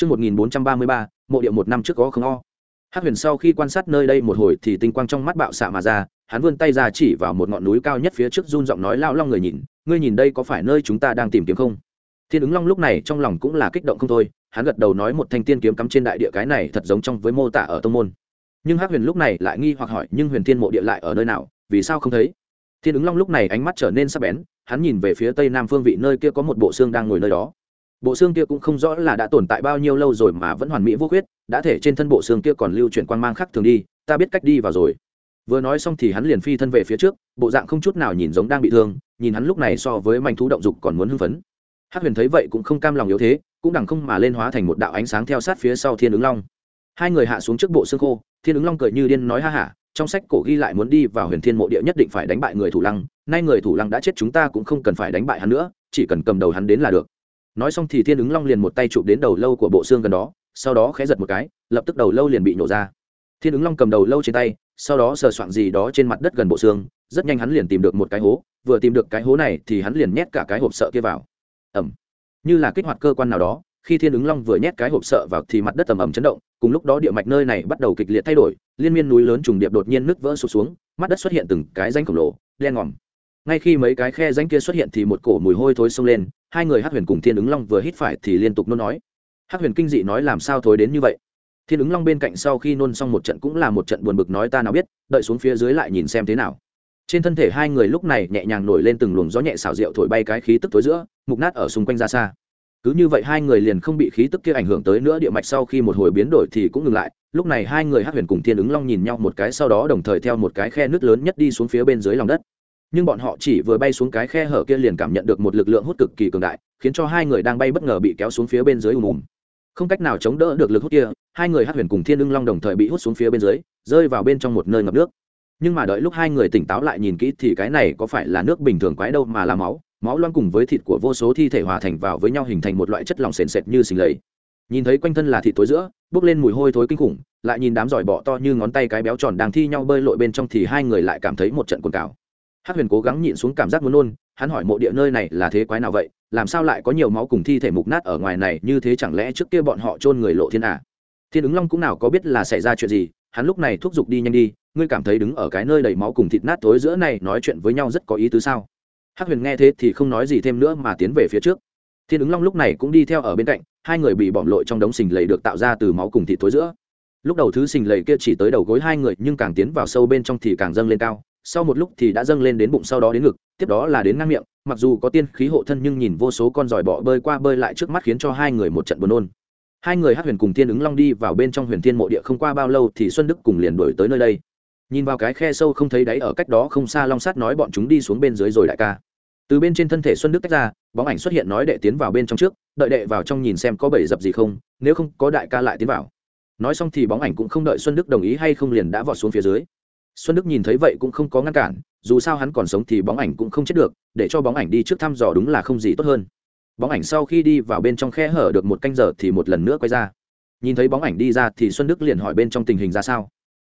Trước 1433, mộ địa một năm trước có không o. Hắc Huyền sau khi quan sát nơi đây một hồi thì tinh quang trong mắt bạo xạ mà ra, hắn vươn tay ra chỉ vào một ngọn núi cao nhất phía trước run giọng nói lao long người nhìn, ngươi nhìn đây có phải nơi chúng ta đang tìm kiếm không? Thiên ứng long lúc này trong lòng cũng là kích động không thôi, hắn gật đầu nói một thanh tiên kiếm cắm trên đại địa cái này thật giống trong với mô tả ở tông môn. Nhưng Hắc Huyền lúc này lại nghi hoặc hỏi, nhưng Huyền Thiên mộ địa lại ở nơi nào, vì sao không thấy? Thiên ứng long lúc này ánh mắt trở nên sắc bén, hắn nhìn về phía tây nam phương vị nơi kia có một bộ xương đang ngồi nơi đó bộ xương kia cũng không rõ là đã tồn tại bao nhiêu lâu rồi mà vẫn hoàn mỹ vô khuyết, đã thể trên thân bộ xương kia còn lưu chuyển quan mang khác thường đi, ta biết cách đi vào rồi. Vừa nói xong thì hắn liền phi thân về phía trước, bộ dạng không chút nào nhìn giống đang bị thương, nhìn hắn lúc này so với manh thú động dục còn muốn hưng phấn. Hắc huyền thấy vậy cũng không cam lòng yếu thế, cũng đằng không mà lên hóa thành một đạo ánh sáng theo sát phía sau thiên ứng long. Hai người hạ xuống trước bộ xương khô, thiên ứng long cười như điên nói ha hả trong sách cổ ghi lại muốn đi vào huyền thiên mộ địa nhất định phải đánh bại người thủ lăng, nay người thủ lăng đã chết chúng ta cũng không cần phải đánh bại hắn nữa, chỉ cần cầm đầu hắn đến là được nói xong thì thiên ứng long liền một tay chụp đến đầu lâu của bộ xương gần đó, sau đó khẽ giật một cái, lập tức đầu lâu liền bị nhổ ra. Thiên ứng long cầm đầu lâu trên tay, sau đó sờ soạn gì đó trên mặt đất gần bộ xương, rất nhanh hắn liền tìm được một cái hố, vừa tìm được cái hố này thì hắn liền nhét cả cái hộp sợ kia vào. Ẩm như là kích hoạt cơ quan nào đó, khi thiên ứng long vừa nhét cái hộp sợ vào thì mặt đất ầm ầm chấn động, cùng lúc đó địa mạch nơi này bắt đầu kịch liệt thay đổi, liên miên núi lớn trùng điệp đột nhiên nứt vỡ sụt xuống, mắt đất xuất hiện từng cái danh khổng lồ, đen ngòm ngay khi mấy cái khe danh kia xuất hiện thì một cổ mùi hôi thối xông lên, hai người hắc huyền cùng thiên ứng long vừa hít phải thì liên tục nôn nói. Hắc huyền kinh dị nói làm sao thối đến như vậy? Thiên ứng long bên cạnh sau khi nôn xong một trận cũng là một trận buồn bực nói ta nào biết, đợi xuống phía dưới lại nhìn xem thế nào. Trên thân thể hai người lúc này nhẹ nhàng nổi lên từng luồng gió nhẹ xào rượu thổi bay cái khí tức tối giữa, mục nát ở xung quanh ra xa. Cứ như vậy hai người liền không bị khí tức kia ảnh hưởng tới nữa, địa mạch sau khi một hồi biến đổi thì cũng ngừng lại. Lúc này hai người hát huyền cùng thiên ứng long nhìn nhau một cái, sau đó đồng thời theo một cái khe nước lớn nhất đi xuống phía bên dưới lòng đất nhưng bọn họ chỉ vừa bay xuống cái khe hở kia liền cảm nhận được một lực lượng hút cực kỳ cường đại, khiến cho hai người đang bay bất ngờ bị kéo xuống phía bên dưới ùm ùm không cách nào chống đỡ được lực hút kia, hai người hát huyền cùng thiên ưng long đồng thời bị hút xuống phía bên dưới, rơi vào bên trong một nơi ngập nước. Nhưng mà đợi lúc hai người tỉnh táo lại nhìn kỹ thì cái này có phải là nước bình thường quái đâu mà là máu máu loang cùng với thịt của vô số thi thể hòa thành vào với nhau hình thành một loại chất lỏng sền sệt như xình lầy. Nhìn thấy quanh thân là thịt tối giữa, bốc lên mùi hôi thối kinh khủng, lại nhìn đám giỏi bọ to như ngón tay cái béo tròn đang thi nhau bơi lội bên trong thì hai người lại cảm thấy một trận cồn cào hát huyền cố gắng nhịn xuống cảm giác muốn nôn, hắn hỏi mộ địa nơi này là thế quái nào vậy, làm sao lại có nhiều máu cùng thi thể mục nát ở ngoài này, như thế chẳng lẽ trước kia bọn họ chôn người lộ thiên à? Thiên ứng long cũng nào có biết là xảy ra chuyện gì, hắn lúc này thúc giục đi nhanh đi, ngươi cảm thấy đứng ở cái nơi đầy máu cùng thịt nát tối giữa này nói chuyện với nhau rất có ý tứ sao? Hắc huyền nghe thế thì không nói gì thêm nữa mà tiến về phía trước. Thiên ứng long lúc này cũng đi theo ở bên cạnh, hai người bị bỏm lội trong đống sình lầy được tạo ra từ máu cùng thịt tối giữa. Lúc đầu thứ sình lầy kia chỉ tới đầu gối hai người, nhưng càng tiến vào sâu bên trong thì càng dâng lên cao sau một lúc thì đã dâng lên đến bụng sau đó đến ngực, tiếp đó là đến ngang miệng, mặc dù có tiên khí hộ thân nhưng nhìn vô số con giỏi bọ bơi qua bơi lại trước mắt khiến cho hai người một trận buồn nôn. Hai người hát huyền cùng tiên ứng long đi vào bên trong huyền thiên mộ địa không qua bao lâu thì xuân đức cùng liền đổi tới nơi đây. Nhìn vào cái khe sâu không thấy đáy ở cách đó không xa long sát nói bọn chúng đi xuống bên dưới rồi đại ca. Từ bên trên thân thể xuân đức tách ra, bóng ảnh xuất hiện nói đệ tiến vào bên trong trước, đợi đệ vào trong nhìn xem có bẫy dập gì không, nếu không có đại ca lại tiến vào. Nói xong thì bóng ảnh cũng không đợi xuân đức đồng ý hay không liền đã vọt xuống phía dưới xuân đức nhìn thấy vậy cũng không có ngăn cản, dù sao hắn còn sống thì bóng ảnh cũng không chết được, để cho bóng ảnh đi trước thăm dò đúng là không gì tốt hơn. Bóng ảnh sau khi đi vào bên trong khe hở được một canh giờ thì một lần nữa quay ra. Nhìn thấy bóng ảnh đi ra thì xuân đức liền hỏi bên trong tình hình ra sao.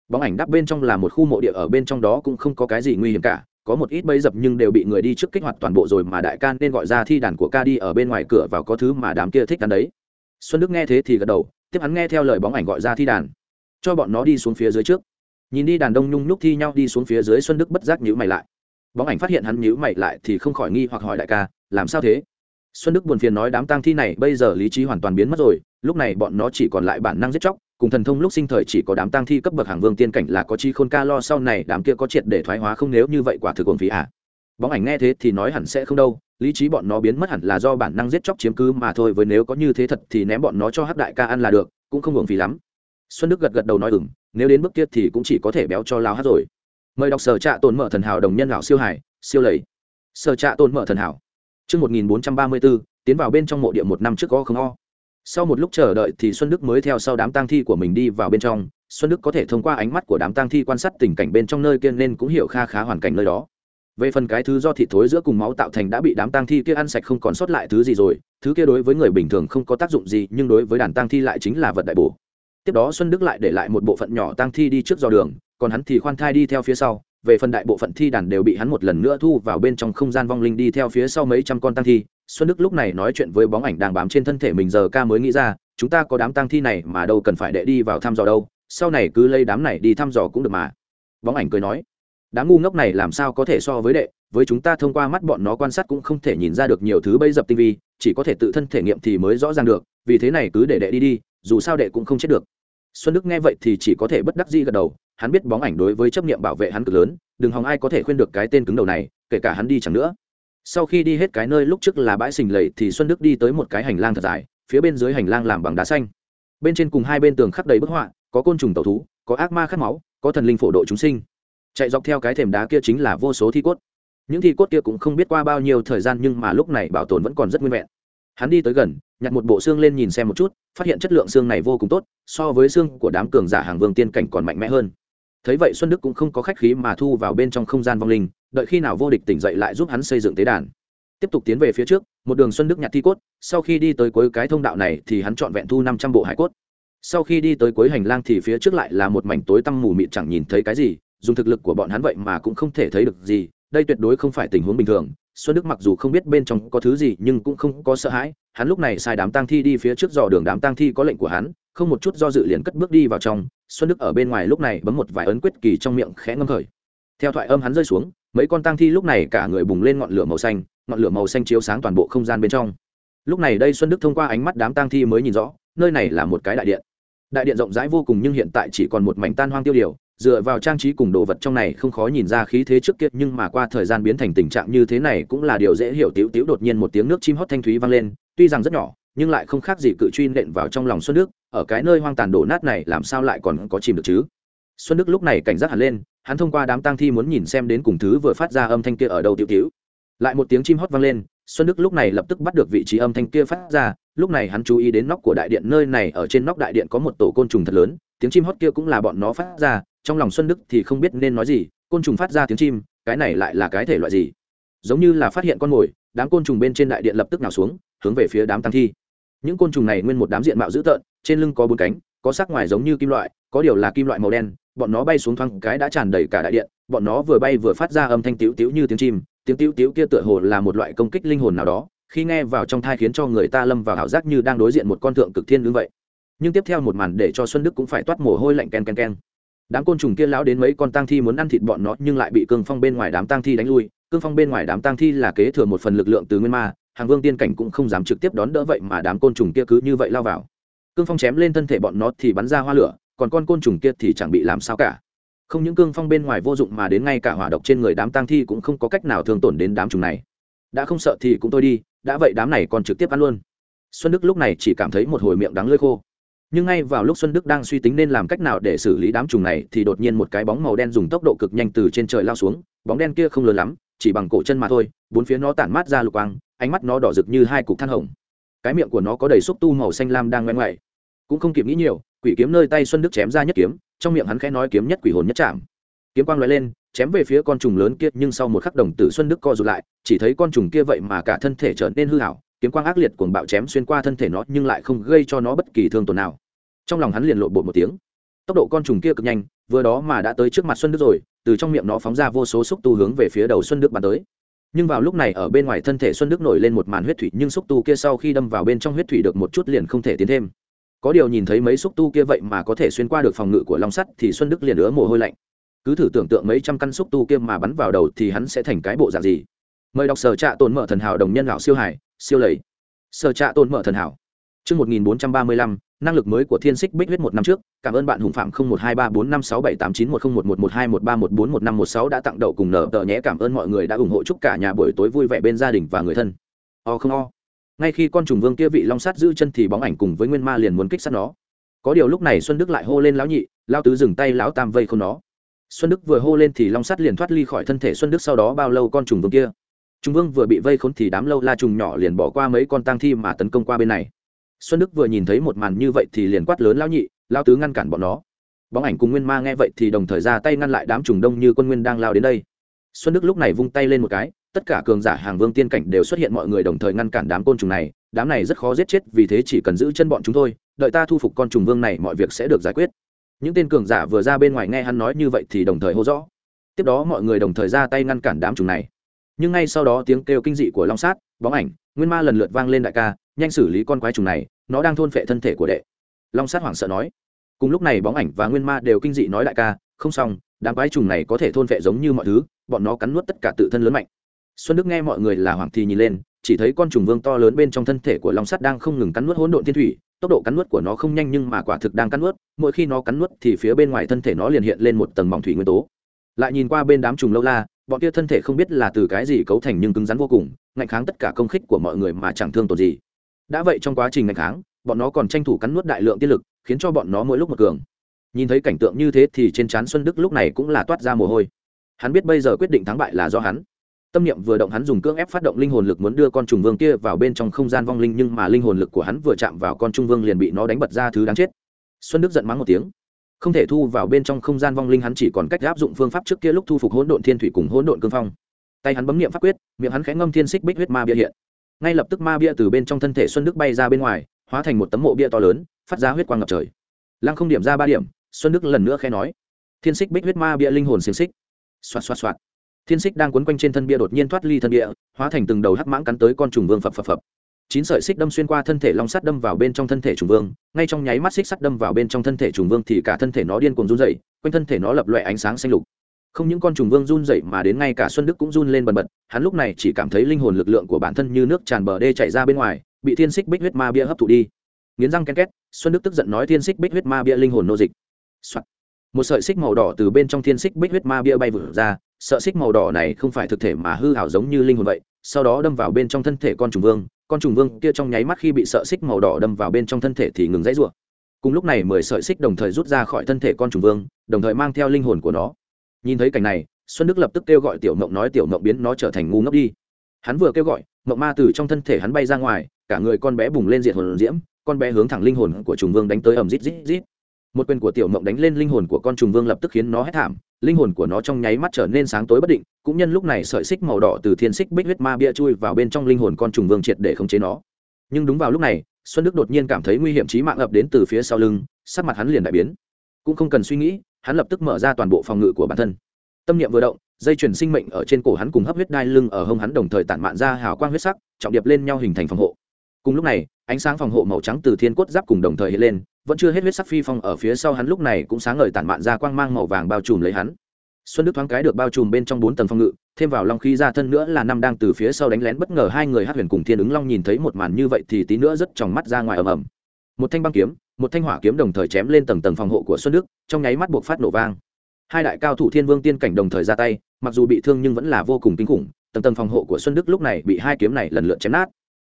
Bóng ảnh đắp bên trong là một khu mộ địa, ở bên trong đó cũng không có cái gì nguy hiểm cả, có một ít bẫy dập nhưng đều bị người đi trước kích hoạt toàn bộ rồi mà đại ca nên gọi ra thi đàn của ca đi ở bên ngoài cửa vào có thứ mà đám kia thích đàn đấy. Xuân đức nghe thế thì gật đầu, tiếp hắn nghe theo lời bóng ảnh gọi ra thi đàn. Cho bọn nó đi xuống phía dưới trước nhìn đi đàn đông nhung nhúc thi nhau đi xuống phía dưới xuân đức bất giác nhữ mày lại. Bóng ảnh phát hiện hắn nhữ mày lại thì không khỏi nghi hoặc hỏi đại ca, làm sao thế? Xuân đức buồn phiền nói, đám tang thi này bây giờ lý trí hoàn toàn biến mất rồi, lúc này bọn nó chỉ còn lại bản năng giết chóc, cùng thần thông lúc sinh thời chỉ có đám tang thi cấp bậc hàng vương tiên cảnh là có chi khôn ca lo sau này đám kia có triệt để thoái hóa không nếu như vậy quả thực uổng phí à. bóng ảnh nghe thế thì nói hẳn sẽ không đâu, lý trí bọn nó biến mất hẳn là do bản năng giết chóc chiếm cứ mà thôi, với nếu có như thế thật thì ném bọn nó cho hắc đại ca ăn là được, cũng không uổng phí lắm. Xuân đức gật gật đầu nói ừng nếu đến bước kia thì cũng chỉ có thể béo cho lao hát rồi. Mời đọc sở trạ tồn mở thần hảo đồng nhân lão siêu hải siêu lầy. Sở trạ tồn mở thần hảo. Trước 1434, tiến vào bên trong mộ địa một năm trước có không o. Sau một lúc chờ đợi thì Xuân Đức mới theo sau đám tang thi của mình đi vào bên trong, Xuân Đức có thể thông qua ánh mắt của đám tang thi quan sát tình cảnh bên trong nơi kia nên cũng hiểu kha khá hoàn cảnh nơi đó. Về phần cái thứ do thịt thối giữa cùng máu tạo thành đã bị đám tang thi kia ăn sạch không còn sót lại thứ gì rồi, thứ kia đối với người bình thường không có tác dụng gì, nhưng đối với đàn tang thi lại chính là vật đại bổ tiếp đó xuân đức lại để lại một bộ phận nhỏ tăng thi đi trước dò đường, còn hắn thì khoan thai đi theo phía sau. Về phần đại bộ phận thi đàn đều bị hắn một lần nữa thu vào bên trong không gian vong linh đi theo phía sau mấy trăm con tăng thi. Xuân đức lúc này nói chuyện với bóng ảnh đang bám trên thân thể mình giờ ca mới nghĩ ra, chúng ta có đám tang thi này mà đâu cần phải đệ đi vào thăm dò đâu, sau này cứ lấy đám này đi thăm dò cũng được mà. Bóng ảnh cười nói, đám ngu ngốc này làm sao có thể so với đệ, với chúng ta thông qua mắt bọn nó quan sát cũng không thể nhìn ra được nhiều thứ bây dập tinh vi, chỉ có thể tự thân thể nghiệm thì mới rõ ràng được, vì thế này cứ để đệ đi đi, dù sao đệ cũng không chết được xuân đức nghe vậy thì chỉ có thể bất đắc dĩ gật đầu, hắn biết bóng ảnh đối với chấp nghiệm bảo vệ hắn cực lớn, đừng hòng ai có thể khuyên được cái tên cứng đầu này, kể cả hắn đi chẳng nữa. Sau khi đi hết cái nơi lúc trước là bãi sình lầy thì xuân đức đi tới một cái hành lang thật dài, phía bên dưới hành lang làm bằng đá xanh. Bên trên cùng hai bên tường khắc đầy bức họa, có côn trùng tẩu thú, có ác ma khát máu, có thần linh phổ độ chúng sinh. Chạy dọc theo cái thềm đá kia chính là vô số thi cốt. Những thi cốt kia cũng không biết qua bao nhiêu thời gian nhưng mà lúc này bảo tồn vẫn còn rất nguyên vẹn hắn đi tới gần, nhặt một bộ xương lên nhìn xem một chút, phát hiện chất lượng xương này vô cùng tốt, so với xương của đám cường giả hàng vương tiên cảnh còn mạnh mẽ hơn. Thấy vậy xuân đức cũng không có khách khí mà thu vào bên trong không gian vong linh, đợi khi nào vô địch tỉnh dậy lại giúp hắn xây dựng tế đàn. Tiếp tục tiến về phía trước, một đường xuân đức nhặt thi cốt, sau khi đi tới cuối cái thông đạo này thì hắn chọn vẹn thu năm trăm bộ hải cốt. Sau khi đi tới cuối hành lang thì phía trước lại là một mảnh tối tăm mù mịt chẳng nhìn thấy cái gì, dùng thực lực của bọn hắn vậy mà cũng không thể thấy được gì, đây tuyệt đối không phải tình huống bình thường xuân đức mặc dù không biết bên trong có thứ gì nhưng cũng không có sợ hãi, hắn lúc này sai đám tang thi đi phía trước dò đường đám tang thi có lệnh của hắn, không một chút do dự liền cất bước đi vào trong, xuân đức ở bên ngoài lúc này bấm một vài ấn quyết kỳ trong miệng khẽ ngâm khởi. Theo thoại âm hắn rơi xuống, mấy con tang thi lúc này cả người bùng lên ngọn lửa màu xanh, ngọn lửa màu xanh chiếu sáng toàn bộ không gian bên trong. Lúc này đây xuân đức thông qua ánh mắt đám tang thi mới nhìn rõ, nơi này là một cái đại điện. Đại điện rộng rãi vô cùng nhưng hiện tại chỉ còn một mảnh tan hoang tiêu điều dựa vào trang trí cùng đồ vật trong này không khó nhìn ra khí thế trước kia, nhưng mà qua thời gian biến thành tình trạng như thế này cũng là điều dễ hiểu. Tiểu tiểu đột nhiên một tiếng nước chim hót thanh thúy vang lên, tuy rằng rất nhỏ, nhưng lại không khác gì cự truy nện vào trong lòng xuân đức. Ở cái nơi hoang tàn đổ nát này, làm sao lại còn có chìm được chứ? Xuân đức lúc này cảnh giác hẳn lên, hắn thông qua đám tang thi muốn nhìn xem đến cùng thứ vừa phát ra âm thanh kia ở đâu. Tiểu tiểu, lại một tiếng chim hót vang lên, xuân đức lúc này lập tức bắt được vị trí âm thanh kia phát ra. Lúc này hắn chú ý đến nóc của đại điện, nơi này ở trên nóc đại điện có một tổ côn trùng thật lớn tiếng chim hót kia cũng là bọn nó phát ra, trong lòng xuân đức thì không biết nên nói gì, côn trùng phát ra tiếng chim, cái này lại là cái thể loại gì? Giống như là phát hiện con mồi, đám côn trùng bên trên đại điện lập tức nào xuống, hướng về phía đám tăng thi. Những côn trùng này nguyên một đám diện mạo dữ tợn, trên lưng có bốn cánh, có sắc ngoài giống như kim loại, có điều là kim loại màu đen, bọn nó bay xuống thoáng cái đã tràn đầy cả đại điện, bọn nó vừa bay vừa phát ra âm thanh tiếu tiếu như tiếng chim, tiếng tiếu tiếu kia tựa hồ là một loại công kích linh hồn nào đó, khi nghe vào trong thai khiến cho người ta lâm vào ảo giác như đang đối diện một con thượng cực thiên như vậy nhưng tiếp theo một màn để cho xuân đức cũng phải toát mồ hôi lạnh ken ken ken. Đám côn trùng kia lão đến mấy con tang thi muốn ăn thịt bọn nó, nhưng lại bị cương phong bên ngoài đám tang thi đánh lui. Cương phong bên ngoài đám tang thi là kế thừa một phần lực lượng từ nguyên ma, hàng vương tiên cảnh cũng không dám trực tiếp đón đỡ vậy mà đám côn trùng kia cứ như vậy lao vào. Cương phong chém lên thân thể bọn nó thì bắn ra hoa lửa, còn con côn trùng kia thì chẳng bị làm sao cả. Không những cương phong bên ngoài vô dụng mà đến ngay cả hỏa độc trên người đám tang thi cũng không có cách nào thường tổn đến đám trùng này. Đã không sợ thì cũng tôi đi, đã vậy đám này còn trực tiếp ăn luôn. Xuân đức lúc này chỉ cảm thấy một hồi miệng đắng lơi khô nhưng ngay vào lúc xuân đức đang suy tính nên làm cách nào để xử lý đám trùng này, thì đột nhiên một cái bóng màu đen dùng tốc độ cực nhanh từ trên trời lao xuống. Bóng đen kia không lớn lắm, chỉ bằng cổ chân mà thôi, bốn phía nó tản mát ra lục quang, ánh mắt nó đỏ rực như hai cục than hồng. Cái miệng của nó có đầy xúc tu màu xanh lam đang ngoe ngoại cũng không kịp nghĩ nhiều, quỷ kiếm nơi tay xuân đức chém ra nhất kiếm, trong miệng hắn khẽ nói kiếm nhất quỷ hồn nhất chạm kiếm quang lóe lên, chém về phía con trùng lớn kia, nhưng sau một khắc đồng tử xuân đức co rụt lại, chỉ thấy con trùng kia vậy mà cả thân thể trở nên hư hảo kiếm quang ác liệt cuồng bạo chém xuyên qua thân thể nó nhưng lại không gây cho nó bất kỳ thương tổn nào. Trong lòng hắn liền lộ bột một tiếng. Tốc độ con trùng kia cực nhanh, vừa đó mà đã tới trước mặt xuân đức rồi, từ trong miệng nó phóng ra vô số xúc tu hướng về phía đầu xuân đức bắn tới. Nhưng vào lúc này ở bên ngoài thân thể xuân đức nổi lên một màn huyết thủy, nhưng xúc tu kia sau khi đâm vào bên trong huyết thủy được một chút liền không thể tiến thêm. Có điều nhìn thấy mấy xúc tu kia vậy mà có thể xuyên qua được phòng ngự của long sắt thì xuân đức liền ứa mồ hôi lạnh. Cứ thử tưởng tượng mấy trăm căn xúc tu kia mà bắn vào đầu thì hắn sẽ thành cái bộ dạng gì? Mời đọc sở trạ tồn mở thần hảo đồng nhân lão siêu hải, siêu lầy. Sở trạ tồn mở thần hảo. Chương một nghìn bốn trăm ba mươi lăm, năng lực mới của thiên xích bích huyết một năm trước. Cảm ơn bạn hùng phạm không một hai ba bốn năm sáu bảy tám chín một không một một một hai một ba một bốn một năm một sáu đã tặng đậu cùng nở tờ nhé. Cảm ơn mọi người đã ủng hộ chúc cả nhà buổi tối vui vẻ bên gia đình và người thân. O không o. Ngay khi con trùng vương kia vị long sát giữ chân thì bóng ảnh cùng với nguyên ma liền muốn kích sát nó. Có điều lúc này xuân đức lại hô lên lão nhị lao tứ dừng tay, lão tam vây không nó. Xuân đức vừa hô lên thì long sắt liền thoát ly khỏi thân thể xuân đức sau đó bao lâu con trùng vương kia? Trung vương vừa bị vây khốn thì đám lâu la trùng nhỏ liền bỏ qua mấy con tang thi mà tấn công qua bên này. Xuân đức vừa nhìn thấy một màn như vậy thì liền quát lớn lão nhị lao tứ ngăn cản bọn nó. Bóng ảnh cùng nguyên ma nghe vậy thì đồng thời ra tay ngăn lại đám trùng đông như quân nguyên đang lao đến đây. Xuân đức lúc này vung tay lên một cái, tất cả cường giả hàng vương tiên cảnh đều xuất hiện mọi người đồng thời ngăn cản đám côn trùng này. Đám này rất khó giết chết, vì thế chỉ cần giữ chân bọn chúng thôi, đợi ta thu phục con trùng vương này mọi việc sẽ được giải quyết. Những tên cường giả vừa ra bên ngoài nghe hắn nói như vậy thì đồng thời hô rõ. Tiếp đó mọi người đồng thời ra tay ngăn cản đám trùng này nhưng ngay sau đó tiếng kêu kinh dị của long sát, bóng ảnh, nguyên ma lần lượt vang lên đại ca, nhanh xử lý con quái trùng này, nó đang thôn phệ thân thể của đệ. Long sát hoảng sợ nói. Cùng lúc này bóng ảnh và nguyên ma đều kinh dị nói đại ca, không xong, đám quái trùng này có thể thôn phệ giống như mọi thứ, bọn nó cắn nuốt tất cả tự thân lớn mạnh. Xuân đức nghe mọi người là hoàng thì nhìn lên, chỉ thấy con trùng vương to lớn bên trong thân thể của long sắt đang không ngừng cắn nuốt hỗn độn thiên thủy, tốc độ cắn nuốt của nó không nhanh nhưng mà quả thực đang cắn nuốt, mỗi khi nó cắn nuốt thì phía bên ngoài thân thể nó liền hiện lên một tầng mỏng thủy nguyên tố. Lại nhìn qua bên đám trùng lâu la bọn kia thân thể không biết là từ cái gì cấu thành nhưng cứng rắn vô cùng, ngạnh kháng tất cả công khích của mọi người mà chẳng thương tổn gì. Đã vậy trong quá trình ngạnh kháng, bọn nó còn tranh thủ cắn nuốt đại lượng tiết lực, khiến cho bọn nó mỗi lúc một cường. Nhìn thấy cảnh tượng như thế thì trên trán xuân đức lúc này cũng là toát ra mồ hôi. Hắn biết bây giờ quyết định thắng bại là do hắn. Tâm niệm vừa động hắn dùng cưỡng ép phát động linh hồn lực muốn đưa con trùng vương kia vào bên trong không gian vong linh nhưng mà linh hồn lực của hắn vừa chạm vào con trung vương liền bị nó đánh bật ra thứ đáng chết. Xuân đức giận mắng một tiếng không thể thu vào bên trong không gian vong linh hắn chỉ còn cách áp dụng phương pháp trước kia lúc thu phục hỗn độn thiên thủy cùng hỗn độn cương phong. Tay hắn bấm niệm pháp quyết, miệng hắn khẽ ngâm thiên xích bích huyết ma bia hiện. Ngay lập tức ma bia từ bên trong thân thể xuân đức bay ra bên ngoài, hóa thành một tấm mộ bia to lớn, phát ra huyết quang ngập trời. Lăng không điểm ra ba điểm, xuân đức lần nữa khẽ nói, thiên xích bích huyết ma bia linh hồn xiềng xích. Xoạt xoạt xoạt. Thiên xích đang quấn quanh trên thân bia đột nhiên thoát ly thân bia, hóa thành từng đầu hắc mãng cắn tới con trùng vương phập phập phập chín sợi xích đâm xuyên qua thân thể long sắt đâm vào bên trong thân thể trùng vương, ngay trong nháy mắt xích sắt đâm vào bên trong thân thể trùng vương thì cả thân thể nó điên cuồng run dậy quanh thân thể nó lập loại ánh sáng xanh lục. Không những con trùng vương run dậy mà đến ngay cả xuân đức cũng run lên bần bật, hắn lúc này chỉ cảm thấy linh hồn lực lượng của bản thân như nước tràn bờ đê chạy ra bên ngoài, bị thiên xích bích huyết ma bia hấp thụ đi. Nghiến răng ken két, xuân đức tức giận nói thiên xích bích huyết ma bia linh hồn nô dịch、Soạn một sợi xích màu đỏ từ bên trong thiên xích bích huyết ma bia bay vụt ra, sợi xích màu đỏ này không phải thực thể mà hư hảo giống như linh hồn vậy, sau đó đâm vào bên trong thân thể con trùng vương, con trùng vương kia trong nháy mắt khi bị sợi xích màu đỏ đâm vào bên trong thân thể thì ngừng dãy rủa. Cùng lúc này mười sợi xích đồng thời rút ra khỏi thân thể con trùng vương, đồng thời mang theo linh hồn của nó. Nhìn thấy cảnh này, xuân đức lập tức kêu gọi tiểu mộng nói tiểu mộng biến nó trở thành ngu ngốc đi. Hắn vừa kêu gọi, mộng ma từ trong thân thể hắn bay ra ngoài, cả người con bé bùng lên diện hồn diễm, con bé hướng thẳng linh hồn của trùng vương đánh tới ầm rít rít rít một quyền của tiểu mộng đánh lên linh hồn của con trùng vương lập tức khiến nó hét thảm, linh hồn của nó trong nháy mắt trở nên sáng tối bất định, cũng nhân lúc này sợi xích màu đỏ từ thiên xích bích huyết ma bia chui vào bên trong linh hồn con trùng vương triệt để khống chế nó. Nhưng đúng vào lúc này, xuân đức đột nhiên cảm thấy nguy hiểm trí mạng ập đến từ phía sau lưng, sắc mặt hắn liền đại biến. Cũng không cần suy nghĩ, hắn lập tức mở ra toàn bộ phòng ngự của bản thân. Tâm niệm vừa động, dây chuyển sinh mệnh ở trên cổ hắn cùng hấp huyết đai lưng ở hông hắn đồng thời tản mạn ra hào quang huyết sắc, trọng điệp lên nhau hình thành phòng hộ. Cùng lúc này, ánh sáng phòng hộ màu trắng từ thiên cốt giáp cùng đồng thời hiện lên vẫn chưa hết huyết sắc phi phong ở phía sau hắn lúc này cũng sáng ngời tản mạn ra quang mang màu vàng bao trùm lấy hắn. Xuân đức thoáng cái được bao trùm bên trong bốn tầng phong ngự, thêm vào long khí ra thân nữa là năm đang từ phía sau đánh lén bất ngờ hai người hát huyền cùng thiên ứng long nhìn thấy một màn như vậy thì tí nữa rất tròng mắt ra ngoài ầm ầm. Một thanh băng kiếm, một thanh hỏa kiếm đồng thời chém lên tầng tầng phòng hộ của xuân đức, trong nháy mắt buộc phát nổ vang. Hai đại cao thủ thiên vương tiên cảnh đồng thời ra tay, mặc dù bị thương nhưng vẫn là vô cùng kinh khủng, tầng tầng phòng hộ của xuân đức lúc này bị hai kiếm này lần lượt chém nát.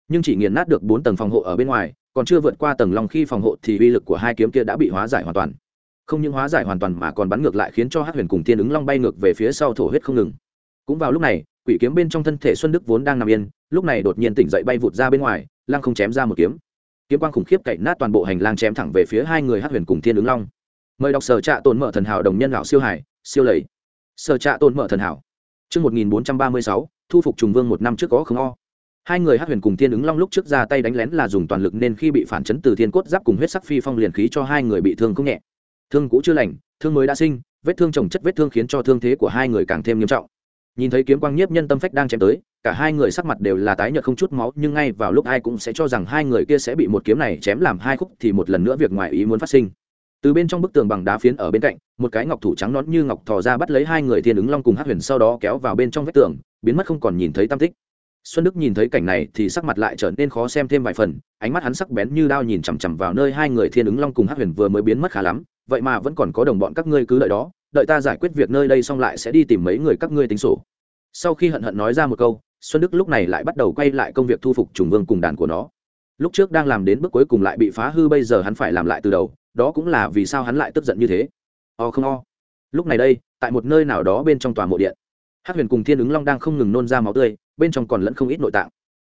Nhưng chỉ nghiền nát được bốn tầng phòng hộ ở bên ngoài còn chưa vượt qua tầng long khi phòng hộ thì uy lực của hai kiếm kia đã bị hóa giải hoàn toàn. Không những hóa giải hoàn toàn mà còn bắn ngược lại khiến cho hát huyền cùng thiên ứng long bay ngược về phía sau thổ huyết không ngừng. Cũng vào lúc này quỷ kiếm bên trong thân thể xuân đức vốn đang nằm yên lúc này đột nhiên tỉnh dậy bay vụt ra bên ngoài lăng không chém ra một kiếm. Kiếm quang khủng khiếp cậy nát toàn bộ hành lang chém thẳng về phía hai người hát huyền cùng thiên ứng long. Mời đọc sở trạ tồn mở thần hảo đồng nhân lão siêu hải siêu lầy. Sở trạ tồn mở thần hảo. Trước 1436, thu phục trùng vương một năm trước có không o hai người hát huyền cùng thiên ứng long lúc trước ra tay đánh lén là dùng toàn lực nên khi bị phản chấn từ thiên cốt giáp cùng huyết sắc phi phong liền khí cho hai người bị thương không nhẹ. Thương cũ chưa lành, thương mới đã sinh, vết thương trồng chất vết thương khiến cho thương thế của hai người càng thêm nghiêm trọng. Nhìn thấy kiếm quang nhiếp nhân tâm phách đang chém tới, cả hai người sắc mặt đều là tái nhợt không chút máu, nhưng ngay vào lúc ai cũng sẽ cho rằng hai người kia sẽ bị một kiếm này chém làm hai khúc thì một lần nữa việc ngoài ý muốn phát sinh. Từ bên trong bức tường bằng đá phiến ở bên cạnh, một cái ngọc thủ trắng nón như ngọc thò ra bắt lấy hai người thiên ứng long cùng hát huyền sau đó kéo vào bên trong vách tường, biến mất không còn nhìn thấy tam tích xuân đức nhìn thấy cảnh này thì sắc mặt lại trở nên khó xem thêm vài phần, ánh mắt hắn sắc bén như đao nhìn chằm chằm vào nơi hai người thiên ứng long cùng hát huyền vừa mới biến mất khá lắm, vậy mà vẫn còn có đồng bọn các ngươi cứ đợi đó, đợi ta giải quyết việc nơi đây xong lại sẽ đi tìm mấy người các ngươi tính sổ. Sau khi hận hận nói ra một câu, xuân đức lúc này lại bắt đầu quay lại công việc thu phục trùng vương cùng đàn của nó. Lúc trước đang làm đến bước cuối cùng lại bị phá hư, bây giờ hắn phải làm lại từ đầu, đó cũng là vì sao hắn lại tức giận như thế. O không o. Lúc này đây, tại một nơi nào đó bên trong tòa mộ điện hát huyền cùng thiên ứng long đang không ngừng nôn ra máu tươi, bên trong còn lẫn không ít nội tạng.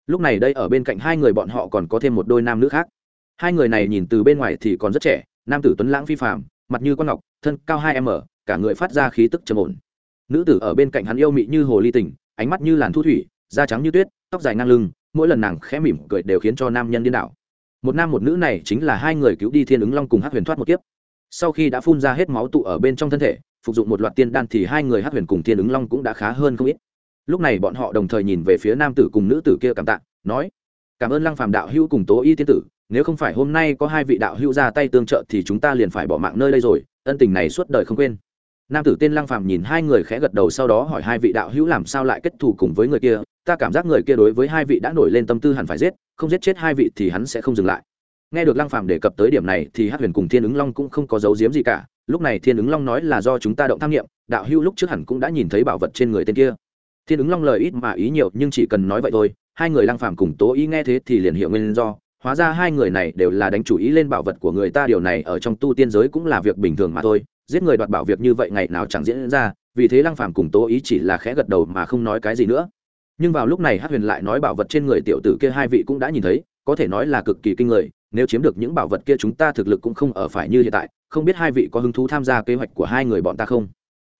Lúc này đây ở bên cạnh hai người bọn họ còn có thêm một đôi nam nữ khác. Hai người này nhìn từ bên ngoài thì còn rất trẻ, nam tử tuấn lãng phi phạm mặt như con ngọc, thân cao hai m, cả người phát ra khí tức trầm ổn. Nữ tử ở bên cạnh hắn yêu mị như hồ ly tình, ánh mắt như làn thu thủy, da trắng như tuyết, tóc dài ngang lưng, mỗi lần nàng khẽ mỉm cười đều khiến cho nam nhân điên đảo. Một nam một nữ này chính là hai người cứu đi thiên ứng long cùng hát huyền thoát một kiếp. Sau khi đã phun ra hết máu tụ ở bên trong thân thể phục dụng một loạt tiên đan thì hai người hát huyền cùng thiên ứng long cũng đã khá hơn không ít. Lúc này bọn họ đồng thời nhìn về phía nam tử cùng nữ tử kia cảm tạ, nói, cảm ơn lăng phàm đạo hữu cùng tố y tiên tử, nếu không phải hôm nay có hai vị đạo hữu ra tay tương trợ thì chúng ta liền phải bỏ mạng nơi đây rồi, ân tình này suốt đời không quên. Nam tử tên lăng phàm nhìn hai người khẽ gật đầu sau đó hỏi hai vị đạo hữu làm sao lại kết thù cùng với người kia, ta cảm giác người kia đối với hai vị đã nổi lên tâm tư hẳn phải giết, không giết chết hai vị thì hắn sẽ không dừng lại. Nghe được lăng phàm đề cập tới điểm này thì hát huyền cùng thiên ứng long cũng không có dấu giếm gì cả lúc này thiên ứng long nói là do chúng ta động tham nghiệm, đạo hưu lúc trước hẳn cũng đã nhìn thấy bảo vật trên người tên kia. Thiên ứng long lời ít mà ý nhiều, nhưng chỉ cần nói vậy thôi, hai người lang phàm cùng tố ý nghe thế thì liền hiểu nguyên do. Hóa ra hai người này đều là đánh chủ ý lên bảo vật của người ta, điều này ở trong tu tiên giới cũng là việc bình thường mà thôi. Giết người đoạt bảo việc như vậy ngày nào chẳng diễn ra, vì thế lang phàm cùng tố ý chỉ là khẽ gật đầu mà không nói cái gì nữa. Nhưng vào lúc này hát huyền lại nói bảo vật trên người tiểu tử kia hai vị cũng đã nhìn thấy, có thể nói là cực kỳ kinh người nếu chiếm được những bảo vật kia chúng ta thực lực cũng không ở phải như hiện tại, không biết hai vị có hứng thú tham gia kế hoạch của hai người bọn ta không?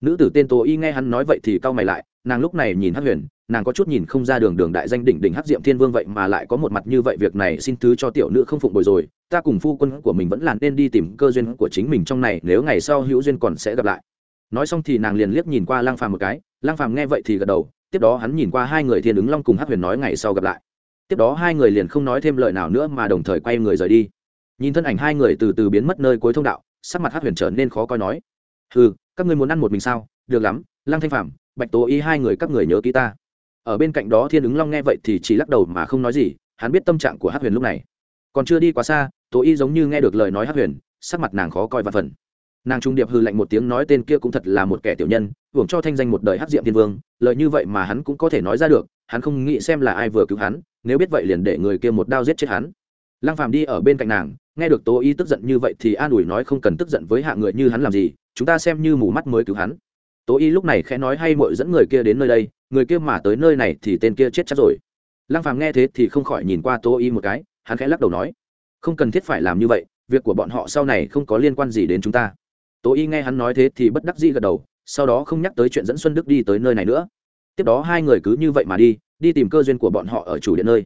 Nữ tử tên tố y nghe hắn nói vậy thì cau mày lại, nàng lúc này nhìn hát huyền, nàng có chút nhìn không ra đường đường đại danh đỉnh đỉnh hắc diệm thiên vương vậy mà lại có một mặt như vậy việc này xin thứ cho tiểu nữ không phụng bồi rồi, ta cùng phu quân của mình vẫn là nên đi tìm cơ duyên của chính mình trong này, nếu ngày sau hữu duyên còn sẽ gặp lại. Nói xong thì nàng liền liếc nhìn qua lang phàm một cái lang phàm nghe vậy thì gật đầu, tiếp đó hắn nhìn qua hai người thiên ứng long cùng hắc huyền nói ngày sau gặp lại tiếp đó hai người liền không nói thêm lời nào nữa mà đồng thời quay người rời đi. Nhìn thân ảnh hai người từ từ biến mất nơi cuối thông đạo, sắc mặt hắc huyền trở nên khó coi nói ừ các ngươi muốn ăn một mình sao? Được lắm, lăng thanh phạm bạch tố Y hai người các người nhớ ký ta. Ở bên cạnh đó thiên ứng long nghe vậy thì chỉ lắc đầu mà không nói gì, hắn biết tâm trạng của hắc huyền lúc này. Còn chưa đi quá xa, tố y giống như nghe được lời nói hắc huyền, sắc mặt nàng khó coi và phần. Nàng trung điệp hư lạnh một tiếng nói tên kia cũng thật là một kẻ tiểu nhân, hưởng cho thanh danh một đời hát diệm thiên vương lợi như vậy mà hắn cũng có thể nói ra được hắn không nghĩ xem là ai vừa cứu hắn, nếu biết vậy liền để người kia một đao giết chết hắn. Lăng phàm đi ở bên cạnh nàng, nghe được tố y tức giận như vậy thì an ủi nói không cần tức giận với hạ người như hắn làm gì, chúng ta xem như mù mắt mới cứu hắn. Tố y lúc này khẽ nói hay mội dẫn người kia đến nơi đây, người kia mà tới nơi này thì tên kia chết chắc rồi. Lăng phàm nghe thế thì không khỏi nhìn qua tố y một cái, hắn khẽ lắc đầu nói, không cần thiết phải làm như vậy, việc của bọn họ sau này không có liên quan gì đến chúng ta. Tố y nghe hắn nói thế thì bất đắc dĩ gật đầu, sau đó không nhắc tới chuyện dẫn xuân đức đi tới nơi này nữa tiếp đó hai người cứ như vậy mà đi đi tìm cơ duyên của bọn họ ở chủ điện nơi.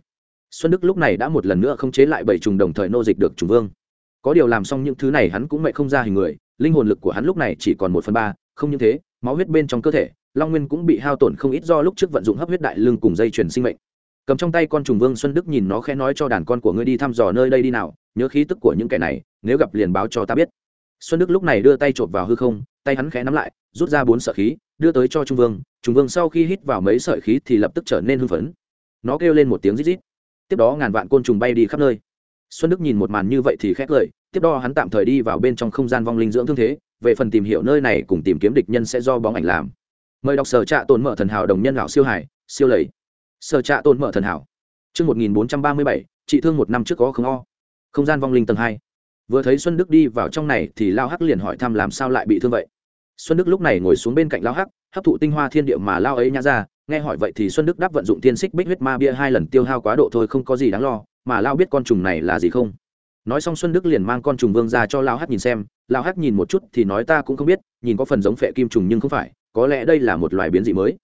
Xuân đức lúc này đã một lần nữa không chế lại bảy trùng đồng thời nô dịch được trùng vương. Có điều làm xong những thứ này hắn cũng mẹ không ra hình người, linh hồn lực của hắn lúc này chỉ còn một phần ba, không những thế, máu huyết bên trong cơ thể, long nguyên cũng bị hao tổn không ít do lúc trước vận dụng hấp huyết đại lưng cùng dây chuyển sinh mệnh. Cầm trong tay con trùng vương xuân đức nhìn nó khẽ nói cho đàn con của ngươi đi thăm dò nơi đây đi nào, nhớ khí tức của những kẻ này, nếu gặp liền báo cho ta biết. Xuân đức lúc này đưa tay chộp vào hư không, tay hắn khẽ nắm lại, rút ra bốn sợi khí, đưa tới cho trung vương trung vương sau khi hít vào mấy sợi khí thì lập tức trở nên hưng phấn. Nó kêu lên một tiếng rít rít. Tiếp đó ngàn vạn côn trùng bay đi khắp nơi. Xuân đức nhìn một màn như vậy thì khét lời. Tiếp đó hắn tạm thời đi vào bên trong không gian vong linh dưỡng thương thế. Về phần tìm hiểu nơi này cùng tìm kiếm địch nhân sẽ do bóng ảnh làm. Mời đọc sở trạ tồn mở thần hảo đồng nhân lão siêu hải, siêu lầy. Sở trạ tồn mở thần hảo. Chương một nghìn bốn trăm ba mươi bảy, trị thương một năm trước có không o. Không gian vong linh tầng hai. Vừa thấy xuân đức đi vào trong này thì lao hắc liền hỏi thăm làm sao lại bị thương vậy xuân đức lúc này ngồi xuống bên cạnh lao hắc, hấp thụ tinh hoa thiên địa mà lao ấy nhã ra, nghe hỏi vậy thì xuân đức đáp vận dụng tiên xích bích huyết ma bia hai lần tiêu hao quá độ thôi không có gì đáng lo, mà lao biết con trùng này là gì không? Nói xong xuân đức liền mang con trùng vương ra cho lao hắc nhìn xem, lao hắc nhìn một chút thì nói ta cũng không biết, nhìn có phần giống phệ kim trùng nhưng không phải, có lẽ đây là một loài biến dị mới.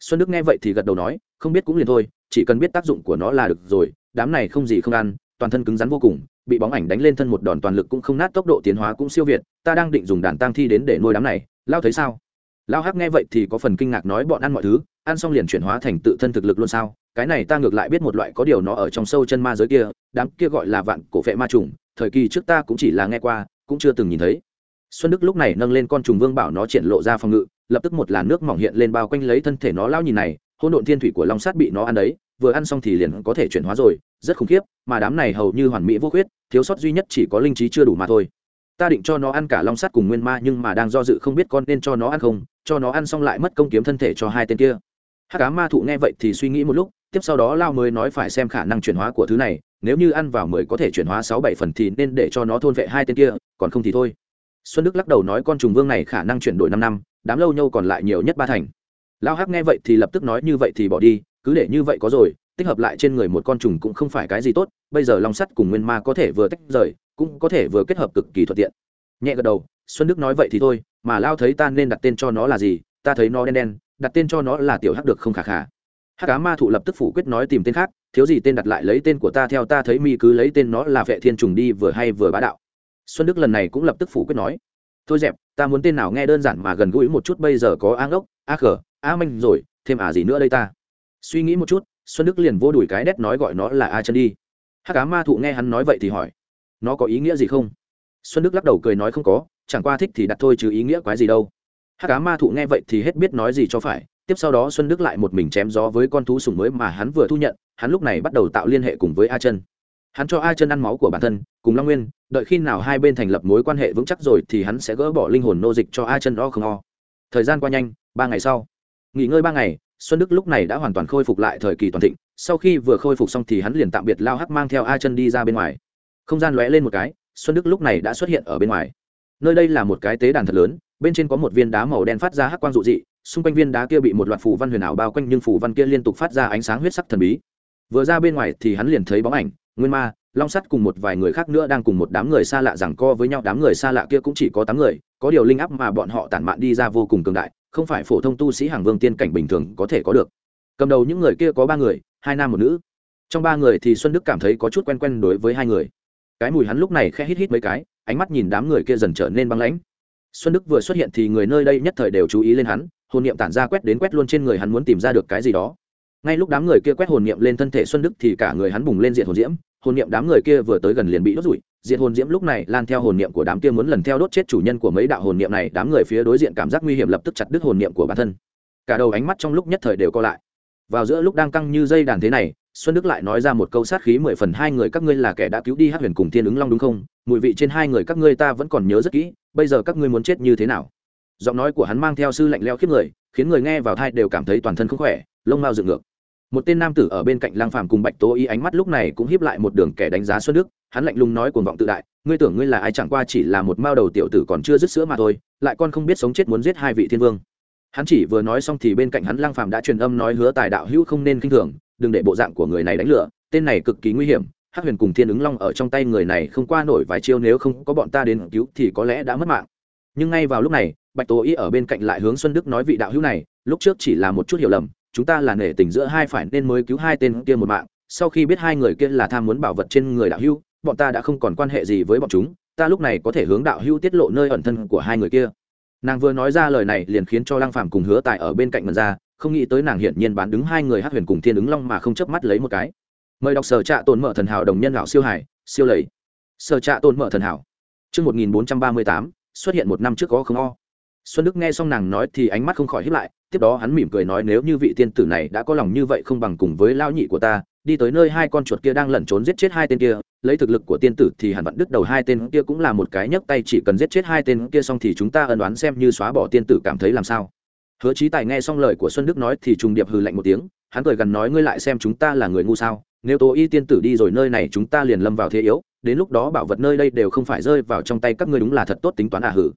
Xuân đức nghe vậy thì gật đầu nói, không biết cũng liền thôi, chỉ cần biết tác dụng của nó là được rồi, đám này không gì không ăn, toàn thân cứng rắn vô cùng, bị bóng ảnh đánh lên thân một đòn toàn lực cũng không nát tốc độ tiến hóa cũng siêu việt, ta đang định dùng đàn tang thi đến để nuôi đám này lao thấy sao? Lao hắc nghe vậy thì có phần kinh ngạc nói bọn ăn mọi thứ, ăn xong liền chuyển hóa thành tự thân thực lực luôn sao? Cái này ta ngược lại biết một loại có điều nó ở trong sâu chân ma giới kia, đám kia gọi là vạn cổ vệ ma trùng, thời kỳ trước ta cũng chỉ là nghe qua, cũng chưa từng nhìn thấy. Xuân đức lúc này nâng lên con trùng vương bảo nó triển lộ ra phòng ngự, lập tức một làn nước mỏng hiện lên bao quanh lấy thân thể nó lao nhìn này hôn độn thiên thủy của long sát bị nó ăn đấy, vừa ăn xong thì liền có thể chuyển hóa rồi, rất khủng khiếp, mà đám này hầu như hoàn mỹ vô khuyết, thiếu sót duy nhất chỉ có linh trí chưa đủ mà thôi ta định cho nó ăn cả long sắt cùng nguyên ma, nhưng mà đang do dự không biết con nên cho nó ăn không, cho nó ăn xong lại mất công kiếm thân thể cho hai tên kia. Hát cá ma thụ nghe vậy thì suy nghĩ một lúc, tiếp sau đó lao mới nói phải xem khả năng chuyển hóa của thứ này, nếu như ăn vào mười có thể chuyển hóa sáu bảy phần thì nên để cho nó thôn vệ hai tên kia, còn không thì thôi. Xuân đức lắc đầu nói con trùng vương này khả năng chuyển đổi năm năm, đám lâu nhâu còn lại nhiều nhất ba thành. Lao hắc nghe vậy thì lập tức nói như vậy thì bỏ đi, cứ để như vậy có rồi, tích hợp lại trên người một con trùng cũng không phải cái gì tốt, bây giờ long sắt cùng nguyên ma có thể vừa tách rời cũng có thể vừa kết hợp cực kỳ thuận tiện. Nhẹ gật đầu, xuân đức nói vậy thì thôi, mà lao thấy ta nên đặt tên cho nó là gì, ta thấy nó đen đen, đặt tên cho nó là tiểu hắc được không khả khả. Hắc cá ma thụ lập tức phủ quyết nói tìm tên khác, thiếu gì tên đặt lại lấy tên của ta theo ta thấy mi cứ lấy tên nó là vệ thiên trùng đi vừa hay vừa bá đạo. Xuân đức lần này cũng lập tức phủ quyết nói, thôi dẹp, ta muốn tên nào nghe đơn giản mà gần gũi một chút, bây giờ có a ngốc, a khờ a manh rồi, thêm à gì nữa đây ta. Suy nghĩ một chút, xuân đức liền vô đuổi cái đét nói gọi nó là a chân đi. Hắc cá ma thụ nghe hắn nói vậy thì hỏi nó có ý nghĩa gì không? Xuân đức lắc đầu cười nói không có, chẳng qua thích thì đặt thôi chứ ý nghĩa quái gì đâu. Hát cá ma thụ nghe vậy thì hết biết nói gì cho phải, tiếp sau đó xuân đức lại một mình chém gió với con thú sùng mới mà hắn vừa thu nhận, hắn lúc này bắt đầu tạo liên hệ cùng với a chân. Hắn cho a chân ăn máu của bản thân, cùng long nguyên, đợi khi nào hai bên thành lập mối quan hệ vững chắc rồi thì hắn sẽ gỡ bỏ linh hồn nô dịch cho a chân o không o. Thời gian qua nhanh, ba ngày sau. Nghỉ ngơi ba ngày, xuân đức lúc này đã hoàn toàn khôi phục lại thời kỳ toàn thịnh, sau khi vừa khôi phục xong thì hắn liền tạm biệt lao hắc mang theo a chân đi ra bên ngoài không gian lóe lên một cái, xuân đức lúc này đã xuất hiện ở bên ngoài. Nơi đây là một cái tế đàn thật lớn, bên trên có một viên đá màu đen phát ra hắc quang dụ dị, xung quanh viên đá kia bị một loạt phù văn huyền ảo bao quanh nhưng phù văn kia liên tục phát ra ánh sáng huyết sắc thần bí. Vừa ra bên ngoài thì hắn liền thấy bóng ảnh, nguyên ma, long sắt cùng một vài người khác nữa đang cùng một đám người xa lạ rằng co với nhau, đám người xa lạ kia cũng chỉ có tám người, có điều linh áp mà bọn họ tản mạn đi ra vô cùng cường đại, không phải phổ thông tu sĩ hàng vương tiên cảnh bình thường có thể có được. Cầm đầu những người kia có ba người, hai nam một nữ. Trong ba người thì xuân đức cảm thấy có chút quen quen đối với hai người cái mùi hắn lúc này khẽ hít hít mấy cái ánh mắt nhìn đám người kia dần trở nên băng lãnh. Xuân đức vừa xuất hiện thì người nơi đây nhất thời đều chú ý lên hắn hồn niệm tản ra quét đến quét luôn trên người hắn muốn tìm ra được cái gì đó. Ngay lúc đám người kia quét hồn niệm lên thân thể xuân đức thì cả người hắn bùng lên diện hồn diễm hồn niệm đám người kia vừa tới gần liền bị đốt rụi, diện hồn diễm lúc này lan theo hồn niệm của đám kia muốn lần theo đốt chết chủ nhân của mấy đạo hồn niệm này đám người phía đối diện cảm giác nguy hiểm lập tức chặt đứt hồn niệm của bản thân. Cả đầu ánh mắt trong lúc nhất thời đều co lại. Vào giữa lúc đang căng như dây đàn thế này xuân đức lại nói ra một câu sát khí mười phần hai người các ngươi là kẻ đã cứu đi hát huyền cùng thiên ứng long đúng không? Mùi vị trên hai người các ngươi ta vẫn còn nhớ rất kỹ, bây giờ các ngươi muốn chết như thế nào? Giọng nói của hắn mang theo sư lạnh leo khiếp người, khiến người nghe vào thai đều cảm thấy toàn thân không khỏe, lông mao dựng ngược. Một tên nam tử ở bên cạnh lang phàm cùng bạch tố y ánh mắt lúc này cũng hiếp lại một đường kẻ đánh giá xuân đức, hắn lạnh lùng nói cuồng vọng tự đại, ngươi tưởng ngươi là ai chẳng qua chỉ là một mao đầu tiểu tử còn chưa dứt sữa mà thôi, lại con không biết sống chết muốn giết hai vị thiên vương. Hắn chỉ vừa nói xong thì bên cạnh hắn lang phàm đã truyền âm nói hứa tài đạo hữu không nên kinh thường đừng để bộ dạng của người này đánh lửa, tên này cực kỳ nguy hiểm, hắc huyền cùng thiên ứng long ở trong tay người này không qua nổi vài chiêu nếu không có bọn ta đến cứu thì có lẽ đã mất mạng. Nhưng ngay vào lúc này, bạch tố y ở bên cạnh lại hướng xuân đức nói vị đạo hữu này, lúc trước chỉ là một chút hiểu lầm, chúng ta là nể tình giữa hai phải nên mới cứu hai tên kia một mạng, sau khi biết hai người kia là tham muốn bảo vật trên người đạo hữu, bọn ta đã không còn quan hệ gì với bọn chúng, ta lúc này có thể hướng đạo hữu tiết lộ nơi ẩn thân của hai người kia. Nàng vừa nói ra lời này liền khiến cho lăng phàm cùng hứa tài ở bên cạnh mật ra không nghĩ tới nàng hiển nhiên bán đứng hai người hát huyền cùng thiên ứng long mà không chớp mắt lấy một cái. Mời đọc sở trạ tồn mở thần hảo đồng nhân lão siêu hải, siêu lầy. Sở trạ tồn mở thần hảo. Chương một nghìn bốn trăm ba mươi tám, xuất hiện một năm trước có không o. Xuân đức nghe xong nàng nói thì ánh mắt không khỏi hiếp lại, tiếp đó hắn mỉm cười nói nếu như vị tiên tử này đã có lòng như vậy không bằng cùng với lao nhị của ta, đi tới nơi hai con chuột kia đang lẩn trốn giết chết hai tên kia, lấy thực lực của tiên tử thì hẳn vẫn đứt đầu hai tên kia cũng là một cái nhấc tay chỉ cần giết chết hai tên kia xong thì chúng ta ân đoán xem như xóa bỏ tiên tử cảm thấy làm sao hứa trí tài nghe xong lời của xuân đức nói thì trùng điệp hừ lạnh một tiếng, hắn cười gần nói ngươi lại xem chúng ta là người ngu sao, nếu tố y tiên tử đi rồi nơi này chúng ta liền lâm vào thế yếu, đến lúc đó bảo vật nơi đây đều không phải rơi vào trong tay các ngươi đúng là thật tốt tính toán à hử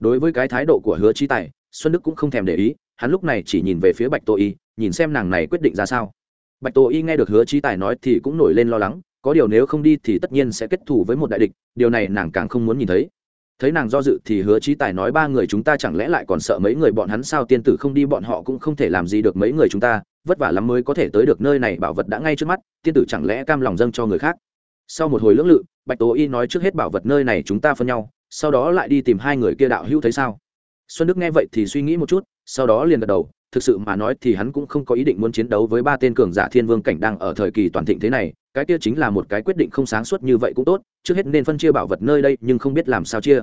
đối với cái thái độ của hứa trí tài, xuân đức cũng không thèm để ý, hắn lúc này chỉ nhìn về phía bạch tô y, nhìn xem nàng này quyết định ra sao. Bạch tô y nghe được hứa trí tài nói thì cũng nổi lên lo lắng, có điều nếu không đi thì tất nhiên sẽ kết thù với một đại địch, điều này nàng càng không muốn nhìn thấy thấy nàng do dự thì hứa trí tài nói ba người chúng ta chẳng lẽ lại còn sợ mấy người bọn hắn sao? Tiên tử không đi bọn họ cũng không thể làm gì được mấy người chúng ta, vất vả lắm mới có thể tới được nơi này, bảo vật đã ngay trước mắt, tiên tử chẳng lẽ cam lòng dâng cho người khác? Sau một hồi lưỡng lự, bạch tố y nói trước hết bảo vật nơi này chúng ta phân nhau, sau đó lại đi tìm hai người kia đạo hữu thấy sao? Xuân đức nghe vậy thì suy nghĩ một chút, sau đó liền gật đầu thực sự mà nói thì hắn cũng không có ý định muốn chiến đấu với ba tên cường giả thiên vương cảnh đang ở thời kỳ toàn thịnh thế này, cái kia chính là một cái quyết định không sáng suốt như vậy cũng tốt, trước hết nên phân chia bảo vật nơi đây nhưng không biết làm sao chia.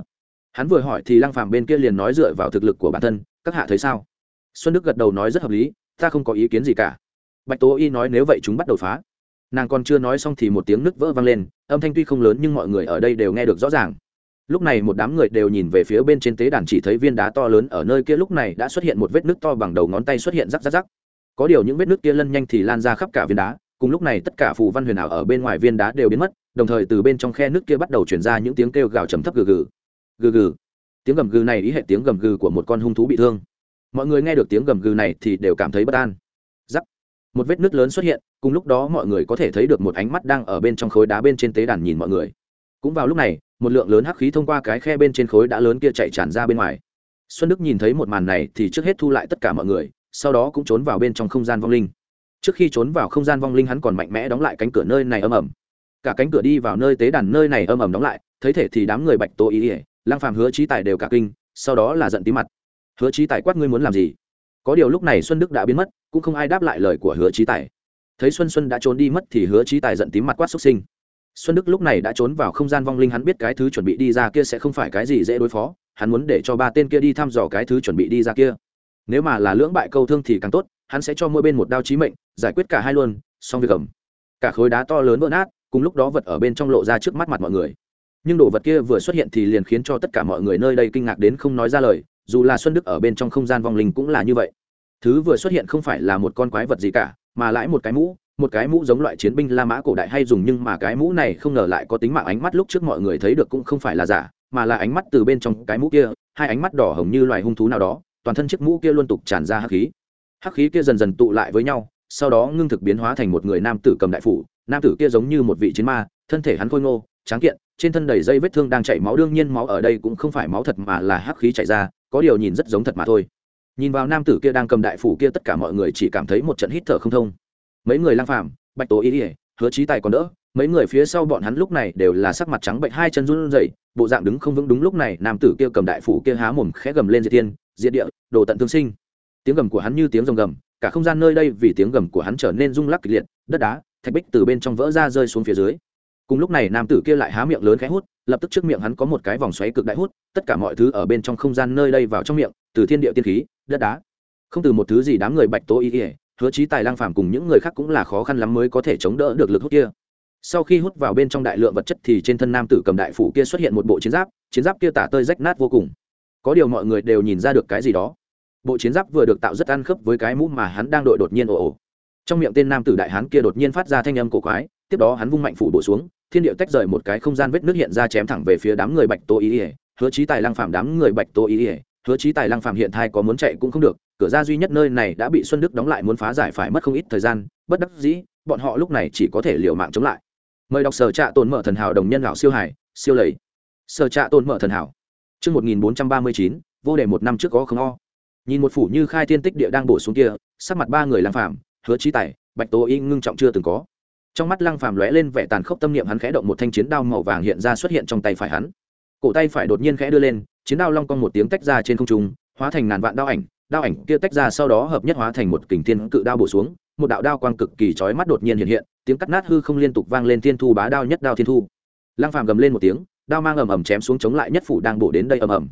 Hắn vừa hỏi thì lăng phàm bên kia liền nói dựa vào thực lực của bản thân, các hạ thấy sao? Xuân đức gật đầu nói rất hợp lý, ta không có ý kiến gì cả. Bạch tố y nói nếu vậy chúng bắt đầu phá. Nàng còn chưa nói xong thì một tiếng nứt vỡ vang lên, âm thanh tuy không lớn nhưng mọi người ở đây đều nghe được rõ ràng lúc này một đám người đều nhìn về phía bên trên tế đàn chỉ thấy viên đá to lớn ở nơi kia lúc này đã xuất hiện một vết nứt to bằng đầu ngón tay xuất hiện rắc rắc rắc. Có điều những vết nứt kia lân nhanh thì lan ra khắp cả viên đá, cùng lúc này tất cả phù văn huyền ảo ở bên ngoài viên đá đều biến mất, đồng thời từ bên trong khe nước kia bắt đầu chuyển ra những tiếng kêu gào trầm thấp gừ gừ. Gừ gừ. Tiếng gầm gừ này ý hệ tiếng gầm gừ của một con hung thú bị thương. Mọi người nghe được tiếng gầm gừ này thì đều cảm thấy bất an. Giắc một vết nứt lớn xuất hiện, cùng lúc đó mọi người có thể thấy được một ánh mắt đang ở bên trong khối đá bên trên tế đàn nhìn mọi người. Cũng vào lúc này một lượng lớn hắc khí thông qua cái khe bên trên khối đã lớn kia chạy tràn ra bên ngoài. Xuân đức nhìn thấy một màn này thì trước hết thu lại tất cả mọi người, sau đó cũng trốn vào bên trong không gian vong linh. Trước khi trốn vào không gian vong linh hắn còn mạnh mẽ đóng lại cánh cửa nơi này âm ẩm cả cánh cửa đi vào nơi tế đàn nơi này âm ẩm đóng lại, thấy thể thì đám người bạch tô ý ỉa lang phàm hứa trí tài đều cả kinh, sau đó là giận tí mặt. Hứa trí tài quát ngươi muốn làm gì? Có điều lúc này xuân đức đã biến mất, cũng không ai đáp lại lời của hứa trí tài. Thấy xuân xuân đã trốn đi mất thì hứa trí tài giận tím mặt quát xuất sinh xuân đức lúc này đã trốn vào không gian vong linh, hắn biết cái thứ chuẩn bị đi ra kia sẽ không phải cái gì dễ đối phó, hắn muốn để cho ba tên kia đi thăm dò cái thứ chuẩn bị đi ra kia. Nếu mà là lưỡng bại câu thương thì càng tốt, hắn sẽ cho mỗi bên một đao chí mệnh, giải quyết cả hai luôn, xong việc cầm cả khối đá to lớn vỡ nát, cùng lúc đó vật ở bên trong lộ ra trước mắt mặt mọi người. Nhưng đồ vật kia vừa xuất hiện thì liền khiến cho tất cả mọi người nơi đây kinh ngạc đến không nói ra lời, dù là xuân đức ở bên trong không gian vong linh cũng là như vậy. Thứ vừa xuất hiện không phải là một con quái vật gì cả, mà lãi một cái mũ một cái mũ giống loại chiến binh la mã cổ đại hay dùng nhưng mà cái mũ này không ngờ lại có tính mạng ánh mắt lúc trước mọi người thấy được cũng không phải là giả, mà là ánh mắt từ bên trong cái mũ kia, hai ánh mắt đỏ hồng như loài hung thú nào đó, toàn thân chiếc mũ kia luôn tục tràn ra hắc khí. Hắc khí kia dần dần tụ lại với nhau, sau đó ngưng thực biến hóa thành một người nam tử cầm đại phủ, nam tử kia giống như một vị chiến ma, thân thể hắn khôi ngô, tráng kiện, trên thân đầy dây vết thương đang chảy máu, đương nhiên máu ở đây cũng không phải máu thật mà là hắc khí chảy ra, có điều nhìn rất giống thật mà thôi. Nhìn vào nam tử kia đang cầm đại phủ kia, tất cả mọi người chỉ cảm thấy một trận hít thở không thông mấy người lang phàm, bạch tố ý ỉa hứa trí tài còn đỡ, mấy người phía sau bọn hắn lúc này đều là sắc mặt trắng bệnh, hai chân run rẩy, bộ dạng đứng không vững đúng lúc này, nam tử kia cầm đại phủ kia há mồm khẽ gầm lên diệt tiên, diệt địa, đồ tận thương sinh. Tiếng gầm của hắn như tiếng rồng gầm, cả không gian nơi đây vì tiếng gầm của hắn trở nên rung lắc kịch liệt, đất đá, thạch bích từ bên trong vỡ ra rơi xuống phía dưới. Cùng lúc này, nam tử kia lại há miệng lớn khẽ hút, lập tức trước miệng hắn có một cái vòng xoáy cực đại hút, tất cả mọi thứ ở bên trong không gian nơi đây vào trong miệng, từ thiên địa tiên khí, đất đá. Không từ một thứ gì đám người bạch tố ý ỉa hứa trí tài lang phàm cùng những người khác cũng là khó khăn lắm mới có thể chống đỡ được lực hút kia. Sau khi hút vào bên trong đại lượng vật chất thì trên thân nam tử cầm đại phủ kia xuất hiện một bộ chiến giáp chiến giáp kia tả tơi rách nát vô cùng. Có điều mọi người đều nhìn ra được cái gì đó. Bộ chiến giáp vừa được tạo rất ăn khớp với cái mũ mà hắn đang đội đột nhiên ồ ồ. Trong miệng tên nam tử đại hán kia đột nhiên phát ra thanh âm cổ quái, tiếp đó hắn vung mạnh phủ bổ xuống, thiên điệu tách rời một cái không gian vết nước hiện ra chém thẳng về phía đám người bạch tô ý ỉa hứa trí tài lang phạm đám người bạch tô ý ỉa hứa chí tài lăng phạm hiện thai có muốn chạy cũng không được, cửa ra duy nhất nơi này đã bị xuân đức đóng lại muốn phá giải phải mất không ít thời gian, bất đắc dĩ, bọn họ lúc này chỉ có thể liều mạng chống lại. Mời đọc sở trạ tồn mở thần hảo đồng nhân lão siêu hải siêu lầy. Sở trạ tồn mở thần hảo. Chương một nghìn bốn trăm ba mươi chín, vô đề một năm trước có không o. Nhìn một phủ như khai thiên tích địa đang bổ xuống kia, sắc mặt ba người lang phàm, hứa trí tài, bạch tố y ngưng trọng chưa từng có. Trong mắt lăng phàm lóe lên vẻ tàn khốc tâm niệm hắn khẽ động một thanh chiến đao màu vàng hiện ra xuất hiện trong tay phải hắn. Cổ tay phải đột nhiên khẽ đưa lên chiến đao long cong một tiếng tách ra trên không trung, hóa thành ngàn vạn đao ảnh đao ảnh kia tách ra sau đó hợp nhất hóa thành một kình thiên cự đao bổ xuống, một đạo đao quang cực kỳ chói mắt đột nhiên hiện hiện, tiếng cắt nát hư không liên tục vang lên thiên thu bá đao nhất đao thiên thu. Lăng phàm gầm lên một tiếng, đao mang ầm ầm chém xuống chống lại nhất phủ đang bổ đến đây ầm ầm.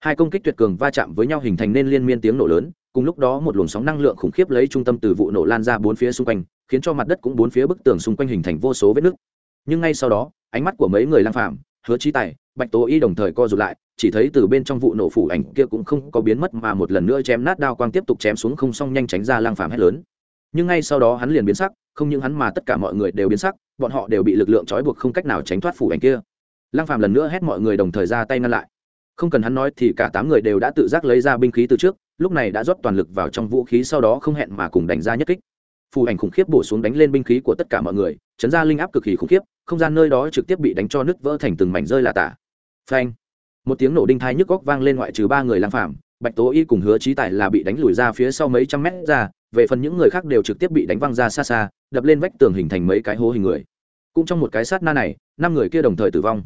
Hai công kích tuyệt cường va chạm với nhau hình thành nên liên miên tiếng nổ lớn, cùng lúc đó một luồng sóng năng lượng khủng khiếp lấy trung tâm từ vụ nổ lan ra bốn phía xung quanh, khiến cho mặt đất cũng bốn phía bức tường xung quanh hình thành vô số vết nứt. Nhưng ngay sau đó, ánh mắt của mấy người lang phàm, hứa trí tài, bạch tố y đồng thời co rụt lại chỉ thấy từ bên trong vụ nổ phủ ảnh kia cũng không có biến mất mà một lần nữa chém nát đao quang tiếp tục chém xuống không xong nhanh tránh ra lang phàm hét lớn. Nhưng ngay sau đó hắn liền biến sắc, không những hắn mà tất cả mọi người đều biến sắc, bọn họ đều bị lực lượng trói buộc không cách nào tránh thoát phủ ảnh kia. Lang phàm lần nữa hét mọi người đồng thời ra tay ngăn lại. Không cần hắn nói thì cả tám người đều đã tự giác lấy ra binh khí từ trước, lúc này đã rót toàn lực vào trong vũ khí sau đó không hẹn mà cùng đánh ra nhất kích. Phù ảnh khủng khiếp bổ xuống đánh lên binh khí của tất cả mọi người, chấn ra linh áp cực kỳ khủng khiếp, không gian nơi đó trực tiếp bị đánh cho nứt vỡ thành từng mảnh rơi là tả. Phanh một tiếng nổ đinh thai nhức góc vang lên ngoại trừ ba người lang phạm bạch tố y cùng hứa trí tài là bị đánh lùi ra phía sau mấy trăm mét ra, về phần những người khác đều trực tiếp bị đánh văng ra xa xa, đập lên vách tường hình thành mấy cái hố hình người. Cũng trong một cái sát na này, năm người kia đồng thời tử vong.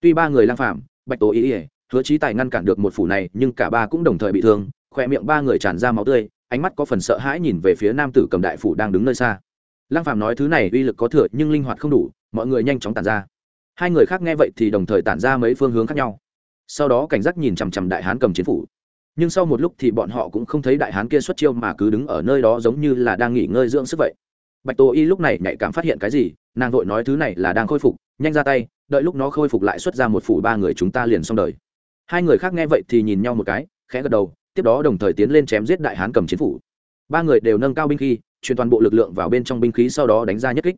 Tuy ba người lang phạm bạch tố y, hứa trí tài ngăn cản được một phủ này, nhưng cả ba cũng đồng thời bị thương, khỏe miệng ba người tràn ra máu tươi, ánh mắt có phần sợ hãi nhìn về phía nam tử cầm đại phủ đang đứng nơi xa. Lang phạm nói thứ này uy lực có thừa, nhưng linh hoạt không đủ, mọi người nhanh chóng tản ra. Hai người khác nghe vậy thì đồng thời tản ra mấy phương hướng khác nhau sau đó cảnh giác nhìn chằm chằm đại hán cầm chiến phủ. Nhưng sau một lúc thì bọn họ cũng không thấy đại hán kia xuất chiêu mà cứ đứng ở nơi đó giống như là đang nghỉ ngơi dưỡng sức vậy. Bạch tô y lúc này nhạy cảm phát hiện cái gì, nàng vội nói thứ này là đang khôi phục, nhanh ra tay, đợi lúc nó khôi phục lại xuất ra một phủ ba người chúng ta liền xong đời. Hai người khác nghe vậy thì nhìn nhau một cái, khẽ gật đầu, tiếp đó đồng thời tiến lên chém giết đại hán cầm chiến phủ. Ba người đều nâng cao binh khí, truyền toàn bộ lực lượng vào bên trong binh khí sau đó đánh ra nhất kích.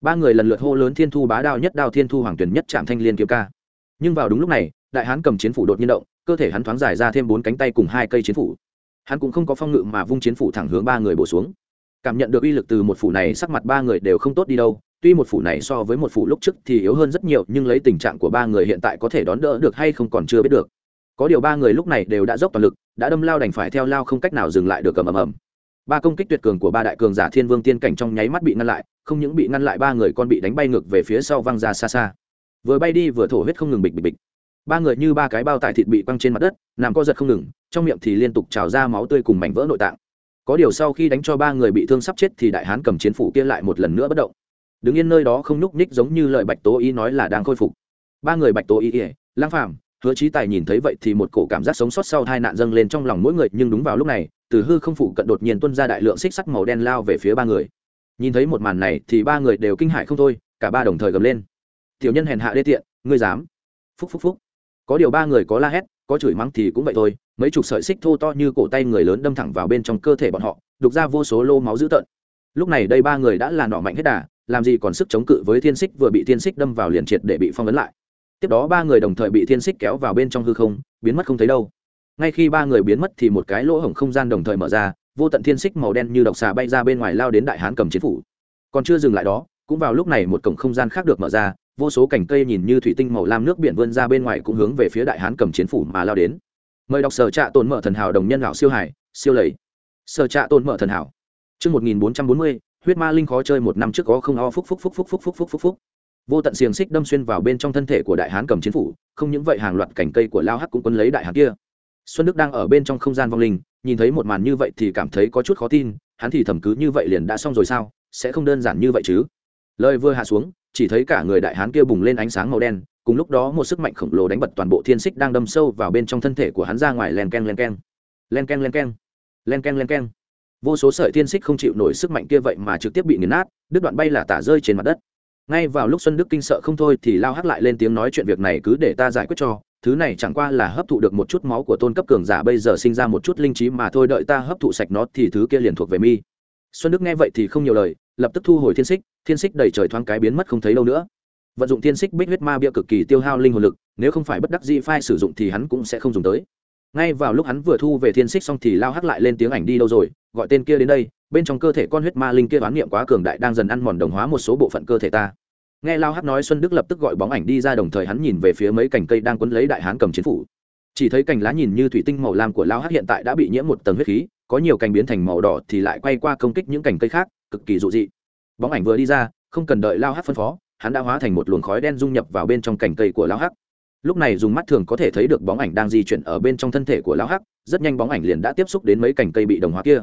Ba người lần lượt hô lớn thiên thu bá đao nhất đao thiên thu hoàng tuyển nhất trạm thanh liên kiếm ca. Nhưng vào đúng lúc này đại hán cầm chiến phủ đột nhiên động, cơ thể hắn thoáng dài ra thêm bốn cánh tay cùng hai cây chiến phủ. Hắn cũng không có phong ngự mà vung chiến phủ thẳng hướng ba người bổ xuống. Cảm nhận được uy lực từ một phủ này, sắc mặt ba người đều không tốt đi đâu, tuy một phủ này so với một phủ lúc trước thì yếu hơn rất nhiều, nhưng lấy tình trạng của ba người hiện tại có thể đón đỡ được hay không còn chưa biết được. Có điều ba người lúc này đều đã dốc toàn lực, đã đâm lao đành phải theo lao không cách nào dừng lại được cầm ầm ầm. Ba công kích tuyệt cường của ba đại cường giả thiên vương tiên cảnh trong nháy mắt bị ngăn lại, không những bị ngăn lại ba người còn bị đánh bay ngược về phía sau văng ra xa xa. Vừa bay đi vừa thổ huyết không ngừng bịch bịch bịch ba người như ba cái bao tải thịt bị quăng trên mặt đất, nằm co giật không ngừng, trong miệng thì liên tục trào ra máu tươi cùng mảnh vỡ nội tạng. Có điều sau khi đánh cho ba người bị thương sắp chết thì đại hán cầm chiến phủ kia lại một lần nữa bất động. Đứng yên nơi đó không nhúc nhích giống như lời bạch tố ý nói là đang khôi phục. Ba người bạch tố ý ỉa, lang phàm, hứa trí tài nhìn thấy vậy thì một cổ cảm giác sống sót sau hai nạn dâng lên trong lòng mỗi người, nhưng đúng vào lúc này, từ hư không phụ cận đột nhiên tuân ra đại lượng xích sắc màu đen lao về phía ba người. Nhìn thấy một màn này thì ba người đều kinh hại không thôi, cả ba đồng thời gầm lên. Tiểu nhân hèn hạ đê tiện, ngươi dám? Phúc phúc phúc có điều ba người có la hét, có chửi mắng thì cũng vậy thôi, mấy chục sợi xích thô to như cổ tay người lớn đâm thẳng vào bên trong cơ thể bọn họ, đục ra vô số lô máu dữ tợn. Lúc này đây ba người đã là nọ mạnh hết đà, làm gì còn sức chống cự với thiên xích vừa bị thiên xích đâm vào liền triệt để bị phong ấn lại. Tiếp đó ba người đồng thời bị thiên xích kéo vào bên trong hư không, biến mất không thấy đâu. Ngay khi ba người biến mất thì một cái lỗ hổng không gian đồng thời mở ra, vô tận thiên xích màu đen như độc xà bay ra bên ngoài lao đến đại hán cầm chiến phủ. Còn chưa dừng lại đó, cũng vào lúc này một cổng không gian khác được mở ra vô số cành cây nhìn như thủy tinh màu lam nước biển vươn ra bên ngoài cũng hướng về phía đại hán cầm chiến phủ mà lao đến. Mời đọc sở trạ tồn mở thần hảo đồng nhân lão siêu hải, siêu lầy. Sở trạ tồn mở thần hảo. Chương một nghìn bốn trăm bốn mươi, huyết ma linh khó chơi một năm trước có không o phúc phúc phúc phúc phúc phúc phúc phúc phúc. Vô tận xiềng xích đâm xuyên vào bên trong thân thể của đại hán cầm chiến phủ, không những vậy hàng loạt cành cây của lao hắc cũng quấn lấy đại hán kia. Xuân đức đang ở bên trong không gian vong linh, nhìn thấy một màn như vậy thì cảm thấy có chút khó tin, hắn thì thầm cứ như vậy liền đã xong rồi sao, sẽ không đơn giản như vậy chứ. Lời vừa hạ xuống chỉ thấy cả người đại hán kia bùng lên ánh sáng màu đen, cùng lúc đó một sức mạnh khổng lồ đánh bật toàn bộ thiên xích đang đâm sâu vào bên trong thân thể của hắn ra ngoài len k e n len k e n len k e n len k e n len k e n len k e n vô số sợi thiên xích không chịu nổi sức mạnh kia vậy mà trực tiếp bị nghiền nát, đứt đoạn bay là tả rơi trên mặt đất. Ngay vào lúc xuân đức kinh sợ không thôi thì lao hắc lại lên tiếng nói chuyện việc này cứ để ta giải quyết cho, thứ này chẳng qua là hấp thụ được một chút máu của tôn cấp cường giả bây giờ sinh ra một chút linh trí mà thôi, đợi ta hấp thụ sạch nó thì thứ kia liền thuộc về mi. Xuân đức nghe vậy thì không nhiều lời lập tức thu hồi thiên xích thiên xích đầy trời thoáng cái biến mất không thấy đâu nữa. Vận dụng thiên xích bích huyết ma bia cực kỳ tiêu hao linh hồn lực, nếu không phải bất đắc dĩ phai sử dụng thì hắn cũng sẽ không dùng tới. Ngay vào lúc hắn vừa thu về thiên xích xong thì lao hắc lại lên tiếng ảnh đi đâu rồi, gọi tên kia đến đây, bên trong cơ thể con huyết ma linh kia đoán niệm quá cường đại đang dần ăn mòn đồng hóa một số bộ phận cơ thể ta. Nghe lao hắc nói xuân đức lập tức gọi bóng ảnh đi ra đồng thời hắn nhìn về phía mấy cành cây đang quấn lấy đại hán cầm chiến phủ. Chỉ thấy cành lá nhìn như thủy tinh màu lam của lao hắc hiện tại đã bị nhiễm một tầng huyết khí, có nhiều cành biến thành màu đỏ thì lại quay qua công kích những cành cây khác cực kỳ dụ dị. Bóng ảnh vừa đi ra, không cần đợi lao hắc phân phó, hắn đã hóa thành một luồng khói đen dung nhập vào bên trong cành cây của lao hắc. Lúc này dùng mắt thường có thể thấy được bóng ảnh đang di chuyển ở bên trong thân thể của lao hắc, rất nhanh bóng ảnh liền đã tiếp xúc đến mấy cành cây bị đồng hóa kia.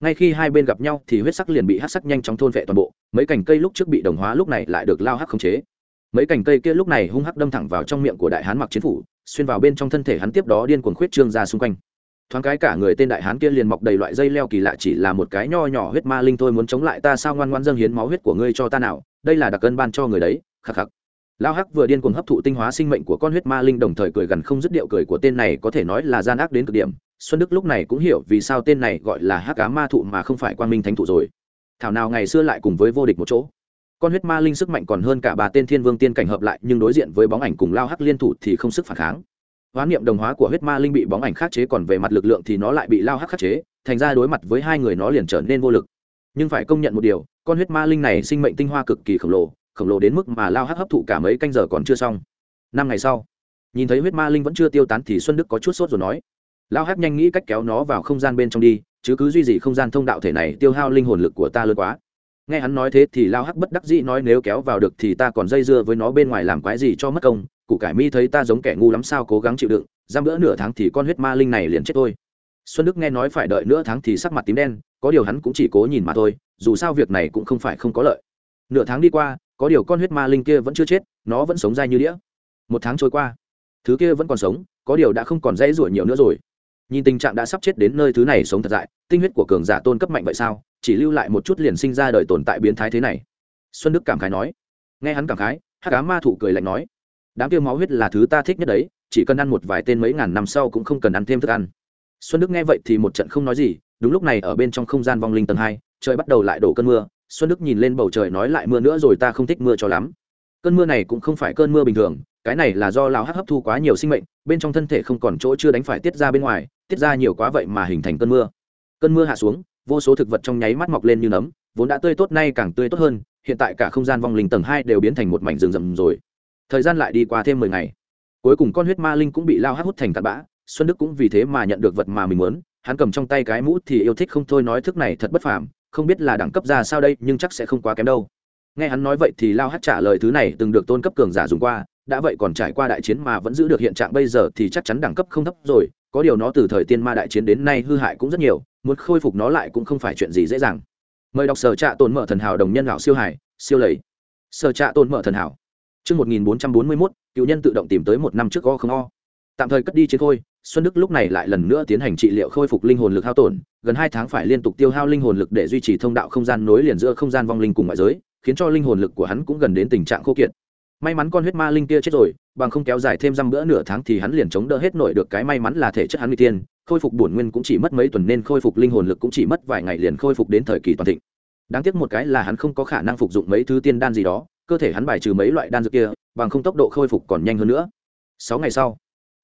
Ngay khi hai bên gặp nhau thì huyết sắc liền bị hắc sắc nhanh chóng thôn vệ toàn bộ, mấy cành cây lúc trước bị đồng hóa lúc này lại được lao hắc khống chế. Mấy cành cây kia lúc này hung hắc đâm thẳng vào trong miệng của đại hán mặc chiến phủ, xuyên vào bên trong thân thể hắn tiếp đó điên cuồng khuyết trương ra xung quanh thoáng cái cả người tên đại hán kia liền mọc đầy loại dây leo kỳ lạ chỉ là một cái nho nhỏ huyết ma linh thôi muốn chống lại ta sao ngoan ngoan dâng hiến máu huyết của ngươi cho ta nào, đây là đặc cân ban cho người đấy, khắc khắc. Lao hắc vừa điên cuồng hấp thụ tinh hóa sinh mệnh của con huyết ma linh đồng thời cười gần không dứt điệu cười của tên này có thể nói là gian ác đến cực điểm, xuân đức lúc này cũng hiểu vì sao tên này gọi là hắc cá ma thụ mà không phải quan minh thánh thụ rồi. Thảo nào ngày xưa lại cùng với vô địch một chỗ. Con huyết ma linh sức mạnh còn hơn cả bà tên thiên vương tiên cảnh hợp lại, nhưng đối diện với bóng ảnh cùng lao hắc liên thủ thì không sức phản kháng hóa niệm đồng hóa của huyết ma linh bị bóng ảnh khắc chế còn về mặt lực lượng thì nó lại bị lao hắc khắc chế, thành ra đối mặt với hai người nó liền trở nên vô lực. Nhưng phải công nhận một điều, con huyết ma linh này sinh mệnh tinh hoa cực kỳ khổng lồ khổng lồ đến mức mà lao hắc hấp thụ cả mấy canh giờ còn chưa xong. Năm ngày sau, nhìn thấy huyết ma linh vẫn chưa tiêu tán thì xuân đức có chút sốt rồi nói, lao hắc nhanh nghĩ cách kéo nó vào không gian bên trong đi, chứ cứ duy trì không gian thông đạo thể này tiêu hao linh hồn lực của ta lớn quá nghe hắn nói thế thì lao hắc bất đắc dĩ nói nếu kéo vào được thì ta còn dây dưa với nó bên ngoài làm quái gì cho mất công. Cụ cải mi thấy ta giống kẻ ngu lắm sao cố gắng chịu đựng, giam bữa nửa tháng thì con huyết ma linh này liền chết thôi. Xuân đức nghe nói phải đợi nửa tháng thì sắc mặt tím đen, có điều hắn cũng chỉ cố nhìn mà thôi, dù sao việc này cũng không phải không có lợi. Nửa tháng đi qua, có điều con huyết ma linh kia vẫn chưa chết, nó vẫn sống dai như đĩa. Một tháng trôi qua, thứ kia vẫn còn sống, có điều đã không còn dãy ruổi nhiều nữa rồi. Nhìn tình trạng đã sắp chết đến nơi thứ này sống thật dại, tinh huyết của cường giả tôn cấp mạnh vậy sao? Chỉ lưu lại một chút liền sinh ra đời tồn tại biến thái thế này. Xuân đức cảm khái nói. Nghe hắn cảm khái, hắc cá ma thụ cười lạnh nói. Đám tiêu máu huyết là thứ ta thích nhất đấy, chỉ cần ăn một vài tên mấy ngàn năm sau cũng không cần ăn thêm thức ăn. Xuân đức nghe vậy thì một trận không nói gì, đúng lúc này ở bên trong không gian vong linh tầng hai, trời bắt đầu lại đổ cơn mưa. Xuân đức nhìn lên bầu trời nói lại mưa nữa rồi ta không thích mưa cho lắm. Cơn mưa này cũng không phải cơn mưa bình thường, cái này là do lão hắc hấp thu quá nhiều sinh mệnh, bên trong thân thể không còn chỗ chưa đánh phải tiết ra bên ngoài, tiết ra nhiều quá vậy mà hình thành cơn mưa. Cơn mưa hạ xuống vô số thực vật trong nháy mắt mọc lên như nấm, vốn đã tươi tốt nay càng tươi tốt hơn, hiện tại cả không gian vong linh tầng hai đều biến thành một mảnh rừng rậm rồi. Thời gian lại đi qua thêm mười ngày. Cuối cùng con huyết ma linh cũng bị lao hát hút thành tạt bã, xuân đức cũng vì thế mà nhận được vật mà mình muốn, hắn cầm trong tay cái mũ thì yêu thích không thôi nói thức này thật bất phàm, không biết là đẳng cấp ra sao đây, nhưng chắc sẽ không quá kém đâu. Nghe hắn nói vậy thì lao hát trả lời thứ này từng được tôn cấp cường giả dùng qua, đã vậy còn trải qua đại chiến mà vẫn giữ được hiện trạng bây giờ thì chắc chắn đẳng cấp không thấp rồi có điều nó từ thời tiên ma đại chiến đến nay hư hại cũng rất nhiều muốn khôi phục nó lại cũng không phải chuyện gì dễ dàng mời đọc sở trạ tồn mở thần hảo đồng nhân lão siêu hải siêu lầy sở trạ tồn mở thần hảo Trước 1441, cựu nhân tự động tìm tới một năm trước o không o. Tạm thời cất đi chiến khôi, Xuân Đức lúc này lại lần nữa tiến hành trị liệu khôi phục linh hồn lực hao tổn, gần hai tháng phải liên tục tiêu hao linh hồn lực để duy trì thông đạo không gian nối liền giữa không gian vong linh cùng ngoại giới, khiến cho linh hồn lực của hắn cũng gần đến tình trạng khô kiệt. May mắn con huyết ma linh kia chết rồi, bằng không kéo dài thêm răm bữa nửa tháng thì hắn liền chống đỡ hết nổi được cái may mắn là thể chất hắn nguy tiên, khôi phục bổn nguyên cũng chỉ mất mấy tuần nên khôi phục linh hồn lực cũng chỉ mất vài ngày liền khôi phục đến thời kỳ toàn thịnh. Đáng tiếc một cái là hắn không có khả năng phục dụng mấy thứ tiên đan gì đó, cơ thể hắn bài trừ mấy loại đan dược kia, bằng không tốc độ khôi phục còn nhanh hơn nữa. Sáu ngày sau,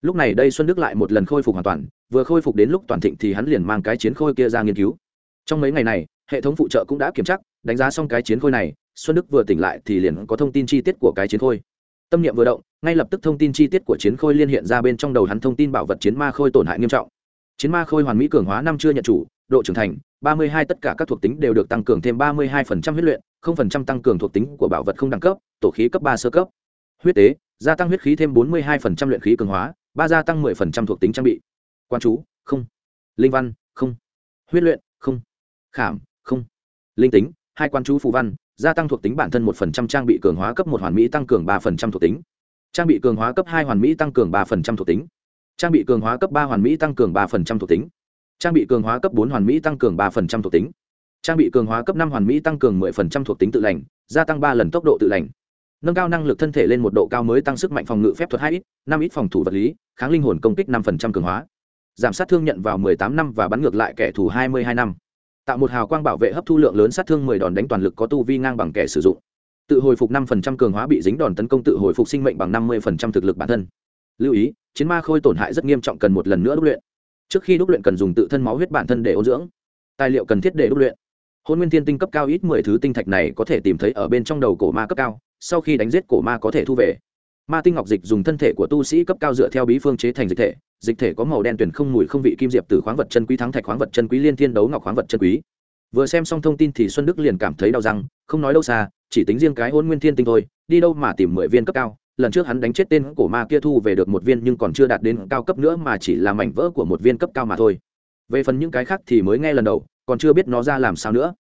lúc này đây xuân đức lại một lần khôi phục hoàn toàn vừa khôi phục đến lúc toàn thịnh thì hắn liền mang cái chiến khôi kia ra nghiên cứu trong mấy ngày này hệ thống phụ trợ cũng đã kiểm tra đánh giá xong cái chiến khôi này xuân đức vừa tỉnh lại thì liền có thông tin chi tiết của cái chiến khôi tâm niệm vừa động ngay lập tức thông tin chi tiết của chiến khôi liên hiện ra bên trong đầu hắn thông tin bảo vật chiến ma khôi tổn hại nghiêm trọng. Chiến ma khôi hoàn mỹ cường hóa năm chưa nhận chủ, độ trưởng thành, ba mươi hai tất cả các thuộc tính đều được tăng cường thêm ba mươi 32% huyết luyện, không phần trăm tăng cường thuộc tính của bảo vật không đẳng cấp, tổ khí cấp ba sơ cấp. Huyết tế, gia tăng huyết khí thêm bốn mươi 42% luyện khí cường hóa, ba gia tăng 10% thuộc tính trang bị. Quan chú, không. Linh văn, không. Huyết luyện, không. Khảm, không. Linh tính, hai quan chú phù văn, gia tăng thuộc tính bản thân một phần trăm trang bị cường hóa cấp một hoàn mỹ tăng cường ba phần trăm thuộc tính trang bị cường hóa cấp hai hoàn mỹ tăng cường ba phần trăm thuộc tính. Trang bị cường hóa cấp ba hoàn mỹ tăng cường ba phần trăm thuộc tính. Trang bị cường hóa cấp bốn hoàn mỹ tăng cường ba phần trăm thuộc tính. Trang bị cường hóa cấp năm hoàn mỹ tăng cường mười phần trăm thuộc tính tự lành, gia tăng ba lần tốc độ tự lành. Nâng cao năng lực thân thể lên một độ cao mới tăng sức mạnh phòng ngự phép thuật hai ít, năm ít phòng thủ vật lý, kháng linh hồn công kích năm phần trăm cường hóa. Giảm sát thương nhận vào mười tám năm và bắn ngược lại kẻ thù hai mươi hai năm. Tạo một hào quang bảo vệ hấp thu lượng lớn sát thương mười đòn đánh toàn lực có tu vi ngang bằng kẻ sử dụng tự hồi phục 5% cường hóa bị dính đòn tấn công tự hồi phục sinh mệnh bằng năm mươi phần trăm thực lực bản thân. Lưu ý, chiến ma khôi tổn hại rất nghiêm trọng cần một lần nữa đúc luyện. Trước khi đúc luyện cần dùng tự thân máu huyết bản thân để ôn dưỡng. Tài liệu cần thiết để đúc luyện. Hôn nguyên thiên tinh cấp cao ít mười thứ tinh thạch này có thể tìm thấy ở bên trong đầu cổ ma cấp cao, sau khi đánh giết cổ ma có thể thu về. Ma tinh ngọc dịch dùng thân thể của tu sĩ cấp cao dựa theo bí phương chế thành dịch thể. Dịch thể có màu đen tuyển không mùi không vị kim diệp từ khoáng vật chân quý thắng thạch khoáng vật chân quý liên thiên đấu ngọc khoáng vật chân quý vừa xem xong thông tin thì xuân đức liền cảm thấy đau răng, không nói đâu xa, chỉ tính riêng cái hôn nguyên thiên tinh thôi, đi đâu mà tìm mười viên cấp cao. Lần trước hắn đánh chết tên cổ ma kia thu về được một viên nhưng còn chưa đạt đến cao cấp nữa mà chỉ là mảnh vỡ của một viên cấp cao mà thôi. Về phần những cái khác thì mới nghe lần đầu, còn chưa biết nó ra làm sao nữa.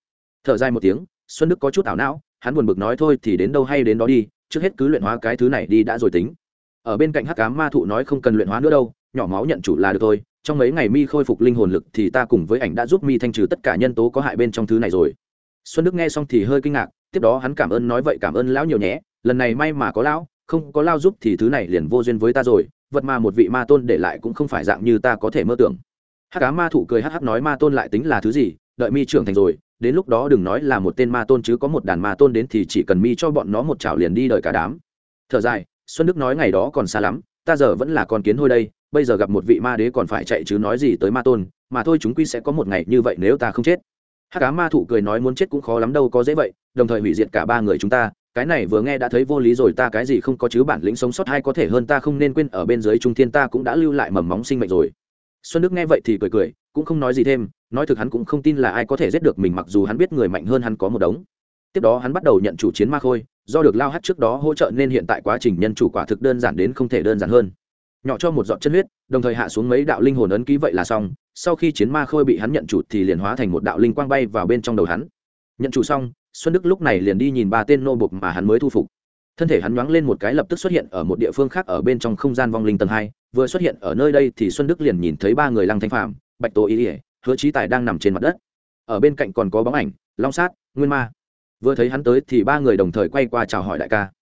Thở dài một tiếng, xuân đức có chút ảo não, hắn buồn bực nói thôi thì đến đâu hay đến đó đi, trước hết cứ luyện hóa cái thứ này đi đã rồi tính. Ở bên cạnh hắc cám ma thụ nói không cần luyện hóa nữa đâu, nhỏ máu nhận chủ là được thôi trong mấy ngày mi khôi phục linh hồn lực thì ta cùng với ảnh đã giúp mi thanh trừ tất cả nhân tố có hại bên trong thứ này rồi. Xuân đức nghe xong thì hơi kinh ngạc, tiếp đó hắn cảm ơn nói vậy cảm ơn lão nhiều nhé, lần này may mà có lão, không có lao giúp thì thứ này liền vô duyên với ta rồi, vật mà một vị ma tôn để lại cũng không phải dạng như ta có thể mơ tưởng. Hát cá ma thủ cười hát hát nói ma tôn lại tính là thứ gì, đợi mi trưởng thành rồi, đến lúc đó đừng nói là một tên ma tôn chứ có một đàn ma tôn đến thì chỉ cần mi cho bọn nó một chảo liền đi đợi cả đám. Thở dài, xuân đức nói ngày đó còn xa lắm, ta giờ vẫn là con kiến thôi đây bây giờ gặp một vị ma đế còn phải chạy chứ nói gì tới ma tôn, mà thôi chúng quy sẽ có một ngày như vậy nếu ta không chết. Hát cá ma thụ cười nói muốn chết cũng khó lắm đâu, có dễ vậy, đồng thời hủy diệt cả ba người chúng ta, cái này vừa nghe đã thấy vô lý rồi, ta cái gì không có chứ, bản lĩnh sống sót hay có thể hơn ta không nên quên, ở bên dưới trung thiên ta cũng đã lưu lại mầm móng sinh mệnh rồi. Xuân đức nghe vậy thì cười cười, cũng không nói gì thêm, nói thực hắn cũng không tin là ai có thể giết được mình, mặc dù hắn biết người mạnh hơn hắn có một đống. Tiếp đó hắn bắt đầu nhận chủ chiến ma khôi, do được lao hát trước đó hỗ trợ nên hiện tại quá trình nhân chủ quả thực đơn giản đến không thể đơn giản hơn nhỏ cho một giọt chân huyết, đồng thời hạ xuống mấy đạo linh hồn ấn ký vậy là xong. Sau khi chiến ma khôi bị hắn nhận chủ thì liền hóa thành một đạo linh quang bay vào bên trong đầu hắn. Nhận chủ xong, xuân đức lúc này liền đi nhìn ba tên nô bục mà hắn mới thu phục. Thân thể hắn nhoáng lên một cái lập tức xuất hiện ở một địa phương khác ở bên trong không gian vong linh tầng hai. Vừa xuất hiện ở nơi đây thì xuân đức liền nhìn thấy ba người lăng thanh phạm bạch tố ý ỉa hứa trí tài đang nằm trên mặt đất. Ở bên cạnh còn có bóng ảnh, long sát, nguyên ma. Vừa thấy hắn tới thì ba người đồng thời quay qua chào hỏi đại ca.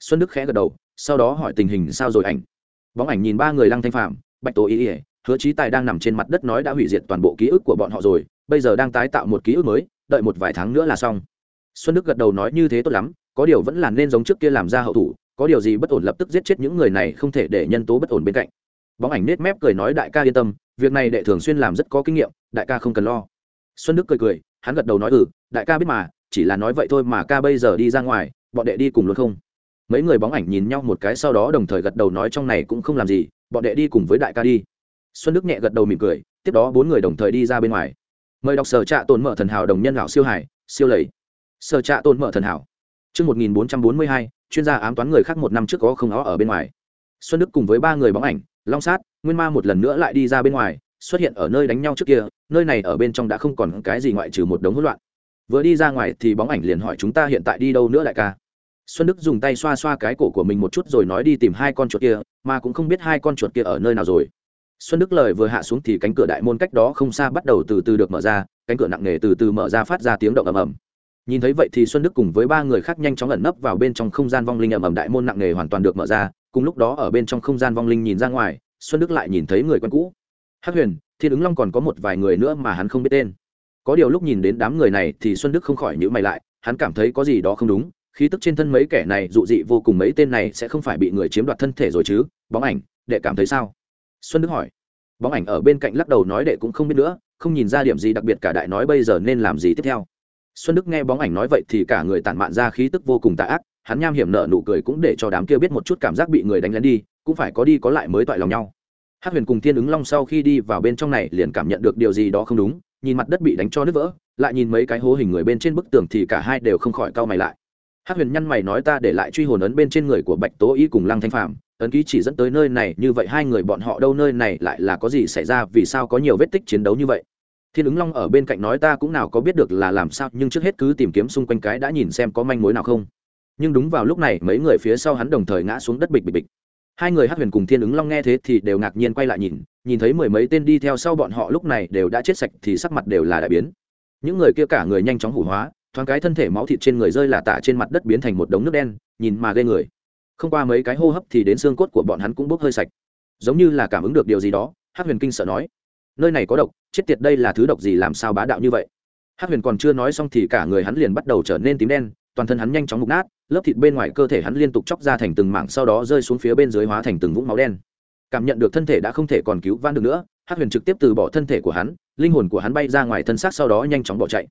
Xuân đức khẽ gật đầu, sau đó hỏi tình hình sao rồi ảnh? Bóng ảnh nhìn ba người lăng thanh phạm, bạch tố ý ỉa hứa trí tài đang nằm trên mặt đất nói đã hủy diệt toàn bộ ký ức của bọn họ rồi, bây giờ đang tái tạo một ký ức mới, đợi một vài tháng nữa là xong. Xuân đức gật đầu nói như thế tốt lắm, có điều vẫn là nên giống trước kia làm ra hậu thủ, có điều gì bất ổn lập tức giết chết những người này không thể để nhân tố bất ổn bên cạnh. Bóng ảnh nết mép cười nói đại ca yên tâm, việc này đệ thường xuyên làm rất có kinh nghiệm, đại ca không cần lo. Xuân đức cười cười, hắn gật đầu nói ừ đại ca biết mà, chỉ là nói vậy thôi mà ca bây giờ đi ra ngoài, bọn đệ đi cùng luôn không? Mấy người bóng ảnh nhìn nhau một cái sau đó đồng thời gật đầu nói trong này cũng không làm gì bọn đệ đi cùng với đại ca đi xuân đức nhẹ gật đầu mỉm cười tiếp đó bốn người đồng thời đi ra bên ngoài mời đọc sở trạ tồn mở thần hảo đồng nhân lão siêu hải siêu lầy sở trạ tồn mở thần hảo Trước 1442, chuyên gia ám toán người khác một năm trước có không ó ở bên ngoài. Xuân Đức cùng với ba người bóng ảnh, Long Sát, Nguyên Ma một lần nữa lại đi ra bên ngoài, xuất hiện ở nơi đánh nhau trước kia, nơi này ở bên trong đã không còn cái gì ngoại trừ một đống hỗn loạn. Vừa đi ra ngoài thì bóng ảnh liền hỏi chúng ta hiện tại đi đâu nữa đại ca xuân đức dùng tay xoa xoa cái cổ của mình một chút rồi nói đi tìm hai con chuột kia, mà cũng không biết hai con chuột kia ở nơi nào rồi. Xuân đức lời vừa hạ xuống thì cánh cửa đại môn cách đó không xa bắt đầu từ từ được mở ra, cánh cửa nặng nề từ từ mở ra phát ra tiếng động ầm ầm. Nhìn thấy vậy thì xuân đức cùng với ba người khác nhanh chóng ẩn nấp vào bên trong không gian vong linh ầm ầm đại môn nặng nề hoàn toàn được mở ra, cùng lúc đó ở bên trong không gian vong linh nhìn ra ngoài, xuân đức lại nhìn thấy người quen cũ. Hắc huyền, thiên ứng long còn có một vài người nữa mà hắn không biết tên. Có điều lúc nhìn đến đám người này thì xuân đức không khỏi nhữ mày lại, hắn cảm thấy có gì đó không đúng khí tức trên thân mấy kẻ này dụ dị vô cùng mấy tên này sẽ không phải bị người chiếm đoạt thân thể rồi chứ? Bóng ảnh, đệ cảm thấy sao? Xuân đức hỏi. Bóng ảnh ở bên cạnh lắc đầu nói đệ cũng không biết nữa, không nhìn ra điểm gì đặc biệt cả đại nói bây giờ nên làm gì tiếp theo. Xuân đức nghe bóng ảnh nói vậy thì cả người tản mạn ra khí tức vô cùng tà ác, hắn nham hiểm nợ nụ cười cũng để cho đám kia biết một chút cảm giác bị người đánh lén đi, cũng phải có đi có lại mới toại lòng nhau. Hát huyền cùng thiên ứng long sau khi đi vào bên trong này liền cảm nhận được điều gì đó không đúng, nhìn mặt đất bị đánh cho nứt vỡ, lại nhìn mấy cái hố hình người bên trên bức tường thì cả hai đều không khỏi cau mày lại hát huyền nhăn mày nói ta để lại truy hồn ấn bên trên người của bạch tố y cùng lăng thanh phạm ấn ký chỉ dẫn tới nơi này, như vậy hai người bọn họ đâu nơi này lại là có gì xảy ra, vì sao có nhiều vết tích chiến đấu như vậy? Thiên ứng long ở bên cạnh nói ta cũng nào có biết được là làm sao, nhưng trước hết cứ tìm kiếm xung quanh cái đã nhìn xem có manh mối nào không. Nhưng đúng vào lúc này, mấy người phía sau hắn đồng thời ngã xuống đất bịch bịch bịch. Hai người hát huyền cùng thiên ứng long nghe thế thì đều ngạc nhiên quay lại nhìn nhìn thấy mười mấy tên đi theo sau bọn họ lúc này đều đã chết sạch thì sắc mặt đều là đại biến. Những người kia cả người nhanh chóng hủ hóa thoáng cái thân thể máu thịt trên người rơi là tả trên mặt đất biến thành một đống nước đen, nhìn mà ghê người. Không qua mấy cái hô hấp thì đến xương cốt của bọn hắn cũng bốc hơi sạch. Giống như là cảm ứng được điều gì đó hát huyền kinh sợ nói. Nơi này có độc, chết tiệt đây là thứ độc gì làm sao bá đạo như vậy? Hát huyền còn chưa nói xong thì cả người hắn liền bắt đầu trở nên tím đen, toàn thân hắn nhanh chóng mục nát, lớp thịt bên ngoài cơ thể hắn liên tục chóc ra thành từng mảng sau đó rơi xuống phía bên dưới hóa thành từng vũng máu đen. Cảm nhận được thân thể đã không thể còn cứu vãn được nữa hát huyền trực tiếp từ bỏ thân thể của hắn, linh hồn của hắn bay ra ngoài thân xác sau đó nhanh chóng bỏ chạy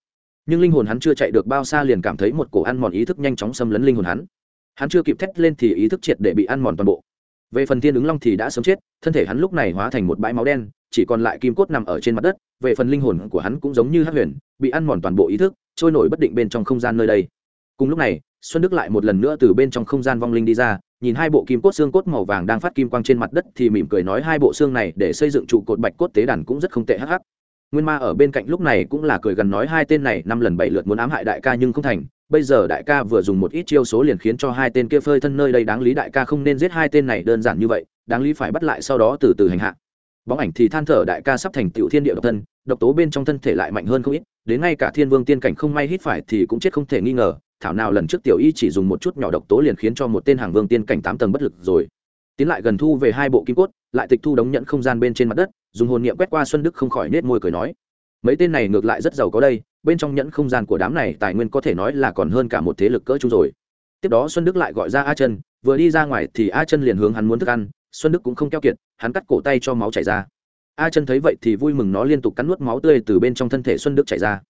nhưng linh hồn hắn chưa chạy được bao xa liền cảm thấy một cổ ăn mòn ý thức nhanh chóng xâm lấn linh hồn hắn. Hắn chưa kịp thét lên thì ý thức triệt để bị ăn mòn toàn bộ. Về phần thiên ứng long thì đã sớm chết, thân thể hắn lúc này hóa thành một bãi máu đen, chỉ còn lại kim cốt nằm ở trên mặt đất, về phần linh hồn của hắn cũng giống như hát huyền, bị ăn mòn toàn bộ ý thức, trôi nổi bất định bên trong không gian nơi đây. Cùng lúc này, xuân đức lại một lần nữa từ bên trong không gian vong linh đi ra, nhìn hai bộ kim cốt xương cốt màu vàng đang phát kim quang trên mặt đất thì mỉm cười nói hai bộ xương này để xây dựng trụ cột bạch cốt tế đàn cũng rất không tệ, hắc hắc nguyên ma ở bên cạnh lúc này cũng là cười gần nói hai tên này năm lần bảy lượt muốn ám hại đại ca nhưng không thành, bây giờ đại ca vừa dùng một ít chiêu số liền khiến cho hai tên kia phơi thân nơi đây đáng lý đại ca không nên giết hai tên này đơn giản như vậy, đáng lý phải bắt lại sau đó từ từ hành hạ. Bóng ảnh thì than thở đại ca sắp thành tựu thiên địa độc thân, độc tố bên trong thân thể lại mạnh hơn không ít, đến ngay cả thiên vương tiên cảnh không may hít phải thì cũng chết không thể nghi ngờ, thảo nào lần trước tiểu y chỉ dùng một chút nhỏ độc tố liền khiến cho một tên hàng vương tiên cảnh tám tầng bất lực rồi. Tiến lại gần thu về hai bộ kim cốt, lại tịch thu đống nhận không gian bên trên mặt đất dùng hồn niệm quét qua xuân đức không khỏi nết môi cười nói, mấy tên này ngược lại rất giàu có đây, bên trong nhẫn không gian của đám này tài nguyên có thể nói là còn hơn cả một thế lực cỡ chung rồi. Tiếp đó xuân đức lại gọi ra a chân, vừa đi ra ngoài thì a chân liền hướng hắn muốn thức ăn, xuân đức cũng không keo kiệt, hắn cắt cổ tay cho máu chảy ra. A chân thấy vậy thì vui mừng nó liên tục cắn nuốt máu tươi từ bên trong thân thể xuân đức chảy ra.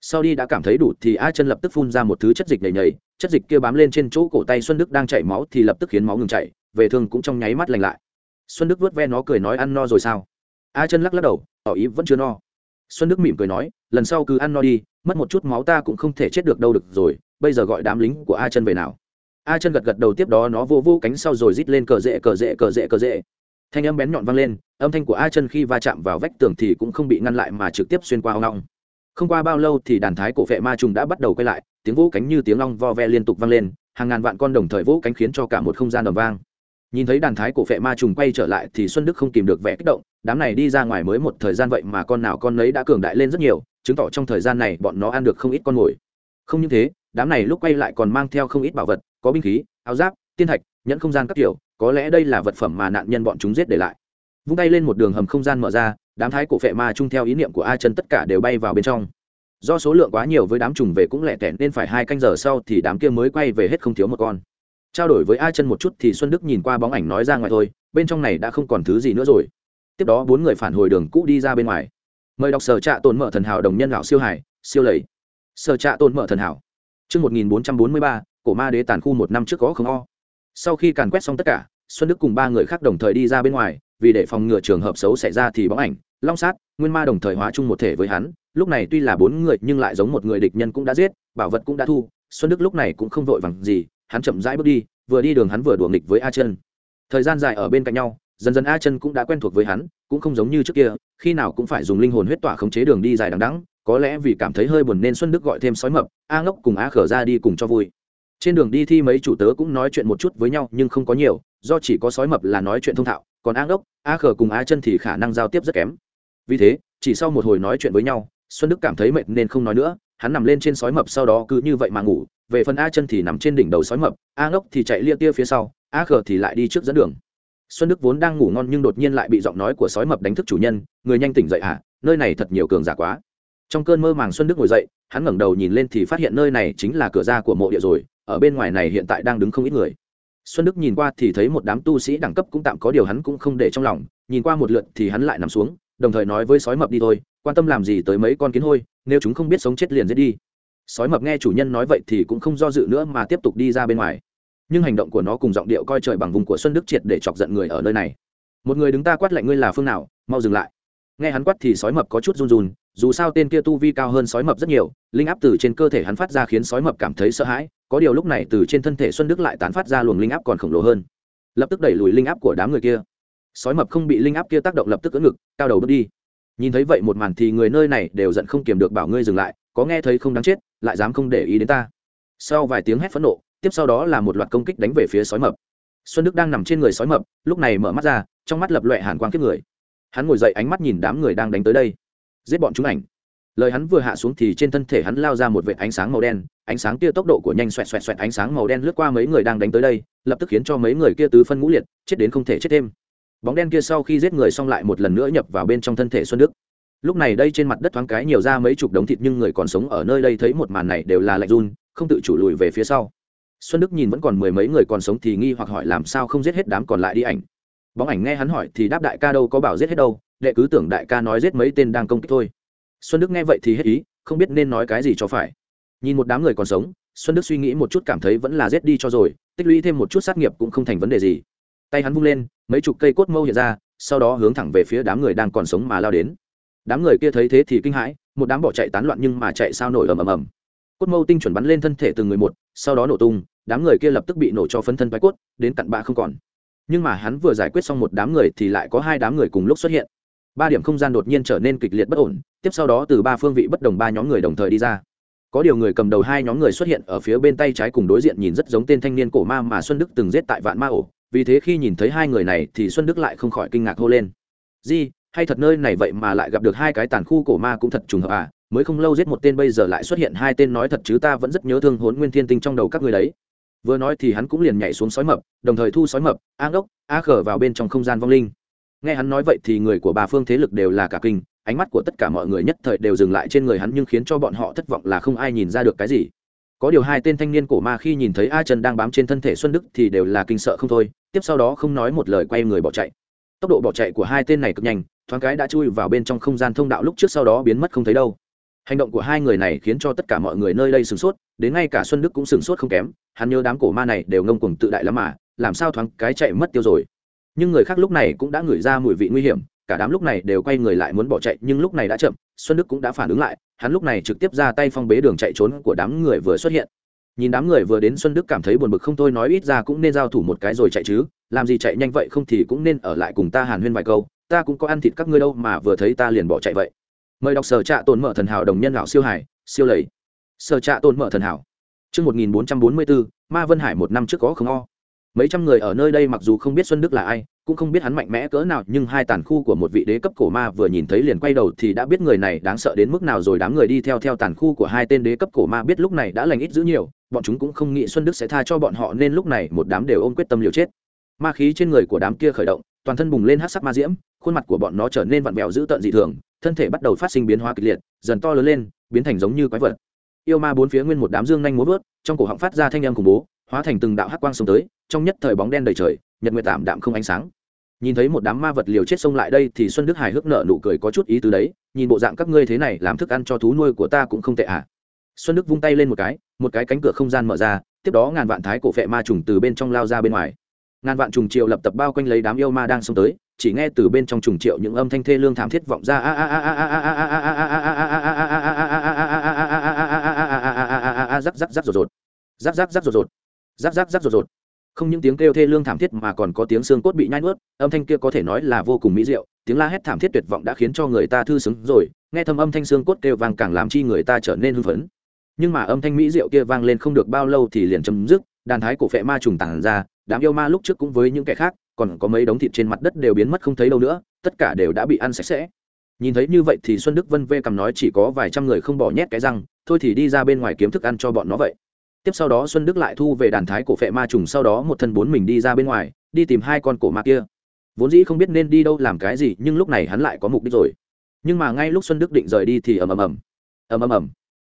Sau đi đã cảm thấy đủ thì a chân lập tức phun ra một thứ chất dịch nhầy nhầy, chất dịch kia bám lên trên chỗ cổ tay xuân đức đang chảy máu thì lập tức khiến máu ngừng chảy, về thương cũng trong nháy mắt lành lại. Xuân đức vớt ve nó cười nói ăn no rồi sao? A chân lắc lắc đầu, tỏ ý vẫn chưa no. Xuân đức mỉm cười nói, lần sau cứ ăn no đi, mất một chút máu ta cũng không thể chết được đâu được rồi, bây giờ gọi đám lính của a chân về nào. A chân gật gật đầu tiếp đó nó vô vô cánh sau rồi rít lên cờ rễ cờ rễ cờ rễ cờ rễ. Thanh âm bén nhọn vang lên, âm thanh của a chân khi va chạm vào vách tường thì cũng không bị ngăn lại mà trực tiếp xuyên qua hoang long không qua bao lâu thì đàn thái cổ vệ ma trùng đã bắt đầu quay lại, tiếng vỗ cánh như tiếng long vo ve liên tục vang lên, hàng ngàn vạn con đồng thời vỗ cánh khiến cho cả một không gian đầm vang nhìn thấy đàn thái cổ vệ ma trùng quay trở lại thì xuân đức không kìm được vẻ kích động, đám này đi ra ngoài mới một thời gian vậy mà con nào con nấy đã cường đại lên rất nhiều, chứng tỏ trong thời gian này bọn nó ăn được không ít con mồi. Không những thế, đám này lúc quay lại còn mang theo không ít bảo vật, có binh khí, áo giáp, tiên thạch, nhẫn không gian các kiểu, có lẽ đây là vật phẩm mà nạn nhân bọn chúng giết để lại. Vung tay lên một đường hầm không gian mở ra, đám thái cổ phệ ma chung theo ý niệm của a chân tất cả đều bay vào bên trong. Do số lượng quá nhiều với đám trùng về cũng lẹ tẻ nên phải hai canh giờ sau thì đám kia mới quay về hết không thiếu một con trao đổi với a chân một chút thì xuân đức nhìn qua bóng ảnh nói ra ngoài thôi bên trong này đã không còn thứ gì nữa rồi tiếp đó bốn người phản hồi đường cũ đi ra bên ngoài mời đọc sở trạ tồn mở thần hảo đồng nhân lão siêu hải siêu lầy sở trạ tồn mở thần hảo Trước 1443, cổ ma đế tàn khu một năm trước có không o. Sau khi càn quét xong tất cả, Xuân Đức cùng ba người khác đồng thời đi ra bên ngoài, vì để phòng ngừa trường hợp xấu xảy ra thì bóng ảnh, long sát, nguyên ma đồng thời hóa chung một thể với hắn. Lúc này tuy là bốn người nhưng lại giống một người địch nhân cũng đã giết, bảo vật cũng đã thu. Xuân Đức lúc này cũng không vội vàng gì, hắn chậm rãi bước đi, vừa đi đường hắn vừa đùa nghịch với A Chân. Thời gian dài ở bên cạnh nhau, dần dần A Chân cũng đã quen thuộc với hắn, cũng không giống như trước kia, khi nào cũng phải dùng linh hồn huyết tỏa khống chế đường đi dài đằng đẵng, có lẽ vì cảm thấy hơi buồn nên xuân đức gọi thêm sói mập a ngốc cùng a khở ra đi cùng cho vui trên đường đi thi mấy chủ tớ cũng nói chuyện một chút với nhau nhưng không có nhiều do chỉ có sói mập là nói chuyện thông thạo còn a ngốc a Khở cùng a chân thì khả năng giao tiếp rất kém vì thế chỉ sau một hồi nói chuyện với nhau xuân đức cảm thấy mệt nên không nói nữa hắn nằm lên trên sói mập sau đó cứ như vậy mà ngủ, về phần a chân thì nằm trên đỉnh đầu sói mập, a ngốc thì chạy lia tia phía sau, a khờ thì lại đi trước dẫn đường xuân đức vốn đang ngủ ngon nhưng đột nhiên lại bị giọng nói của sói mập đánh thức chủ nhân, người nhanh tỉnh dậy hả à? nơi này thật nhiều cường giả quá trong cơn mơ màng xuân đức ngồi dậy, hắn ngẩng đầu nhìn lên thì phát hiện nơi này chính là cửa ra của mộ địa rồi, ở bên ngoài này hiện tại đang đứng không ít người xuân đức nhìn qua thì thấy một đám tu sĩ đẳng cấp cũng tạm có điều hắn cũng không để trong lòng, nhìn qua một lượt thì hắn lại nằm xuống, đồng thời nói với sói mập đi thôi, quan tâm làm gì tới mấy con kiến hôi nếu chúng không biết sống chết liền giết đi. Sói mập nghe chủ nhân nói vậy thì cũng không do dự nữa mà tiếp tục đi ra bên ngoài. Nhưng hành động của nó cùng giọng điệu coi trời bằng vùng của xuân đức triệt để chọc giận người ở nơi này. Một người đứng ta quát lạnh ngươi là phương nào, mau dừng lại. Nghe hắn quát thì sói mập có chút run run, dù sao tên kia tu vi cao hơn sói mập rất nhiều, linh áp từ trên cơ thể hắn phát ra khiến sói mập cảm thấy sợ hãi, có điều lúc này từ trên thân thể xuân đức lại tán phát ra luồng linh áp còn khổng lồ hơn. Lập tức đẩy lùi linh áp của đám người kia. Sói mập không bị linh áp kia tác động lập tức ưỡn ngực, cao đầu bước đi nhìn thấy vậy một màn thì người nơi này đều giận không kiềm được bảo ngươi dừng lại, có nghe thấy không đáng chết, lại dám không để ý đến ta. Sau vài tiếng hét phẫn nộ, tiếp sau đó là một loạt công kích đánh về phía sói mập. Xuân đức đang nằm trên người sói mập, lúc này mở mắt ra, trong mắt lập loẹ hàn quang kiếp người. Hắn ngồi dậy ánh mắt nhìn đám người đang đánh tới đây. Giết bọn chúng ảnh. Lời hắn vừa hạ xuống thì trên thân thể hắn lao ra một vệt ánh sáng màu đen, ánh sáng kia tốc độ của nhanh xoẹt xoẹt xoẹt ánh sáng màu đen lướt qua mấy người đang đánh tới đây, lập tức khiến cho mấy người kia tứ phân ngũ liệt, chết đến không thể chết thêm bóng đen kia sau khi giết người xong lại một lần nữa nhập vào bên trong thân thể xuân đức. Lúc này đây trên mặt đất thoáng cái nhiều ra mấy chục đống thịt nhưng người còn sống ở nơi đây thấy một màn này đều là lạnh run, không tự chủ lùi về phía sau. Xuân đức nhìn vẫn còn mười mấy người còn sống thì nghi hoặc hỏi làm sao không giết hết đám còn lại đi ảnh. Bóng ảnh nghe hắn hỏi thì đáp đại ca đâu có bảo giết hết đâu, đệ cứ tưởng đại ca nói giết mấy tên đang công kích thôi. Xuân đức nghe vậy thì hết ý, không biết nên nói cái gì cho phải. Nhìn một đám người còn sống, xuân đức suy nghĩ một chút cảm thấy vẫn là giết đi cho rồi, tích lũy thêm một chút sát nghiệp cũng không thành vấn đề gì tay hắn vung lên, mấy chục cây cốt mâu hiện ra, sau đó hướng thẳng về phía đám người đang còn sống mà lao đến. Đám người kia thấy thế thì kinh hãi, một đám bỏ chạy tán loạn nhưng mà chạy sao nổi ầm ầm ầm. Cốt mâu tinh chuẩn bắn lên thân thể từng người một, sau đó nổ tung, đám người kia lập tức bị nổ cho phân thân bay cốt, đến cặn bạ không còn. Nhưng mà hắn vừa giải quyết xong một đám người thì lại có hai đám người cùng lúc xuất hiện. Ba điểm không gian đột nhiên trở nên kịch liệt bất ổn, tiếp sau đó từ ba phương vị bất đồng ba nhóm người đồng thời đi ra. Có điều người cầm đầu hai nhóm người xuất hiện ở phía bên tay trái cùng đối diện nhìn rất giống tên thanh niên cổ ma mà xuân đức từng giết tại vạn ma ổ vì thế khi nhìn thấy hai người này thì xuân đức lại không khỏi kinh ngạc hô lên. Di, hay thật nơi này vậy mà lại gặp được hai cái tàn khu cổ ma cũng thật trùng hợp à? Mới không lâu giết một tên bây giờ lại xuất hiện hai tên nói thật chứ ta vẫn rất nhớ thương hốn nguyên thiên tinh trong đầu các người đấy. Vừa nói thì hắn cũng liền nhảy xuống sói mập, đồng thời thu sói mập, a ngốc, a khở vào bên trong không gian vong linh. Nghe hắn nói vậy thì người của bà phương thế lực đều là cả kinh, ánh mắt của tất cả mọi người nhất thời đều dừng lại trên người hắn nhưng khiến cho bọn họ thất vọng là không ai nhìn ra được cái gì. Có điều hai tên thanh niên cổ ma khi nhìn thấy a trần đang bám trên thân thể xuân đức thì đều là kinh sợ không thôi tiếp sau đó không nói một lời quay người bỏ chạy. Tốc độ bỏ chạy của hai tên này cực nhanh, thoáng cái đã chui vào bên trong không gian thông đạo lúc trước sau đó biến mất không thấy đâu. Hành động của hai người này khiến cho tất cả mọi người nơi đây sửng sốt, đến ngay cả xuân đức cũng sửng sốt không kém, hắn nhớ đám cổ ma này đều ngông cuồng tự đại lắm mà, làm sao thoáng cái chạy mất tiêu rồi. Nhưng người khác lúc này cũng đã ngửi ra mùi vị nguy hiểm, cả đám lúc này đều quay người lại muốn bỏ chạy, nhưng lúc này đã chậm, xuân đức cũng đã phản ứng lại, hắn lúc này trực tiếp ra tay phong bế đường chạy trốn của đám người vừa xuất hiện nhìn đám người vừa đến xuân đức cảm thấy buồn bực không thôi nói ít ra cũng nên giao thủ một cái rồi chạy chứ. Làm gì chạy nhanh vậy không thì cũng nên ở lại cùng ta hàn huyên vài câu. Ta cũng có ăn thịt các ngươi đâu mà vừa thấy ta liền bỏ chạy vậy. Mời đọc sở trạ tồn mở thần hảo đồng nhân lão siêu hải siêu lầy. Sở trạ tồn mở thần hảo. Trước 1444, Ma Vân Hải một năm trước có không o. Mấy trăm người ở nơi đây mặc dù không biết Xuân Đức là ai, cũng không biết hắn mạnh mẽ cỡ nào, nhưng hai tàn khu của một vị đế cấp cổ ma vừa nhìn thấy liền quay đầu thì đã biết người này đáng sợ đến mức nào rồi đám người đi theo theo tàn khu của hai tên đế cấp cổ ma biết lúc này đã lành ít dữ nhiều, bọn chúng cũng không nghĩ Xuân Đức sẽ tha cho bọn họ nên lúc này một đám đều ôm quyết tâm liều chết. Ma khí trên người của đám kia khởi động, toàn thân bùng lên hắc sắc ma diễm, khuôn mặt của bọn nó trở nên vặn vẹo dữ tợn dị thường, thân thể bắt đầu phát sinh biến hóa kịch liệt, dần to lớn lên, biến thành giống như quái vật. Yêu ma bốn phía nguyên một đám dương nhanh múa vớt, trong cổ họng phát ra thanh âm khủng bố, hóa thành từng đạo hắc quang xông tới, trong nhất thời bóng đen đầy trời, nhật nguyệt tạm đạm không ánh sáng. Nhìn thấy một đám ma vật liều chết xông lại đây thì Xuân Đức hài hước nở nụ cười có chút ý tứ đấy, nhìn bộ dạng các ngươi thế này làm thức ăn cho thú nuôi của ta cũng không tệ à. Xuân Đức vung tay lên một cái, một cái cánh cửa không gian mở ra, tiếp đó ngàn vạn thái cổ phệ ma trùng từ bên trong lao ra bên ngoài ngàn vạn trùng triệu lập tập bao quanh lấy đám yêu ma đang xông tới chỉ nghe từ bên trong trùng triệu những âm thanh thê lương thảm thiết vọng ra rắc rắc rắc rột rột rắc rắc rắc rột rột rắc rắc rắc rột rột không những tiếng kêu thê lương thảm thiết mà còn có tiếng xương cốt bị nhai nuốt, âm thanh kia có thể nói là vô cùng mỹ diệu, tiếng la hét thảm thiết tuyệt vọng đã khiến cho người ta thư sướng rồi, nghe thầm âm thanh xương cốt kêu vang càng làm chi người ta trở nên hưng phấn. Nhưng mà âm thanh mỹ diệu kia vang lên không được bao lâu thì liền chấm dứt, đàn thái cổ phệ ma trùng tàn ra, đám yêu ma lúc trước cũng với những kẻ khác, còn có mấy đống thịt trên mặt đất đều biến mất không thấy đâu nữa, tất cả đều đã bị ăn sạch sẽ. Nhìn thấy như vậy thì xuân đức vân vê cầm nói chỉ có vài trăm người không bỏ nhét cái răng, thôi thì đi ra bên ngoài kiếm thức ăn cho bọn nó vậy tiếp sau đó xuân đức lại thu về đàn thái cổ phệ ma trùng, sau đó một thân bốn mình đi ra bên ngoài, đi tìm hai con cổ ma kia. Vốn dĩ không biết nên đi đâu làm cái gì, nhưng lúc này hắn lại có mục đích rồi. Nhưng mà ngay lúc xuân đức định rời đi thì ầm ầm ầm. Ầm ầm ầm.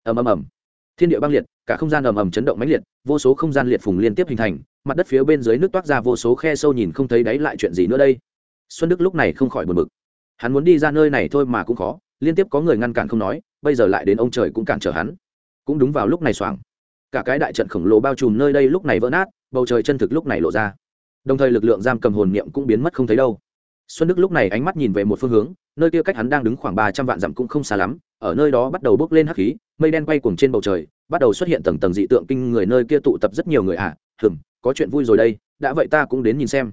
Ầm ầm ầm. Thiên địa băng liệt, cả không gian ầm ầm chấn động mãnh liệt, vô số không gian liệt phùng liên tiếp hình thành, mặt đất phía bên dưới nước toát ra vô số khe sâu nhìn không thấy đáy lại chuyện gì nữa đây. Xuân đức lúc này không khỏi buồn bực. Hắn muốn đi ra nơi này thôi mà cũng khó, liên tiếp có người ngăn cản không nói, bây giờ lại đến ông trời cũng cản trở hắn. Cũng đúng vào lúc này xoảng cả cái đại trận khổng lồ bao trùm nơi đây lúc này vỡ nát, bầu trời chân thực lúc này lộ ra. Đồng thời lực lượng giam cầm hồn niệm cũng biến mất không thấy đâu. Xuân đức lúc này ánh mắt nhìn về một phương hướng, nơi kia cách hắn đang đứng khoảng ba trăm vạn dặm cũng không xa lắm, ở nơi đó bắt đầu bốc lên hắc khí, mây đen quay cuồng trên bầu trời, bắt đầu xuất hiện tầng tầng dị tượng kinh người nơi kia tụ tập rất nhiều người. Ạ à. hừng có chuyện vui rồi đây, đã vậy ta cũng đến nhìn xem.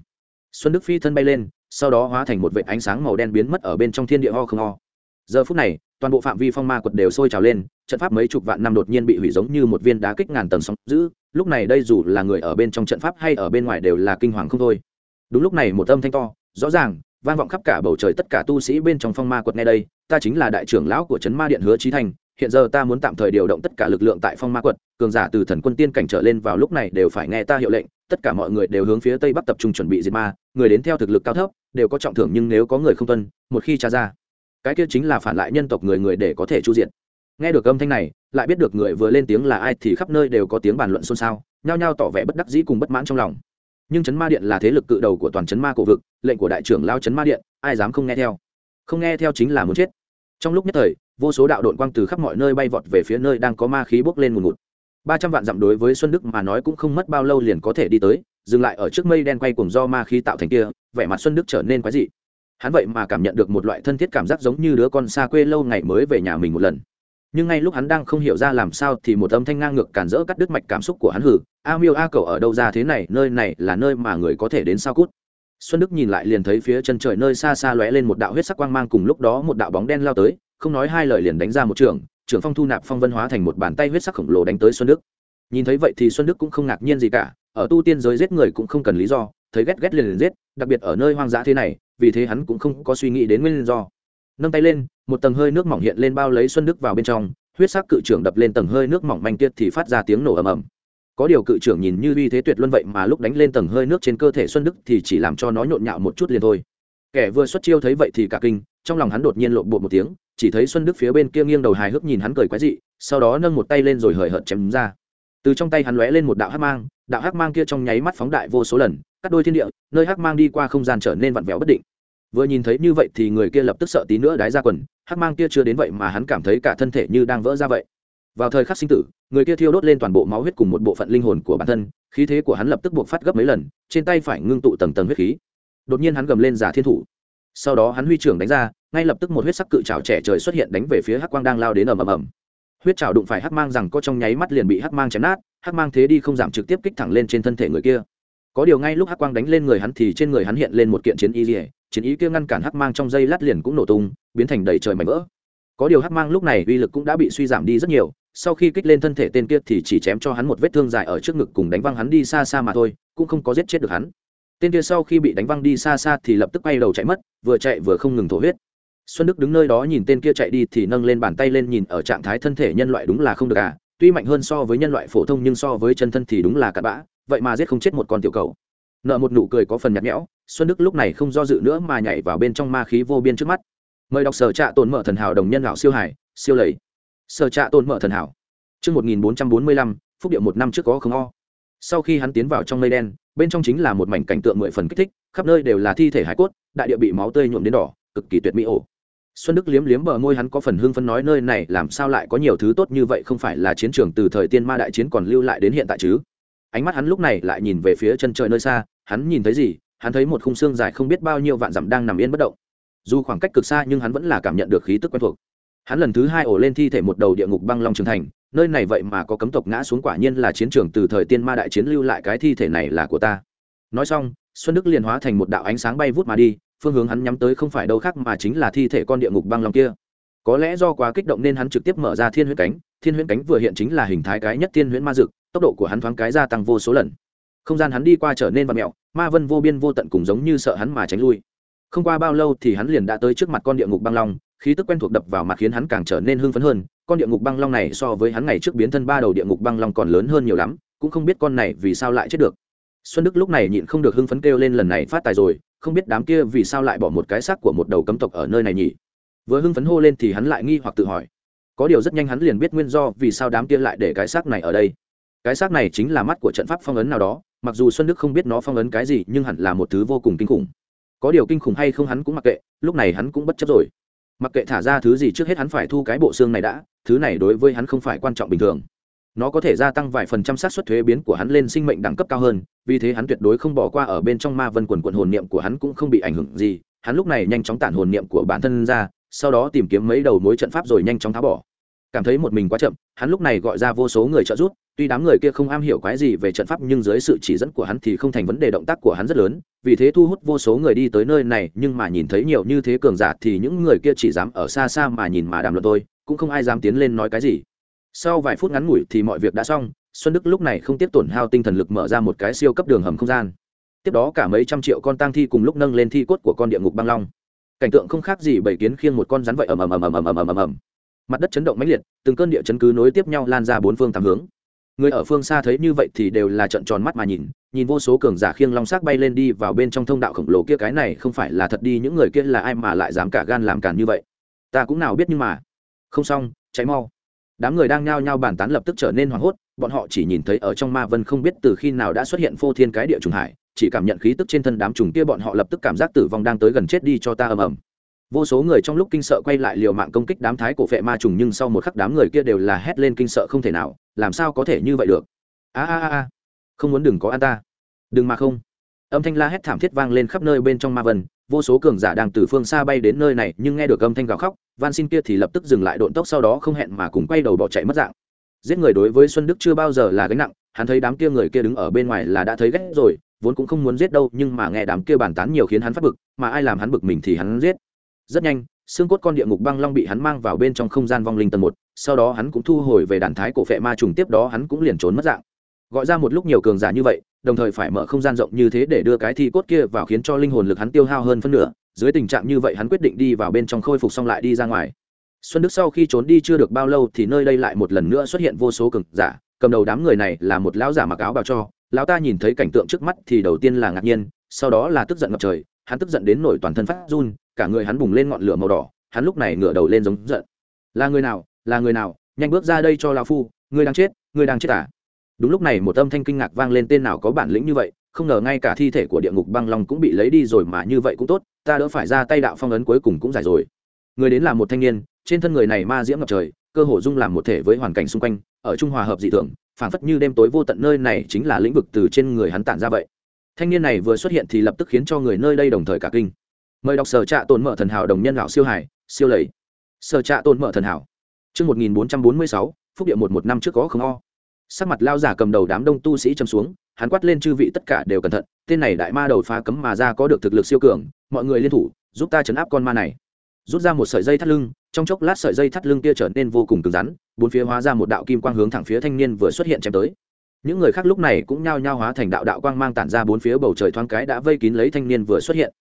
Xuân đức phi thân bay lên, sau đó hóa thành một vệ ánh sáng màu đen biến mất ở bên trong thiên địa ho không ho giờ phút này, toàn bộ phạm vi phong ma quật đều sôi trào lên, trận pháp mấy chục vạn năm đột nhiên bị hủy giống như một viên đá kích ngàn tầng sóng giữ lúc này đây dù là người ở bên trong trận pháp hay ở bên ngoài đều là kinh hoàng không thôi. Đúng lúc này một âm thanh to, rõ ràng, vang vọng khắp cả bầu trời tất cả tu sĩ bên trong phong ma quật ngay đây, ta chính là đại trưởng lão của trấn ma điện hứa trí thành, hiện giờ ta muốn tạm thời điều động tất cả lực lượng tại phong ma quật, cường giả từ thần quân tiên cảnh trở lên vào lúc này đều phải nghe ta hiệu lệnh, tất cả mọi người đều hướng phía tây bắc tập trung chuẩn bị diệt ma, người đến theo thực lực cao thấp, đều có trọng thưởng nhưng nếu có người không tuân, một khi tra ra cái kia chính là phản lại nhân tộc người người để có thể chu diện nghe được âm thanh này, lại biết được người vừa lên tiếng là ai thì khắp nơi đều có tiếng bàn luận xôn xao, nhao nhao tỏ vẻ bất đắc dĩ cùng bất mãn trong lòng. Nhưng chấn ma điện là thế lực cự đầu của toàn chấn ma cổ vực, lệnh của đại trưởng lao chấn ma điện, ai dám không nghe theo? Không nghe theo chính là muốn chết. Trong lúc nhất thời, vô số đạo đội quang từ khắp mọi nơi bay vọt về phía nơi đang có ma khí bốc lên ngùn ngụt. Ba trăm vạn dặm đối với xuân đức mà nói cũng không mất bao lâu liền có thể đi tới, dừng lại ở trước mây đen quay cùng do ma khí tạo thành kia, vẻ mặt xuân đức trở nên quái dị hắn vậy mà cảm nhận được một loại thân thiết cảm giác giống như đứa con xa quê lâu ngày mới về nhà mình một lần. Nhưng ngay lúc hắn đang không hiểu ra làm sao thì một âm thanh ngang ngược cản rỡ cắt đứt mạch cảm xúc của hắn hử a miêu, a cầu ở đâu ra thế này? Nơi này là nơi mà người có thể đến sao cút? Xuân đức nhìn lại liền thấy phía chân trời nơi xa xa lóe lên một đạo huyết sắc quang mang cùng lúc đó một đạo bóng đen lao tới, không nói hai lời liền đánh ra một trường, trưởng phong thu nạp phong vân hóa thành một bàn tay huyết sắc khổng lồ đánh tới xuân đức. Nhìn thấy vậy thì xuân đức cũng không ngạc nhiên gì cả, ở tu tiên giới giết người cũng không cần lý do thấy ghét ghét liền liền giết, đặc biệt ở nơi hoang dã thế này, vì thế hắn cũng không có suy nghĩ đến nguyên do. Nâng tay lên, một tầng hơi nước mỏng hiện lên bao lấy xuân đức vào bên trong, huyết sắc cự trưởng đập lên tầng hơi nước mỏng manh tiết thì phát ra tiếng nổ ầm ầm. Có điều cự trưởng nhìn như uy thế tuyệt luân vậy mà lúc đánh lên tầng hơi nước trên cơ thể xuân đức thì chỉ làm cho nó nhộn nhạo một chút liền thôi. Kẻ vừa xuất chiêu thấy vậy thì cả kinh, trong lòng hắn đột nhiên lộn bột một tiếng, chỉ thấy xuân đức phía bên kia nghiêng đầu hài hước nhìn hắn cười quái dị, sau đó nâng một tay lên rồi hời hợt chém ra. Từ trong tay hắn lóe lên một đạo hắc mang, đạo hắc mang kia trong nháy mắt phóng đại vô số lần cắt đôi thiên địa, nơi hắc mang đi qua không gian trở nên vặn vẹo bất định. Vừa nhìn thấy như vậy thì người kia lập tức sợ tí nữa đái ra quần, hắc mang kia chưa đến vậy mà hắn cảm thấy cả thân thể như đang vỡ ra vậy. Vào thời khắc sinh tử, người kia thiêu đốt lên toàn bộ máu huyết cùng một bộ phận linh hồn của bản thân, khí thế của hắn lập tức buộc phát gấp mấy lần, trên tay phải ngưng tụ tầng tầng huyết khí. Đột nhiên hắn gầm lên giả thiên thủ. Sau đó hắn huy trưởng đánh ra, ngay lập tức một huyết sắc cự trào trẻ trời xuất hiện đánh về phía hắc quang đang lao đến ầm ầm ầm. Huyết trào đụng phải hắc mang rằng có trong nháy mắt liền bị hắc mang chém nát, hắc mang thế đi không giảm trực tiếp kích thẳng lên trên thân thể người kia có điều ngay lúc hắc quang đánh lên người hắn thì trên người hắn hiện lên một kiện chiến y rỉa chiến ý kia ngăn cản hắc mang trong dây lát liền cũng nổ tung, biến thành đầy trời mảnh vỡ. Có điều hắc mang lúc này uy lực cũng đã bị suy giảm đi rất nhiều, sau khi kích lên thân thể tên kia thì chỉ chém cho hắn một vết thương dài ở trước ngực cùng đánh văng hắn đi xa xa mà thôi, cũng không có giết chết được hắn. Tên kia sau khi bị đánh văng đi xa xa thì lập tức bay đầu chạy mất, vừa chạy vừa không ngừng thổ huyết. Xuân đức đứng nơi đó nhìn tên kia chạy đi thì nâng lên bàn tay lên nhìn, ở trạng thái thân thể nhân loại đúng là không được à tuy mạnh hơn so với nhân loại phổ thông nhưng so với chân thân thì đúng là cặn bã vậy mà giết không chết một con tiểu cầu nợ một nụ cười có phần nhạt nhẽo xuân đức lúc này không do dự nữa mà nhảy vào bên trong ma khí vô biên trước mắt mời đọc sở trạ tồn mở thần hảo đồng nhân lão siêu hải siêu lầy sở trạ tồn mở thần hảo Trước 1445, phúc điệu một năm trước có không o. Sau khi hắn tiến vào trong mây đen, bên trong chính là một mảnh cảnh tượng mười phần kích thích, khắp nơi đều là thi thể hải cốt, đại địa bị máu tươi nhuộm đến đỏ, cực kỳ tuyệt mỹ ổ. Xuân Đức liếm liếm bờ môi hắn có phần hưng phấn nói nơi này làm sao lại có nhiều thứ tốt như vậy không phải là chiến trường từ thời tiên ma đại chiến còn lưu lại đến hiện tại chứ. Ánh mắt hắn lúc này lại nhìn về phía chân trời nơi xa, hắn nhìn thấy gì? Hắn thấy một khung xương dài không biết bao nhiêu vạn dặm đang nằm yên bất động. Dù khoảng cách cực xa nhưng hắn vẫn là cảm nhận được khí tức quen thuộc. Hắn lần thứ hai ổ lên thi thể một đầu địa ngục băng long trường thành, nơi này vậy mà có cấm tộc ngã xuống quả nhiên là chiến trường từ thời tiên ma đại chiến lưu lại cái thi thể này là của ta nói xong xuân đức liền hóa thành một đạo ánh sáng bay vút mà đi phương hướng hắn nhắm tới không phải đâu khác mà chính là thi thể con địa ngục băng long kia có lẽ do quá kích động nên hắn trực tiếp mở ra thiên huyễn cánh thiên huyễn cánh vừa hiện chính là hình thái cái nhất thiên huyễn ma dực tốc độ của hắn thoáng cái gia tăng vô số lần. Không gian hắn đi qua trở nên vật mẹo, ma vân vô biên vô tận cùng giống như sợ hắn mà tránh lui. Không qua bao lâu thì hắn liền đã tới trước mặt con địa ngục băng long, khí tức quen thuộc đập vào mặt khiến hắn càng trở nên hưng phấn hơn. Con địa ngục băng long này so với hắn ngày trước biến thân ba đầu địa ngục băng long còn lớn hơn nhiều lắm, cũng không biết con này vì sao lại chết được. Xuân đức lúc này nhịn không được hưng phấn kêu lên lần này phát tài rồi, không biết đám kia vì sao lại bỏ một cái xác của một đầu cấm tộc ở nơi này nhỉ? Vừa hưng phấn hô lên thì hắn lại nghi hoặc tự hỏi. Có điều rất nhanh hắn liền biết nguyên do vì sao đám kia lại để cái xác này ở đây cái xác này chính là mắt của trận pháp phong ấn nào đó, mặc dù xuân đức không biết nó phong ấn cái gì, nhưng hẳn là một thứ vô cùng kinh khủng. Có điều kinh khủng hay không hắn cũng mặc kệ, lúc này hắn cũng bất chấp rồi. Mặc kệ thả ra thứ gì trước hết hắn phải thu cái bộ xương này đã, thứ này đối với hắn không phải quan trọng bình thường. Nó có thể gia tăng vài phần trăm xác suất thuế biến của hắn lên sinh mệnh đẳng cấp cao hơn, vì thế hắn tuyệt đối không bỏ qua ở bên trong ma vân quần quần hồn niệm của hắn cũng không bị ảnh hưởng gì. Hắn lúc này nhanh chóng tản hồn niệm của bản thân ra, sau đó tìm kiếm mấy đầu mối trận pháp rồi nhanh chóng tháo bỏ cảm thấy một mình quá chậm, hắn lúc này gọi ra vô số người trợ giúp, tuy đám người kia không am hiểu quái gì về trận pháp nhưng dưới sự chỉ dẫn của hắn thì không thành vấn đề động tác của hắn rất lớn, vì thế thu hút vô số người đi tới nơi này, nhưng mà nhìn thấy nhiều như thế cường giả thì những người kia chỉ dám ở xa xa mà nhìn mà đàm luận tôi cũng không ai dám tiến lên nói cái gì. Sau vài phút ngắn ngủi thì mọi việc đã xong, xuân đức lúc này không tiếp tổn hao tinh thần lực mở ra một cái siêu cấp đường hầm không gian. Tiếp đó cả mấy trăm triệu con tang thi cùng lúc nâng lên thi cốt của con địa ngục băng long. Cảnh tượng không khác gì bảy kiến khiêng một con rắn vậy ầm ầm ầm ầm ầm ầm ầm ầm ầm mặt đất chấn động mãnh liệt, từng cơn địa chấn cứ nối tiếp nhau lan ra bốn phương tám hướng. Người ở phương xa thấy như vậy thì đều là trận tròn mắt mà nhìn nhìn vô số cường giả khiêng long xác bay lên đi vào bên trong thông đạo khổng lồ kia, cái này không phải là thật đi, những người kia là ai mà lại dám cả gan làm càn như vậy? Ta cũng nào biết nhưng mà. Không xong cháy mau. Đám người đang nhao nhao bàn tán lập tức trở nên hoảng hốt, bọn họ chỉ nhìn thấy ở trong ma vân không biết từ khi nào đã xuất hiện phô thiên cái địa trùng hải, chỉ cảm nhận khí tức trên thân đám trùng kia, bọn họ lập tức cảm giác tử vong đang tới gần chết đi cho ta ầm ầm vô số người trong lúc kinh sợ quay lại liều mạng công kích đám thái cổ vệ ma trùng, nhưng sau một khắc đám người kia đều là hét lên kinh sợ không thể nào, làm sao có thể như vậy được? A a a không muốn đừng có an ta. Đừng mà không. Âm thanh la hét thảm thiết vang lên khắp nơi bên trong ma vân, vô số cường giả đang từ phương xa bay đến nơi này, nhưng nghe được âm thanh gào khóc van xin kia thì lập tức dừng lại độn tốc sau đó không hẹn mà cùng quay đầu bỏ chạy mất dạng. Giết người đối với xuân đức chưa bao giờ là gánh nặng, hắn thấy đám kia người kia đứng ở bên ngoài là đã thấy ghét rồi, vốn cũng không muốn giết đâu, nhưng mà nghe đám kia bàn tán nhiều khiến hắn phát bực, mà ai làm hắn bực mình thì hắn giết rất nhanh, xương cốt con địa ngục băng long bị hắn mang vào bên trong không gian vong linh tầng một, sau đó hắn cũng thu hồi về đàn thái cổ phệ ma trùng, tiếp đó hắn cũng liền trốn mất dạng. Gọi ra một lúc nhiều cường giả như vậy, đồng thời phải mở không gian rộng như thế để đưa cái thi cốt kia vào khiến cho linh hồn lực hắn tiêu hao hơn phân nửa. Dưới tình trạng như vậy hắn quyết định đi vào bên trong khôi phục xong lại đi ra ngoài. Xuân đức sau khi trốn đi chưa được bao lâu thì nơi đây lại một lần nữa xuất hiện vô số cường giả, cầm đầu đám người này là một lão giả mặc áo bào cho. Lão ta nhìn thấy cảnh tượng trước mắt thì đầu tiên là ngạc nhiên, sau đó là tức giận ngập trời hắn tức giận đến nổi toàn thân phát run cả người hắn bùng lên ngọn lửa màu đỏ hắn lúc này ngửa đầu lên giống giận. Là người nào là người nào nhanh bước ra đây cho lao phu ngươi đang chết ngươi đang chết à? Đúng lúc này một âm thanh kinh ngạc vang lên tên nào có bản lĩnh như vậy không ngờ ngay cả thi thể của địa ngục băng long cũng bị lấy đi rồi mà như vậy cũng tốt ta đỡ phải ra tay đạo phong ấn cuối cùng cũng giải rồi. Người đến là một thanh niên trên thân người này ma diễm ngập trời cơ hồ dung làm một thể với hoàn cảnh xung quanh ở trung hòa hợp dị tưởng, phảng phất như đêm tối vô tận nơi này chính là lĩnh vực từ trên người hắn tản ra vậy thanh niên này vừa xuất hiện thì lập tức khiến cho người nơi đây đồng thời cả kinh. Mời đọc sở trạ tồn mở thần hảo đồng nhân lão siêu hải siêu lầy. Sở trạ tồn mở thần hảo. Trước 1446, phúc địa một một năm trước có không o. Sắc mặt lao giả cầm đầu đám đông tu sĩ châm xuống hắn quát lên chư vị tất cả đều cẩn thận tên này đại ma đầu phá cấm mà ra có được thực lực siêu cường mọi người liên thủ giúp ta chấn áp con ma này. Rút ra một sợi dây thắt lưng trong chốc lát sợi dây thắt lưng kia trở nên vô cùng cứng rắn bốn phía hóa ra một đạo kim quang hướng thẳng phía thanh niên vừa xuất hiện chém tới những người khác lúc này cũng nhao nhao hóa thành đạo đạo quang mang tản ra bốn phía bầu trời thoáng cái đã vây kín lấy thanh niên vừa xuất hiện.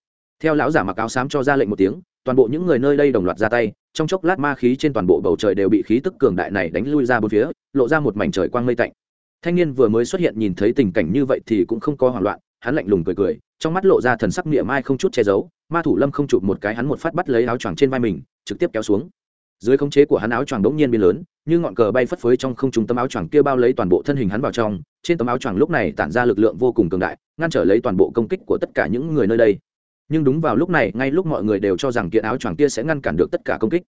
Theo lão giả mặc áo xám cho ra lệnh một tiếng, toàn bộ những người nơi đây đồng loạt ra tay, trong chốc lát ma khí trên toàn bộ bầu trời đều bị khí tức cường đại này đánh lui ra bốn phía, lộ ra một mảnh trời quang mây tạnh. Thanh niên vừa mới xuất hiện nhìn thấy tình cảnh như vậy thì cũng không có hoảng loạn, hắn lạnh lùng cười cười, trong mắt lộ ra thần sắc niệm ai không chút che giấu, ma thủ lâm không chụp một cái hắn một phát bắt lấy áo choàng trên vai mình, trực tiếp kéo xuống dưới khống chế của hắn áo choàng đống nhiên biến lớn, như ngọn cờ bay phất phới trong không trung tấm áo choàng kia bao lấy toàn bộ thân hình hắn vào trong. Trên tấm áo choàng lúc này tản ra lực lượng vô cùng cường đại, ngăn trở lấy toàn bộ công kích của tất cả những người nơi đây. Nhưng đúng vào lúc này, ngay lúc mọi người đều cho rằng kiện áo choàng kia sẽ ngăn cản được tất cả công kích,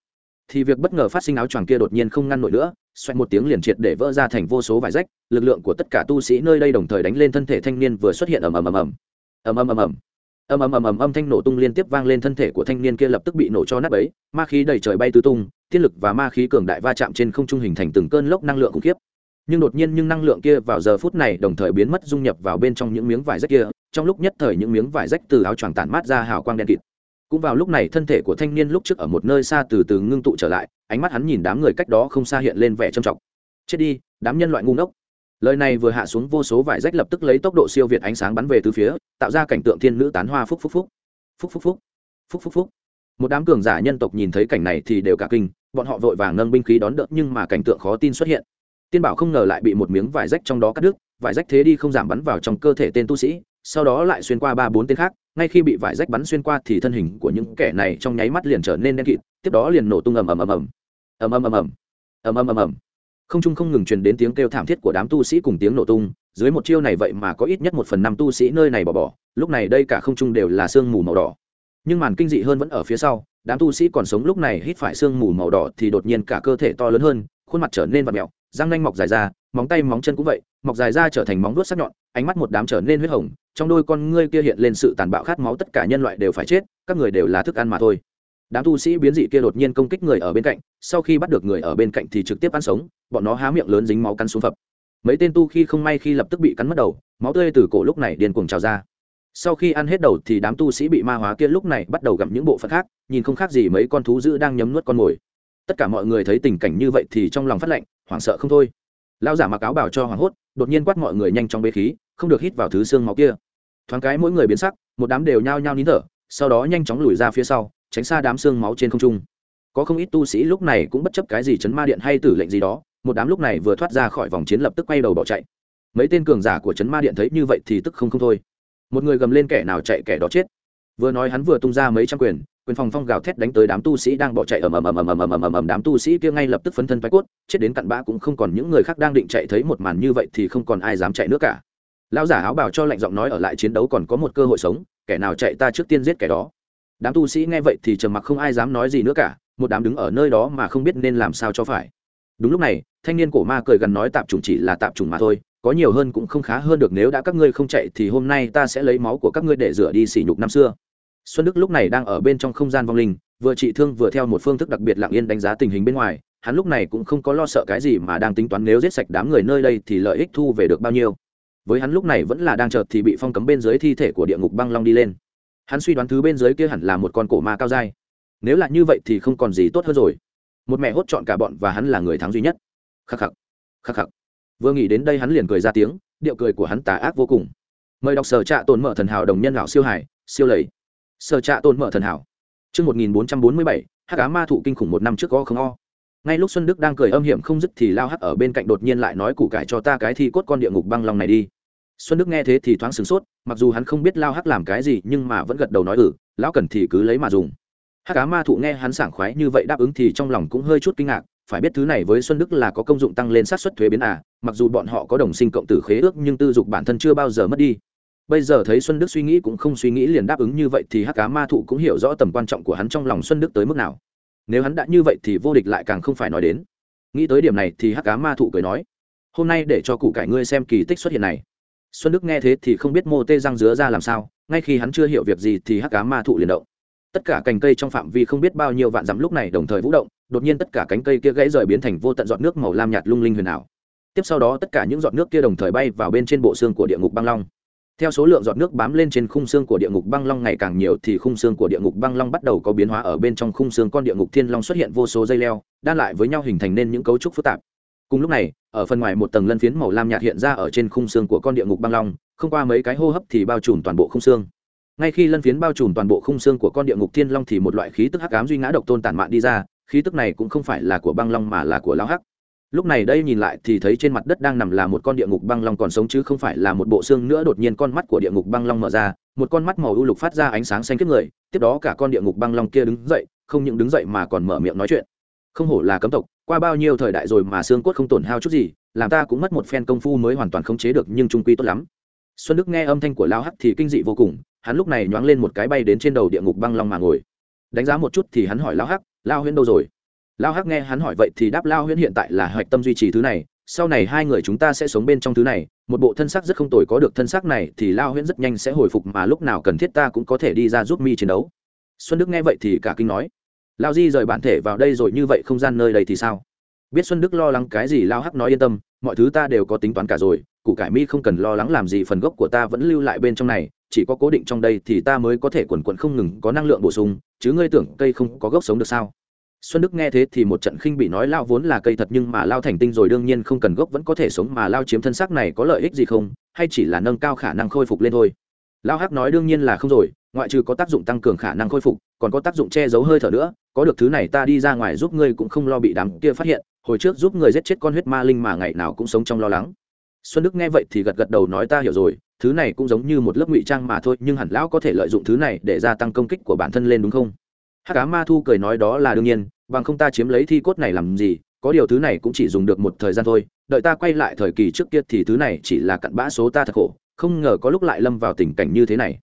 thì việc bất ngờ phát sinh áo choàng kia đột nhiên không ngăn nổi nữa xoay một tiếng liền triệt để vỡ ra thành vô số vải rách, lực lượng của tất cả tu sĩ nơi đây đồng thời đánh lên thân thể thanh niên vừa xuất hiện ầm ầm ầm ầm. Ầm ầm ầm ầm. Ầm ầm ầm ầm âm thanh nổ tung liên tiếp vang lên thân thể của thanh niên kia lập tức bị nổ cho nát ấy ma khí đầy trời bay tứ tung tiên lực và ma khí cường đại va chạm trên không trung hình thành từng cơn lốc năng lượng khủng khiếp. Nhưng đột nhiên những năng lượng kia vào giờ phút này đồng thời biến mất dung nhập vào bên trong những miếng vải rách kia, trong lúc nhất thời những miếng vải rách từ áo choàng tản mát ra hào quang đen kịt. Cũng vào lúc này thân thể của thanh niên lúc trước ở một nơi xa từ từ ngưng tụ trở lại, ánh mắt hắn nhìn đám người cách đó không xa hiện lên vẻ trầm trọng. Chết đi, đám nhân loại ngu ngốc. Lời này vừa hạ xuống vô số vải rách lập tức lấy tốc độ siêu việt ánh sáng bắn về từ phía, tạo ra cảnh tượng thiên nữ tán hoa phúc phúc phúc. Phúc phúc phúc. Phúc phúc phúc một đám cường giả nhân tộc nhìn thấy cảnh này thì đều cả kinh, bọn họ vội vàng nâng binh khí đón đỡ nhưng mà cảnh tượng khó tin xuất hiện. Tiên bảo không ngờ lại bị một miếng vải rách trong đó cắt đứt, vải rách thế đi không giảm bắn vào trong cơ thể tên tu sĩ, sau đó lại xuyên qua ba bốn tên khác, ngay khi bị vải rách bắn xuyên qua thì thân hình của những kẻ này trong nháy mắt liền trở nên đen kịt, tiếp đó liền nổ tung ầm ầm ầm ầm. Ầm ầm ầm ầm. Ầm ầm ầm ầm. Không trung không ngừng truyền đến tiếng kêu thảm thiết của đám tu sĩ cùng tiếng nổ tung, dưới một chiêu này vậy mà có ít nhất một phần năm tu sĩ nơi này bỏ bỏ, lúc này đây cả không trung đều là sương mù màu đỏ nhưng màn kinh dị hơn vẫn ở phía sau, đám tu sĩ còn sống lúc này hít phải sương mù màu đỏ thì đột nhiên cả cơ thể to lớn hơn, khuôn mặt trở nên vặn mẹo, răng nanh mọc dài ra, móng tay, móng chân cũng vậy, mọc dài ra trở thành móng vuốt sắc nhọn, ánh mắt một đám trở nên huyết hồng, trong đôi con ngươi kia hiện lên sự tàn bạo khát máu tất cả nhân loại đều phải chết, các người đều là thức ăn mà thôi. Đám tu sĩ biến dị kia đột nhiên công kích người ở bên cạnh, sau khi bắt được người ở bên cạnh thì trực tiếp ăn sống, bọn nó há miệng lớn dính máu cắn xuống phập. Mấy tên tu khi không may khi lập tức bị cắn mất đầu, máu tươi từ cổ lúc này điên cuồng trào ra sau khi ăn hết đầu thì đám tu sĩ bị ma hóa kia lúc này bắt đầu gặm những bộ phận khác, nhìn không khác gì mấy con thú dữ đang nhấm nuốt con mồi. Tất cả mọi người thấy tình cảnh như vậy thì trong lòng phát lạnh hoảng sợ không thôi. Lao giả mặc áo bảo cho hoảng hốt, đột nhiên quát mọi người nhanh trong bế khí, không được hít vào thứ xương máu kia. Thoáng cái mỗi người biến sắc, một đám đều nhao nhao nín thở, sau đó nhanh chóng lùi ra phía sau, tránh xa đám xương máu trên không trung. Có không ít tu sĩ lúc này cũng bất chấp cái gì chấn ma điện hay tử lệnh gì đó, một đám lúc này vừa thoát ra khỏi vòng chiến lập tức quay đầu bỏ chạy. Mấy tên cường giả của chấn ma điện thấy như vậy thì tức không không thôi một người gầm lên kẻ nào chạy kẻ đó chết. Vừa nói hắn vừa tung ra mấy trăm quyền quyền phòng phong gào thét đánh tới đám tu sĩ đang bỏ chạy ầm ầm ầm ầm ầm ầm ầm ầm ầm, đám tu sĩ kia ngay lập tức phấn thân phái cốt, chết đến cặn bã cũng không còn những người khác đang định chạy thấy một màn như vậy thì không còn ai dám chạy nữa cả. Lão giả áo bào cho lạnh giọng nói ở lại chiến đấu còn có một cơ hội sống, kẻ nào chạy ta trước tiên giết kẻ đó. Đám tu sĩ nghe vậy thì trầm mặc không ai dám nói gì nữa cả, một đám đứng ở nơi đó mà không biết nên làm sao cho phải. Đúng lúc này, thanh niên cổ ma cười gần nói tạp chủng chỉ là tạp chủng mà thôi có nhiều hơn cũng không khá hơn được, nếu đã các ngươi không chạy thì hôm nay ta sẽ lấy máu của các ngươi để rửa đi sỉ nhục năm xưa. Xuân đức lúc này đang ở bên trong không gian vong linh, vừa trị thương vừa theo một phương thức đặc biệt lặng yên đánh giá tình hình bên ngoài, hắn lúc này cũng không có lo sợ cái gì mà đang tính toán nếu giết sạch đám người nơi đây thì lợi ích thu về được bao nhiêu. Với hắn lúc này vẫn là đang chợt thì bị phong cấm bên dưới thi thể của địa ngục băng long đi lên. Hắn suy đoán thứ bên dưới kia hẳn là một con cổ ma cao dai. Nếu là như vậy thì không còn gì tốt hơn rồi. Một mẹ hốt chọn cả bọn và hắn là người thắng duy nhất. Khắc khắc khắc khắc vừa nghĩ đến đây hắn liền cười ra tiếng điệu cười của hắn tà ác vô cùng mời đọc sở trạ tồn mở thần hảo đồng nhân lão siêu hải siêu lầy sở trạ tồn mở thần hảo Trước 1447, hắc á ma thụ kinh khủng một năm trước có không o. Ngay lúc Xuân Đức đang cười âm hiểm không dứt thì Lao Hắc ở bên cạnh đột nhiên lại nói củ cải cho ta cái thi cốt con địa ngục băng long này đi. Xuân Đức nghe thế thì thoáng sửng sốt, mặc dù hắn không biết Lao Hắc làm cái gì nhưng mà vẫn gật đầu nói ừ, lão cần thì cứ lấy mà dùng. Hắc á ma thụ nghe hắn sảng khoái như vậy đáp ứng thì trong lòng cũng hơi chút kinh ngạc, phải biết thứ này với Xuân Đức là có công dụng tăng lên sát suất thuế biến à, mặc dù bọn họ có đồng sinh cộng tử khế ước nhưng tư dục bản thân chưa bao giờ mất đi. Bây giờ thấy xuân đức suy nghĩ cũng không suy nghĩ liền đáp ứng như vậy thì hắc cá ma thụ cũng hiểu rõ tầm quan trọng của hắn trong lòng xuân đức tới mức nào. Nếu hắn đã như vậy thì vô địch lại càng không phải nói đến. Nghĩ tới điểm này thì hắc cá ma thụ cười nói hôm nay để cho cụ cải ngươi xem kỳ tích xuất hiện này. Xuân đức nghe thế thì không biết mô tê răng dứa ra làm sao ngay khi hắn chưa hiểu việc gì thì hắc cá ma thụ liền động tất cả cành cây trong phạm vi không biết bao nhiêu vạn dặm lúc này đồng thời vũ động, đột nhiên tất cả cánh cây kia gãy rời biến thành vô tận giọt nước màu lam nhạt lung linh huyền ảo. Tiếp sau đó tất cả những giọt nước kia đồng thời bay vào bên trên bộ xương của địa ngục băng long. Theo số lượng giọt nước bám lên trên khung xương của địa ngục băng long ngày càng nhiều thì khung xương của địa ngục băng long bắt đầu có biến hóa ở bên trong khung xương con địa ngục thiên long xuất hiện vô số dây leo, đan lại với nhau hình thành nên những cấu trúc phức tạp. Cùng lúc này, ở phần ngoài một tầng lân phiến màu lam nhạt hiện ra ở trên khung xương của con địa ngục băng long, không qua mấy cái hô hấp thì bao trùm toàn bộ khung xương ngay khi lân phiến bao trùm toàn bộ khung xương của con địa ngục thiên long thì một loại khí tức hắc ám duy ngã độc tôn tản mạn đi ra, khí tức này cũng không phải là của băng long mà là của lao hắc. Lúc này đây nhìn lại thì thấy trên mặt đất đang nằm là một con địa ngục băng long còn sống chứ không phải là một bộ xương nữa, đột nhiên con mắt của địa ngục băng long mở ra, một con mắt màu u lục phát ra ánh sáng xanh kiếp người, tiếp đó cả con địa ngục băng long kia đứng dậy, không những đứng dậy mà còn mở miệng nói chuyện. Không hổ là cấm tộc, qua bao nhiêu thời đại rồi mà xương cốt không tổn hao chút gì, làm ta cũng mất một phen công phu mới hoàn toàn khống chế được nhưng trung quy tốt lắm. Xuân đức nghe âm thanh của lao hắc thì kinh dị vô cùng hắn lúc này nhoáng lên một cái bay đến trên đầu địa ngục băng long mà ngồi. Đánh giá một chút thì hắn hỏi lao hắc, lao huyễn đâu rồi? Lao hắc nghe hắn hỏi vậy thì đáp lao huyễn hiện tại là hoạch tâm duy trì thứ này, sau này hai người chúng ta sẽ sống bên trong thứ này, một bộ thân xác rất không tồi có được thân xác này thì lao huyễn rất nhanh sẽ hồi phục mà lúc nào cần thiết ta cũng có thể đi ra giúp mi chiến đấu. Xuân đức nghe vậy thì cả kinh nói, lao di rời bản thể vào đây rồi như vậy không gian nơi đây thì sao? Biết xuân đức lo lắng cái gì lao hắc nói yên tâm, mọi thứ ta đều có tính toán cả rồi cụ cải mi không cần lo lắng làm gì, phần gốc của ta vẫn lưu lại bên trong này, chỉ có cố định trong đây thì ta mới có thể quần quận không ngừng có năng lượng bổ sung, chứ ngươi tưởng cây không có gốc sống được sao? Xuân đức nghe thế thì một trận khinh bị nói, lao vốn là cây thật nhưng mà lao thành tinh rồi đương nhiên không cần gốc vẫn có thể sống mà lao chiếm thân xác này có lợi ích gì không, hay chỉ là nâng cao khả năng khôi phục lên thôi? Lao hắc nói, đương nhiên là không rồi, ngoại trừ có tác dụng tăng cường khả năng khôi phục, còn có tác dụng che giấu hơi thở nữa, có được thứ này ta đi ra ngoài giúp ngươi cũng không lo bị đám kia phát hiện hồi trước giúp người giết chết con huyết ma linh mà ngày nào cũng sống trong lo lắng. Xuân đức nghe vậy thì gật gật đầu nói ta hiểu rồi, thứ này cũng giống như một lớp ngụy trang mà thôi, nhưng hẳn lão có thể lợi dụng thứ này để gia tăng công kích của bản thân lên đúng không? Hát cá ma thu cười nói đó là đương nhiên, bằng không ta chiếm lấy thi cốt này làm gì, có điều thứ này cũng chỉ dùng được một thời gian thôi, đợi ta quay lại thời kỳ trước kia thì thứ này chỉ là cặn bã số ta thật khổ, không ngờ có lúc lại lâm vào tình cảnh như thế này.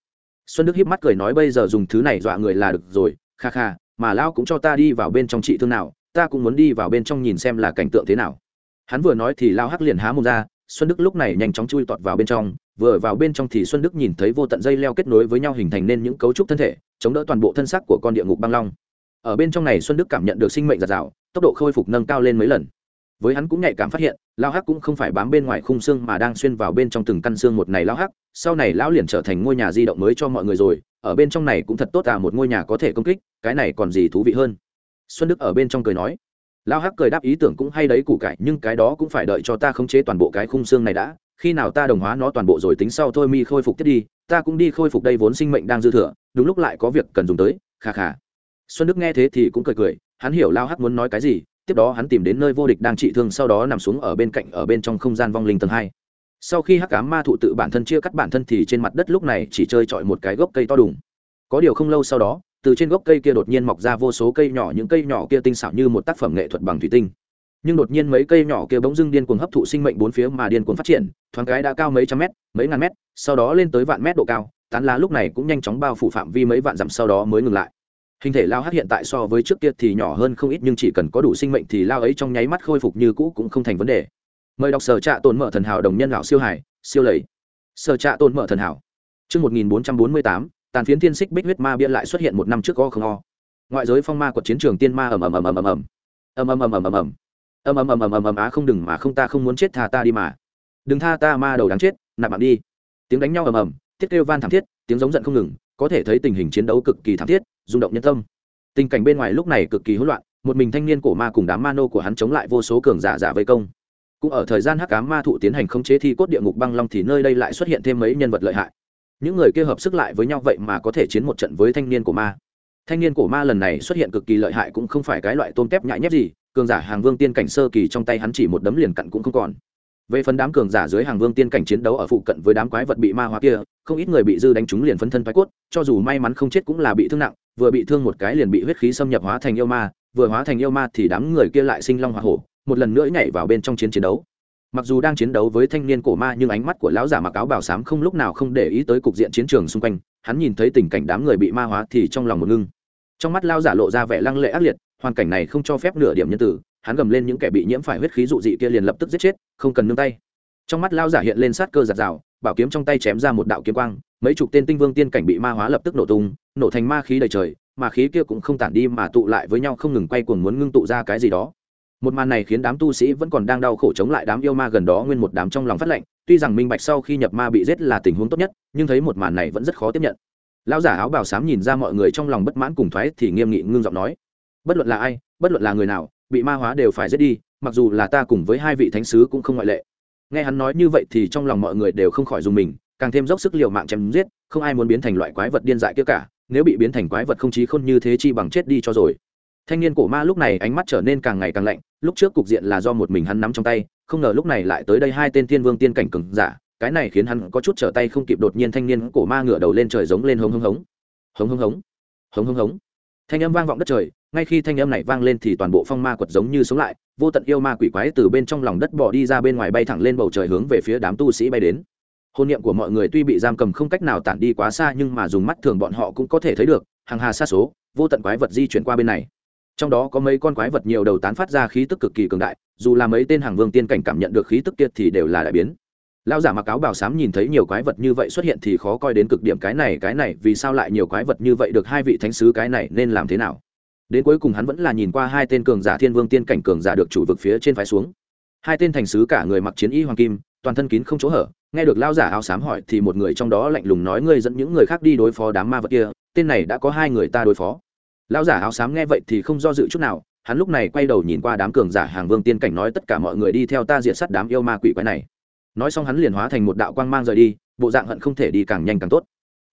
Xuân đức hiếp mắt cười nói bây giờ dùng thứ này dọa người là được rồi, kha kha, mà lão cũng cho ta đi vào bên trong trị thương nào ta cũng muốn đi vào bên trong nhìn xem là cảnh tượng thế nào. Hắn vừa nói thì lao hắc liền há mồm ra, xuân đức lúc này nhanh chóng chui tọt vào bên trong, vừa vào bên trong thì xuân đức nhìn thấy vô tận dây leo kết nối với nhau hình thành nên những cấu trúc thân thể, chống đỡ toàn bộ thân xác của con địa ngục băng long. Ở bên trong này xuân đức cảm nhận được sinh mệnh giạt rào, tốc độ khôi phục nâng cao lên mấy lần. Với hắn cũng nhạy cảm phát hiện, lao hắc cũng không phải bám bên ngoài khung xương mà đang xuyên vào bên trong từng căn xương một này lao hắc, sau này lão liền trở thành ngôi nhà di động mới cho mọi người rồi, ở bên trong này cũng thật tốt à một ngôi nhà có thể công kích, cái này còn gì thú vị hơn xuân đức ở bên trong cười nói lao hắc cười đáp ý tưởng cũng hay đấy củ cải, nhưng cái đó cũng phải đợi cho ta khống chế toàn bộ cái khung xương này đã. Khi nào ta đồng hóa nó toàn bộ rồi tính sau thôi, mi khôi phục tiếp đi, ta cũng đi khôi phục đây vốn sinh mệnh đang dư thừa, đúng lúc lại có việc cần dùng tới. Kha kha. Xuân đức nghe thế thì cũng cười cười, hắn hiểu lao hắc muốn nói cái gì, tiếp đó hắn tìm đến nơi vô địch đang trị thương, sau đó nằm xuống ở bên cạnh, ở bên trong không gian vong linh tầng hai. Sau khi hắc cám ma thụ tự bản thân chia cắt bản thân thì trên mặt đất lúc này chỉ chơi chọi một cái gốc cây to đùng. Có điều không lâu sau đó từ trên gốc cây kia đột nhiên mọc ra vô số cây nhỏ những cây nhỏ kia tinh xảo như một tác phẩm nghệ thuật bằng thủy tinh. Nhưng đột nhiên mấy cây nhỏ kia bỗng dưng điên cuồng hấp thụ sinh mệnh bốn phía mà điên cuồng phát triển thoáng cái đã cao mấy trăm mét mấy ngàn mét sau đó lên tới vạn mét độ cao tán lá lúc này cũng nhanh chóng bao phủ phạm vi mấy vạn dặm sau đó mới ngừng lại. Hình thể lao hát hiện tại so với trước kia thì nhỏ hơn không ít nhưng chỉ cần có đủ sinh mệnh thì lao ấy trong nháy mắt khôi phục như cũ cũng không thành vấn đề. Mời đọc sở trạ tồn mở thần hảo đồng nhân lão siêu hải siêu lầy. Sở trạ tồn mở thần hảo. Trước 1448, tàn phiến thiên xích bích huyết ma bia lại xuất hiện một năm trước go không o ngoại giới phong ma của chiến trường tiên ma ầm ầm ầm ầm ầm ầm ầm ầm ầm ầm ầm ầm ầm ầm ầm ầm ầm ầm á không đừng mà không ta không muốn chết tha ta đi mà đừng tha ta ma đầu đáng chết nạp mạng đi tiếng đánh nhau ầm ầm thiết kêu van thảm thiết tiếng giống giận không ngừng có thể thấy tình hình chiến đấu cực kỳ thảm thiết rung động nhân tâm tình cảnh bên ngoài lúc này cực kỳ hỗn loạn một mình thanh niên cổ ma cùng đám ma nô của hắn chống lại vô số cường giả giả vây công cũng ở thời gian hắc ám ma thụ tiến hành khống chế thi cốt địa ngục băng long thì nơi đây lại xuất hiện thêm mấy nhân vật lợi hại những người kia hợp sức lại với nhau vậy mà có thể chiến một trận với thanh niên của ma. Thanh niên của ma lần này xuất hiện cực kỳ lợi hại cũng không phải cái loại tôm tép nhại nhép gì, cường giả hàng vương tiên cảnh sơ kỳ trong tay hắn chỉ một đấm liền cặn cũng không còn. Về phần đám cường giả dưới hàng vương tiên cảnh chiến đấu ở phụ cận với đám quái vật bị ma hóa kia, không ít người bị dư đánh trúng liền phấn thân thoái cốt, cho dù may mắn không chết cũng là bị thương nặng, vừa bị thương một cái liền bị huyết khí xâm nhập hóa thành yêu ma, vừa hóa thành yêu ma thì đám người kia lại sinh long hoa hổ, một lần nữa nhảy vào bên trong chiến chiến đấu mặc dù đang chiến đấu với thanh niên cổ ma nhưng ánh mắt của lão giả mặc áo bào xám không lúc nào không để ý tới cục diện chiến trường xung quanh. Hắn nhìn thấy tình cảnh đám người bị ma hóa thì trong lòng một ngưng. Trong mắt lao giả lộ ra vẻ lăng lệ ác liệt, hoàn cảnh này không cho phép nửa điểm nhân tử. Hắn gầm lên những kẻ bị nhiễm phải huyết khí dụ dị kia liền lập tức giết chết, không cần nương tay. Trong mắt lao giả hiện lên sát cơ giạt rào, bảo kiếm trong tay chém ra một đạo kiếm quang, mấy chục tên tinh vương tiên cảnh bị ma hóa lập tức nổ tung, nổ thành ma khí đầy trời mà khí kia cũng không tản đi mà tụ lại với nhau không ngừng quay cuồng muốn ngưng tụ ra cái gì đó một màn này khiến đám tu sĩ vẫn còn đang đau khổ chống lại đám yêu ma gần đó nguyên một đám trong lòng phát lệnh. Tuy rằng minh bạch sau khi nhập ma bị giết là tình huống tốt nhất, nhưng thấy một màn này vẫn rất khó tiếp nhận. Lão giả áo bào xám nhìn ra mọi người trong lòng bất mãn cùng thoái thì nghiêm nghị ngưng giọng nói, bất luận là ai, bất luận là người nào, bị ma hóa đều phải giết đi, mặc dù là ta cùng với hai vị thánh sứ cũng không ngoại lệ. Nghe hắn nói như vậy thì trong lòng mọi người đều không khỏi dùng mình, càng thêm dốc sức liều mạng chém giết, không ai muốn biến thành loại quái vật điên dại kia cả, nếu bị biến thành quái vật không chí khôn như thế chi bằng chết đi cho rồi thanh niên cổ ma lúc này ánh mắt trở nên càng ngày càng lạnh, lúc trước cục diện là do một mình hắn nắm trong tay, không ngờ lúc này lại tới đây hai tên thiên vương tiên cảnh cừng giả, cái này khiến hắn có chút trở tay không kịp đột nhiên thanh niên cổ ma ngửa đầu lên trời giống lên hống hống hống. Hống hống hống. Hống hống hống. Thanh âm vang vọng đất trời, ngay khi thanh âm này vang lên thì toàn bộ phong ma quật giống như sống lại, vô tận yêu ma quỷ quái từ bên trong lòng đất bỏ đi ra bên ngoài bay thẳng lên bầu trời hướng về phía đám tu sĩ bay đến. Hôn niệm của mọi người tuy bị giam cầm không cách nào tản đi quá xa nhưng mà dùng mắt thường bọn họ cũng có thể thấy được hàng hà xa số, vô tận quái vật di chuyển qua bên này trong đó có mấy con quái vật nhiều đầu tán phát ra khí tức cực kỳ cường đại, dù là mấy tên hàng vương tiên cảnh cảm nhận được khí tức kia thì đều là đại biến. Lao giả mặc áo bào xám nhìn thấy nhiều quái vật như vậy xuất hiện thì khó coi đến cực điểm, cái này cái này, vì sao lại nhiều quái vật như vậy được hai vị thánh sứ cái này, nên làm thế nào? Đến cuối cùng hắn vẫn là nhìn qua hai tên cường giả thiên vương tiên cảnh cường giả được chủ vực phía trên phái xuống. Hai tên thành sứ cả người mặc chiến y hoàng kim, toàn thân kín không chỗ hở, nghe được lao giả áo xám hỏi thì một người trong đó lạnh lùng nói, ngươi dẫn những người khác đi đối phó đám ma vật kia, tên này đã có hai người ta đối phó. Lão giả áo xám nghe vậy thì không do dự chút nào, hắn lúc này quay đầu nhìn qua đám cường giả hàng vương tiên cảnh nói tất cả mọi người đi theo ta diệt sát đám yêu ma quỷ quái này. Nói xong hắn liền hóa thành một đạo quang mang rời đi, bộ dạng hận không thể đi càng nhanh càng tốt.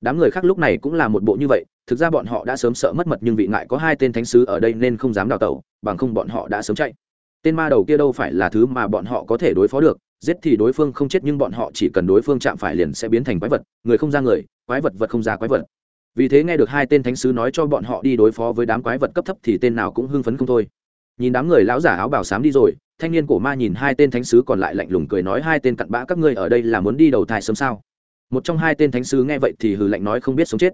Đám người khác lúc này cũng là một bộ như vậy, thực ra bọn họ đã sớm sợ mất mật nhưng vị ngại có hai tên thánh sứ ở đây nên không dám đào tẩu, bằng không bọn họ đã sớm chạy. Tên ma đầu kia đâu phải là thứ mà bọn họ có thể đối phó được, giết thì đối phương không chết nhưng bọn họ chỉ cần đối phương chạm phải liền sẽ biến thành quái vật, người không ra người, quái vật vật không ra quái vật vì thế nghe được hai tên thánh sứ nói cho bọn họ đi đối phó với đám quái vật cấp thấp thì tên nào cũng hưng phấn không thôi. Nhìn đám người lão giả áo bảo sám đi rồi, thanh niên cổ ma nhìn hai tên thánh sứ còn lại lạnh lùng cười nói, hai tên cặn bã các ngươi ở đây là muốn đi đầu thai sớm sao? Một trong hai tên thánh sứ nghe vậy thì hừ lạnh nói, không biết sống chết.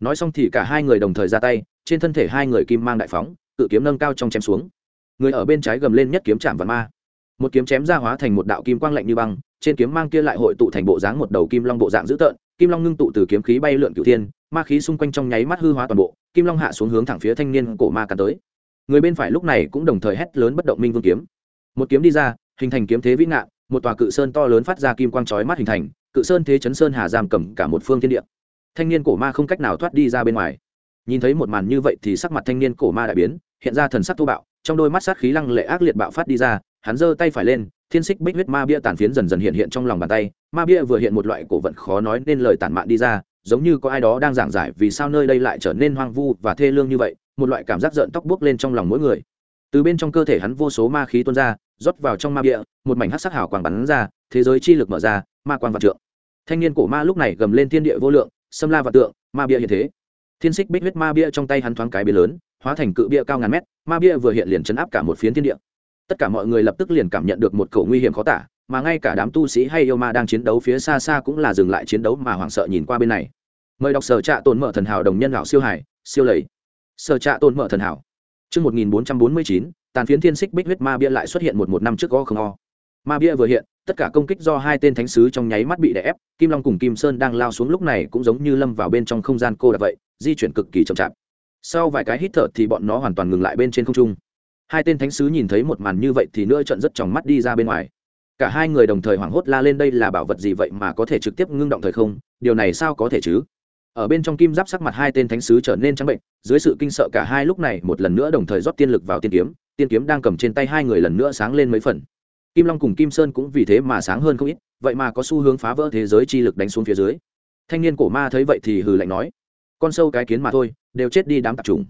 Nói xong thì cả hai người đồng thời ra tay, trên thân thể hai người kim mang đại phóng tự kiếm nâng cao trong chém xuống. Người ở bên trái gầm lên nhất kiếm chạm vào ma. Một kiếm chém ra hóa thành một đạo kim quang lạnh như băng, trên kiếm mang kia lại hội tụ thành bộ dáng một đầu kim long bộ dạng dữ tợn kim long ngưng tụ từ kiếm khí bay lượn cửu thiên, ma khí xung quanh trong nháy mắt hư hóa toàn bộ, kim long hạ xuống hướng thẳng phía thanh niên cổ ma cắn tới. Người bên phải lúc này cũng đồng thời hét lớn bất động minh vương kiếm. Một kiếm đi ra, hình thành kiếm thế vĩ ngạn, một tòa cự sơn to lớn phát ra kim quang chói mắt hình thành, cự sơn thế chấn sơn hà giam cầm cả một phương thiên địa. Thanh niên cổ ma không cách nào thoát đi ra bên ngoài. Nhìn thấy một màn như vậy thì sắc mặt thanh niên cổ ma đại biến, hiện ra thần sắc thô bạo, trong đôi mắt sát khí lăng lệ ác liệt bạo phát đi ra hắn giơ tay phải lên, thiên xích bích huyết ma bia tàn phiến dần dần hiện hiện trong lòng bàn tay, ma bia vừa hiện một loại cổ vận khó nói nên lời tản mạn đi ra, giống như có ai đó đang giảng giải vì sao nơi đây lại trở nên hoang vu và thê lương như vậy, một loại cảm giác rợn tóc buốc lên trong lòng mỗi người. Từ bên trong cơ thể hắn vô số ma khí tuôn ra, rót vào trong ma bia, một mảnh hát sắc hào quang bắn ra, thế giới chi lực mở ra, ma quan vạn trượng. Thanh niên cổ ma lúc này gầm lên thiên địa vô lượng, xâm la vạn tượng, ma bia hiện thế. Thiên xích bích huyết ma bia trong tay hắn thoáng cái bia lớn, hóa thành cự bia cao ngàn mét, ma bia vừa hiện liền chấn áp cả một phiến thiên địa tất cả mọi người lập tức liền cảm nhận được một cầu nguy hiểm khó tả mà ngay cả đám tu sĩ hay yêu ma đang chiến đấu phía xa xa cũng là dừng lại chiến đấu mà hoảng sợ nhìn qua bên này mời đọc sở trạ tồn mở thần hảo đồng nhân lão siêu hải siêu lầy sở trạ tồn mở thần hảo Trước 1449, tàn phiến thiên xích bích huyết ma bia lại xuất hiện một một năm trước go không o. Ma bia vừa hiện, tất cả công kích do hai tên thánh sứ trong nháy mắt bị đè ép, Kim Long cùng Kim Sơn đang lao xuống lúc này cũng giống như lâm vào bên trong không gian cô đã vậy, di chuyển cực kỳ chậm chạp. Sau vài cái hít thở thì bọn nó hoàn toàn ngừng lại bên trên không trung. Hai tên thánh sứ nhìn thấy một màn như vậy thì nữa trận rất tròng mắt đi ra bên ngoài. Cả hai người đồng thời hoảng hốt la lên đây là bảo vật gì vậy mà có thể trực tiếp ngưng động thời không, điều này sao có thể chứ? ở bên trong kim giáp sắc mặt hai tên thánh sứ trở nên trắng bệnh dưới sự kinh sợ cả hai lúc này một lần nữa đồng thời rót tiên lực vào tiên kiếm tiên kiếm đang cầm trên tay hai người lần nữa sáng lên mấy phần kim long cùng kim sơn cũng vì thế mà sáng hơn không ít vậy mà có xu hướng phá vỡ thế giới chi lực đánh xuống phía dưới thanh niên cổ ma thấy vậy thì hừ lạnh nói con sâu cái kiến mà thôi đều chết đi đám tạp trùng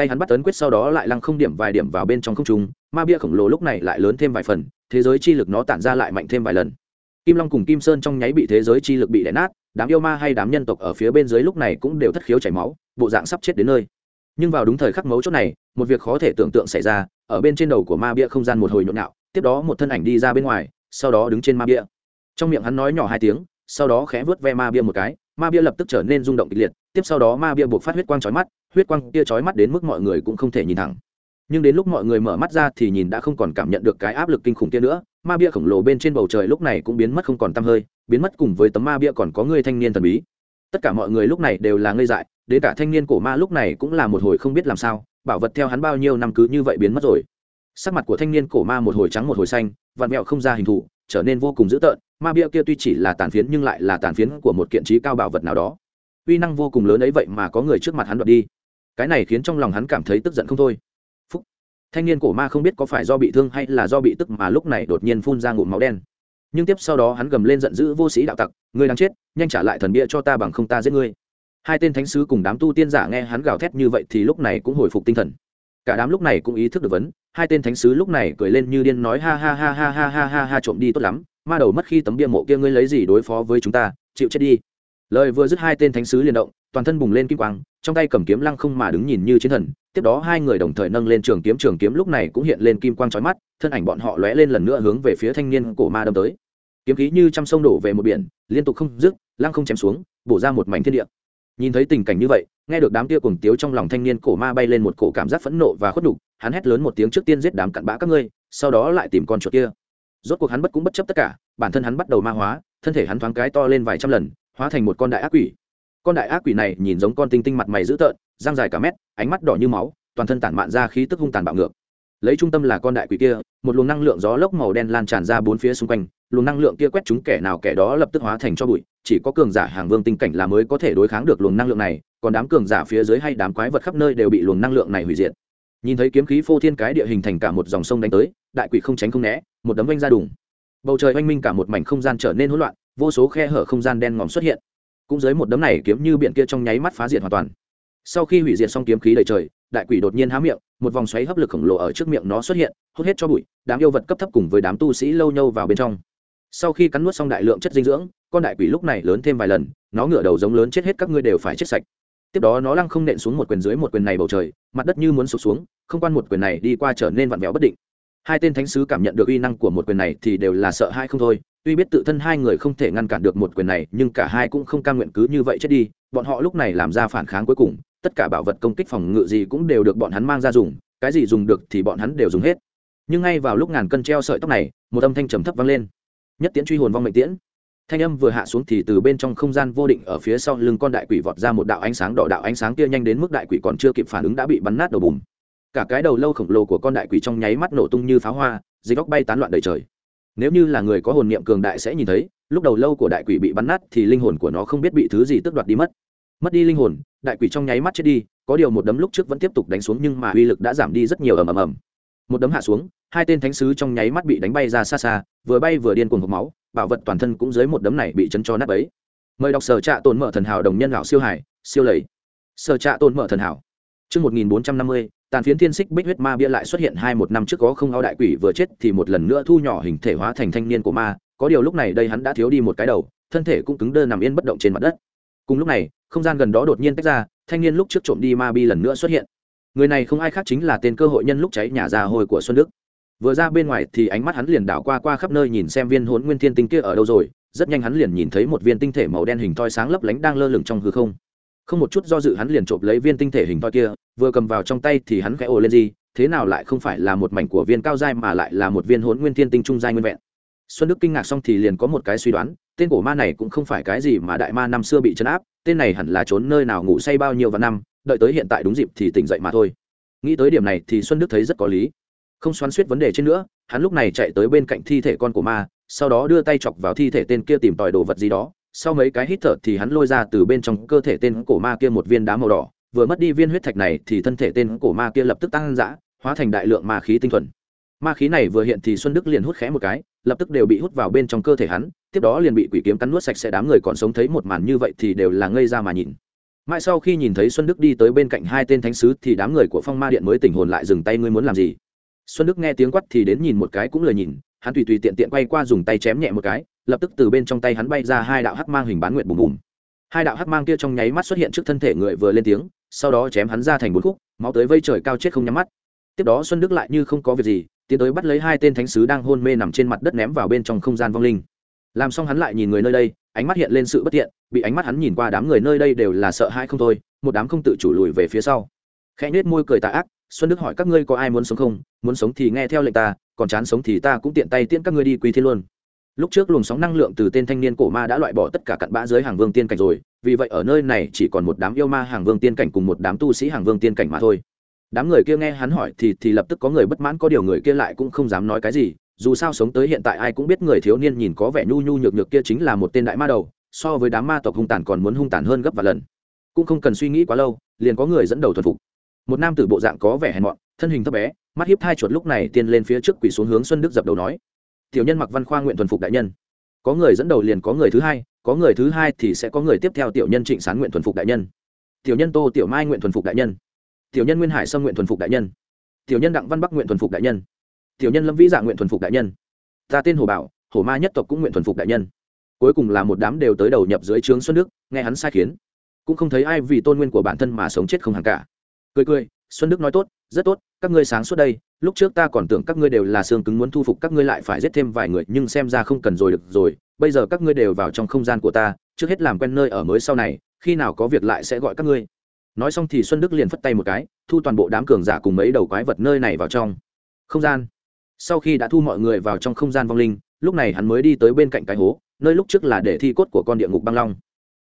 tay hắn bắt tấn quyết sau đó lại lăng không điểm vài điểm vào bên trong không trung, ma bia khổng lồ lúc này lại lớn thêm vài phần, thế giới chi lực nó tản ra lại mạnh thêm vài lần. Kim long cùng kim sơn trong nháy bị thế giới chi lực bị đẻ nát, đám yêu ma hay đám nhân tộc ở phía bên dưới lúc này cũng đều thất khiếu chảy máu, bộ dạng sắp chết đến nơi. Nhưng vào đúng thời khắc mấu chốt này, một việc khó thể tưởng tượng xảy ra, ở bên trên đầu của ma bia không gian một hồi nhộn nhạo, tiếp đó một thân ảnh đi ra bên ngoài, sau đó đứng trên ma bia. Trong miệng hắn nói nhỏ hai tiếng, sau đó khẽ vớt ve ma bia một cái, ma bia lập tức trở nên rung động kịch liệt, tiếp sau đó ma bia buộc phát huyết quang chói mắt huyết quang kia chói mắt đến mức mọi người cũng không thể nhìn thẳng. Nhưng đến lúc mọi người mở mắt ra thì nhìn đã không còn cảm nhận được cái áp lực kinh khủng kia nữa, ma bia khổng lồ bên trên bầu trời lúc này cũng biến mất không còn tăm hơi, biến mất cùng với tấm ma bia còn có người thanh niên thần bí. Tất cả mọi người lúc này đều là ngây dại, đến cả thanh niên cổ ma lúc này cũng là một hồi không biết làm sao, bảo vật theo hắn bao nhiêu năm cứ như vậy biến mất rồi. Sắc mặt của thanh niên cổ ma một hồi trắng một hồi xanh vạn mẹo không ra hình thù, trở nên vô cùng dữ tợn, ma bia kia tuy chỉ là tàn phiến nhưng lại là tàn phiến của một kiện trí cao bảo vật nào đó. Uy năng vô cùng lớn ấy vậy mà có người trước mặt hắn đoạt đi cái này khiến trong lòng hắn cảm thấy tức giận không thôi. Phúc. thanh niên cổ ma không biết có phải do bị thương hay là do bị tức mà lúc này đột nhiên phun ra ngụm máu đen. Nhưng tiếp sau đó hắn gầm lên giận dữ vô sĩ đạo tặc, ngươi đang chết, nhanh trả lại thần bia cho ta bằng không ta giết ngươi. Hai tên thánh sứ cùng đám tu tiên giả nghe hắn gào thét như vậy thì lúc này cũng hồi phục tinh thần. Cả đám lúc này cũng ý thức được vấn, hai tên thánh sứ lúc này cười lên như điên nói, ha ha ha ha ha ha ha ha, trộm đi tốt lắm, ma đầu mất khi tấm bia mộ kia ngươi lấy gì đối phó với chúng ta, chịu chết đi. Lời vừa dứt hai tên thánh sứ liền động toàn thân bùng lên kim quang, trong tay cầm kiếm lăng không mà đứng nhìn như chiến thần, tiếp đó hai người đồng thời nâng lên trường kiếm trường kiếm lúc này cũng hiện lên kim quang trói mắt, thân ảnh bọn họ lóe lên lần nữa hướng về phía thanh niên cổ ma đâm tới. Kiếm khí như trăm sông đổ về một biển, liên tục không dứt, lăng không chém xuống, bổ ra một mảnh thiên địa. Nhìn thấy tình cảnh như vậy, nghe được đám tia cuồng tiếu trong lòng thanh niên cổ ma bay lên một cổ cảm giác phẫn nộ và khuất đục hắn hét lớn một tiếng trước tiên giết đám cặn bã các ngươi, sau đó lại tìm con chuột kia. Rốt cuộc hắn bất cũng bất chấp tất cả, bản thân hắn bắt đầu ma hóa, thân thể hắn thoáng cái to lên vài trăm lần, hóa thành một con đại ác quỷ con đại ác quỷ này nhìn giống con tinh tinh mặt mày dữ tợn, răng dài cả mét, ánh mắt đỏ như máu, toàn thân tản mạn ra khí tức hung tàn bạo ngược. Lấy trung tâm là con đại quỷ kia, một luồng năng lượng gió lốc màu đen lan tràn ra bốn phía xung quanh, luồng năng lượng kia quét chúng kẻ nào kẻ đó lập tức hóa thành cho bụi, chỉ có cường giả hàng vương tinh cảnh là mới có thể đối kháng được luồng năng lượng này, còn đám cường giả phía dưới hay đám quái vật khắp nơi đều bị luồng năng lượng này hủy diệt. Nhìn thấy kiếm khí phô thiên cái địa hình thành cả một dòng sông đánh tới, đại quỷ không tránh không né, một đấm oanh ra đùng. Bầu trời oanh minh cả một mảnh không gian trở nên hỗn loạn, vô số khe hở không gian đen ngòm xuất hiện cũng dưới một đấm này kiếm như biển kia trong nháy mắt phá diệt hoàn toàn. Sau khi hủy diệt xong kiếm khí đầy trời, đại quỷ đột nhiên há miệng, một vòng xoáy hấp lực khổng lồ ở trước miệng nó xuất hiện, hút hết cho bụi, đám yêu vật cấp thấp cùng với đám tu sĩ lâu nhâu vào bên trong. Sau khi cắn nuốt xong đại lượng chất dinh dưỡng, con đại quỷ lúc này lớn thêm vài lần, nó ngửa đầu giống lớn chết hết các ngươi đều phải chết sạch. Tiếp đó nó lăng không nện xuống một quyền dưới một quyền này bầu trời, mặt đất như muốn sụp xuống, không quan một quyền này đi qua trở nên vặn vẹo bất định hai tên thánh sứ cảm nhận được uy năng của một quyền này thì đều là sợ hai không thôi. Tuy biết tự thân hai người không thể ngăn cản được một quyền này, nhưng cả hai cũng không cam nguyện cứ như vậy chết đi. Bọn họ lúc này làm ra phản kháng cuối cùng. Tất cả bảo vật công kích phòng ngự gì cũng đều được bọn hắn mang ra dùng. Cái gì dùng được thì bọn hắn đều dùng hết. Nhưng ngay vào lúc ngàn cân treo sợi tóc này, một âm thanh trầm thấp vang lên. Nhất tiễn truy hồn vong mệnh tiễn. Thanh âm vừa hạ xuống thì từ bên trong không gian vô định ở phía sau lưng con đại quỷ vọt ra một đạo ánh sáng đỏ đạo ánh sáng kia nhanh đến mức đại quỷ còn chưa kịp phản ứng đã bị bắn nát đầu bùm cả cái đầu lâu khổng lồ của con đại quỷ trong nháy mắt nổ tung như pháo hoa, dịch góc bay tán loạn đầy trời. Nếu như là người có hồn niệm cường đại sẽ nhìn thấy, lúc đầu lâu của đại quỷ bị bắn nát thì linh hồn của nó không biết bị thứ gì tước đoạt đi mất. Mất đi linh hồn, đại quỷ trong nháy mắt chết đi, có điều một đấm lúc trước vẫn tiếp tục đánh xuống nhưng mà uy lực đã giảm đi rất nhiều ầm ầm ầm. Một đấm hạ xuống, hai tên thánh sứ trong nháy mắt bị đánh bay ra xa xa, vừa bay vừa điên cuồng hộp máu, bảo vật toàn thân cũng dưới một đấm này bị chấn cho nát ấy mời đọc sở trạ tồn mở thần hảo đồng nhân lão siêu hải, siêu lầy. Sở trạ tồn mở thần hảo. Trước 1450, tàn phiến thiên xích bích huyết ma bia lại xuất hiện hai một năm trước có không ao đại quỷ vừa chết thì một lần nữa thu nhỏ hình thể hóa thành thanh niên của ma. Có điều lúc này đây hắn đã thiếu đi một cái đầu thân thể cũng cứng đơ nằm yên bất động trên mặt đất. Cùng lúc này không gian gần đó đột nhiên tách ra thanh niên lúc trước trộm đi ma bi lần nữa xuất hiện. Người này không ai khác chính là tên cơ hội nhân lúc cháy nhà già hồi của xuân đức. Vừa ra bên ngoài thì ánh mắt hắn liền đảo qua qua khắp nơi nhìn xem viên hốn nguyên thiên tinh kia ở đâu rồi. Rất nhanh hắn liền nhìn thấy một viên tinh thể màu đen hình thoi sáng lấp lánh đang lơ lửng trong hư không không một chút do dự hắn liền trộm lấy viên tinh thể hình thoi kia, vừa cầm vào trong tay thì hắn khẽ ồ lên gì, thế nào lại không phải là một mảnh của viên cao giai mà lại là một viên hốn nguyên thiên tinh trung giai nguyên vẹn. Xuân đức kinh ngạc xong thì liền có một cái suy đoán, tên cổ ma này cũng không phải cái gì mà đại ma năm xưa bị chấn áp, tên này hẳn là trốn nơi nào ngủ say bao nhiêu và năm, đợi tới hiện tại đúng dịp thì tỉnh dậy mà thôi. Nghĩ tới điểm này thì xuân đức thấy rất có lý. Không xoắn suýt vấn đề trên nữa, hắn lúc này chạy tới bên cạnh thi thể con của ma, sau đó đưa tay chọc vào thi thể tên kia tìm tòi đồ vật gì đó sau mấy cái hít thở thì hắn lôi ra từ bên trong cơ thể tên cổ ma kia một viên đá màu đỏ, vừa mất đi viên huyết thạch này thì thân thể tên cổ ma kia lập tức tăng dã, hóa thành đại lượng ma khí tinh thuần. Ma khí này vừa hiện thì xuân đức liền hút khẽ một cái, lập tức đều bị hút vào bên trong cơ thể hắn, tiếp đó liền bị quỷ kiếm cắn nuốt sạch sẽ đám người còn sống thấy một màn như vậy thì đều là ngây ra mà nhìn. Mãi sau khi nhìn thấy xuân đức đi tới bên cạnh hai tên thánh sứ thì đám người của phong ma điện mới tỉnh hồn lại dừng tay ngươi muốn làm gì? Xuân đức nghe tiếng quắt thì đến nhìn một cái cũng lời nhìn, hắn tùy tùy tiện tiện quay qua dùng tay chém nhẹ một cái lập tức từ bên trong tay hắn bay ra hai đạo hắc mang hình bán nguyện bùm bùm. Hai đạo hắc mang kia trong nháy mắt xuất hiện trước thân thể người vừa lên tiếng, sau đó chém hắn ra thành bốn khúc, máu tới vây trời cao chết không nhắm mắt. Tiếp đó xuân đức lại như không có việc gì, tiến tới bắt lấy hai tên thánh sứ đang hôn mê nằm trên mặt đất ném vào bên trong không gian vong linh. Làm xong hắn lại nhìn người nơi đây, ánh mắt hiện lên sự bất tiện bị ánh mắt hắn nhìn qua đám người nơi đây đều là sợ hãi không thôi, một đám không tự chủ lùi về phía sau. Khẽ nết môi cười tà ác, xuân đức hỏi các ngươi có ai muốn sống không? Muốn sống thì nghe theo lệnh ta, còn chán sống thì ta cũng tiện tay tiễn các ngươi đi quy thiên luôn lúc trước luồng sóng năng lượng từ tên thanh niên cổ ma đã loại bỏ tất cả cặn bã dưới hàng vương tiên cảnh rồi, vì vậy ở nơi này chỉ còn một đám yêu ma hàng vương tiên cảnh cùng một đám tu sĩ hàng vương tiên cảnh mà thôi. Đám người kia nghe hắn hỏi thì thì lập tức có người bất mãn, có điều người kia lại cũng không dám nói cái gì, dù sao sống tới hiện tại ai cũng biết người thiếu niên nhìn có vẻ nhu nhu nhược nhược kia chính là một tên đại ma đầu, so với đám ma tộc hung tàn còn muốn hung tàn hơn gấp vài lần. Cũng không cần suy nghĩ quá lâu, liền có người dẫn đầu thuần phục. Một nam tử bộ dạng có vẻ hèn mọn, thân hình thấp bé, mắt hiếp thai chuột lúc này tiên lên phía trước quỷ xuống hướng xuân đức dập đầu nói tiểu nhân mặc văn khoa nguyện thuần phục đại nhân. Có người dẫn đầu liền có người thứ hai, có người thứ hai thì sẽ có người tiếp theo tiểu nhân trịnh sán nguyện thuần phục đại nhân. Tiểu nhân tô tiểu mai nguyện thuần phục đại nhân. Tiểu nhân nguyên hải sâm nguyện thuần phục đại nhân. Tiểu nhân đặng văn bắc nguyện thuần phục đại nhân. Tiểu nhân lâm vĩ dạ nguyện thuần phục đại nhân. Ta tên hồ bảo, hồ ma nhất tộc cũng nguyện thuần phục đại nhân. Cuối cùng là một đám đều tới đầu nhập dưới trướng xuân đức, nghe hắn sai khiến. Cũng không thấy ai vì tôn nguyên của bản thân mà sống chết không hàng cả. Cười cười, xuân đức nói tốt rất tốt, các ngươi sáng suốt đây, lúc trước ta còn tưởng các ngươi đều là xương cứng muốn thu phục các ngươi lại phải giết thêm vài người, nhưng xem ra không cần rồi được rồi, bây giờ các ngươi đều vào trong không gian của ta, trước hết làm quen nơi ở mới sau này, khi nào có việc lại sẽ gọi các ngươi. Nói xong thì xuân đức liền phất tay một cái, thu toàn bộ đám cường giả cùng mấy đầu quái vật nơi này vào trong. Không gian. Sau khi đã thu mọi người vào trong không gian vong linh, lúc này hắn mới đi tới bên cạnh cái hố, nơi lúc trước là để thi cốt của con địa ngục băng long.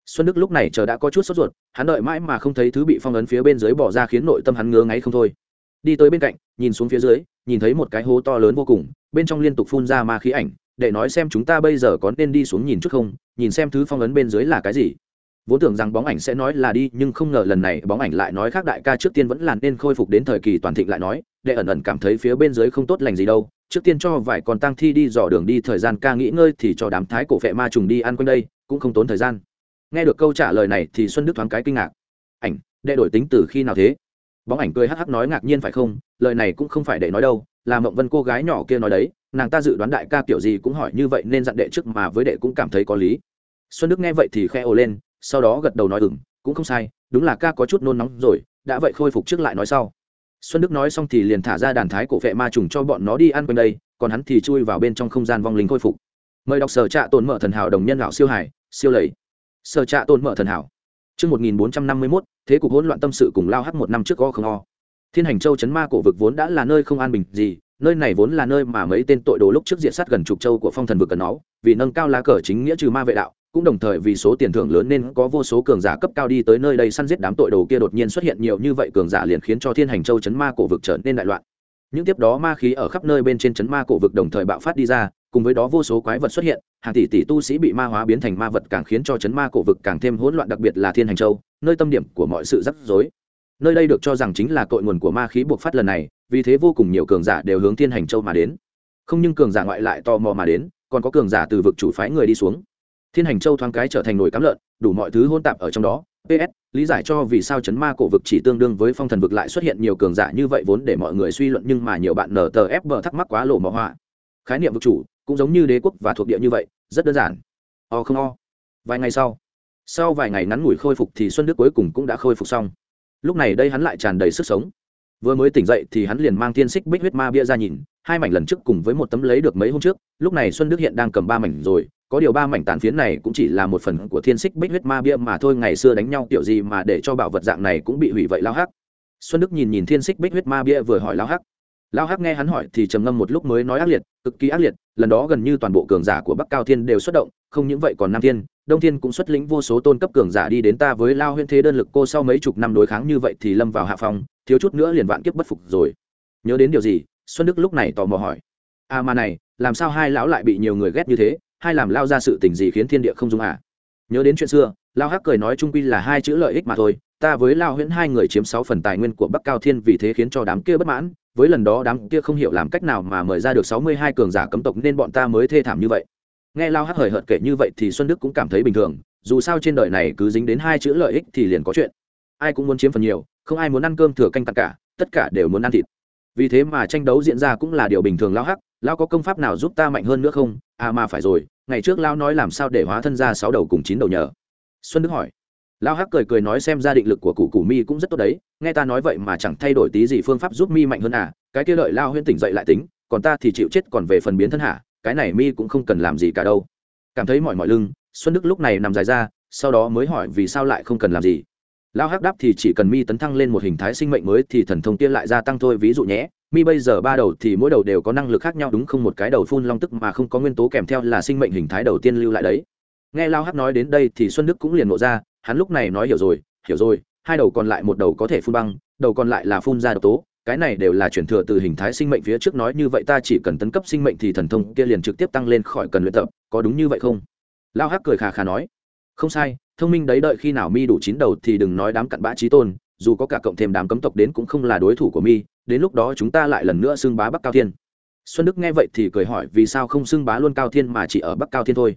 Xuân đức lúc này chờ đã có chút sốt ruột, hắn đợi mãi mà không thấy thứ bị phong ấn phía bên dưới bỏ ra khiến nội tâm hắn ngứa ngáy không thôi đi tới bên cạnh, nhìn xuống phía dưới, nhìn thấy một cái hố to lớn vô cùng, bên trong liên tục phun ra ma khí ảnh, để nói xem chúng ta bây giờ có nên đi xuống nhìn chút không, nhìn xem thứ phong ấn bên dưới là cái gì. Vốn tưởng rằng bóng ảnh sẽ nói là đi, nhưng không ngờ lần này bóng ảnh lại nói khác đại ca trước tiên vẫn là nên khôi phục đến thời kỳ toàn thịnh lại nói đệ ẩn ẩn cảm thấy phía bên dưới không tốt lành gì đâu, trước tiên cho vài con tăng thi đi dò đường đi, thời gian ca nghỉ ngơi thì cho đám thái cổ vệ ma trùng đi ăn quanh đây, cũng không tốn thời gian. Nghe được câu trả lời này thì xuân đức thoáng cái kinh ngạc. Ảnh, đệ đổi tính từ khi nào thế? Bóng ảnh cười hắc hắc nói ngạc nhiên phải không? Lời này cũng không phải để nói đâu là mộng vân cô gái nhỏ kia nói đấy nàng ta dự đoán đại ca kiểu gì cũng hỏi như vậy nên dặn đệ trước mà với đệ cũng cảm thấy có lý. Xuân đức nghe vậy thì khe ồ lên sau đó gật đầu nói ừng cũng không sai đúng là ca có chút nôn nóng rồi đã vậy khôi phục trước lại nói sau. Xuân đức nói xong thì liền thả ra đàn thái cổ vệ ma trùng cho bọn nó đi ăn quanh đây còn hắn thì chui vào bên trong không gian vong linh khôi phục. Mời đọc sở trạ tồn mở thần hảo đồng nhân lão siêu hải siêu lầy. Sở trạ tồn mở thần hảo. Trước 1451, thế cục hỗn loạn tâm sự cùng lao hắc một năm trước go không o. Thiên hành châu chấn ma cổ vực vốn đã là nơi không an bình gì, nơi này vốn là nơi mà mấy tên tội đồ lúc trước diện sát gần chục châu của phong thần vực cần nó, vì nâng cao lá cờ chính nghĩa trừ ma vệ đạo, cũng đồng thời vì số tiền thưởng lớn nên có vô số cường giả cấp cao đi tới nơi đây săn giết đám tội đồ kia đột nhiên xuất hiện nhiều như vậy cường giả liền khiến cho thiên hành châu chấn ma cổ vực trở nên đại loạn những tiếp đó ma khí ở khắp nơi bên trên chấn ma cổ vực đồng thời bạo phát đi ra cùng với đó vô số quái vật xuất hiện, hàng tỷ tỷ tu sĩ bị ma hóa biến thành ma vật càng khiến cho chấn ma cổ vực càng thêm hỗn loạn, đặc biệt là thiên hành châu, nơi tâm điểm của mọi sự rắc rối. Nơi đây được cho rằng chính là cội nguồn của ma khí buộc phát lần này, vì thế vô cùng nhiều cường giả đều hướng thiên hành châu mà đến. Không nhưng cường giả ngoại lại tò mò mà đến, còn có cường giả từ vực chủ phái người đi xuống. Thiên hành châu thoáng cái trở thành nồi cám lợn, đủ mọi thứ hôn tạp ở trong đó. Ps lý giải cho vì sao chấn ma cổ vực chỉ tương đương với phong thần vực lại xuất hiện nhiều cường giả như vậy vốn để mọi người suy luận nhưng mà nhiều bạn nở tờ ép bờ thắc mắc quá lộ mỏ họa. Khái niệm vực chủ cũng giống như đế quốc và thuộc địa như vậy, rất đơn giản. O không o. Vài ngày sau sau vài ngày ngắn ngủi khôi phục thì xuân đức cuối cùng cũng đã khôi phục xong. Lúc này đây hắn lại tràn đầy sức sống. Vừa mới tỉnh dậy thì hắn liền mang thiên xích bích huyết ma bia ra nhìn, hai mảnh lần trước cùng với một tấm lấy được mấy hôm trước, lúc này xuân đức hiện đang cầm ba mảnh rồi, có điều ba mảnh tàn phiến này cũng chỉ là một phần của thiên xích bích huyết ma bia mà thôi, ngày xưa đánh nhau kiểu gì mà để cho bảo vật dạng này cũng bị hủy vậy lao hắc. Xuân đức nhìn nhìn thiên xích bích huyết ma bia vừa hỏi lao hắc. Lao hắc nghe hắn hỏi thì trầm ngâm một lúc mới nói ác liệt, cực kỳ ác liệt lần đó gần như toàn bộ cường giả của bắc cao thiên đều xuất động, không những vậy còn nam thiên, đông thiên cũng xuất lĩnh vô số tôn cấp cường giả đi đến ta với lao huyên thế đơn lực cô sau mấy chục năm đối kháng như vậy thì lâm vào hạ phòng thiếu chút nữa liền vạn kiếp bất phục rồi. Nhớ đến điều gì? Xuân đức lúc này tò mò hỏi. À mà này, làm sao hai lão lại bị nhiều người ghét như thế? Hai làm lao ra sự tình gì khiến thiên địa không dung à? Nhớ đến chuyện xưa, lao hắc cười nói trung quy là hai chữ lợi ích mà thôi ta với lao huyễn hai người chiếm sáu phần tài nguyên của bắc cao thiên vì thế khiến cho đám kia bất mãn. Với lần đó, đám kia không hiểu làm cách nào mà mời ra được sáu mươi hai cường giả cấm tộc, nên bọn ta mới thê thảm như vậy. Nghe lao hắc hời hợt kể như vậy thì xuân đức cũng cảm thấy bình thường. Dù sao trên đời này cứ dính đến hai chữ lợi ích thì liền có chuyện. Ai cũng muốn chiếm phần nhiều, không ai muốn ăn cơm thừa canh tặc cả, tất cả đều muốn ăn thịt. Vì thế mà tranh đấu diễn ra cũng là điều bình thường lao hắc. Lao có công pháp nào giúp ta mạnh hơn nữa không? À mà phải rồi, ngày trước lao nói làm sao để hóa thân ra sáu đầu cùng chín đầu nhờ? Xuân đức hỏi lao hắc cười cười nói xem ra định lực của cụ cụ mi cũng rất tốt đấy, nghe ta nói vậy mà chẳng thay đổi tí gì phương pháp giúp mi mạnh hơn à cái kia lợi lao huyên tỉnh dậy lại tính, còn ta thì chịu chết còn về phần biến thân hạ cái này mi cũng không cần làm gì cả đâu. Cảm thấy mỏi mỏi lưng, xuân đức lúc này nằm dài ra, sau đó mới hỏi vì sao lại không cần làm gì. Lao hắc đáp thì chỉ cần mi tấn thăng lên một hình thái sinh mệnh mới thì thần thông tiên lại gia tăng thôi, ví dụ nhé, mi bây giờ ba đầu thì mỗi đầu đều có năng lực khác nhau, đúng không? Một cái đầu phun long tức mà không có nguyên tố kèm theo là sinh mệnh hình thái đầu tiên lưu lại đấy. Nghe lao hắc nói đến đây thì xuân đức cũng liền ngộ ra hắn lúc này nói hiểu rồi hiểu rồi, hai đầu còn lại một đầu có thể phun băng, đầu còn lại là phun ra độc tố, cái này đều là chuyển thừa từ hình thái sinh mệnh phía trước nói như vậy ta chỉ cần tấn cấp sinh mệnh thì thần thông kia liền trực tiếp tăng lên khỏi cần luyện tập, có đúng như vậy không? Lao hắc cười khà khà nói. Không sai, thông minh đấy đợi khi nào mi đủ chín đầu thì đừng nói đám cặn bã trí tôn, dù có cả cộng thêm đám cấm tộc đến cũng không là đối thủ của mi, đến lúc đó chúng ta lại lần nữa xưng bá bắc cao thiên. Xuân đức nghe vậy thì cười hỏi vì sao không xưng bá luôn cao thiên mà chỉ ở bắc cao thiên thôi.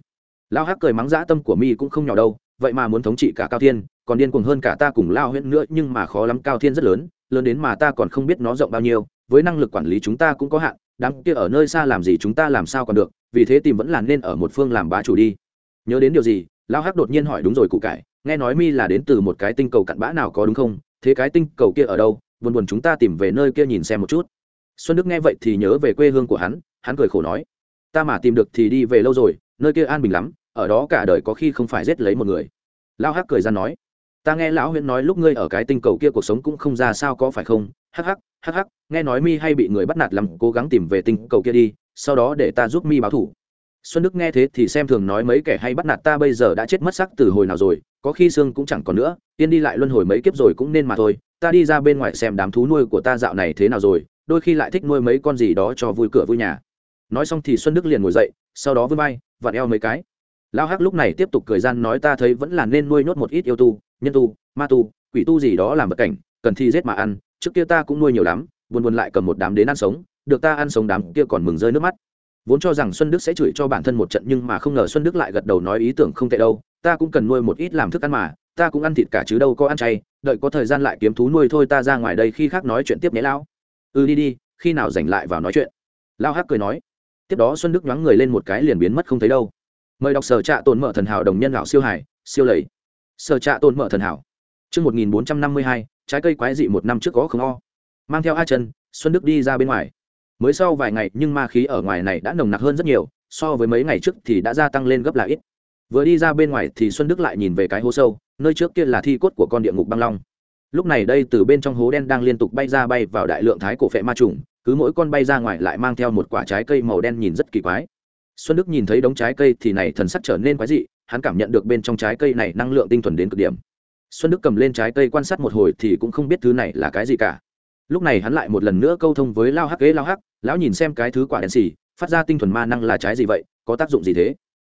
Lao hắc cười mắng dã tâm của mi cũng không nhỏ đâu vậy mà muốn thống trị cả cao thiên, còn điên cuồng hơn cả ta cùng lao huyễn nữa, nhưng mà khó lắm, cao thiên rất lớn lớn đến mà ta còn không biết nó rộng bao nhiêu, với năng lực quản lý chúng ta cũng có hạn, đám kia ở nơi xa làm gì chúng ta làm sao còn được, vì thế tìm vẫn là nên ở một phương làm bá chủ đi. Nhớ đến điều gì? Lao hắc đột nhiên hỏi đúng rồi cụ cải, nghe nói mi là đến từ một cái tinh cầu cặn bã nào có đúng không? Thế cái tinh cầu kia ở đâu? Buồn buồn chúng ta tìm về nơi kia nhìn xem một chút. Xuân đức nghe vậy thì nhớ về quê hương của hắn hắn cười khổ nói, ta mà tìm được thì đi về lâu rồi, nơi kia an bình lắm ở đó cả đời có khi không phải giết lấy một người. Lão hắc cười ra nói, ta nghe lão huyễn nói lúc ngươi ở cái tinh cầu kia cuộc sống cũng không ra sao có phải không? Hắc hắc hắc hắc, nghe nói mi hay bị người bắt nạt lắm, cố gắng tìm về tinh cầu kia đi, sau đó để ta giúp mi báo thủ. Xuân đức nghe thế thì xem thường nói, mấy kẻ hay bắt nạt ta bây giờ đã chết mất sắc từ hồi nào rồi, có khi xương cũng chẳng còn nữa tiên đi lại luân hồi mấy kiếp rồi cũng nên mà thôi, ta đi ra bên ngoài xem đám thú nuôi của ta dạo này thế nào rồi, đôi khi lại thích nuôi mấy con gì đó cho vui cửa vui nhà. Nói xong thì xuân đức liền ngồi dậy, sau đó vươn vai, vặn eo mấy cái lao hắc lúc này tiếp tục cười gian nói ta thấy vẫn là nên nuôi nhốt một ít yêu tu, nhân tu, ma tu, quỷ tu gì đó làm vật cảnh, cần thi giết mà ăn, trước kia ta cũng nuôi nhiều lắm, buồn buồn lại cầm một đám đến ăn sống, được ta ăn sống đám kia còn mừng rơi nước mắt. Vốn cho rằng xuân đức sẽ chửi cho bản thân một trận nhưng mà không ngờ xuân đức lại gật đầu nói ý tưởng không tệ đâu, ta cũng cần nuôi một ít làm thức ăn mà, ta cũng ăn thịt cả chứ đâu có ăn chay, đợi có thời gian lại kiếm thú nuôi thôi ta ra ngoài đây khi khác nói chuyện tiếp nhé lão. Ừ đi đi, khi nào rảnh lại vào nói chuyện. Lao hắc cười nói. Tiếp đó xuân đức nhoáng người lên một cái liền biến mất không thấy đâu mời đọc sở trạ tồn mở thần hảo đồng nhân lão siêu hải siêu lầy sở trạ tồn mở thần hảo Trước 1452, trái cây quái dị một năm trước có không o. Mang theo A chân, Xuân Đức đi ra bên ngoài. Mới sau vài ngày nhưng ma khí ở ngoài này đã nồng nặc hơn rất nhiều, so với mấy ngày trước thì đã gia tăng lên gấp là ít. Vừa đi ra bên ngoài thì Xuân Đức lại nhìn về cái hố sâu, nơi trước kia là thi cốt của con địa ngục băng long. Lúc này đây từ bên trong hố đen đang liên tục bay ra bay vào đại lượng thái cổ phệ ma trùng, cứ mỗi con bay ra ngoài lại mang theo một quả trái cây màu đen nhìn rất kỳ quái. Xuân Đức nhìn thấy đống trái cây thì này thần sắc trở nên quái dị, hắn cảm nhận được bên trong trái cây này năng lượng tinh thuần đến cực điểm. Xuân đức cầm lên trái cây quan sát một hồi thì cũng không biết thứ này là cái gì cả. Lúc này hắn lại một lần nữa câu thông với lao hắc ghế lao hắc lão nhìn xem cái thứ quả đen xì phát ra tinh thuần ma năng là trái gì vậy có tác dụng gì thế?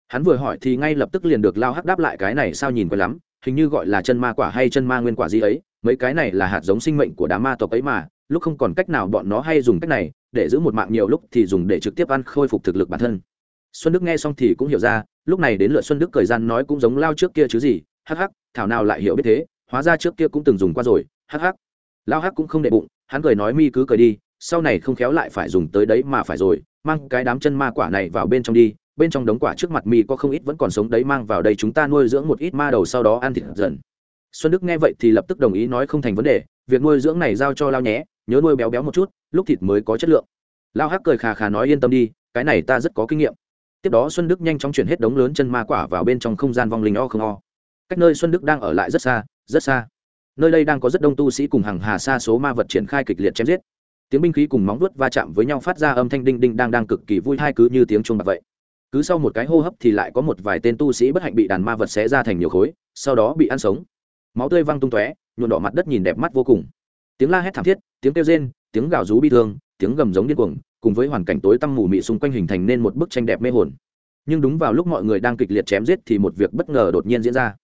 Hắn vừa hỏi thì ngay lập tức liền được lao hắc đáp lại cái này sao nhìn quen lắm hình như gọi là chân ma quả hay chân ma nguyên quả gì ấy mấy cái này là hạt giống sinh mệnh của đám ma tộc ấy mà lúc không còn cách nào bọn nó hay dùng cách này để giữ một mạng nhiều lúc thì dùng để trực tiếp ăn khôi phục thực lực bản thân xuân đức nghe xong thì cũng hiểu ra, lúc này đến lượt xuân đức cười gian nói cũng giống lao trước kia chứ gì, hắc hắc, thảo nào lại hiểu biết thế, hóa ra trước kia cũng từng dùng qua rồi, hắc hắc. Lao hắc cũng không đệ bụng, hắn cười nói mi cứ cười đi, sau này không khéo lại phải dùng tới đấy mà phải rồi, mang cái đám chân ma quả này vào bên trong đi, bên trong đống quả trước mặt mi có không ít vẫn còn sống đấy, mang vào đây chúng ta nuôi dưỡng một ít ma đầu sau đó ăn thịt dần xuân đức nghe vậy thì lập tức đồng ý nói không thành vấn đề, việc nuôi dưỡng này giao cho lao nhé, nhớ nuôi béo béo một chút, lúc thịt mới có chất lượng. Lao hắc cười khà khà nói yên tâm đi, cái này ta rất có kinh nghiệm tiếp đó xuân đức nhanh chóng chuyển hết đống lớn chân ma quả vào bên trong không gian vong linh o không o. Cách nơi xuân đức đang ở lại rất xa rất xa. Nơi đây đang có rất đông tu sĩ cùng hàng hà xa số ma vật triển khai kịch liệt chém giết. Tiếng binh khí cùng móng vuốt va chạm với nhau phát ra âm thanh đinh đinh đang đang cực kỳ vui hai cứ như tiếng chuông bạc vậy. Cứ sau một cái hô hấp thì lại có một vài tên tu sĩ bất hạnh bị đàn ma vật xé ra thành nhiều khối, sau đó bị ăn sống. Máu tươi văng tung tóe, nhuộn đỏ mặt đất nhìn đẹp mắt vô cùng. Tiếng la hét thảm thiết, tiếng kêu rên, tiếng gào rú bi thương, tiếng gầm giống điên cuồng cùng với hoàn cảnh tối tăm mù mị xung quanh hình thành nên một bức tranh đẹp mê hồn. Nhưng đúng vào lúc mọi người đang kịch liệt chém giết thì một việc bất ngờ đột nhiên diễn ra.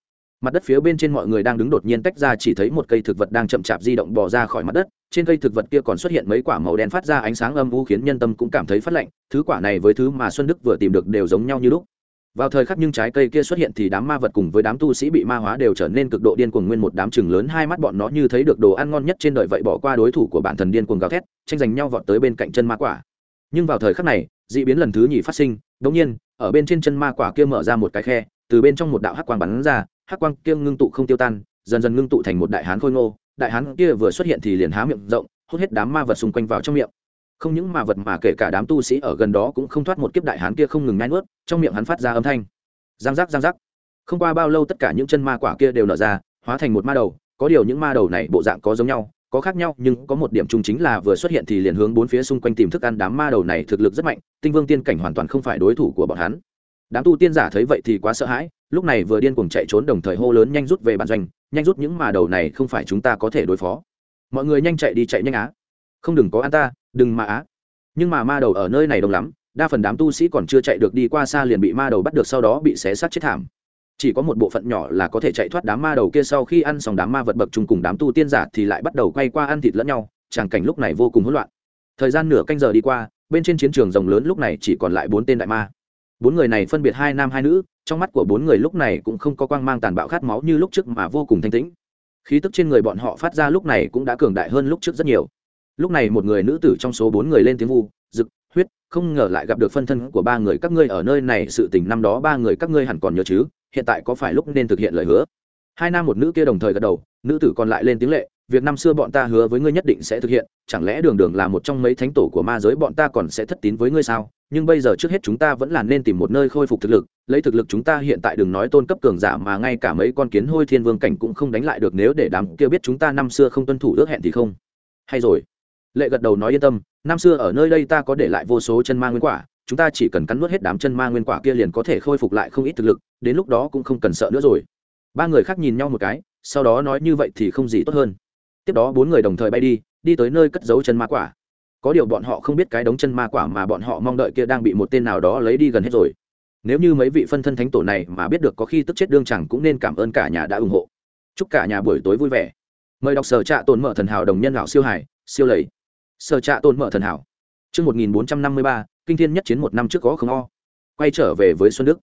Mặt đất phía bên trên mọi người đang đứng đột nhiên tách ra chỉ thấy một cây thực vật đang chậm chạp di động bò ra khỏi mặt đất. Trên cây thực vật kia còn xuất hiện mấy quả màu đen phát ra ánh sáng âm u khiến nhân tâm cũng cảm thấy phát lạnh. Thứ quả này với thứ mà xuân đức vừa tìm được đều giống nhau như lúc. Vào thời khắc nhưng trái cây kia xuất hiện thì đám ma vật cùng với đám tu sĩ bị ma hóa đều trở nên cực độ điên cuồng nguyên một đám chừng lớn hai mắt bọn nó như thấy được đồ ăn ngon nhất trên đời vậy bỏ qua đối thủ của bản thần điên cuồng gào thét, tranh giành nhau vọt tới bên cạnh chân ma quả nhưng vào thời khắc này, d ị biến lần thứ nhì phát sinh đ ỗ n g nhiên, ở bên trên chân ma quả kia mở ra một cái khe, từ bên trong một đạo hắc quang bắn ra, hắc quang kia ngưng tụ không tiêu tan, dần dần ngưng tụ thành một đại hán khôi ngô. Đại hán kia vừa xuất hiện thì liền há miệng rộng, hút hết đám ma vật xung quanh vào trong miệng. Không những ma vật mà kể cả đám tu sĩ ở gần đó cũng không thoát một kiếp đại hán kia không ngừng nhai nuốt, trong miệng hắn phát ra âm thanh. Giang giác giang giác. Không qua bao lâu tất cả những chân ma quả kia đều nở ra, hóa thành một ma đầu, có điều những ma đầu này bộ dạng có giống nhau có khác nhau, nhưng có một điểm chung chính là vừa xuất hiện thì liền hướng bốn phía xung quanh tìm thức ăn đám ma đầu này thực lực rất mạnh, tinh vương tiên cảnh hoàn toàn không phải đối thủ của bọn hắn. Đám tu tiên giả thấy vậy thì quá sợ hãi, lúc này vừa điên cuồng chạy trốn đồng thời hô lớn nhanh rút về bản doanh, nhanh rút những mà đầu này không phải chúng ta có thể đối phó. Mọi người nhanh chạy đi chạy nhanh á. Không đừng có ăn ta, đừng mà á. Nhưng mà ma đầu ở nơi này đông lắm, đa phần đám tu sĩ còn chưa chạy được đi qua xa liền bị ma đầu bắt được sau đó bị xé xác chết thảm chỉ có một bộ phận nhỏ là có thể chạy thoát đám ma đầu kia sau khi ăn xong đám ma vật bậc chung cùng đám tu tiên giả thì lại bắt đầu quay qua ăn thịt lẫn nhau, tràng cảnh lúc này vô cùng hỗn loạn. Thời gian nửa canh giờ đi qua, bên trên chiến trường rồng lớn lúc này chỉ còn lại bốn tên đại ma. Bốn người này phân biệt hai nam hai nữ, trong mắt của bốn người lúc này cũng không có quang mang tàn bạo khát máu như lúc trước mà vô cùng thanh tĩnh. Khí tức trên người bọn họ phát ra lúc này cũng đã cường đại hơn lúc trước rất nhiều. Lúc này một người nữ tử trong số bốn người lên tiếng vu rực huyết, không ngờ lại gặp được phân thân của ba người các ngươi ở nơi này, sự tình năm đó ba người các ngươi hẳn còn nhớ chứ? Hiện tại có phải lúc nên thực hiện lời hứa? Hai nam một nữ kia đồng thời gật đầu, nữ tử còn lại lên tiếng lệ, việc năm xưa bọn ta hứa với ngươi nhất định sẽ thực hiện, chẳng lẽ đường đường là một trong mấy thánh tổ của ma giới bọn ta còn sẽ thất tín với ngươi sao? Nhưng bây giờ trước hết chúng ta vẫn là nên tìm một nơi khôi phục thực lực, lấy thực lực chúng ta hiện tại đừng nói tôn cấp cường giả mà ngay cả mấy con kiến hôi thiên vương cảnh cũng không đánh lại được nếu để đám kia biết chúng ta năm xưa không tuân thủ ước hẹn thì không. Hay rồi. Lệ gật đầu nói yên tâm, năm xưa ở nơi đây ta có để lại vô số chân ma nguyên quả chúng ta chỉ cần cắn nuốt hết đám chân ma nguyên quả kia liền có thể khôi phục lại không ít thực lực đến lúc đó cũng không cần sợ nữa rồi. Ba người khác nhìn nhau một cái sau đó nói như vậy thì không gì tốt hơn. Tiếp đó bốn người đồng thời bay đi đi tới nơi cất giấu chân ma quả. Có điều bọn họ không biết cái đống chân ma quả mà bọn họ mong đợi kia đang bị một tên nào đó lấy đi gần hết rồi. Nếu như mấy vị phân thân thánh tổ này mà biết được có khi tức chết đương chẳng cũng nên cảm ơn cả nhà đã ủng hộ. Chúc cả nhà buổi tối vui vẻ. Mời đọc sở trạ tồn mở thần hảo đồng nhân lão siêu hải siêu lầy. Sở trạ tồn mở thần hảo. Trước 1453, kinh thiên nhất chiến một năm trước có không o. Quay trở về với Xuân Đức.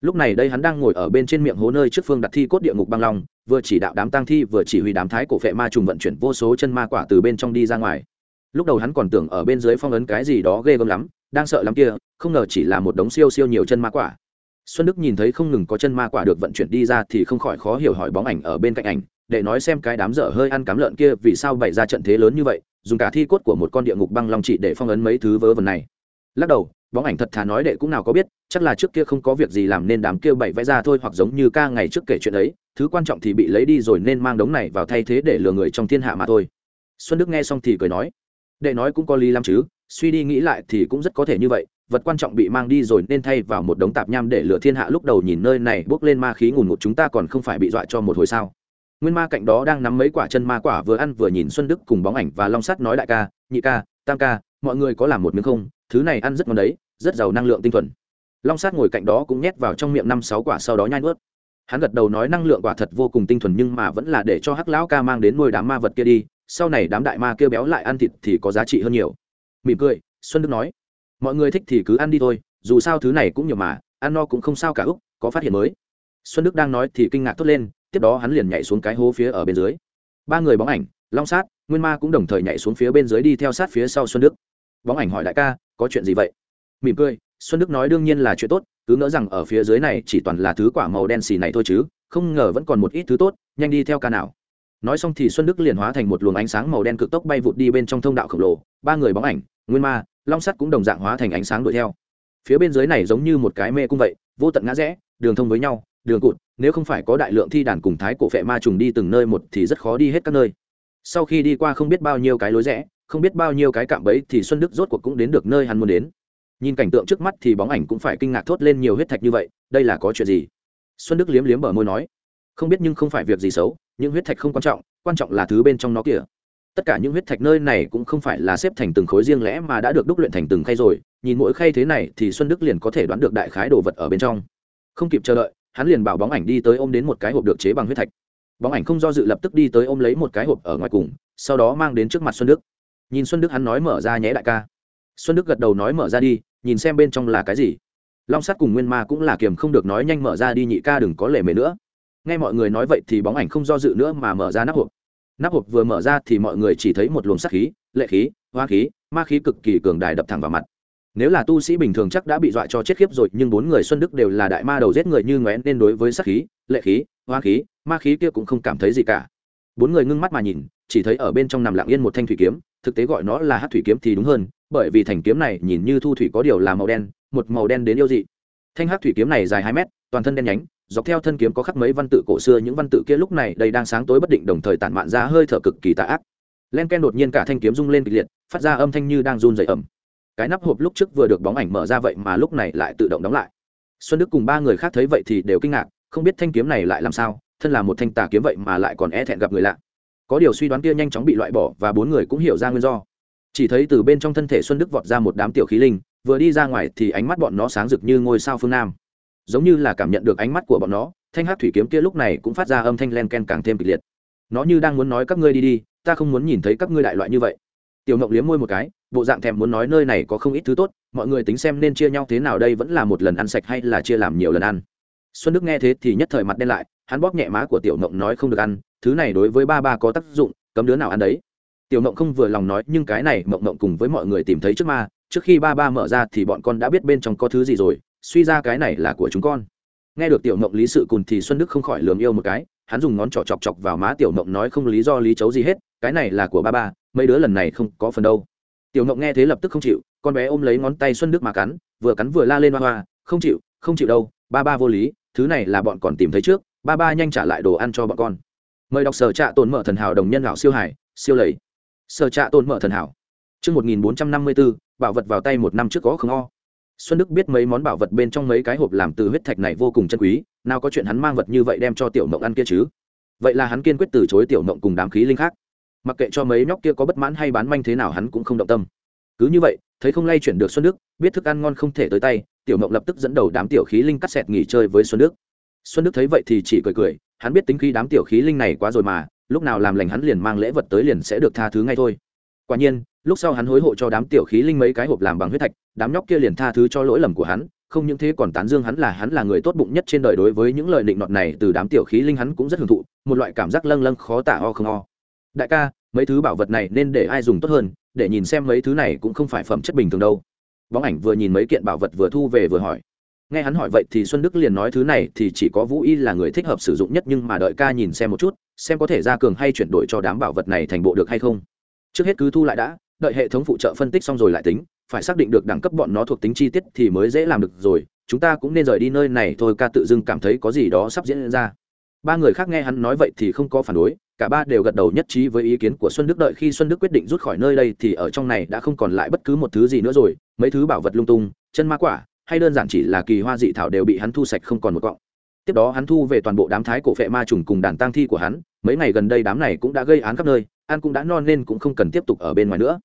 Lúc này đây hắn đang ngồi ở bên trên miệng hố nơi trước phương đặt thi cốt địa ngục băng long, vừa chỉ đạo đám tang thi vừa chỉ huy đám thái cổ phệ ma trùng vận chuyển vô số chân ma quả từ bên trong đi ra ngoài. Lúc đầu hắn còn tưởng ở bên dưới phong ấn cái gì đó ghê gớm lắm, đang sợ lắm kia, không ngờ chỉ là một đống siêu siêu nhiều chân ma quả. Xuân Đức nhìn thấy không ngừng có chân ma quả được vận chuyển đi ra thì không khỏi khó hiểu hỏi bóng ảnh ở bên cạnh ảnh, để nói xem cái đám dở hơi ăn cám lợn kia vì sao bày ra trận thế lớn như vậy, dùng cả thi cốt của một con địa ngục băng long trị để phong ấn mấy thứ vớ vẩn này lắc đầu, bóng ảnh thật thà nói đệ cũng nào có biết, chắc là trước kia không có việc gì làm nên đám kia bậy vẽ ra thôi hoặc giống như ca ngày trước kể chuyện ấy, thứ quan trọng thì bị lấy đi rồi nên mang đống này vào thay thế để lừa người trong thiên hạ mà thôi. Xuân đức nghe xong thì cười nói, đệ nói cũng có lý lắm chứ, suy đi nghĩ lại thì cũng rất có thể như vậy, vật quan trọng bị mang đi rồi nên thay vào một đống tạp nham để lừa thiên hạ lúc đầu nhìn nơi này bốc lên ma khí ngùn ngụt chúng ta còn không phải bị dọa cho một hồi sao. Nguyên ma cạnh đó đang nắm mấy quả chân ma quả vừa ăn vừa nhìn xuân đức cùng bóng ảnh và long sắt nói đại ca, nhị ca, tam ca, mọi người có làm một miếng không? Thứ này ăn rất ngon đấy, rất giàu năng lượng tinh thuần. Long sát ngồi cạnh đó cũng nhét vào trong miệng năm sáu quả sau đó nhai nuốt. Hắn gật đầu nói năng lượng quả thật vô cùng tinh thuần nhưng mà vẫn là để cho hắc lão ca mang đến nuôi đám ma vật kia đi, sau này đám đại ma kia béo lại ăn thịt thì có giá trị hơn nhiều. Mỉm cười, xuân đức nói, mọi người thích thì cứ ăn đi thôi, dù sao thứ này cũng nhiều mà, ăn no cũng không sao cả úc, có phát hiện mới. Xuân đức đang nói thì kinh ngạc thốt lên, tiếp đó hắn liền nhảy xuống cái hố phía ở bên dưới. Ba người bóng ảnh, long sát, nguyên ma cũng đồng thời nhảy xuống phía bên dưới đi theo sát phía sau xuân đức bóng ảnh hỏi đại ca, có chuyện gì vậy? Mỉm cười, xuân đức nói, đương nhiên là chuyện tốt, cứ ngỡ rằng ở phía dưới này chỉ toàn là thứ quả màu đen xì này thôi chứ, không ngờ vẫn còn một ít thứ tốt, nhanh đi theo ca nào. Nói xong thì xuân đức liền hóa thành một luồng ánh sáng màu đen cực tốc bay vụt đi bên trong thông đạo khổng lồ, ba người bóng ảnh, nguyên ma, long sắt cũng đồng dạng hóa thành ánh sáng đuổi theo. Phía bên dưới này giống như một cái mê cung vậy, vô tận ngã rẽ, đường thông với nhau, đường cụt, nếu không phải có đại lượng thi đàn cùng thái cổ phệ ma trùng đi từng nơi một thì rất khó đi hết các nơi. Sau khi đi qua không biết bao nhiêu cái lối rẽ không biết bao nhiêu cái cạm bẫy thì xuân đức rốt cuộc cũng đến được nơi hắn muốn đến. Nhìn cảnh tượng trước mắt thì bóng ảnh cũng phải kinh ngạc thốt lên nhiều huyết thạch như vậy, đây là có chuyện gì? Xuân đức liếm liếm bờ môi nói, không biết nhưng không phải việc gì xấu, những huyết thạch không quan trọng quan trọng là thứ bên trong nó kìa. Tất cả những huyết thạch nơi này cũng không phải là xếp thành từng khối riêng lẽ mà đã được đúc luyện thành từng khay rồi, nhìn mỗi khay thế này thì xuân đức liền có thể đoán được đại khái đồ vật ở bên trong. Không kịp chờ đợi, hắn liền bảo bóng ảnh đi tới ôm đến một cái hộp được chế bằng huyết thạch. Bóng ảnh không do dự lập tức đi tới ôm lấy một cái hộp ở ngoài cùng, sau đó mang đến trước mặt xuân đức nhìn xuân đức hắn nói mở ra nhé đại ca. Xuân đức gật đầu nói mở ra đi, nhìn xem bên trong là cái gì. Long sắt cùng nguyên ma cũng là kiềm không được nói nhanh mở ra đi nhị ca đừng có lề mề nữa. Nghe mọi người nói vậy thì bóng ảnh không do dự nữa mà mở ra nắp hộp. Nắp hộp vừa mở ra thì mọi người chỉ thấy một luồng sắt khí, lệ khí, hoa khí, ma khí cực kỳ cường đài đập thẳng vào mặt. Nếu là tu sĩ bình thường chắc đã bị dọa cho chết khiếp rồi, nhưng bốn người xuân đức đều là đại ma đầu giết người như ngoén nên đối với sắc khí, lệ khí, hoa khí, ma khí kia cũng không cảm thấy gì cả. Bốn người ngưng mắt mà nhìn, chỉ thấy ở bên trong nằm lặng yên một thanh thủy kiếm thực tế gọi nó là hát thủy kiếm thì đúng hơn, bởi vì thành kiếm này nhìn như thu thủy có điều là màu đen, một màu đen đến yêu dị. Thanh hát thủy kiếm này dài hai mét, toàn thân đen nhánh, dọc theo thân kiếm có khắc mấy văn tự cổ xưa, những văn tự kia lúc này đây đang sáng tối bất định đồng thời tản mạn ra hơi thở cực kỳ tà ác. Len ken đột nhiên cả thanh kiếm rung lên kịch liệt, phát ra âm thanh như đang run dày ẩm cái nắp hộp lúc trước vừa được bóng ảnh mở ra vậy mà lúc này lại tự động đóng lại. Xuân đức cùng ba người khác thấy vậy thì đều kinh ngạc, không biết thanh kiếm này lại làm sao, thân là một thanh tà kiếm vậy mà lại còn e thẹn gặp người lạ có điều suy đoán kia nhanh chóng bị loại bỏ và bốn người cũng hiểu ra nguyên do. Chỉ thấy từ bên trong thân thể xuân đức vọt ra một đám tiểu khí linh, vừa đi ra ngoài thì ánh mắt bọn nó sáng rực như ngôi sao phương nam. Giống như là cảm nhận được ánh mắt của bọn nó, thanh hát thủy kiếm kia lúc này cũng phát ra âm thanh len ken càng thêm kịch liệt. Nó như đang muốn nói các ngươi đi đi, ta không muốn nhìn thấy các ngươi đại loại như vậy. Tiểu ngộng liếm môi một cái, bộ dạng thèm muốn nói nơi này có không ít thứ tốt, mọi người tính xem nên chia nhau thế nào đây vẫn là một lần ăn sạch hay là chia làm nhiều lần ăn. Xuân đức nghe thế thì nhất thời mặt đen lại, hắn bóp nhẹ má của tiểu ngộng nói không được ăn thứ này đối với ba ba có tác dụng, cấm đứa nào ăn đấy. Tiểu mộng không vừa lòng nói, nhưng cái này mộng mộng cùng với mọi người tìm thấy trước ma, trước khi ba ba mở ra thì bọn con đã biết bên trong có thứ gì rồi, suy ra cái này là của chúng con. Nghe được tiểu mộng lý sự cùn thì xuân đức không khỏi lườm yêu một cái, hắn dùng ngón trỏ chọc chọc vào má tiểu mộng nói không lý do lý chấu gì hết, cái này là của ba ba, mấy đứa lần này không có phần đâu. Tiểu mộng nghe thế lập tức không chịu, con bé ôm lấy ngón tay xuân đức mà cắn, vừa cắn vừa la lên hoa hoa, không chịu không chịu đâu, ba ba vô lý, thứ này là bọn còn tìm thấy trước, ba ba nhanh trả lại đồ ăn cho bọn con mời đọc sở trạ tồn mở thần hảo đồng nhân lão siêu hải siêu lầy. Sở trạ tồn mở thần hảo. Trước 1454, bảo vật vào tay một năm trước có không o. xuân đức biết mấy món bảo vật bên trong mấy cái hộp làm từ huyết thạch này vô cùng chân quý nào có chuyện hắn mang vật như vậy đem cho tiểu mộng ăn kia chứ? Vậy là hắn kiên quyết từ chối tiểu mộng cùng đám khí linh khác. Mặc kệ cho mấy nhóc kia có bất mãn hay bán manh thế nào hắn cũng không động tâm. Cứ như vậy thấy không lay chuyển được xuân đức biết thức ăn ngon không thể tới tay tiểu mộng lập tức dẫn đầu đám tiểu khí linh cắt sẹt nghỉ chơi với xuân đức. Xuân đức thấy vậy thì chỉ cười cười hắn biết tính khí đám tiểu khí linh này quá rồi mà, lúc nào làm lành hắn liền mang lễ vật tới liền sẽ được tha thứ ngay thôi. Quả nhiên, lúc sau hắn hối hộ cho đám tiểu khí linh mấy cái hộp làm bằng huyết thạch, đám nhóc kia liền tha thứ cho lỗi lầm của hắn, không những thế còn tán dương hắn là hắn là người tốt bụng nhất trên đời đối với những lời định nọt này từ đám tiểu khí linh hắn cũng rất hưởng thụ, một loại cảm giác lâng lâng khó tả ho không ho đại ca, mấy thứ bảo vật này nên để ai dùng tốt hơn, để nhìn xem mấy thứ này cũng không phải phẩm chất bình thường đâu. Bóng ảnh vừa nhìn mấy kiện bảo vật vừa thu về vừa hỏi nghe hắn hỏi vậy thì xuân đức liền nói thứ này thì chỉ có vũ y là người thích hợp sử dụng nhất nhưng mà đợi ca nhìn xem một chút, xem có thể ra cường hay chuyển đổi cho đám bảo vật này thành bộ được hay không. Trước hết cứ thu lại đã, đợi hệ thống phụ trợ phân tích xong rồi lại tính, phải xác định được đẳng cấp bọn nó thuộc tính chi tiết thì mới dễ làm được rồi, chúng ta cũng nên rời đi nơi này thôi, ca tự dưng cảm thấy có gì đó sắp diễn ra. Ba người khác nghe hắn nói vậy thì không có phản đối, cả ba đều gật đầu nhất trí với ý kiến của xuân đức, đợi khi xuân đức quyết định rút khỏi nơi đây thì ở trong này đã không còn lại bất cứ một thứ gì nữa rồi, mấy thứ bảo vật lung tung, chân ma quả hay đơn giản chỉ là kỳ hoa dị thảo đều bị hắn thu sạch không còn một cọng. Tiếp đó hắn thu về toàn bộ đám thái cổ phệ ma trùng cùng đàn tang thi của hắn, mấy ngày gần đây đám này cũng đã gây án khắp nơi an cũng đã non nên cũng không cần tiếp tục ở bên ngoài nữa.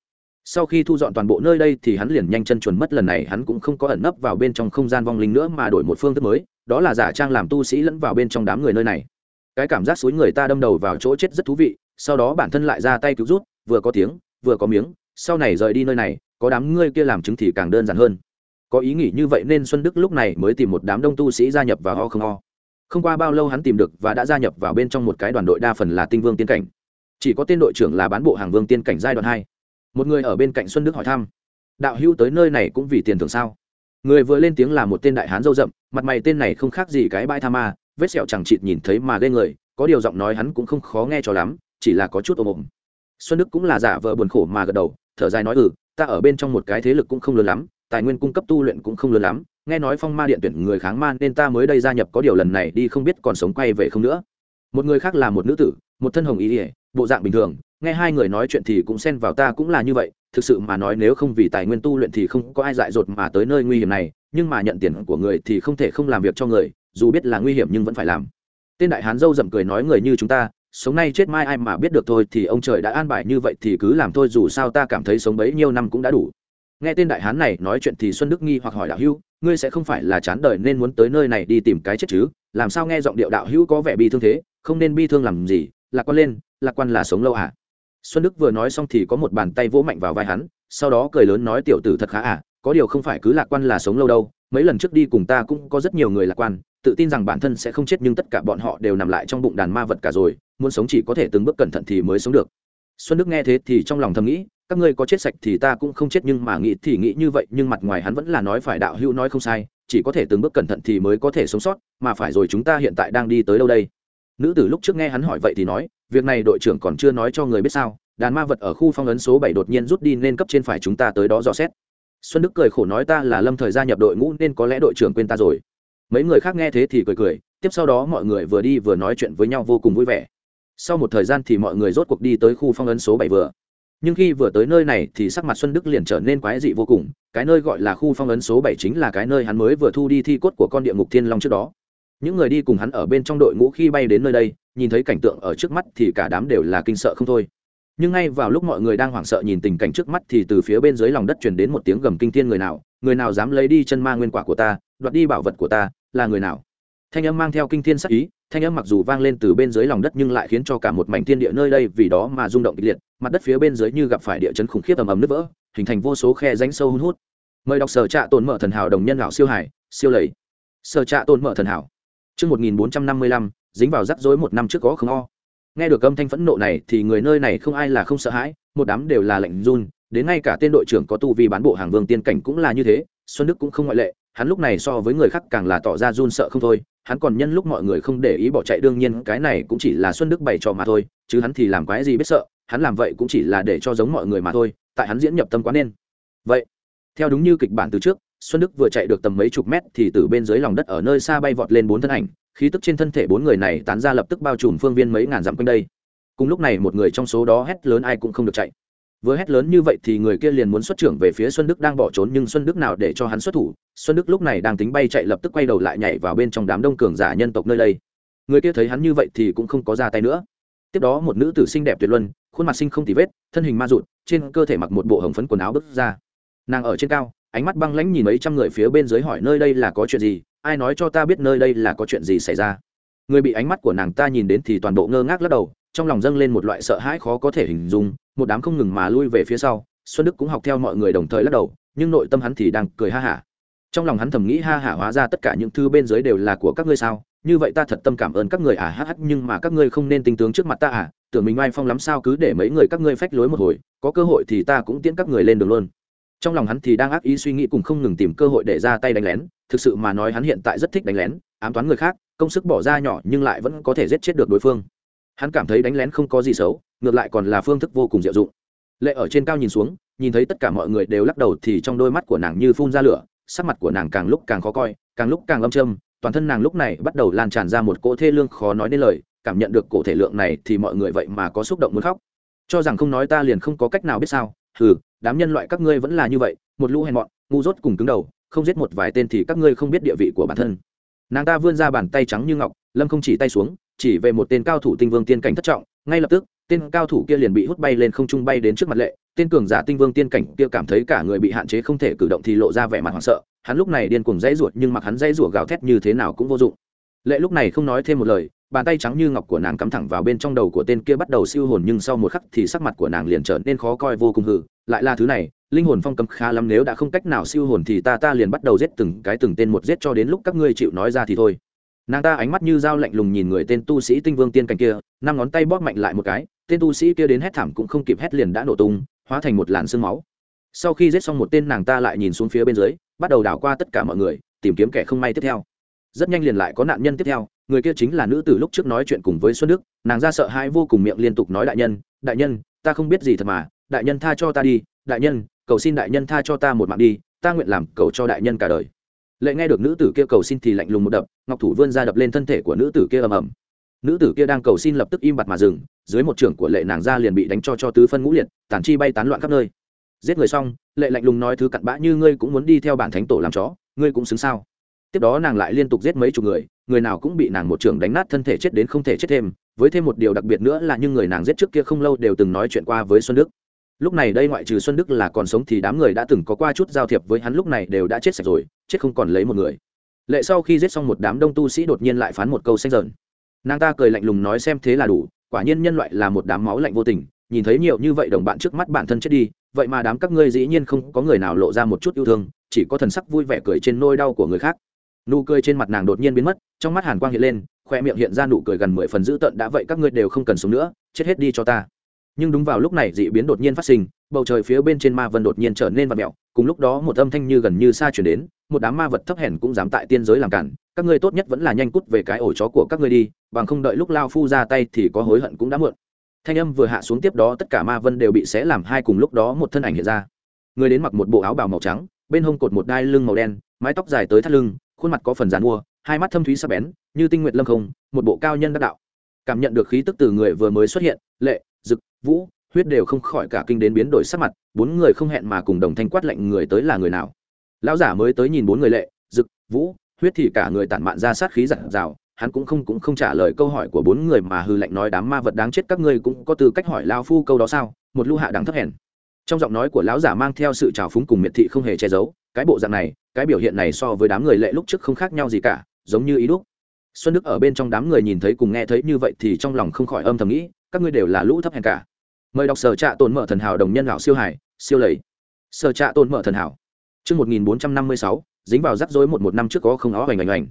Sau khi thu dọn toàn bộ nơi đây thì hắn liền nhanh chân chuẩn mất lần này, hắn cũng không có ẩn nấp vào bên trong không gian vong linh nữa mà đổi một phương thức mới, đó là giả trang làm tu sĩ lẫn vào bên trong đám người nơi này. Cái cảm giác suối người ta đâm đầu vào chỗ chết rất thú vị, sau đó bản thân lại ra tay cứu rút, vừa có tiếng, vừa có miếng, sau này rời đi nơi này, có đám ngươi kia làm chứng thì càng đơn giản hơn có ý nghĩ như vậy nên xuân đức lúc này mới tìm một đám đông tu sĩ gia nhập vào ho không ho. Không qua bao lâu hắn tìm được và đã gia nhập vào bên trong một cái đoàn đội đa phần là tinh vương tiên cảnh. Chỉ có tên đội trưởng là bán bộ hàng vương tiên cảnh giai đoạn hai. Một người ở bên cạnh xuân đức hỏi thăm, đạo hữu tới nơi này cũng vì tiền thưởng sao? Người vừa lên tiếng là một tên đại hán dâu rậm, mặt mày tên này không khác gì cái bãi tha ma, vết sẹo chẳng chịt nhìn thấy mà ghê người, có điều giọng nói hắn cũng không khó nghe cho lắm, chỉ là có chút ồm ồm. Xuân đức cũng là giả vờ buồn khổ mà gật đầu, thở dài nói ừ ta ở bên trong một cái thế lực cũng không lớn lắm tài nguyên cung cấp tu luyện cũng không lớn lắm, nghe nói phong ma điện tuyển người kháng ma nên ta mới đây gia nhập có điều lần này đi không biết còn sống quay về không nữa. Một người khác là một nữ tử, một thân hồng ý ỉa bộ dạng bình thường, nghe hai người nói chuyện thì cũng xen vào ta cũng là như vậy, thực sự mà nói nếu không vì tài nguyên tu luyện thì không có ai dại dột mà tới nơi nguy hiểm này, nhưng mà nhận tiền của người thì không thể không làm việc cho người, dù biết là nguy hiểm nhưng vẫn phải làm. Tên đại hán dâu dậm cười nói người như chúng ta, sống nay chết mai ai mà biết được thôi thì ông trời đã an bài như vậy thì cứ làm thôi dù sao ta cảm thấy sống bấy nhiêu năm cũng đã đủ nghe tên đại hán này nói chuyện thì xuân đức nghi hoặc hỏi đạo hữu, ngươi sẽ không phải là chán đời nên muốn tới nơi này đi tìm cái chết chứ? Làm sao nghe giọng điệu đạo hữu có vẻ bi thương thế? Không nên bi thương làm gì? Lạc quan lên, lạc quan là sống lâu à? Xuân đức vừa nói xong thì có một bàn tay vỗ mạnh vào vai hắn, sau đó cười lớn nói tiểu tử thật khá à có điều không phải cứ lạc quan là sống lâu đâu, mấy lần trước đi cùng ta cũng có rất nhiều người lạc quan, tự tin rằng bản thân sẽ không chết nhưng tất cả bọn họ đều nằm lại trong bụng đàn ma vật cả rồi, muốn sống chỉ có thể từng bước cẩn thận thì mới sống được. Xuân đức nghe thế thì trong lòng thầm nghĩ các ngươi có chết sạch thì ta cũng không chết nhưng mà nghĩ thì nghĩ như vậy, nhưng mặt ngoài hắn vẫn là nói phải đạo hữu nói không sai, chỉ có thể từng bước cẩn thận thì mới có thể sống sót, mà phải rồi chúng ta hiện tại đang đi tới đâu đây? Nữ tử lúc trước nghe hắn hỏi vậy thì nói, việc này đội trưởng còn chưa nói cho người biết sao, đàn ma vật ở khu phong ấn số bảy đột nhiên rút đi nên cấp trên phải chúng ta tới đó dò xét. Xuân đức cười khổ nói ta là lâm thời gia nhập đội ngũ nên có lẽ đội trưởng quên ta rồi. Mấy người khác nghe thế thì cười cười, tiếp sau đó mọi người vừa đi vừa nói chuyện với nhau vô cùng vui vẻ. Sau một thời gian thì mọi người rốt cuộc đi tới khu phong ấn số bảy vừa nhưng khi vừa tới nơi này thì sắc mặt xuân đức liền trở nên quái dị vô cùng, cái nơi gọi là khu phong ấn số bảy chính là cái nơi hắn mới vừa thu đi thi cốt của con địa ngục thiên long trước đó. Những người đi cùng hắn ở bên trong đội ngũ khi bay đến nơi đây, nhìn thấy cảnh tượng ở trước mắt thì cả đám đều là kinh sợ không thôi. Nhưng ngay vào lúc mọi người đang hoảng sợ nhìn tình cảnh trước mắt thì từ phía bên dưới lòng đất truyền đến một tiếng gầm kinh thiên người nào người nào dám lấy đi chân ma nguyên quả của ta, đoạt đi bảo vật của ta, là người nào? Thanh âm mang theo kinh thiên sắc ý, thanh âm mặc dù vang lên từ bên dưới lòng đất nhưng lại khiến cho cả một mảnh thiên địa nơi đây vì đó mà rung động kịch liệt mặt đất phía bên dưới như gặp phải địa chấn khủng khiếp ầm ầm nứt vỡ hình thành vô số khe rãnh sâu hun hút. Mời đọc sở trạ tồn mở thần hảo đồng nhân lão siêu hải siêu lầy. Sở trạ tồn mở thần hảo. Trước 1455, dính vào rắc rối một năm trước có không o. Nghe được âm thanh phẫn nộ này thì người nơi này không ai là không sợ hãi, một đám đều là lạnh run, đến ngay cả tên đội trưởng có tu vi bán bộ hàng vương tiên cảnh cũng là như thế, Xuân Đức cũng không ngoại lệ, hắn lúc này so với người khác càng là tỏ ra run sợ không thôi, hắn còn nhân lúc mọi người không để ý bỏ chạy đương nhiên cái này cũng chỉ là Xuân Đức bày trò mà thôi, chứ hắn thì làm quái gì biết sợ, hắn làm vậy cũng chỉ là để cho giống mọi người mà thôi, tại hắn diễn nhập tâm quá nên. Vậy, theo đúng như kịch bản từ trước, xuân đức vừa chạy được tầm mấy chục mét thì từ bên dưới lòng đất ở nơi xa bay vọt lên bốn thân ảnh khí tức trên thân thể bốn người này tán ra lập tức bao trùm phương viên mấy ngàn dặm quanh đây. Cùng lúc này một người trong số đó hét lớn ai cũng không được chạy. Vừa hét lớn như vậy thì người kia liền muốn xuất trưởng về phía xuân đức đang bỏ trốn nhưng xuân đức nào để cho hắn xuất thủ xuân đức lúc này đang tính bay chạy lập tức quay đầu lại nhảy vào bên trong đám đông cường giả nhân tộc nơi đây. Người kia thấy hắn như vậy thì cũng không có ra tay nữa tiếp đó một nữ tử xinh đẹp tuyệt luân, khuôn mặt xinh không tì vết, thân hình ma rụt, trên cơ thể mặc một bộ hồng phấn quần áo bước ra. Nàng ở trên cao, ánh mắt băng lãnh nhìn mấy trăm người phía bên dưới hỏi nơi đây là có chuyện gì, ai nói cho ta biết nơi đây là có chuyện gì xảy ra. Người bị ánh mắt của nàng ta nhìn đến thì toàn bộ ngơ ngác lắc đầu, trong lòng dâng lên một loại sợ hãi khó có thể hình dung, một đám không ngừng mà lui về phía sau, xuân đức cũng học theo mọi người đồng thời lắc đầu, nhưng nội tâm hắn thì đang cười ha hả. Trong lòng hắn thầm nghĩ ha hả hóa ra tất cả những thứ bên dưới đều là của các ngươi sao như vậy ta thật tâm cảm ơn các người à hát nhưng mà các ngươi không nên tinh tướng trước mặt ta à. Tưởng mình oai phong lắm sao cứ để mấy người các ngươi phách lối một hồi, có cơ hội thì ta cũng tiễn các người lên đường luôn. Trong lòng hắn thì đang ác ý suy nghĩ cùng không ngừng tìm cơ hội để ra tay đánh lén. Thực sự mà nói hắn hiện tại rất thích đánh lén, ám toán người khác, công sức bỏ ra nhỏ nhưng lại vẫn có thể giết chết được đối phương. Hắn cảm thấy đánh lén không có gì xấu, ngược lại còn là phương thức vô cùng diệu dụng. Lệ ở trên cao nhìn xuống, nhìn thấy tất cả mọi người đều lắc đầu thì trong đôi mắt của nàng như phun ra lửa, sắc mặt của nàng càng lúc càng khó coi, càng lúc càng lâm châm toàn thân nàng lúc này bắt đầu lan tràn ra một cỗ thê lương khó nói nên lời, cảm nhận được cổ thể lượng này thì mọi người vậy mà có xúc động muốn khóc. Cho rằng không nói ta liền không có cách nào biết sao, hừ, đám nhân loại các ngươi vẫn là như vậy, một lũ hèn mọn, ngu dốt cùng cứng đầu, không giết một vài tên thì các ngươi không biết địa vị của bản thân. Nàng ta vươn ra bàn tay trắng như ngọc, lâm không chỉ tay xuống, chỉ về một tên cao thủ tinh vương tiên cảnh thất trọng, ngay lập tức, tên cao thủ kia liền bị hút bay lên không trung bay đến trước mặt lệ tên cường giả tinh vương tiên cảnh kia cảm thấy cả người bị hạn chế không thể cử động thì lộ ra vẻ mặt hoảng sợ, hắn lúc này điên cuồng dãy ruột nhưng mặc hắn dãy ruột gào thét như thế nào cũng vô dụng. Lệ lúc này không nói thêm một lời, bàn tay trắng như ngọc của nàng cắm thẳng vào bên trong đầu của tên kia bắt đầu siêu hồn nhưng sau một khắc thì sắc mặt của nàng liền trở nên khó coi vô cùng hự lại là thứ này, linh hồn phong cấm khá lắm, nếu đã không cách nào siêu hồn thì ta ta liền bắt đầu giết từng cái từng tên một giết cho đến lúc các ngươi chịu nói ra thì thôi. Nàng ta ánh mắt như dao lạnh lùng nhìn người tên tu sĩ tinh vương tiên cảnh kia, năm ngón tay bóp mạnh lại một cái, tên tu sĩ kia đến hét thảm cũng không kịp hét liền đã nổ tung hóa thành một làn sương máu. Sau khi giết xong một tên nàng ta lại nhìn xuống phía bên dưới, bắt đầu đảo qua tất cả mọi người, tìm kiếm kẻ không may tiếp theo. Rất nhanh liền lại có nạn nhân tiếp theo, người kia chính là nữ tử lúc trước nói chuyện cùng với xuân đức, nàng ra sợ hãi vô cùng miệng liên tục nói đại nhân đại nhân, ta không biết gì thật mà, đại nhân tha cho ta đi, đại nhân, cầu xin đại nhân tha cho ta một mạng đi, ta nguyện làm cầu cho đại nhân cả đời. Lệ nghe được nữ tử kia cầu xin thì lạnh lùng một đập, ngọc thủ vươn ra đập lên thân thể của nữ tử kia ầm ầm. Nữ tử kia đang cầu xin lập tức im bặt mà dừng dưới một trưởng của lệ nàng ra liền bị đánh cho cho tứ phân ngũ liệt tản chi bay tán loạn khắp nơi. Giết người xong, lệ lạnh lùng nói thứ cặn bã như ngươi cũng muốn đi theo bản thánh tổ làm chó, ngươi cũng xứng sao? Tiếp đó nàng lại liên tục giết mấy chục người người nào cũng bị nàng một trường đánh nát thân thể chết đến không thể chết thêm, với thêm một điều đặc biệt nữa là những người nàng giết trước kia không lâu đều từng nói chuyện qua với xuân đức. Lúc này đây ngoại trừ xuân đức là còn sống thì đám người đã từng có qua chút giao thiệp với hắn lúc này đều đã chết sạch rồi, chết không còn lấy một người. Lệ sau khi giết xong một đám đông tu sĩ đột nhiên lại phán một câu xanh dần nàng ta cười lạnh lùng nói xem thế là đủ quả nhiên nhân loại là một đám máu lạnh vô tình, nhìn thấy nhiều như vậy đồng bạn trước mắt bản thân chết đi, vậy mà đám các ngươi dĩ nhiên không có người nào lộ ra một chút yêu thương, chỉ có thần sắc vui vẻ cười trên nôi đau của người khác. Nụ cười trên mặt nàng đột nhiên biến mất, trong mắt hàn quang hiện lên, khoe miệng hiện ra nụ cười gần mười phần dữ tợn, đã vậy các ngươi đều không cần sống nữa, chết hết đi cho ta nhưng đúng vào lúc này dị biến đột nhiên phát sinh, bầu trời phía bên trên ma vân đột nhiên trở nên vật mẹo cùng lúc đó một âm thanh như gần như xa chuyển đến, một đám ma vật thấp hèn cũng dám tại tiên giới làm cản, các ngươi tốt nhất vẫn là nhanh cút về cái ổ chó của các ngươi đi, bằng không đợi lúc lao phu ra tay thì có hối hận cũng đã muộn. Thanh âm vừa hạ xuống tiếp đó tất cả ma vân đều bị xé làm hai cùng lúc đó một thân ảnh hiện ra. Người đến mặc một bộ áo bào màu trắng, bên hông cột một đai lưng màu đen, mái tóc dài tới thắt lưng, khuôn mặt có phần dàn mua, hai mắt thâm thúy sắc bén, như tinh nguyệt lâm không, một bộ cao nhân đắc đạo. Cảm nhận được khí tức từ người vừa mới xuất hiện, lệ vũ, huyết đều không khỏi cả kinh đến biến đổi sắc mặt, bốn người không hẹn mà cùng đồng thanh quát lệnh người tới là người nào. Lão giả mới tới nhìn bốn người lệ, dực, vũ, huyết thì cả người tản mạn ra sát khí giặt rào hắn cũng không cũng không trả lời câu hỏi của bốn người mà hư lệnh nói đám ma vật đáng chết các ngươi cũng có tư cách hỏi lao phu câu đó sao, một lưu hạ đáng thấp hèn. Trong giọng nói của lão giả mang theo sự trào phúng cùng miệt thị không hề che giấu, cái bộ dạng này, cái biểu hiện này so với đám người lệ lúc trước không khác nhau gì cả, giống như ý đúc. Xuân đức ở bên trong đám người nhìn thấy cùng nghe thấy như vậy thì trong lòng không khỏi âm thầm nghĩ các ngươi đều là lũ thấp hèn cả. Mời đọc sở trạ tồn mở thần hảo đồng nhân lão siêu hải, siêu lầy. Sở trạ tồn mở thần hảo. Chương một nghìn bốn trăm năm mươi sáu, dính vào rắc rối một một năm trước có không ó hoành hoành hoành.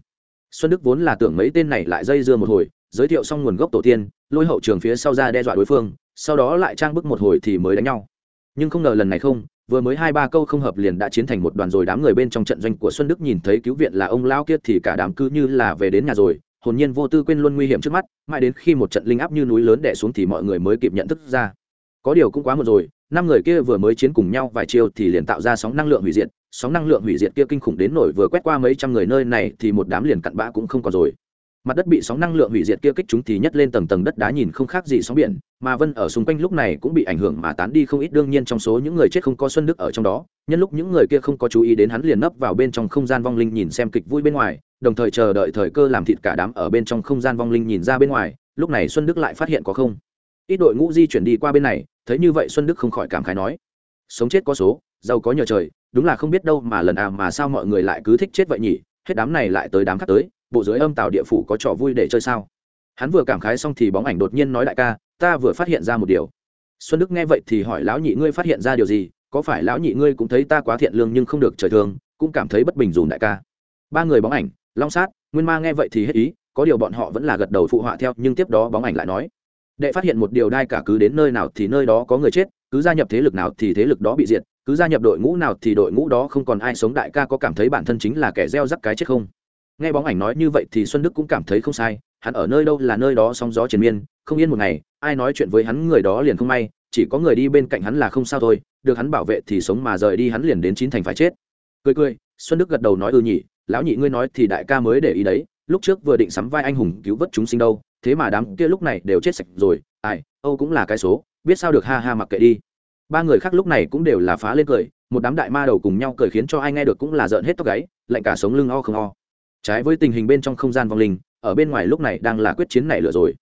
Xuân đức vốn là tưởng mấy tên này lại dây dưa một hồi, giới thiệu xong nguồn gốc tổ tiên, lôi hậu trường phía sau ra đe dọa đối phương, sau đó lại trang bức một hồi thì mới đánh nhau. Nhưng không ngờ lần này không, vừa mới hai ba câu không hợp liền đã chiến thành một đoàn rồi đám người bên trong trận doanh của xuân đức nhìn thấy cứu viện là ông lao kia thì cả đám cứ như là về đến nhà rồi hồn nhiên vô tư quên luôn nguy hiểm trước mắt, mãi đến khi một trận linh áp như núi lớn đẻ xuống thì mọi người mới kịp nhận thức ra. Có điều cũng quá một rồi, năm người kia vừa mới chiến cùng nhau vài chiêu thì liền tạo ra sóng năng lượng hủy diệt, sóng năng lượng hủy diệt kia kinh khủng đến nổi vừa quét qua mấy trăm người nơi này thì một đám liền cặn bã cũng không còn rồi. Mặt đất bị sóng năng lượng hủy diệt kia kích chúng thì nhất lên tầng tầng đất đá nhìn không khác gì sóng biển, mà vân ở xung quanh lúc này cũng bị ảnh hưởng mà tán đi không ít. Đương nhiên trong số những người chết không có xuân đức ở trong đó, nhân lúc những người kia không có chú ý đến hắn liền nấp vào bên trong không gian vong linh nhìn xem kịch vui bên ngoài đồng thời chờ đợi thời cơ làm thịt cả đám ở bên trong không gian vong linh nhìn ra bên ngoài, lúc này xuân đức lại phát hiện có không. Ít đội ngũ di chuyển đi qua bên này, thấy như vậy xuân đức không khỏi cảm khái nói, sống chết có số, giàu có nhờ trời, đúng là không biết đâu mà lần à mà sao mọi người lại cứ thích chết vậy nhỉ? Hết đám này lại tới đám khác tới, bộ dưới âm tạo địa phủ có trò vui để chơi sao? Hắn vừa cảm khái xong thì bóng ảnh đột nhiên nói đại ca, ta vừa phát hiện ra một điều. Xuân đức nghe vậy thì hỏi, lão nhị ngươi phát hiện ra điều gì? Có phải lão nhị ngươi cũng thấy ta quá thiện lương nhưng không được trời thương cũng cảm thấy bất bình dùm đại ca? Ba người bóng ảnh long sát, nguyên ma nghe vậy thì hết ý, có điều bọn họ vẫn là gật đầu phụ họa theo, nhưng tiếp đó bóng ảnh lại nói. Đệ phát hiện một điều đai cả cứ đến nơi nào thì nơi đó có người chết, cứ gia nhập thế lực nào thì thế lực đó bị diệt, cứ gia nhập đội ngũ nào thì đội ngũ đó không còn ai sống, đại ca có cảm thấy bản thân chính là kẻ gieo rắc cái chết không? Nghe bóng ảnh nói như vậy thì xuân đức cũng cảm thấy không sai, hắn ở nơi đâu là nơi đó sóng gió triền miên, không yên một ngày, ai nói chuyện với hắn người đó liền không may, chỉ có người đi bên cạnh hắn là không sao thôi, được hắn bảo vệ thì sống mà rời đi hắn liền đến chín thành phải chết. Cười cười, xuân đức gật đầu nói ừ nhỉ lão nhị ngươi nói thì đại ca mới để ý đấy, lúc trước vừa định sắm vai anh hùng cứu vớt chúng sinh đâu, thế mà đám kia lúc này đều chết sạch rồi, ai, âu cũng là cái số, biết sao được ha ha mặc kệ đi. Ba người khác lúc này cũng đều là phá lên cười, một đám đại ma đầu cùng nhau cười khiến cho ai nghe được cũng là giận hết tóc gáy, lạnh cả sống lưng o không o. Trái với tình hình bên trong không gian vong linh, ở bên ngoài lúc này đang là quyết chiến này lửa rồi.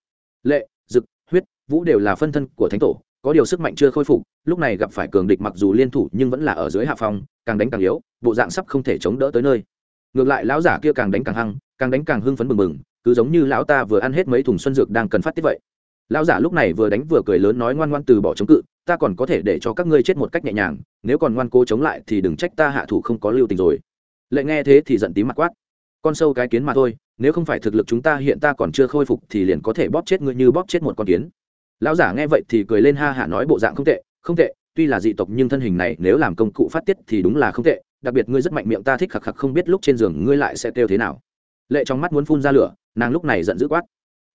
Lệ, dực, huyết, vũ đều là phân thân của thánh tổ, có điều sức mạnh chưa khôi phục, lúc này gặp phải cường địch mặc dù liên thủ nhưng vẫn là ở dưới hạ phong, càng đánh càng yếu, bộ dạng sắp không thể chống đỡ tới nơi ngược lại, lão giả kia càng đánh càng hăng, càng đánh càng hưng phấn bừng bừng, cứ giống như lão ta vừa ăn hết mấy thùng xuân dược đang cần phát tiết vậy. Lão giả lúc này vừa đánh vừa cười lớn nói ngoan ngoan từ bỏ chống cự, ta còn có thể để cho các ngươi chết một cách nhẹ nhàng, nếu còn ngoan cố chống lại thì đừng trách ta hạ thủ không có lưu tình rồi. Lệ nghe thế thì giận tím mặt quát. Con sâu cái kiến mà thôi, nếu không phải thực lực chúng ta hiện ta còn chưa khôi phục thì liền có thể bóp chết ngươi như bóp chết một con kiến. Lão giả nghe vậy thì cười lên ha hả nói bộ dạng không tệ không tệ, tuy là dị tộc nhưng thân hình này nếu làm công cụ phát tiết thì đúng là không tệ đặc biệt ngươi rất mạnh miệng ta thích khặc khặc không biết lúc trên giường ngươi lại sẽ kêu thế nào. Lệ trong mắt muốn phun ra lửa, nàng lúc này giận dữ quát.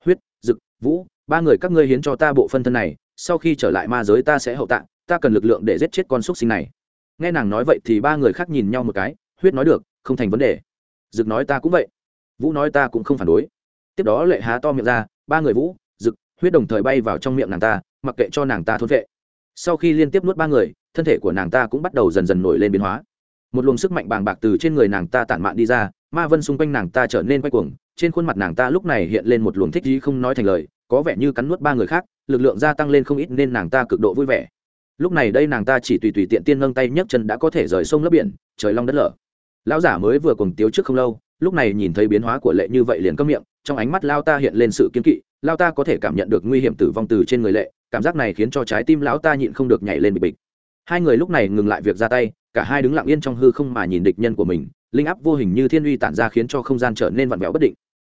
Huyết, dực, vũ, ba người các ngươi hiến cho ta bộ phân thân này, sau khi trở lại ma giới ta sẽ hậu tạng ta cần lực lượng để giết chết con xúc sinh này. Nghe nàng nói vậy thì ba người khác nhìn nhau một cái, huyết nói được, không thành vấn đề. Dực nói ta cũng vậy. Vũ nói ta cũng không phản đối. Tiếp đó lệ há to miệng ra, ba người vũ, dực, huyết đồng thời bay vào trong miệng nàng ta, mặc kệ cho nàng ta thốt vệ. Sau khi liên tiếp nuốt ba người, thân thể của nàng ta cũng bắt đầu dần dần nổi lên biến hóa một luồng sức mạnh bàng bạc từ trên người nàng ta tản mạn đi ra, ma vân xung quanh nàng ta trở nên quay cuồng, trên khuôn mặt nàng ta lúc này hiện lên một luồng thích gì không nói thành lời, có vẻ như cắn nuốt ba người khác, lực lượng gia tăng lên không ít nên nàng ta cực độ vui vẻ. Lúc này đây nàng ta chỉ tùy tùy tiện tiên nâng tay nhấc chân đã có thể rời sông lấp biển, trời long đất lở. Lão giả mới vừa cùng tiếu trước không lâu, lúc này nhìn thấy biến hóa của lệ như vậy liền câm miệng, trong ánh mắt lao ta hiện lên sự kiên kỵ, lao ta có thể cảm nhận được nguy hiểm tử vong từ trên người lệ, cảm giác này khiến cho trái tim lão ta nhịn không được nhảy lên bịch bịch. Hai người lúc này ngừng lại việc ra tay cả hai đứng lặng yên trong hư không mà nhìn địch nhân của mình, linh áp vô hình như thiên uy tản ra khiến cho không gian trở nên vặn vẹo bất định.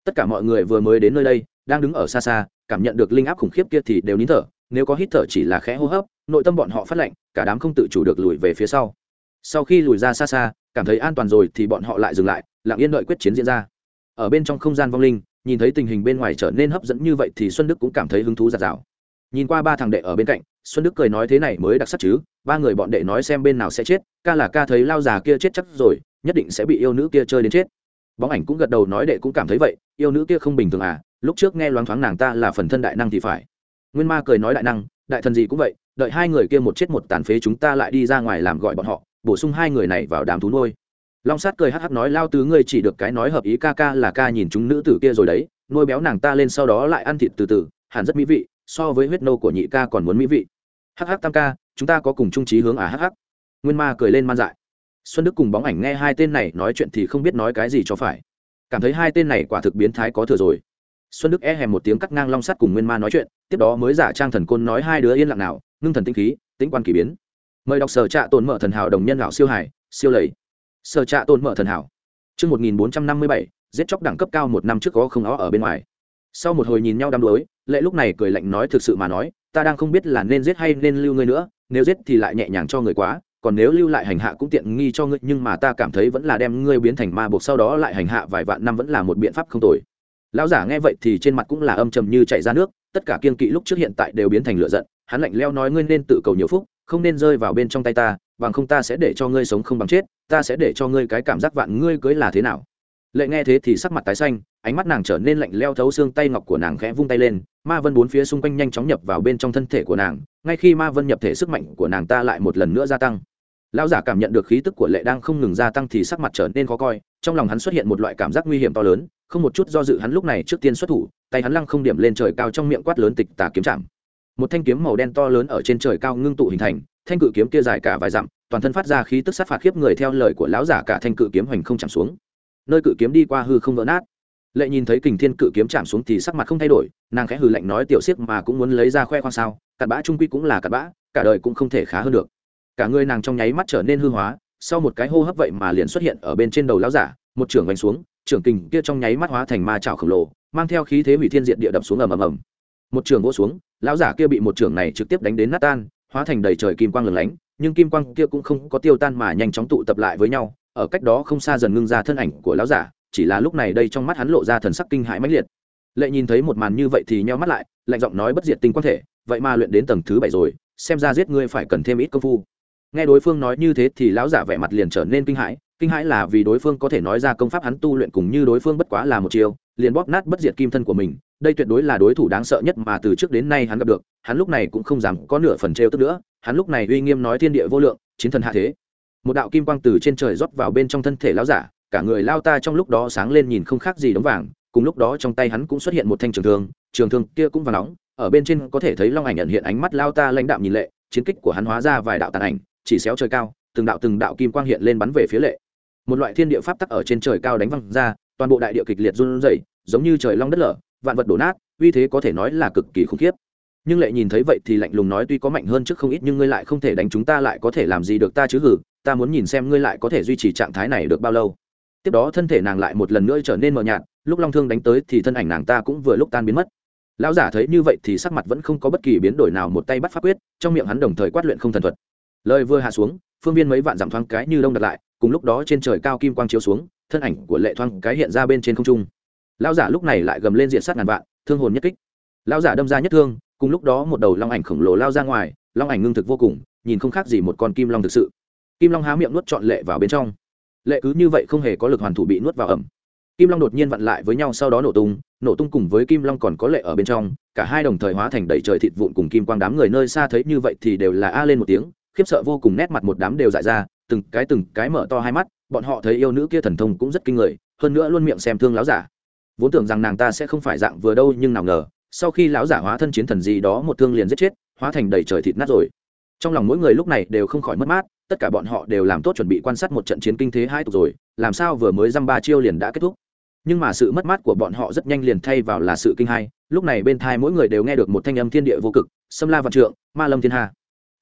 Tất cả mọi người vừa mới đến nơi đây, đang đứng ở xa xa, cảm nhận được linh áp khủng khiếp kia thì đều nín thở, nếu có hít thở chỉ là khẽ hô hấp, nội tâm bọn họ phát lạnh, cả đám không tự chủ được lùi về phía sau. Sau khi lùi ra xa xa, cảm thấy an toàn rồi thì bọn họ lại dừng lại, lặng yên đợi quyết chiến diễn ra. Ở bên trong không gian vong linh, nhìn thấy tình hình bên ngoài trở nên hấp dẫn như vậy thì xuân đức cũng cảm thấy hứng thú giạt rào. Nhìn qua ba thằng đệ ở bên cạnh xuân đức cười nói thế này mới đặc sắc chứ, ba người bọn đệ nói xem bên nào sẽ chết, ca là ca thấy lao già kia chết chắc rồi, nhất định sẽ bị yêu nữ kia chơi đến chết. Bóng ảnh cũng gật đầu nói đệ cũng cảm thấy vậy, yêu nữ kia không bình thường à lúc trước nghe loáng thoáng nàng ta là phần thân đại năng thì phải. Nguyên ma cười nói đại năng, đại thần gì cũng vậy, đợi hai người kia một chết một tàn phế chúng ta lại đi ra ngoài làm gọi bọn họ, bổ sung hai người này vào đám thú nuôi. Long sát cười hắc hắc nói lao tứ ngươi chỉ được cái nói hợp ý ca ca là ca nhìn chúng nữ tử kia rồi đấy, nuôi béo nàng ta lên sau đó lại ăn thịt từ từ, hẳn rất mỹ vị so với huyết nô của nhị ca còn muốn mỹ vị. Hắc hắc tam ca, chúng ta có cùng trung trí hướng à hắc hắc. Nguyên ma cười lên man dại. Xuân đức cùng bóng ảnh nghe hai tên này nói chuyện thì không biết nói cái gì cho phải. Cảm thấy hai tên này quả thực biến thái có thừa rồi. Xuân đức e hèm một tiếng cắt ngang long sắt cùng nguyên ma nói chuyện, tiếp đó mới giả trang thần côn nói hai đứa yên lặng nào, ngưng thần tinh khí, tĩnh quan k ỳ biến. Mời đọc sở trạ tồn mở thần hảo đồng nhân lão siêu hải, siêu lầy. Sở trạ tồn mở thần hảo. Trước 1457 giết chóc đẳng cấp cao một năm trước có không ó ở bên ngoài sau một hồi nhìn nhau đăm đuối, lệ lúc này cười lạnh nói thực sự mà nói, ta đang không biết là nên giết hay nên lưu ngươi nữa, nếu giết thì lại nhẹ nhàng cho người quá, còn nếu lưu lại hành hạ cũng tiện nghi cho ngươi, nhưng mà ta cảm thấy vẫn là đem ngươi biến thành ma buộc sau đó lại hành hạ vài vạn năm vẫn là một biện pháp không tồi. Lão giả nghe vậy thì trên mặt cũng là âm trầm như chảy ra nước, tất cả kiên kỵ lúc trước hiện tại đều biến thành lựa giận, hắn lạnh leo nói ngươi nên tự cầu nhiều phúc, không nên rơi vào bên trong tay ta, bằng không ta sẽ để cho ngươi sống không bằng chết, ta sẽ để cho ngươi cái cảm giác vạn ngươi cưới là thế nào lệ nghe thế thì sắc mặt tái xanh, ánh mắt nàng trở nên lạnh leo thấu xương tay ngọc của nàng khẽ vung tay lên, ma vân bốn phía xung quanh nhanh chóng nhập vào bên trong thân thể của nàng, ngay khi ma vân nhập thể sức mạnh của nàng ta lại một lần nữa gia tăng. Lão giả cảm nhận được khí tức của lệ đang không ngừng gia tăng thì sắc mặt trở nên khó coi, trong lòng hắn xuất hiện một loại cảm giác nguy hiểm to lớn, không một chút do dự hắn lúc này trước tiên xuất thủ, tay hắn lăng không điểm lên trời cao trong miệng quát lớn tịch tà kiếm chạm. Một thanh kiếm màu đen to lớn ở trên trời cao ngưng tụ hình thành, thanh cự kiếm kia dài cả vài dặm, toàn thân phát ra khí tức sát phạt khiếp người theo lời của lão giả cả thanh cự kiếm hoành không chạm xuống nơi cự kiếm đi qua hư không vỡ nát. Lệ nhìn thấy kình thiên cự kiếm chạm xuống thì sắc mặt không thay đổi, nàng khẽ hừ lạnh nói, tiểu siếc mà cũng muốn lấy ra khoe khoang sao? Cặn bã trung quy cũng là cặn bã, cả đời cũng không thể khá hơn được. Cả người nàng trong nháy mắt trở nên hư hóa, sau một cái hô hấp vậy mà liền xuất hiện ở bên trên đầu lão giả, một trưởng vành xuống, trưởng kình kia trong nháy mắt hóa thành ma trào khổng lồ, mang theo khí thế hủy thiên diện địa đập xuống ầm ầm ầm. Một trường vỗ xuống, lão giả kia bị một trưởng này trực tiếp đánh đến nát tan, hóa thành đầy trời kim quang lửng lánh, nhưng kim quang kia cũng không có tiêu tan mà nhanh chóng tụ tập lại với nhau ở cách đó không xa dần ngưng ra thân ảnh của lão giả, chỉ là lúc này đây trong mắt hắn lộ ra thần sắc kinh hãi mãnh liệt. Lệ nhìn thấy một màn như vậy thì nheo mắt lại, lạnh giọng nói bất diệt tinh quan thể, vậy mà luyện đến tầng thứ bảy rồi, xem ra giết ngươi phải cần thêm ít công phu. Nghe đối phương nói như thế thì lão giả vẻ mặt liền trở nên kinh hãi kinh hãi là vì đối phương có thể nói ra công pháp hắn tu luyện cùng như đối phương bất quá là một chiều liền bóp nát bất diệt kim thân của mình, đây tuyệt đối là đối thủ đáng sợ nhất mà từ trước đến nay hắn gặp được, hắn lúc này cũng không dám có nửa phần trêu tức nữa, hắn lúc này uy nghiêm nói thiên địa vô lượng, chiến thần hạ thế một đạo kim quang từ trên trời rót vào bên trong thân thể lão giả, cả người lao ta trong lúc đó sáng lên nhìn không khác gì đống vàng, cùng lúc đó trong tay hắn cũng xuất hiện một thanh trường thương trường thương kia cũng vàng nóng, ở bên trên có thể thấy long ảnh nhận hiện ánh mắt lao ta lãnh đạm nhìn lệ, chiến kích của hắn hóa ra vài đạo tàn ảnh, chỉ xéo trời cao, từng đạo từng đạo kim quang hiện lên bắn về phía lệ. Một loại thiên địa pháp tắc ở trên trời cao đánh văng ra, toàn bộ đại địa kịch liệt run rẩy, giống như trời long đất lở, vạn vật đổ nát, uy thế có thể nói là cực kỳ khủng khiếp. Nhưng lệ nhìn thấy vậy thì lạnh lùng nói tuy có mạnh hơn trước không ít nhưng ngươi lại không thể đánh chúng ta lại có thể làm gì được ta chứ hử ta muốn nhìn xem ngươi lại có thể duy trì trạng thái này được bao lâu. Tiếp đó thân thể nàng lại một lần nữa trở nên mờ nhạt, lúc long thương đánh tới thì thân ảnh nàng ta cũng vừa lúc tan biến mất. Lão giả thấy như vậy thì sắc mặt vẫn không có bất kỳ biến đổi nào, một tay bắt pháp quyết, trong miệng hắn đồng thời quát luyện không thần thuật. Lời vừa hạ xuống, phương viên mấy vạn dặm thoáng cái như đông đặt lại, cùng lúc đó trên trời cao kim quang chiếu xuống, thân ảnh của lệ thoáng cái hiện ra bên trên không trung. Lão giả lúc này lại gầm lên diện sát ngàn vạn, thương hồn nhất kích. Lão giả đâm ra nhất thương, cùng lúc đó một đầu long ảnh khổng lồ lao ra ngoài, long ảnh ngưng thực vô cùng, nhìn không khác gì một con kim long thực sự kim long há miệng nuốt trọn lệ vào bên trong. Lệ cứ như vậy không hề có lực hoàn thủ bị nuốt vào ẩm. Kim long đột nhiên vặn lại với nhau sau đó nổ tung nổ tung cùng với kim long còn có lệ ở bên trong, cả hai đồng thời hóa thành đầy trời thịt vụn cùng kim quang đám người nơi xa thấy như vậy thì đều là a lên một tiếng, khiếp sợ vô cùng nét mặt một đám đều dại ra, từng cái từng cái mở to hai mắt, bọn họ thấy yêu nữ kia thần thông cũng rất kinh người, hơn nữa luôn miệng xem thương láo giả. Vốn tưởng rằng nàng ta sẽ không phải dạng vừa đâu nhưng nào ngờ, sau khi lão giả hóa thân chiến thần gì đó một thương liền giết chết, hóa thành đầy trời thịt nát rồi. Trong lòng mỗi người lúc này đều không khỏi mất mát tất cả bọn họ đều làm tốt chuẩn bị quan sát một trận chiến kinh thế hai tục rồi, làm sao vừa mới dăm ba chiêu liền đã kết thúc. Nhưng mà sự mất mát của bọn họ rất nhanh liền thay vào là sự kinh hai, lúc này bên thai mỗi người đều nghe được một thanh âm thiên địa vô cực xâm la vạn trượng, ma lâm thiên hà.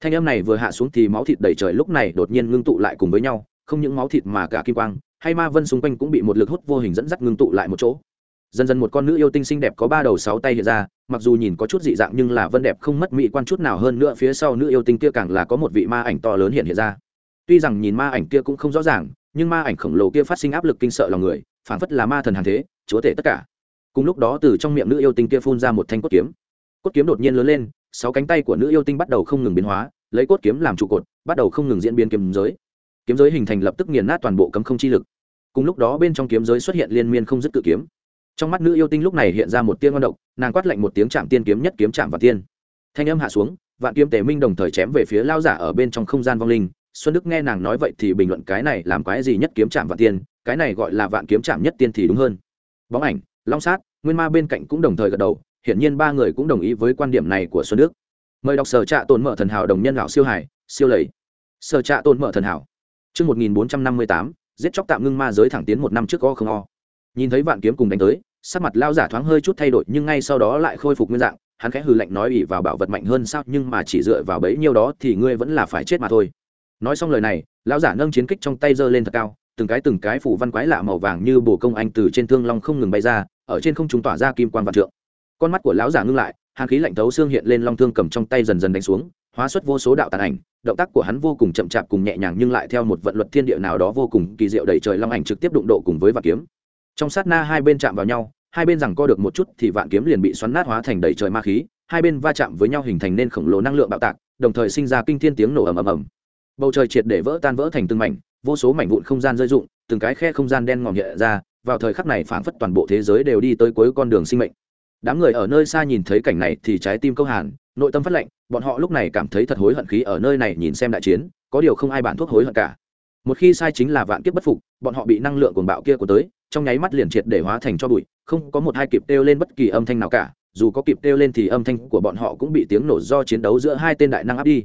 Thanh âm này vừa hạ xuống thì máu thịt đầy trời lúc này đột nhiên ngưng tụ lại cùng với nhau, không những máu thịt mà cả kim quang, hay ma vân xung quanh cũng bị một lực hút vô hình dẫn dắt ngưng tụ lại một chỗ dần dần một con nữ yêu tinh xinh đẹp có ba đầu sáu tay hiện ra, mặc dù nhìn có chút dị dạng nhưng là vân đẹp không mất mỹ quan chút nào hơn nữa phía sau nữ yêu tinh kia càng là có một vị ma ảnh to lớn hiện hiện ra. Tuy rằng nhìn ma ảnh kia cũng không rõ ràng, nhưng ma ảnh khổng lồ kia phát sinh áp lực kinh sợ lòng người, phảng phất là ma thần hàng thế, chúa tể tất cả. Cùng lúc đó từ trong miệng nữ yêu tinh kia phun ra một thanh cốt kiếm. Cốt kiếm đột nhiên lớn lên, sáu cánh tay của nữ yêu tinh bắt đầu không ngừng biến hóa, lấy cốt kiếm làm trụ cột, bắt đầu không ngừng diễn biến kiếm giới. Kiếm giới hình thành lập tức nghiền nát toàn bộ cấm không chi lực. Cùng lúc đó bên trong kiếm giới xuất hiện liên miên không dứt cự kiếm trong mắt nữ yêu tinh lúc này hiện ra một tiếng ngon động nàng quát lạnh một tiếng chạm tiên kiếm nhất kiếm chạm và tiên. Thanh âm hạ xuống vạn kiếm tề minh đồng thời chém về phía lao giả ở bên trong không gian vong linh. Xuân đức nghe nàng nói vậy thì bình luận cái này làm cái gì nhất kiếm chạm vạn tiên cái này gọi là vạn kiếm chạm nhất tiên thì đúng hơn. Bóng ảnh long sát nguyên ma bên cạnh cũng đồng thời gật đầu hiển nhiên ba người cũng đồng ý với quan điểm này của xuân đức. Mời đọc sở trạ tồn mở thần hảo đồng nhân lão siêu hải siêu lầy. Sở trạ tồn mở thần hảo. Trước 1458, giết chóc tạm ngưng ma giới thẳng tiến một năm trước o không o. Nhìn thấy vạn kiếm cùng đánh tới, sắc mặt lao giả thoáng hơi chút thay đổi, nhưng ngay sau đó lại khôi phục nguyên dạng, hắn khẽ hừ lạnh nói ỉ vào bảo vật mạnh hơn sao, nhưng mà chỉ dựa vào bấy nhiêu đó thì ngươi vẫn là phải chết mà thôi. Nói xong lời này lão giả nâng chiến kích trong tay giơ lên thật cao, từng cái từng cái phủ văn quái lạ màu vàng như bồ công anh từ trên thương long không ngừng bay ra, ở trên không trung tỏa ra kim quan vạn trượng. Con mắt của lão giả ngưng lại, hàn khí lạnh thấu xương hiện lên long thương cầm trong tay dần dần đánh xuống, hóa xuất vô số đạo tàn ảnh, động tác của hắn vô cùng chậm chạp cùng nhẹ nhàng nhưng lại theo một vận luật thiên địa nào đó vô cùng kỳ diệu đầy trời long ảnh trực tiếp đụng độ cùng với vạn kiếm trong sát na hai bên chạm vào nhau, hai bên rằng co được một chút thì vạn kiếm liền bị xoắn nát hóa thành đầy trời ma khí, hai bên va chạm với nhau hình thành nên khổng lồ năng lượng bạo tạc, đồng thời sinh ra kinh thiên tiếng nổ ầm ầm ầm. Bầu trời triệt để vỡ tan vỡ thành từng mảnh, vô số mảnh vụn không gian rơi rụng, từng cái khe không gian đen ngòm nhẹ ra, vào thời khắc này phảng phất toàn bộ thế giới đều đi tới cuối con đường sinh mệnh. Đám người ở nơi xa nhìn thấy cảnh này thì trái tim câu hàn, nội tâm phát lệnh bọn họ lúc này cảm thấy thật hối hận khí ở nơi này nhìn xem đại chiến, có điều không ai bản thuốc hối hận cả. Một khi sai chính là vạn kiếp bất phục, bọn họ bị năng lượng cuồng bạo kia của tới trong nháy mắt liền triệt để hóa thành cho bụi, không có một hai kịp kêu lên bất kỳ âm thanh nào cả, dù có kịp kêu lên thì âm thanh của bọn họ cũng bị tiếng nổ do chiến đấu giữa hai tên đại năng áp đi.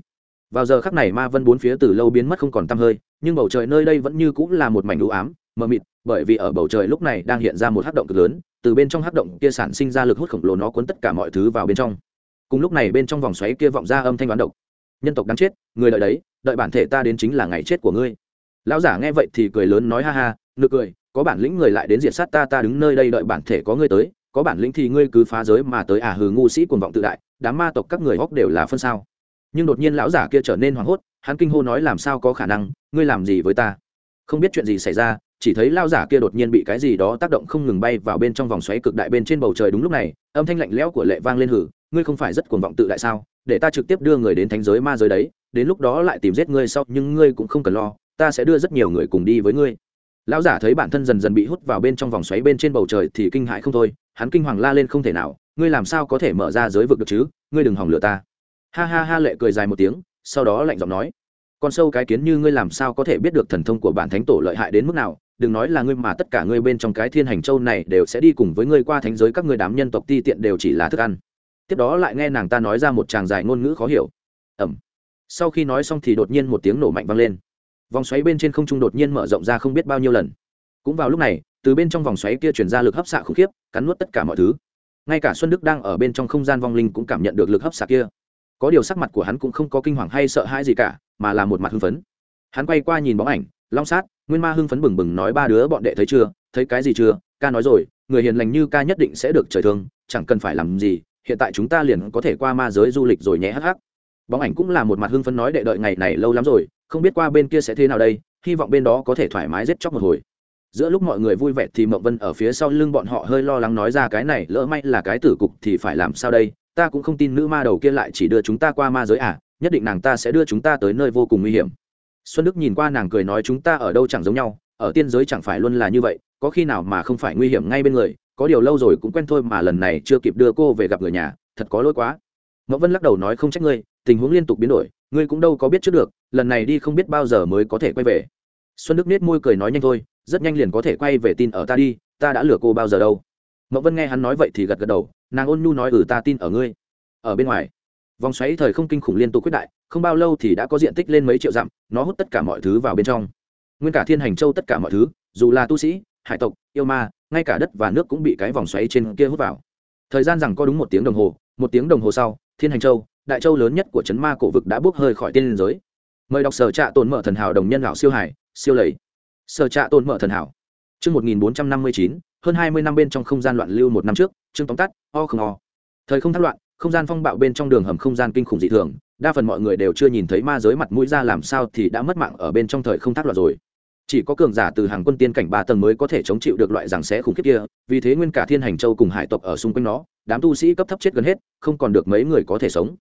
Vào giờ khắc này ma vân bốn phía từ lâu biến mất không còn tăm hơi, nhưng bầu trời nơi đây vẫn như cũng là một mảnh u ám, mờ mịt, bởi vì ở bầu trời lúc này đang hiện ra một hắc động cực lớn, từ bên trong hắc động kia sản sinh ra lực hút khổng lồ nó cuốn tất cả mọi thứ vào bên trong. Cùng lúc này bên trong vòng xoáy kia vọng ra âm thanh đoán độc. Nhân tộc đáng chết, người đợi đấy, đợi bản thể ta đến chính là ngày chết của ngươi. Lão giả nghe vậy thì cười lớn nói ha ha, nực cười có bản lĩnh người lại đến diệt sát ta ta đứng nơi đây đợi bản thể có ngươi tới, có bản lĩnh thì ngươi cứ phá giới mà tới. À hừ, ngu sĩ cuồng vọng tự đại, đám ma tộc các người hóc đều là phân sao. Nhưng đột nhiên lão giả kia trở nên hoảng hốt, hắn kinh hô nói làm sao có khả năng, ngươi làm gì với ta? Không biết chuyện gì xảy ra, chỉ thấy lao giả kia đột nhiên bị cái gì đó tác động không ngừng bay vào bên trong vòng xoáy cực đại bên trên bầu trời. Đúng lúc này, âm thanh lạnh lẽo của lệ vang lên hử, ngươi không phải rất cuồng vọng tự đại sao? Để ta trực tiếp đưa người đến thánh giới ma giới đấy, đến lúc đó lại tìm giết ngươi sau, nhưng ngươi cũng không cần lo, ta sẽ đưa rất nhiều người cùng đi với ngươi lão giả thấy bản thân dần dần bị hút vào bên trong vòng xoáy bên trên bầu trời thì kinh hãi không thôi, hắn kinh hoàng la lên không thể nào, ngươi làm sao có thể mở ra giới vực được chứ? Ngươi đừng hòng lừa ta. Ha ha ha lệ cười dài một tiếng, sau đó lạnh giọng nói, con sâu cái kiến như ngươi làm sao có thể biết được thần thông của bản thánh tổ lợi hại đến mức nào? Đừng nói là ngươi mà tất cả ngươi bên trong cái thiên hành châu này đều sẽ đi cùng với ngươi qua thánh giới, các ngươi đám nhân tộc ti tiện đều chỉ là thức ăn. Tiếp đó lại nghe nàng ta nói ra một tràng dài ngôn ngữ khó hiểu. Ẩm sau khi nói xong thì đột nhiên một tiếng nổ mạnh vang lên vòng xoáy bên trên không trung đột nhiên mở rộng ra không biết bao nhiêu lần. Cũng vào lúc này, từ bên trong vòng xoáy kia chuyển ra lực hấp xạ khủng khiếp, cắn nuốt tất cả mọi thứ. Ngay cả xuân đức đang ở bên trong không gian vong linh cũng cảm nhận được lực hấp xạ kia. Có điều sắc mặt của hắn cũng không có kinh hoàng hay sợ hãi gì cả, mà là một mặt hưng phấn. Hắn quay qua nhìn bóng ảnh, long sát, nguyên ma hưng phấn bừng bừng nói ba đứa bọn đệ thấy chưa, thấy cái gì chưa, ca nói rồi, người hiền lành như ca nhất định sẽ được trời thương, chẳng cần phải làm gì, hiện tại chúng ta liền có thể qua ma giới du lịch rồi nhé, hắc hắc. Bóng ảnh cũng là một mặt hưng phấn nói đệ đợi ngày này lâu lắm rồi không biết qua bên kia sẽ thế nào đây, hy vọng bên đó có thể thoải mái giết chóc một hồi. Giữa lúc mọi người vui vẻ thì mậu vân ở phía sau lưng bọn họ hơi lo lắng nói ra cái này, lỡ may là cái tử cục thì phải làm sao đây? Ta cũng không tin nữ ma đầu kia lại chỉ đưa chúng ta qua ma giới à nhất định nàng ta sẽ đưa chúng ta tới nơi vô cùng nguy hiểm. Xuân đức nhìn qua nàng cười nói chúng ta ở đâu chẳng giống nhau, ở tiên giới chẳng phải luôn là như vậy, có khi nào mà không phải nguy hiểm ngay bên người, có điều lâu rồi cũng quen thôi mà lần này chưa kịp đưa cô về gặp người nhà, thật có lỗi quá. Ngọc vân lắc đầu nói không trách ngươi, tình huống liên tục biến đổi, ngươi cũng đâu có biết trước được, lần này đi không biết bao giờ mới có thể quay về. Xuân đức nết môi cười nói nhanh thôi, rất nhanh liền có thể quay về tin ở ta đi, ta đã lừa cô bao giờ đâu. Ngọc vân nghe hắn nói vậy thì gật gật đầu, nàng ôn nhu nói ừ ta tin ở ngươi. Ở bên ngoài, vòng xoáy thời không kinh khủng liên tục quyết đại, không bao lâu thì đã có diện tích lên mấy triệu dặm, nó hút tất cả mọi thứ vào bên trong. Nguyên cả thiên hành châu tất cả mọi thứ, dù là tu sĩ, hải tộc, yêu ma, ngay cả đất và nước cũng bị cái vòng xoáy trên kia hút vào. Thời gian rằng có đúng một tiếng đồng hồ, một tiếng đồng hồ sau thiên hành châu, đại châu lớn nhất của trấn ma cổ vực đã bốc hơi khỏi tiên liên giới. Mời đọc sở trạ tồn mở thần hảo đồng nhân lão siêu hải, siêu lầy. Sở trạ tồn mở thần hảo. Chương một nghìn bốn trăm năm mươi chín, hơn hai mươi năm bên trong không gian loạn lưu một năm trước, chương tóm tắt, o không o. Thời không thắt loạn, không gian phong bạo bên trong đường hầm không gian kinh khủng dị thường, đa phần mọi người đều chưa nhìn thấy ma giới mặt mũi ra làm sao thì đã mất mạng ở bên trong thời không thắt loạn rồi. Chỉ có cường giả từ hàng quân tiên cảnh ba tầng mới có thể chống chịu được loại giảng xé khủng khiếp kia, vì thế nguyên cả thiên hành châu cùng hải tộc ở xung quanh nó đám tu sĩ cấp thấp chết gần hết, không còn được mấy người có thể sống.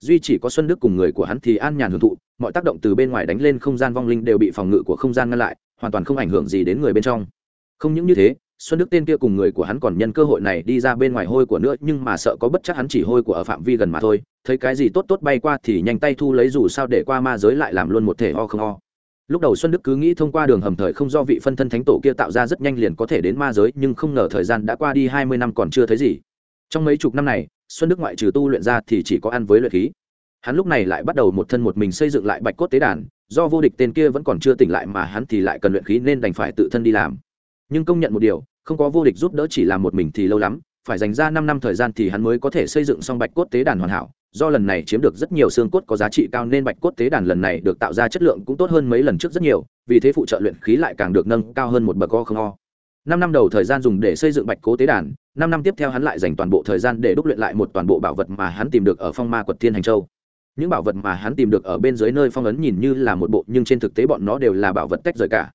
Duy chỉ có xuân đức cùng người của hắn thì an nhàn hưởng thụ, mọi tác động từ bên ngoài đánh lên không gian vong linh đều bị phòng ngự của không gian ngăn lại, hoàn toàn không ảnh hưởng gì đến người bên trong. Không những như thế, xuân đức tên kia cùng người của hắn còn nhân cơ hội này đi ra bên ngoài hôi của nữa, nhưng mà sợ có bất chắc hắn chỉ hôi của ở phạm vi gần mà thôi, thấy cái gì tốt tốt bay qua thì nhanh tay thu lấy dù sao để qua ma giới lại làm luôn một thể o không o lúc đầu xuân đức cứ nghĩ thông qua đường hầm thời không do vị phân thân thánh tổ kia tạo ra rất nhanh liền có thể đến ma giới, nhưng không ngờ thời gian đã qua đi hai mươi năm còn chưa thấy gì trong mấy chục năm này, xuân đức ngoại trừ tu luyện ra thì chỉ có ăn với luyện khí. Hắn lúc này lại bắt đầu một thân một mình xây dựng lại bạch cốt tế đàn, do vô địch tên kia vẫn còn chưa tỉnh lại mà hắn thì lại cần luyện khí nên đành phải tự thân đi làm. Nhưng công nhận một điều, không có vô địch giúp đỡ chỉ làm một mình thì lâu lắm, phải dành ra năm năm thời gian thì hắn mới có thể xây dựng xong bạch cốt tế đàn hoàn hảo, do lần này chiếm được rất nhiều xương cốt có giá trị cao nên bạch cốt tế đàn lần này được tạo ra chất lượng cũng tốt hơn mấy lần trước rất nhiều, vì thế phụ trợ luyện khí lại càng được nâng cao hơn một bậc o không o năm năm đầu thời gian dùng để xây dựng bạch cố tế đàn, năm năm tiếp theo hắn lại dành toàn bộ thời gian để đúc luyện lại một toàn bộ bảo vật mà hắn tìm được ở phong ma quật thiên hành châu. Những bảo vật mà hắn tìm được ở bên dưới nơi phong ấn nhìn như là một bộ, nhưng trên thực tế bọn nó đều là bảo vật tách rời cả.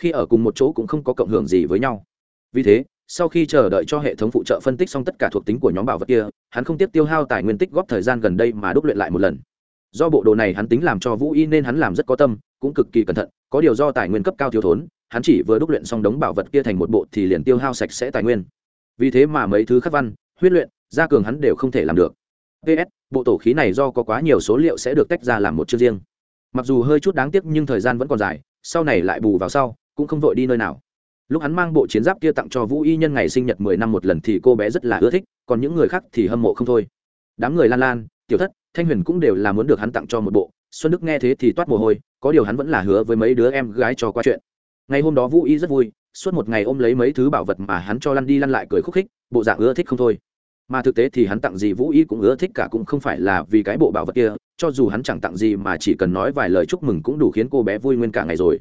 Khi ở cùng một chỗ cũng không có cộng hưởng gì với nhau. Vì thế, sau khi chờ đợi cho hệ thống phụ trợ phân tích xong tất cả thuộc tính của nhóm bảo vật kia, hắn không tiếp tiêu hao tài nguyên tích góp thời gian gần đây mà đúc luyện lại một lần. Do bộ đồ này hắn tính làm cho vũ y nên hắn làm rất có tâm, cũng cực kỳ cẩn thận, có điều do tài nguyên cấp cao thiếu thốn hắn chỉ vừa đúc luyện xong đống bảo vật kia thành một bộ thì liền tiêu hao sạch sẽ tài nguyên. Vì thế mà mấy thứ khắc văn, huyết luyện, gia cường hắn đều không thể làm được. Ps bộ tổ khí này do có quá nhiều số liệu sẽ được tách ra làm một chương riêng. Mặc dù hơi chút đáng tiếc nhưng thời gian vẫn còn dài, sau này lại bù vào sau, cũng không vội đi nơi nào. Lúc hắn mang bộ chiến giáp kia tặng cho vũ y nhân ngày sinh nhật mười năm một lần thì cô bé rất là ưa thích, còn những người khác thì hâm mộ không thôi. Đám người lan lan, tiểu thất, thanh huyền cũng đều là muốn được hắn tặng cho một bộ, xuân đức nghe thế thì toát mồ hôi, có điều hắn vẫn là hứa với mấy đứa em gái cho qua chuyện ngày hôm đó vũ y rất vui, suốt một ngày ôm lấy mấy thứ bảo vật mà hắn cho lăn đi lăn lại cười khúc khích, bộ dạng ưa thích không thôi. Mà thực tế thì hắn tặng gì vũ y cũng ưa thích cả, cũng không phải là vì cái bộ bảo vật kia, cho dù hắn chẳng tặng gì mà chỉ cần nói vài lời chúc mừng cũng đủ khiến cô bé vui nguyên cả ngày rồi.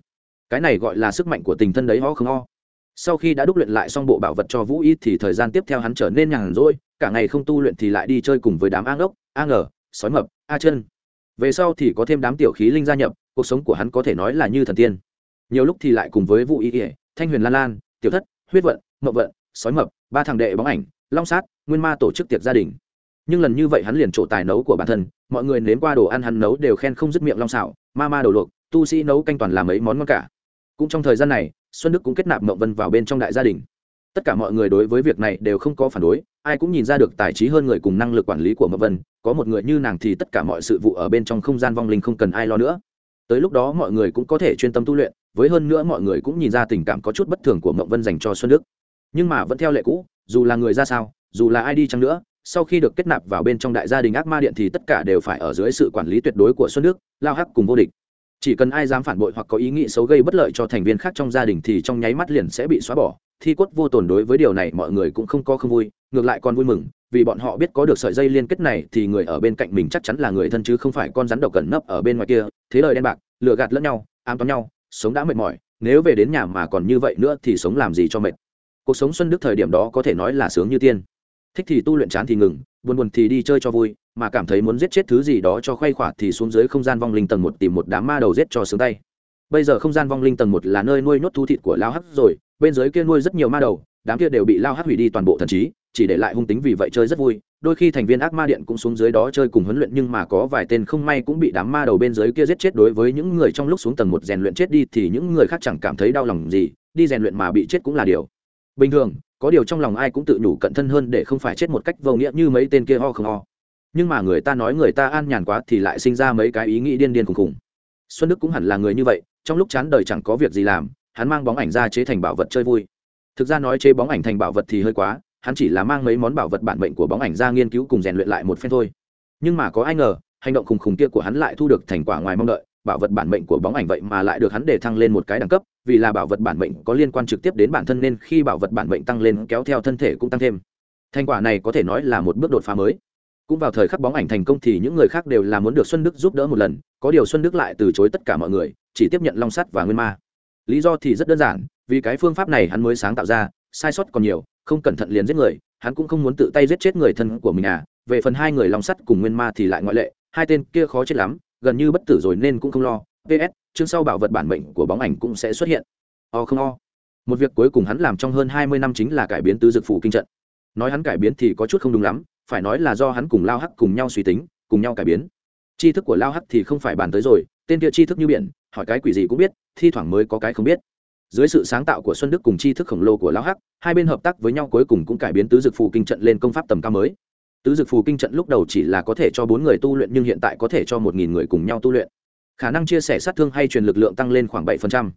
Cái này gọi là sức mạnh của tình thân đấy, ho không ho. Sau khi đã đúc luyện lại xong bộ bảo vật cho vũ y thì thời gian tiếp theo hắn trở nên nhàn rỗi, cả ngày không tu luyện thì lại đi chơi cùng với đám a ngốc, a ngờ, sói mập, a chân. Về sau thì có thêm đám tiểu khí linh gia nhập, cuộc sống của hắn có thể nói là như thần tiên nhiều lúc thì lại cùng với vũ y ỉa thanh huyền lan lan, tiểu thất, huyết vận mậu vận, sói mập, ba thằng đệ bóng ảnh, long sát, nguyên ma tổ chức tiệc gia đình. Nhưng lần như vậy hắn liền trổ tài nấu của bản thân, mọi người nếm qua đồ ăn hắn nấu đều khen không dứt miệng long xảo ma ma đồ luộc, tu sĩ nấu canh toàn làm mấy món ngon cả. Cũng trong thời gian này, xuân đức cũng kết nạp mậu vân vào bên trong đại gia đình. Tất cả mọi người đối với việc này đều không có phản đối, ai cũng nhìn ra được tài trí hơn người cùng năng lực quản lý của mậu vân, có một người như nàng thì tất cả mọi sự vụ ở bên trong không gian vong linh không cần ai lo nữa. Tới lúc đó mọi người cũng có thể chuyên tâm tu luyện với hơn nữa mọi người cũng nhìn ra tình cảm có chút bất thường của mộng vân dành cho xuân đức. Nhưng mà vẫn theo lệ cũ, dù là người ra sao, dù là ai đi chăng nữa, sau khi được kết nạp vào bên trong đại gia đình ác ma điện thì tất cả đều phải ở dưới sự quản lý tuyệt đối của xuân đức, lao hắc cùng vô địch. Chỉ cần ai dám phản bội hoặc có ý nghĩ xấu gây bất lợi cho thành viên khác trong gia đình thì trong nháy mắt liền sẽ bị xóa bỏ. Thi quất vô tồn đối với điều này mọi người cũng không có không vui, ngược lại còn vui mừng, vì bọn họ biết có được sợi dây liên kết này thì người ở bên cạnh mình chắc chắn là người thân chứ không phải con rắn độc cẩn nấp ở bên ngoài kia. Thế lời đen bạc, lừa gạt lẫn nhau, ám toán nhau sống đã mệt mỏi, nếu về đến nhà mà còn như vậy nữa thì sống làm gì cho mệt? Cuộc sống xuân đức thời điểm đó có thể nói là sướng như tiên. Thích thì tu luyện chán thì ngừng, buồn buồn thì đi chơi cho vui, mà cảm thấy muốn giết chết thứ gì đó cho khoay khỏa thì xuống dưới không gian vong linh tầng một tìm một đám ma đầu giết cho sướng tay. Bây giờ không gian vong linh tầng một là nơi nuôi nhốt thu thịt của lao hắc rồi, bên dưới kia nuôi rất nhiều ma đầu, đám kia đều bị lao hắc hủy đi toàn bộ thần trí, chỉ để lại hung tính vì vậy chơi rất vui đôi khi thành viên ác ma điện cũng xuống dưới đó chơi cùng huấn luyện nhưng mà có vài tên không may cũng bị đám ma đầu bên dưới kia giết chết. Đối với những người trong lúc xuống tầng một rèn luyện chết đi thì những người khác chẳng cảm thấy đau lòng gì, đi rèn luyện mà bị chết cũng là điều bình thường. Có điều trong lòng ai cũng tự nhủ cận thân hơn để không phải chết một cách vô nghĩa như mấy tên kia ho không ho. Nhưng mà người ta nói người ta an nhàn quá thì lại sinh ra mấy cái ý nghĩ điên điên khùng khùng. Xuân đức cũng hẳn là người như vậy, trong lúc chán đời chẳng có việc gì làm, hắn mang bóng ảnh ra chế thành bảo vật chơi vui. Thực ra nói chế bóng ảnh thành bảo vật thì hơi quá hắn chỉ là mang mấy món bảo vật bản mệnh của bóng ảnh ra nghiên cứu cùng rèn luyện lại một phen thôi. Nhưng mà có ai ngờ, hành động khùng khùng kia của hắn lại thu được thành quả ngoài mong đợi, bảo vật bản mệnh của bóng ảnh vậy mà lại được hắn để thăng lên một cái đẳng cấp, vì là bảo vật bản mệnh có liên quan trực tiếp đến bản thân nên khi bảo vật bản mệnh tăng lên kéo theo thân thể cũng tăng thêm. Thành quả này có thể nói là một bước đột phá mới. Cũng vào thời khắc bóng ảnh thành công thì những người khác đều là muốn được xuân đức giúp đỡ một lần, có điều xuân đức lại từ chối tất cả mọi người, chỉ tiếp nhận long sắt và nguyên ma. Lý do thì rất đơn giản, vì cái phương pháp này hắn mới sáng tạo ra, sai sót còn nhiều không cẩn thận liền giết người, hắn cũng không muốn tự tay giết chết người thân của mình à. Về phần hai người lòng sắt cùng nguyên ma thì lại ngoại lệ, hai tên kia khó chết lắm, gần như bất tử rồi nên cũng không lo. Ps chương sau bảo vật bản mệnh của bóng ảnh cũng sẽ xuất hiện. O không o. Một việc cuối cùng hắn làm trong hơn hai mươi năm chính là cải biến tứ dược phủ kinh trận. Nói hắn cải biến thì có chút không đúng lắm, phải nói là do hắn cùng lao hắc cùng nhau suy tính, cùng nhau cải biến. Tri thức của lao hắc thì không phải bàn tới rồi, tên kia tri thức như biển, hỏi cái quỷ gì cũng biết, thi thoảng mới có cái không biết dưới sự sáng tạo của xuân đức cùng tri thức khổng lồ của Lão hắc, hai bên hợp tác với nhau cuối cùng cũng cải biến tứ dược phù kinh trận lên công pháp tầm cao mới. Tứ dược phù kinh trận lúc đầu chỉ là có thể cho bốn người tu luyện nhưng hiện tại có thể cho một nghìn người cùng nhau tu luyện. Khả năng chia sẻ sát thương hay truyền lực lượng tăng lên khoảng bảy phần trăm.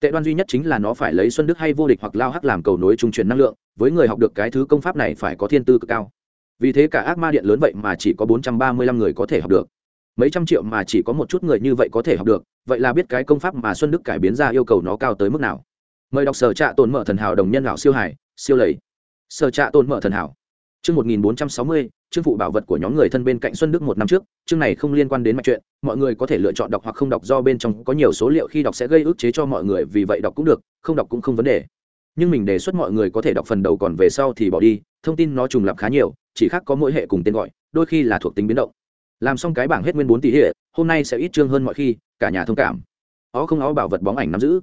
Tệ đoan duy nhất chính là nó phải lấy xuân đức hay vô địch hoặc lao hắc làm cầu nối trung truyền năng lượng, với người học được cái thứ công pháp này phải có thiên tư cực cao. Vì thế cả ác ma điện lớn vậy mà chỉ có bốn trăm ba mươi lăm người có thể học được mấy trăm triệu mà chỉ có một chút người như vậy có thể học được vậy là biết cái công pháp mà xuân đức cải biến ra yêu cầu nó cao tới mức nào mời đọc sở trạ tồn mở thần hảo đồng nhân lão siêu hải siêu lầy sở trạ tồn mở thần hảo Chương 1460, chương phụ bảo vật của nhóm người thân bên cạnh Xuân Đức một năm trước, chương này không liên quan đến mạch chuyện, mọi người có thể lựa chọn đọc hoặc không đọc do bên trong có nhiều số liệu khi đọc sẽ gây ức chế cho mọi người, vì vậy đọc cũng được, không đọc cũng không vấn đề. Nhưng mình đề xuất mọi người có thể đọc phần đầu còn về sau thì bỏ đi, thông tin nó trùng lặp khá nhiều, chỉ khác có mỗi hệ cùng tên gọi, đôi khi là thuộc tính biến động. Làm xong cái bảng hết nguyên bốn tỷ hệ, hôm nay sẽ ít chương hơn mọi khi, cả nhà thông cảm. Ó không ó bảo vật bóng ảnh nắm giữ.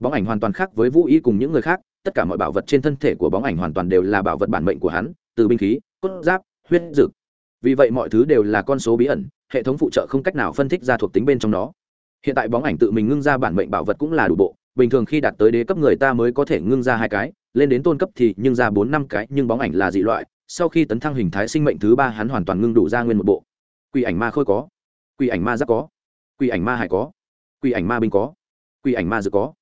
Bóng ảnh hoàn toàn khác với Vũ Y cùng những người khác, tất cả mọi bảo vật trên thân thể của bóng ảnh hoàn toàn đều là bảo vật bản mệnh của hắn, từ binh khí cốt giáp huyết dực vì vậy mọi thứ đều là con số bí ẩn hệ thống phụ trợ không cách nào phân tích ra thuộc tính bên trong nó hiện tại bóng ảnh tự mình ngưng ra bản mệnh bảo vật cũng là đủ bộ bình thường khi đạt tới đế cấp người ta mới có thể ngưng ra hai cái lên đến tôn cấp thì nhưng ra bốn năm cái nhưng bóng ảnh là dị loại sau khi tấn thăng hình thái sinh mệnh thứ ba hắn hoàn toàn ngưng đủ ra nguyên một bộ quỷ ảnh ma khôi có. Quỷ ảnh ma giáp có. Quỷ ảnh ma hải có. Quỷ ảnh ma binh có. Quỷ ảnh ma dự có.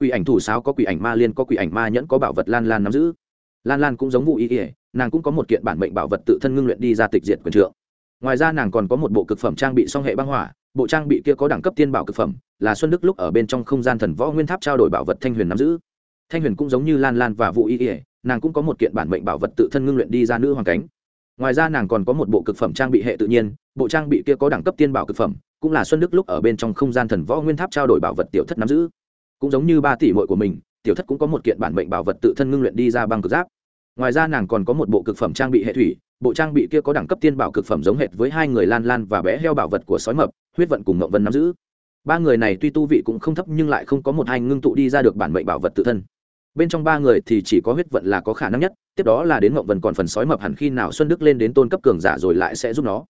Quỷ ảnh thủ sáo có, quỷ ảnh ma liên có, quỷ ảnh ma nhẫn có, bảo vật lan lan nắm giữ. Lan lan cũng giống vụ ý ỉa nàng cũng có một kiện bản mệnh bảo vật tự thân ngưng luyện đi ra tịch diệt quyền trượng. Ngoài ra nàng còn có một bộ cực phẩm trang bị song hệ băng hỏa, bộ trang bị kia có đẳng cấp tiên bảo cực phẩm, là xuân đức lúc ở bên trong không gian thần võ nguyên tháp trao đổi bảo vật thanh huyền nắm giữ. Thanh huyền cũng giống như lan lan và vụ y ỉa nàng cũng có một kiện bản mệnh bảo vật tự thân ngưng luyện đi ra nữ hoàng cánh ngoài ra nàng còn có một bộ cực phẩm trang bị hệ tự nhiên, bộ trang bị kia có đẳng cấp tiên bảo cực phẩm, cũng là xuân đức lúc ở bên trong không gian thần võ nguyên tháp trao đổi bảo vật tiểu thất nắm giữ. Cũng giống như ba tỷ mội của mình, tiểu thất cũng có một kiện bản mệnh bảo vật tự thân ngưng luyện đi ra băng cực giáp. Ngoài ra nàng còn có một bộ cực phẩm trang bị hệ thủy, bộ trang bị kia có đẳng cấp tiên bảo cực phẩm giống hệt với hai người lan lan và bé heo bảo vật của sói mập, huyết vận cùng ngậu vân nắm giữ. Ba người này tuy tu vị cũng không thấp nhưng lại không có một hai ngưng tụ đi ra được bản mệnh bảo vật tự thân bên trong ba người thì chỉ có huyết vận là có khả năng nhất, tiếp đó là đến mộng vần còn phần sói mập hẳn khi nào xuân đức lên đến tôn cấp cường giả rồi lại sẽ giúp nó.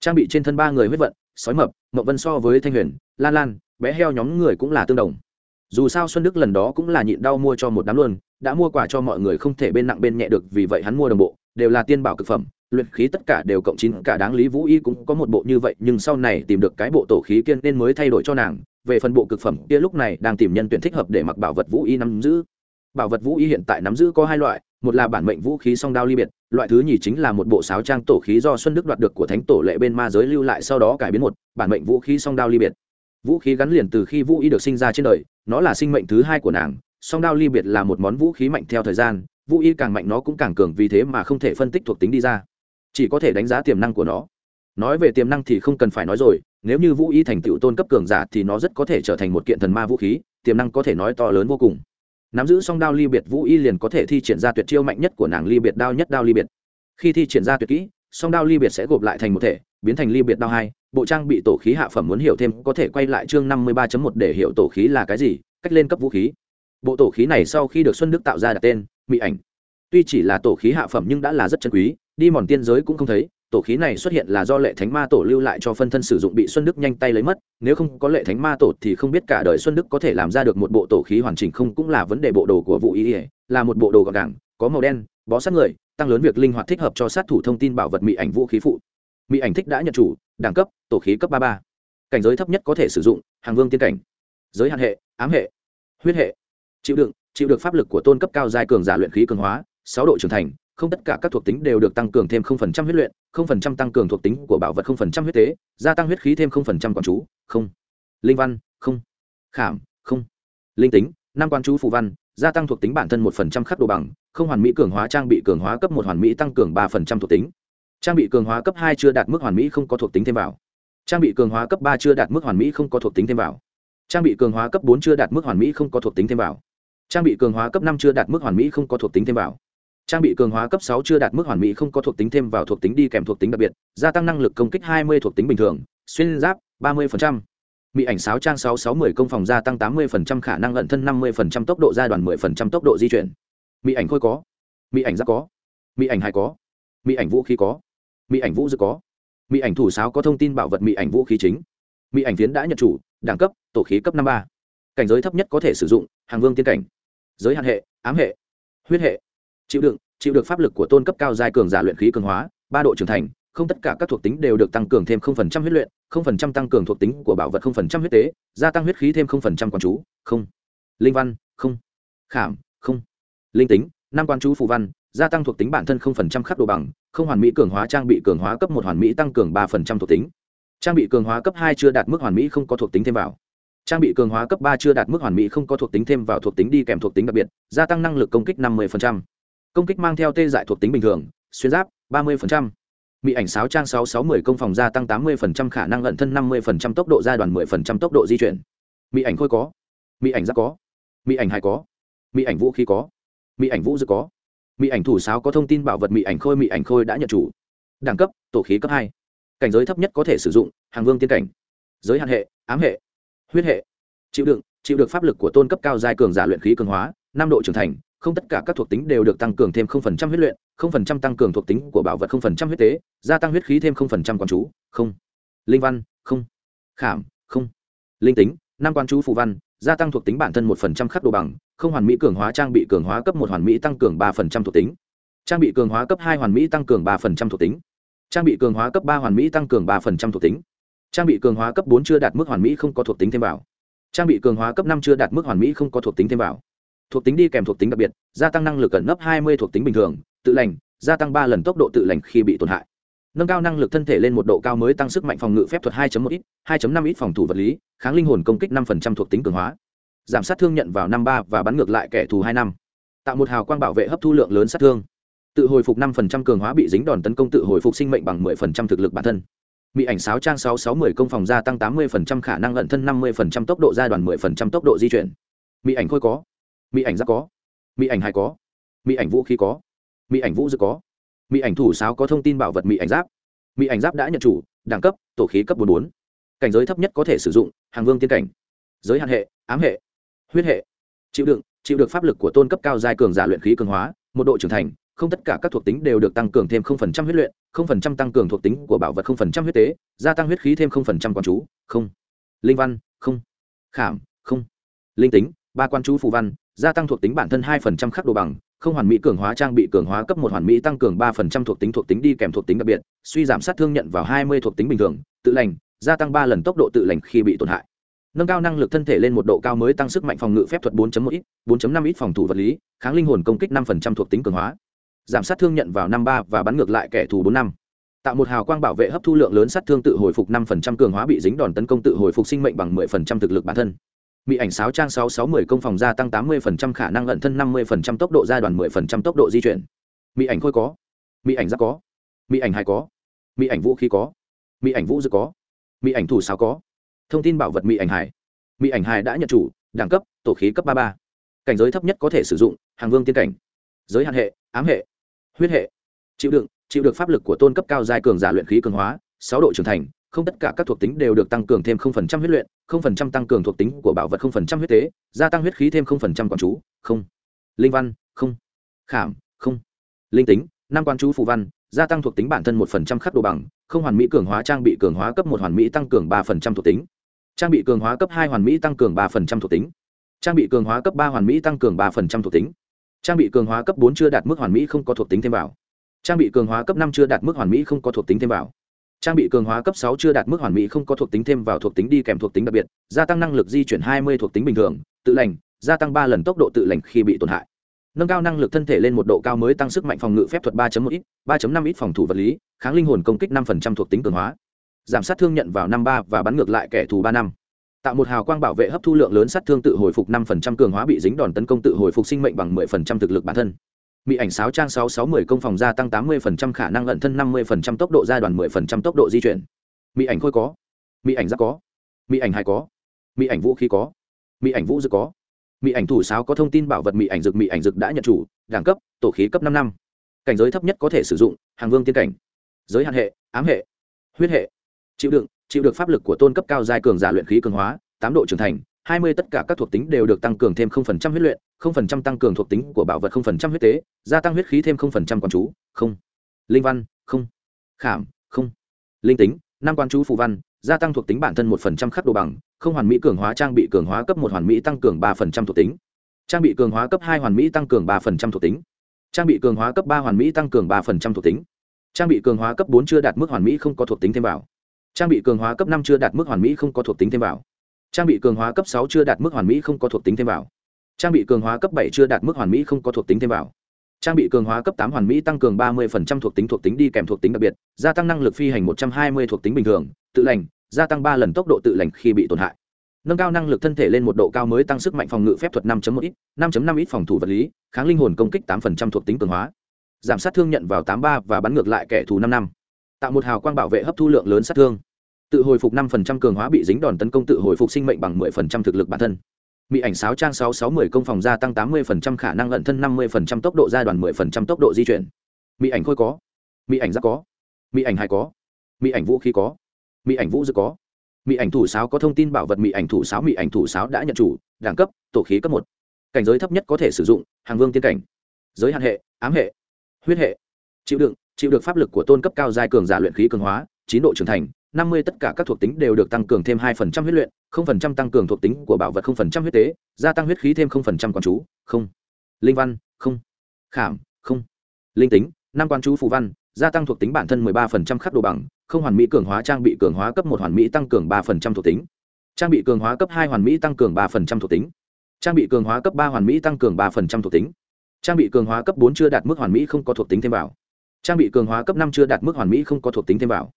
Trang bị trên thân ba người huyết vận, sói mập mộng vân so với thanh huyền, lan lan, bé heo nhóm người cũng là tương đồng. Dù sao xuân đức lần đó cũng là nhịn đau mua cho một đám luôn, đã mua quà cho mọi người không thể bên nặng bên nhẹ được, vì vậy hắn mua đồng bộ, đều là tiên bảo cực phẩm, luyện khí tất cả đều cộng chín, cả đáng lý vũ y cũng có một bộ như vậy, nhưng sau này tìm được cái bộ tổ khí kiên nên mới thay đổi cho nàng, về phần bộ cực phẩm kia lúc này đang tìm nhân tuyển thích hợp để mặc bảo vật vũ y nắm giữ bảo vật vũ y hiện tại nắm giữ có hai loại, một là bản mệnh vũ khí song đao ly biệt, loại thứ nhì chính là một bộ sáo trang tổ khí do xuân đức đoạt được của thánh tổ lệ bên ma giới lưu lại sau đó cải biến một, bản mệnh vũ khí song đao ly biệt. Vũ khí gắn liền từ khi vũ y được sinh ra trên đời, nó là sinh mệnh thứ hai của nàng, song đao ly biệt là một món vũ khí mạnh theo thời gian, vũ y càng mạnh nó cũng càng cường vì thế mà không thể phân tích thuộc tính đi ra. Chỉ có thể đánh giá tiềm năng của nó. Nói về tiềm năng thì không cần phải nói rồi, nếu như vũ y thành tựu tôn cấp cường giả thì nó rất có thể trở thành một kiện thần ma vũ khí, tiềm năng có thể nói to lớn vô cùng nắm giữ song đao ly biệt vũ y liền có thể thi triển ra tuyệt chiêu mạnh nhất của nàng ly biệt đao nhất đao ly biệt. Khi thi triển ra tuyệt kỹ, song đao ly biệt sẽ gộp lại thành một thể, biến thành ly biệt đao hai. Bộ trang bị tổ khí hạ phẩm muốn hiểu thêm có thể quay lại chương năm mươi ba một để hiểu tổ khí là cái gì, cách lên cấp vũ khí. Bộ tổ khí này sau khi được xuân đức tạo ra đặt tên mỹ ảnh. Tuy chỉ là tổ khí hạ phẩm nhưng đã là rất chân quý, đi mòn tiên giới cũng không thấy tổ khí này xuất hiện là do lệ thánh ma tổ lưu lại cho phân thân sử dụng bị xuân đức nhanh tay lấy mất, nếu không có lệ thánh ma tổ thì không biết cả đời xuân đức có thể làm ra được một bộ tổ khí hoàn chỉnh không cũng là vấn đề bộ đồ của vụ ý ỉa là một bộ đồ gọn gàng, có màu đen, bó sát người, tăng lớn việc linh hoạt thích hợp cho sát thủ thông tin bảo vật mỹ ảnh vũ khí phụ. Mỹ ảnh thích đã nhận chủ, đẳng cấp, tổ khí cấp ba ba. Cảnh giới thấp nhất có thể sử dụng, hàng vương tiên cảnh. Giới hạn hệ, ám hệ, huyết hệ. Chịu đựng, chịu được pháp lực của tôn cấp cao giai cường giả luyện khí cường hóa, sáu độ trưởng thành không tất cả các thuộc tính đều được tăng cường thêm 0% huyết luyện 0% tăng cường thuộc tính của bảo vật 0% huyết tế, gia tăng huyết khí thêm 0% quan chú, không. Linh văn, không. Khảm, không. Linh tính, năm quan chú phù văn, gia tăng thuộc tính bản thân 1% khắc đồ bằng, không hoàn mỹ cường hóa trang bị cường hóa cấp một hoàn mỹ tăng cường 3% thuộc tính. Trang bị cường hóa cấp hai chưa đạt mức hoàn mỹ không có thuộc tính thêm vào. Trang bị cường hóa cấp ba chưa đạt mức hoàn mỹ không có thuộc tính thêm vào. Trang bị cường hóa cấp bốn chưa đạt mức hoàn mỹ không có thuộc tính thêm vào. Trang bị cường hóa cấp năm chưa đạt mức hoàn mỹ không có thuộc tính thêm vào trang bị cường hóa cấp sáu chưa đạt mức hoàn mỹ không có thuộc tính thêm vào thuộc tính đi kèm thuộc tính đặc biệt gia tăng năng lực công kích 20 thuộc tính bình thường xuyên giáp 30%. Mỹ ảnh sáo trang 6610 công phòng gia tăng 80% khả năng ẩn thân 50% tốc độ gia đoàn 10% tốc độ di chuyển. Mỹ ảnh khôi có. Mỹ ảnh giáp có. Mỹ ảnh hai có. Mỹ ảnh vũ khí có. Mỹ ảnh vũ dư có. Mỹ ảnh thủ sáo có thông tin bảo vật Mỹ ảnh vũ khí chính. Mỹ ảnh phiến đã nhận chủ, đẳng cấp, tổ khí cấp 53. Cảnh giới thấp nhất có thể sử dụng, hàng vương tiên cảnh. Giới hạn hệ, ám hệ, huyết hệ chịu đựng, chịu được pháp lực của tôn cấp cao giai cường giả luyện khí cường hóa, ba độ trưởng thành, không tất cả các thuộc tính đều được tăng cường thêm 0% huyết luyện 0% tăng cường thuộc tính của bảo vật 0% huyết tế, gia tăng huyết khí thêm 0% quan chú, không. Linh văn, không. Khảm, không. Linh tính, năm quan chú phụ văn, gia tăng thuộc tính bản thân 0% khắc đồ bằng, không hoàn mỹ cường hóa trang bị cường hóa cấp một hoàn mỹ tăng cường 3% thuộc tính. Trang bị cường hóa cấp hai chưa đạt mức hoàn mỹ không có thuộc tính thêm vào. Trang bị cường hóa cấp ba chưa đạt mức hoàn mỹ không có thuộc tính thêm vào thuộc tính đi kèm thuộc tính đặc biệt, gia tăng năng lực công kích 50% công kích mang theo tê dại thuộc tính bình thường, xuyên giáp, ba mươi mỹ ảnh sáo trang sáu sáu mươi công phòng gia tăng tám mươi khả năng ẩn thân năm mươi tốc độ gia đoàn 10% tốc độ di chuyển. Mỹ ảnh khôi có. Mỹ ảnh giáp có. Mỹ ảnh hai có. Mỹ ảnh vũ khí có. Mỹ ảnh vũ dự có. Mỹ ảnh thủ sáo có thông tin bảo vật mỹ ảnh khôi mỹ ảnh khôi đã nhận chủ. Đẳng cấp, tổ khí cấp hai. Cảnh giới thấp nhất có thể sử dụng, hàng vương tiên cảnh. Giới hạn hệ, ám hệ, huyết hệ. Chịu đựng, chịu được pháp lực của tôn cấp cao giai cường giả luyện khí cường hóa, năm độ trưởng thành không tất cả các thuộc tính đều được tăng cường thêm 0% huyết luyện, 0% tăng cường thuộc tính của bảo vật 0% huyết tế, gia tăng huyết khí thêm 0% quan chú, không. Linh văn, không. Khảm, không. Linh tính, năm quan chú phù văn gia tăng thuộc tính bản thân một phần trăm khắc đồ bằng không hoàn mỹ cường hóa trang bị cường hóa cấp một hoàn mỹ tăng cường ba phần trăm thuộc tính trang bị cường hóa cấp hai hoàn mỹ tăng cường ba phần trăm thuộc tính trang bị cường hóa cấp ba hoàn mỹ tăng cường ba phần trăm thuộc tính trang bị cường hóa cấp bốn chưa đạt mức hoàn mỹ không có thuộc tính thêm vào trang bị cường hóa cấp năm chưa đạt mức hoàn mỹ không có thuộc tính thêm vào thuộc tính đi kèm thuộc tính đặc biệt, gia tăng năng lực cẩn nấp hai mươi thuộc tính bình thường, tự lành, gia tăng ba lần tốc độ tự lành khi bị tổn hại. Nâng cao năng lực thân thể lên một độ cao mới tăng sức mạnh phòng ngự phép thuật 2 một ít 2 năm ít phòng thủ vật lý, kháng linh hồn công kích 5% thuộc tính cường hóa. Giảm sát thương nhận vào năm ba và bắn ngược lại kẻ thù hai năm. Tạo một hào quang bảo vệ hấp thu lượng lớn sát thương. Tự hồi phục 5% cường hóa bị dính đòn tấn công tự hồi phục sinh mệnh bằng 10% thực lực bản thân. Mỹ ảnh sáo trang sáu sáu mười công phòng gia tăng 80% khả năng ẩn thân 50% tốc độ gia đoàn 10% tốc độ di chuyển. Mỹ ảnh khôi có mỹ ảnh giáp có, mỹ ảnh hai có, mỹ ảnh vũ khí có, mỹ ảnh vũ dư có, mỹ ảnh thủ sáo có thông tin bảo vật mỹ ảnh giáp. Mỹ ảnh giáp đã nhận chủ, đẳng cấp, tổ khí cấp bốn bốn. Cảnh giới thấp nhất có thể sử dụng, hàng vương tiên cảnh. Giới hạn hệ, ám hệ, huyết hệ. Chịu đựng, chịu được pháp lực của tôn cấp cao giai cường giả luyện khí cường hóa, một độ trưởng thành, không tất cả các thuộc tính đều được tăng cường thêm 0% huyết luyện 0% tăng cường thuộc tính của bảo vật 0% huyết tế, gia tăng huyết khí thêm 0% quan chú, không. Linh văn, không. Khảm, không. Linh tính, ba quan chú phù văn gia tăng thuộc tính bản thân 2% khắc đồ bằng, không hoàn mỹ cường hóa trang bị cường hóa cấp một hoàn mỹ tăng cường ba phần trăm thuộc tính thuộc tính đi kèm thuộc tính đặc biệt, suy giảm sát thương nhận vào hai mươi thuộc tính bình thường, tự lành, gia tăng ba lần tốc độ tự lành khi bị tổn hại. Nâng cao năng lực thân thể lên một độ cao mới tăng sức mạnh phòng ngự phép thuật 4 một ít 4 năm ít phòng thủ vật lý, kháng linh hồn công kích năm phần trăm thuộc tính cường hóa. Giảm sát thương nhận vào năm ba và bắn ngược lại kẻ thù bốn năm. Tạo một hào quang bảo vệ hấp thu lượng lớn sát thương tự hồi phục năm phần trăm cường hóa bị dính đòn tấn công tự hồi phục sinh mệnh bằng mười phần trăm thực lực bản thân mỹ ảnh sáo trang sáu sáu mươi công phòng gia tăng tám mươi phần trăm khả năng ẩn thân năm mươi phần trăm tốc độ gia đoàn mười phần trăm tốc độ di chuyển. Mỹ ảnh khôi có. Mỹ ảnh giáp có. Mỹ ảnh hai có. Mỹ ảnh vũ khí có. Mỹ ảnh vũ dư có. Mỹ ảnh thủ sáo có. Thông tin bảo vật mỹ ảnh hải mỹ ảnh hải đã nhận chủ, đẳng cấp, tổ khí cấp ba ba. Cảnh giới thấp nhất có thể sử dụng, hàng vương tiên cảnh. Giới hạn hệ, ám hệ, huyết hệ. Chịu đựng, chịu được pháp lực của tôn cấp cao giai cường giả luyện khí cường hóa, sáu độ trưởng thành không tất cả các thuộc tính đều được tăng cường thêm 0% huyết luyện, 0% tăng cường thuộc tính của bảo vật 0% huyết tế, gia tăng huyết khí thêm 0% quan chú, không. Linh văn, không. Khảm, không. Linh tính, năm quan chú phù văn, gia tăng thuộc tính bản thân 1% khắc độ bằng, không hoàn mỹ cường hóa trang bị cường hóa cấp 1 hoàn mỹ tăng cường 3% thuộc tính. Trang bị cường hóa cấp 2 hoàn mỹ tăng cường 3% thuộc tính. Trang bị cường hóa cấp 3 hoàn mỹ tăng cường 3% thuộc tính. Trang bị cường hóa cấp 4 chưa đạt mức hoàn mỹ không có thuộc tính thêm vào. Trang bị cường hóa cấp 5 chưa đạt mức hoàn mỹ không có thuộc tính thêm vào trang bị cường hóa cấp sáu chưa đạt mức hoàn mỹ, không có thuộc tính thêm vào thuộc tính đi kèm thuộc tính đặc biệt, gia tăng năng lực di chuyển hai mươi thuộc tính bình thường, tự lành, gia tăng ba lần tốc độ tự lành khi bị tổn hại. Nâng cao năng lực thân thể lên một độ cao mới tăng sức mạnh phòng ngự phép thuật ba một ít, ba năm ít phòng thủ vật lý, kháng linh hồn công kích năm thuộc tính cường hóa. Giảm sát thương nhận vào năm ba và bắn ngược lại kẻ thù ba năm. Tạo một hào quang bảo vệ hấp thu lượng lớn sát thương tự hồi phục năm cường hóa bị dính đòn tấn công tự hồi phục sinh mệnh bằng 10% thực lực bản thân mỹ ảnh sáo trang sáu sáu mươi công phòng gia tăng tám mươi phần trăm khả năng ẩn thân năm mươi phần trăm tốc độ gia đoàn mười phần trăm tốc độ di chuyển. Mỹ ảnh khôi có. Mỹ ảnh giáp có. Mỹ ảnh hài có. Mỹ ảnh vũ khí có. Mỹ ảnh vũ dực có. Mỹ ảnh thủ sáo có thông tin bảo vật mỹ ảnh dực mỹ ảnh dực đã nhận chủ, đẳng cấp, tổ khí cấp năm năm. Cảnh giới thấp nhất có thể sử dụng, hàng vương tiên cảnh. Giới hạn hệ, ám hệ, huyết hệ. Chịu đựng, chịu được pháp lực của tôn cấp cao giai cường giả luyện khí cường hóa, tám độ trưởng thành hai mươi tất cả các thuộc tính đều được tăng cường thêm 0% huyết luyện, 0% tăng cường thuộc tính của bảo vật 0% huyết tế, gia tăng huyết khí thêm 0% quan chú, không. Linh văn, không. Khảm, không. Linh tính, năm quan chú phù văn, gia tăng thuộc tính bản thân 1% khắc độ bằng, không hoàn mỹ cường hóa trang bị cường hóa cấp một hoàn mỹ tăng cường 3% thuộc tính. Trang bị cường hóa cấp hai hoàn mỹ tăng cường 3% thuộc tính. Trang bị cường hóa cấp ba hoàn mỹ tăng cường 3% thuộc tính. Trang bị cường hóa cấp bốn chưa đạt mức hoàn mỹ không có thuộc tính thêm vào. Trang bị cường hóa cấp năm chưa đạt mức hoàn mỹ không có thuộc tính thêm vào trang bị cường hóa cấp sáu chưa đạt mức hoàn mỹ không có thuộc tính thêm vào. Trang bị cường hóa cấp bảy chưa đạt mức hoàn mỹ không có thuộc tính thêm vào. Trang bị cường hóa cấp tám hoàn mỹ tăng cường ba mươi thuộc tính thuộc tính đi kèm thuộc tính đặc biệt, gia tăng năng lực phi hành một trăm hai mươi thuộc tính bình thường, tự lành, gia tăng ba lần tốc độ tự lành khi bị tổn hại. Nâng cao năng lực thân thể lên một độ cao mới tăng sức mạnh phòng ngự phép thuật 5 một ít 5 năm ít phòng thủ vật lý, kháng linh hồn công kích tám phần thuộc tính cường hóa. Giảm sát thương nhận vào tám ba và bắn ngược lại kẻ thù năm năm. Tạo một hào quang bảo vệ hấp thu lượng lớn sát thương tự hồi phục năm phần trăm cường hóa bị dính đòn tấn công tự hồi phục sinh mệnh bằng mười phần trăm thực lực bản thân. Mỹ ảnh sáo trang sáu sáu mươi công phòng gia tăng tám mươi phần trăm khả năng lận thân năm mươi phần trăm tốc độ gia đoàn mười phần trăm tốc độ di chuyển. Mỹ ảnh khôi có. Mỹ ảnh giáp có. Mỹ ảnh hai có. Mỹ ảnh vũ khí có. Mỹ ảnh vũ dư có. Mỹ ảnh thủ sáo có thông tin bảo vật mỹ ảnh thủ sáo mỹ ảnh thủ sáo đã nhận chủ, đẳng cấp, tổ khí cấp một. Cảnh giới thấp nhất có thể sử dụng, hàng vương tiên cảnh. Giới hạn hệ, ám hệ, huyết hệ. Chịu đựng, chịu được pháp lực của tôn cấp cao giai cường giả luyện khí cường hóa, chín độ trưởng thành năm mươi tất cả các thuộc tính đều được tăng cường thêm hai phần trăm huyết luyện, không phần trăm tăng cường thuộc tính của bảo vật không phần trăm huyết tế, gia tăng huyết khí thêm không phần trăm quán chú, không. Linh văn, không. Khảm, không. Linh tính, năm quan chú phù văn, gia tăng thuộc tính bản thân mười ba phần trăm khắc đồ bằng, không hoàn mỹ cường hóa trang bị cường hóa cấp một hoàn mỹ tăng cường ba phần trăm thuộc tính. Trang bị cường hóa cấp hai hoàn mỹ tăng cường ba phần trăm thuộc tính. Trang bị cường hóa cấp ba hoàn mỹ tăng cường ba phần trăm thuộc tính. Trang bị cường hóa cấp bốn chưa đạt mức hoàn mỹ không có thuộc tính thêm vào. Trang bị cường hóa cấp năm chưa đạt mức hoàn mỹ không có thuộc tính thêm vào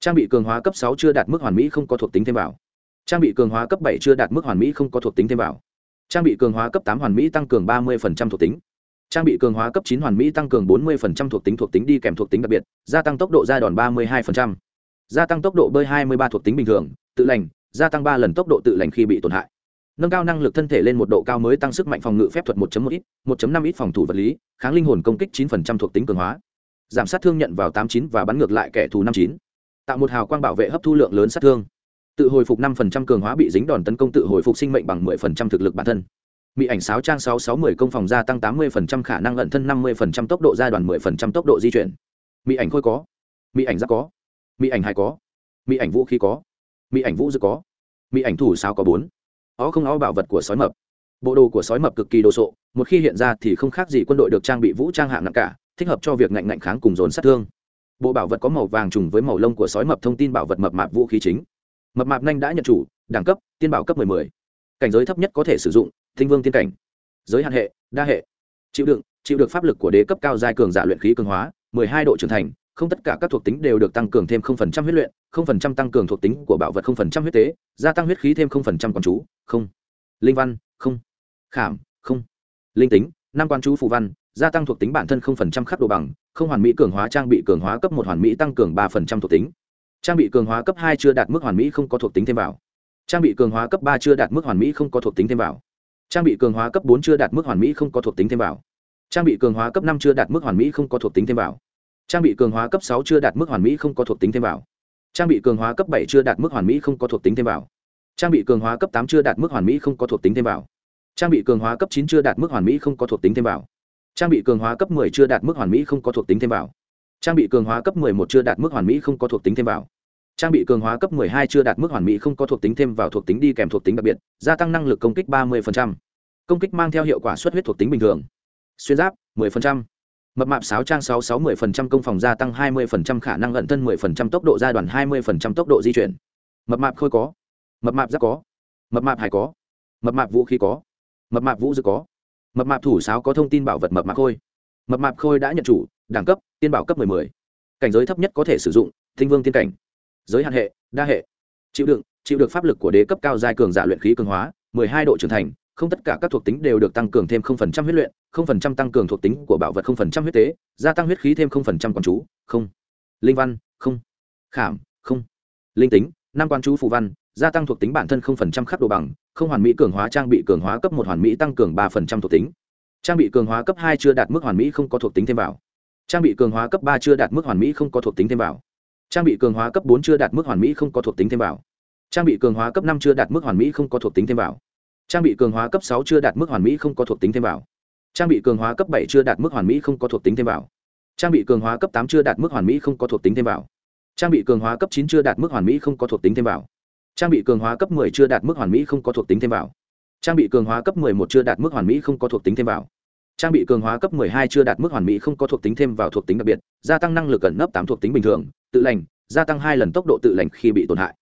trang bị cường hóa cấp sáu chưa đạt mức hoàn mỹ không có thuộc tính thêm vào. Trang bị cường hóa cấp bảy chưa đạt mức hoàn mỹ không có thuộc tính thêm vào. Trang bị cường hóa cấp tám hoàn mỹ tăng cường ba mươi thuộc tính. Trang bị cường hóa cấp chín hoàn mỹ tăng cường bốn mươi thuộc tính thuộc tính đi kèm thuộc tính đặc biệt, gia tăng tốc độ ra đòn ba mươi hai gia tăng tốc độ bơi hai mươi ba thuộc tính bình thường, tự lành, gia tăng ba lần tốc độ tự lành khi bị tổn hại. Nâng cao năng lực thân thể lên một độ cao mới tăng sức mạnh phòng ngự phép thuật 1 một ít 1 năm ít phòng thủ vật lý, kháng linh hồn công kích 9% thuộc tính cường hóa. Giảm sát thương nhận vào 89 và bắn ngược lại kẻ thù 59 tạo một hào quang bảo vệ hấp thu lượng lớn sát thương. Tự hồi phục 5% cường hóa bị dính đòn tấn công tự hồi phục sinh mệnh bằng 10% thực lực bản thân. Mỹ ảnh sáo trang 6610 công phòng gia tăng 80% khả năng ẩn thân 50% tốc độ gia đoàn 10% tốc độ di chuyển. Mỹ ảnh khôi có. Mỹ ảnh giáp có. Mỹ ảnh hai có. Mỹ ảnh vũ khí có. Mỹ ảnh vũ dư có. Mỹ ảnh thủ sao có bốn. Ó không ó bảo vật của sói mập. Bộ đồ của sói mập cực kỳ đồ sộ, một khi hiện ra thì không khác gì quân đội được trang bị vũ trang hạng nặng cả, thích hợp cho việc ngạnh ngạnh kháng cùng dồn sát thương bộ bảo vật có màu vàng trùng với màu lông của sói mập thông tin bảo vật mập mạp vũ khí chính. Mập mạp nhanh đã nhận chủ, đẳng cấp, tiên bảo cấp 10 cảnh giới thấp nhất có thể sử dụng, Thinh vương tiên cảnh. Giới hạn hệ, đa hệ. Chịu đựng, chịu được pháp lực của đế cấp cao giai cường giả luyện khí cường hóa 12 độ trưởng thành, không tất cả các thuộc tính đều được tăng cường thêm 0% huyết luyện 0% tăng cường thuộc tính của bảo vật 0% huyết tế, gia tăng huyết khí thêm 0% quan chú, không. Linh văn, không. Khảm, không. Linh tính, năm quan chú phù văn gia tăng thuộc tính bản thân 0% khắc độ bằng không hoàn mỹ cường hóa trang bị cường hóa cấp một hoàn mỹ tăng cường 3% thuộc tính trang bị cường hóa cấp hai chưa đạt mức hoàn mỹ không có thuộc tính thêm vào trang bị cường hóa cấp ba chưa đạt mức hoàn mỹ không có thuộc tính thêm vào trang bị cường hóa cấp bốn chưa đạt mức hoàn mỹ không có thuộc tính thêm vào trang bị cường hóa cấp năm chưa đạt mức hoàn mỹ không có thuộc tính thêm vào trang bị cường hóa cấp sáu chưa đạt mức hoàn mỹ không có thuộc tính thêm vào trang bị cường hóa cấp bảy chưa đạt mức hoàn mỹ không có thuộc tính thêm vào trang bị cường hóa cấp tám chưa đạt mức hoàn mỹ không có thuộc tính thêm vào trang bị cường hóa cấp chín chưa đạt mức hoàn mỹ không có thuộc tính thêm vào trang bị cường hóa cấp 10 chưa đạt mức hoàn mỹ không có thuộc tính thêm vào. Trang bị cường hóa cấp 11 chưa đạt mức hoàn mỹ không có thuộc tính thêm vào. Trang bị cường hóa cấp 12 chưa đạt mức hoàn mỹ không có thuộc tính thêm vào thuộc tính đi kèm thuộc tính đặc biệt, gia tăng năng lực công kích 30%. công kích mang theo hiệu quả xuất huyết thuộc tính bình thường. Xuyên giáp 10% mập mạp sáu trang sáu sáu mười phần trăm công phòng gia tăng hai mươi phần trăm khả năng ẩn thân mười phần trăm tốc độ gia đoàn hai mươi phần trăm tốc độ di chuyển. Mập mạp khôi có. Mập mạp giáp có. Mập mạp hải có. Mập mạp vũ khí có. Mập mạp vũ dư có mập mạp thủ sáo có thông tin bảo vật mập mạp khôi mập mạp khôi đã nhận chủ đẳng cấp tiên bảo cấp mười mười cảnh giới thấp nhất có thể sử dụng thinh vương tiên cảnh giới hạn hệ đa hệ chịu đựng chịu được pháp lực của đế cấp cao giai cường giả luyện khí cường hóa mười hai độ trưởng thành không tất cả các thuộc tính đều được tăng cường thêm không phần trăm huyết luyện, không phần trăm tăng cường thuộc tính của bảo vật không phần trăm huyết tế, gia tăng huyết khí thêm không phần trăm quan chú, không. Linh văn, không. Khảm, không. Linh tính, năm quan chú phù văn, gia tăng thuộc tính bản thân 0% khắc độ bằng, không hoàn mỹ cường hóa trang bị cường hóa cấp một hoàn mỹ tăng cường 3% thuộc tính. Trang bị cường hóa cấp hai chưa đạt mức hoàn mỹ không có thuộc tính thêm vào. Trang bị cường hóa cấp ba chưa đạt mức hoàn mỹ không có thuộc tính thêm vào. Trang bị cường hóa cấp bốn chưa đạt mức hoàn mỹ không có thuộc tính thêm vào. Trang bị cường hóa cấp năm chưa đạt mức hoàn mỹ không có thuộc tính thêm vào trang bị cường hóa cấp sáu chưa đạt mức hoàn mỹ không có thuộc tính thêm vào trang bị cường hóa cấp bảy chưa đạt mức hoàn mỹ không có thuộc tính thêm vào trang bị cường hóa cấp tám chưa đạt mức hoàn mỹ không có thuộc tính thêm vào trang bị cường hóa cấp chín chưa đạt mức hoàn mỹ không có thuộc tính thêm vào. Trang bị cường hóa cấp 10 chưa đạt mức hoàn mỹ không có thuộc tính thêm vào. Trang bị cường hóa cấp 11 chưa đạt mức hoàn mỹ không có thuộc tính thêm vào. Trang bị cường hóa cấp 12 chưa đạt mức hoàn mỹ không có thuộc tính thêm vào thuộc tính đặc biệt, gia tăng năng lực ẩn nấp tám thuộc tính bình thường, tự lành, gia tăng hai lần tốc độ tự lành khi bị tổn hại.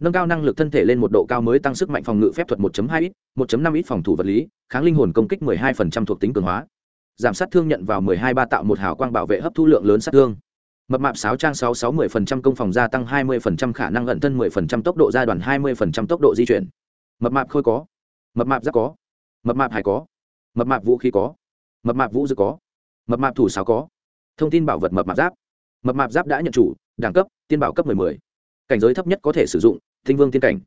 Nâng cao năng lực thân thể lên một độ cao mới tăng sức mạnh phòng ngự phép thuật 1.2 ít 1.5 ít phòng thủ vật lý, kháng linh hồn công kích 12% thuộc tính cường hóa. Giảm sát thương nhận vào 12 ba tạo một hào quang bảo vệ hấp thu lượng lớn sát thương mập mạp sáo trang 66 10% công phòng gia tăng 20% khả năng ẩn thân 10% tốc độ gia đoàn 20% tốc độ di chuyển. Mập mạp khôi có. Mập mạp giáp có. Mập mạp hải có. Mập mạp vũ khí có. Mập mạp vũ dư có. Mập mạp thủ sáo có. Thông tin bảo vật mập mạp giáp. Mập mạp giáp đã nhận chủ, đẳng cấp, tiên bảo cấp 10 10 cảnh giới thấp nhất có thể sử dụng, thinh vương tiên cảnh.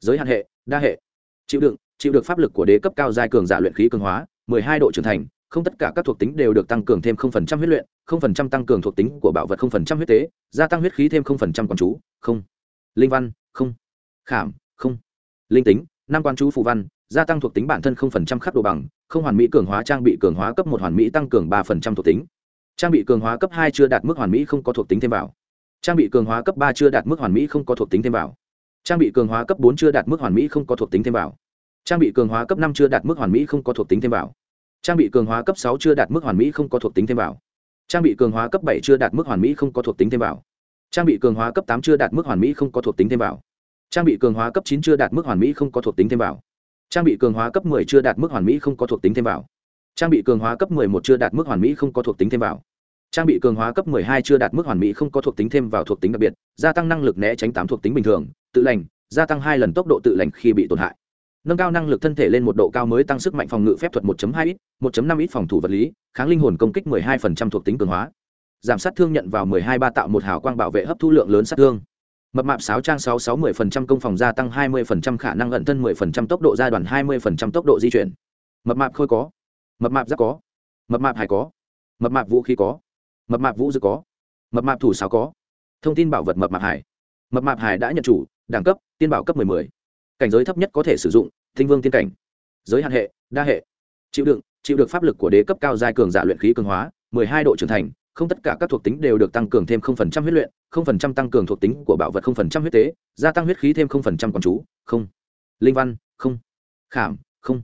Giới hạn hệ, đa hệ. Chịu đựng, chịu được pháp lực của đế cấp cao giai cường giả luyện khí cường hóa, mười hai độ trưởng thành không tất cả các thuộc tính đều được tăng cường thêm 0% huyết luyện 0% tăng cường thuộc tính của bảo vật 0% huyết tế, gia tăng huyết khí thêm 0% quan chú, không. Linh văn, không. Khảm, không. Linh tính, năm quan chú phù văn, gia tăng thuộc tính bản thân 0% khắc độ bằng, không hoàn mỹ cường hóa trang bị cường hóa cấp một hoàn mỹ tăng cường 3% thuộc tính. Trang bị cường hóa cấp hai chưa đạt mức hoàn mỹ không có thuộc tính thêm vào. Trang bị cường hóa cấp ba chưa đạt mức hoàn mỹ không có thuộc tính thêm vào. Trang bị cường hóa cấp bốn chưa đạt mức hoàn mỹ không có thuộc tính thêm vào. Trang bị cường hóa cấp năm chưa đạt mức hoàn mỹ không có thuộc tính thêm vào trang bị cường hóa cấp sáu chưa đạt mức hoàn mỹ không có thuộc tính thêm vào. Trang bị cường hóa cấp bảy chưa đạt mức hoàn mỹ không có thuộc tính thêm vào. Trang bị cường hóa cấp tám chưa đạt mức hoàn mỹ không có thuộc tính thêm vào. Trang bị cường hóa cấp chín chưa đạt mức hoàn mỹ không có thuộc tính thêm vào. Trang bị cường hóa cấp 10 chưa đạt mức hoàn mỹ không có thuộc tính thêm vào. Trang bị cường hóa cấp 11 chưa đạt mức hoàn mỹ không có thuộc tính thêm vào. Trang bị cường hóa cấp 12 chưa đạt mức hoàn mỹ không có thuộc tính thêm vào thuộc tính đặc biệt, gia tăng năng lực né tránh tám thuộc tính bình thường, tự lành, gia tăng hai lần tốc độ tự lành khi bị tổn hại nâng cao năng lực thân thể lên một độ cao mới tăng sức mạnh phòng ngự phép thuật 1.2 ít 1.5 ít phòng thủ vật lý, kháng linh hồn công kích 12% thuộc tính cường hóa. Giảm sát thương nhận vào 12 ba tạo một hào quang bảo vệ hấp thu lượng lớn sát thương. Mập mạp sáo trang sáu sáu mươi phần trăm công phòng gia tăng hai mươi phần trăm khả năng ẩn thân mười phần trăm tốc độ giai đoạn hai mươi phần trăm tốc độ di chuyển. Mập mạp khôi có. Mập mạp giáp có. Mập mạp hải có. Mập mạp vũ khí có. Mập mạp vũ dư có. Mập mạp thủ sáo có. Thông tin bảo vật mập mạp hải mập mạp hải đã nhận chủ, đẳng cấp, tiên bảo cấp mười mười cảnh giới thấp nhất có thể sử dụng thinh vương tiên cảnh giới hạn hệ đa hệ chịu đựng chịu được pháp lực của đế cấp cao giai cường giả luyện khí cường hóa mười hai độ trưởng thành không tất cả các thuộc tính đều được tăng cường thêm không phần trăm huyết luyện, không phần trăm tăng cường thuộc tính của bảo vật không phần trăm huyết tế, gia tăng huyết khí thêm không phần trăm quan chú, không. Linh văn, không. Khảm, không.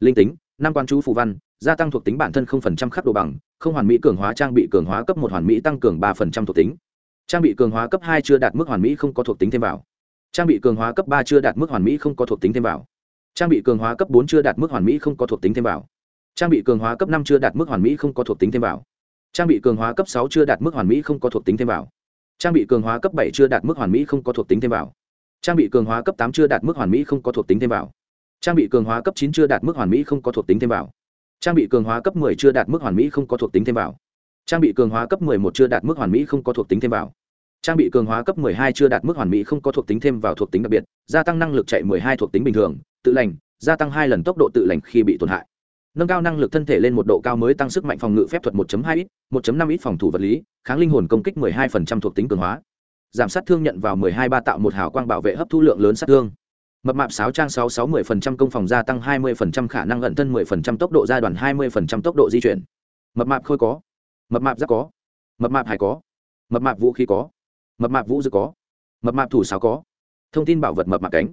Linh tính, năm quan chú phù văn, gia tăng thuộc tính bản thân không phần trăm khắc độ bằng, không hoàn mỹ cường hóa trang bị cường hóa cấp một hoàn mỹ tăng cường ba phần trăm thuộc tính. Trang bị cường hóa cấp hai chưa đạt mức hoàn mỹ không có thuộc tính thêm vào. Trang bị cường hóa cấp ba chưa đạt mức hoàn mỹ không có thuộc tính thêm vào. Trang bị cường hóa cấp bốn chưa đạt mức hoàn mỹ không có thuộc tính thêm vào. Trang bị cường hóa cấp năm chưa đạt mức hoàn mỹ không có thuộc tính thêm vào. Trang bị cường hóa cấp sáu chưa đạt mức hoàn mỹ không có thuộc tính thêm vào. Trang bị cường hóa cấp bảy chưa đạt mức hoàn mỹ không có thuộc tính thêm vào. Trang bị cường hóa cấp tám chưa đạt mức hoàn mỹ không có thuộc tính thêm vào. Trang bị cường hóa cấp chín chưa đạt mức hoàn mỹ không có thuộc tính thêm vào. Trang bị cường hóa cấp 10 chưa đạt mức hoàn mỹ không có thuộc tính thêm vào. Trang bị cường hóa cấp 11 chưa đạt mức hoàn mỹ không có thuộc tính thêm vào trang bị cường hóa cấp 12 chưa đạt mức hoàn mỹ không có thuộc tính thêm vào thuộc tính đặc biệt, gia tăng năng lực chạy 12 thuộc tính bình thường, tự lành, gia tăng hai lần tốc độ tự lành khi bị tổn hại. Nâng cao năng lực thân thể lên một độ cao mới tăng sức mạnh phòng ngự phép thuật 1.2 ít 1.5 ít phòng thủ vật lý, kháng linh hồn công kích 12% thuộc tính cường hóa. Giảm sát thương nhận vào 12 ba tạo một hào quang bảo vệ hấp thu lượng lớn sát thương. Mập mạp sáu trang 660% công phòng gia tăng 20% khả năng ẩn thân 10% tốc độ gia đoạn 20% tốc độ di chuyển. Mập mạp khôi có. Mập mạp giáp có. Mập mạp hải có. Mập mạp vũ khí có mập mạp vũ dư có, mập mạp thủ sáo có, thông tin bảo vật mập mạp cánh,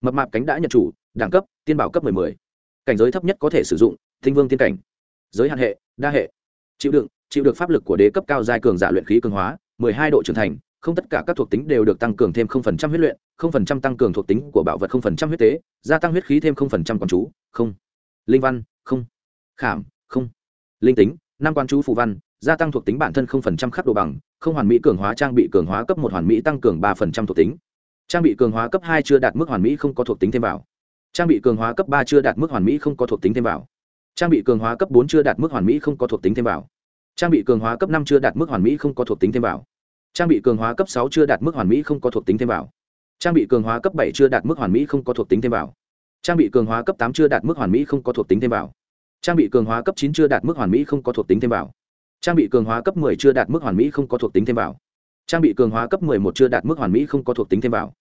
mập mạp cánh đã nhận chủ, đẳng cấp, tiên bảo cấp 10 10 cảnh giới thấp nhất có thể sử dụng, thinh vương tiên cảnh. Giới hạn hệ, đa hệ. Chịu đựng, chịu được pháp lực của đế cấp cao giai cường giả luyện khí cường hóa, mười hai độ trưởng thành, không tất cả các thuộc tính đều được tăng cường thêm không phần trăm huyết luyện, không phần trăm tăng cường thuộc tính của bảo vật không phần trăm huyết tế, gia tăng huyết khí thêm không phần trăm quan chú, không. Linh văn, không. Khảm, không. Linh tính, năm quan chú phù văn gia tăng thuộc tính bản thân không phần trăm khắc độ bằng không hoàn mỹ cường hóa trang bị cường hóa cấp một hoàn mỹ tăng cường ba phần trăm thuộc tính trang bị cường hóa cấp hai chưa đạt mức hoàn mỹ không có thuộc tính thêm vào trang bị cường hóa cấp ba chưa đạt mức hoàn mỹ không có thuộc tính thêm vào trang bị cường hóa cấp bốn chưa đạt mức hoàn mỹ không có thuộc tính thêm vào trang bị cường hóa cấp năm chưa đạt mức hoàn mỹ không có thuộc tính thêm vào trang bị cường hóa cấp sáu chưa đạt mức hoàn mỹ không có thuộc tính thêm vào trang bị cường hóa cấp bảy chưa đạt mức hoàn mỹ không có thuộc tính thêm vào trang bị cường hóa cấp tám chưa đạt mức hoàn mỹ không có thuộc tính thêm vào trang bị cường hóa cấp chín chưa đạt mức hoàn mỹ không có thuộc tính thêm vào trang bị cường hóa cấp 10 chưa đạt mức hoàn mỹ không có thuộc tính thêm vào. Trang bị cường hóa cấp 11 chưa đạt mức hoàn mỹ không có thuộc tính thêm vào.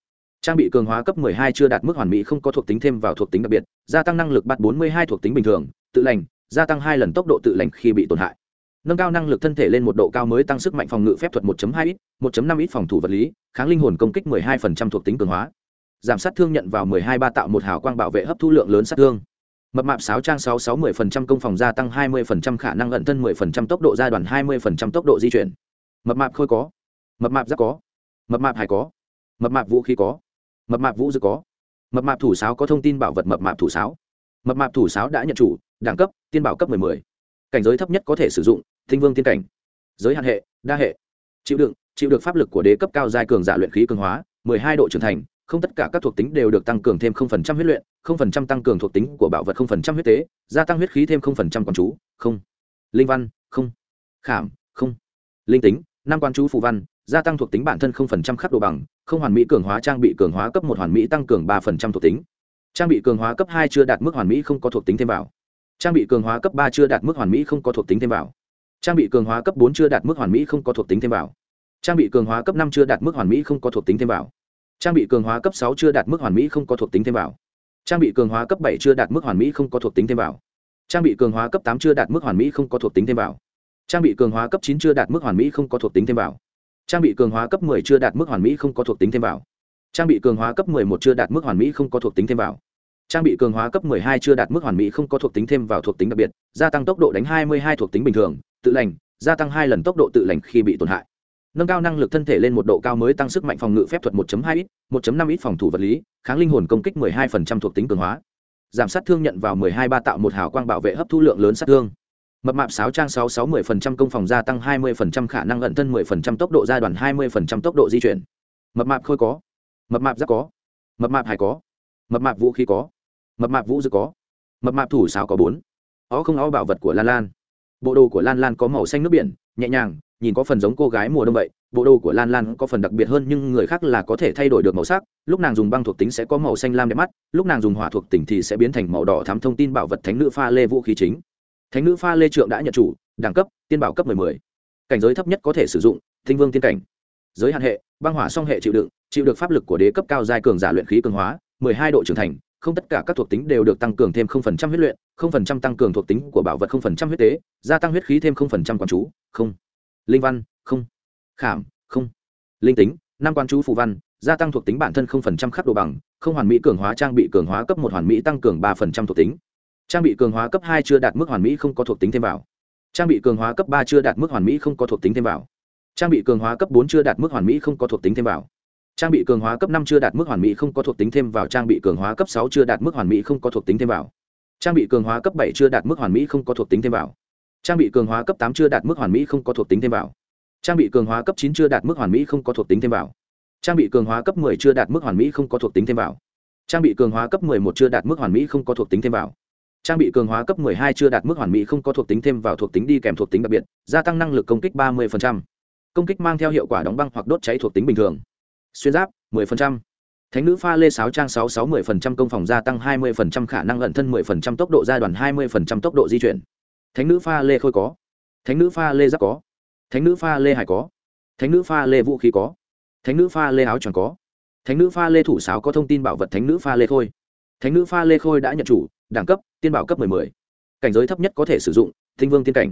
Trang bị cường hóa cấp 12 chưa đạt mức hoàn mỹ không có thuộc tính thêm vào thuộc tính đặc biệt, gia tăng năng lực bắt 42 thuộc tính bình thường, tự lành, gia tăng hai lần tốc độ tự lành khi bị tổn hại. Nâng cao năng lực thân thể lên một độ cao mới tăng sức mạnh phòng ngự phép thuật 1.2 ít 1.5 ít phòng thủ vật lý, kháng linh hồn công kích 12% thuộc tính cường hóa. Giảm sát thương nhận vào 12 ba tạo một hào quang bảo vệ hấp thu lượng lớn sát thương mập mạp sáo trang 6610% công phòng gia tăng 20% khả năng ẩn thân 10% tốc độ gia đoạn 20% tốc độ di chuyển. Mập mạp khôi có. Mập mạp giáp có. Mập mạp hải có. Mập mạp vũ khí có. Mập mạp vũ dư có. Mập mạp thủ sáo có thông tin bảo vật mập mạp thủ sáo. Mập mạp thủ sáo đã nhận chủ, đẳng cấp, tiên bảo cấp 10 cảnh giới thấp nhất có thể sử dụng, thinh vương tiên cảnh. Giới hạn hệ, đa hệ. Chịu đựng, chịu được pháp lực của đế cấp cao giai cường giả luyện khí cường hóa 12 độ trưởng thành không tất cả các thuộc tính đều được tăng cường thêm 0% huyết luyện 0% tăng cường thuộc tính của bảo vật 0% huyết tế, gia tăng huyết khí thêm 0% quan chú, không. Linh văn, không. Khảm, không. Linh tính, năm quan chú phù văn, gia tăng thuộc tính bản thân 0% khắc độ bằng, không hoàn mỹ cường hóa trang bị cường hóa cấp một hoàn mỹ tăng cường 3% thuộc tính. Trang bị cường hóa cấp hai chưa đạt mức hoàn mỹ không có thuộc tính thêm vào. Trang bị cường hóa cấp ba chưa đạt mức hoàn mỹ không có thuộc tính thêm vào. Trang bị cường hóa cấp bốn chưa đạt mức hoàn mỹ không có thuộc tính thêm vào. Trang bị cường hóa cấp năm chưa đạt mức hoàn mỹ không có thuộc tính thêm vào trang bị cường hóa cấp sáu chưa đạt mức hoàn mỹ không có thuộc tính thêm vào. Trang bị cường hóa cấp bảy chưa đạt mức hoàn mỹ không có thuộc tính thêm vào. Trang bị cường hóa cấp tám chưa đạt mức hoàn mỹ không có thuộc tính thêm vào. Trang bị cường hóa cấp chín chưa đạt mức hoàn mỹ không có thuộc tính thêm vào. Trang bị cường hóa cấp 10 chưa đạt mức hoàn mỹ không có thuộc tính thêm vào. Trang bị cường hóa cấp 11 chưa đạt mức hoàn mỹ không có thuộc tính thêm vào. Trang bị cường hóa cấp 12 chưa đạt mức hoàn mỹ không có thuộc tính thêm vào thuộc tính đặc biệt, gia tăng tốc độ đánh 22 thuộc tính bình thường, tự lành, gia tăng hai lần tốc độ tự lành khi bị tổn hại nâng cao năng lực thân thể lên một độ cao mới tăng sức mạnh phòng ngự phép thuật 1.2 ít 1.5 ít phòng thủ vật lý, kháng linh hồn công kích 12% thuộc tính cường hóa. Giảm sát thương nhận vào 12 ba tạo một hào quang bảo vệ hấp thu lượng lớn sát thương. Mập mạp sáo trang sáu sáu mười phần trăm công phòng gia tăng hai mươi phần trăm khả năng ẩn thân mười phần trăm tốc độ gia đoàn hai mươi phần trăm tốc độ di chuyển. Mập mạp khôi có. Mập mạp giáp có. Mập mạp hải có. Mập mạp vũ khí có. Mập mạp vũ dư có. Mập mạp thủ sáo có bốn. Ó không ó bảo vật của lan lan. Bộ đồ của lan lan có màu xanh nước biển, nhẹ nhàng nhìn có phần giống cô gái mùa đông vậy, bộ đồ của lan lan có phần đặc biệt hơn nhưng người khác là có thể thay đổi được màu sắc. Lúc nàng dùng băng thuộc tính sẽ có màu xanh lam đẹp mắt, lúc nàng dùng hỏa thuộc tính thì sẽ biến thành màu đỏ thám thông tin bảo vật thánh nữ pha lê vũ khí chính. Thánh nữ pha lê trượng đã nhận chủ, đẳng cấp, tiên bảo cấp 10. cảnh giới thấp nhất có thể sử dụng, thinh vương tiên cảnh. Giới hạn hệ, băng hỏa song hệ chịu đựng, chịu được pháp lực của đế cấp cao giai cường giả luyện khí cường hóa 12 độ trưởng thành, không tất cả các thuộc tính đều được tăng cường thêm 0% huyết luyện 0% tăng cường thuộc tính của bảo vật 0% huyết tế, gia tăng huyết khí thêm 0% quan chú, không linh văn, không. Khảm, không. Linh tính, năm quan chú phù văn, gia tăng thuộc tính bản thân 0% khắc độ bằng, không hoàn mỹ cường hóa trang bị cường hóa cấp một hoàn mỹ tăng cường 3% thuộc tính. Trang bị cường hóa cấp hai chưa đạt mức hoàn mỹ không có thuộc tính thêm vào. Trang bị cường hóa cấp ba chưa đạt mức hoàn mỹ không có thuộc tính thêm vào. Trang bị cường hóa cấp bốn chưa đạt mức hoàn mỹ không có thuộc tính thêm vào. Trang bị cường hóa cấp năm chưa đạt mức hoàn mỹ không có thuộc tính thêm vào. Trang bị cường hóa cấp sáu chưa đạt mức hoàn mỹ không có thuộc tính thêm vào. Trang bị cường hóa cấp bảy chưa đạt mức hoàn mỹ không có thuộc tính thêm vào trang bị cường hóa cấp tám chưa đạt mức hoàn mỹ không có thuộc tính thêm vào. Trang bị cường hóa cấp chín chưa đạt mức hoàn mỹ không có thuộc tính thêm vào. Trang bị cường hóa cấp 10 chưa đạt mức hoàn mỹ không có thuộc tính thêm vào. Trang bị cường hóa cấp 11 chưa đạt mức hoàn mỹ không có thuộc tính thêm vào. Trang bị cường hóa cấp 12 chưa đạt mức hoàn mỹ không có thuộc tính thêm vào thuộc tính đi kèm thuộc tính đặc biệt, gia tăng năng lực công kích 30%. công kích mang theo hiệu quả đóng băng hoặc đốt cháy thuộc tính bình thường. Xuyên giáp 10%. thánh nữ pha lê 6 trang 66 10% công phòng gia tăng 20% khả năng ẩn thân 10% tốc độ gia đoàn 20% tốc độ di chuyển thánh nữ pha lê khôi có. Thánh nữ pha lê giáp có. Thánh nữ pha lê hải có. Thánh nữ pha lê vũ khí có. Thánh nữ pha lê áo tròn có. Thánh nữ pha lê thủ sáo có thông tin bảo vật thánh nữ pha lê khôi. Thánh nữ pha lê khôi đã nhận chủ, đẳng cấp, tiên bảo cấp 10 cảnh giới thấp nhất có thể sử dụng, thinh vương tiên cảnh.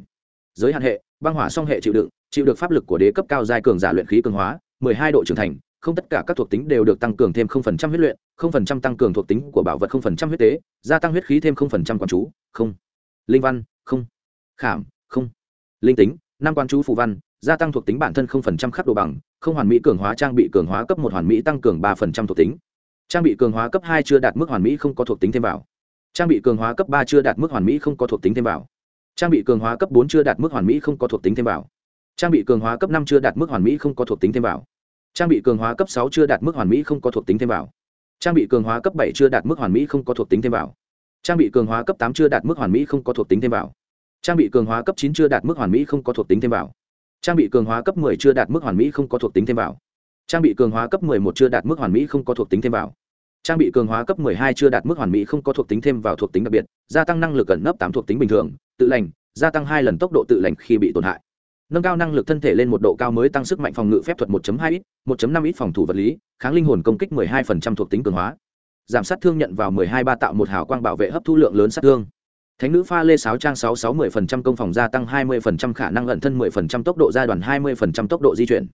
Giới hạn hệ, băng hỏa song hệ chịu đựng, chịu được pháp lực của đế cấp cao giai cường giả luyện khí cường hóa 12 độ trưởng thành, không tất cả các thuộc tính đều được tăng cường thêm 0% huyết luyện 0% tăng cường thuộc tính của bảo vật 0% huyết tế, gia tăng huyết khí thêm 0% quản chú, không. Linh văn, không khảm, không. Linh tính, năm quan chú phù văn, gia tăng thuộc tính bản thân không phần trăm khắc độ bằng, không hoàn mỹ cường hóa trang bị cường hóa cấp một hoàn mỹ tăng cường ba phần trăm thuộc tính. Trang bị cường hóa cấp hai chưa đạt mức hoàn mỹ không có thuộc tính thêm vào. Trang bị cường hóa cấp ba chưa đạt mức hoàn mỹ không có thuộc tính thêm vào. Trang bị cường hóa cấp bốn chưa đạt mức hoàn mỹ không có thuộc tính thêm vào. Trang bị cường hóa cấp năm chưa đạt mức hoàn mỹ không có thuộc tính thêm vào. Trang bị cường hóa cấp sáu chưa đạt mức hoàn mỹ không có thuộc tính thêm vào. Trang bị cường hóa cấp bảy chưa đạt mức hoàn mỹ không có thuộc tính thêm vào. Trang bị cường hóa cấp tám chưa đạt mức hoàn mỹ không có thuộc tính thêm vào trang bị cường hóa cấp chín chưa đạt mức hoàn mỹ không có thuộc tính thêm vào. Trang bị cường hóa cấp 10 chưa đạt mức hoàn mỹ không có thuộc tính thêm vào. Trang bị cường hóa cấp 11 chưa đạt mức hoàn mỹ không có thuộc tính thêm vào. Trang bị cường hóa cấp 12 chưa đạt mức hoàn mỹ không có thuộc tính thêm vào thuộc tính đặc biệt, gia tăng năng lực cẩn nấp tám thuộc tính bình thường, tự lành, gia tăng hai lần tốc độ tự lành khi bị tổn hại. Nâng cao năng lực thân thể lên một độ cao mới tăng sức mạnh phòng ngự phép thuật 1.2 ít 1.5 ít phòng thủ vật lý, kháng linh hồn công kích 12% thuộc tính cường hóa. Giảm sát thương nhận vào 12 ba tạo một hào quang bảo vệ hấp thu lượng lớn sát thương thánh nữ pha lê sáo trang sáu sáu 10% công phòng gia tăng 20% khả năng ẩn thân 10% tốc độ gia đoàn 20% tốc độ di chuyển.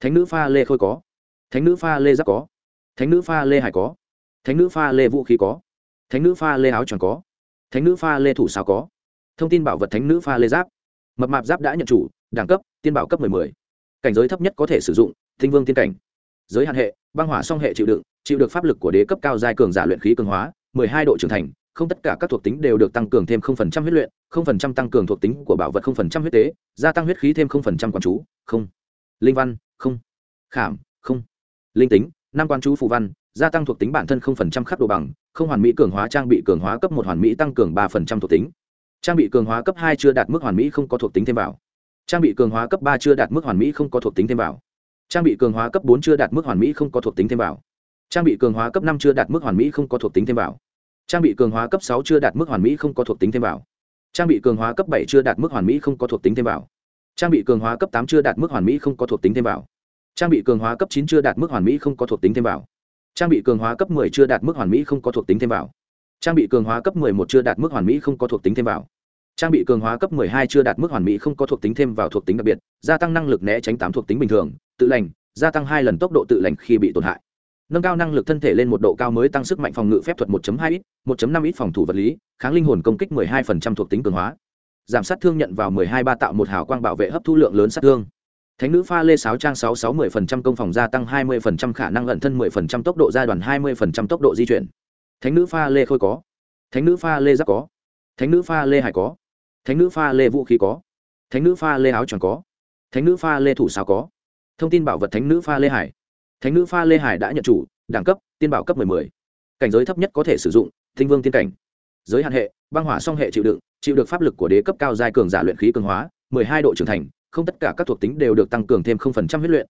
Thánh nữ pha lê khôi có. Thánh nữ pha lê giáp có. Thánh nữ pha lê hải có. Thánh nữ pha lê vũ khí có. Thánh nữ pha lê áo choàng có. Thánh nữ pha lê thủ sáo có. Thông tin bảo vật thánh nữ pha lê giáp. Mập mạp giáp đã nhận chủ, đẳng cấp, tiên bảo cấp 10 cảnh giới thấp nhất có thể sử dụng, tinh vương tiên cảnh. Giới hạn hệ, băng hỏa song hệ chịu đựng, chịu được pháp lực của đế cấp cao giai cường giả luyện khí cường hóa 12 độ trưởng thành không tất cả các thuộc tính đều được tăng cường thêm 0% huyết luyện 0% tăng cường thuộc tính của bảo vật 0% huyết tế, gia tăng huyết khí thêm 0% quan chú, không. Linh văn, không. Khảm, không. Linh tính, năm quan chú phù văn, gia tăng thuộc tính bản thân 0% khắc độ bằng, không hoàn mỹ cường hóa trang bị cường hóa cấp một hoàn mỹ tăng cường 3% thuộc tính. Trang bị cường hóa cấp hai chưa đạt mức hoàn mỹ không có thuộc tính thêm vào. Trang bị cường hóa cấp ba chưa đạt mức hoàn mỹ không có thuộc tính thêm vào. Trang bị cường hóa cấp bốn chưa đạt mức hoàn mỹ không có thuộc tính thêm vào. Trang bị cường hóa cấp năm chưa đạt mức hoàn mỹ không có thuộc tính thêm vào trang bị cường hóa cấp sáu chưa đạt mức hoàn mỹ không có thuộc tính thêm vào. Trang bị cường hóa cấp bảy chưa đạt mức hoàn mỹ không có thuộc tính thêm vào. Trang bị cường hóa cấp tám chưa đạt mức hoàn mỹ không có thuộc tính thêm vào. Trang bị cường hóa cấp chín chưa đạt mức hoàn mỹ không có thuộc tính thêm vào. Trang bị cường hóa cấp 10 chưa đạt mức hoàn mỹ không có thuộc tính thêm vào. Trang bị cường hóa cấp 11 chưa đạt mức hoàn mỹ không có thuộc tính thêm vào. Trang bị cường hóa cấp 12 chưa đạt mức hoàn mỹ không có thuộc tính thêm vào thuộc tính đặc biệt, gia tăng năng lực né tránh tám thuộc tính bình thường, tự lành, gia tăng hai lần tốc độ tự lành khi bị tổn hại nâng cao năng lực thân thể lên một độ cao mới tăng sức mạnh phòng ngự phép thuật 1.2 ít 1.5 ít phòng thủ vật lý, kháng linh hồn công kích 12% thuộc tính cường hóa. Giảm sát thương nhận vào 12 ba tạo một hào quang bảo vệ hấp thu lượng lớn sát thương. Thánh nữ pha lê 6 trang sáu sáu mười phần trăm công phòng gia tăng hai mươi phần trăm khả năng ẩn thân mười phần trăm tốc độ gia đoàn hai mươi phần trăm tốc độ di chuyển. Thánh nữ pha lê khôi có. Thánh nữ pha lê giáp có. Thánh nữ pha lê hải có. Thánh nữ pha lê vũ khí có. Thánh nữ pha lê áo tròn có. Thánh nữ pha lê thủ sao có. Thông tin bảo vật thánh nữ pha lê hải thánh nữ pha lê hải đã nhận chủ, đẳng cấp, tiên bảo cấp 10 cảnh giới thấp nhất có thể sử dụng, thinh vương tiên cảnh. Giới hạn hệ, băng hỏa song hệ chịu đựng, chịu được pháp lực của đế cấp cao giai cường giả luyện khí cường hóa 12 độ trưởng thành, không tất cả các thuộc tính đều được tăng cường thêm huyết luyện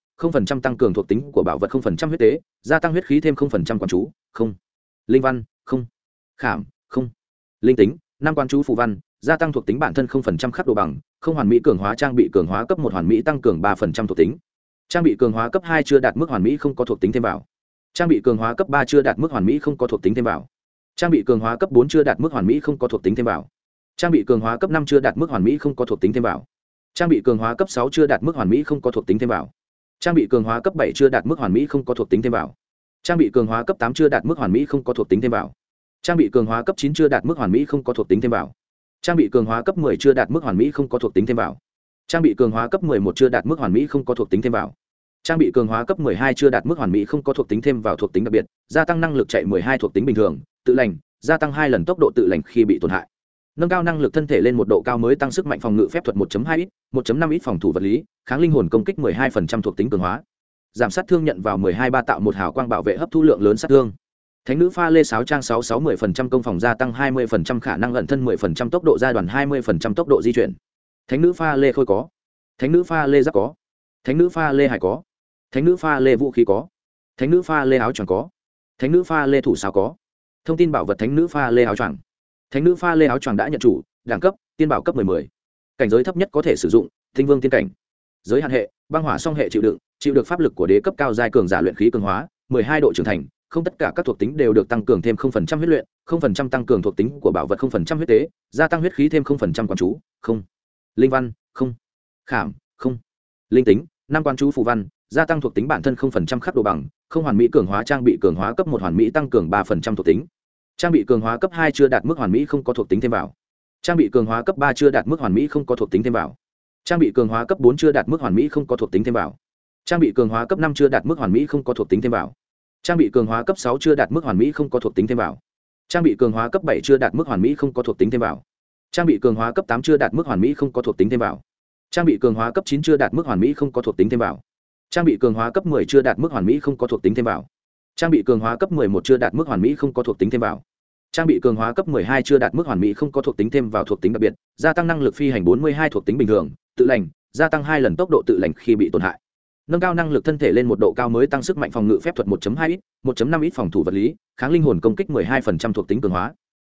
tăng cường thuộc tính của bảo vật huyết tế, gia tăng huyết khí thêm 0% quan chú, không. Linh văn, không. Khảm, không. Linh tính, năm quan chú phụ văn, gia tăng thuộc tính bản thân không phần trăm khắc độ bằng, không hoàn mỹ cường hóa trang bị cường hóa cấp một hoàn mỹ tăng cường ba phần trăm thuộc tính trang bị cường hóa cấp hai chưa đạt mức hoàn mỹ không có thuộc tính thêm vào trang bị cường hóa cấp ba chưa đạt mức hoàn mỹ không có thuộc tính thêm vào trang bị cường hóa cấp bốn chưa đạt mức hoàn mỹ không có thuộc tính thêm vào trang bị cường hóa cấp năm chưa đạt mức hoàn mỹ không có thuộc tính thêm vào trang bị cường hóa cấp sáu chưa đạt mức hoàn mỹ không có thuộc tính thêm vào trang bị cường hóa cấp bảy chưa đạt mức hoàn mỹ không có thuộc tính thêm vào trang bị cường hóa cấp tám chưa đạt mức hoàn mỹ không có thuộc tính thêm vào trang bị cường hóa cấp chín chưa đạt mức hoàn mỹ không có thuộc tính thêm vào trang bị cường hóa cấp 10 chưa đạt mức hoàn mỹ không có thuộc tính thêm vào trang bị cường hóa cấp 11 chưa đạt mức hoàn mỹ không có thuộc tính thêm vào trang bị cường hóa cấp 12 chưa đạt mức hoàn mỹ, không có thuộc tính thêm vào thuộc tính đặc biệt, gia tăng năng lực chạy 12 thuộc tính bình thường, tự lành, gia tăng hai lần tốc độ tự lành khi bị tổn hại. Nâng cao năng lực thân thể lên một độ cao mới tăng sức mạnh phòng ngự phép thuật 1.2 ít 1.5 ít phòng thủ vật lý, kháng linh hồn công kích 12% thuộc tính cường hóa. Giảm sát thương nhận vào 12 ba tạo một hào quang bảo vệ hấp thu lượng lớn sát thương. Thánh nữ pha lê sáo trang sáu sáu mươi phần trăm công phòng gia tăng hai mươi phần trăm khả năng ẩn thân mười phần trăm tốc độ gia đoàn, hai mươi phần trăm tốc độ di chuyển. Thánh nữ pha lê khôi có. Thánh nữ pha lê giáp có. Thánh nữ pha lê hải có thánh nữ pha lê vũ khí có. Thánh nữ pha lê áo choàng có. Thánh nữ pha lê thủ sao có. Thông tin bảo vật thánh nữ pha lê áo choàng. Thánh nữ pha lê áo choàng đã nhận chủ, đẳng cấp, tiên bảo cấp 10 cảnh giới thấp nhất có thể sử dụng, thinh vương tiên cảnh. Giới hạn hệ, băng hỏa song hệ chịu đựng, chịu được pháp lực của đế cấp cao giai cường giả luyện khí cường hóa 12 độ trưởng thành, không tất cả các thuộc tính đều được tăng cường thêm 0% huyết luyện 0% tăng cường thuộc tính của bảo vật 0% huyết tế, gia tăng huyết khí thêm 0% quan chú, không. Linh văn, không. Khảm, không. Linh tính, năm quan chú phù văn gia tăng thuộc tính bản thân 0% khắc độ bằng không hoàn mỹ cường hóa trang bị cường hóa cấp một hoàn mỹ tăng cường 3% thuộc tính trang bị cường hóa cấp hai chưa đạt mức hoàn mỹ không có thuộc tính thêm vào trang bị cường hóa cấp ba chưa đạt mức hoàn mỹ không có thuộc tính thêm vào trang bị cường hóa cấp bốn chưa đạt mức hoàn mỹ không có thuộc tính thêm vào trang bị cường hóa cấp năm chưa đạt mức hoàn mỹ không có thuộc tính thêm vào trang bị cường hóa cấp sáu chưa đạt mức hoàn mỹ không có thuộc tính thêm vào trang bị cường hóa cấp bảy chưa đạt mức hoàn mỹ không có thuộc tính thêm vào trang bị cường hóa cấp tám chưa đạt mức hoàn mỹ không có thuộc tính thêm vào trang bị cường hóa cấp chín chưa đạt mức hoàn mỹ không có thuộc tính thêm vào trang bị cường hóa cấp 10 chưa đạt mức hoàn mỹ không có thuộc tính thêm vào. Trang bị cường hóa cấp 11 chưa đạt mức hoàn mỹ không có thuộc tính thêm vào. Trang bị cường hóa cấp 12 chưa đạt mức hoàn mỹ không có thuộc tính thêm vào thuộc tính đặc biệt, gia tăng năng lực phi hành 42 thuộc tính bình thường, tự lành, gia tăng hai lần tốc độ tự lành khi bị tổn hại. Nâng cao năng lực thân thể lên một độ cao mới tăng sức mạnh phòng ngự phép thuật 1.2 ít 1.5 ít phòng thủ vật lý, kháng linh hồn công kích 12% thuộc tính cường hóa.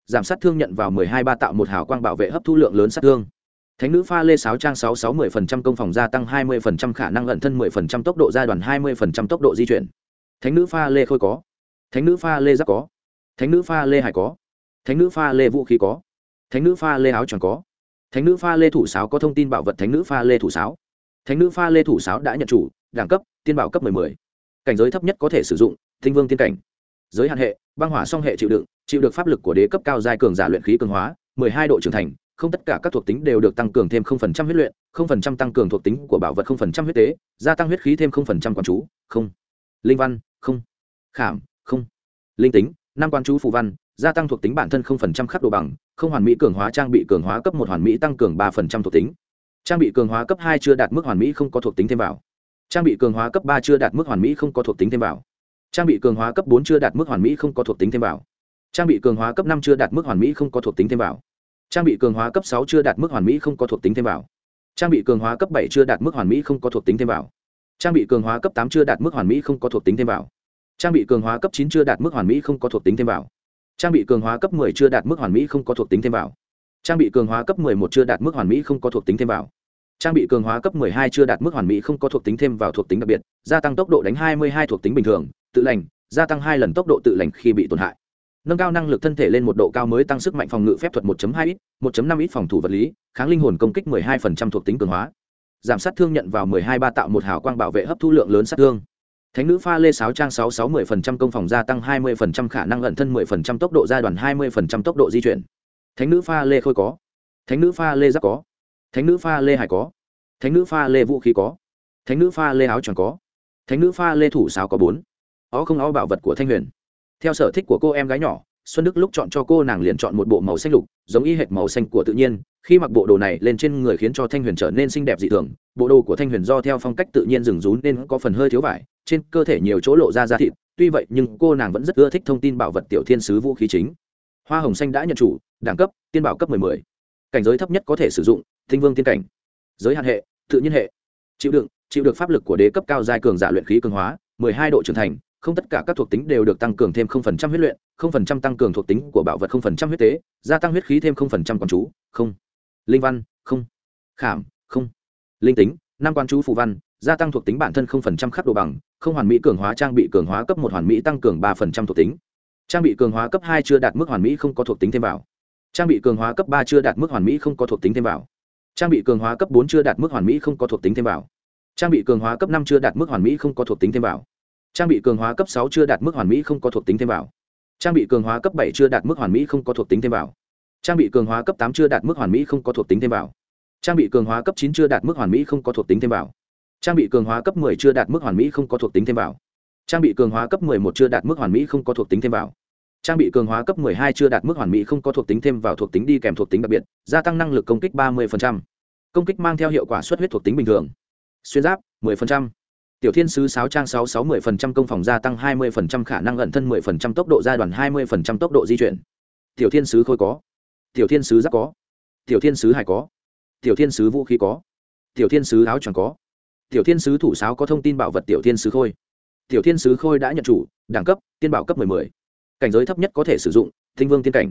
Giảm sát thương nhận vào 12 ba tạo một hào quang bảo vệ hấp thu lượng lớn sát thương thánh nữ pha lê sáo trang sáu sáu mươi phần trăm công phòng gia tăng hai mươi phần trăm khả năng ẩn thân mười phần trăm tốc độ gia đoàn hai mươi phần trăm tốc độ di chuyển. Thánh nữ pha lê khôi có. Thánh nữ pha lê giáp có. Thánh nữ pha lê hải có. Thánh nữ pha lê vũ khí có. Thánh nữ pha lê áo choàng có. Thánh nữ pha lê thủ sáo có thông tin bảo vật thánh nữ pha lê thủ sáo. Thánh nữ pha lê thủ sáo đã nhận chủ, đẳng cấp, tiên bảo cấp mười mười. Cảnh giới thấp nhất có thể sử dụng, thinh vương tiên cảnh. Giới hạn hệ, băng hỏa song hệ chịu đựng, chịu được pháp lực của đế cấp cao giai cường giả luyện khí cường hóa, mười hai độ trưởng thành không tất cả các thuộc tính đều được tăng cường thêm 0% huyết luyện, 0% tăng cường thuộc tính của bảo vật 0% huyết tế, gia tăng huyết khí thêm 0% quan chú, không. Linh văn, không. Khảm, không. Linh tính, năm quan chú phù văn, gia tăng thuộc tính bản thân 0% khắc độ bằng, không hoàn mỹ cường hóa trang bị cường hóa cấp một hoàn mỹ tăng cường 3% thuộc tính. Trang bị cường hóa cấp hai chưa đạt mức hoàn mỹ không có thuộc tính thêm vào. Trang bị cường hóa cấp ba chưa đạt mức hoàn mỹ không có thuộc tính thêm vào. Trang bị cường hóa cấp bốn chưa đạt mức hoàn mỹ không có thuộc tính thêm vào. Trang bị cường hóa cấp năm chưa đạt mức hoàn mỹ không có thuộc tính thêm vào trang bị cường hóa cấp sáu chưa đạt mức hoàn mỹ không có thuộc tính thêm vào. Trang bị cường hóa cấp bảy chưa đạt mức hoàn mỹ không có thuộc tính thêm vào. Trang bị cường hóa cấp tám chưa đạt mức hoàn mỹ không có thuộc tính thêm vào. Trang bị cường hóa cấp chín chưa đạt mức hoàn mỹ không có thuộc tính thêm vào. Trang bị cường hóa cấp 10 chưa đạt mức hoàn mỹ không có thuộc tính thêm vào. Trang bị cường hóa cấp 11 chưa đạt mức hoàn mỹ không có thuộc tính thêm vào. Trang bị cường hóa cấp 12 chưa đạt mức hoàn mỹ không có thuộc tính thêm vào thuộc tính đặc biệt, gia tăng tốc độ đánh 22 thuộc tính bình thường, tự lành, gia tăng hai lần tốc độ tự lành khi bị tổn hại nâng cao năng lực thân thể lên một độ cao mới tăng sức mạnh phòng ngự phép thuật 1.2 ít 1.5 ít phòng thủ vật lý, kháng linh hồn công kích 12% thuộc tính cường hóa. Giảm sát thương nhận vào 12 ba tạo một hào quang bảo vệ hấp thu lượng lớn sát thương. Thánh nữ pha lê 6 trang sáu sáu mười phần trăm công phòng gia tăng hai mươi phần trăm khả năng ẩn thân mười phần trăm tốc độ gia đoàn hai mươi phần trăm tốc độ di chuyển. Thánh nữ pha lê khôi có. Thánh nữ pha lê giáp có. Thánh nữ pha lê hải có. Thánh nữ pha lê vũ khí có. Thánh nữ pha lê áo tròn có. Thánh nữ pha lê thủ sáo có bốn. Ó không ó bảo vật của thanh huyền theo sở thích của cô em gái nhỏ, xuân đức lúc chọn cho cô nàng liền chọn một bộ màu xanh lục, giống y hệt màu xanh của tự nhiên. Khi mặc bộ đồ này lên trên người khiến cho thanh huyền trở nên xinh đẹp dị thường. Bộ đồ của thanh huyền do theo phong cách tự nhiên rừng rú nên có phần hơi thiếu vải, trên cơ thể nhiều chỗ lộ ra da thịt. Tuy vậy, nhưng cô nàng vẫn rất ưa thích thông tin bảo vật tiểu thiên sứ vũ khí chính. Hoa hồng xanh đã nhận chủ, đẳng cấp, tiên bảo cấp 10 cảnh giới thấp nhất có thể sử dụng, thinh vương tiên cảnh. Giới hạn hệ, tự nhiên hệ. Chịu đựng, chịu được pháp lực của đế cấp cao giai cường giả luyện khí cường hóa 12 độ trưởng thành không tất cả các thuộc tính đều được tăng cường thêm 0% huyết luyện 0% tăng cường thuộc tính của bảo vật 0% huyết tế, gia tăng huyết khí thêm 0% quan chú, không. Linh văn, không. Khảm, không. Linh tính, năm quan chú phù văn, gia tăng thuộc tính bản thân 0% khắc độ bằng, không hoàn mỹ cường hóa trang bị cường hóa cấp một hoàn mỹ tăng cường 3% thuộc tính. Trang bị cường hóa cấp hai chưa đạt mức hoàn mỹ không có thuộc tính thêm vào. Trang bị cường hóa cấp ba chưa đạt mức hoàn mỹ không có thuộc tính thêm vào. Trang bị cường hóa cấp bốn chưa đạt mức hoàn mỹ không có thuộc tính thêm vào. Trang bị cường hóa cấp năm chưa đạt mức hoàn mỹ không có thuộc tính thêm vào trang bị cường hóa cấp sáu chưa đạt mức hoàn mỹ không có thuộc tính thêm vào trang bị cường hóa cấp bảy chưa đạt mức hoàn mỹ không có thuộc tính thêm vào trang bị cường hóa cấp tám chưa đạt mức hoàn mỹ không có thuộc tính thêm vào trang bị cường hóa cấp chín chưa đạt mức hoàn mỹ không có thuộc tính thêm vào trang bị cường hóa cấp 10 chưa đạt mức hoàn mỹ không có thuộc tính thêm vào trang bị cường hóa cấp 11 chưa đạt mức hoàn mỹ không có thuộc tính thêm vào trang bị cường hóa cấp 12 chưa đạt mức hoàn mỹ không có thuộc tính thêm vào thuộc tính đi kèm thuộc tính đặc biệt gia tăng năng lực công kích 30%. công kích mang theo hiệu quả xuất huyết thuộc tính bình thường xuyên giáp 10% tiểu thiên sứ sáu trang 66 10% công phòng gia tăng 20% khả năng ẩn thân 10% tốc độ gia đoàn 20% tốc độ di chuyển. Tiểu thiên sứ khôi có. Tiểu thiên sứ giáp có. Tiểu thiên sứ hải có. Tiểu thiên sứ vũ khí có. Tiểu thiên sứ áo choàng có. Tiểu thiên sứ thủ sáo có thông tin bảo vật tiểu thiên sứ khôi. Tiểu thiên sứ khôi đã nhận chủ, đẳng cấp, tiên bảo cấp 10 cảnh giới thấp nhất có thể sử dụng, thinh vương tiên cảnh.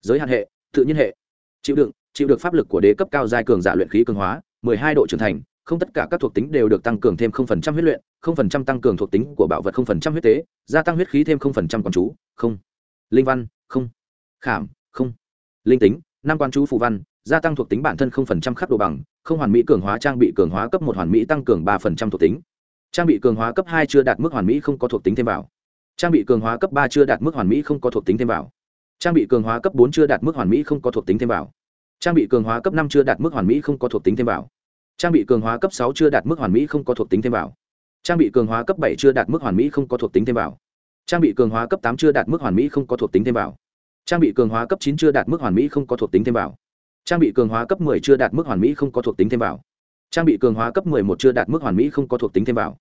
Giới hạn hệ, tự nhiên hệ. Chịu đựng, chịu được pháp lực của đế cấp cao giai cường giả luyện khí cường hóa 12 độ trưởng thành không tất cả các thuộc tính đều được tăng cường thêm 0% huyết luyện 0% tăng cường thuộc tính của bảo vật 0% huyết tế, gia tăng huyết khí thêm 0% quan chú, không. Linh văn, không. Khảm, không. Linh tính, năm quan chú phù văn, gia tăng thuộc tính bản thân 0% khắc đồ bằng, không hoàn mỹ cường hóa trang bị cường hóa cấp một hoàn mỹ tăng cường 3% thuộc tính. Trang bị cường hóa cấp hai chưa đạt mức hoàn mỹ không có thuộc tính thêm vào. Trang bị cường hóa cấp ba chưa đạt mức hoàn mỹ không có thuộc tính thêm vào. Trang bị cường hóa cấp bốn chưa đạt mức hoàn mỹ không có thuộc tính thêm vào. Trang bị cường hóa cấp năm chưa đạt mức hoàn mỹ không có thuộc tính thêm vào trang bị cường hóa cấp sáu chưa đạt mức hoàn mỹ không có thuộc tính thêm vào. Trang bị cường hóa cấp bảy chưa đạt mức hoàn mỹ không có thuộc tính thêm vào. Trang bị cường hóa cấp tám chưa đạt mức hoàn mỹ không có thuộc tính thêm vào. Trang bị cường hóa cấp chín chưa đạt mức hoàn mỹ không có thuộc tính thêm vào. Trang bị cường hóa cấp 10 chưa đạt mức hoàn mỹ không có thuộc tính thêm vào. Trang bị cường hóa cấp 11 chưa đạt mức hoàn mỹ không có thuộc tính thêm vào.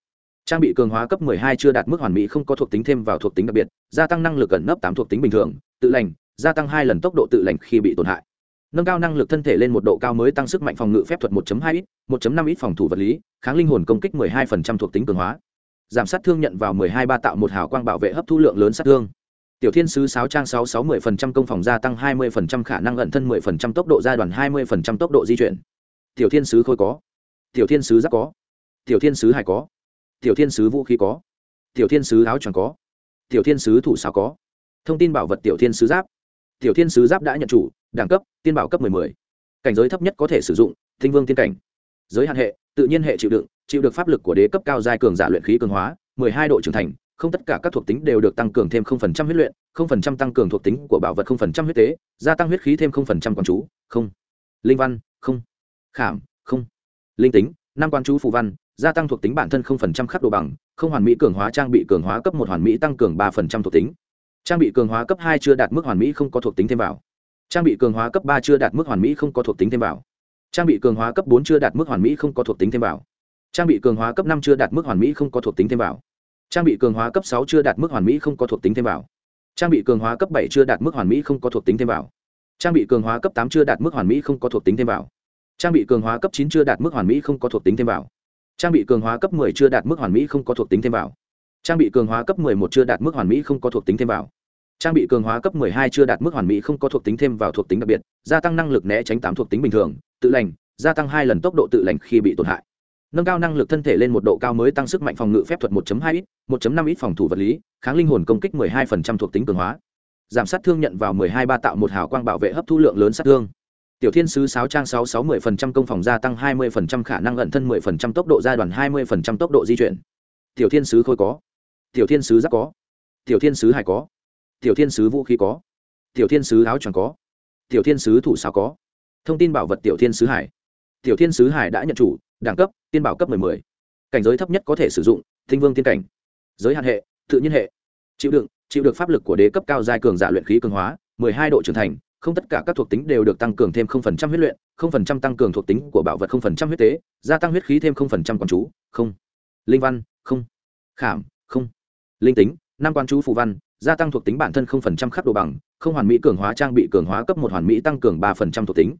Trang bị cường hóa cấp 12 chưa đạt mức hoàn mỹ không có thuộc tính thêm vào thuộc tính đặc biệt, gia tăng năng lực ẩn nấp tám thuộc tính bình thường, tự lành, gia tăng hai lần tốc độ tự lành khi bị tổn hại nâng cao năng lực thân thể lên một độ cao mới tăng sức mạnh phòng ngự phép thuật 1.2 ít 1.5 ít phòng thủ vật lý, kháng linh hồn công kích 12% thuộc tính cường hóa. Giảm sát thương nhận vào 12 ba tạo một hào quang bảo vệ hấp thu lượng lớn sát thương. Tiểu thiên sứ sáu trang sáu sáu mươi phần trăm công phòng gia tăng hai mươi phần trăm khả năng ẩn thân mười phần trăm tốc độ gia đoàn hai mươi phần trăm tốc độ di chuyển. Tiểu thiên sứ khôi có. Tiểu thiên sứ giáp có. Tiểu thiên sứ hải có. Tiểu thiên sứ vũ khí có. Tiểu thiên sứ áo choàng có. Tiểu thiên sứ thủ sao có. Thông tin bảo vật tiểu thiên sứ giáp. Tiểu thiên sứ giáp đã nhận chủ đẳng cấp tiên bảo cấp 10 cảnh giới thấp nhất có thể sử dụng tinh vương tiên cảnh giới hạn hệ tự nhiên hệ chịu đựng chịu được pháp lực của đế cấp cao giai cường giả luyện khí cường hóa 12 độ trưởng thành không tất cả các thuộc tính đều được tăng cường thêm 0% huyết luyện, 0% tăng cường thuộc tính của bảo vật 0% huyết tế, gia tăng huyết khí thêm 0% quan chú, không. Linh văn, không. Khảm, không. Linh tính, năm quan chú phù văn, gia tăng thuộc tính bản thân 0% khắc độ bằng, không hoàn mỹ cường hóa trang bị cường hóa cấp một hoàn mỹ tăng cường 3% thuộc tính. Trang bị cường hóa cấp hai chưa đạt mức hoàn mỹ không có thuộc tính thêm vào. Trang bị cường hóa cấp ba chưa đạt mức hoàn mỹ không có thuộc tính thêm vào. Trang bị cường hóa cấp bốn chưa đạt mức hoàn mỹ không có thuộc tính thêm vào. Trang bị cường hóa cấp năm chưa đạt mức hoàn mỹ không có thuộc tính thêm vào. Trang bị cường hóa cấp sáu chưa đạt mức hoàn mỹ không có thuộc tính thêm vào. Trang bị cường hóa cấp bảy chưa đạt mức hoàn mỹ không có thuộc tính thêm vào. Trang bị cường hóa cấp tám chưa đạt mức hoàn mỹ không có thuộc tính thêm vào. Trang bị cường hóa cấp chín chưa đạt mức hoàn mỹ không có thuộc tính thêm vào. Trang bị cường hóa cấp 10 chưa đạt mức hoàn mỹ không có thuộc tính thêm vào. Trang bị cường hóa cấp 11 chưa đạt mức hoàn mỹ không có thuộc tính thêm vào trang bị cường hóa cấp 12 chưa đạt mức hoàn mỹ, không có thuộc tính thêm vào thuộc tính đặc biệt, gia tăng năng lực né tránh tám thuộc tính bình thường, tự lành, gia tăng hai lần tốc độ tự lành khi bị tổn hại. Nâng cao năng lực thân thể lên một độ cao mới tăng sức mạnh phòng ngự phép thuật 1.2 ít 1.5 ít phòng thủ vật lý, kháng linh hồn công kích 12% thuộc tính cường hóa. Giảm sát thương nhận vào 12 ba tạo một hào quang bảo vệ hấp thu lượng lớn sát thương. Tiểu thiên sứ sáu trang sáu sáu mươi phần trăm công phòng gia tăng hai mươi phần trăm khả năng ẩn thân mười phần trăm tốc độ giai đoạn, hai mươi phần trăm tốc độ di chuyển. Tiểu thiên sứ khôi có. Tiểu thiên sứ giáp có. Tiểu thiên sứ hải có tiểu thiên sứ vũ khí có, tiểu thiên sứ áo choàng có, tiểu thiên sứ thủ sao có. Thông tin bảo vật tiểu thiên sứ hải. Tiểu thiên sứ hải đã nhận chủ, đẳng cấp, tiên bảo cấp 10 cảnh giới thấp nhất có thể sử dụng, thinh vương tiên cảnh. Giới hạn hệ, tự nhiên hệ. Chịu đựng, chịu được pháp lực của đế cấp cao giai cường giả luyện khí cường hóa 12 độ trưởng thành, không tất cả các thuộc tính đều được tăng cường thêm 0% huyết luyện 0% tăng cường thuộc tính của bảo vật 0% huyết tế, gia tăng huyết khí thêm 0% quán chú, không. Linh văn, không. Khảm, không. Linh tính, năm quan chú phù văn gia tăng thuộc tính bản thân 0% khắc độ bằng không hoàn mỹ cường hóa trang bị cường hóa cấp một hoàn mỹ tăng cường 3% thuộc tính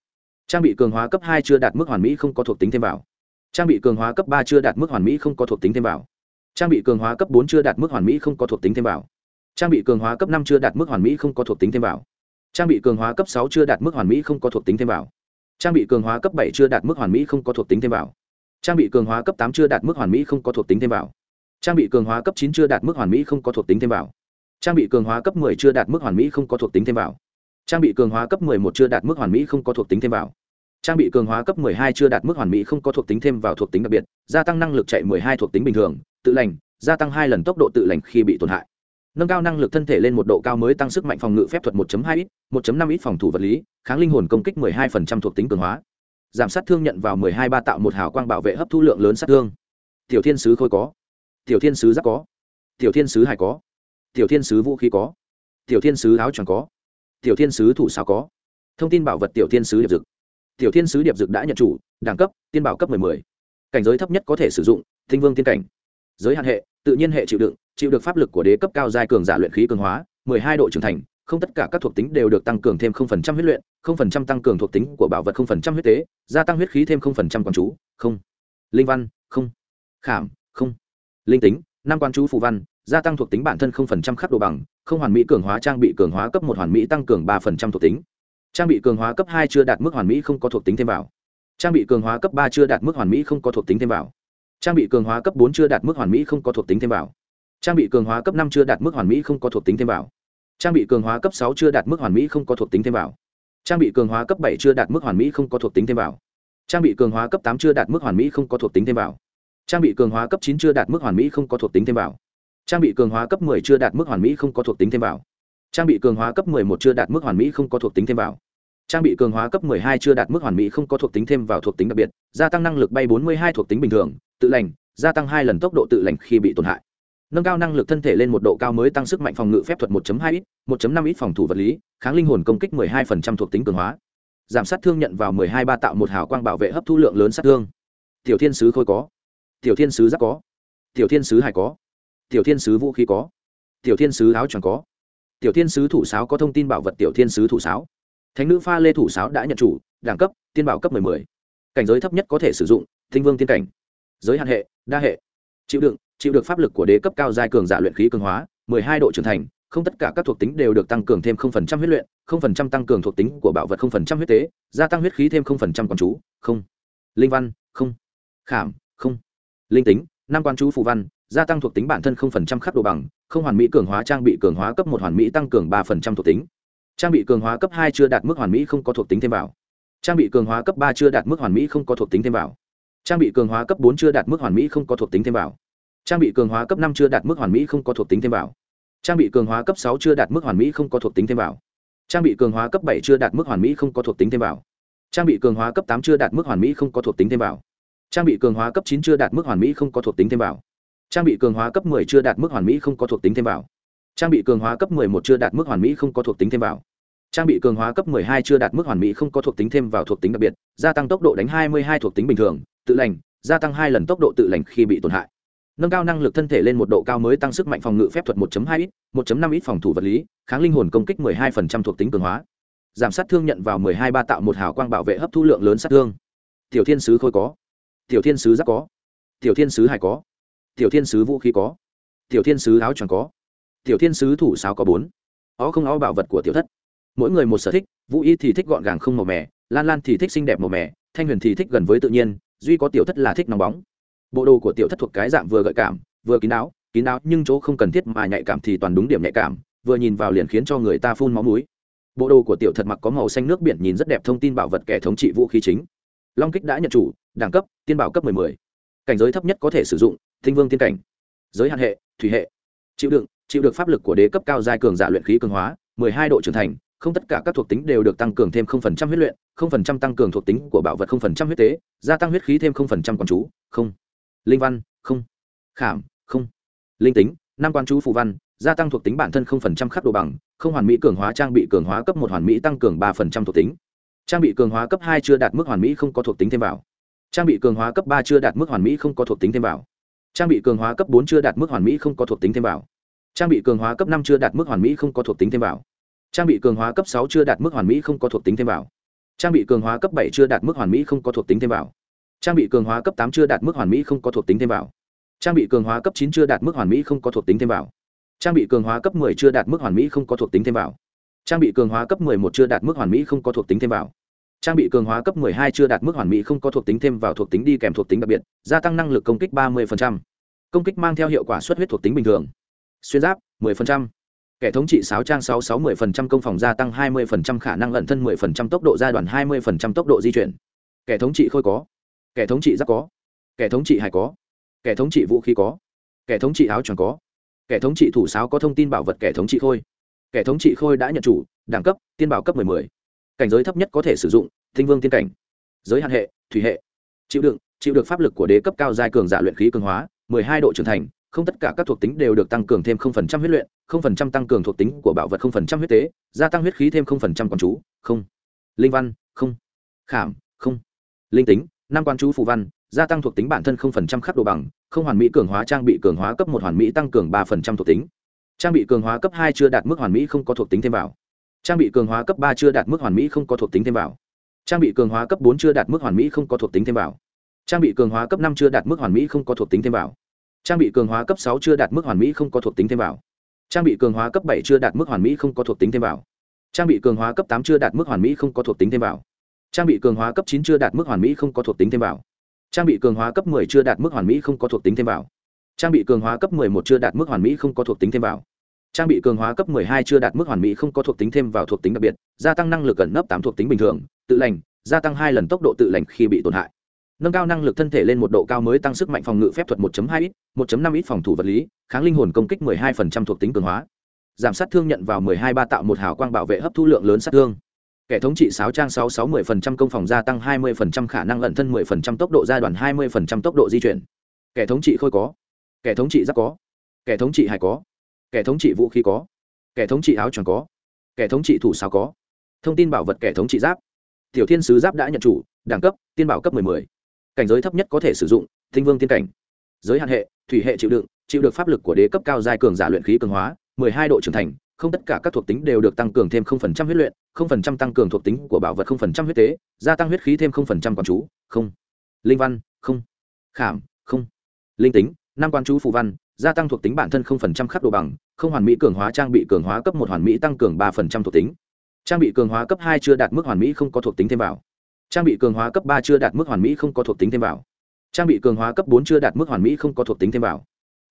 trang bị cường hóa cấp hai chưa đạt mức hoàn mỹ không có thuộc tính thêm vào trang bị cường hóa cấp ba chưa đạt mức hoàn mỹ không có thuộc tính thêm vào trang bị cường hóa cấp bốn chưa đạt mức hoàn mỹ không có thuộc tính thêm vào trang bị cường hóa cấp năm chưa đạt mức hoàn mỹ không có thuộc tính thêm vào trang bị cường hóa cấp sáu chưa đạt mức hoàn mỹ không có thuộc tính thêm vào trang bị cường hóa cấp bảy chưa đạt mức hoàn mỹ không có thuộc tính thêm vào trang bị cường hóa cấp tám chưa đạt mức hoàn mỹ không có thuộc tính thêm vào trang bị cường hóa cấp chín chưa đạt mức hoàn mỹ không có thuộc tính thêm vào trang bị cường hóa cấp 10 chưa đạt mức hoàn mỹ không có thuộc tính thêm vào. Trang bị cường hóa cấp 11 chưa đạt mức hoàn mỹ không có thuộc tính thêm vào. Trang bị cường hóa cấp 12 chưa đạt mức hoàn mỹ không có thuộc tính thêm vào thuộc tính đặc biệt, gia tăng năng lực chạy 12 thuộc tính bình thường, tự lành, gia tăng hai lần tốc độ tự lành khi bị tổn hại. Nâng cao năng lực thân thể lên một độ cao mới tăng sức mạnh phòng ngự phép thuật 1.2 ít 1.5 ít phòng thủ vật lý, kháng linh hồn công kích 12% thuộc tính cường hóa. Giảm sát thương nhận vào 12 ba tạo một hào quang bảo vệ hấp thu lượng lớn sát thương. Tiểu thiên sứ khôi có. Tiểu thiên sứ giáp có. Tiểu thiên sứ hải có tiểu thiên sứ vũ khí có, tiểu thiên sứ áo choàng có, tiểu thiên sứ thủ sao có. Thông tin bảo vật tiểu thiên sứ điệp dực. Tiểu thiên sứ điệp dực đã nhận chủ, đẳng cấp, tiên bảo cấp 10 cảnh giới thấp nhất có thể sử dụng, thinh vương tiên cảnh. Giới hạn hệ, tự nhiên hệ chịu đựng, chịu được pháp lực của đế cấp cao giai cường giả luyện khí cường hóa 12 độ trưởng thành, không tất cả các thuộc tính đều được tăng cường thêm 0% huyết luyện 0% tăng cường thuộc tính của bảo vật 0% huyết tế, gia tăng huyết khí thêm 0% quan chú, không. Linh văn, không. Khảm, không. Linh tính, năm quan chú phù văn gia tăng thuộc tính bản thân 0% khắc độ bằng không hoàn mỹ cường hóa trang bị cường hóa cấp một hoàn mỹ tăng cường 3% thuộc tính trang bị cường hóa cấp hai chưa đạt mức hoàn mỹ không có thuộc tính thêm vào trang bị cường hóa cấp ba chưa đạt mức hoàn mỹ không có thuộc tính thêm vào trang bị cường hóa cấp bốn chưa đạt mức hoàn mỹ không có thuộc tính thêm vào trang bị cường hóa cấp năm chưa đạt mức hoàn mỹ không có thuộc tính thêm vào trang bị cường hóa cấp sáu chưa đạt mức hoàn mỹ không có thuộc tính thêm vào trang bị cường hóa cấp bảy chưa đạt mức hoàn mỹ không có thuộc tính thêm vào trang bị cường hóa cấp tám chưa đạt mức hoàn mỹ không có thuộc tính thêm vào trang bị cường hóa cấp chín chưa đạt mức hoàn mỹ không có thuộc tính thêm vào trang bị cường hóa cấp 10 chưa đạt mức hoàn mỹ không có thuộc tính thêm vào. Trang bị cường hóa cấp 11 chưa đạt mức hoàn mỹ không có thuộc tính thêm vào. Trang bị cường hóa cấp 12 chưa đạt mức hoàn mỹ không có thuộc tính thêm vào thuộc tính đặc biệt, gia tăng năng lực bay 42 thuộc tính bình thường, tự lành, gia tăng hai lần tốc độ tự lành khi bị tổn hại. Nâng cao năng lực thân thể lên một độ cao mới tăng sức mạnh phòng ngự phép thuật 1.2 ít 1.5 ít phòng thủ vật lý, kháng linh hồn công kích 12% thuộc tính cường hóa. Giảm sát thương nhận vào 12 ba tạo một hào quang bảo vệ hấp thu lượng lớn sát thương. Tiểu thiên sứ khôi có. Tiểu thiên sứ giáp có. Tiểu thiên sứ hải có tiểu thiên sứ vũ khí có, tiểu thiên sứ áo choàng có, tiểu thiên sứ thủ sáo có thông tin bảo vật tiểu thiên sứ thủ sáo. Thánh nữ pha lê thủ sáo đã nhận chủ, đẳng cấp, tiên bảo cấp 10 cảnh giới thấp nhất có thể sử dụng, Thinh vương tiên cảnh. Giới hạn hệ, đa hệ. Chịu đựng, chịu được pháp lực của đế cấp cao giai cường giả luyện khí cường hóa 12 độ trưởng thành, không tất cả các thuộc tính đều được tăng cường thêm không phần trăm huyết luyện, không phần trăm tăng cường thuộc tính của bảo vật không phần trăm huyết tế, gia tăng huyết khí thêm 0% quan chú, không. Linh văn, không. Khảm, không. Linh tính, năm quan chú phù văn gia tăng thuộc tính bản thân 0% khắc độ bằng không hoàn mỹ cường hóa trang bị cường hóa cấp một hoàn mỹ tăng cường 3% thuộc tính trang bị cường hóa cấp hai chưa đạt mức hoàn mỹ không có thuộc tính thêm vào trang bị cường hóa cấp ba chưa đạt mức hoàn mỹ không có thuộc tính thêm vào trang bị cường hóa cấp bốn chưa đạt mức hoàn mỹ không có thuộc tính thêm vào trang bị cường hóa cấp năm chưa đạt mức hoàn mỹ không có thuộc tính thêm vào trang bị cường hóa cấp sáu chưa đạt mức hoàn mỹ không có thuộc tính thêm vào trang bị cường hóa cấp bảy chưa đạt mức hoàn mỹ không có thuộc tính thêm vào trang bị cường hóa cấp tám chưa đạt mức hoàn mỹ không có thuộc tính thêm vào trang bị cường hóa cấp chín chưa đạt mức hoàn mỹ không có thuộc tính thêm vào trang bị cường hóa cấp 10 chưa đạt mức hoàn mỹ không có thuộc tính thêm vào. Trang bị cường hóa cấp 11 chưa đạt mức hoàn mỹ không có thuộc tính thêm vào. Trang bị cường hóa cấp 12 chưa đạt mức hoàn mỹ không có thuộc tính thêm vào thuộc tính đặc biệt, gia tăng tốc độ đánh 22 thuộc tính bình thường, tự lành, gia tăng hai lần tốc độ tự lành khi bị tổn hại. Nâng cao năng lực thân thể lên một độ cao mới tăng sức mạnh phòng ngự phép thuật 1.2 ít 1.5 ít phòng thủ vật lý, kháng linh hồn công kích 12% thuộc tính cường hóa. Giảm sát thương nhận vào 12 ba tạo một hào quang bảo vệ hấp thu lượng lớn sát thương. Tiểu thiên sứ khôi có. Tiểu thiên sứ giáp có. Tiểu thiên sứ hải có tiểu thiên sứ vũ khí có. Tiểu thiên sứ áo choàng có. Tiểu thiên sứ thủ sáo có bốn. Ó không ó bảo vật của tiểu thất. Mỗi người một sở thích, vũ y thì thích gọn gàng không màu mè, lan lan thì thích xinh đẹp màu mè, thanh huyền thì thích gần với tự nhiên, duy có tiểu thất là thích nóng bóng. Bộ đồ của tiểu thất thuộc cái dạng vừa gợi cảm, vừa kín áo kín áo nhưng chỗ không cần thiết mà nhạy cảm thì toàn đúng điểm nhạy cảm, vừa nhìn vào liền khiến cho người ta phun máu mũi. Bộ đồ của tiểu thật mặc có màu xanh nước biển nhìn rất đẹp thông tin bảo vật kẻ thống trị vũ khí chính. Long kích đã nhận chủ, đẳng cấp, tiên bảo cấp 10 cảnh giới thấp nhất có thể sử dụng, thinh vương tiên cảnh. Giới hạn hệ, thủy hệ. Chịu đựng, chịu được pháp lực của đế cấp cao giai cường giả luyện khí cường hóa 12 độ trưởng thành, không tất cả các thuộc tính đều được tăng cường thêm không phần trăm huyết luyện, không phần trăm tăng cường thuộc tính của bảo vật không phần trăm huyết tế, gia tăng huyết khí thêm không phần trăm quan chú, không. Linh văn, không. Khảm, không. Linh tính, năm quan chú phụ văn, gia tăng thuộc tính bản thân không phần trăm khắc độ bằng, không hoàn mỹ cường hóa trang bị cường hóa cấp một hoàn mỹ tăng cường ba phần trăm thuộc tính. Trang bị cường hóa cấp hai chưa đạt mức hoàn mỹ không có thuộc tính thêm vào trang bị cường hóa cấp ba chưa đạt mức hoàn mỹ không có thuộc tính thêm vào. Trang bị cường hóa cấp bốn chưa đạt mức hoàn mỹ không có thuộc tính thêm vào. Trang bị cường hóa cấp năm chưa đạt mức hoàn mỹ không có thuộc tính thêm vào. Trang bị cường hóa cấp sáu chưa đạt mức hoàn mỹ không có thuộc tính thêm vào. Trang bị cường hóa cấp bảy chưa đạt mức hoàn mỹ không có thuộc tính thêm vào. Trang bị cường hóa cấp tám chưa đạt mức hoàn mỹ không có thuộc tính thêm vào. Trang bị cường hóa cấp chín chưa đạt mức hoàn mỹ không có thuộc tính thêm vào. Trang bị cường hóa cấp 10 chưa đạt mức hoàn mỹ không có thuộc tính thêm vào. Trang bị cường hóa cấp 11 chưa đạt mức hoàn mỹ không có thuộc tính thêm vào trang bị cường hóa cấp 12 chưa đạt mức hoàn mỹ, không có thuộc tính thêm vào thuộc tính đi kèm thuộc tính đặc biệt, gia tăng năng lực công kích 30%. công kích mang theo hiệu quả xuất huyết thuộc tính bình thường. Xuyên giáp 10%. kẻ thống trị sáo trang 66 10% công phòng gia tăng 20% khả năng lẩn thân 10% tốc độ gia đoạn 20% tốc độ di chuyển. Kẻ thống trị khôi có. Kẻ thống trị giáp có. Kẻ thống trị hải có. Kẻ thống trị vũ khí có. Kẻ thống trị áo choàng có. Kẻ thống trị thủ sáo có thông tin bảo vật kẻ thống trị khôi. Kẻ thống trị khôi đã nhận chủ, đẳng cấp, tiên bảo cấp 10 cảnh giới thấp nhất có thể sử dụng, thinh vương tiên cảnh. Giới hạn hệ, thủy hệ. Chịu đựng, chịu được pháp lực của đế cấp cao giai cường giả luyện khí cường hóa 12 độ trưởng thành, không tất cả các thuộc tính đều được tăng cường thêm không phần trăm huyết luyện, không phần trăm tăng cường thuộc tính của bảo vật không phần trăm huyết tế, gia tăng huyết khí thêm không phần trăm quan chú, không. Linh văn, không. Khảm, không. Linh tính, năm quan chú phù văn, gia tăng thuộc tính bản thân không phần trăm khắc độ bằng, không hoàn mỹ cường hóa trang bị cường hóa cấp một hoàn mỹ tăng cường ba phần trăm thuộc tính. Trang bị cường hóa cấp hai chưa đạt mức hoàn mỹ không có thuộc tính thêm vào trang bị cường hóa cấp ba chưa đạt mức hoàn mỹ không có thuộc tính thêm vào. Trang bị cường hóa cấp bốn chưa đạt mức hoàn mỹ không có thuộc tính thêm vào. Trang bị cường hóa cấp năm chưa đạt mức hoàn mỹ không có thuộc tính thêm vào. Trang bị cường hóa cấp sáu chưa đạt mức hoàn mỹ không có thuộc tính thêm vào. Trang bị cường hóa cấp bảy chưa đạt mức hoàn mỹ không có thuộc tính thêm vào. Trang bị cường hóa cấp tám chưa đạt mức hoàn mỹ không có thuộc tính thêm vào. Trang bị cường hóa cấp chín chưa đạt mức hoàn mỹ không có thuộc tính thêm vào. Trang bị cường hóa cấp 10 chưa đạt mức hoàn mỹ không có thuộc tính thêm vào. Trang bị cường hóa cấp 11 chưa đạt mức hoàn mỹ không có thuộc tính thêm vào trang bị cường hóa cấp 12 chưa đạt mức hoàn mỹ không có thuộc tính thêm vào thuộc tính đặc biệt, gia tăng năng lực gần nấp tám thuộc tính bình thường, tự lành, gia tăng hai lần tốc độ tự lành khi bị tổn hại. Nâng cao năng lực thân thể lên một độ cao mới tăng sức mạnh phòng ngự phép thuật 1.2 ít 1.5 ít phòng thủ vật lý, kháng linh hồn công kích 12% thuộc tính cường hóa. Giảm sát thương nhận vào 12 ba tạo một hào quang bảo vệ hấp thu lượng lớn sát thương. Kẻ thống trị sáo trang sáu sáu mươi phần trăm công phòng gia tăng hai mươi phần trăm khả năng lẩn thân mười phần trăm tốc độ gia đoạn, hai mươi phần trăm tốc độ di chuyển. Kẻ thống trị khôi có. Kẻ thống trị giáp có. Kẻ thống trị hải có kẻ thống trị vũ khí có kẻ thống trị áo choàng có kẻ thống trị thủ sao có thông tin bảo vật kẻ thống trị giáp tiểu thiên sứ giáp đã nhận chủ đẳng cấp tiên bảo cấp 10 cảnh giới thấp nhất có thể sử dụng thinh vương tiên cảnh giới hạn hệ thủy hệ chịu đựng chịu được pháp lực của đế cấp cao giai cường giả luyện khí cường hóa 12 độ trưởng thành không tất cả các thuộc tính đều được tăng cường thêm 0% huyết luyện, 0% tăng cường thuộc tính của bảo vật 0% huyết tế, gia tăng huyết khí thêm 0% quan chú, không. Linh văn, không. Khảm, không. Linh tính, năm quan chú phù văn, gia tăng thuộc tính bản thân 0% khắc độ bằng, không hoàn mỹ cường hóa trang bị cường hóa cấp một hoàn mỹ tăng cường 3% thuộc tính. Trang bị cường hóa cấp hai chưa đạt mức hoàn mỹ không có thuộc tính thêm vào. Trang bị cường hóa cấp ba chưa đạt mức hoàn mỹ không có thuộc tính thêm vào. Trang bị cường hóa cấp bốn chưa đạt mức hoàn mỹ không có thuộc tính thêm vào.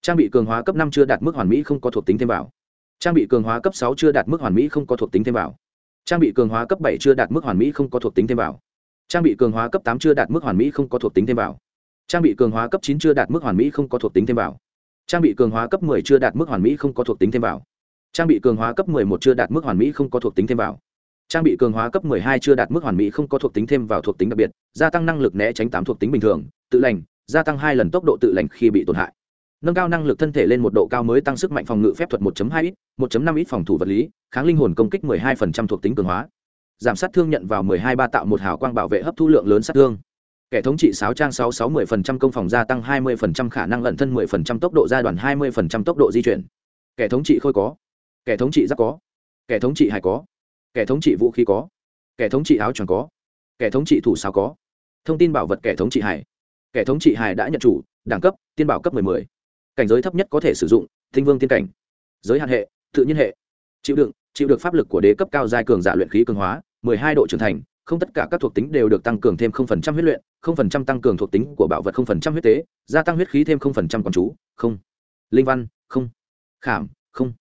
Trang bị cường hóa cấp năm chưa đạt mức hoàn mỹ không có thuộc tính thêm vào trang bị cường hóa cấp sáu chưa đạt mức hoàn mỹ không có thuộc tính thêm vào trang bị cường hóa cấp bảy chưa đạt mức hoàn mỹ không có thuộc tính thêm vào trang bị cường hóa cấp tám chưa đạt mức hoàn mỹ không có thuộc tính thêm vào trang bị cường hóa cấp chín chưa đạt mức hoàn mỹ không có thuộc tính thêm vào trang bị cường hóa cấp 10 chưa đạt mức hoàn mỹ không có thuộc tính thêm vào. Trang bị cường hóa cấp 11 chưa đạt mức hoàn mỹ không có thuộc tính thêm vào. Trang bị cường hóa cấp 12 chưa đạt mức hoàn mỹ không có thuộc tính thêm vào thuộc tính đặc biệt, gia tăng năng lực né tránh tám thuộc tính bình thường, tự lành, gia tăng hai lần tốc độ tự lành khi bị tổn hại. Nâng cao năng lực thân thể lên một độ cao mới tăng sức mạnh phòng ngự phép thuật 1.2 ít 1.5 ít phòng thủ vật lý, kháng linh hồn công kích 12% thuộc tính cường hóa. Giảm sát thương nhận vào 12 ba tạo một hào quang bảo vệ hấp thu lượng lớn sát thương kẻ thống trị sáo trang 6610% công phòng gia tăng 20% khả năng ẩn thân 10% tốc độ gia đoạn 20% tốc độ di chuyển. Kẻ thống trị khôi có. Kẻ thống trị giáp có. Kẻ thống trị hải có. Kẻ thống trị vũ khí có. Kẻ thống trị áo choàng có. Kẻ thống trị thủ sáo có. Thông tin bảo vật kẻ thống trị hải. Kẻ thống trị hải đã nhận chủ, đẳng cấp, tiên bảo cấp 10 10 cảnh giới thấp nhất có thể sử dụng, thinh vương tiên cảnh. Giới hạn hệ, tự nhiên hệ. Chịu đựng, chịu được pháp lực của đế cấp cao giai cường giả luyện khí cường hóa 12 độ trưởng thành không tất cả các thuộc tính đều được tăng cường thêm 0% huyết luyện 0% tăng cường thuộc tính của bảo vật 0% huyết tế, gia tăng huyết khí thêm 0% quan chú, không. Linh văn, không. Khảm, không.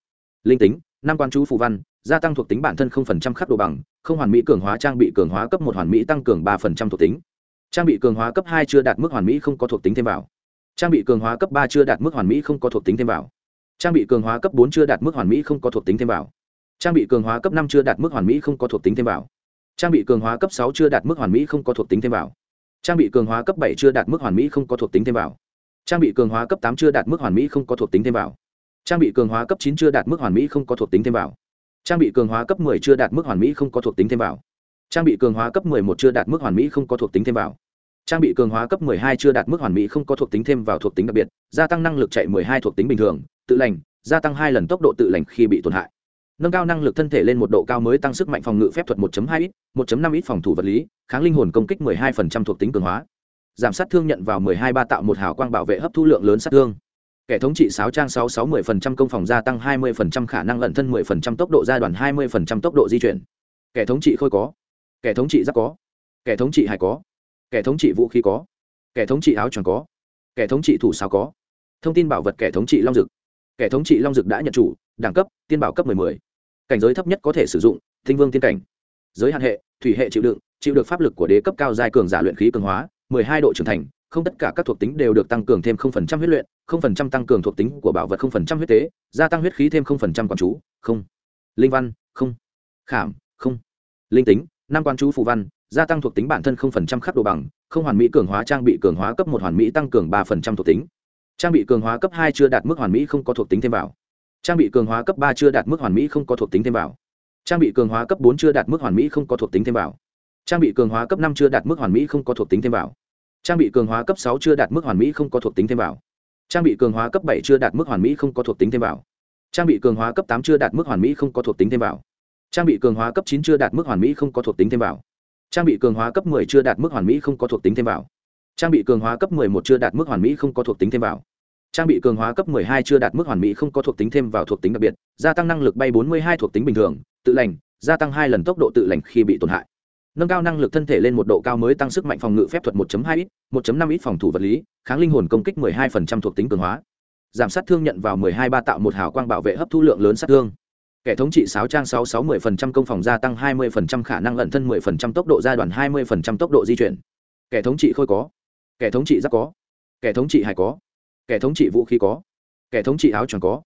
Linh tính, năm quan chú phù văn, gia tăng thuộc tính bản thân 0% khắc độ bằng, không hoàn mỹ cường hóa trang bị cường hóa cấp một hoàn mỹ tăng cường 3% thuộc tính. Trang bị cường hóa cấp hai chưa đạt mức hoàn mỹ không có thuộc tính thêm vào. Trang bị cường hóa cấp ba chưa đạt mức hoàn mỹ không có thuộc tính thêm vào. Trang bị cường hóa cấp bốn chưa đạt mức hoàn mỹ không có thuộc tính thêm vào. Trang bị cường hóa cấp năm chưa đạt mức hoàn mỹ không có thuộc tính thêm vào trang bị cường hóa cấp sáu chưa đạt mức hoàn mỹ không có thuộc tính thêm vào. Trang bị cường hóa cấp bảy chưa đạt mức hoàn mỹ không có thuộc tính thêm vào. Trang bị cường hóa cấp tám chưa đạt mức hoàn mỹ không có thuộc tính thêm vào. Trang bị cường hóa cấp chín chưa đạt mức hoàn mỹ không có thuộc tính thêm vào. Trang bị cường hóa cấp 10 chưa đạt mức hoàn mỹ không có thuộc tính thêm vào. Trang bị cường hóa cấp 11 chưa đạt mức hoàn mỹ không có thuộc tính thêm vào. Trang bị cường hóa cấp 12 chưa đạt mức hoàn mỹ không có thuộc tính thêm vào thuộc tính đặc biệt, gia tăng năng lực chạy 12 thuộc tính bình thường, tự lành, gia tăng hai lần tốc độ tự lành khi bị tổn hại nâng cao năng lực thân thể lên một độ cao mới tăng sức mạnh phòng ngự phép thuật 1.2 ít 1.5 ít phòng thủ vật lý, kháng linh hồn công kích 12% thuộc tính cường hóa. Giảm sát thương nhận vào 12 ba tạo một hào quang bảo vệ hấp thu lượng lớn sát thương. Kẻ thống trị sáo trang sáu sáu mười phần trăm công phòng gia tăng hai mươi phần trăm khả năng lận thân mười phần trăm tốc độ gia đoàn hai mươi phần trăm tốc độ di chuyển. Kẻ thống trị khôi có. Kẻ thống trị giáp có. Kẻ thống trị hải có. Kẻ thống trị vũ khí có. Kẻ thống trị áo choàng có. Kẻ thống trị thủ sáo có. Thông tin bảo vật kẻ thống trị long dực. Kẻ thống trị long dực đã nhận chủ, đẳng cấp, tiên bảo cấp mười mười cảnh giới thấp nhất có thể sử dụng thinh vương tiên cảnh giới hạn hệ thủy hệ chịu đựng chịu được pháp lực của đế cấp cao giai cường giả luyện khí cường hóa mười hai độ trưởng thành không tất cả các thuộc tính đều được tăng cường thêm không phần trăm huyết luyện, không phần trăm tăng cường thuộc tính của bảo vật không phần trăm huyết tế, gia tăng huyết khí thêm không phần trăm quan chú, không. Linh văn, không. Khảm, không. Linh tính, năm quan chú phù văn, gia tăng thuộc tính bản thân không phần trăm khắc độ bằng, không hoàn mỹ cường hóa trang bị cường hóa cấp một hoàn mỹ tăng cường ba phần trăm thuộc tính. Trang bị cường hóa cấp hai chưa đạt mức hoàn mỹ không có thuộc tính thêm vào. Trang bị cường hóa cấp ba chưa đạt mức hoàn mỹ không có thuộc tính thêm vào. Trang bị cường hóa cấp bốn chưa đạt mức hoàn mỹ không có thuộc tính thêm vào. Trang bị cường hóa cấp năm chưa đạt mức hoàn mỹ không có thuộc tính thêm vào. Trang bị cường hóa cấp sáu chưa đạt mức hoàn mỹ không có thuộc tính thêm vào. Trang bị cường hóa cấp bảy chưa đạt mức hoàn mỹ không có thuộc tính thêm vào. Trang bị cường hóa cấp tám chưa đạt mức hoàn mỹ không có thuộc tính thêm vào. Trang bị cường hóa cấp chín chưa đạt mức hoàn mỹ không có thuộc tính thêm vào. Trang bị cường hóa cấp 10 chưa đạt mức hoàn mỹ không có thuộc tính thêm vào. Trang bị cường hóa cấp 11 chưa đạt mức hoàn mỹ không có thuộc tính thêm vào trang bị cường hóa cấp 12 chưa đạt mức hoàn mỹ không có thuộc tính thêm vào thuộc tính đặc biệt, gia tăng năng lực bay 42 thuộc tính bình thường, tự lành, gia tăng hai lần tốc độ tự lành khi bị tổn hại. Nâng cao năng lực thân thể lên một độ cao mới tăng sức mạnh phòng ngự phép thuật 1.2 ít 1.5 ít phòng thủ vật lý, kháng linh hồn công kích 12% thuộc tính cường hóa. Giảm sát thương nhận vào 12 ba tạo một hào quang bảo vệ hấp thu lượng lớn sát thương. Kẻ thống trị sáo trang 660% công phòng gia tăng 20% khả năng ẩn thân 10% tốc độ gia đoạn 20% tốc độ di chuyển. Kẻ thống trị khôi có. Kẻ thống trị giác có. Kẻ thống trị hải có kẻ thống trị vũ khí có, kẻ thống trị áo choàng có,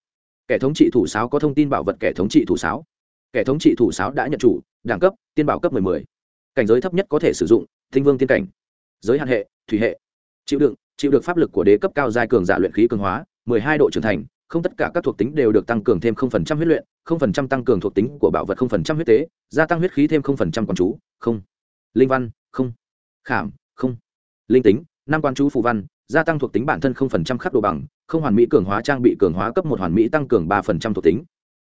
kẻ thống trị thủ sáo có thông tin bảo vật kẻ thống trị thủ sáo. Kẻ thống trị thủ sáo đã nhận chủ, đẳng cấp, tiên bảo cấp 10 10 cảnh giới thấp nhất có thể sử dụng, thinh vương tiên cảnh. Giới hạn hệ, thủy hệ. Chịu đựng, chịu được pháp lực của đế cấp cao giai cường giả luyện khí cường hóa, mười hai độ trưởng thành, không tất cả các thuộc tính đều được tăng cường thêm 0% huyết luyện 0% tăng cường thuộc tính của bảo vật 0% huyết tế, gia tăng huyết khí thêm 0% quan chú, không. Linh văn, không. Khảm, không. Linh tính, năm quan chú phù văn gia tăng thuộc tính bản thân 0% khắc độ bằng không hoàn mỹ cường hóa trang bị cường hóa cấp một hoàn mỹ tăng cường 3% thuộc tính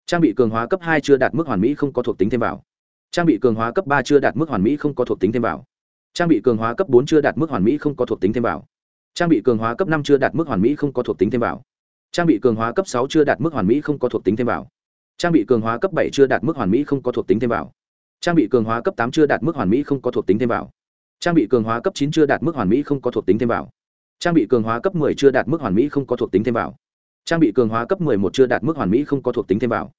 trang bị cường hóa cấp hai chưa đạt mức hoàn mỹ không có thuộc tính thêm vào trang bị cường hóa cấp ba chưa đạt mức hoàn mỹ không có thuộc tính thêm vào trang bị cường hóa cấp bốn chưa đạt mức hoàn mỹ không có thuộc tính thêm vào trang bị cường hóa cấp năm chưa đạt mức hoàn mỹ không có thuộc tính thêm vào trang bị cường hóa cấp sáu chưa đạt mức hoàn mỹ không có thuộc tính thêm vào trang bị cường hóa cấp bảy chưa đạt mức hoàn mỹ không có thuộc tính thêm vào trang bị cường hóa cấp tám chưa đạt mức hoàn mỹ không có thuộc tính thêm vào trang bị cường hóa cấp chín chưa đạt mức hoàn mỹ không có thuộc tính thêm vào trang bị cường hóa cấp 10 chưa đạt mức hoàn mỹ không có thuộc tính thêm vào. Trang bị cường hóa cấp 11 chưa đạt mức hoàn mỹ không có thuộc tính thêm vào.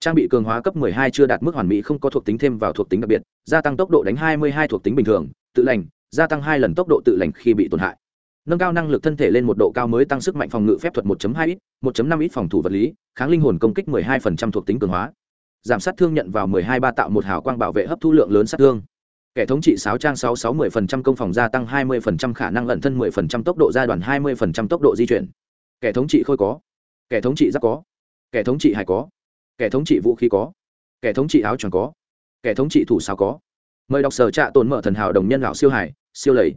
Trang bị cường hóa cấp 12 chưa đạt mức hoàn mỹ không có thuộc tính thêm vào thuộc tính đặc biệt, gia tăng tốc độ đánh 22 thuộc tính bình thường, tự lành, gia tăng hai lần tốc độ tự lành khi bị tổn hại. Nâng cao năng lực thân thể lên một độ cao mới tăng sức mạnh phòng ngự phép thuật 1.2 ít 1.5 ít phòng thủ vật lý, kháng linh hồn công kích 12% thuộc tính cường hóa. Giảm sát thương nhận vào 12 ba tạo một hào quang bảo vệ hấp thu lượng lớn sát thương kẻ thống trị sáo trang 6610% công phòng gia tăng 20% khả năng lận thân 10% tốc độ gia đoàn 20% tốc độ di chuyển. Kẻ thống trị khôi có. Kẻ thống trị giáp có. Kẻ thống trị hải có. Kẻ thống trị vũ khí có. Kẻ thống trị áo tròn có. Kẻ thống trị thủ sao có. Mời đọc sở trạ tồn mở thần hảo đồng nhân lão siêu hải, siêu lầy.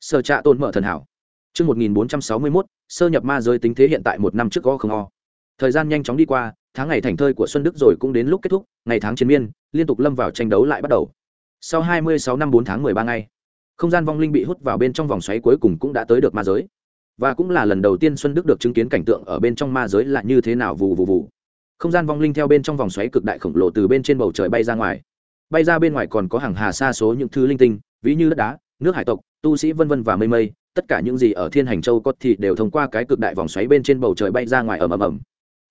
Sở trạ tồn mở thần hảo. Chương một nghìn bốn trăm sáu mươi mốt, sơ nhập ma giới tính thế hiện tại một năm trước có không o. Thời gian nhanh chóng đi qua, tháng ngày thành thơi của xuân đức rồi cũng đến lúc kết thúc, ngày tháng chiến miên, liên tục lâm vào tranh đấu lại bắt đầu sau hai mươi sáu năm 4 tháng mười ba ngày, không gian vong linh bị hút vào bên trong vòng xoáy cuối cùng cũng đã tới được ma giới. Và cũng là lần đầu tiên xuân đức được chứng kiến cảnh tượng ở bên trong ma giới là như thế nào vù vù vù. Không gian vong linh theo bên trong vòng xoáy cực đại khổng lồ từ bên trên bầu trời bay ra ngoài. Bay ra bên ngoài còn có hàng hà xa số những thứ linh tinh, ví như đất đá, nước hải tộc, tu sĩ vân vân và mây mây, tất cả những gì ở thiên hành châu có thì đều thông qua cái cực đại vòng xoáy bên trên bầu trời bay ra ngoài ầm ầm ầm.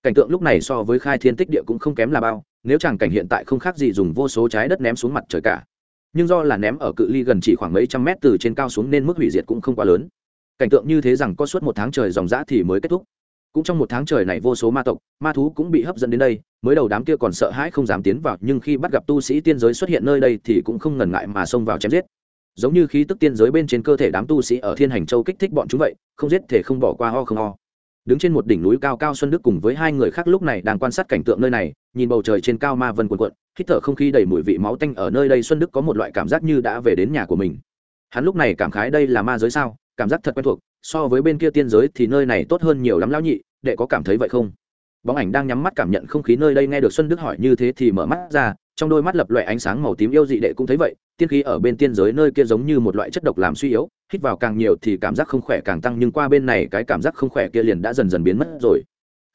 Cảnh tượng lúc này so với khai thiên tích địa cũng không kém là bao, nếu chẳng cảnh hiện tại không khác gì dùng vô số trái đất ném xuống mặt trời cả nhưng do là ném ở cự ly gần chỉ khoảng mấy trăm mét từ trên cao xuống nên mức hủy diệt cũng không quá lớn. Cảnh tượng như thế rằng có suốt một tháng trời dòng dã thì mới kết thúc. Cũng trong một tháng trời này vô số ma tộc, ma thú cũng bị hấp dẫn đến đây, mới đầu đám kia còn sợ hãi không dám tiến vào, nhưng khi bắt gặp tu sĩ tiên giới xuất hiện nơi đây thì cũng không ngần ngại mà xông vào chém giết. Giống như khí tức tiên giới bên trên cơ thể đám tu sĩ ở thiên hành châu kích thích bọn chúng vậy, không giết thể không bỏ qua ho không ho đứng trên một đỉnh núi cao cao xuân đức cùng với hai người khác lúc này đang quan sát cảnh tượng nơi này, nhìn bầu trời trên cao ma vân quần quận hít thở không khí đầy mùi vị máu tanh ở nơi đây xuân đức có một loại cảm giác như đã về đến nhà của mình. Hắn lúc này cảm khái đây là ma giới sao, cảm giác thật quen thuộc, so với bên kia tiên giới thì nơi này tốt hơn nhiều lắm lão nhị, đệ có cảm thấy vậy không? Bóng ảnh đang nhắm mắt cảm nhận không khí nơi đây nghe được xuân đức hỏi như thế thì mở mắt ra trong đôi mắt lập loại ánh sáng màu tím yêu dị đệ cũng thấy vậy, tiên khí ở bên tiên giới nơi kia giống như một loại chất độc làm suy yếu, hít vào càng nhiều thì cảm giác không khỏe càng tăng, nhưng qua bên này cái cảm giác không khỏe kia liền đã dần dần biến mất rồi.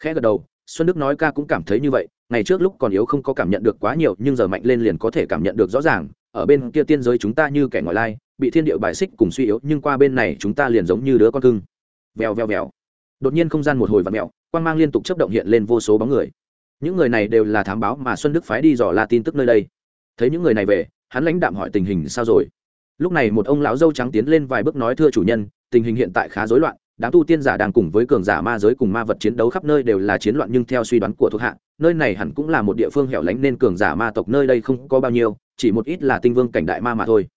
Khẽ gật đầu, xuân đức nói ca cũng cảm thấy như vậy, ngày trước lúc còn yếu không có cảm nhận được quá nhiều, nhưng giờ mạnh lên liền có thể cảm nhận được rõ ràng, ở bên kia tiên giới chúng ta như kẻ ngoại lai, bị thiên địa bài xích cùng suy yếu, nhưng qua bên này chúng ta liền giống như đứa con cưng. Vèo vèo vèo. Đột nhiên không gian một hồi vặn mẹo quang mang liên tục chấp động hiện lên vô số bóng người những người này đều là thám báo mà xuân đức phái đi dò la tin tức nơi đây. Thấy những người này về, hắn lãnh đạm hỏi tình hình sao rồi. Lúc này một ông lão dâu trắng tiến lên vài bước nói, thưa chủ nhân, tình hình hiện tại khá rối loạn, đám tu tiên giả đang cùng với cường giả ma giới cùng ma vật chiến đấu khắp nơi đều là chiến loạn nhưng theo suy đoán của thuộc hạ, nơi này hẳn cũng là một địa phương hẻo lánh nên cường giả ma tộc nơi đây không có bao nhiêu, chỉ một ít là tinh vương cảnh đại ma mà thôi.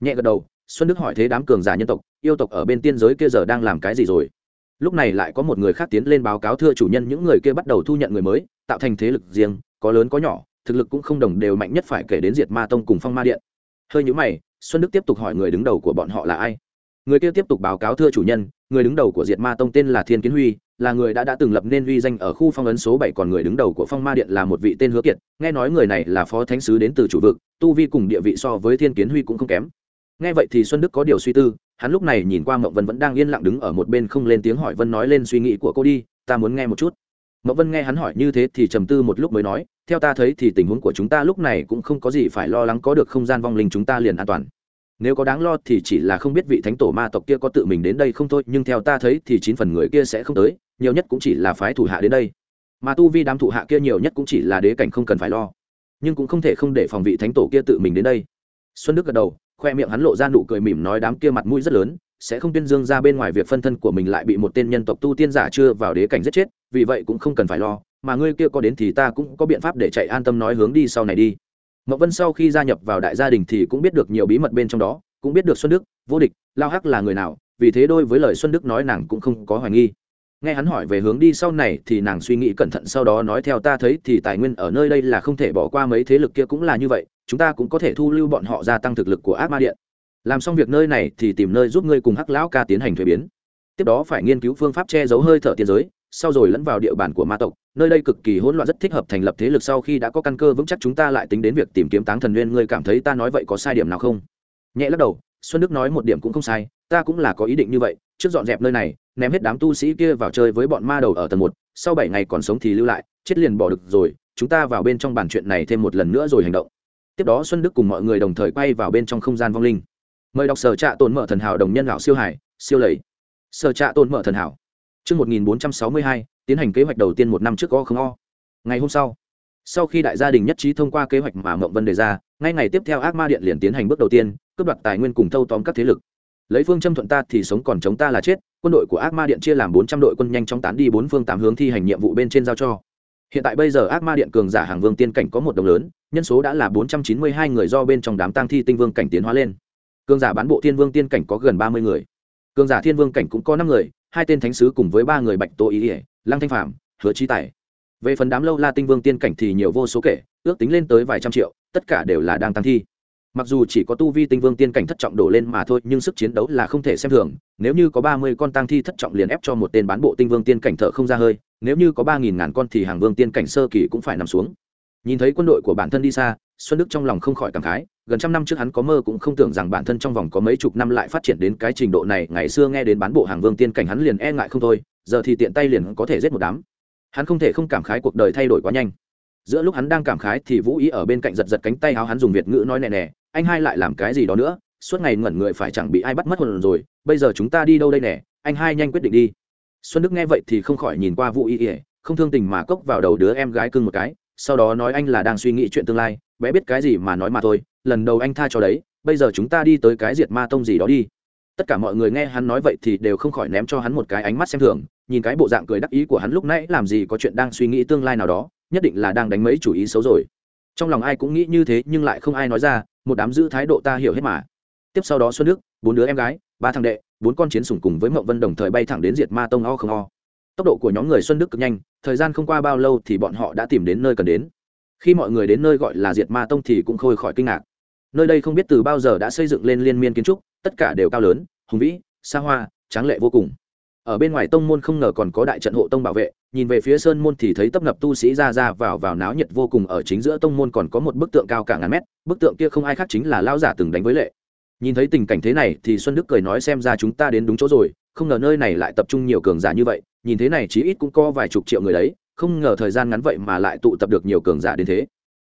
Nhẹ gật đầu, xuân đức hỏi, thế đám cường giả nhân tộc, yêu tộc ở bên tiên giới kia giờ đang làm cái gì rồi? Lúc này lại có một người khác tiến lên báo cáo thưa chủ nhân những người kia bắt đầu thu nhận người mới, tạo thành thế lực riêng, có lớn có nhỏ, thực lực cũng không đồng đều mạnh nhất phải kể đến diệt ma tông cùng phong ma điện. Hơi nhữ mày, xuân đức tiếp tục hỏi người đứng đầu của bọn họ là ai? Người kia tiếp tục báo cáo thưa chủ nhân, người đứng đầu của diệt ma tông tên là thiên kiến huy, là người đã đã từng lập nên uy danh ở khu phong ấn số bảy, còn người đứng đầu của phong ma điện là một vị tên hứa kiệt, nghe nói người này là phó thánh sứ đến từ chủ vực, tu vi cùng địa vị so với thiên kiến huy cũng không kém nghe vậy thì xuân đức có điều suy tư, hắn lúc này nhìn qua mậu vân vẫn đang yên lặng đứng ở một bên không lên tiếng hỏi vân nói lên suy nghĩ của cô đi, ta muốn nghe một chút. Mậu vân nghe hắn hỏi như thế thì trầm tư một lúc mới nói, theo ta thấy thì tình huống của chúng ta lúc này cũng không có gì phải lo lắng, có được không gian vong linh chúng ta liền an toàn. Nếu có đáng lo thì chỉ là không biết vị thánh tổ ma tộc kia có tự mình đến đây không thôi, nhưng theo ta thấy thì chín phần người kia sẽ không tới, nhiều nhất cũng chỉ là phái thủ hạ đến đây. Mà tu vi đám thủ hạ kia nhiều nhất cũng chỉ là đế cảnh không cần phải lo, nhưng cũng không thể không để phòng vị thánh tổ kia tự mình đến đây. Xuân đức gật đầu khoe miệng hắn lộ ra nụ cười mỉm nói đám kia mặt mũi rất lớn, sẽ không tuyên dương ra bên ngoài việc phân thân của mình lại bị một tên nhân tộc tu tiên giả chưa vào đế cảnh giết chết, vì vậy cũng không cần phải lo, mà ngươi kia có đến thì ta cũng có biện pháp để chạy an tâm nói hướng đi sau này đi. Mậu vân sau khi gia nhập vào đại gia đình thì cũng biết được nhiều bí mật bên trong đó, cũng biết được xuân đức, vô địch, lao hắc là người nào, vì thế đôi với lời xuân đức nói nàng cũng không có hoài nghi. Nghe hắn hỏi về hướng đi sau này thì nàng suy nghĩ cẩn thận sau đó nói theo ta thấy thì tài nguyên ở nơi đây là không thể bỏ qua mấy thế lực kia cũng là như vậy chúng ta cũng có thể thu lưu bọn họ gia tăng thực lực của ác ma điện. Làm xong việc nơi này thì tìm nơi giúp ngươi cùng hắc lão ca tiến hành thuế biến. Tiếp đó phải nghiên cứu phương pháp che giấu hơi thở tiên giới, sau rồi lẫn vào địa bàn của ma tộc, nơi đây cực kỳ hỗn loạn rất thích hợp thành lập thế lực sau khi đã có căn cơ vững chắc chúng ta lại tính đến việc tìm kiếm táng thần nguyên, ngươi cảm thấy ta nói vậy có sai điểm nào không? Nhẹ lắc đầu, xuân đức nói một điểm cũng không sai, ta cũng là có ý định như vậy, trước dọn dẹp nơi này, ném hết đám tu sĩ kia vào chơi với bọn ma đầu ở tầng một, sau bảy ngày còn sống thì lưu lại, chết liền bỏ được rồi, chúng ta vào bên trong bàn chuyện này thêm một lần nữa rồi hành động tiếp đó xuân đức cùng mọi người đồng thời quay vào bên trong không gian vong linh mời đọc sở trạ tồn mở thần hảo đồng nhân lão siêu hải siêu lầy sở trạ tồn mở thần hảo Trước 1462, tiến hành kế hoạch đầu tiên một năm trước có không o. Ngày hôm sau, sau khi đại gia đình nhất trí thông qua kế hoạch mà Mộng Vân đề ra, ngay ngày tiếp theo Ác Ma Điện liền tiến hành bước đầu tiên, cướp đoạt tài nguyên cùng thâu tóm các thế lực. Lấy phương châm thuận ta thì sống còn chống ta là chết, quân đội của Ác Ma Điện chia làm 400 đội quân nhanh chóng tán đi bốn phương tám hướng thi hành nhiệm vụ bên trên giao cho. Hiện tại bây giờ Ác Ma Điện cường giả hàng vương tiên cảnh có một đồng lớn, nhân số đã là 492 người do bên trong đám tang thi tinh vương cảnh tiến hóa lên. Cường giả bán bộ thiên vương tiên cảnh có gần 30 người. Cường giả thiên vương cảnh cũng có năm người, hai tên thánh sứ cùng với ba người bạch tô ý ỉa lăng thanh phạm hứa trí tài về phần đám lâu la tinh vương tiên cảnh thì nhiều vô số kể ước tính lên tới vài trăm triệu tất cả đều là đang tăng thi mặc dù chỉ có tu vi tinh vương tiên cảnh thất trọng đổ lên mà thôi nhưng sức chiến đấu là không thể xem thường nếu như có ba mươi con tăng thi thất trọng liền ép cho một tên bán bộ tinh vương tiên cảnh thở không ra hơi nếu như có ba nghìn ngàn con thì hàng vương tiên cảnh sơ kỳ cũng phải nằm xuống. Nhìn thấy quân đội của bản thân đi xa, xuân đức trong lòng không khỏi cảm khái, gần trăm năm trước hắn có mơ cũng không tưởng rằng bản thân trong vòng có mấy chục năm lại phát triển đến cái trình độ này, ngày xưa nghe đến bán bộ hàng vương tiên cảnh hắn liền e ngại không thôi, giờ thì tiện tay liền có thể giết một đám. Hắn không thể không cảm khái cuộc đời thay đổi quá nhanh. Giữa lúc hắn đang cảm khái thì vũ ý ở bên cạnh giật giật cánh tay áo hắn dùng việt ngữ nói nè nè, anh hai lại làm cái gì đó nữa? Suốt ngày ngẩn người phải chẳng bị ai bắt mất hồn rồi, bây giờ chúng ta đi đâu đây nè? Anh hai nhanh quyết định đi xuân đức nghe vậy thì không khỏi nhìn qua vũ Y ỉa không thương tình mà cốc vào đầu đứa em gái cưng một cái, sau đó nói anh là đang suy nghĩ chuyện tương lai, bé biết cái gì mà nói mà thôi, lần đầu anh tha cho đấy, bây giờ chúng ta đi tới cái diệt ma tông gì đó đi. Tất cả mọi người nghe hắn nói vậy thì đều không khỏi ném cho hắn một cái ánh mắt xem thường, nhìn cái bộ dạng cười đắc ý của hắn lúc nãy làm gì có chuyện đang suy nghĩ tương lai nào đó, nhất định là đang đánh mấy chủ ý xấu rồi. Trong lòng ai cũng nghĩ như thế nhưng lại không ai nói ra, một đám giữ thái độ ta hiểu hết mà tiếp sau đó xuân đức, bốn đứa em gái, ba thằng đệ, bốn con chiến sủng cùng với mậu vân đồng thời bay thẳng đến diệt ma tông o không o. Tốc độ của nhóm người xuân đức cực nhanh, thời gian không qua bao lâu thì bọn họ đã tìm đến nơi cần đến. Khi mọi người đến nơi gọi là diệt ma tông thì cũng khôi khỏi kinh ngạc. Nơi đây không biết từ bao giờ đã xây dựng lên liên miên kiến trúc, tất cả đều cao lớn, hùng vĩ, xa hoa, tráng lệ vô cùng. Ở bên ngoài tông môn không ngờ còn có đại trận hộ tông bảo vệ, nhìn về phía sơn môn thì thấy tấp nập tu sĩ ra ra vào vào náo nhiệt vô cùng, ở chính giữa tông môn còn có một bức tượng cao cả ngàn mét, bức tượng kia không ai khác chính là lao giả từng đánh với lệ nhìn thấy tình cảnh thế này thì xuân đức cười nói xem ra chúng ta đến đúng chỗ rồi, không ngờ nơi này lại tập trung nhiều cường giả như vậy, nhìn thế này chí ít cũng có vài chục triệu người đấy, không ngờ thời gian ngắn vậy mà lại tụ tập được nhiều cường giả đến thế.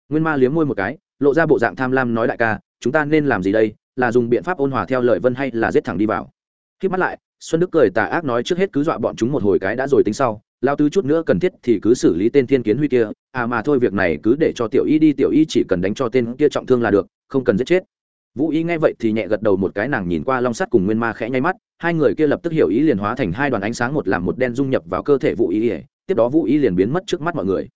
Nguyên ma liếm môi một cái, lộ ra bộ dạng tham lam nói đại ca, chúng ta nên làm gì đây, là dùng biện pháp ôn hòa theo lời vân hay là giết thẳng đi vào? Khi mắt lại, xuân đức cười tà ác nói trước hết cứ dọa bọn chúng một hồi cái đã rồi tính sau, lao tứ chút nữa cần thiết thì cứ xử lý tên thiên kiến huy kia à mà thôi việc này cứ để cho tiểu y đi, tiểu y chỉ cần đánh cho tên kia trọng thương là được, không cần giết chết vũ y nghe vậy thì nhẹ gật đầu một cái, nàng nhìn qua long sắt cùng nguyên ma khẽ nháy mắt, hai người kia lập tức hiểu ý liền hóa thành hai đoàn ánh sáng một làm một đen dung nhập vào cơ thể vũ y tiếp đó vũ y liền biến mất trước mắt mọi người.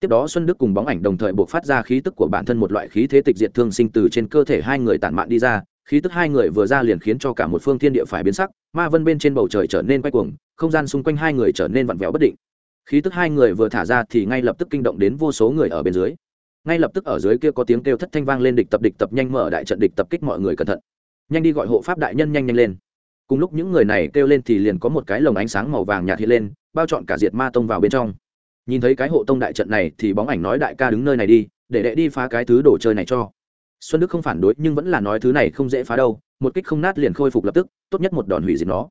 Tiếp đó xuân đức cùng bóng ảnh đồng thời buộc phát ra khí tức của bản thân một loại khí thế tịch diệt thương sinh từ trên cơ thể hai người tản mạn đi ra. Khí tức hai người vừa ra liền khiến cho cả một phương thiên địa phải biến sắc, ma vân bên trên bầu trời trở nên quay cuồng, không gian xung quanh hai người trở nên vặn vẹo bất định. Khí tức hai người vừa thả ra thì ngay lập tức kinh động đến vô số người ở bên dưới ngay lập tức ở dưới kia có tiếng kêu thất thanh vang lên, địch tập địch tập, nhanh mở đại trận, địch tập kích mọi người cẩn thận. Nhanh đi gọi hộ pháp đại nhân nhanh nhanh lên. Cùng lúc những người này kêu lên thì liền có một cái lồng ánh sáng màu vàng nhạt hiện lên, bao trọn cả diệt ma tông vào bên trong. Nhìn thấy cái hộ tông đại trận này thì bóng ảnh nói đại ca đứng nơi này đi, để đệ đi phá cái thứ đồ chơi này cho. Xuân đức không phản đối, nhưng vẫn là nói thứ này không dễ phá đâu, một kích không nát liền khôi phục lập tức, tốt nhất một đòn hủy diệt nó.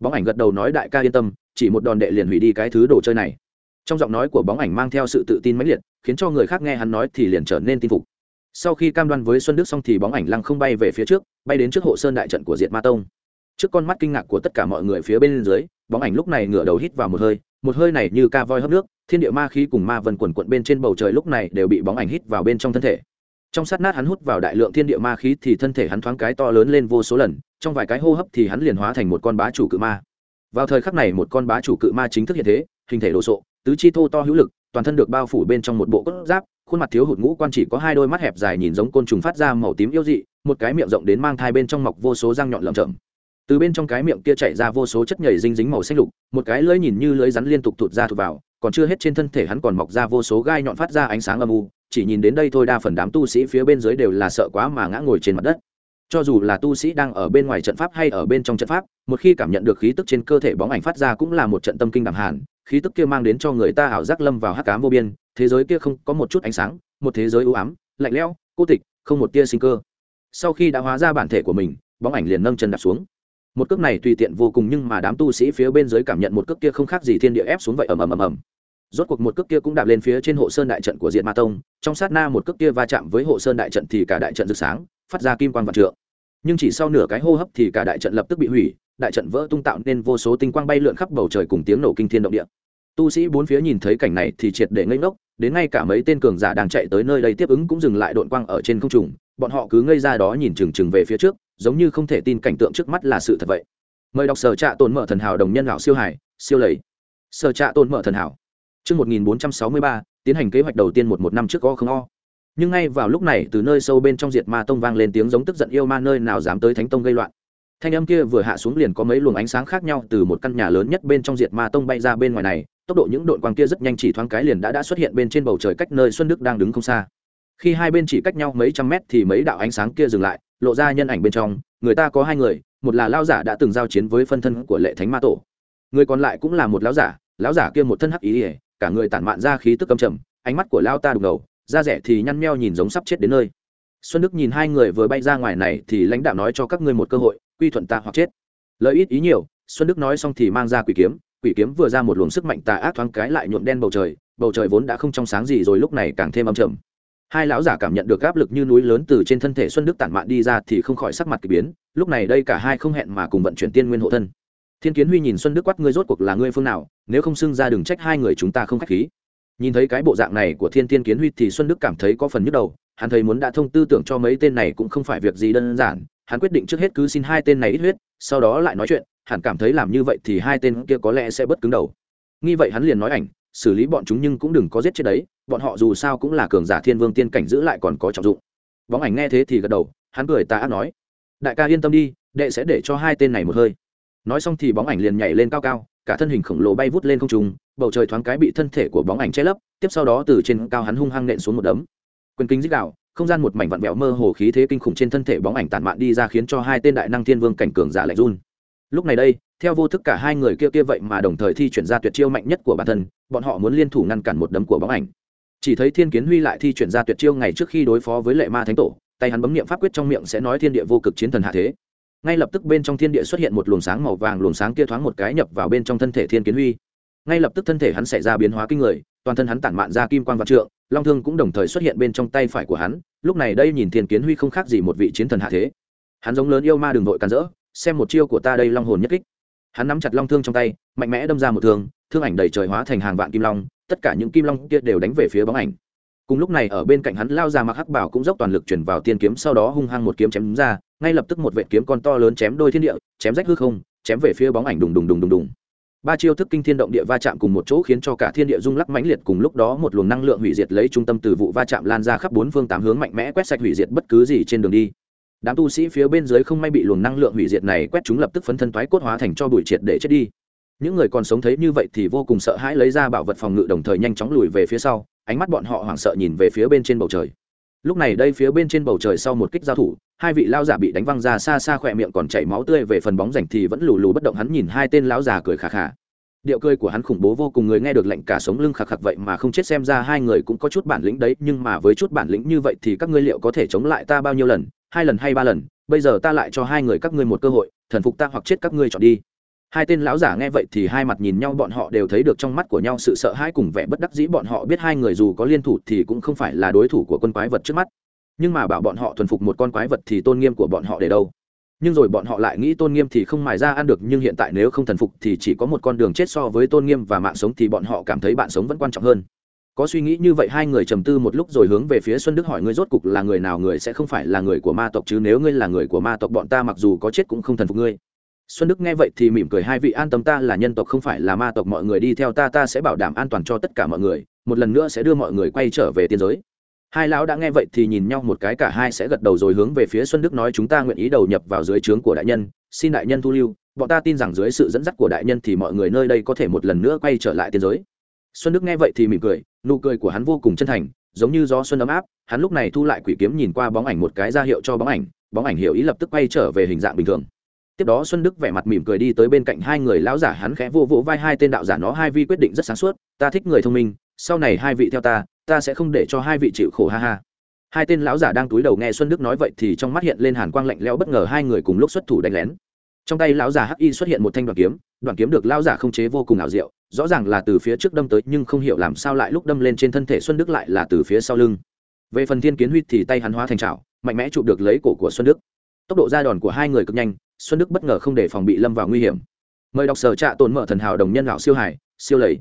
Bóng ảnh gật đầu nói đại ca yên tâm, chỉ một đòn đệ liền hủy đi cái thứ đồ chơi này trong giọng nói của bóng ảnh mang theo sự tự tin mãnh liệt, khiến cho người khác nghe hắn nói thì liền trở nên tin phục. Sau khi cam đoan với xuân đức xong thì bóng ảnh lăng không bay về phía trước, bay đến trước hộ sơn đại trận của diệt ma tông. Trước con mắt kinh ngạc của tất cả mọi người phía bên dưới, bóng ảnh lúc này ngửa đầu hít vào một hơi một hơi này như ca voi hấp nước, thiên địa ma khí cùng ma vần quần quận bên trên bầu trời lúc này đều bị bóng ảnh hít vào bên trong thân thể. Trong sát nát hắn hút vào đại lượng thiên địa ma khí thì thân thể hắn thoáng cái to lớn lên vô số lần, trong vài cái hô hấp thì hắn liền hóa thành một con bá chủ cự ma. Vào thời khắc này một con bá chủ cự ma chính thức hiện thế, hình thể đồ sộ tứ chi thô to hữu lực, toàn thân được bao phủ bên trong một bộ cốt giáp, khuôn mặt thiếu hụt ngũ quan chỉ có hai đôi mắt hẹp dài nhìn giống côn trùng phát ra màu tím yêu dị, một cái miệng rộng đến mang thai bên trong mọc vô số răng nhọn lởm chởm. Từ bên trong cái miệng kia chảy ra vô số chất nhảy dinh dính màu xanh lục, một cái lưỡi nhìn như lưỡi rắn liên tục thụt ra thụt vào, còn chưa hết trên thân thể hắn còn mọc ra vô số gai nhọn phát ra ánh sáng âm u, chỉ nhìn đến đây thôi đa phần đám tu sĩ phía bên dưới đều là sợ quá mà ngã ngồi trên mặt đất. Cho dù là tu sĩ đang ở bên ngoài trận pháp hay ở bên trong trận pháp một khi cảm nhận được khí tức trên cơ thể bóng ảnh phát ra cũng là một trận tâm kinh đẳng hàn, khí tức kia mang đến cho người ta ảo giác lâm vào hắc cám vô biên, thế giới kia không có một chút ánh sáng, một thế giới ưu ám, lạnh lẽo, cô tịch, không một tia sinh cơ. Sau khi đã hóa ra bản thể của mình, bóng ảnh liền nâng chân đạp xuống. Một cước này tùy tiện vô cùng nhưng mà đám tu sĩ phía bên dưới cảm nhận một cước kia không khác gì thiên địa ép xuống vậy ầm ầm ầm ầm. Rốt cuộc một cước kia cũng đạp lên phía trên hộ sơn đại trận của diện ma tông, trong sát na một cước kia va chạm với hộ sơn đại trận thì cả đại trận rực sáng, phát ra kim quan vạn trượng. Nhưng chỉ sau nửa cái hô hấp thì cả đại trận lập tức bị hủy đại trận vỡ tung tạo nên vô số tinh quang bay lượn khắp bầu trời cùng tiếng nổ kinh thiên động địa tu sĩ bốn phía nhìn thấy cảnh này thì triệt để ngây ngốc đến ngay cả mấy tên cường giả đang chạy tới nơi đây tiếp ứng cũng dừng lại đội quang ở trên không trùng bọn họ cứ ngây ra đó nhìn chừng chừng về phía trước giống như không thể tin cảnh tượng trước mắt là sự thật vậy mời đọc sở trạ tồn mở thần hảo đồng nhân lão siêu hải siêu lầy sở trạ tồn mở thần hảo Trước 1463, tiến hành kế hoạch đầu tiên một một năm trước có không o. Nhưng ngay vào lúc này từ nơi sâu bên trong diệt ma tông vang lên tiếng giống tức giận yêu ma nơi nào dám tới thánh tông gây loạn. Thanh âm kia vừa hạ xuống liền có mấy luồng ánh sáng khác nhau từ một căn nhà lớn nhất bên trong diệt ma tông bay ra bên ngoài này, tốc độ những đội quang kia rất nhanh chỉ thoáng cái liền đã đã xuất hiện bên trên bầu trời cách nơi Xuân Đức đang đứng không xa. Khi hai bên chỉ cách nhau mấy trăm mét thì mấy đạo ánh sáng kia dừng lại, lộ ra nhân ảnh bên trong, người ta có hai người, một là lão giả đã từng giao chiến với phân thân của Lệ Thánh Ma Tổ. Người còn lại cũng là một lão giả, lão giả kia một thân hắc ý, ỉa cả người tản mạn ra khí tức cầm trầm ánh mắt của lao ta đục ngầu da rẻ thì nhăn meo nhìn giống sắp chết đến nơi xuân đức nhìn hai người vừa bay ra ngoài này thì lãnh đạo nói cho các ngươi một cơ hội, quy thuận ta hoặc chết. Lợi ít ý nhiều, xuân đức nói xong thì mang ra quỷ kiếm quỷ kiếm vừa ra một luồng sức mạnh tà ác thoáng cái lại nhuộm đen bầu trời bầu trời vốn đã không trong sáng gì rồi lúc này càng thêm âm trầm. Hai lão giả cảm nhận được áp lực như núi lớn từ trên thân thể xuân đức tản mạn đi ra thì không khỏi sắc mặt k ỳ biến, lúc này đây cả hai không hẹn mà cùng vận chuyển tiên nguyên hộ thân. Thiên kiến huy nhìn xuân đức quát ngươi rốt cuộc là ngươi phương nào, nếu không xưng ra đừng trách hai người chúng ta không k h á c h khí nhìn thấy cái bộ dạng này của thiên Thiên kiến huy thì xuân đức cảm thấy có phần nhức đầu. Hắn thấy muốn đã thông tư tưởng cho mấy tên này cũng không phải việc gì đơn giản. Hắn quyết định trước hết cứ xin hai tên này ít huyết, sau đó lại nói chuyện. Hắn cảm thấy làm như vậy thì hai tên kia có lẽ sẽ bất cứng đầu. Nghi vậy hắn liền nói ảnh, xử lý bọn chúng nhưng cũng đừng có giết chết đấy. Bọn họ dù sao cũng là cường giả thiên vương tiên cảnh giữ lại còn có trọng dụng. Bóng ảnh nghe thế thì gật đầu, hắn cười ta ác nói, đại ca yên tâm đi, đệ sẽ để cho hai tên này một hơi. Nói xong thì bóng ảnh liền nhảy lên cao cao cả thân hình khổng lồ bay vút lên không trung, bầu trời thoáng cái bị thân thể của bóng ảnh che lấp, tiếp sau đó từ trên cao hắn hung hăng nện xuống một đấm. Quyền kính dích đạo không gian một mảnh vặn vẹo mơ hồ khí thế kinh khủng trên thân thể bóng ảnh tản mạn đi ra khiến cho hai tên đại năng thiên vương cảnh cường giả lạnh run. Lúc này đây, theo vô thức cả hai người kia kia vậy mà đồng thời thi chuyển ra tuyệt chiêu mạnh nhất của bản thân, bọn họ muốn liên thủ ngăn cản một đấm của bóng ảnh. Chỉ thấy thiên kiến huy lại thi chuyển ra tuyệt chiêu ngày trước khi đối phó với lệ ma thánh tổ, tay hắn bấm niệm pháp quyết trong miệng sẽ nói thiên địa vô cực chiến thần hạ thế ngay lập tức bên trong thiên địa xuất hiện một luồng sáng màu vàng, luồng sáng kia thoáng một cái nhập vào bên trong thân thể thiên kiến huy. Ngay lập tức thân thể hắn xảy ra biến hóa kinh người, toàn thân hắn tản mạn ra kim quan g vạn trượng, long thương cũng đồng thời xuất hiện bên trong tay phải của hắn. Lúc này đây nhìn thiên kiến huy không khác gì một vị chiến thần hạ thế. Hắn giống lớn yêu ma đường vội càn rỡ, xem một chiêu của ta đây long hồn nhất kích. Hắn nắm chặt long thương trong tay, mạnh mẽ đâm ra một thương thương ảnh đầy trời hóa thành hàng vạn kim long, tất cả những kim long kia đều đánh về phía bóng ảnh. Cùng lúc này ở bên cạnh hắn lao ra mặc hắc bảo cũng dốc toàn lực chuyển vào tiên kiếm, sau đó hung hăng một kiếm chém đúng ra ngay lập tức một vệ kiếm con to lớn chém đôi thiên địa, chém rách hư không, chém về phía bóng ảnh đùng đùng đùng đùng đùng. Ba chiêu thức kinh thiên động địa va chạm cùng một chỗ khiến cho cả thiên địa rung lắc mãnh liệt, cùng lúc đó một luồng năng lượng hủy diệt lấy trung tâm từ vụ va chạm lan ra khắp bốn phương tám hướng mạnh mẽ quét sạch hủy diệt bất cứ gì trên đường đi. Đám tu sĩ phía bên dưới không may bị luồng năng lượng hủy diệt này quét chúng lập tức phấn thân thoái cốt hóa thành cho bụi triệt để chết đi. Những người còn sống thấy như vậy thì vô cùng sợ hãi lấy ra bảo vật phòng ngự đồng thời nhanh chóng lùi về phía sau, ánh mắt bọn họ hoảng sợ nhìn về phía bên trên bầu trời. Lúc này đây phía bên trên bầu trời sau một kích giao thủ hai vị lao giả bị đánh văng ra xa xa khỏe miệng còn chảy máu tươi về phần bóng rảnh thì vẫn lù lù bất động hắn nhìn hai tên lão già cười khà khà. Điệu cười của hắn khủng bố vô cùng, người nghe được lệnh cả sống lưng khạc khạc vậy mà không chết, xem ra hai người cũng có chút bản lĩnh đấy, nhưng mà với chút bản lĩnh như vậy thì các ngươi liệu có thể chống lại ta bao nhiêu lần? Hai lần hay ba lần? Bây giờ ta lại cho hai người các ngươi một cơ hội, thần phục ta hoặc chết các ngươi chọn đi. Hai tên lão giả nghe vậy thì hai mặt nhìn nhau, bọn họ đều thấy được trong mắt của nhau sự sợ hãi cùng vẻ bất đắc dĩ. Bọn họ biết hai người dù có liên thủ thì cũng không phải là đối thủ của quân quái vật trước mắt nhưng mà bảo bọn họ thuần phục một con quái vật thì tôn nghiêm của bọn họ để đâu? Nhưng rồi bọn họ lại nghĩ tôn nghiêm thì không mài ra ăn được, nhưng hiện tại nếu không thần phục thì chỉ có một con đường chết so với tôn nghiêm và mạng sống thì bọn họ cảm thấy bạn sống vẫn quan trọng hơn. Có suy nghĩ như vậy, hai người trầm tư một lúc rồi hướng về phía xuân đức hỏi ngươi rốt cục là người nào, người sẽ không phải là người của ma tộc chứ? Nếu ngươi là người của ma tộc, bọn ta mặc dù có chết cũng không thần phục ngươi. Xuân đức nghe vậy thì mỉm cười, hai vị an tâm, ta là nhân tộc, không phải là ma tộc, mọi người đi theo ta ta sẽ bảo đảm an toàn cho tất cả mọi người. Một lần nữa sẽ đưa mọi người quay trở về tiên giới hai lão đã nghe vậy thì nhìn nhau một cái, cả hai sẽ gật đầu rồi hướng về phía xuân đức nói, chúng ta nguyện ý đầu nhập vào dưới trướng của đại nhân, xin đại nhân thu lưu. Bọn ta tin rằng dưới sự dẫn dắt của đại nhân thì mọi người nơi đây có thể một lần nữa quay trở lại tiên giới. Xuân đức nghe vậy thì mỉm cười, nụ cười của hắn vô cùng chân thành, giống như gió xuân ấm áp. Hắn lúc này thu lại quỷ kiếm nhìn qua bóng ảnh một cái ra hiệu cho bóng ảnh bóng ảnh hiểu ý lập tức quay trở về hình dạng bình thường. Tiếp đó xuân đức vẻ mặt mỉm cười đi tới bên cạnh hai người lão giả, hắn khẽ vô vỗ vai hai tên đạo giả, nó hai vi quyết định rất sáng suốt, ta thích người thông minh, sau này hai vị theo ta ta sẽ không để cho hai vị chịu khổ, ha ha. Hai tên lão giả đang túi đầu nghe xuân đức nói vậy thì trong mắt hiện lên hàn quang lạnh lẽo bất ngờ hai người cùng lúc xuất thủ đánh lén. Trong tay lão giả hắc y xuất hiện một thanh đoạn kiếm đoạn kiếm được lão giả không chế vô cùng ảo diệu, rõ ràng là từ phía trước đâm tới nhưng không hiểu làm sao lại lúc đâm lên trên thân thể xuân đức lại là từ phía sau lưng. Về phần thiên kiến huy thì tay hắn hóa thành trào mạnh mẽ chụp được lấy cổ của xuân đức. Tốc độ ra đòn của hai người cực nhanh, xuân đức bất ngờ không để phòng bị lâm vào nguy hiểm. Mời đọc sở trạ tồn mở thần hảo đồng nhân lão siêu hải, siêu lầy.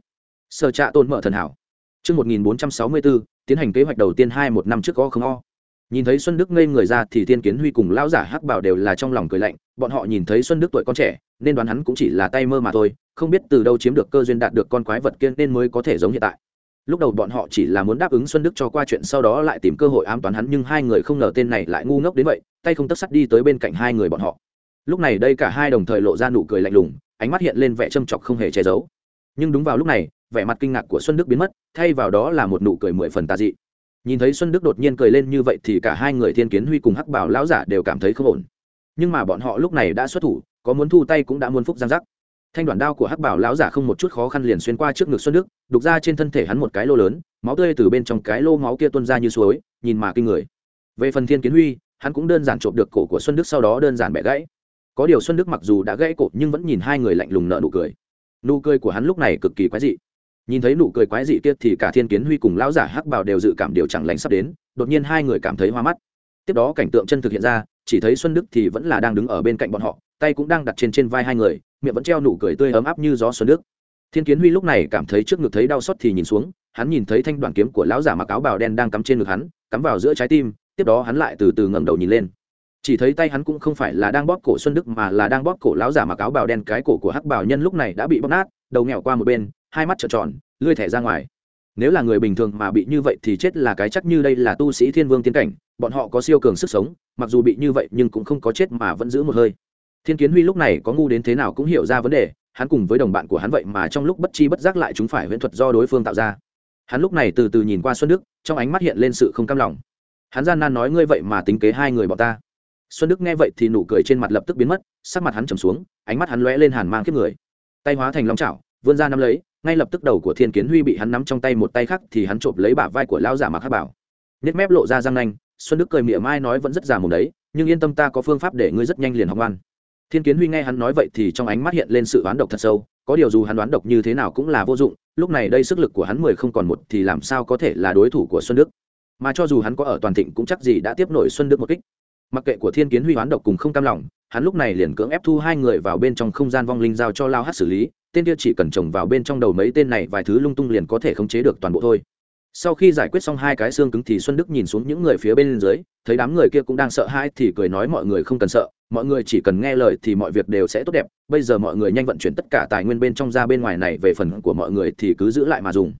Sở trạ tồn mở thần hảo. Trước 1464, tiến hành kế hoạch đầu tiên hai một năm trước có không o. Nhìn thấy Xuân Đức ngây người ra thì Thiên Kiến Huy cùng lão giả Hắc Bảo đều là trong lòng cười lạnh, bọn họ nhìn thấy Xuân Đức tuổi con trẻ, nên đoán hắn cũng chỉ là tay mơ mà thôi, không biết từ đâu chiếm được cơ duyên đạt được con quái vật kia nên mới có thể giống hiện tại. Lúc đầu bọn họ chỉ là muốn đáp ứng Xuân Đức cho qua chuyện sau đó lại tìm cơ hội ám toán hắn nhưng hai người không ngờ tên này lại ngu ngốc đến vậy, tay không tấc sắt đi tới bên cạnh hai người bọn họ. Lúc này đây cả hai đồng thời lộ ra nụ cười lạnh lùng, ánh mắt hiện lên vẻ châm chọc không hề che giấu. Nhưng đúng vào lúc này, vẻ mặt kinh ngạc của xuân đức biến mất, thay vào đó là một nụ cười mười phần tà dị. Nhìn thấy xuân đức đột nhiên cười lên như vậy thì cả hai người thiên kiến huy cùng hắc bảo lão giả đều cảm thấy không ổn. Nhưng mà bọn họ lúc này đã xuất thủ, có muốn thu tay cũng đã muốn phúc giang giác. Thanh đoàn đao của hắc bảo lão giả không một chút khó khăn liền xuyên qua trước ngực xuân đức, đục ra trên thân thể hắn một cái lô lớn, máu tươi từ bên trong cái lô máu kia tuôn ra như suối, nhìn mà kinh người. Về phần thiên kiến huy, hắn cũng đơn giản trộm được cổ của xuân đức sau đó đơn giản bẻ gãy. Có điều xuân đức mặc dù đã gãy cổ nhưng vẫn nhìn hai người lạnh lùng nợ nụ cười. Nụ cười của hắn lúc này cực kỳ quái dị nhìn thấy nụ cười quái dị kia thì cả thiên kiến huy cùng lão giả hắc bảo đều dự cảm điều chẳng lành sắp đến, đột nhiên hai người cảm thấy hoa mắt. Tiếp đó cảnh tượng chân thực hiện ra, chỉ thấy xuân đức thì vẫn là đang đứng ở bên cạnh bọn họ, tay cũng đang đặt trên trên vai hai người, miệng vẫn treo nụ cười tươi ấm áp như gió xuân đức. Thiên kiến huy lúc này cảm thấy trước ngực thấy đau xót thì nhìn xuống, hắn nhìn thấy thanh đoạn kiếm của lão giả mặc áo bào đen đang cắm trên ngực hắn, cắm vào giữa trái tim, tiếp đó hắn lại từ từ ngẩng đầu nhìn lên. Chỉ thấy tay hắn cũng không phải là đang bóp cổ xuân đức mà là đang bóp cổ lão giả mặc áo bào đen, cái cổ của hắc bảo nhân lúc này đã bị bóp nát, đầu nghèo qua một bên hai mắt trợn tròn lươi thẻ ra ngoài. Nếu là người bình thường mà bị như vậy thì chết là cái chắc như đây là tu sĩ thiên vương tiến cảnh, bọn họ có siêu cường sức sống, mặc dù bị như vậy nhưng cũng không có chết mà vẫn giữ một hơi. Thiên kiến huy lúc này có ngu đến thế nào cũng hiểu ra vấn đề, hắn cùng với đồng bạn của hắn vậy mà trong lúc bất chi bất giác lại chúng phải huyễn thuật do đối phương tạo ra. Hắn lúc này từ từ nhìn qua xuân đức, trong ánh mắt hiện lên sự không cam lòng. Hắn gian nan nói ngươi vậy mà tính kế hai người bọn ta. Xuân đức nghe vậy thì nụ cười trên mặt lập tức biến mất, sắc mặt hắn trầm xuống, ánh mắt hắn lóe lên hàn mang kiếp người. Tay hóa thành long chảo, vươn ra nắm lấy ngay lập tức đầu của thiên kiến huy bị hắn nắm trong tay một tay khác thì hắn trộm lấy bả vai của lão giả mặc hát bảo. Nếp mép lộ ra răng nanh, xuân đức cười mỉa mai nói vẫn rất già mồm đấy, nhưng yên tâm ta có phương pháp để ngươi rất nhanh liền học ngoan. Thiên kiến huy nghe hắn nói vậy thì trong ánh mắt hiện lên sự oán độc thật sâu, có điều dù hắn đoán độc như thế nào cũng là vô dụng, lúc này đây sức lực của hắn mười không còn một thì làm sao có thể là đối thủ của xuân đức. Mà cho dù hắn có ở toàn thịnh cũng chắc gì đã tiếp nổi xuân đức một kích. Mặc kệ của thiên kiến huy oán độc cùng không cam lòng, hắn lúc này liền cưỡng ép thu hai người vào bên trong không gian vong linh giao cho lao hát xử lý tên kia chỉ cần trồng vào bên trong đầu mấy tên này vài thứ lung tung liền có thể khống chế được toàn bộ thôi. Sau khi giải quyết xong hai cái xương cứng thì xuân đức nhìn xuống những người phía bên dưới, thấy đám người kia cũng đang sợ hãi thì cười nói mọi người không cần sợ, mọi người chỉ cần nghe lời thì mọi việc đều sẽ tốt đẹp, bây giờ mọi người nhanh vận chuyển tất cả tài nguyên bên trong ra bên ngoài này về phần của mọi người thì cứ giữ lại mà dùng.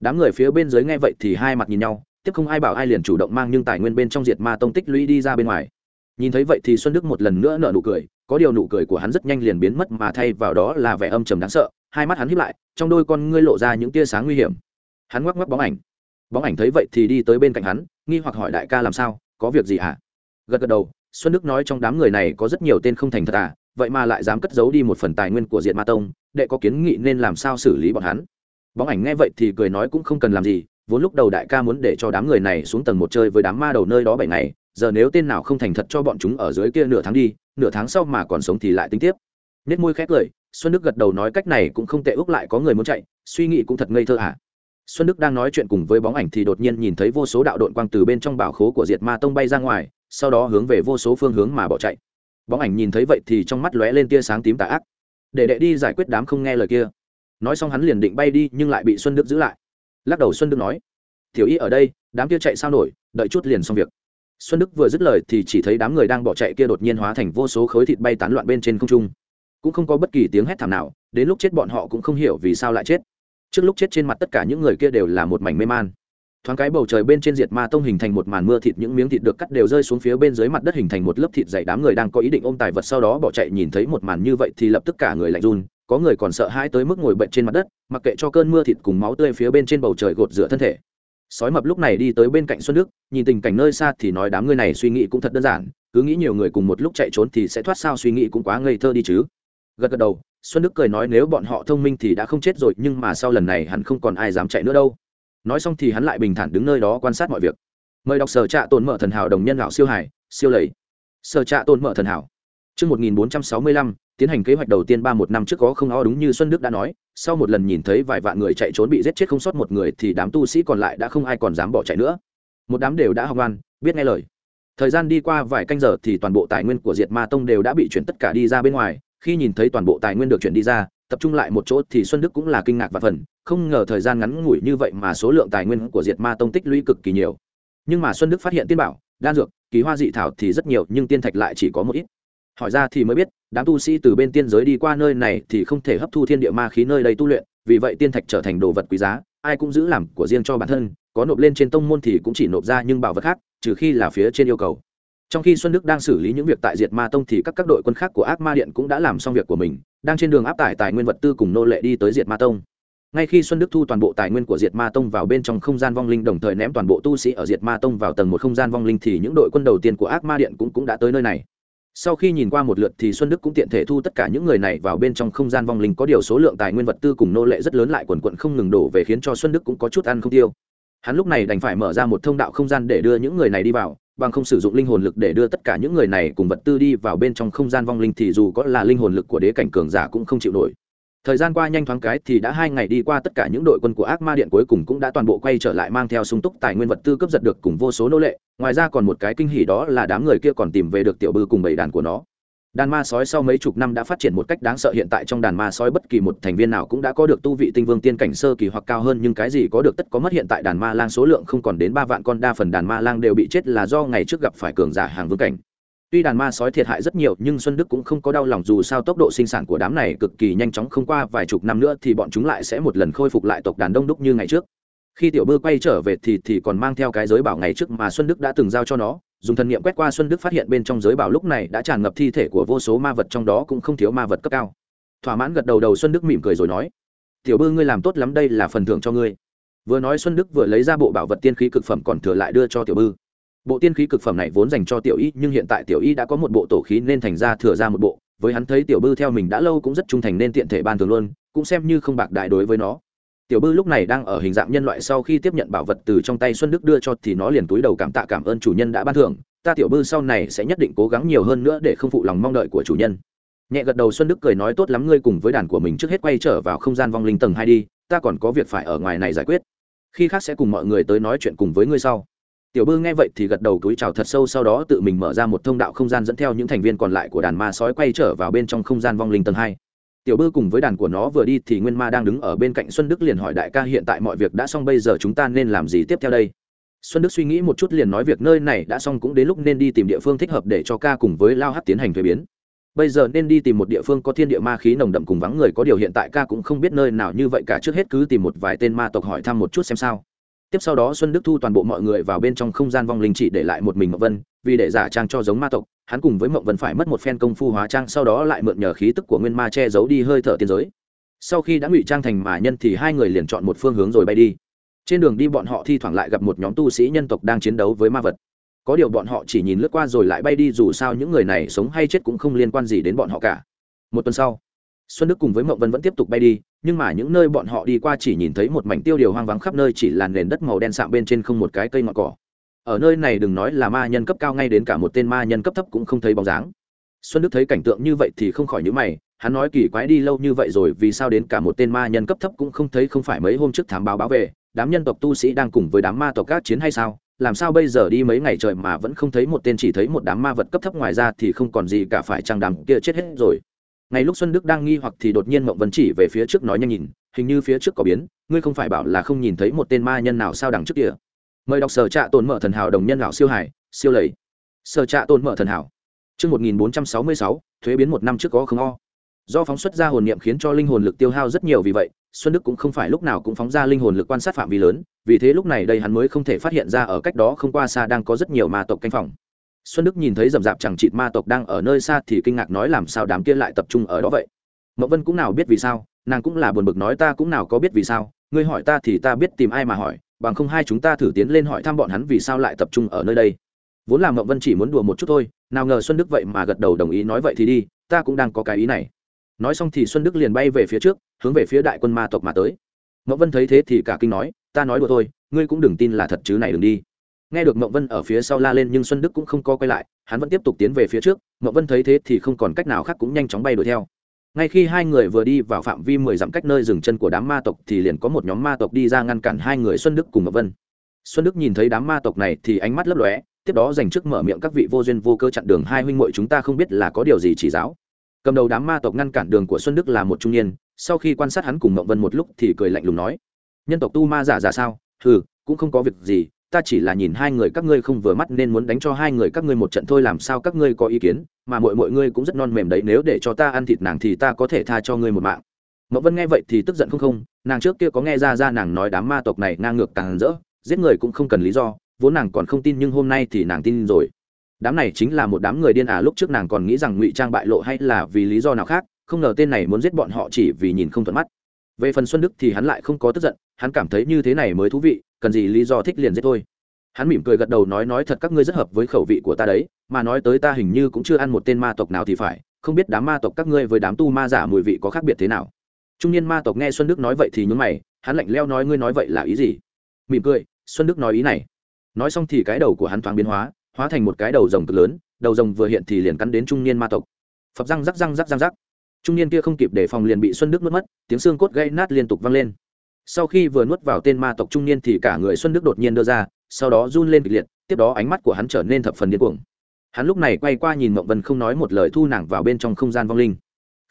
Đám người phía bên dưới nghe vậy thì hai mặt nhìn nhau, tiếp không ai bảo ai liền chủ động mang nhưng tài nguyên bên trong diệt ma tông tích lũy đi ra bên ngoài. Nhìn thấy vậy thì xuân đức một lần nữa nở nụ cười có điều nụ cười của hắn rất nhanh liền biến mất mà thay vào đó là vẻ âm trầm đáng sợ, hai mắt hắn hiếp lại, trong đôi con ngươi lộ ra những tia sáng nguy hiểm. Hắn ngoắc ngoắc bóng ảnh. Bóng ảnh thấy vậy thì đi tới bên cạnh hắn, nghi hoặc hỏi đại ca làm sao, có việc gì hả? À? gật gật đầu, xuân đức nói trong đám người này có rất nhiều tên không thành thật à vậy mà lại dám cất giấu đi một phần tài nguyên của diện ma tông, đệ có kiến nghị nên làm sao xử lý bọn hắn? Bóng ảnh nghe vậy thì cười nói cũng không cần làm gì, vốn lúc đầu đại ca muốn để cho đám người này xuống tầng một chơi với đám ma đầu nơi đó bảy ngày, giờ nếu tên nào không thành thật cho bọn chúng ở dưới kia nửa tháng đi nửa tháng sau mà còn sống thì lại tính tiếp. Nết môi khét cười, xuân đức gật đầu nói cách này cũng không tệ ước lại có người muốn chạy, suy nghĩ cũng thật ngây thơ à. Xuân đức đang nói chuyện cùng với bóng ảnh thì đột nhiên nhìn thấy vô số đạo đội quang từ bên trong bảo khố của diệt ma tông bay ra ngoài, sau đó hướng về vô số phương hướng mà bỏ chạy. Bóng ảnh nhìn thấy vậy thì trong mắt lóe lên tia sáng tím tà ác. Để đệ đi giải quyết đám không nghe lời kia. Nói xong hắn liền định bay đi nhưng lại bị xuân đức giữ lại. Lắc đầu xuân đức nói, tiểu y ở đây, đám kia chạy sao nổi, đợi chút liền xong việc xuân đức vừa dứt lời thì chỉ thấy đám người đang bỏ chạy kia đột nhiên hóa thành vô số khối thịt bay tán loạn bên trên không trung. Cũng không có bất kỳ tiếng hét thảm nào, đến lúc chết bọn họ cũng không hiểu vì sao lại chết. Trước lúc chết trên mặt tất cả những người kia đều là một mảnh mê man. Thoáng cái bầu trời bên trên diệt ma tông hình thành một màn mưa thịt, những miếng thịt được cắt đều rơi xuống phía bên dưới mặt đất hình thành một lớp thịt dày. Đám người đang có ý định ôm tài vật sau đó bỏ chạy, nhìn thấy một màn như vậy thì lập tức cả người lạnh run. Có người còn sợ hãi tới mức ngồi bệnh trên mặt đất, mặc kệ cho cơn mưa thịt cùng máu tươi phía bên trên bầu trời gột rửa thân thể sói mập lúc này đi tới bên cạnh xuân đức nhìn tình cảnh nơi xa thì nói đám người này suy nghĩ cũng thật đơn giản cứ nghĩ nhiều người cùng một lúc chạy trốn thì sẽ thoát sao suy nghĩ cũng quá ngây thơ đi chứ. Gật gật đầu xuân đức cười nói nếu bọn họ thông minh thì đã không chết rồi nhưng mà sau lần này hắn không còn ai dám chạy nữa đâu. Nói xong thì hắn lại bình thản đứng nơi đó quan sát mọi việc. Mời đọc sở trạ tồn mở thần hảo đồng nhân lão siêu hải siêu lầy. Sở trạ tồn mở thần hảo. Trước 1465, tiến hành kế hoạch đầu tiên ba một năm trước có không o đúng như Xuân Đức đã nói, sau một lần nhìn thấy vài vạn người chạy trốn bị giết chết không sót một người thì đám tu sĩ còn lại đã không ai còn dám bỏ chạy nữa. Một đám đều đã học ngoan, biết nghe lời. Thời gian đi qua vài canh giờ thì toàn bộ tài nguyên của Diệt Ma Tông đều đã bị chuyển tất cả đi ra bên ngoài, khi nhìn thấy toàn bộ tài nguyên được chuyển đi ra, tập trung lại một chỗ thì Xuân Đức cũng là kinh ngạc và phần, không ngờ thời gian ngắn ngủi như vậy mà số lượng tài nguyên của Diệt Ma Tông tích lũy cực kỳ nhiều. Nhưng mà Xuân Đức phát hiện tiên bảo, đan dược, kỳ hoa dị thảo thì rất nhiều, nhưng tiên thạch lại chỉ có một ít hỏi ra thì mới biết đám tu sĩ từ bên tiên giới đi qua nơi này thì không thể hấp thu thiên địa ma khí nơi đây tu luyện vì vậy tiên thạch trở thành đồ vật quý giá ai cũng giữ làm của riêng cho bản thân có nộp lên trên tông môn thì cũng chỉ nộp ra nhưng bảo vật khác trừ khi là phía trên yêu cầu. Trong khi xuân đức đang xử lý những việc tại diệt ma tông thì các các đội quân khác của ác ma điện cũng đã làm xong việc của mình đang trên đường áp tải tài nguyên vật tư cùng nô lệ đi tới diệt ma tông. Ngay khi xuân đức thu toàn bộ tài nguyên của diệt ma tông vào bên trong không gian vong linh đồng thời ném toàn bộ tu sĩ ở diệt ma tông vào tầng một không gian vong linh thì những đội quân đầu tiên của ác ma điện cũng, cũng đã tới nơi này sau khi nhìn qua một lượt thì xuân đức cũng tiện thể thu tất cả những người này vào bên trong không gian vong linh, có điều số lượng tài nguyên vật tư cùng nô lệ rất lớn lại quần quận không ngừng đổ về khiến cho xuân đức cũng có chút ăn không tiêu. Hắn lúc này đành phải mở ra một thông đạo không gian để đưa những người này đi vào, bằng không sử dụng linh hồn lực để đưa tất cả những người này cùng vật tư đi vào bên trong không gian vong linh thì dù có là linh hồn lực của đế cảnh cường giả cũng không chịu nổi. Thời gian qua nhanh thoáng cái thì đã hai ngày đi qua tất cả những đội quân của ác ma điện cuối cùng cũng đã toàn bộ quay trở lại mang theo sung túc tài nguyên vật tư cướp giật được cùng vô số nô lệ ngoài ra còn một cái kinh hỉ đó là đám người kia còn tìm về được tiểu bư cùng bảy đàn của nó. Đàn ma sói sau mấy chục năm đã phát triển một cách đáng sợ, hiện tại trong đàn ma sói bất kỳ một thành viên nào cũng đã có được tu vị tinh vương tiên cảnh sơ kỳ hoặc cao hơn, nhưng cái gì có được tất có mất. Hiện tại đàn ma lang số lượng không còn đến ba vạn con, đa phần đàn ma lang đều bị chết là do ngày trước gặp phải cường giả hàng vương cảnh. Tuy đàn ma sói thiệt hại rất nhiều, nhưng xuân đức cũng không có đau lòng, dù sao tốc độ sinh sản của đám này cực kỳ nhanh chóng, không qua vài chục năm nữa thì bọn chúng lại sẽ một lần khôi phục lại tộc đàn đông đúc như ngày trước khi tiểu bư quay trở về thì thì còn mang theo cái giới bảo ngày trước mà xuân đức đã từng giao cho nó. Dùng thần niệm quét qua xuân đức phát hiện bên trong giới bảo lúc này đã tràn ngập thi thể của vô số ma vật trong đó cũng không thiếu ma vật cấp cao. Thỏa mãn gật đầu đầu xuân đức mỉm cười rồi nói, tiểu bư ngươi làm tốt lắm đây là phần thưởng cho ngươi. Vừa nói xuân đức vừa lấy ra bộ bảo vật tiên khí cực phẩm còn thừa lại đưa cho tiểu bư. Bộ tiên khí cực phẩm này vốn dành cho tiểu y, nhưng hiện tại tiểu y đã có một bộ tổ khí nên thành ra thừa ra một bộ. Với hắn thấy tiểu bư theo mình đã lâu cũng rất trung thành nên tiện thể ban thường luôn, cũng xem như không bạc đại đối với nó tiểu bư lúc này đang ở hình dạng nhân loại sau khi tiếp nhận bảo vật từ trong tay xuân đức đưa cho thì nó liền túi đầu cảm tạ cảm ơn chủ nhân đã ban thưởng. Ta tiểu bư sau này sẽ nhất định cố gắng nhiều hơn nữa để không phụ lòng mong đợi của chủ nhân. Nhẹ gật đầu xuân đức cười nói, tốt lắm, ngươi cùng với đàn của mình trước hết quay trở vào không gian vong linh tầng hai đi, ta còn có việc phải ở ngoài này giải quyết. Khi khác sẽ cùng mọi người tới nói chuyện cùng với ngươi sau. Tiểu bư nghe vậy thì gật đầu túi chào thật sâu, sau đó tự mình mở ra một thông đạo không gian dẫn theo những thành viên còn lại của đàn ma sói quay trở vào bên trong không gian vong linh tầng hai tiểu bư cùng với đàn của nó vừa đi thì nguyên ma đang đứng ở bên cạnh xuân đức liền hỏi đại ca hiện tại mọi việc đã xong bây giờ chúng ta nên làm gì tiếp theo đây? Xuân đức suy nghĩ một chút liền nói việc nơi này đã xong cũng đến lúc nên đi tìm địa phương thích hợp để cho ca cùng với lao hát tiến hành thuế biến. Bây giờ nên đi tìm một địa phương có thiên địa ma khí nồng đậm cùng vắng người, có điều hiện tại ca cũng không biết nơi nào như vậy cả, trước hết cứ tìm một vài tên ma tộc hỏi thăm một chút xem sao tiếp sau đó xuân đức thu toàn bộ mọi người vào bên trong không gian vong linh chỉ để lại một mình mậu vân, vì để giả trang cho giống ma tộc, hắn cùng với mậu vân phải mất một phen công phu hóa trang, sau đó lại mượn nhờ khí tức của nguyên ma che giấu đi hơi thở tiên giới. Sau khi đã ngụy trang thành mà nhân thì hai người liền chọn một phương hướng rồi bay đi. Trên đường đi bọn họ thi thoảng lại gặp một nhóm tu sĩ nhân tộc đang chiến đấu với ma vật. Có điều bọn họ chỉ nhìn lướt qua rồi lại bay đi, dù sao những người này sống hay chết cũng không liên quan gì đến bọn họ cả. Một tuần sau xuân đức cùng với mậu vân vẫn tiếp tục bay đi, nhưng mà những nơi bọn họ đi qua chỉ nhìn thấy một mảnh tiêu điều hoang vắng khắp nơi chỉ là nền đất màu đen sạm bên trên không một cái cây ngọn cỏ. Ở nơi này đừng nói là ma nhân cấp cao ngay đến cả một tên ma nhân cấp thấp cũng không thấy bóng dáng. Xuân đức thấy cảnh tượng như vậy thì không khỏi nhữ mày, hắn nói kỳ quái đi lâu như vậy rồi vì sao đến cả một tên ma nhân cấp thấp cũng không thấy không phải mấy hôm trước thám báo báo về, đám nhân tộc tu sĩ đang cùng với đám ma tộc các chiến hay sao? Làm sao bây giờ đi mấy ngày trời mà vẫn không thấy một tên chỉ thấy một đám ma vật cấp thấp ngoài ra thì không còn gì cả phải chăng đám kia chết hết rồi? Ngay lúc xuân đức đang nghi hoặc thì đột nhiên mộng vân chỉ về phía trước nói nhanh nhìn hình như phía trước có biến ngươi không phải bảo là không nhìn thấy một tên ma nhân nào sao đằng trước kia. Mời đọc sở trạ tồn mở thần hảo đồng nhân lão siêu hải siêu lầy. Sở trạ tồn mở thần hảo. Trước 1466, thuế biến một năm trước có không o. Do phóng xuất ra hồn niệm khiến cho linh hồn lực tiêu hao rất nhiều vì vậy, Xuân Đức cũng không phải lúc nào cũng phóng ra linh hồn lực quan sát phạm vi lớn, vì thế lúc này đây hắn mới không thể phát hiện ra ở cách đó không qua xa đang có rất nhiều ma tộc canh phòng xuân đức nhìn thấy rầm rạp chẳng chịt ma tộc đang ở nơi xa thì kinh ngạc nói làm sao đám kia lại tập trung ở đó vậy? Mậu vân cũng nào biết vì sao, nàng cũng là buồn bực nói ta cũng nào có biết vì sao, ngươi hỏi ta thì ta biết tìm ai mà hỏi, bằng không hai chúng ta thử tiến lên hỏi thăm bọn hắn vì sao lại tập trung ở nơi đây. Vốn là mậu vân chỉ muốn đùa một chút thôi, nào ngờ xuân đức vậy mà gật đầu đồng ý nói vậy thì đi, ta cũng đang có cái ý này. Nói xong thì xuân đức liền bay về phía trước, hướng về phía đại quân ma tộc mà tới. Mậu vân thấy thế thì cả kinh nói, ta nói đùa thôi, ngươi cũng đừng tin là thật chứ này đừng đi nghe được mậu vân ở phía sau la lên nhưng xuân đức cũng không co quay lại, hắn vẫn tiếp tục tiến về phía trước mậu vân thấy thế thì không còn cách nào khác cũng nhanh chóng bay đuổi theo. Ngay khi hai người vừa đi vào phạm vi mười dặm cách nơi dừng chân của đám ma tộc thì liền có một nhóm ma tộc đi ra ngăn cản hai người xuân đức cùng mậu vân. Xuân đức nhìn thấy đám ma tộc này thì ánh mắt lấp lóe, tiếp đó dành trước mở miệng các vị vô duyên vô cơ chặn đường hai huynh muội chúng ta không biết là có điều gì chỉ giáo. Cầm đầu đám ma tộc ngăn cản đường của xuân đức là một trung niên, sau khi quan sát hắn cùng mậu vân một lúc thì cười lạnh lùng nói, nhân tộc tu ma giả giả sao? Ừ cũng không có việc gì ta chỉ là nhìn hai người các ngươi không vừa mắt nên muốn đánh cho hai người các ngươi một trận thôi, làm sao các ngươi có ý kiến? Mà mọi mọi ngươi cũng rất non mềm đấy, nếu để cho ta ăn thịt nàng thì ta có thể tha cho ngươi một mạng. Mậu vân nghe vậy thì tức giận không không, nàng trước kia có nghe ra ra nàng nói đám ma tộc này ngang ngược càng rỡ, giết người cũng không cần lý do, vốn nàng còn không tin nhưng hôm nay thì nàng tin rồi. Đám này chính là một đám người điên à lúc trước nàng còn nghĩ rằng ngụy trang bại lộ hay là vì lý do nào khác, không ngờ tên này muốn giết bọn họ chỉ vì nhìn không thuận mắt. Về phần xuân đức thì hắn lại không có tức giận hắn cảm thấy như thế này mới thú vị, cần gì lý do thích liền giết thôi. Hắn mỉm cười gật đầu nói nói thật các ngươi rất hợp với khẩu vị của ta đấy, mà nói tới ta hình như cũng chưa ăn một tên ma tộc nào thì phải, không biết đám ma tộc các ngươi với đám tu ma giả mùi vị có khác biệt thế nào. Trung niên ma tộc nghe xuân đức nói vậy thì nhún mày, hắn lạnh leo nói, ngươi nói vậy là ý gì? Mỉm cười, xuân đức nói ý này. Nói xong thì cái đầu của hắn thoáng biến hóa hóa thành một cái đầu rồng cực lớn, đầu rồng vừa hiện thì liền cắn đến trung niên ma tộc. Phập răng rắc răng rắc răng rắc. Trung niên kia không kịp để phòng liền bị xuân đức mất mất, tiếng xương cốt gây nát liên tục vang lên sau khi vừa nuốt vào tên ma tộc trung niên thì cả người xuân đức đột nhiên đưa ra, sau đó run lên kịch liệt, tiếp đó ánh mắt của hắn trở nên thập phần điên cuồng. Hắn lúc này quay qua nhìn mộng vân không nói một lời thu nàng vào bên trong không gian vong linh.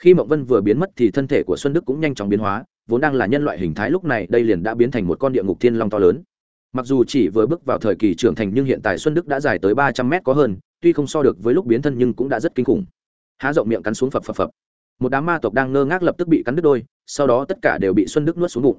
Khi mộng vân vừa biến mất thì thân thể của xuân đức cũng nhanh chóng biến hóa, vốn đang là nhân loại hình thái lúc này đây liền đã biến thành một con địa ngục thiên long to lớn. Mặc dù chỉ vừa bước vào thời kỳ trưởng thành nhưng hiện tại xuân đức đã dài tới ba trăm mét có hơn, tuy không so được với lúc biến thân nhưng cũng đã rất kinh khủng. Há rộng miệng cắn xuống phập phập phập. Một đám ma tộc đang ngơ ngác lập tức bị cắn đứt đôi, sau đó tất cả đều bị xuân đức nuốt xuống bụng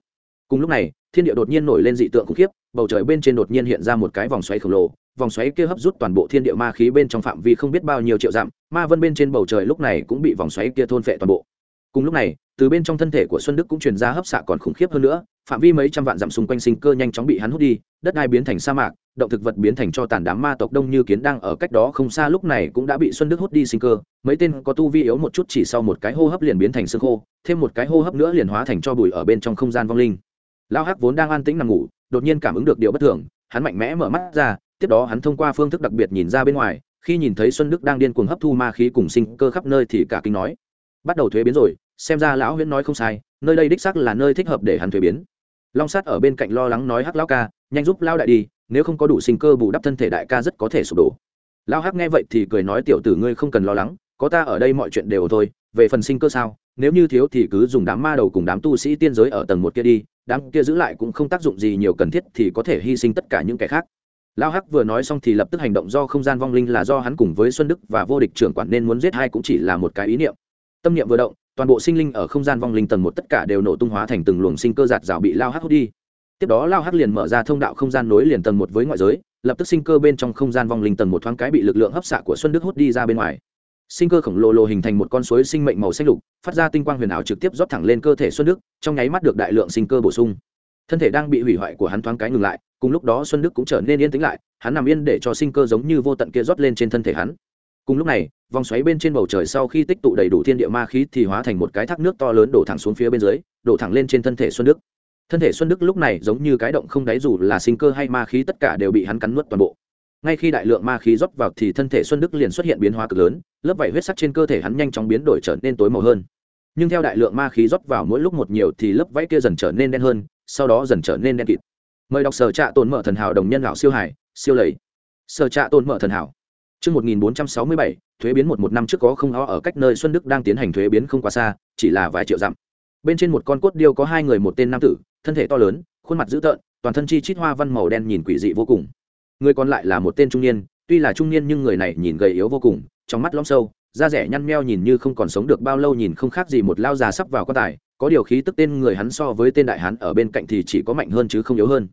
cùng lúc này, thiên địa đột nhiên nổi lên dị tượng khủng khiếp, bầu trời bên trên đột nhiên hiện ra một cái vòng xoáy khổng lồ, vòng xoáy kia hấp rút toàn bộ thiên địa ma khí bên trong phạm vi không biết bao nhiêu triệu dặm, ma vân bên trên bầu trời lúc này cũng bị vòng xoáy kia thôn phệ toàn bộ. Cùng lúc này, từ bên trong thân thể của xuân đức cũng truyền ra hấp xạ còn khủng khiếp hơn nữa, phạm vi mấy trăm vạn dặm xung quanh sinh cơ nhanh chóng bị hắn hút đi, đất đai biến thành sa mạc, động thực vật biến thành cho tàn đám ma tộc đông như kiến đang ở cách đó không xa lúc này cũng đã bị xuân đức hút đi sinh cơ, mấy tên có tu vi yếu một chút chỉ sau một cái hô hấp liền biến thành xương khô, thêm một cái hô hấp nữa liền hóa thành cho bụi ở bên trong không gian vong linh lao hắc vốn đang an tĩnh nằm ngủ, đột nhiên cảm ứng được điều bất thường, hắn mạnh mẽ mở mắt ra, tiếp đó hắn thông qua phương thức đặc biệt nhìn ra bên ngoài, khi nhìn thấy xuân đức đang điên cuồng hấp thu ma khí cùng sinh cơ khắp nơi thì cả kinh nói, bắt đầu thuế biến rồi, xem ra lão huyễn nói không sai, nơi đây đích xác là nơi thích hợp để hắn thuế biến. Long sát ở bên cạnh lo lắng nói hắc lão ca, nhanh giúp lao đại đi, nếu không có đủ sinh cơ bù đắp thân thể đại ca rất có thể sụp đổ. Lao hắc nghe vậy thì cười nói, tiểu tử ngươi không cần lo lắng, có ta ở đây mọi chuyện đều thôi, về phần sinh cơ sao, nếu như thiếu thì cứ dùng đám ma đầu cùng đám tu sĩ tiên giới ở tầng một kia đi đám kia giữ lại cũng không tác dụng gì nhiều cần thiết thì có thể hy sinh tất cả những kẻ khác. Lao hắc vừa nói xong thì lập tức hành động do không gian vong linh là do hắn cùng với xuân đức và vô địch trưởng quản nên muốn giết hai cũng chỉ là một cái ý niệm. Tâm niệm vừa động, toàn bộ sinh linh ở không gian vong linh tầng một tất cả đều nổ tung hóa thành từng luồng sinh cơ giạt rào bị lao hắc hút đi. Tiếp đó lao hắc liền mở ra thông đạo không gian nối liền tầng một với ngoại giới, lập tức sinh cơ bên trong không gian vong linh tầng một thoáng cái bị lực lượng hấp xạ của xuân đức hút đi ra bên ngoài sinh cơ khổng lồ lồ hình thành một con suối sinh mệnh màu xanh lục, phát ra tinh quang huyền ảo trực tiếp rót thẳng lên cơ thể xuân đức, trong nháy mắt được đại lượng sinh cơ bổ sung. Thân thể đang bị hủy hoại của hắn thoáng cái ngừng lại, cùng lúc đó xuân đức cũng trở nên yên tĩnh lại, hắn nằm yên để cho sinh cơ giống như vô tận kia rót lên trên thân thể hắn. Cùng lúc này, vòng xoáy bên trên bầu trời sau khi tích tụ đầy đủ thiên địa ma khí thì hóa thành một cái thác nước to lớn đổ thẳng xuống phía bên dưới, đổ thẳng lên trên thân thể xuân đức. Thân thể xuân đức lúc này giống như cái động không đáy dù là sinh cơ hay ma khí tất cả đều bị hắn cắn nuốt toàn bộ ngay khi đại lượng ma khí rót vào thì thân thể xuân đức liền xuất hiện biến hóa cực lớn lớp vảy huyết sắc trên cơ thể hắn nhanh chóng biến đổi trở nên tối màu hơn nhưng theo đại lượng ma khí rót vào mỗi lúc một nhiều thì lớp vảy kia dần trở nên đen hơn sau đó dần trở nên đen kịt mời đọc sở trạ tồn mở thần hảo đồng nhân lão siêu hải siêu lầy sở trạ tồn mở thần hảo Trước 1467, thuế biến một một năm trước có không o ở cách nơi Xuân Đức đang tiến hành thuế biến không quá xa, chỉ là vài triệu dặm. Bên trên một con cốt điêu có hai người một tên nam tử, thân thể to lớn, khuôn mặt dữ tợn, toàn thân chi chít hoa văn màu đen nhìn quỷ dị vô cùng. Người còn lại là một tên trung niên, tuy là trung niên nhưng người này nhìn gầy yếu vô cùng, trong mắt lõm sâu, da rẻ nhăn meo nhìn như không còn sống được bao lâu nhìn không khác gì một lao già sắp vào quan tài, có điều khí tức tên người hắn so với tên đại hán ở bên cạnh thì chỉ có mạnh hơn chứ không yếu hơn.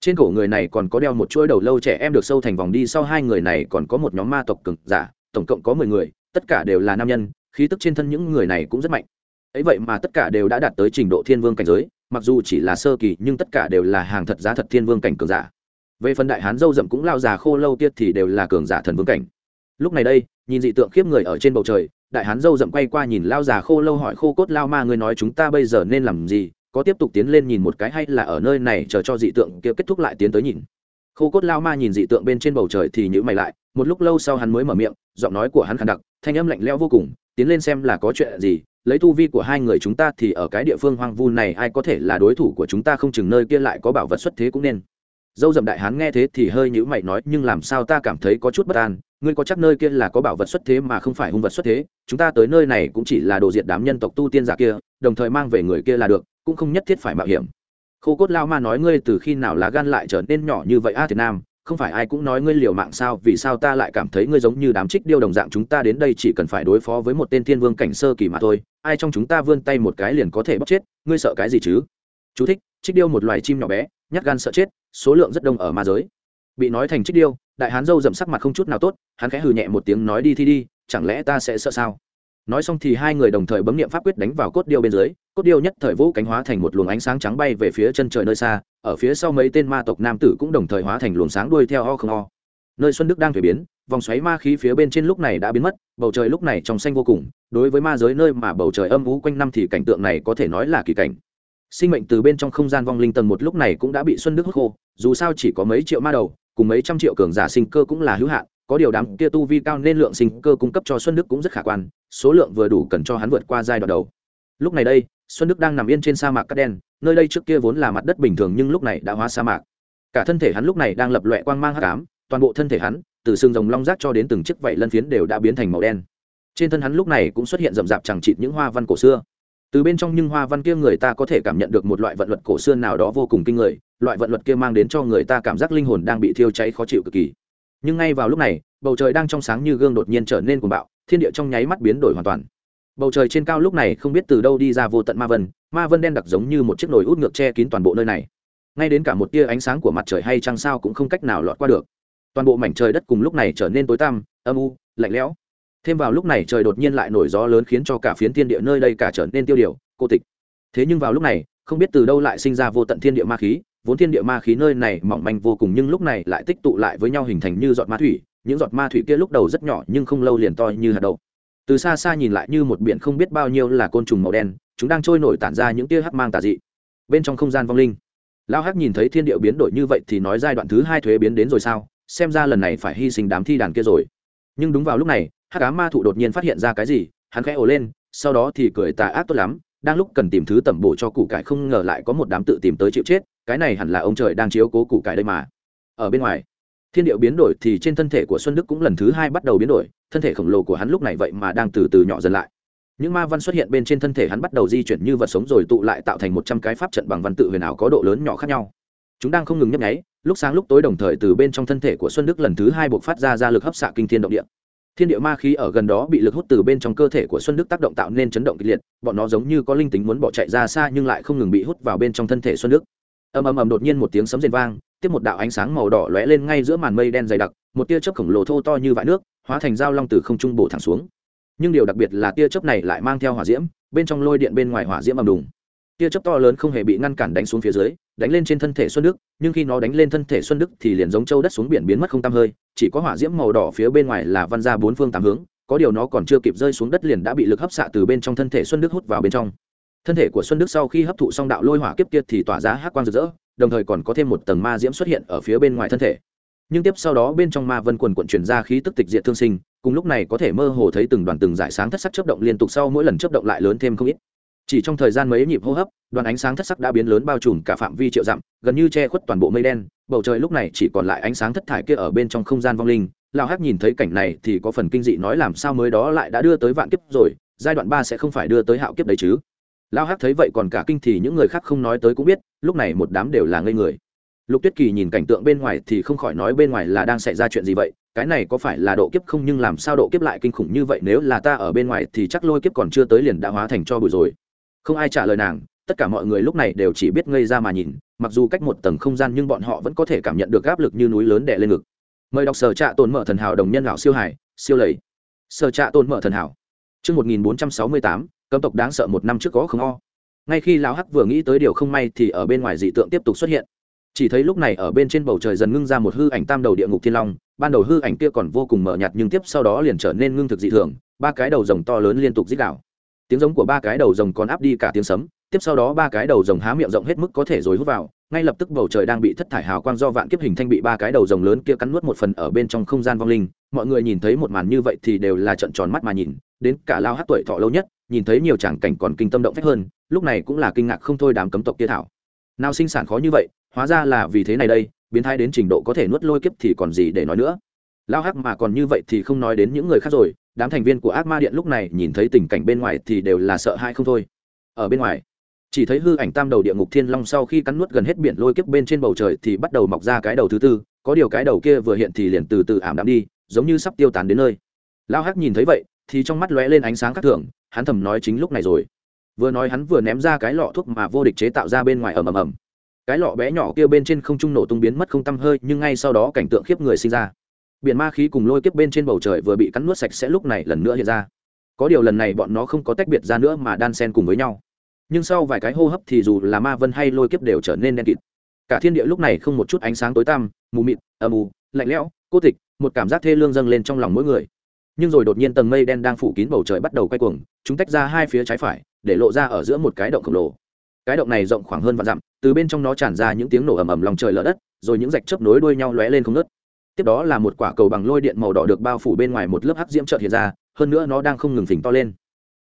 Trên cổ người này còn có đeo một chuỗi đầu lâu trẻ em được sâu thành vòng đi sau hai người này còn có một nhóm ma tộc cực giả tổng cộng có mười người tất cả đều là nam nhân khí tức trên thân những người này cũng rất mạnh. Ấy vậy mà tất cả đều đã đạt tới trình độ thiên vương cảnh giới mặc dù chỉ là sơ kỳ nhưng tất cả đều là hàng thật giá thật thiên vương cảnh cường giả về phần đại hán dâu rậm cũng lao già khô lâu tiết thì đều là cường giả thần vương cảnh. Lúc này đây, nhìn dị tượng khiếp người ở trên bầu trời, đại hán dâu rậm quay qua nhìn lao già khô lâu hỏi, khô cốt lao ma người nói chúng ta bây giờ nên làm gì? Có tiếp tục tiến lên nhìn một cái hay là ở nơi này chờ cho dị tượng kia kết thúc lại tiến tới nhìn? Khô cốt lao ma nhìn dị tượng bên trên bầu trời thì nhữ mày lại, một lúc lâu sau hắn mới mở miệng, giọng nói của hắn khàn đặc, thanh âm lạnh lẽo vô cùng, tiến lên xem là có chuyện gì, lấy tu vi của hai người chúng ta thì ở cái địa phương hoang vu này ai có thể là đối thủ của chúng ta không chừng nơi kia lại có bảo vật xuất thế cũng nên dâu dậm đại hán nghe thế thì hơi nhữ mày nói nhưng làm sao ta cảm thấy có chút bất an? Ngươi có chắc nơi kia là có bảo vật xuất thế mà không phải hung vật xuất thế? Chúng ta tới nơi này cũng chỉ là đồ diệt đám nhân tộc tu tiên giả kia đồng thời mang về người kia là được cũng không nhất thiết phải mạo hiểm. Khô cốt lao ma nói ngươi từ khi nào lá gan lại trở nên nhỏ như vậy a à, thiệt nam? Không phải ai cũng nói ngươi liều mạng sao? Vì sao ta lại cảm thấy ngươi giống như đám trích điêu đồng dạng chúng ta đến đây chỉ cần phải đối phó với một tên thiên vương cảnh sơ kỳ mà thôi? Ai trong chúng ta vươn tay một cái liền có thể bóc chết? Ngươi sợ cái gì chứ? Chú thích trích điêu một loài chim nhỏ bé nhát gan sợ chết số lượng rất đông ở ma giới. Bị nói thành trích điêu, đại hán dâu dậm sắc mặt không chút nào tốt, hắn khẽ hừ nhẹ một tiếng nói đi thi đi, chẳng lẽ ta sẽ sợ sao? Nói xong thì hai người đồng thời bấm nghiệm pháp quyết đánh vào cốt điêu bên dưới, cốt điêu nhất thời vũ cánh hóa thành một luồng ánh sáng trắng bay về phía chân trời nơi xa, ở phía sau mấy tên ma tộc nam tử cũng đồng thời hóa thành luồng sáng đuôi theo ho không ho nơi xuân đức đang thuế biến, vòng xoáy ma khí phía bên trên lúc này đã biến mất, bầu trời lúc này trong xanh vô cùng, đối với ma giới nơi mà bầu trời âm ú quanh năm thì cảnh tượng này có thể nói là kỳ cảnh sinh mệnh từ bên trong không gian vong linh tầng một lúc này cũng đã bị xuân đức hút khô, dù sao chỉ có mấy triệu ma đầu, cùng mấy trăm triệu cường giả sinh cơ cũng là hữu hạn, có điều đám kia tu vi cao nên lượng sinh cơ cung cấp cho xuân đức cũng rất khả quan, số lượng vừa đủ cần cho hắn vượt qua giai đoạn đầu. Lúc này đây, xuân đức đang nằm yên trên sa mạc cát đen, nơi đây trước kia vốn là mặt đất bình thường nhưng lúc này đã hóa sa mạc. Cả thân thể hắn lúc này đang lập loẹ quang mang hắc ám, toàn bộ thân thể hắn, từ xương rồng long rác cho đến từng chiếc vảy lân phiến đều đã biến thành màu đen. Trên thân hắn lúc này cũng xuất hiện rậm rạp chẳng chịt những hoa văn cổ xưa từ bên trong nhưng hoa văn kia người ta có thể cảm nhận được một loại vận luật cổ xưa nào đó vô cùng kinh người, loại vận luật kia mang đến cho người ta cảm giác linh hồn đang bị thiêu cháy khó chịu cực kỳ. Nhưng ngay vào lúc này, bầu trời đang trong sáng như gương đột nhiên trở nên cuồng bạo, thiên địa trong nháy mắt biến đổi hoàn toàn. Bầu trời trên cao lúc này không biết từ đâu đi ra vô tận ma vân ma vân đen đặc giống như một chiếc nồi út ngược che kín toàn bộ nơi này. Ngay đến cả một tia ánh sáng của mặt trời hay trăng sao cũng không cách nào lọt qua được. Toàn bộ mảnh trời đất cùng lúc này trở nên tối tăm, âm u, lạnh lẽo thêm vào lúc này trời đột nhiên lại nổi gió lớn khiến cho cả phiến thiên địa nơi đây cả trở nên tiêu điều, cô tịch. Thế nhưng vào lúc này, không biết từ đâu lại sinh ra vô tận thiên địa ma khí, vốn thiên địa ma khí nơi này mỏng manh vô cùng nhưng lúc này lại tích tụ lại với nhau hình thành như giọt ma thủy, những giọt ma thủy kia lúc đầu rất nhỏ nhưng không lâu liền to như hạt đậu. Từ xa xa nhìn lại như một biển không biết bao nhiêu là côn trùng màu đen, chúng đang trôi nổi tản ra những tia hắc mang tà dị. Bên trong không gian vong linh. Lao hắc nhìn thấy thiên điệu biến đổi như vậy thì nói giai đoạn thứ hai thuế biến đến rồi sao? Xem ra lần này phải hy sinh đám thi đàn kia rồi. Nhưng đúng vào lúc này hắc cá ma thụ đột nhiên phát hiện ra cái gì, hắn khẽ ồ lên, sau đó thì cười tà ác tốt lắm, đang lúc cần tìm thứ tẩm bổ cho củ cải không ngờ lại có một đám tự tìm tới chịu chết, cái này hẳn là ông trời đang chiếu cố củ cải đây mà. Ở bên ngoài, thiên điệu biến đổi thì trên thân thể của xuân đức cũng lần thứ hai bắt đầu biến đổi, thân thể khổng lồ của hắn lúc này vậy mà đang từ từ nhỏ dần lại. Những ma văn xuất hiện bên trên thân thể hắn bắt đầu di chuyển như vật sống rồi tụ lại tạo thành một trăm cái pháp trận bằng văn tự huyền ảo có độ lớn nhỏ khác nhau. Chúng đang không ngừng nhấp nháy, lúc sáng lúc tối đồng thời từ bên trong thân thể của xuân đức lần thứ hai buộc phát ra ra lực hấp xạ kinh thiên động địa thiên địa ma khí ở gần đó bị lực hút từ bên trong cơ thể của xuân đức tác động tạo nên chấn động kịch liệt, bọn nó giống như có linh tính muốn bỏ chạy ra xa nhưng lại không ngừng bị hút vào bên trong thân thể xuân đức. Ầm ầm ầm đột nhiên một tiếng sấm rền vang, tiếp một đạo ánh sáng màu đỏ lóe lên ngay giữa màn mây đen dày đặc, một tia chớp khổng lồ thô to như vại nước, hóa thành dao long từ không trung bổ thẳng xuống. Nhưng điều đặc biệt là tia chớp này lại mang theo hỏa diễm, bên trong lôi điện bên ngoài hỏa diễm ầm đùng. Tia chớp to lớn không hề bị ngăn cản đánh xuống phía dưới đánh lên trên thân thể xuân đức, nhưng khi nó đánh lên thân thể xuân đức thì liền giống châu đất xuống biển biến mất không tăm hơi, chỉ có hỏa diễm màu đỏ phía bên ngoài là văn ra bốn phương tám hướng, có điều nó còn chưa kịp rơi xuống đất liền đã bị lực hấp xạ từ bên trong thân thể xuân đức hút vào bên trong. Thân thể của xuân đức sau khi hấp thụ xong đạo lôi hỏa kiếp kia thì tỏa ra hát quang rực rỡ, đồng thời còn có thêm một tầng ma diễm xuất hiện ở phía bên ngoài thân thể. Nhưng tiếp sau đó bên trong ma vân quần quận chuyển ra khí tức tịch diệt thương sinh, cùng lúc này có thể mơ hồ thấy từng đoàn từng giải sáng thất sắc chấp động liên tục sau mỗi lần chấp động lại lớn thêm không ít chỉ trong thời gian mấy nhịp hô hấp, đoàn ánh sáng thất sắc đã biến lớn bao trùm cả phạm vi triệu dặm, gần như che khuất toàn bộ mây đen. Bầu trời lúc này chỉ còn lại ánh sáng thất thải kia ở bên trong không gian vong linh. Lao hắc nhìn thấy cảnh này thì có phần kinh dị nói làm sao mới đó lại đã đưa tới vạn kiếp rồi, giai đoạn ba sẽ không phải đưa tới hạo kiếp đấy chứ. Lao hắc thấy vậy còn cả kinh thì những người khác không nói tới cũng biết, lúc này một đám đều là ngây người. Lục tuyết kỳ nhìn cảnh tượng bên ngoài thì không khỏi nói bên ngoài là đang xảy ra chuyện gì vậy, cái này có phải là độ kiếp không nhưng làm sao độ kiếp lại kinh khủng như vậy, nếu là ta ở bên ngoài thì chắc lôi kiếp còn chưa tới liền đã hóa thành cho bụi rồi không ai trả lời nàng tất cả mọi người lúc này đều chỉ biết ngây ra mà nhìn mặc dù cách một tầng không gian nhưng bọn họ vẫn có thể cảm nhận được áp lực như núi lớn đè lên ngực mời đọc sở trạ tồn mở thần hảo đồng nhân lão siêu hải siêu lầy sở trạ tồn mở thần hảo Trước 1468, cấm tộc đáng sợ một năm trước có không o. Ngay khi lão hắc vừa nghĩ tới điều không may thì ở bên ngoài dị tượng tiếp tục xuất hiện. Chỉ thấy lúc này ở bên trên bầu trời dần ngưng ra một hư ảnh tam đầu địa ngục thiên long, ban đầu hư ảnh kia còn vô cùng mờ nhạt nhưng tiếp sau đó liền trở nên ngưng thực dị thường, ba cái đầu rồng to lớn liên tục rít đảo tiếng giống của ba cái đầu rồng còn áp đi cả tiếng sấm, tiếp sau đó ba cái đầu rồng há miệng rộng hết mức có thể rồi hút vào, ngay lập tức bầu trời đang bị thất thải hào quang do vạn kiếp hình thanh bị ba cái đầu rồng lớn kia cắn nuốt một phần ở bên trong không gian vong linh. Mọi người nhìn thấy một màn như vậy thì đều là trận tròn mắt mà nhìn, đến cả lao hát tuổi thọ lâu nhất, nhìn thấy nhiều tràng cảnh còn kinh tâm động phách hơn, lúc này cũng là kinh ngạc không thôi đám cấm tộc kia thảo. Nào sinh sản khó như vậy, hóa ra là vì thế này đây, biến thái đến trình độ có thể nuốt lôi kiếp thì còn gì để nói nữa. Lao hắc mà còn như vậy thì không nói đến những người khác rồi đám thành viên của ác ma điện lúc này nhìn thấy tình cảnh bên ngoài thì đều là sợ hãi không thôi. Ở bên ngoài, chỉ thấy hư ảnh tam đầu địa ngục thiên long sau khi cắn nuốt gần hết biển lôi kiếp bên trên bầu trời thì bắt đầu mọc ra cái đầu thứ tư, có điều cái đầu kia vừa hiện thì liền từ từ ảm đạm đi, giống như sắp tiêu tán đến nơi. Lao hắc nhìn thấy vậy, thì trong mắt lóe lên ánh sáng khác thường, hắn thầm nói chính lúc này rồi. Vừa nói hắn vừa ném ra cái lọ thuốc mà vô địch chế tạo ra bên ngoài ầm ầm ầm. Cái lọ bé nhỏ kia bên trên không trung nổ tung biến mất không tăm hơi, nhưng ngay sau đó cảnh tượng khiếp người sinh ra biển ma khí cùng lôi kiếp bên trên bầu trời vừa bị cắn nuốt sạch sẽ lúc này lần nữa hiện ra. Có điều lần này bọn nó không có tách biệt ra nữa mà đan sen cùng với nhau. Nhưng sau vài cái hô hấp thì dù là ma vân hay lôi kiếp đều trở nên đen kịt. Cả thiên địa lúc này không một chút ánh sáng tối tăm mù mịt âm u, lạnh lẽo cô tịch một cảm giác thê lương dâng lên trong lòng mỗi người. Nhưng rồi đột nhiên tầng mây đen đang phủ kín bầu trời bắt đầu quay cuồng chúng tách ra hai phía trái phải để lộ ra ở giữa một cái động khổng lồ. Cái động này rộng khoảng hơn vạn dặm từ bên trong nó tràn ra những tiếng nổ ầm ầm lòng trời lở đất rồi những rạch chớp nối đuôi nhau lóe lên không ngớt tiếp đó là một quả cầu bằng lôi điện màu đỏ được bao phủ bên ngoài một lớp hắc diễm trợt hiện ra, hơn nữa nó đang không ngừng phình to lên.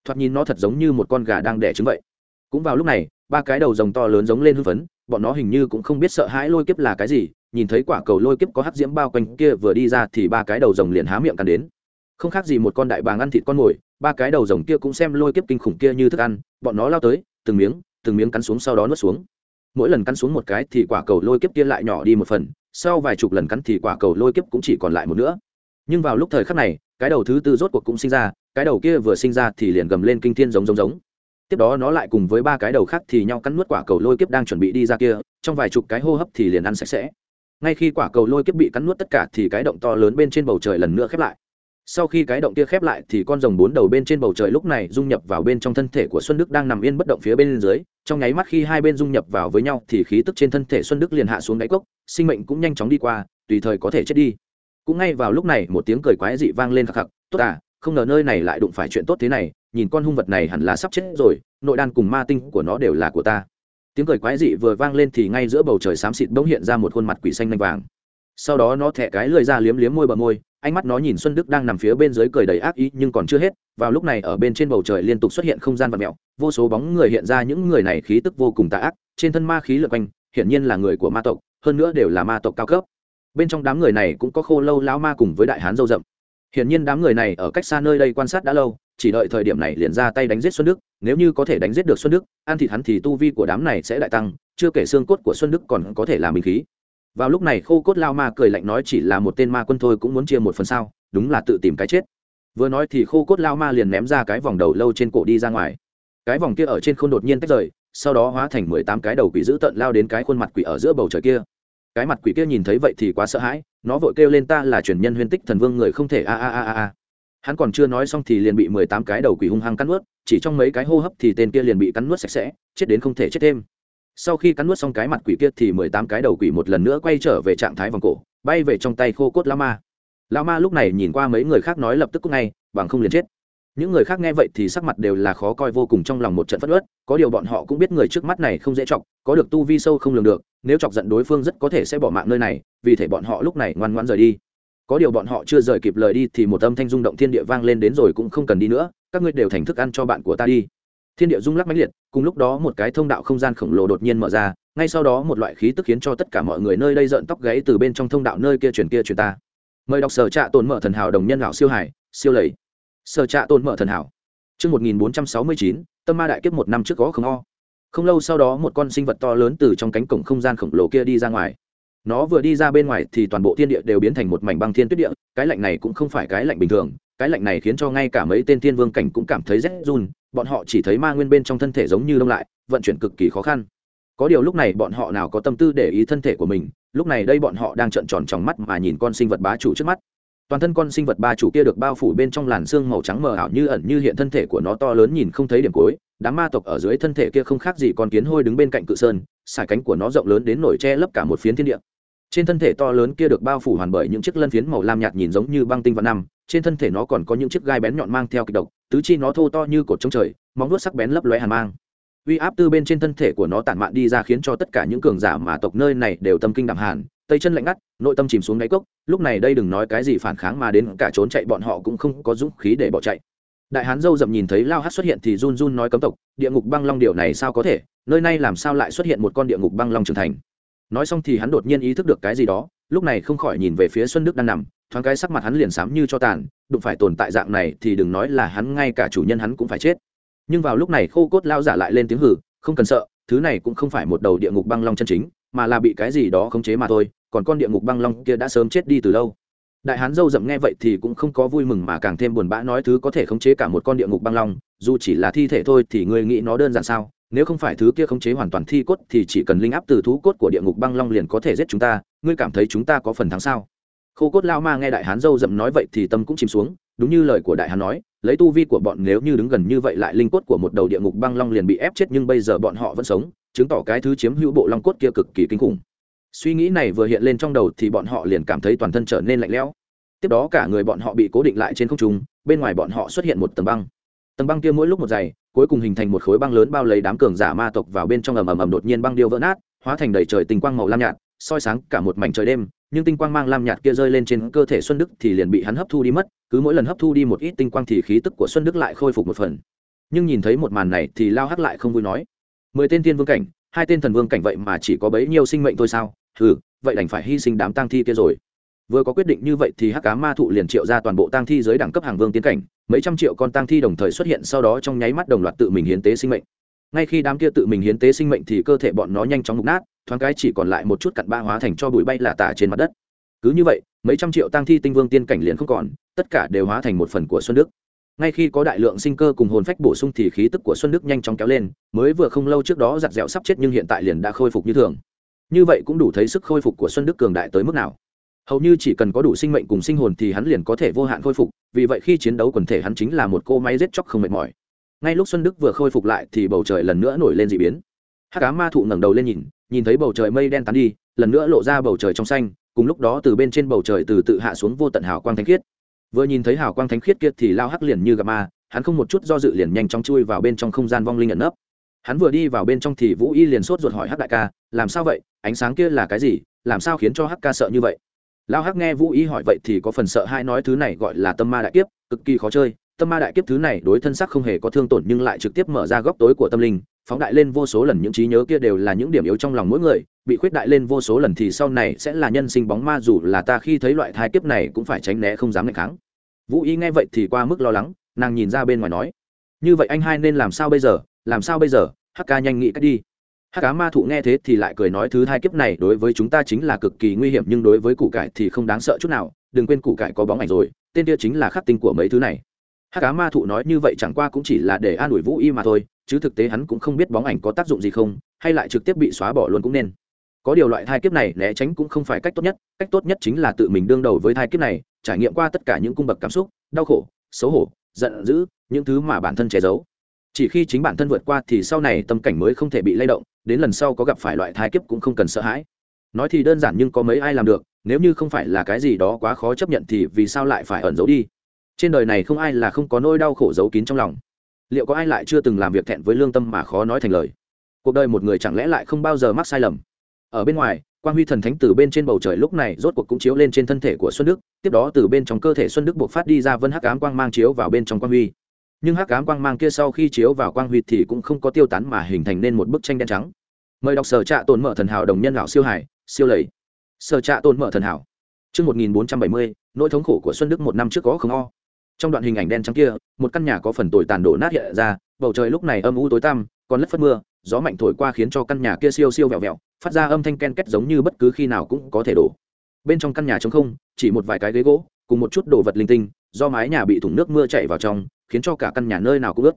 Thoạt nhìn nó thật giống như một con gà đang đẻ trứng vậy. Cũng vào lúc này, ba cái đầu rồng to lớn giống lên hưng phấn, bọn nó hình như cũng không biết sợ hãi lôi kiếp là cái gì, nhìn thấy quả cầu lôi kiếp có hắc diễm bao quanh kia vừa đi ra thì ba cái đầu rồng liền há miệng cắn đến. Không khác gì một con đại bàng ăn thịt con mồi, ba cái đầu rồng kia cũng xem lôi kiếp kinh khủng kia như thức ăn, bọn nó lao tới, từng miếng từng miếng cắn xuống sau đó nuốt xuống. Mỗi lần cắn xuống một cái thì quả cầu lôi kiếp kia lại nhỏ đi một phần sau vài chục lần cắn thì quả cầu lôi kiếp cũng chỉ còn lại một nữa nhưng vào lúc thời khắc này, cái đầu thứ tư rốt cuộc cũng sinh ra, cái đầu kia vừa sinh ra thì liền gầm lên kinh thiên giống giống giống. Tiếp đó nó lại cùng với ba cái đầu khác thì nhau cắn nuốt quả cầu lôi kiếp đang chuẩn bị đi ra kia, trong vài chục cái hô hấp thì liền ăn sạch sẽ. Ngay khi quả cầu lôi kiếp bị cắn nuốt tất cả thì cái động to lớn bên trên bầu trời lần nữa khép lại sau khi cái động kia khép lại thì con rồng bốn đầu bên trên bầu trời lúc này dung nhập vào bên trong thân thể của xuân đức đang nằm yên bất động phía bên dưới. Trong nháy mắt khi hai bên dung nhập vào với nhau thì khí tức trên thân thể xuân đức liền hạ xuống đáy cốc, sinh mệnh cũng nhanh chóng đi qua, tùy thời có thể chết đi. Cũng ngay vào lúc này một tiếng cười quái dị vang lên khắc khắc, tốt à không ngờ nơi này lại đụng phải chuyện tốt thế này, nhìn con hung vật này hẳn là sắp chết rồi, nội đan cùng ma tinh của nó đều là của ta. Tiếng cười quái dị vừa vang lên thì ngay giữa bầu trời xám xịt bỗng hiện ra một khuôn mặt quỷ xanh lanh vàng. Sau đó nó thẹ cái lười ra liếm liếm môi bờ môi ánh mắt nó nhìn xuân đức đang nằm phía bên dưới cười đầy ác ý, nhưng còn chưa hết, vào lúc này ở bên trên bầu trời liên tục xuất hiện không gian vật mẹo vô số bóng người hiện ra, những người này khí tức vô cùng tà ác, trên thân ma khí lượt quanh, hiển nhiên là người của ma tộc, hơn nữa đều là ma tộc cao cấp. Bên trong đám người này cũng có khô lâu lão ma cùng với đại hán dâu rậm. Hiển nhiên đám người này ở cách xa nơi đây quan sát đã lâu, chỉ đợi thời điểm này liền ra tay đánh giết xuân đức, nếu như có thể đánh giết được xuân đức, ăn thịt hắn thì tu vi của đám này sẽ đại tăng, chưa kể xương cốt của xuân đức còn có thể làm bình khí vào lúc này khô cốt lao ma cười lạnh nói chỉ là một tên ma quân thôi cũng muốn chia một phần sao, đúng là tự tìm cái chết. Vừa nói thì khô cốt lao ma liền ném ra cái vòng đầu lâu trên cổ đi ra ngoài. Cái vòng kia ở trên không đột nhiên tách rời, sau đó hóa thành mười tám cái đầu quỷ dữ tận lao đến cái khuôn mặt quỷ ở giữa bầu trời kia. Cái mặt quỷ kia nhìn thấy vậy thì quá sợ hãi, nó vội kêu lên ta là truyền nhân huyên tích thần vương người không thể a a a a a. Hắn còn chưa nói xong thì liền bị mười tám cái đầu quỷ hung hăng cắn nuốt, chỉ trong mấy cái hô hấp thì tên kia liền bị cắn nuốt sạch sẽ, chết đến không thể chết thêm sau khi cắn nuốt xong cái mặt quỷ kia thì mười tám cái đầu quỷ một lần nữa quay trở về trạng thái vòng cổ, bay về trong tay khô cốt lao ma. Lao ma lúc này nhìn qua mấy người khác nói lập tức cúc ngay, bằng không liền chết. Những người khác nghe vậy thì sắc mặt đều là khó coi vô cùng trong lòng một trận phất ớt có điều bọn họ cũng biết người trước mắt này không dễ chọc, có được tu vi sâu không lường được, nếu chọc giận đối phương rất có thể sẽ bỏ mạng nơi này, vì thể bọn họ lúc này ngoan ngoan rời đi. Có điều bọn họ chưa rời kịp lời đi thì một âm thanh rung động thiên địa vang lên đến rồi cũng không cần đi nữa, các ngươi đều thành thức ăn cho bạn của ta đi thiên địa rung lắc mãnh liệt cùng lúc đó một cái thông đạo không gian khổng lồ đột nhiên mở ra ngay sau đó một loại khí tức khiến cho tất cả mọi người nơi đây rợn tóc gáy từ bên trong thông đạo nơi kia chuyển kia chuyển ta mời đọc sở trạ tồn mở thần hảo đồng nhân lão siêu hải siêu lầy sở trạ tồn mở thần hảo Trước 1469, tâm ma đại kiếp một năm trước có không o. Không lâu sau đó một con sinh vật to lớn từ trong cánh cổng không gian khổng lồ kia đi ra ngoài. Nó vừa đi ra bên ngoài thì toàn bộ thiên địa đều biến thành một mảnh băng thiên tuyết địa, cái lạnh này cũng không phải cái lạnh bình thường, cái lạnh này khiến cho ngay cả mấy tên thiên vương cảnh cũng cảm thấy rét run, bọn họ chỉ thấy ma nguyên bên trong thân thể giống như đông lại, vận chuyển cực kỳ khó khăn. Có điều lúc này bọn họ nào có tâm tư để ý thân thể của mình, lúc này đây bọn họ đang trợn tròn trong mắt mà nhìn con sinh vật bá chủ trước mắt toàn thân con sinh vật ba chủ kia được bao phủ bên trong làn xương màu trắng mờ ảo như ẩn như hiện thân thể của nó to lớn nhìn không thấy điểm cuối đám ma tộc ở dưới thân thể kia không khác gì con kiến hôi đứng bên cạnh cự sơn xài cánh của nó rộng lớn đến nổi che lấp cả một phiến thiên địa trên thân thể to lớn kia được bao phủ hoàn bởi những chiếc lân phiến màu lam nhạt nhìn giống như băng tinh vạn năm trên thân thể nó còn có những chiếc gai bén nhọn mang theo kịch độc, tứ chi nó thô to như cột trống trời, móng nuốt sắc bén lấp lóe hàn mang. Uy áp từ bên trên thân thể của nó tản mạn đi ra khiến cho tất cả những cường giả mà tộc nơi này đều tâm kinh đạm hàn, tay chân lạnh ngắt, nội tâm chìm xuống đáy cốc, lúc này đây đừng nói cái gì phản kháng mà đến cả trốn chạy bọn họ cũng không có dũng khí để bỏ chạy. Đại hán dâu dậm nhìn thấy lao hát xuất hiện thì run run nói cấm tộc, địa ngục băng long điều này sao có thể, nơi này làm sao lại xuất hiện một con địa ngục băng long trưởng thành. Nói xong thì hắn đột nhiên ý thức được cái gì đó, lúc này không khỏi nhìn về phía xuân đức đang nằm thoáng cái sắc mặt hắn liền xám như cho tàn, đụng phải tồn tại dạng này thì đừng nói là hắn, ngay cả chủ nhân hắn cũng phải chết. Nhưng vào lúc này khô cốt lao giả lại lên tiếng hử không cần sợ, thứ này cũng không phải một đầu địa ngục băng long chân chính, mà là bị cái gì đó khống chế mà thôi, còn con địa ngục băng long kia đã sớm chết đi từ lâu. Đại hán dâu dậm nghe vậy thì cũng không có vui mừng mà càng thêm buồn bã nói thứ có thể khống chế cả một con địa ngục băng long, dù chỉ là thi thể thôi thì ngươi nghĩ nó đơn giản sao? Nếu không phải thứ kia khống chế hoàn toàn thi cốt thì chỉ cần linh áp từ thú cốt của địa ngục băng long liền có thể giết chúng ta, ngươi cảm thấy chúng ta có phần thắng sao? Khô cốt lao ma nghe đại hán dâu dậm nói vậy thì tâm cũng chìm xuống, đúng như lời của đại hán nói, lấy tu vi của bọn nếu như đứng gần như vậy lại linh cốt của một đầu địa ngục băng long liền bị ép chết nhưng bây giờ bọn họ vẫn sống, chứng tỏ cái thứ chiếm hữu bộ long cốt kia cực kỳ kinh khủng. Suy nghĩ này vừa hiện lên trong đầu thì bọn họ liền cảm thấy toàn thân trở nên lạnh lẽo. Tiếp đó cả người bọn họ bị cố định lại trên không trung, bên ngoài bọn họ xuất hiện một tầng băng. Tầng băng kia mỗi lúc một dày, cuối cùng hình thành một khối băng lớn bao lấy đám cường giả ma tộc vào bên trong ầm ầm ầm đột nhiên băng điêu vỡ nát, hóa thành đầy trời tình quang màu lam nhạt, soi sáng cả một mảnh trời đêm nhưng tinh quang mang lam nhạt kia rơi lên trên cơ thể xuân đức thì liền bị hắn hấp thu đi mất, cứ mỗi lần hấp thu đi một ít tinh quang thì khí tức của xuân đức lại khôi phục một phần. Nhưng nhìn thấy một màn này thì lao hắc lại không vui nói, mười tên thiên vương cảnh, hai tên thần vương cảnh vậy mà chỉ có bấy nhiêu sinh mệnh thôi sao? Ừ vậy đành phải hy sinh đám tang thi kia rồi. Vừa có quyết định như vậy thì hắc cá ma thụ liền triệu ra toàn bộ tang thi dưới đẳng cấp hàng vương tiến cảnh, mấy trăm triệu con tang thi đồng thời xuất hiện sau đó trong nháy mắt đồng loạt tự mình hiến tế sinh mệnh. Ngay khi đám kia tự mình hiến tế sinh mệnh thì cơ thể bọn nó nhanh chóng mục nát thoáng cái chỉ còn lại một chút cặn ba hóa thành cho bụi bay là tả trên mặt đất. Cứ như vậy, mấy trăm triệu tang thi tinh vương tiên cảnh liền không còn, tất cả đều hóa thành một phần của xuân đức. Ngay khi có đại lượng sinh cơ cùng hồn phách bổ sung thì khí tức của xuân đức nhanh chóng kéo lên, mới vừa không lâu trước đó giặt dẹo sắp chết nhưng hiện tại liền đã khôi phục như thường. Như vậy cũng đủ thấy sức khôi phục của xuân đức cường đại tới mức nào. Hầu như chỉ cần có đủ sinh mệnh cùng sinh hồn thì hắn liền có thể vô hạn khôi phục, vì vậy khi chiến đấu quần thể hắn chính là một cô máy giết chóc không mệt mỏi. Ngay lúc xuân đức vừa khôi phục lại thì bầu trời lần nữa nổi lên d ị biến hát cá ma thụ ngẩng đầu lên nhìn nhìn thấy bầu trời mây đen tán đi, lần nữa lộ ra bầu trời trong xanh, cùng lúc đó từ bên trên bầu trời từ tự hạ xuống vô tận hào quang thánh khiết. Vừa nhìn thấy hào quang thánh khiết kia thì lao hắc liền như gặp ma, hắn không một chút do dự liền nhanh chóng chui vào bên trong không gian vong linh ẩn nấp. Hắn vừa đi vào bên trong thì vũ y liền sốt ruột hỏi hắc đại ca, làm sao vậy? Ánh sáng kia là cái gì? Làm sao khiến cho hắc ca sợ như vậy? Lao hắc nghe vũ y hỏi vậy thì có phần sợ hai nói thứ này gọi là tâm ma đại kiếp, cực kỳ khó chơi tâm ma đại kiếp thứ này đối thân sắc không hề có thương tổn nhưng lại trực tiếp mở ra góc tối của tâm linh, phóng đại lên vô số lần những trí nhớ kia đều là những điểm yếu trong lòng mỗi người, bị khuyết đại lên vô số lần thì sau này sẽ là nhân sinh bóng ma dù là ta khi thấy loại thai kiếp này cũng phải tránh né không dám ngày kháng. Vũ y nghe vậy thì qua mức lo lắng, nàng nhìn ra bên ngoài nói, như vậy anh hai nên làm sao bây giờ? Làm sao bây giờ? Hắc ca nhanh nghĩ cách đi. Hắc cá ma thụ nghe thế thì lại cười nói, thứ thai kiếp này đối với chúng ta chính là cực kỳ nguy hiểm nhưng đối với củ cải thì không đáng sợ chút nào, đừng quên củ cải có bóng ảnh rồi, tên kia chính là khắc tinh của mấy thứ này hát cá ma thụ nói như vậy chẳng qua cũng chỉ là để an ủi vũ y mà thôi, chứ thực tế hắn cũng không biết bóng ảnh có tác dụng gì không, hay lại trực tiếp bị xóa bỏ luôn cũng nên. Có điều loại thai kiếp này né tránh cũng không phải cách tốt nhất, cách tốt nhất chính là tự mình đương đầu với thai kiếp này, trải nghiệm qua tất cả những cung bậc cảm xúc, đau khổ, xấu hổ, giận dữ, những thứ mà bản thân che giấu. Chỉ khi chính bản thân vượt qua thì sau này tâm cảnh mới không thể bị lay động, đến lần sau có gặp phải loại thai kiếp cũng không cần sợ hãi. Nói thì đơn giản nhưng có mấy ai làm được, nếu như không phải là cái gì đó quá khó chấp nhận thì vì sao lại phải ẩn giấu đi? Trên đời này không ai là không có nỗi đau khổ giấu kín trong lòng. Liệu có ai lại chưa từng làm việc thẹn với lương tâm mà khó nói thành lời? Cuộc đời một người chẳng lẽ lại không bao giờ mắc sai lầm? Ở bên ngoài quan huy thần thánh từ bên trên bầu trời lúc này rốt cuộc cũng chiếu lên trên thân thể của xuân đức tiếp đó từ bên trong cơ thể xuân đức buộc phát đi ra vân hắc ám quang mang chiếu vào bên trong quan huy. Nhưng hắc ám quang mang kia sau khi chiếu vào quang huy thì cũng không có tiêu tán mà hình thành nên một bức tranh đen trắng. Mời đọc sở trạ tồn mở thần hảo đồng nhân lão siêu hải siêu lầy. Sở trạ tồn mở thần hảo. Trước 1470, nỗi thống khổ của Xuân Đức một năm trước có không o trong đoạn hình ảnh đen trắng kia, một căn nhà có phần tồi tàn đổ nát hiện ra, bầu trời lúc này âm u tối tăm, còn lất phất mưa, gió mạnh thổi qua khiến cho căn nhà kia siêu siêu vẹo vẹo, phát ra âm thanh ken két giống như bất cứ khi nào cũng có thể đổ. Bên trong căn nhà trống không, chỉ một vài cái ghế gỗ, cùng một chút đồ vật linh tinh, do mái nhà bị thủng nước mưa chảy vào trong, khiến cho cả căn nhà nơi nào cũng ướt.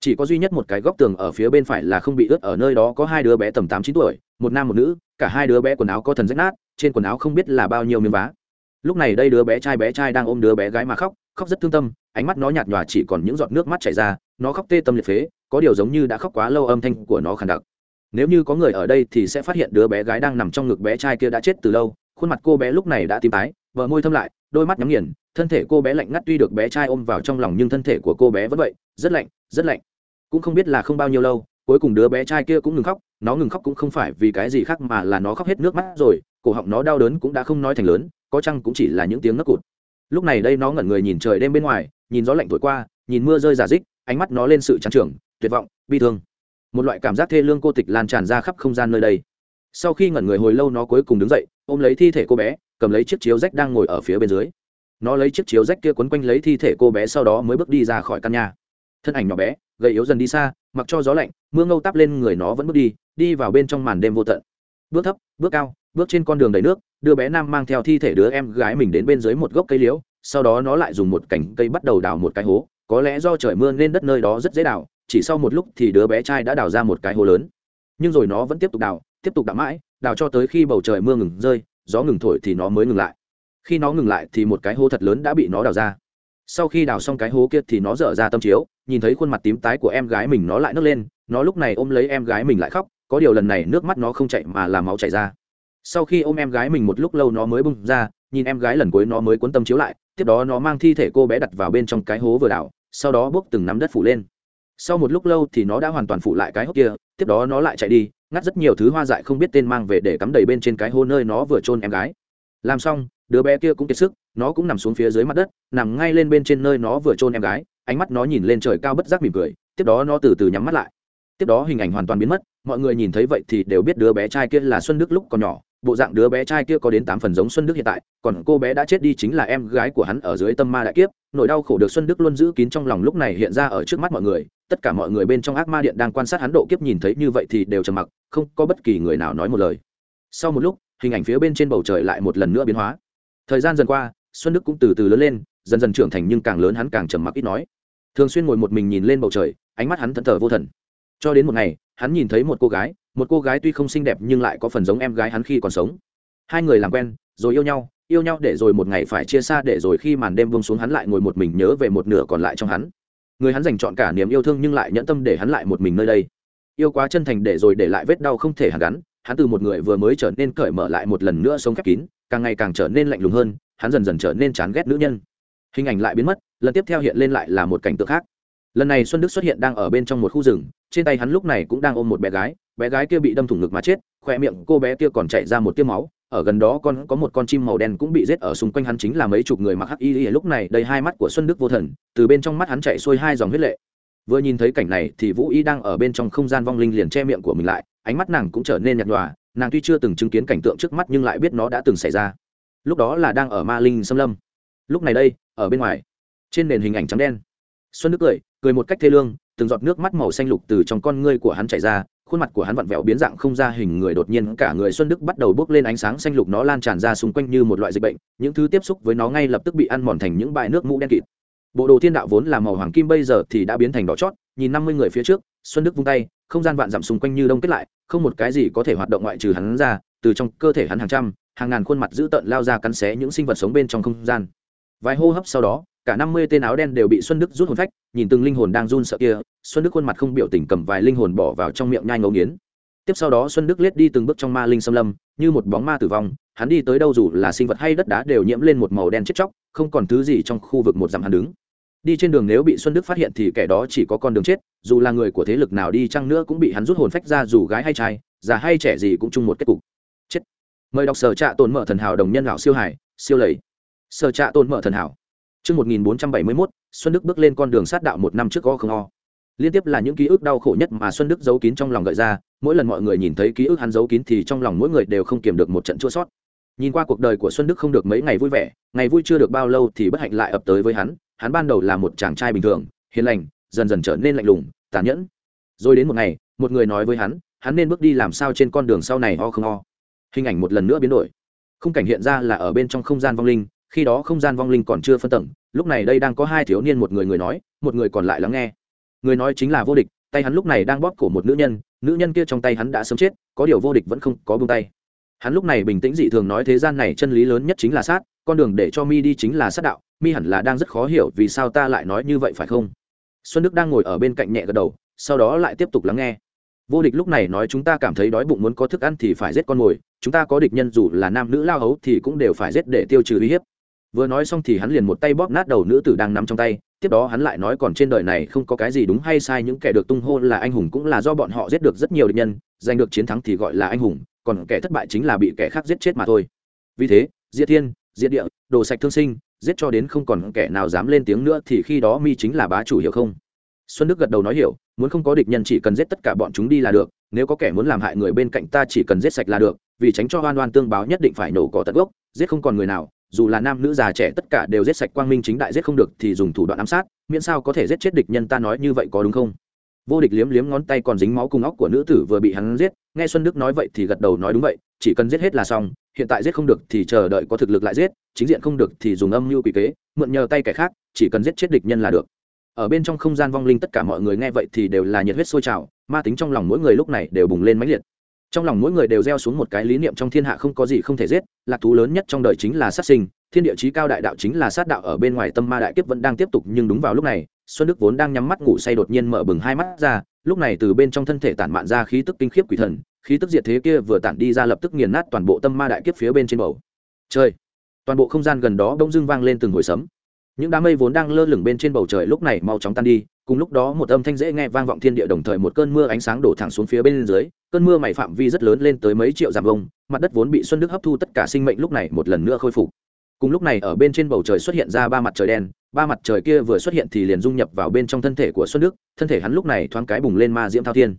Chỉ có duy nhất một cái góc tường ở phía bên phải là không bị ướt, ở nơi đó có hai đứa bé tầm tám chín tuổi, một nam một nữ, cả hai đứa bé quần áo có thần rách nát, trên quần áo không biết là bao nhiêu miếng vá. Lúc này đây đứa bé trai bé trai đang ôm đứa bé gái mà khóc khóc rất thương tâm, ánh mắt nó nhạt nhòa chỉ còn những giọt nước mắt chảy ra, nó khóc tê tâm liệt phế, có điều giống như đã khóc quá lâu âm thanh của nó khàn đặc. Nếu như có người ở đây thì sẽ phát hiện đứa bé gái đang nằm trong ngực bé trai kia đã chết từ lâu, khuôn mặt cô bé lúc này đã tím tái vợ môi thâm lại, đôi mắt nhắm nghiền, thân thể cô bé lạnh ngắt tuy được bé trai ôm vào trong lòng nhưng thân thể của cô bé vẫn vậy, rất lạnh rất lạnh. Cũng không biết là không bao nhiêu lâu, cuối cùng đứa bé trai kia cũng ngừng khóc, nó ngừng khóc cũng không phải vì cái gì khác mà là nó khóc hết nước mắt rồi, cổ họng nó đau đớn cũng đã không nói thành lớn, có chăng cũng chỉ là những tiếng ngất cụt lúc này đây nó ngẩn người nhìn trời đêm bên ngoài, nhìn gió lạnh thổi qua, nhìn mưa rơi giả dích ánh mắt nó lên sự trắng trưởng tuyệt vọng, bi thương. Một loại cảm giác thê lương cô tịch lan tràn ra khắp không gian nơi đây. Sau khi ngẩn người hồi lâu nó cuối cùng đứng dậy, ôm lấy thi thể cô bé, cầm lấy chiếc chiếu rách đang ngồi ở phía bên dưới. Nó lấy chiếc chiếu rách kia quấn quanh lấy thi thể cô bé sau đó mới bước đi ra khỏi căn nhà. Thân ảnh nhỏ bé, gầy yếu dần đi xa, mặc cho gió lạnh, mưa ngâu tắp lên người nó vẫn bước đi đi vào bên trong màn đêm vô tận bước thấp, bước cao, bước trên con đường đầy nước đưa bé nam mang theo thi thể đứa em gái mình đến bên dưới một gốc cây liễu, sau đó nó lại dùng một cành cây bắt đầu đào một cái hố. Có lẽ do trời mưa nên đất nơi đó rất dễ đào, chỉ sau một lúc thì đứa bé trai đã đào ra một cái hố lớn. Nhưng rồi nó vẫn tiếp tục đào, tiếp tục đào mãi, đào cho tới khi bầu trời mưa ngừng rơi, gió ngừng thổi thì nó mới ngừng lại. Khi nó ngừng lại thì một cái hố thật lớn đã bị nó đào ra. Sau khi đào xong cái hố kia thì nó dở ra tâm chiếu, nhìn thấy khuôn mặt tím tái của em gái mình nó lại nấc lên, nó lúc này ôm lấy em gái mình lại khóc có điều lần này nước mắt nó không chạy mà là máu chảy ra. Sau khi ôm em gái mình một lúc lâu nó mới bung ra, nhìn em gái lần cuối nó mới cuốn tâm chiếu lại, tiếp đó nó mang thi thể cô bé đặt vào bên trong cái hố vừa đảo, sau đó bước từng nắm đất phủ lên. Sau một lúc lâu thì nó đã hoàn toàn phủ lại cái hốc kia, tiếp đó nó lại chạy đi, ngắt rất nhiều thứ hoa dại không biết tên mang về để cắm đầy bên trên cái hố nơi nó vừa chôn em gái. Làm xong, đứa bé kia cũng kiệt sức, nó cũng nằm xuống phía dưới mặt đất, nằm ngay lên bên trên nơi nó vừa chôn em gái, ánh mắt nó nhìn lên trời cao bất giác mỉm cười, tiếp đó nó từ từ nhắm mắt lại tiếp đó hình ảnh hoàn toàn biến mất, mọi người nhìn thấy vậy thì đều biết đứa bé trai kia là xuân đức lúc còn nhỏ. Bộ dạng đứa bé trai kia có đến tám phần giống xuân đức hiện tại, còn cô bé đã chết đi chính là em gái của hắn ở dưới tâm ma đại kiếp. Nỗi đau khổ được xuân đức luôn giữ kín trong lòng lúc này hiện ra ở trước mắt mọi người. Tất cả mọi người bên trong ác ma điện đang quan sát hắn độ kiếp nhìn thấy như vậy thì đều trầm mặc, không có bất kỳ người nào nói một lời. Sau một lúc, hình ảnh phía bên trên bầu trời lại một lần nữa biến hóa. Thời gian dần qua, xuân đức cũng từ từ lớn lên, dần dần trưởng thành nhưng càng lớn hắn càng trầm mặc ít nói. Thường xuyên ngồi một mình nhìn lên bầu trời, ánh mắt hắn thẫn thờ vô thần cho đến một ngày, hắn nhìn thấy một cô gái, một cô gái tuy không xinh đẹp nhưng lại có phần giống em gái hắn khi còn sống. Hai người làm quen, rồi yêu nhau yêu nhau để rồi một ngày phải chia xa để rồi khi màn đêm buông xuống hắn lại ngồi một mình nhớ về một nửa còn lại trong hắn. Người hắn dành chọn cả niềm yêu thương nhưng lại nhẫn tâm để hắn lại một mình nơi đây. Yêu quá chân thành để rồi để lại vết đau không thể hàn gắn, hắn từ một người vừa mới trở nên cởi mở lại một lần nữa sống khép kín, càng ngày càng trở nên lạnh lùng hơn, hắn dần dần trở nên chán ghét nữ nhân. Hình ảnh lại biến mất, lần tiếp theo hiện lên lại là một cảnh tượng khác lần này xuân đức xuất hiện đang ở bên trong một khu rừng, trên tay hắn lúc này cũng đang ôm một bé gái bé gái kia bị đâm thủng ngực mà chết khoe miệng cô bé kia còn chạy ra một tiêm máu, ở gần đó con, có một con chim màu đen cũng bị giết ở xung quanh hắn chính là mấy chục người mặc hắc y, lúc này đầy hai mắt của xuân đức vô thần, từ bên trong mắt hắn chạy xuôi hai dòng huyết lệ. Vừa nhìn thấy cảnh này thì vũ y đang ở bên trong không gian vong linh liền che miệng của mình lại, ánh mắt nàng cũng trở nên nhạt nhòa, nàng tuy chưa từng chứng kiến cảnh tượng trước mắt nhưng lại biết nó đã từng xảy ra. Lúc đó là đang ở ma linh xâm lâm. Lúc này đây, ở bên ngoài, trên nền hình ảnh trắng đen xuân đức cười cười một cách thê lương, từng giọt nước mắt màu xanh lục từ trong con ngươi của hắn chảy ra, khuôn mặt của hắn vặn vẹo biến dạng không ra hình người đột nhiên, cả người xuân đức bắt đầu bốc lên ánh sáng xanh lục nó lan tràn ra xung quanh như một loại dịch bệnh, những thứ tiếp xúc với nó ngay lập tức bị ăn mòn thành những bãi nước mũ đen kịt. Bộ đồ thiên đạo vốn là màu hoàng kim bây giờ thì đã biến thành đỏ chót, nhìn năm mươi người phía trước, xuân đức vung tay, không gian vạn dặm xung quanh như đông kết lại, không một cái gì có thể hoạt động ngoại trừ hắn ra, từ trong cơ thể hắn hàng trăm, hàng ngàn khuôn mặt dữ tợn lao ra cắn xé những sinh vật sống bên trong không gian vài hô hấp sau đó, cả năm mươi tên áo đen đều bị xuân đức rút hồn phách, nhìn từng linh hồn đang run sợ kia, xuân đức khuôn mặt không biểu tình cầm vài linh hồn bỏ vào trong miệng nhai ngấu nghiến. Tiếp sau đó xuân đức lết đi từng bước trong ma linh xâm lâm, như một bóng ma tử vong, hắn đi tới đâu dù là sinh vật hay đất đá đều nhiễm lên một màu đen chết chóc, không còn thứ gì trong khu vực một dặm hắn đứng. Đi trên đường nếu bị xuân đức phát hiện thì kẻ đó chỉ có con đường chết, dù là người của thế lực nào đi chăng nữa cũng bị hắn rút hồn phách ra dù gái hay trai, già hay trẻ gì cũng chung một kết cục. Chết. Mời đọc sở trạ tồn mở thần hảo đồng nhân lão siêu hải, siêu lầy sở trạ tồn mở thần hảo Trước 1471, Xuân Đức bước lên con đường sát đạo một năm trước có không o. Liên tiếp là những ký ức đau khổ nhất mà Xuân Đức giấu kín trong lòng gợi ra, mỗi lần mọi người nhìn thấy ký ức hắn giấu kín thì trong lòng mỗi người đều không kiềm được một trận chua sót. Nhìn qua cuộc đời của Xuân Đức không được mấy ngày vui vẻ, ngày vui chưa được bao lâu thì bất hạnh lại ập tới với hắn, hắn ban đầu là một chàng trai bình thường, hiền lành, dần dần trở nên lạnh lùng, tàn nhẫn. Rồi đến một ngày, một người nói với hắn, hắn nên bước đi làm sao trên con đường sau này ho không ho. Hình ảnh một lần nữa biến đổi. khung cảnh hiện ra là ở bên trong không gian vong linh, khi đó không gian vong linh còn chưa phân tầng, lúc này đây đang có hai thiếu niên một người người nói, một người còn lại lắng nghe. Người nói chính là vô địch, tay hắn lúc này đang bóp cổ một nữ nhân nữ nhân kia trong tay hắn đã sớm chết, có điều vô địch vẫn không có buông tay. Hắn lúc này bình tĩnh dị thường nói thế gian này chân lý lớn nhất chính là sát, con đường để cho mi đi chính là sát đạo, mi hẳn là đang rất khó hiểu vì sao ta lại nói như vậy phải không? Xuân đức đang ngồi ở bên cạnh nhẹ gật đầu, sau đó lại tiếp tục lắng nghe. Vô địch lúc này nói chúng ta cảm thấy đói bụng muốn có thức ăn thì phải giết con mồi, chúng ta có địch nhân dù là nam nữ lao hấu thì cũng đều phải giết để tiêu trừ uy hiếp vừa nói xong thì hắn liền một tay bóp nát đầu nữ tử đang nằm trong tay, tiếp đó hắn lại nói còn trên đời này không có cái gì đúng hay sai, những kẻ được tung hô là anh hùng cũng là do bọn họ giết được rất nhiều địch nhân, giành được chiến thắng thì gọi là anh hùng, còn kẻ thất bại chính là bị kẻ khác giết chết mà thôi. Vì thế, diệt thiên, diệt địa, đồ sạch thương sinh, giết cho đến không còn kẻ nào dám lên tiếng nữa thì khi đó mi chính là bá chủ hiểu không? Xuân đức gật đầu nói hiểu, muốn không có địch nhân chỉ cần giết tất cả bọn chúng đi là được, nếu có kẻ muốn làm hại người bên cạnh ta chỉ cần giết sạch là được, vì tránh cho hoan oan tương báo nhất định phải nổ cỏ tận gốc, giết không còn người nào dù là nam nữ già trẻ tất cả đều giết sạch quang minh chính đại giết không được thì dùng thủ đoạn ám sát, miễn sao có thể giết chết địch nhân ta nói như vậy có đúng không? Vô địch liếm liếm ngón tay còn dính máu cùng óc của nữ tử vừa bị hắn giết, nghe xuân đức nói vậy thì gật đầu nói đúng vậy, chỉ cần giết hết là xong, hiện tại giết không được thì chờ đợi có thực lực lại giết, chính diện không được thì dùng âm mưu quỷ kế, mượn nhờ tay kẻ khác, chỉ cần giết chết địch nhân là được. Ở bên trong không gian vong linh tất cả mọi người nghe vậy thì đều là nhiệt huyết sôi trào, ma tính trong lòng mỗi người lúc này đều bùng lên mãnh liệt trong lòng mỗi người đều gieo xuống một cái lý niệm trong thiên hạ không có gì không thể giết, lạc thú lớn nhất trong đời chính là sát sinh, thiên địa chí cao đại đạo chính là sát đạo ở bên ngoài tâm ma đại kiếp vẫn đang tiếp tục, nhưng đúng vào lúc này, xuân đức vốn đang nhắm mắt ngủ say đột nhiên mở bừng hai mắt ra, lúc này từ bên trong thân thể tản mạn ra khí tức kinh khiếp quỷ thần, khí tức diệt thế kia vừa tản đi ra lập tức nghiền nát toàn bộ tâm ma đại kiếp phía bên trên bầu. Trời! Toàn bộ không gian gần đó bỗng dưng vang lên từng hồi sấm. Những đám mây vốn đang lơ lửng bên trên bầu trời lúc này mau chóng tan đi, cùng lúc đó một âm thanh dễ nghe vang vọng thiên địa đồng thời một cơn mưa ánh sáng đổ thẳng xuống phía bên dưới cơn mưa mày phạm vi rất lớn lên tới mấy triệu dặm vông, mặt đất vốn bị xuân đức hấp thu tất cả sinh mệnh lúc này một lần nữa khôi phục. Cùng lúc này ở bên trên bầu trời xuất hiện ra ba mặt trời đen, ba mặt trời kia vừa xuất hiện thì liền dung nhập vào bên trong thân thể của xuân đức, thân thể hắn lúc này thoáng cái bùng lên ma diễm thao thiên.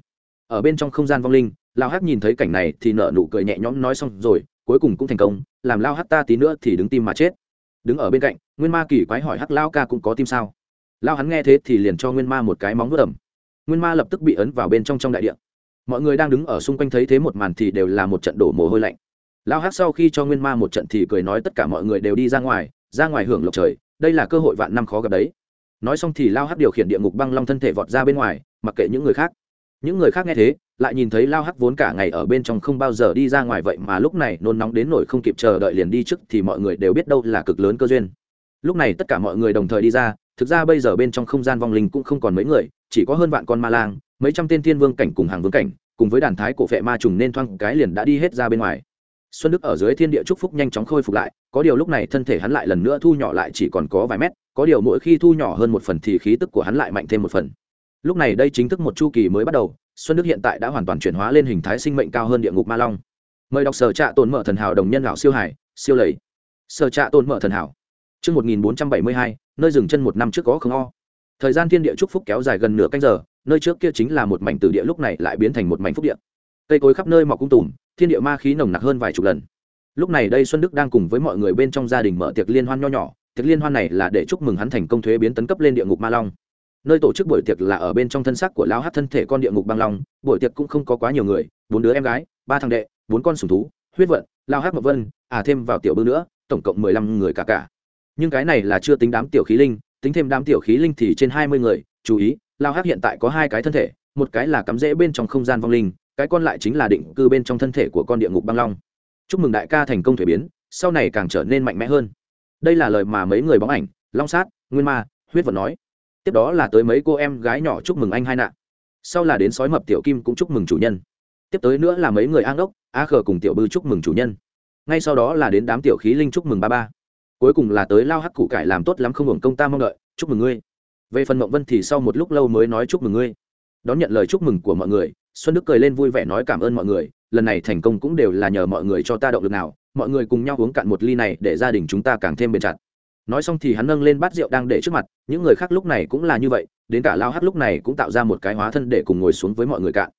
Ở bên trong không gian vong linh lao hắc nhìn thấy cảnh này thì nợ nụ cười nhẹ nhõm nói xong rồi, cuối cùng cũng thành công, làm lao hắc ta tí nữa thì đứng tim mà chết. Đứng ở bên cạnh, nguyên ma kỳ quái hỏi hắc lao ca cũng có tim sao? Lao hắn nghe thế thì liền cho nguyên ma một cái móng vớt ẩm. Nguyên ma lập tức bị ấn vào bên trong trong đại điện mọi người đang đứng ở xung quanh thấy thế một màn thì đều là một trận đổ mồ hôi lạnh. Lao hắc sau khi cho nguyên ma một trận thì cười nói tất cả mọi người đều đi ra ngoài ra ngoài hưởng lộc trời, đây là cơ hội vạn năm khó gặp đấy. Nói xong thì lao hắc điều khiển địa ngục băng long thân thể vọt ra bên ngoài, mặc kệ những người khác. Những người khác nghe thế, lại nhìn thấy lao hắc vốn cả ngày ở bên trong không bao giờ đi ra ngoài vậy mà lúc này nôn nóng đến nổi không kịp chờ đợi liền đi trước thì mọi người đều biết đâu là cực lớn cơ duyên. Lúc này tất cả mọi người đồng thời đi ra, thực ra bây giờ bên trong không gian vong linh cũng không còn mấy người, chỉ có hơn vạn con ma lang mấy trăm tên thiên vương cảnh cùng hàng vương cảnh cùng với đàn thái cổ vệ ma trùng nên thoang cái liền đã đi hết ra bên ngoài. Xuân đức ở dưới thiên địa trúc phúc nhanh chóng khôi phục lại có điều lúc này thân thể hắn lại lần nữa thu nhỏ lại chỉ còn có vài mét có điều mỗi khi thu nhỏ hơn một phần thì khí tức của hắn lại mạnh thêm một phần. Lúc này đây chính thức một chu kỳ mới bắt đầu xuân đức hiện tại đã hoàn toàn chuyển hóa lên hình thái sinh mệnh cao hơn địa ngục ma long. Mời đọc sở trạ tồn mở thần hảo đồng nhân lão siêu hải siêu lầy. Sở trạ tồn mở thần hảo. Trước 1472, nơi dừng chân một năm trước có không o. Thời gian thiên địa chúc phúc kéo dài gần nửa canh giờ, nơi trước kia chính là một mảnh tử địa lúc này lại biến thành một mảnh phúc địa. Cây cối khắp nơi mọc cung tùm, thiên địa ma khí nồng nặc hơn vài chục lần. Lúc này đây Xuân Đức đang cùng với mọi người bên trong gia đình mở tiệc liên hoan nho nhỏ, tiệc liên hoan này là để chúc mừng hắn thành công thuế biến tấn cấp lên địa ngục ma long. Nơi tổ chức buổi tiệc là ở bên trong thân xác của lão Hát thân thể con địa ngục băng long, buổi tiệc cũng không có quá nhiều người, bốn đứa em gái, ba thằng đệ, bốn con sủng thú, huyết vận, lão Hát mộc vân, à thêm vào tiểu bư nữa, tổng cộng mười lăm người cả cả nhưng cái này là chưa tính đám tiểu khí linh tính thêm đám tiểu khí linh thì trên hai mươi người chú ý lao hắc hiện tại có hai cái thân thể, một cái là cắm rễ bên trong không gian vong linh, cái còn lại chính là định cư bên trong thân thể của con địa ngục băng long. Chúc mừng đại ca thành công thuế biến, sau này càng trở nên mạnh mẽ hơn. Đây là lời mà mấy người bóng ảnh, long sát, nguyên ma, huyết vật nói. Tiếp đó là tới mấy cô em gái nhỏ chúc mừng anh hai nạn sau là đến sói mập tiểu kim cũng chúc mừng chủ nhân. Tiếp tới nữa là mấy người an đốc a khờ cùng tiểu bư chúc mừng chủ nhân. Ngay sau đó là đến đám tiểu khí linh chúc mừng ba ba. Cuối cùng là tới lao hắc cụ cải làm tốt lắm không hưởng công ta mong đợi, chúc mừng ngươi về phần mộng vân thì sau một lúc lâu mới nói chúc mừng ngươi. Đón nhận lời chúc mừng của mọi người, xuân đức cười lên vui vẻ nói cảm ơn mọi người, lần này thành công cũng đều là nhờ mọi người cho ta động lực nào, mọi người cùng nhau uống cạn một ly này để gia đình chúng ta càng thêm bền chặt. Nói xong thì hắn nâng lên bát rượu đang để trước mặt, những người khác lúc này cũng là như vậy, đến cả lao hắc lúc này cũng tạo ra một cái hóa thân để cùng ngồi xuống với mọi người cạn.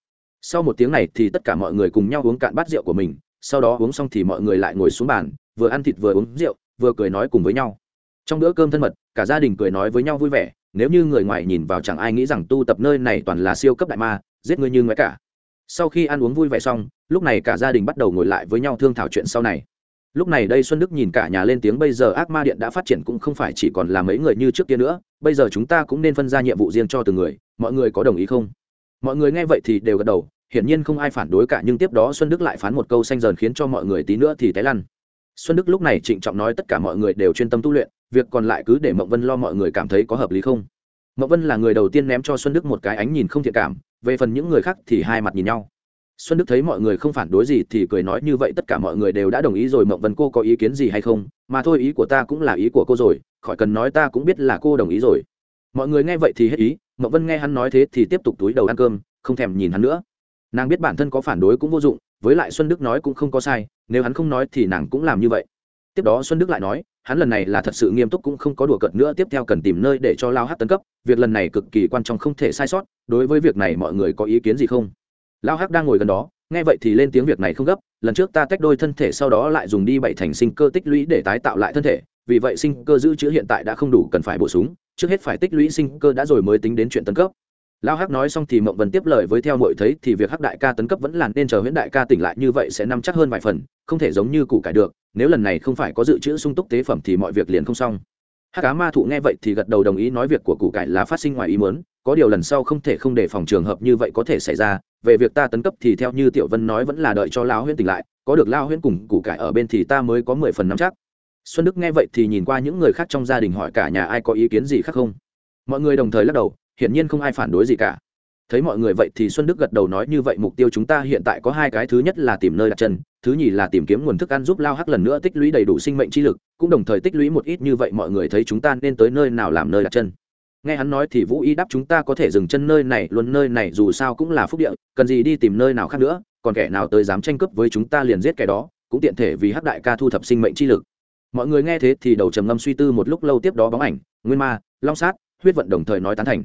Sau một tiếng này thì tất cả mọi người cùng nhau uống cạn bát rượu của mình, sau đó uống xong thì mọi người lại ngồi xuống bàn, vừa ăn thịt vừa uống rượu, vừa cười nói cùng với nhau. Trong bữa cơm thân mật, cả gia đình cười nói với nhau vui vẻ nếu như người ngoài nhìn vào chẳng ai nghĩ rằng tu tập nơi này toàn là siêu cấp đại ma, giết người như ngoái cả. Sau khi ăn uống vui vẻ xong, lúc này cả gia đình bắt đầu ngồi lại với nhau thương thảo chuyện sau này. Lúc này đây xuân đức nhìn cả nhà lên tiếng, bây giờ ác ma điện đã phát triển cũng không phải chỉ còn là mấy người như trước kia nữa, bây giờ chúng ta cũng nên phân ra nhiệm vụ riêng cho từng người, mọi người có đồng ý không? Mọi người nghe vậy thì đều gật đầu, hiển nhiên không ai phản đối cả, nhưng tiếp đó xuân đức lại phán một câu xanh dờn khiến cho mọi người tí nữa thì té lăn. Xuân đức lúc này trịnh trọng nói tất cả mọi người đều chuyên tâm tu luyện việc còn lại cứ để mộng vân lo mọi người cảm thấy có hợp lý không? Mộng vân là người đầu tiên ném cho xuân đức một cái ánh nhìn không thiện cảm, về phần những người khác thì hai mặt nhìn nhau. Xuân đức thấy mọi người không phản đối gì thì cười nói như vậy tất cả mọi người đều đã đồng ý rồi, mộng vân cô có ý kiến gì hay không? Mà thôi, ý của ta cũng là ý của cô rồi, khỏi cần nói ta cũng biết là cô đồng ý rồi. Mọi người nghe vậy thì hết ý, mộng vân nghe hắn nói thế thì tiếp tục túi đầu ăn cơm, không thèm nhìn hắn nữa. Nàng biết bản thân có phản đối cũng vô dụng, với lại xuân đức nói cũng không có sai, nếu hắn không nói thì nàng cũng làm như vậy. Tiếp đó xuân đức lại nói hắn lần này là thật sự nghiêm túc cũng không có đùa cợt nữa, tiếp theo cần tìm nơi để cho lao hát tấn cấp, việc lần này cực kỳ quan trọng không thể sai sót, đối với việc này mọi người có ý kiến gì không? Lao hát đang ngồi gần đó, nghe vậy thì lên tiếng việc này không gấp, lần trước ta tách đôi thân thể sau đó lại dùng đi bảy thành sinh cơ tích lũy để tái tạo lại thân thể, vì vậy sinh cơ giữ chữ hiện tại đã không đủ cần phải bổ sung, trước hết phải tích lũy sinh cơ đã rồi mới tính đến chuyện tấn cấp lao hắc nói xong thì mộng vân tiếp lời với theo mội thấy thì việc hắc đại ca tấn cấp vẫn là nên chờ huyễn đại ca tỉnh lại như vậy sẽ nắm chắc hơn vài phần, không thể giống như củ cải được, nếu lần này không phải có dự trữ sung túc tế phẩm thì mọi việc liền không xong. Hắc cá ma thụ nghe vậy thì gật đầu đồng ý nói việc của củ cải là phát sinh ngoài ý muốn, có điều lần sau không thể không để phòng trường hợp như vậy có thể xảy ra, về việc ta tấn cấp thì theo như tiểu vân nói vẫn là đợi cho lao huyễn tỉnh lại, có được lao huyễn cùng củ cải ở bên thì ta mới có mười phần nắm chắc. Xuân đức nghe vậy thì nhìn qua những người khác trong gia đình hỏi cả nhà ai có ý kiến gì khác không. Mọi người đồng thời lắc đầu hiển nhiên không ai phản đối gì cả. Thấy mọi người vậy thì xuân đức gật đầu nói như vậy mục tiêu chúng ta hiện tại có hai cái, thứ nhất là tìm nơi đặt chân, thứ nhì là tìm kiếm nguồn thức ăn giúp lao hắc lần nữa tích lũy đầy đủ sinh mệnh chi lực, cũng đồng thời tích lũy một ít như vậy mọi người thấy chúng ta nên tới nơi nào làm nơi đặt chân. Nghe hắn nói thì vũ y đáp chúng ta có thể dừng chân nơi này, luôn nơi này dù sao cũng là phúc địa, cần gì đi tìm nơi nào khác nữa, còn kẻ nào tới dám tranh cướp với chúng ta liền giết kẻ đó, cũng tiện thể vì hắc đại ca thu thập sinh mệnh chi lực. Mọi người nghe thế thì đầu trầm ngâm suy tư một lúc lâu tiếp đó bóng ảnh, nguyên ma, long sát, huyết vận đồng thời nói tán thành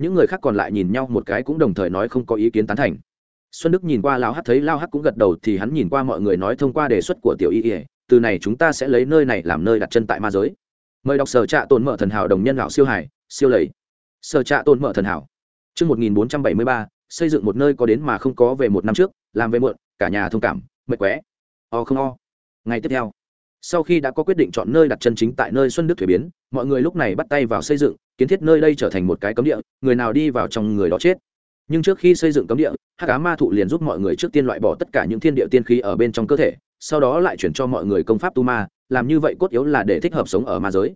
những người khác còn lại nhìn nhau một cái cũng đồng thời nói không có ý kiến tán thành xuân đức nhìn qua lao hát thấy lao hát cũng gật đầu thì hắn nhìn qua mọi người nói thông qua đề xuất của tiểu y ỉa từ này chúng ta sẽ lấy nơi này làm nơi đặt chân tại ma giới mời đọc sở trạ tồn mở thần hảo đồng nhân lão siêu hải siêu lầy sở trạ tồn mở thần hảo Trước 1473, xây dựng một nơi có đến mà không có về một năm trước, làm về muộn, cả nhà thông cảm, mệt quẽ. O không o. Ngày tiếp theo, sau khi đã có quyết định chọn nơi đặt chân chính tại nơi Xuân Đức thủy biến, mọi người lúc này bắt tay vào xây dựng, kiến thiết nơi đây trở thành một cái cấm địa, người nào đi vào trong người đó chết. Nhưng trước khi xây dựng cấm địa, hát cá Ma thụ liền giúp mọi người trước tiên loại bỏ tất cả những thiên địa tiên khí ở bên trong cơ thể, sau đó lại chuyển cho mọi người công pháp tu ma, làm như vậy cốt yếu là để thích hợp sống ở ma giới.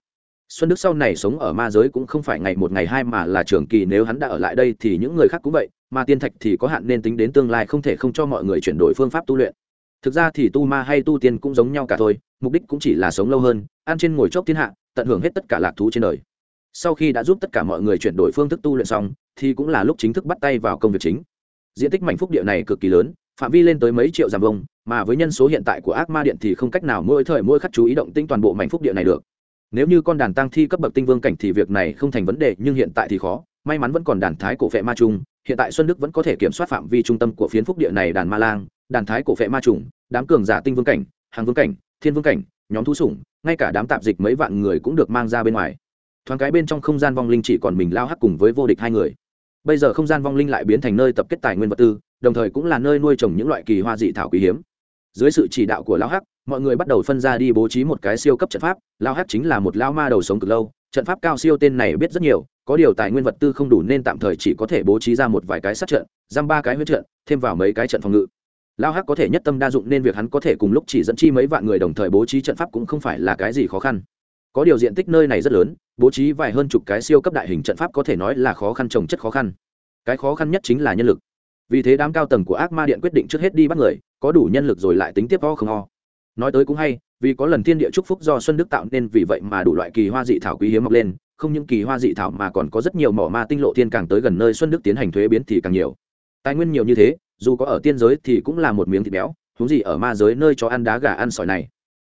Xuân đức sau này sống ở ma giới cũng không phải ngày một ngày hai mà là trường kỳ nếu hắn đã ở lại đây thì những người khác cũng vậy mà tiên thạch thì có hạn nên tính đến tương lai không thể không cho mọi người chuyển đổi phương pháp tu luyện. Thực ra thì tu ma hay tu tiên cũng giống nhau cả thôi mục đích cũng chỉ là sống lâu hơn ăn trên ngồi chốc thiên hạ tận hưởng hết tất cả lạc thú trên đời sau khi đã giúp tất cả mọi người chuyển đổi phương thức tu luyện xong, thì cũng là lúc chính thức bắt tay vào công việc chính. Diện tích mảnh phúc địa này cực kỳ lớn, phạm vi lên tới mấy triệu dặm vông mà với nhân số hiện tại của ác ma điện thì không cách nào mỗi thời mỗi khắc chú ý động tinh toàn bộ mảnh phúc địa này được. Nếu như con đàn tăng thi cấp bậc tinh vương cảnh thì việc này không thành vấn đề, nhưng hiện tại thì khó. May mắn vẫn còn đàn thái cổ phệ ma trung hiện tại xuân đức vẫn có thể kiểm soát phạm vi trung tâm của phiến phúc địa này đàn ma lang, đàn thái cổ phệ ma trùng, đám cường giả tinh vương cảnh, hàng vương cảnh, thiên vương cảnh, nhóm thú sủng, ngay cả đám tạp dịch mấy vạn người cũng được mang ra bên ngoài thoáng cái bên trong không gian vong linh chỉ còn mình lao hắc cùng với vô địch hai người. Bây giờ không gian vong linh lại biến thành nơi tập kết tài nguyên vật tư, đồng thời cũng là nơi nuôi trồng những loại kỳ hoa dị thảo quý hiếm. Dưới sự chỉ đạo của lao hắc, mọi người bắt đầu phân ra đi bố trí một cái siêu cấp trận pháp, lao hắc chính là một lao ma đầu sống cực lâu, trận pháp cao siêu tên này biết rất nhiều, có điều tài nguyên vật tư không đủ nên tạm thời chỉ có thể bố trí ra một vài cái sát trận, giam ba cái huyết trận, thêm vào mấy cái trận phòng ngự. Lao hắc có thể nhất tâm đa dụng nên việc hắn có thể cùng lúc chỉ dẫn chi mấy vạn người đồng thời bố trí trận pháp cũng không phải là cái gì khó khăn có điều diện tích nơi này rất lớn, bố trí vài hơn chục cái siêu cấp đại hình trận pháp có thể nói là khó khăn trồng chất khó khăn. Cái khó khăn nhất chính là nhân lực. Vì thế đám cao tầng của ác ma điện quyết định trước hết đi bắt người, có đủ nhân lực rồi lại tính tiếp ho không ho. Nói tới cũng hay, vì có lần thiên địa chúc phúc do xuân đức tạo nên vì vậy mà đủ loại kỳ hoa dị thảo quý hiếm mọc lên, không những kỳ hoa dị thảo mà còn có rất nhiều mỏ ma tinh lộ thiên càng tới gần nơi xuân đức tiến hành thuế biến thì càng nhiều. Tài nguyên nhiều như thế, dù có ở tiên giới thì cũng là một miếng thịt béo thú gì ở ma giới nơi cho ăn đá gà ăn sỏi này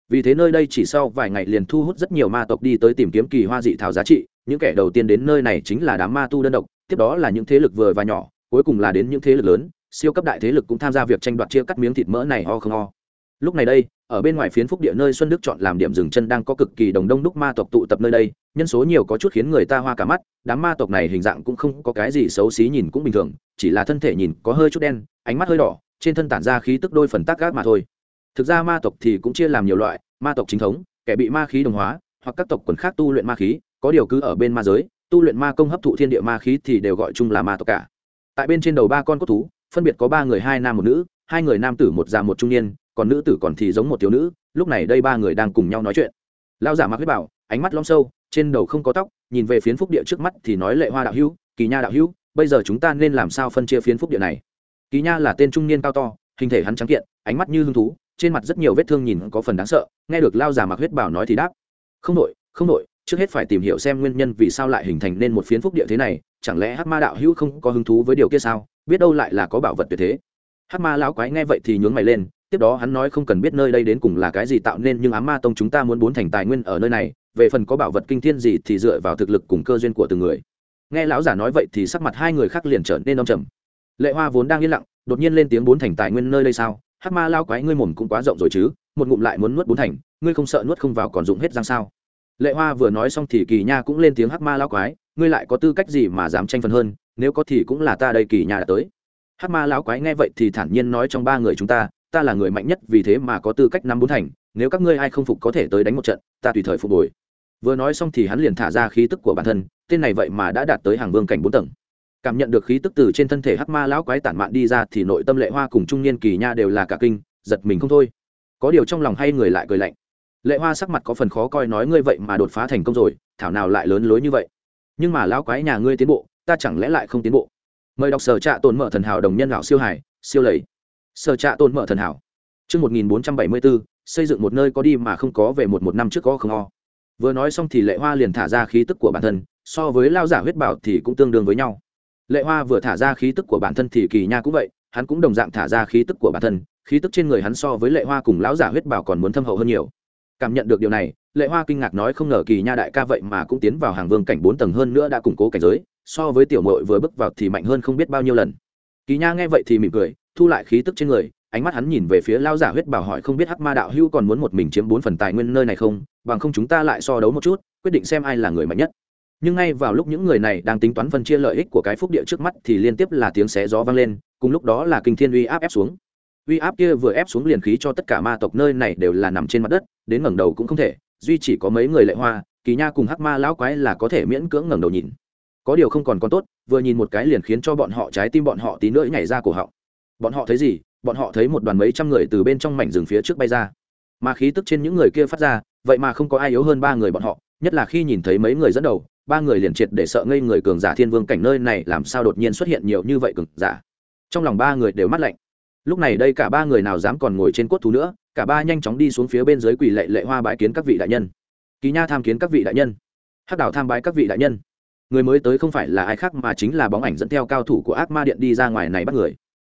vì thế nơi đây chỉ sau vài ngày liền thu hút rất nhiều ma tộc đi tới tìm kiếm kỳ hoa dị thảo giá trị, những kẻ đầu tiên đến nơi này chính là đám ma tu đơn độc, tiếp đó là những thế lực vừa và nhỏ, cuối cùng là đến những thế lực lớn, siêu cấp đại thế lực cũng tham gia việc tranh đoạt chia cắt miếng thịt mỡ này ho không ho. Lúc này đây, ở bên ngoài phiến phúc địa nơi xuân đức chọn làm điểm dừng chân đang có cực kỳ đồng đông đúc ma tộc tụ tập nơi đây, nhân số nhiều có chút khiến người ta hoa cả mắt, đám ma tộc này hình dạng cũng không có cái gì xấu xí nhìn cũng bình thường, chỉ là thân thể nhìn có hơi chút đen, ánh mắt hơi đỏ, trên thân tản ra khí tức đôi phần tác gác mà thôi thực ra ma tộc thì cũng chia làm nhiều loại, ma tộc chính thống, kẻ bị ma khí đồng hóa, hoặc các tộc quần khác tu luyện ma khí, có điều cứ ở bên ma giới, tu luyện ma công hấp thụ thiên địa ma khí thì đều gọi chung là ma tộc cả. Tại bên trên đầu ba con cốt thú, phân biệt có ba người hai nam một nữ, hai người nam tử một già một trung niên, còn nữ tử còn thì giống một thiếu nữ, lúc này đây ba người đang cùng nhau nói chuyện. Lao giả mặc huyết bảo, ánh mắt lom sâu, trên đầu không có tóc, nhìn về phiến phúc địa trước mắt thì nói lệ hoa đạo hữu, kỳ nha đạo hữu, bây giờ chúng ta nên làm sao phân chia phiến phúc địa này? Kỳ nha là tên trung niên cao to, hình thể hắn trắng kiện, ánh mắt như hưng thú trên mặt rất nhiều vết thương nhìn có phần đáng sợ, nghe được lao già mặc huyết bảo nói thì đáp, không nội không nội trước hết phải tìm hiểu xem nguyên nhân vì sao lại hình thành nên một phiến phúc địa thế này, chẳng lẽ hát ma đạo hữu không có hứng thú với điều kia sao? Biết đâu lại là có bảo vật tuyệt thế. Hát ma lão quái nghe vậy thì nhướng mày lên, tiếp đó hắn nói không cần biết nơi đây đến cùng là cái gì tạo nên, nhưng ám ma tông chúng ta muốn bốn thành tài nguyên ở nơi này, về phần có bảo vật kinh thiên gì thì dựa vào thực lực cùng cơ duyên của từng người. Nghe lão giả nói vậy thì sắc mặt hai người khác liền trở nên đông trầm. Lệ hoa vốn đang yên lặng, đột nhiên lên tiếng bốn thành tài nguyên nơi đây sao? Hát ma lao quái ngươi mồm cũng quá rộng rồi chứ, một ngụm lại muốn nuốt bốn thành, ngươi không sợ nuốt không vào còn dụng hết răng sao? Lệ hoa vừa nói xong thì kỳ nha cũng lên tiếng hát ma lao quái, ngươi lại có tư cách gì mà dám tranh phần hơn, nếu có thì cũng là ta đây kỳ nha đã tới. Hát ma lão quái nghe vậy thì thản nhiên nói trong ba người chúng ta ta là người mạnh nhất vì thế mà có tư cách năm bốn thành, nếu các ngươi ai không phục có thể tới đánh một trận, ta tùy thời phục hồi. Vừa nói xong thì hắn liền thả ra khí tức của bản thân, tên này vậy mà đã đạt tới hàng vương cảnh bốn tầng cảm nhận được khí tức từ trên thân thể hắc ma lão quái tản mạn đi ra thì nội tâm lệ hoa cùng trung niên kỳ nha đều là cả kinh giật mình không thôi. Có điều trong lòng hay người lại cười lạnh. Lệ hoa sắc mặt có phần khó coi nói ngươi vậy mà đột phá thành công rồi thảo nào lại lớn lối như vậy. Nhưng mà lão quái nhà ngươi tiến bộ ta chẳng lẽ lại không tiến bộ? Mời đọc sở trạ tồn mở thần hảo đồng nhân lão siêu hải siêu lầy. Sở trạ tồn mở thần hảo. Trước 1474, xây dựng một nơi có đi mà không có về một một năm trước có không o. Vừa nói xong thì Lệ Hoa liền thả ra khí tức của bản thân, so với lao giả huyết bảo thì cũng tương đương với nhau. Lệ Hoa vừa thả ra khí tức của bản thân thì Kỳ Nha cũng vậy, hắn cũng đồng dạng thả ra khí tức của bản thân, khí tức trên người hắn so với Lệ Hoa cùng lão giả huyết bảo còn muốn thâm hậu hơn nhiều. Cảm nhận được điều này, Lệ Hoa kinh ngạc nói không ngờ Kỳ Nha đại ca vậy mà cũng tiến vào hàng vương cảnh bốn tầng hơn nữa đã củng cố cảnh giới, so với tiểu muội vừa bước vào thì mạnh hơn không biết bao nhiêu lần. Kỳ Nha nghe vậy thì mỉm cười, thu lại khí tức trên người ánh mắt hắn nhìn về phía lao giả huyết bảo hỏi không biết hắc ma đạo hưu còn muốn một mình chiếm bốn phần tài nguyên nơi này không bằng không chúng ta lại so đấu một chút quyết định xem ai là người mạnh nhất nhưng ngay vào lúc những người này đang tính toán phân chia lợi ích của cái phúc địa trước mắt thì liên tiếp là tiếng xé gió vang lên, cùng lúc đó là kinh thiên uy áp ép xuống. Uy áp kia vừa ép xuống liền khí cho tất cả ma tộc nơi này đều là nằm trên mặt đất, đến ngẩng đầu cũng không thể, duy chỉ có mấy người lệ hoa, kỳ nha cùng hắc ma lão quái là có thể miễn cưỡng ngẩng đầu nhìn. Có điều không còn con tốt, vừa nhìn một cái liền khiến cho bọn họ trái tim bọn họ tí nữa nhảy ra cổ họng. Bọn họ thấy gì? Bọn họ thấy một đoàn mấy trăm người từ bên trong mảnh rừng phía trước bay ra. Mà khí tức trên những người kia phát ra, vậy mà không có ai yếu hơn ba người bọn họ, nhất là khi nhìn thấy mấy người dẫn đầu ba người liền triệt để sợ ngây người cường giả thiên vương cảnh nơi này làm sao đột nhiên xuất hiện nhiều như vậy cường giả. Trong lòng ba người đều mắt lạnh. Lúc này đây cả ba người nào dám còn ngồi trên cốt thú nữa, cả ba nhanh chóng đi xuống phía bên dưới quỳ lệ lệ hoa bãi kiến các vị đại nhân. Kỳ nha tham kiến các vị đại nhân. Hắc đảo tham bái các vị đại nhân. Người mới tới không phải là ai khác mà chính là bóng ảnh dẫn theo cao thủ của ác ma điện đi ra ngoài này bắt người.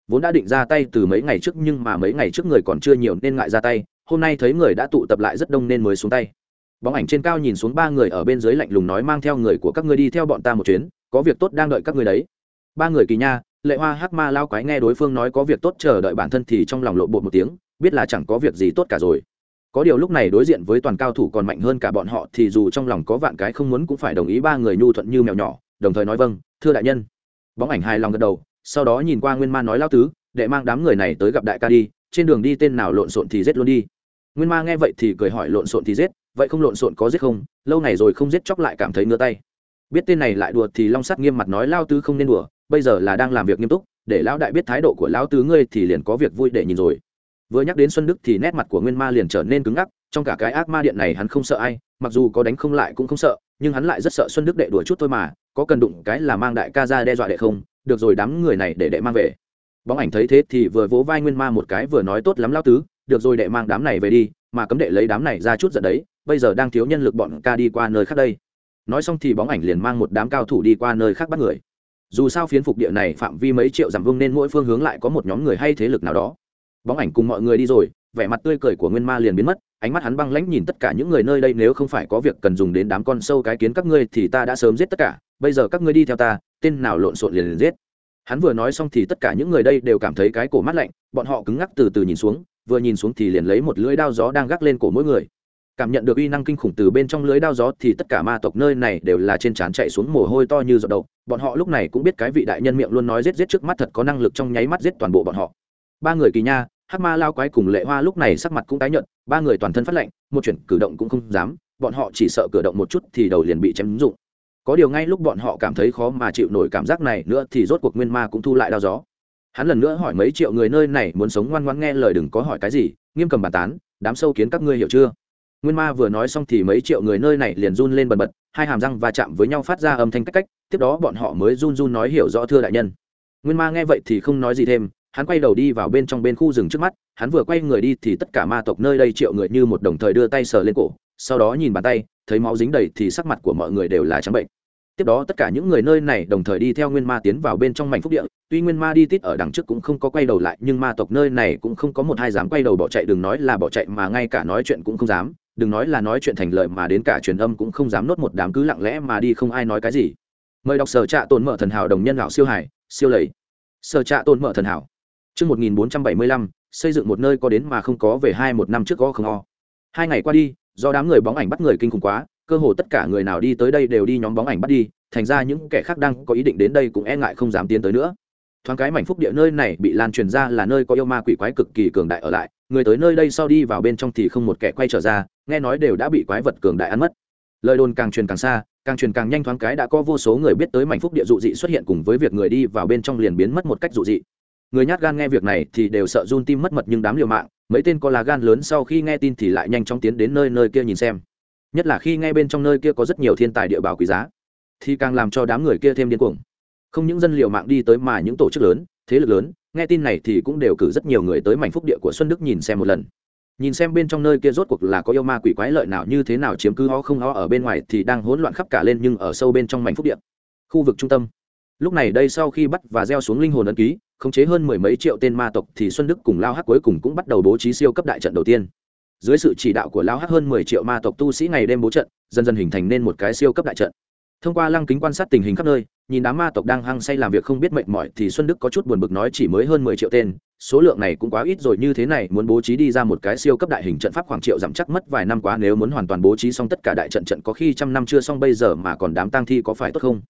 Vốn đã định ra tay từ mấy ngày trước nhưng mà mấy ngày trước người còn chưa nhiều nên ngại ra tay, hôm nay thấy người đã tụ tập lại rất đông nên mới xuống tay bóng ảnh trên cao nhìn xuống ba người ở bên dưới lạnh lùng nói mang theo người của các ngươi đi theo bọn ta một chuyến, có việc tốt đang đợi các ngươi đấy. Ba người kỳ nha, lệ hoa hắc ma lao quái nghe đối phương nói có việc tốt chờ đợi bản thân thì trong lòng lộ bột một tiếng, biết là chẳng có việc gì tốt cả rồi. Có điều lúc này đối diện với toàn cao thủ còn mạnh hơn cả bọn họ thì dù trong lòng có vạn cái không muốn cũng phải đồng ý ba người nhu thuận như mèo nhỏ, đồng thời nói vâng thưa đại nhân. Bóng ảnh hài lòng gật đầu, sau đó nhìn qua nguyên ma nói lao tứ để mang đám người này tới gặp đại ca đi, trên đường đi tên nào lộn xộn thì giết luôn đi. Nguyên ma nghe vậy thì cười hỏi lộn xộn thì giết vậy không lộn xộn có giết không, lâu ngày rồi không giết chóc lại cảm thấy ngứa tay. Biết tên này lại đùa thì long sắt nghiêm mặt nói, lao tứ không nên đùa, bây giờ là đang làm việc nghiêm túc, để lão đại biết thái độ của lão tứ ngươi thì liền có việc vui để nhìn rồi. Vừa nhắc đến xuân đức thì nét mặt của nguyên ma liền trở nên cứng ngắc, trong cả cái ác ma điện này hắn không sợ ai, mặc dù có đánh không lại cũng không sợ, nhưng hắn lại rất sợ xuân đức đệ đùa chút thôi mà, có cần đụng cái là mang đại ca ra đe dọa đệ không, được rồi đám người này để đệ mang về. Bóng ảnh thấy thế thì vừa vỗ vai nguyên ma một cái vừa nói, tốt lắm lao tứ, được rồi đệ mang đám này về đi, mà cấm đệ lấy đám này ra chút giận đấy bây giờ đang thiếu nhân lực bọn ca đi qua nơi khác đây. Nói xong thì bóng ảnh liền mang một đám cao thủ đi qua nơi khác bắt người. Dù sao phiến phục địa này phạm vi mấy triệu dặm vương nên mỗi phương hướng lại có một nhóm người hay thế lực nào đó. Bóng ảnh cùng mọi người đi rồi, vẻ mặt tươi cười của nguyên ma liền biến mất, ánh mắt hắn băng lãnh nhìn tất cả những người nơi đây nếu không phải có việc cần dùng đến đám con sâu cái kiến các ngươi thì ta đã sớm giết tất cả, bây giờ các ngươi đi theo ta, tên nào lộn xộn liền liền giết. Hắn vừa nói xong thì tất cả những người đây đều cảm thấy cái cổ mát lạnh, bọn họ cứng ngắc từ từ nhìn xuống, vừa nhìn xuống thì liền lấy một lưỡi đao gió đang gác lên cổ mỗi người cảm nhận được uy năng kinh khủng từ bên trong lưới đao gió thì tất cả ma tộc nơi này đều là trên trán chạy xuống mồ hôi to như giọt đầu bọn họ lúc này cũng biết cái vị đại nhân miệng luôn nói giết giết trước mắt thật có năng lực trong nháy mắt giết toàn bộ bọn họ. Ba người kỳ nha, hắc ma lao quái cùng lệ hoa lúc này sắc mặt cũng tái nhợt, ba người toàn thân phát lạnh, một chuyện cử động cũng không dám, bọn họ chỉ sợ cử động một chút thì đầu liền bị chém rụng. Có điều ngay lúc bọn họ cảm thấy khó mà chịu nổi cảm giác này nữa thì rốt cuộc nguyên ma cũng thu lại đao gió. Hắn lần nữa hỏi mấy triệu người nơi này muốn sống ngoan ngoãn nghe lời đừng có hỏi cái gì, nghiêm cầm bàn tán, đám sâu kiến các ngươi hiểu chưa? Nguyên ma vừa nói xong thì mấy triệu người nơi này liền run lên bần bật, hai hàm răng va chạm với nhau phát ra âm thanh cách cách, tiếp đó bọn họ mới run run nói hiểu rõ thưa đại nhân. Nguyên ma nghe vậy thì không nói gì thêm, hắn quay đầu đi vào bên trong bên khu rừng trước mắt, hắn vừa quay người đi thì tất cả ma tộc nơi đây triệu người như một đồng thời đưa tay sờ lên cổ, sau đó nhìn bàn tay, thấy máu dính đầy thì sắc mặt của mọi người đều là trắng bệnh. Tiếp đó tất cả những người nơi này đồng thời đi theo nguyên ma tiến vào bên trong mảnh phúc địa, tuy nguyên ma đi tít ở đằng trước cũng không có quay đầu lại, nhưng ma tộc nơi này cũng không có một hai dám quay đầu bỏ chạy, đừng nói là bỏ chạy mà ngay cả nói chuyện cũng không dám đừng nói là nói chuyện thành lời mà đến cả truyền âm cũng không dám nốt một đám cứ lặng lẽ mà đi không ai nói cái gì. Mời đọc sở trạ tồn mở thần hảo đồng nhân lão siêu hải, siêu lầy. Sở trạ tồn mở thần hảo. Chương một nghìn bốn trăm bảy mươi lăm, xây dựng một nơi có đến mà không có về hai một năm trước có không o. Hai ngày qua đi, do đám người bóng ảnh bắt người kinh khủng quá, cơ hồ tất cả người nào đi tới đây đều đi nhóm bóng ảnh bắt đi, thành ra những kẻ khác đang có ý định đến đây cũng e ngại không dám tiến tới nữa thoáng cái mảnh phúc địa nơi này bị lan truyền ra là nơi có yêu ma quỷ quái cực kỳ cường đại ở lại. Người tới nơi đây sau đi vào bên trong thì không một kẻ quay trở ra, nghe nói đều đã bị quái vật cường đại ăn mất. Lời đồn càng truyền càng xa, càng truyền càng nhanh thoáng cái đã có vô số người biết tới mảnh phúc địa dụ dị xuất hiện cùng với việc người đi vào bên trong liền biến mất một cách dụ dị. Người nhát gan nghe việc này thì đều sợ run tim mất mật nhưng đám liều mạng, mấy tên có lá gan lớn sau khi nghe tin thì lại nhanh chóng tiến đến nơi nơi kia nhìn xem. Nhất là khi nghe bên trong nơi kia có rất nhiều thiên tài địa bảo quý giá, thì càng làm cho đám người kia thêm điên cuồng không những dân liều mạng đi tới mà những tổ chức lớn, thế lực lớn, nghe tin này thì cũng đều cử rất nhiều người tới mảnh phúc địa của xuân đức nhìn xem một lần. Nhìn xem bên trong nơi kia rốt cuộc là có yêu ma quỷ quái lợi nào như thế nào chiếm cứ ho không ho ở bên ngoài thì đang hỗn loạn khắp cả lên nhưng ở sâu bên trong mảnh phúc địa. Khu vực trung tâm. Lúc này đây sau khi bắt và gieo xuống linh hồn ấn ký, khống chế hơn mười mấy triệu tên ma tộc thì xuân đức cùng lao hắc cuối cùng cũng bắt đầu bố trí siêu cấp đại trận đầu tiên. Dưới sự chỉ đạo của lao hắc hơn mười triệu ma tộc tu sĩ ngày đêm bố trận, dần dần hình thành nên một cái siêu cấp đại trận thông qua lăng kính quan sát tình hình khắp nơi, nhìn đám ma tộc đang hăng say làm việc không biết mệt mỏi thì xuân đức có chút buồn bực nói chỉ mới hơn mười triệu tên, số lượng này cũng quá ít rồi như thế này, muốn bố trí đi ra một cái siêu cấp đại hình trận pháp khoảng triệu giảm chắc mất vài năm quá, nếu muốn hoàn toàn bố trí xong tất cả đại trận trận có khi trăm năm chưa xong bây giờ mà còn đám tang thi có phải tốt không?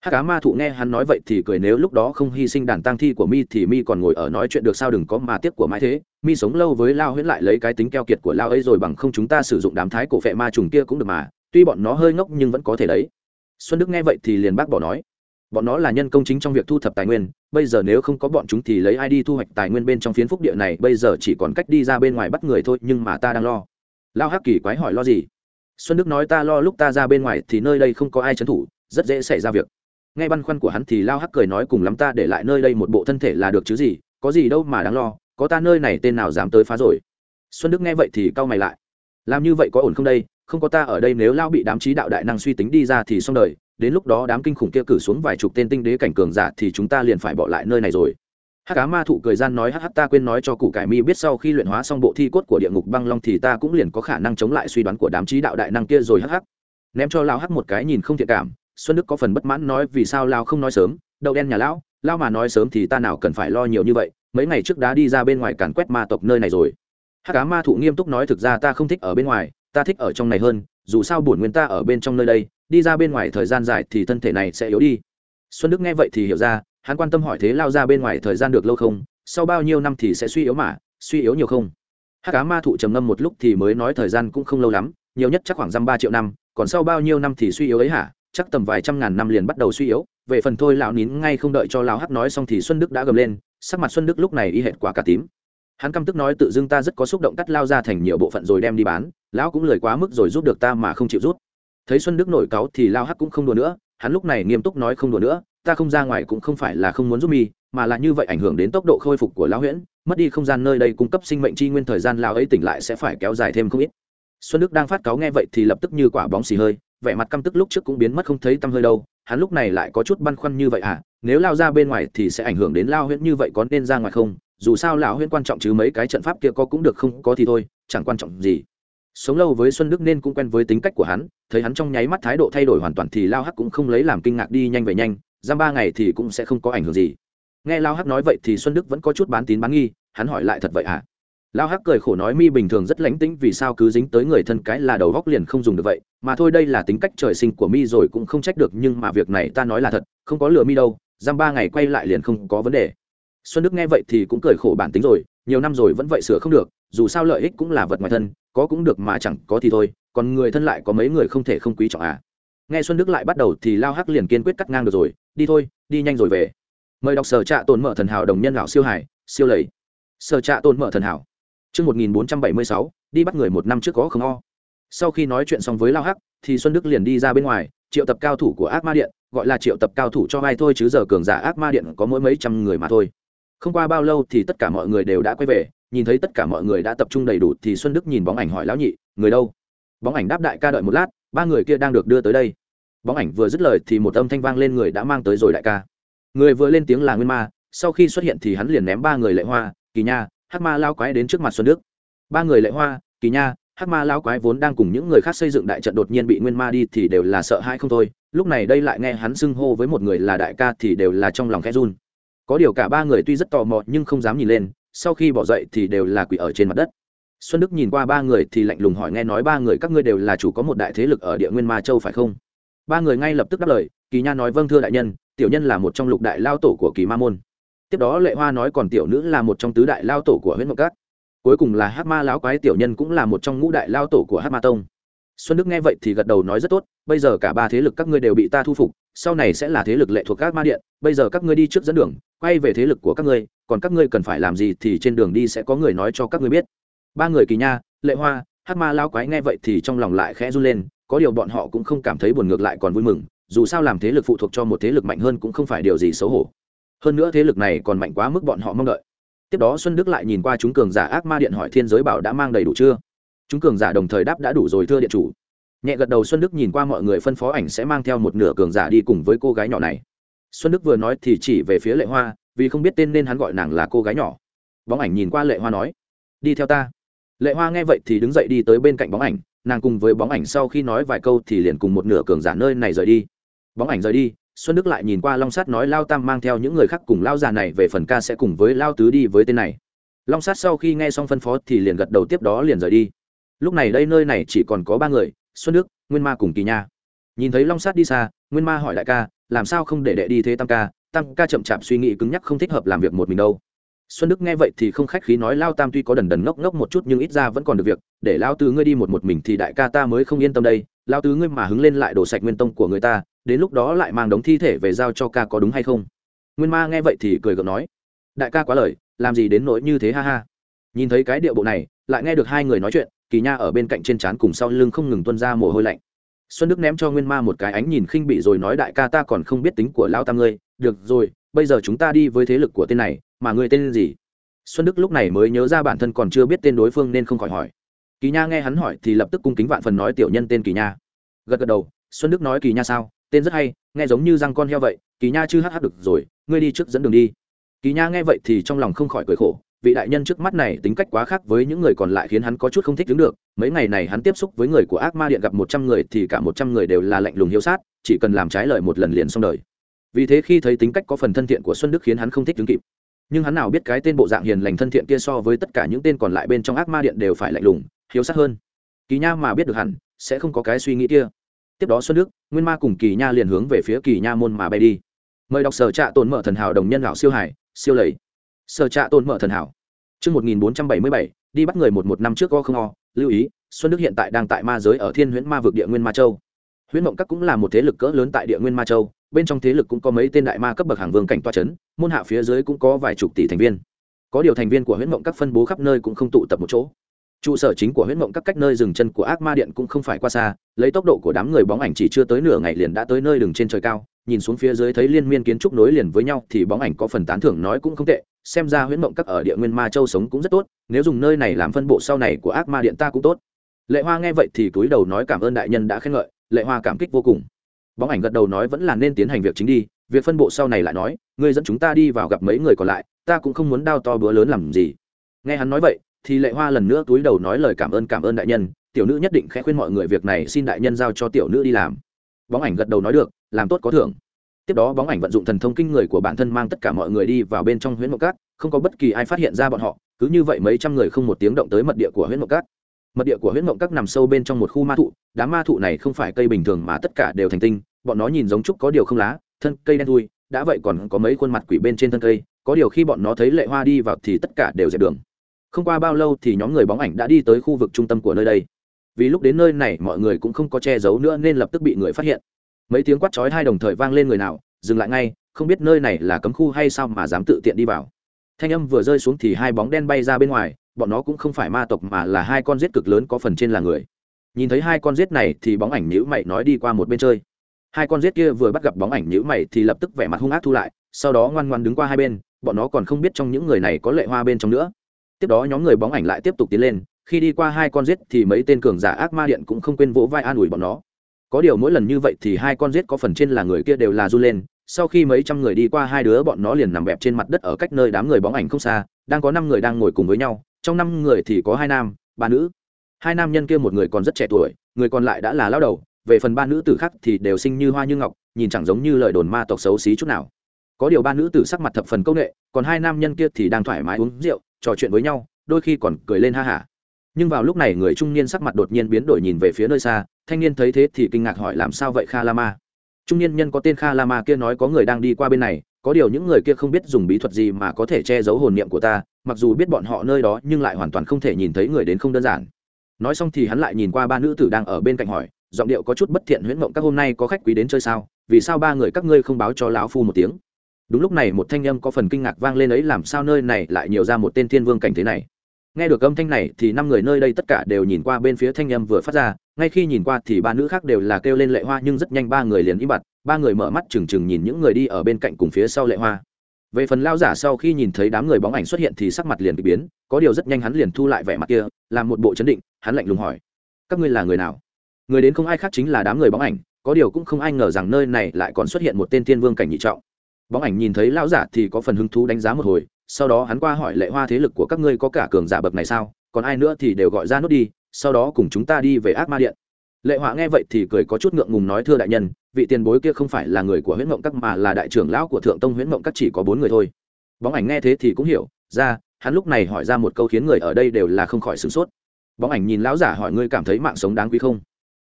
Hát cá ma thụ nghe hắn nói vậy thì cười, nếu lúc đó không hy sinh đàn tang thi của mi thì mi còn ngồi ở nói chuyện được sao đừng có mà tiếc của mãi thế. Mi sống lâu với lao huyễn lại lấy cái tính keo kiệt của lao ấy rồi bằng không chúng ta sử dụng đám thái cổ phệ ma trùng kia cũng được mà, tuy bọn nó hơi ngốc nhưng vẫn có thể đấy xuân đức nghe vậy thì liền bác bỏ nói, bọn nó là nhân công chính trong việc thu thập tài nguyên, bây giờ nếu không có bọn chúng thì lấy ai đi thu hoạch tài nguyên bên trong phiến phúc địa này, bây giờ chỉ còn cách đi ra bên ngoài bắt người thôi, nhưng mà ta đang lo. Lao hắc kỳ quái hỏi, lo gì? Xuân đức nói, ta lo lúc ta ra bên ngoài thì nơi đây không có ai trấn thủ, rất dễ xảy ra việc. Nghe băn khoăn của hắn thì lao hắc cười nói, cùng lắm ta để lại nơi đây một bộ thân thể là được chứ gì, có gì đâu mà đáng lo, có ta nơi này tên nào dám tới phá rồi. Xuân đức nghe vậy thì cau mày lại, làm như vậy có ổn không đây? Không có ta ở đây nếu lao bị đám trí đạo đại năng suy tính đi ra thì xong đời, đến lúc đó đám kinh khủng kia cử xuống vài chục tên tinh đế cảnh cường giả thì chúng ta liền phải bỏ lại nơi này rồi. Hắc cá ma thụ cười gian nói, hắc ta quên nói cho cụ cải mi biết sau khi luyện hóa xong bộ thi cốt của địa ngục băng long thì ta cũng liền có khả năng chống lại suy đoán của đám trí đạo đại năng kia rồi. Hắc hắc. Ném cho lao hắc một cái nhìn không thiện cảm, xuân đức có phần bất mãn nói, vì sao lao không nói sớm? Đậu đen nhà lão lao mà nói sớm thì ta nào cần phải lo nhiều như vậy, mấy ngày trước đã đi ra bên ngoài càn quét ma tộc nơi này rồi. Hắc cá ma thụ nghiêm túc nói, thực ra ta không thích ở bên ngoài ta thích ở trong này hơn, dù sao bổn nguyên ta ở bên trong nơi đây, đi ra bên ngoài thời gian dài thì thân thể này sẽ yếu đi. Xuân đức nghe vậy thì hiểu ra, hắn quan tâm hỏi thế lao ra bên ngoài thời gian được lâu không, sau bao nhiêu năm thì sẽ suy yếu mà, suy yếu nhiều không? Hát cá ma thụ trầm ngâm một lúc thì mới nói thời gian cũng không lâu lắm, nhiều nhất chắc khoảng dăm ba triệu năm, còn sau bao nhiêu năm thì suy yếu ấy hả? Chắc tầm vài trăm ngàn năm liền bắt đầu suy yếu. Về phần thôi, lão nín ngay không đợi cho lão hát nói xong thì xuân đức đã gầm lên, sắc mặt xuân đức lúc này y hệt quả cả tím. Hắn căm tức nói tự dưng ta rất có xúc động cắt lao ra thành nhiều bộ phận rồi đem đi bán lão cũng lời quá mức rồi giúp được ta mà không chịu rút thấy xuân đức nổi cáu thì lao hắc cũng không đùa nữa, hắn lúc này nghiêm túc nói không đùa nữa, ta không ra ngoài cũng không phải là không muốn giúp mi, mà là như vậy ảnh hưởng đến tốc độ khôi phục của lão huyễn, mất đi không gian nơi đây cung cấp sinh mệnh chi nguyên thời gian Lão ấy tỉnh lại sẽ phải kéo dài thêm không ít. Xuân đức đang phát cáo nghe vậy thì lập tức như quả bóng xì hơi, vẻ mặt căm tức lúc trước cũng biến mất không thấy tăm hơi đâu, hắn lúc này lại có chút băn khoăn như vậy à nếu lao ra bên ngoài thì sẽ ảnh hưởng đến lao huyễn như vậy có nên ra ngoài không? Dù sao lão huyễn quan trọng chứ mấy cái trận pháp kia có cũng được không có thì thôi, chẳng quan trọng gì sống lâu với xuân đức nên cũng quen với tính cách của hắn thấy hắn trong nháy mắt thái độ thay đổi hoàn toàn thì lao hắc cũng không lấy làm kinh ngạc đi nhanh về nhanh giam ba ngày thì cũng sẽ không có ảnh hưởng gì. Nghe lao hắc nói vậy thì xuân đức vẫn có chút bán tín bán nghi hắn hỏi lại thật vậy hả? Lao hắc cười khổ nói mi bình thường rất lánh tính, vì sao cứ dính tới người thân cái là đầu góc liền không dùng được vậy mà thôi đây là tính cách trời sinh của mi rồi cũng không trách được nhưng mà việc này ta nói là thật không có lừa mi đâu giam ba ngày quay lại liền không có vấn đề. Xuân đức nghe vậy thì cũng cười khổ bản tính rồi nhiều năm rồi vẫn vậy sửa không được, dù sao lợi ích cũng là vật ngoài thân, có cũng được mà chẳng có thì thôi, còn người thân lại có mấy người không thể không quý trọng à. Nghe xuân đức lại bắt đầu thì lao hắc liền kiên quyết cắt ngang được rồi, đi thôi, đi nhanh rồi về. Mời đọc sở trạ tồn mở thần hảo đồng nhân lão siêu hải, siêu lầy. Sở trạ tồn mở thần hảo. Chương một nghìn bốn trăm bảy mươi sáu, đi bắt người một năm trước có không o. Sau khi nói chuyện xong với lao hắc, thì xuân đức liền đi ra bên ngoài, triệu tập cao thủ của ác ma điện, gọi là triệu tập cao thủ cho ai thôi chứ giờ cường giả ác ma điện có mỗi mấy trăm người mà thôi không qua bao lâu thì tất cả mọi người đều đã quay về, nhìn thấy tất cả mọi người đã tập trung đầy đủ thì xuân đức nhìn bóng ảnh hỏi lão nhị, người đâu? Bóng ảnh đáp đại ca đợi một lát, ba người kia đang được đưa tới đây. Bóng ảnh vừa dứt lời thì một âm thanh vang lên, người đã mang tới rồi đại ca. Người vừa lên tiếng là nguyên ma, sau khi xuất hiện thì hắn liền ném ba người lệ hoa, kỳ nha, hắc ma lao quái đến trước mặt xuân đức. Ba người lệ hoa, kỳ nha, hắc ma lao quái vốn đang cùng những người khác xây dựng đại trận đột nhiên bị nguyên ma đi thì đều là sợ hãi không thôi, lúc này đây lại nghe hắn xưng hô với một người là đại ca thì đều là trong lòng khẽ run có điều cả ba người tuy rất tò mò nhưng không dám nhìn lên, sau khi bỏ dậy thì đều là quỷ ở trên mặt đất. Xuân đức nhìn qua ba người thì lạnh lùng hỏi nghe nói ba người các ngươi đều là chủ có một đại thế lực ở địa nguyên ma châu phải không? Ba người ngay lập tức đáp lời, kỳ nha nói vâng thưa đại nhân, tiểu nhân là một trong lục đại lao tổ của kỳ ma môn. Tiếp đó lệ hoa nói còn tiểu nữ là một trong tứ đại lao tổ của huyện mộc cát cuối cùng là hát ma lão quái tiểu nhân cũng là một trong ngũ đại lao tổ của hát ma tông xuân đức nghe vậy thì gật đầu nói rất tốt, bây giờ cả ba thế lực các ngươi đều bị ta thu phục, sau này sẽ là thế lực lệ thuộc các ma điện, bây giờ các ngươi đi trước dẫn đường, quay về thế lực của các ngươi, còn các ngươi cần phải làm gì thì trên đường đi sẽ có người nói cho các ngươi biết. Ba người kỳ nha, lệ hoa hát ma lao quái nghe vậy thì trong lòng lại khẽ run lên, có điều bọn họ cũng không cảm thấy buồn ngược lại còn vui mừng, dù sao làm thế lực phụ thuộc cho một thế lực mạnh hơn cũng không phải điều gì xấu hổ. Hơn nữa thế lực này còn mạnh quá mức bọn họ mong đợi. Tiếp đó xuân đức lại nhìn qua chúng cường giả ác ma điện hỏi thiên giới bảo đã mang đầy đủ chưa? Chúng cường giả đồng thời đáp đã đủ rồi thưa điện chủ. Nhẹ gật đầu xuân đức nhìn qua mọi người phân phó ảnh sẽ mang theo một nửa cường giả đi cùng với cô gái nhỏ này. Xuân đức vừa nói thì chỉ về phía lệ hoa, vì không biết tên nên hắn gọi nàng là cô gái nhỏ. Bóng ảnh nhìn qua lệ hoa nói, đi theo ta. Lệ hoa nghe vậy thì đứng dậy đi tới bên cạnh bóng ảnh, nàng cùng với bóng ảnh sau khi nói vài câu thì liền cùng một nửa cường giả nơi này rời đi. Bóng ảnh rời đi, xuân đức lại nhìn qua long sát nói, lao tam mang theo những người khác cùng lao già này về phần ca sẽ cùng với lao tứ đi với tên này. Long sát sau khi nghe xong phân phó thì liền gật đầu, tiếp đó liền rời đi lúc này đây nơi này chỉ còn có ba người, xuân đức, nguyên ma cùng kỳ nha. Nhìn thấy long sát đi xa, nguyên ma hỏi đại ca, làm sao không để đệ đi thế tam ca? Tam ca chậm chạp suy nghĩ cứng nhắc không thích hợp làm việc một mình đâu. Xuân đức nghe vậy thì không khách khí nói, lao tam tuy có đần đần ngốc ngốc một chút nhưng ít ra vẫn còn được việc, để lao tứ ngươi đi một một mình thì đại ca ta mới không yên tâm đây. Lao tứ ngươi mà hứng lên lại đổ sạch nguyên tông của người ta, đến lúc đó lại mang đống thi thể về giao cho ca có đúng hay không? Nguyên ma nghe vậy thì cười gượng nói, đại ca quá lời, làm gì đến nỗi như thế ha ha. Nhìn thấy cái điệu bộ này, lại nghe được hai người nói chuyện kỳ nha ở bên cạnh trên trán cùng sau lưng không ngừng tuân ra mồ hôi lạnh. Xuân đức ném cho nguyên ma một cái ánh nhìn khinh bị rồi nói đại ca ta còn không biết tính của lao tam ngươi. Được rồi, bây giờ chúng ta đi với thế lực của tên này, mà ngươi tên gì? Xuân đức lúc này mới nhớ ra bản thân còn chưa biết tên đối phương nên không khỏi hỏi. Kỳ nha nghe hắn hỏi thì lập tức cung kính vạn phần nói tiểu nhân tên kỳ nha. Gật gật đầu, xuân đức nói kỳ nha sao? Tên rất hay, nghe giống như răng con heo vậy. Kỳ nha chưa hát hát được rồi, ngươi đi trước dẫn đường đi. Kỳ nha nghe vậy thì trong lòng không khỏi cười khổ vị đại nhân trước mắt này tính cách quá khác với những người còn lại khiến hắn có chút không thích đứng được. Mấy ngày này hắn tiếp xúc với người của ác ma điện gặp một trăm người thì cả một trăm người đều là lạnh lùng hiếu sát, chỉ cần làm trái lời một lần liền xong đời. Vì thế khi thấy tính cách có phần thân thiện của xuân đức khiến hắn không thích đứng kịp. Nhưng hắn nào biết cái tên bộ dạng hiền lành thân thiện kia so với tất cả những tên còn lại bên trong ác ma điện đều phải lạnh lùng, hiếu sát hơn. Kỳ nha mà biết được hẳn, sẽ không có cái suy nghĩ kia. Tiếp đó xuân đức, nguyên ma cùng kỳ nha liền hướng về phía kỳ nha môn mà bay đi. Mời đọc sở trạ tồn mở thần hảo đồng nhân lão siêu hải, siêu lầy sở trạ tồn mở thần hảo. Chương một nghìn bốn trăm bảy mươi bảy, đi bắt người một một năm trước go không o, lưu ý, xuân đức hiện tại đang tại ma giới ở thiên huyễn ma vực địa nguyên ma châu. Huyễn mộng các cũng là một thế lực cỡ lớn tại địa nguyên ma châu, bên trong thế lực cũng có mấy tên đại ma cấp bậc hàng vương cảnh toa c h ấ n môn hạ phía dưới cũng có vài chục tỷ thành viên. Có điều thành viên của huyễn mộng các phân bố khắp nơi cũng không tụ tập một chỗ. Trụ sở chính của huyễn mộng các cách nơi dừng chân của ác ma điện cũng không phải qua xa, lấy tốc độ của đám người bóng ảnh chỉ chưa tới nửa ngày liền đã tới nơi đường trên trời cao, nhìn xuống phía dưới thấy liên miên kiến trúc nối liền với nhau thì bóng ảnh có phần tán thưởng nói cũng không tệ xem ra huyễn mộng các ở địa nguyên ma châu sống cũng rất tốt, nếu dùng nơi này làm phân bộ sau này của ác ma điện ta cũng tốt. Lệ hoa nghe vậy thì túi đầu nói cảm ơn đại nhân đã khen ngợi, lệ hoa cảm kích vô cùng. Bóng ảnh gật đầu nói vẫn là nên tiến hành việc chính đi, việc phân bộ sau này lại nói, ngươi dẫn chúng ta đi vào gặp mấy người còn lại, ta cũng không muốn đao to bữa lớn làm gì. Nghe hắn nói vậy, thì lệ hoa lần nữa túi đầu nói lời cảm ơn cảm ơn đại nhân, tiểu nữ nhất định khẽ khuyên mọi người việc này xin đại nhân giao cho tiểu nữ đi làm. Bóng ảnh gật đầu nói được, làm tốt có thưởng tiếp đó bóng ảnh vận dụng thần thông kinh người của bản thân mang tất cả mọi người đi vào bên trong huyễn mộng cát, không có bất kỳ ai phát hiện ra bọn họ, cứ như vậy mấy trăm người không một tiếng động tới mật địa của huyễn mộng cát. Mật địa của huyễn mộng cát nằm sâu bên trong một khu ma thụ, đám ma thụ này không phải cây bình thường mà tất cả đều thành tinh, bọn nó nhìn giống trúc có điều không lá, thân cây đen thui, đã vậy còn có mấy khuôn mặt quỷ bên trên thân cây, có điều khi bọn nó thấy lệ hoa đi vào thì tất cả đều dẹp đường. Không qua bao lâu thì nhóm người bóng ảnh đã đi tới khu vực trung tâm của nơi đây. Vì lúc đến nơi này, mọi người cũng không có che giấu nữa nên lập tức bị người phát hiện mấy tiếng quát chói hai đồng thời vang lên người nào, dừng lại ngay, không biết nơi này là cấm khu hay sao mà dám tự tiện đi vào. Thanh âm vừa rơi xuống thì hai bóng đen bay ra bên ngoài, bọn nó cũng không phải ma tộc mà là hai con rết cực lớn có phần trên là người. Nhìn thấy hai con rết này thì bóng ảnh nhữ mày nói đi qua một bên chơi. Hai con rết kia vừa bắt gặp bóng ảnh nhữ mày thì lập tức vẻ mặt hung ác thu lại, sau đó ngoan ngoan đứng qua hai bên, bọn nó còn không biết trong những người này có lệ hoa bên trong nữa. Tiếp đó nhóm người bóng ảnh lại tiếp tục tiến lên, khi đi qua hai con rết thì mấy tên cường giả ác ma điện cũng không quên vỗ vai an ủi bọn nó có điều mỗi lần như vậy thì hai con rết có phần trên là người kia đều là r u lên, sau khi mấy trăm người đi qua hai đứa bọn nó liền nằm bẹp trên mặt đất ở cách nơi đám người bóng ảnh không xa, đang có năm người đang ngồi cùng với nhau, trong năm người thì có hai nam, ba nữ. Hai nam nhân kia một người còn rất trẻ tuổi, người còn lại đã là lao đầu, về phần ba nữ tử khác thì đều sinh như hoa như ngọc, nhìn chẳng giống như lời đồn ma tộc xấu xí chút nào. Có điều ba nữ tử sắc mặt thập phần công nghệ, còn hai nam nhân kia thì đang thoải mái uống rượu, trò chuyện với nhau, đôi khi còn cười lên ha hả. Nhưng vào lúc này người trung niên sắc mặt đột nhiên biến đổi nhìn về phía nơi xa thanh niên thấy thế thì kinh ngạc hỏi làm sao vậy kha la ma? Trung niên nhân có tên kha la ma kia nói có người đang đi qua bên này, có điều những người kia không biết dùng bí thuật gì mà có thể che giấu hồn niệm của ta, mặc dù biết bọn họ nơi đó nhưng lại hoàn toàn không thể nhìn thấy người đến không đơn giản. Nói xong thì hắn lại nhìn qua ba nữ tử đang ở bên cạnh hỏi, giọng điệu có chút bất thiện huyễn mộng, các hôm nay có khách quý đến chơi sao? Vì sao ba người các ngươi không báo cho lão phu một tiếng? Đúng lúc này một thanh âm có phần kinh ngạc vang lên ấy, làm sao nơi này lại nhiều ra một tên thiên vương cảnh thế này? Nghe được âm thanh này thì năm người nơi đây tất cả đều nhìn qua bên phía thanh âm vừa phát ra, ngay khi nhìn qua thì ba nữ khác đều là kêu lên lệ hoa nhưng rất nhanh ba người liền im bặt, ba người mở mắt trừng trừng nhìn những người đi ở bên cạnh cùng phía sau lệ hoa. Về phần lao giả sau khi nhìn thấy đám người bóng ảnh xuất hiện thì sắc mặt liền bị biến, có điều rất nhanh hắn liền thu lại vẻ mặt kia, làm một bộ chấn định, hắn lạnh lùng hỏi, các ngươi là người nào? Người đến không ai khác chính là đám người bóng ảnh, có điều cũng không ai ngờ rằng nơi này lại còn xuất hiện một tên thiên vương cảnh nhị trọng. Bóng ảnh nhìn thấy lao giả thì có phần hứng thú đánh giá một hồi sau đó hắn qua hỏi lệ hoa thế lực của các ngươi có cả cường giả bậc này sao? Còn ai nữa thì đều gọi ra nốt đi, sau đó cùng chúng ta đi về ác ma điện. Lệ họa nghe vậy thì cười có chút ngượng ngùng nói, thưa đại nhân, vị tiền bối kia không phải là người của huyễn mộng các mà là đại trưởng lão của thượng tông huyễn mộng các chỉ có bốn người thôi. Bóng ảnh nghe thế thì cũng hiểu, ra, hắn lúc này hỏi ra một câu khiến người ở đây đều là không khỏi sửng sốt. Bóng ảnh nhìn lão giả hỏi, ngươi cảm thấy mạng sống đáng quý không?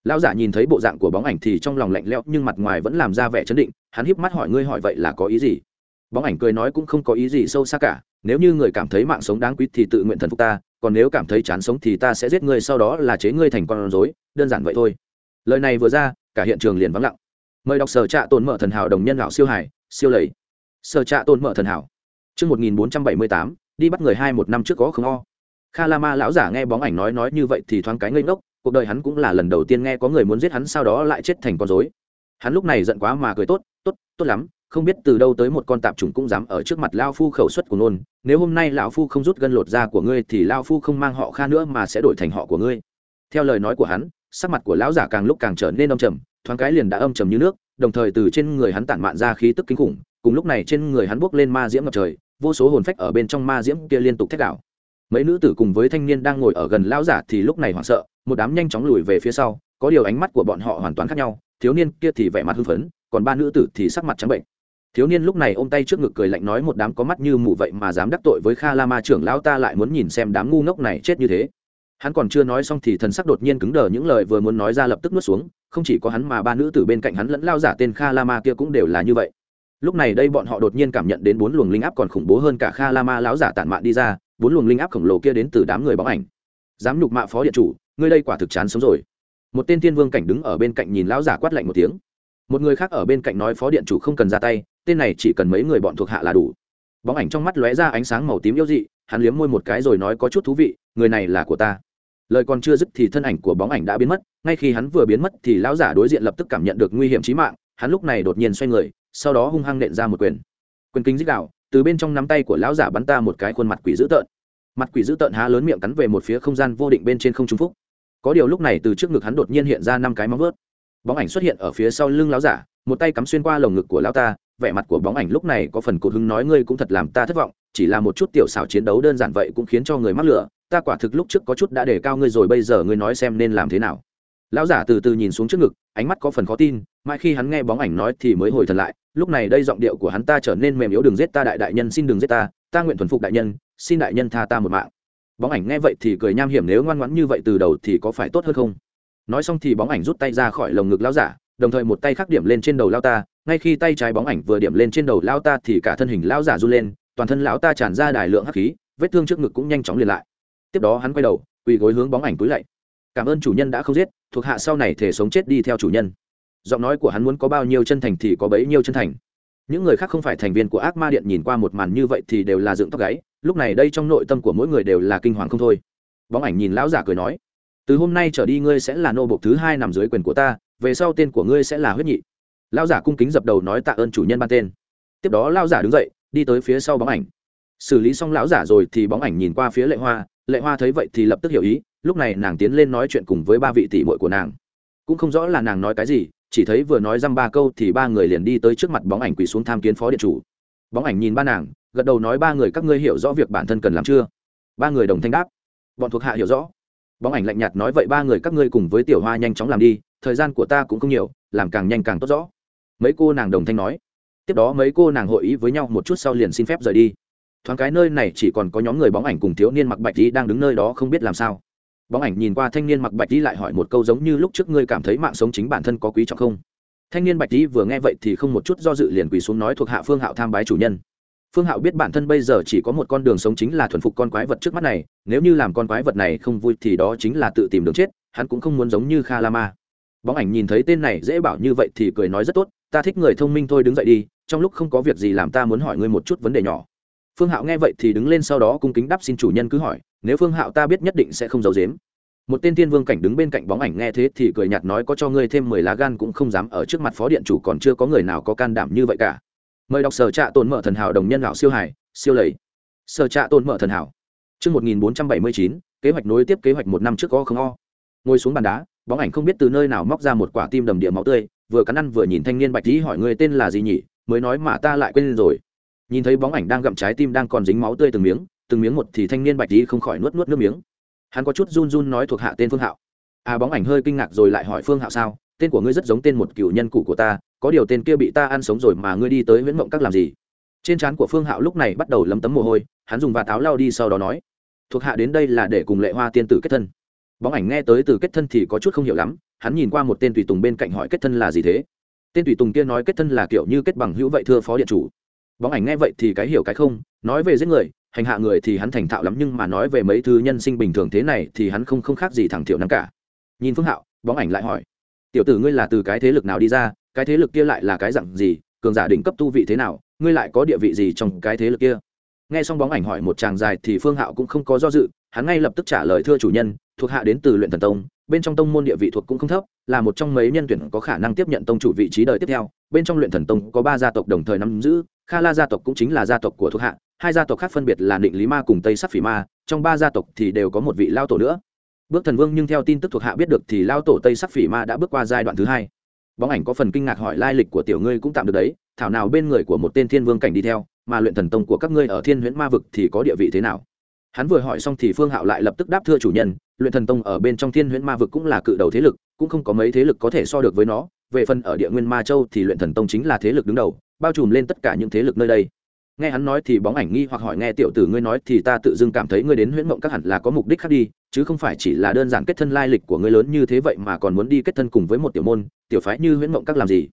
Lão giả nhìn thấy bộ dạng của bóng ảnh thì trong lòng lạnh lẽo, nhưng mặt ngoài vẫn làm ra vẻ chấn định, hắn híp mắt hỏi, ngươi hỏi vậy là có ý gì? Bóng ảnh cười nói cũng không có ý gì sâu xa cả nếu như người cảm thấy mạng sống đáng quý thì tự nguyện thần phục ta còn nếu cảm thấy chán sống thì ta sẽ giết ngươi sau đó là chế ngươi thành con rối đơn giản vậy thôi lời này vừa ra cả hiện trường liền vắng lặng mời đọc sở trạ tồn mở thần hảo đồng nhân lão siêu hải siêu lầy sở trạ tồn mở thần hảo Trương một nghìn bốn trăm bảy mươi tám, đi bắt người hai một năm trước có không o. Kha Lama lão giả nghe bóng ảnh nói nói như vậy thì thoáng cái ngây ngốc, cuộc đời hắn cũng là lần đầu tiên nghe có người muốn giết hắn sau đó lại chết thành con rối. Hắn lúc này giận quá mà cười tốt, tốt, tốt lắm, không biết từ đâu tới một con tạp chủng cũng dám ở trước mặt lão phu khẩu suất của nôn, nếu hôm nay lão phu không rút gân lột da của ngươi thì lão phu không mang họ Kha nữa mà sẽ đổi thành họ của ngươi. Theo lời nói của hắn, sắc mặt của lão giả càng lúc càng trở nên âm trầm, thoáng cái liền đã âm trầm như nước, đồng thời từ trên người hắn tản mạn ra khí tức kinh khủng, cùng lúc này trên người hắn buốc lên ma diễm ngập trời, vô số hồn phách ở bên trong ma diễm kia liên tục thét đảo mấy nữ tử cùng với thanh niên đang ngồi ở gần lão giả thì lúc này hoảng sợ một đám nhanh chóng lùi về phía sau có điều ánh mắt của bọn họ hoàn toàn khác nhau thiếu niên kia thì vẻ mặt hưng phấn còn ba nữ tử thì sắc mặt trắng bệnh thiếu niên lúc này ôm tay trước ngực cười lạnh nói một đám có mắt như mù vậy mà dám đắc tội với kha la ma trưởng lão ta lại muốn nhìn xem đám ngu ngốc này chết như thế. Hắn còn chưa nói xong thì thần sắc đột nhiên cứng đờ, những lời vừa muốn nói ra lập tức nuốt xuống, không chỉ có hắn mà ba nữ tử bên cạnh hắn lẫn lao giả tên kha la ma kia cũng đều là như vậy. Lúc này đây bọn họ đột nhiên cảm nhận đến bốn luồng linh áp còn khủng bố hơn cả kha la ma lão giả tản mạn đi ra, bốn luồng linh áp khổng lồ kia đến từ đám người bóng ảnh. Dám nhục mạ phó điện chủ, ngươi đây quả thực chán sống rồi. Một tên thiên vương cảnh đứng ở bên cạnh nhìn lão giả quát lạnh một tiếng. Một người khác ở bên cạnh nói phó điện chủ không cần ra tay tên này chỉ cần mấy người bọn thuộc hạ là đủ. Bóng ảnh trong mắt lóe ra ánh sáng màu tím yếu dị, hắn liếm môi một cái rồi nói có chút thú vị, người này là của ta. Lời còn chưa dứt thì thân ảnh của bóng ảnh đã biến mất, ngay khi hắn vừa biến mất thì lão giả đối diện lập tức cảm nhận được nguy hiểm trí mạng, hắn lúc này đột nhiên xoay người, sau đó hung hăng nện ra một quyền. Quyền kính dích đạo từ bên trong nắm tay của lão giả bắn ta một cái khuôn mặt quỷ dữ tợn. Mặt quỷ dữ tợn há lớn miệng cắn về một phía không gian vô định bên trên không trung phúc. Có điều lúc này từ trước ngực hắn đột nhiên hiện ra năm cái móng vớt bóng ảnh xuất hiện ở phía sau lưng lão giả, một tay cắm xuyên qua lồng ngực của lão ta vẻ mặt của bóng ảnh lúc này có phần cột hứng nói ngươi cũng thật làm ta thất vọng, chỉ là một chút tiểu xảo chiến đấu đơn giản vậy cũng khiến cho người mắc lửa, ta quả thực lúc trước có chút đã để cao ngươi rồi bây giờ ngươi nói xem nên làm thế nào. Lão giả từ từ nhìn xuống trước ngực, ánh mắt có phần khó tin, mãi khi hắn nghe bóng ảnh nói thì mới hồi thần lại, lúc này đây giọng điệu của hắn ta trở nên mềm yếu đường giết ta đại đại nhân, xin đừng giết ta ta nguyện thuần phục đại nhân, xin đại nhân tha ta một mạng. Bóng ảnh nghe vậy thì cười nham hiểm, nếu ngoan ngoãn như vậy từ đầu thì có phải tốt hơn không? Nói xong thì bóng ảnh rút tay ra khỏi lồng ngực lão giả đồng thời một tay khắc điểm lên trên đầu lao ta, ngay khi tay trái bóng ảnh vừa điểm lên trên đầu lao ta thì cả thân hình lao giả run lên, toàn thân lão ta tràn ra đài lượng hắc khí, vết thương trước ngực cũng nhanh chóng liền lại. Tiếp đó hắn quay đầu, quỳ gối hướng bóng ảnh túi lạy. Cảm ơn chủ nhân đã không giết, thuộc hạ sau này thể sống chết đi theo chủ nhân. Giọng nói của hắn muốn có bao nhiêu chân thành thì có bấy nhiêu chân thành. Những người khác không phải thành viên của ác ma điện nhìn qua một màn như vậy thì đều là dựng tóc gáy, lúc này đây trong nội tâm của mỗi người đều là kinh hoàng không thôi. Bóng ảnh nhìn lão giả cười nói, từ hôm nay trở đi ngươi sẽ là nô bộc thứ hai nằm dưới quyền của ta về sau tên của ngươi sẽ là huyết nhị. Lão giả cung kính dập đầu nói tạ ơn chủ nhân ban tên. Tiếp đó lão giả đứng dậy, đi tới phía sau bóng ảnh. Xử lý xong lão giả rồi thì bóng ảnh nhìn qua phía lệ hoa lệ hoa thấy vậy thì lập tức hiểu ý, lúc này nàng tiến lên nói chuyện cùng với ba vị tỷ muội của nàng. Cũng không rõ là nàng nói cái gì, chỉ thấy vừa nói dăm ba câu thì ba người liền đi tới trước mặt bóng ảnh quỳ xuống tham kiến phó điện chủ. Bóng ảnh nhìn ba nàng, gật đầu nói ba người các ngươi hiểu rõ việc bản thân cần làm chưa? Ba người đồng thanh đáp. Bọn thuộc hạ hiểu rõ. Bóng ảnh lạnh nhạt nói vậy ba người các ngươi cùng với tiểu hoa nhanh chóng làm đi thời gian của ta cũng không nhiều, làm càng nhanh càng tốt rõ. Mấy cô nàng đồng thanh nói. Tiếp đó mấy cô nàng hội ý với nhau một chút sau liền xin phép rời đi. Thoáng cái nơi này chỉ còn có nhóm người bóng ảnh cùng thiếu niên mặc bạch đi đang đứng nơi đó không biết làm sao. Bóng ảnh nhìn qua thanh niên mặc bạch đi lại hỏi một câu giống như lúc trước ngươi cảm thấy mạng sống chính bản thân có quý trọng không? Thanh niên bạch đi vừa nghe vậy thì không một chút do dự liền quỳ xuống nói thuộc hạ phương hạo tham bái chủ nhân. Phương hạo biết bản thân bây giờ chỉ có một con đường sống chính là thuần phục con quái vật trước mắt này, nếu như làm con quái vật này không vui thì đó chính là tự tìm đường chết, hắn cũng không muốn giống như kha lama bóng ảnh nhìn thấy tên này dễ bảo như vậy thì cười nói rất tốt ta thích người thông minh thôi đứng dậy đi trong lúc không có việc gì làm ta muốn hỏi ngươi một chút vấn đề nhỏ. Phương hạo nghe vậy thì đứng lên sau đó cung kính đáp xin chủ nhân cứ hỏi nếu phương hạo ta biết nhất định sẽ không giấu dếm một tên thiên vương cảnh đứng bên cạnh bóng ảnh nghe thế thì cười nhạt nói có cho ngươi thêm mười lá gan cũng không dám ở trước mặt phó điện chủ còn chưa có người nào có can đảm như vậy cả. Mời đọc sở trạ tồn mở thần hảo đồng nhân lão siêu hải siêu lầy. Sở trạ tồn mở thần hảo. Trước 1479, kế hoạch nối tiếp kế hoạch một năm trước có không o. Ngồi xuống bàn đá, bóng ảnh không biết từ nơi nào móc ra một quả tim đầm địa máu tươi, vừa cắn ăn vừa nhìn thanh niên bạch lý hỏi người tên là gì nhỉ, mới nói mà ta lại quên rồi. Nhìn thấy bóng ảnh đang gặm trái tim đang còn dính máu tươi từng miếng, từng miếng một thì thanh niên bạch lý không khỏi nuốt nuốt nước miếng. Hắn có chút run run nói thuộc hạ tên Phương Hạo. À bóng ảnh hơi kinh ngạc rồi lại hỏi Phương Hạo sao? tên của ngươi rất giống tên một cựu nhân cũ của ta có điều tên kia bị ta ăn sống rồi mà ngươi đi tới Nguyễn mộng các làm gì trên trán của phương hạo lúc này bắt đầu lấm tấm mồ hôi hắn dùng và táo lao đi sau đó nói thuộc hạ đến đây là để cùng lệ hoa tiên tử kết thân bóng ảnh nghe tới từ kết thân thì có chút không hiểu lắm, hắn nhìn qua một tên tùy tùng bên cạnh hỏi kết thân là gì thế? Tên tùy tùng kia nói kết thân là kiểu như kết bằng hữu vậy thưa phó điện chủ. Bóng ảnh nghe vậy thì cái hiểu cái không, nói về giết người, hành hạ người thì hắn thành thạo lắm nhưng mà nói về mấy thứ nhân sinh bình thường thế này thì hắn không không khác gì thẳng thiểu năng cả. Nhìn phương hạo, bóng ảnh lại hỏi, tiểu tử ngươi là từ cái thế lực nào đi ra? Cái thế lực kia lại là cái dặn gì? Cường giả đỉnh cấp tu vị thế nào? Ngươi lại có địa vị gì trong cái thế lực kia? Nghe xong bóng ảnh hỏi một tràng dài thì phương hạo cũng không có do dự, hắn ngay lập tức trả lời, thưa chủ nhân thuộc hạ đến từ luyện thần tông, bên trong tông môn địa vị thuộc cũng không thấp, là một trong mấy nhân tuyển có khả năng tiếp nhận tông chủ vị trí đời tiếp theo. Bên trong luyện thần tông có ba gia tộc đồng thời nắm giữ, kha la gia tộc cũng chính là gia tộc của thuộc hạ, hai gia tộc khác phân biệt là định lý ma cùng tây sắc phỉ ma, trong ba gia tộc thì đều có một vị lao tổ nữa. Bước thần vương nhưng theo tin tức thuộc hạ biết được thì lao tổ tây sắc phỉ ma đã bước qua giai đoạn thứ hai. Bóng ảnh có phần kinh ngạc hỏi lai lịch của tiểu ngươi cũng tạm được đấy, thảo nào bên người của một tên thiên vương cảnh đi theo, mà luyện thần tông của các ngươi ở thiên huyễn ma vực thì có địa vị thế nào? Hắn vừa hỏi xong thì phương hạo lại lập tức đáp thưa chủ nhân, luyện thần tông ở bên trong thiên huyễn ma vực cũng là cự đầu thế lực, cũng không có mấy thế lực có thể so được với nó, về phần ở địa nguyên ma châu thì luyện thần tông chính là thế lực đứng đầu, bao trùm lên tất cả những thế lực nơi đây. Nghe hắn nói thì bóng ảnh nghi hoặc hỏi, nghe tiểu tử ngươi nói thì ta tự dưng cảm thấy ngươi đến huyễn mộng các hẳn là có mục đích khác đi, chứ không phải chỉ là đơn giản kết thân lai lịch của ngươi lớn như thế vậy mà còn muốn đi kết thân cùng với một tiểu môn, tiểu phái như huyễn mộng các làm gì?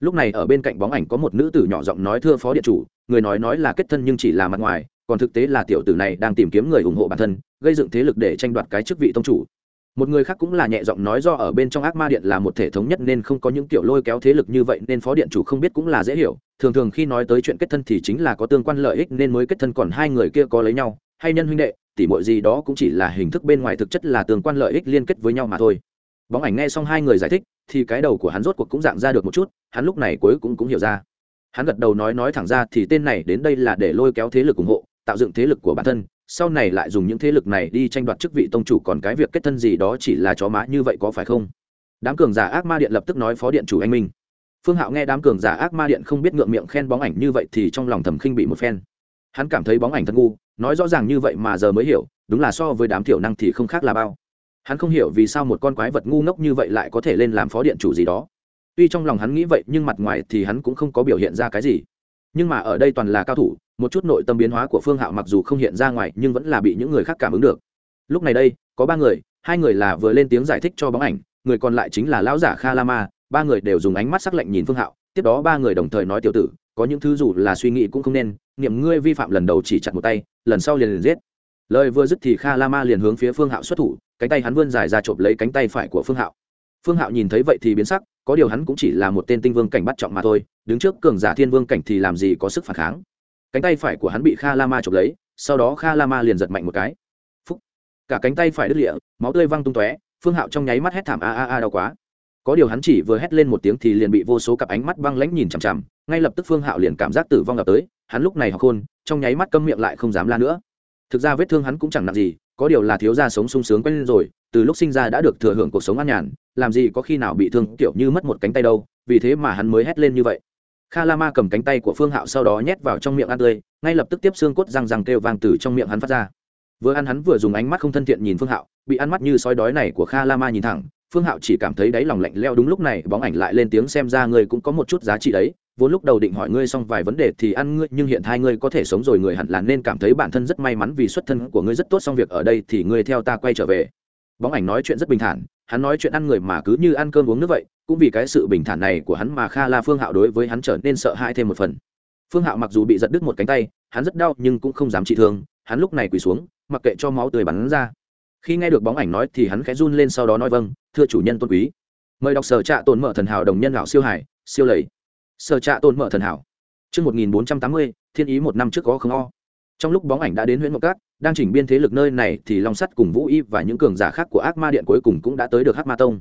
Lúc này ở bên cạnh bóng ảnh có một nữ tử nhỏ giọng nói, thưa phó điện chủ, người nói nói là kết thân nhưng chỉ là mặt ngoài còn thực tế là tiểu tử này đang tìm kiếm người ủng hộ bản thân, gây dựng thế lực để tranh đoạt cái chức vị tông chủ. Một người khác cũng là nhẹ giọng nói do ở bên trong ác ma điện là một thể thống nhất nên không có những kiểu lôi kéo thế lực như vậy nên phó điện chủ không biết cũng là dễ hiểu. Thường thường khi nói tới chuyện kết thân thì chính là có tương quan lợi ích nên mới kết thân còn hai người kia có lấy nhau. Hay nhân huynh đệ, tỉ mọi gì đó cũng chỉ là hình thức bên ngoài thực chất là tương quan lợi ích liên kết với nhau mà thôi. Bóng ảnh nghe xong hai người giải thích, thì cái đầu của hắn rốt cuộc cũng dạng ra được một chút, hắn lúc này cuối cùng cũng hiểu ra. Hắn gật đầu nói nói thẳng ra thì tên này đến đây là để lôi kéo thế lực ủng hộ tạo dựng thế lực của bản thân, sau này lại dùng những thế lực này đi tranh đoạt chức vị tông chủ, còn cái việc kết thân gì đó chỉ là chó má như vậy có phải không? Đám cường giả ác ma điện lập tức nói phó điện chủ anh minh. Phương hạo nghe đám cường giả ác ma điện không biết ngượng miệng khen bóng ảnh như vậy thì trong lòng thầm khinh bị một phen. Hắn cảm thấy bóng ảnh thật ngu, nói rõ ràng như vậy mà giờ mới hiểu, đúng là so với đám thiểu năng thì không khác là bao. Hắn không hiểu vì sao một con quái vật ngu ngốc như vậy lại có thể lên làm phó điện chủ gì đó. Tuy trong lòng hắn nghĩ vậy nhưng mặt ngoài thì hắn cũng không có biểu hiện ra cái gì. Nhưng mà ở đây toàn là cao thủ một chút nội tâm biến hóa của phương hạo mặc dù không hiện ra ngoài, nhưng vẫn là bị những người khác cảm ứng được. Lúc này đây, có ba người, hai người là vừa lên tiếng giải thích cho bóng ảnh, người còn lại chính là lão giả kha la ma ba người đều dùng ánh mắt sắc lạnh nhìn phương hạo, tiếp đó ba người đồng thời nói tiểu tử, có những thứ dù là suy nghĩ cũng không nên, niệm ngươi vi phạm lần đầu chỉ chặt một tay, lần sau liền liền giết. Lời vừa dứt thì kha la ma liền hướng phía phương hạo xuất thủ, cánh tay hắn vươn dài ra chộp lấy cánh tay phải của phương hạo. Phương hạo nhìn thấy vậy thì biến sắc, có điều hắn cũng chỉ là một tên tinh vương cảnh bắt trọng mà thôi, đứng trước cường giả thiên vương cảnh thì làm gì có sức phản kháng cánh tay phải của hắn bị kha la ma chụp lấy, sau đó kha la ma liền giật mạnh một cái. Phúc. Cả cánh tay phải đứt lịa máu tươi văng tung tóe, phương hạo trong nháy mắt hét thảm a a a đau quá. Có điều hắn chỉ vừa hét lên một tiếng thì liền bị vô số cặp ánh mắt băng lãnh nhìn chằm chằm, ngay lập tức phương hạo liền cảm giác tử vong ập tới, hắn lúc này học khôn trong nháy mắt câm miệng lại không dám la nữa. Thực ra vết thương hắn cũng chẳng nặng gì, có điều là thiếu gia sống sung sướng quen lên rồi, từ lúc sinh ra đã được thừa hưởng cuộc sống an nhàn, làm gì có khi nào bị thương, kiểu như mất một cánh tay đâu, vì thế mà hắn mới hét lên như vậy kha la ma cầm cánh tay của phương hạo sau đó nhét vào trong miệng ăn tươi, ngay lập tức tiếp xương cốt răng răng kêu vàng từ trong miệng hắn phát ra. Vừa ăn hắn vừa dùng ánh mắt không thân thiện nhìn phương hạo, bị ăn mắt như sói đói này của kha la ma nhìn thẳng, phương hạo chỉ cảm thấy đáy lòng lạnh leo đúng lúc này, bóng ảnh lại lên tiếng xem ra ngươi cũng có một chút giá trị đấy, vốn lúc đầu định hỏi ngươi xong vài vấn đề thì ăn ngươi, nhưng hiện hai ngươi có thể sống rồi, người hẳn là nên cảm thấy bản thân rất may mắn vì xuất thân của ngươi rất tốt, xong việc ở đây thì ngươi theo ta quay trở về. Bóng ảnh nói chuyện rất bình thản hắn nói chuyện ăn người mà cứ như ăn cơm uống nước vậy cũng vì cái sự bình thản này của hắn mà kha la phương hạo đối với hắn trở nên sợ hãi thêm một phần. Phương hạo mặc dù bị giật đứt một cánh tay hắn rất đau nhưng cũng không dám trị thương hắn lúc này quỳ xuống mặc kệ cho máu tươi bắn ra. Khi nghe được bóng ảnh nói thì hắn khẽ run lên sau đó nói vâng thưa chủ nhân tôn quý. Mời đọc sở trạ tồn mở thần hảo đồng nhân lão siêu hải siêu lầy. Sở trạ tồn mở thần hảo. Trước 1480, thiên ý một năm trước có không o. Trong lúc bóng ảnh đã đến huyện Mộc Cát, đang chỉnh biên thế lực nơi này thì Long Sắt cùng Vũ Y và những cường giả khác của Ác Ma Điện cuối cùng cũng đã tới được Hắc Ma Tông.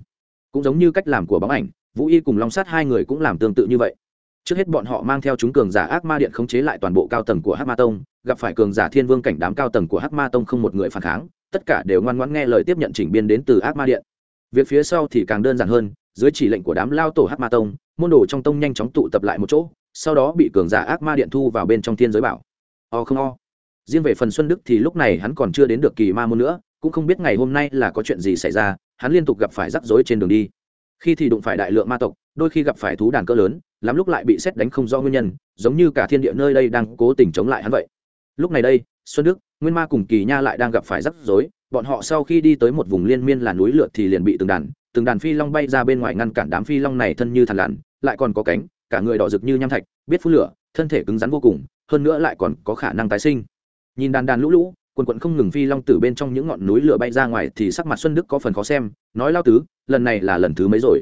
Cũng giống như cách làm của bóng ảnh, Vũ Y cùng Long Sắt hai người cũng làm tương tự như vậy. Trước hết bọn họ mang theo chúng cường giả Ác Ma Điện khống chế lại toàn bộ cao tầng của Hắc Ma Tông, gặp phải cường giả Thiên Vương cảnh đám cao tầng của Hắc Ma Tông không một người phản kháng, tất cả đều ngoan ngoãn nghe lời tiếp nhận chỉnh biên đến từ ác ma điện việc phía sau thì càng đơn giản hơn dưới chỉ lệnh của đám lao tổ hắc ma tông môn đồ trong tông nhanh chóng tụ tập lại một chỗ sau đó bị cường giả ác ma điện thu vào bên trong thiên giới bảo o không o riêng về phần xuân đức thì lúc này hắn còn chưa đến được kỳ ma môn nữa, cũng không biết ngày hôm nay là có chuyện gì xảy ra, hắn liên tục gặp phải rắc rối trên đường đi. Khi thì đụng phải đại lượng ma tộc, đôi khi gặp phải thú đàn cỡ lớn, lắm lúc lại bị xét đánh không do nguyên nhân, giống như cả thiên địa nơi đây đang cố tình chống lại hắn vậy. Lúc này đây, xuân đức, nguyên ma cùng kỳ nha lại đang gặp phải rắc rối, bọn họ sau khi đi tới một vùng liên miên là núi lượt thì liền bị từng đàn từng đàn phi long bay ra bên ngoài ngăn cản đám phi long này thân như thằn lằn, lại còn có cánh, cả người đỏ rực như nham thạch, biết phun lửa, thân thể cứng rắn vô cùng, hơn nữa lại còn có khả năng tái sinh nhìn đàn đàn lũ lũ, quần quận không ngừng phi long từ bên trong những ngọn núi lửa bay ra ngoài thì sắc mặt xuân đức có phần khó xem, nói lao tứ, lần này là lần thứ mấy rồi?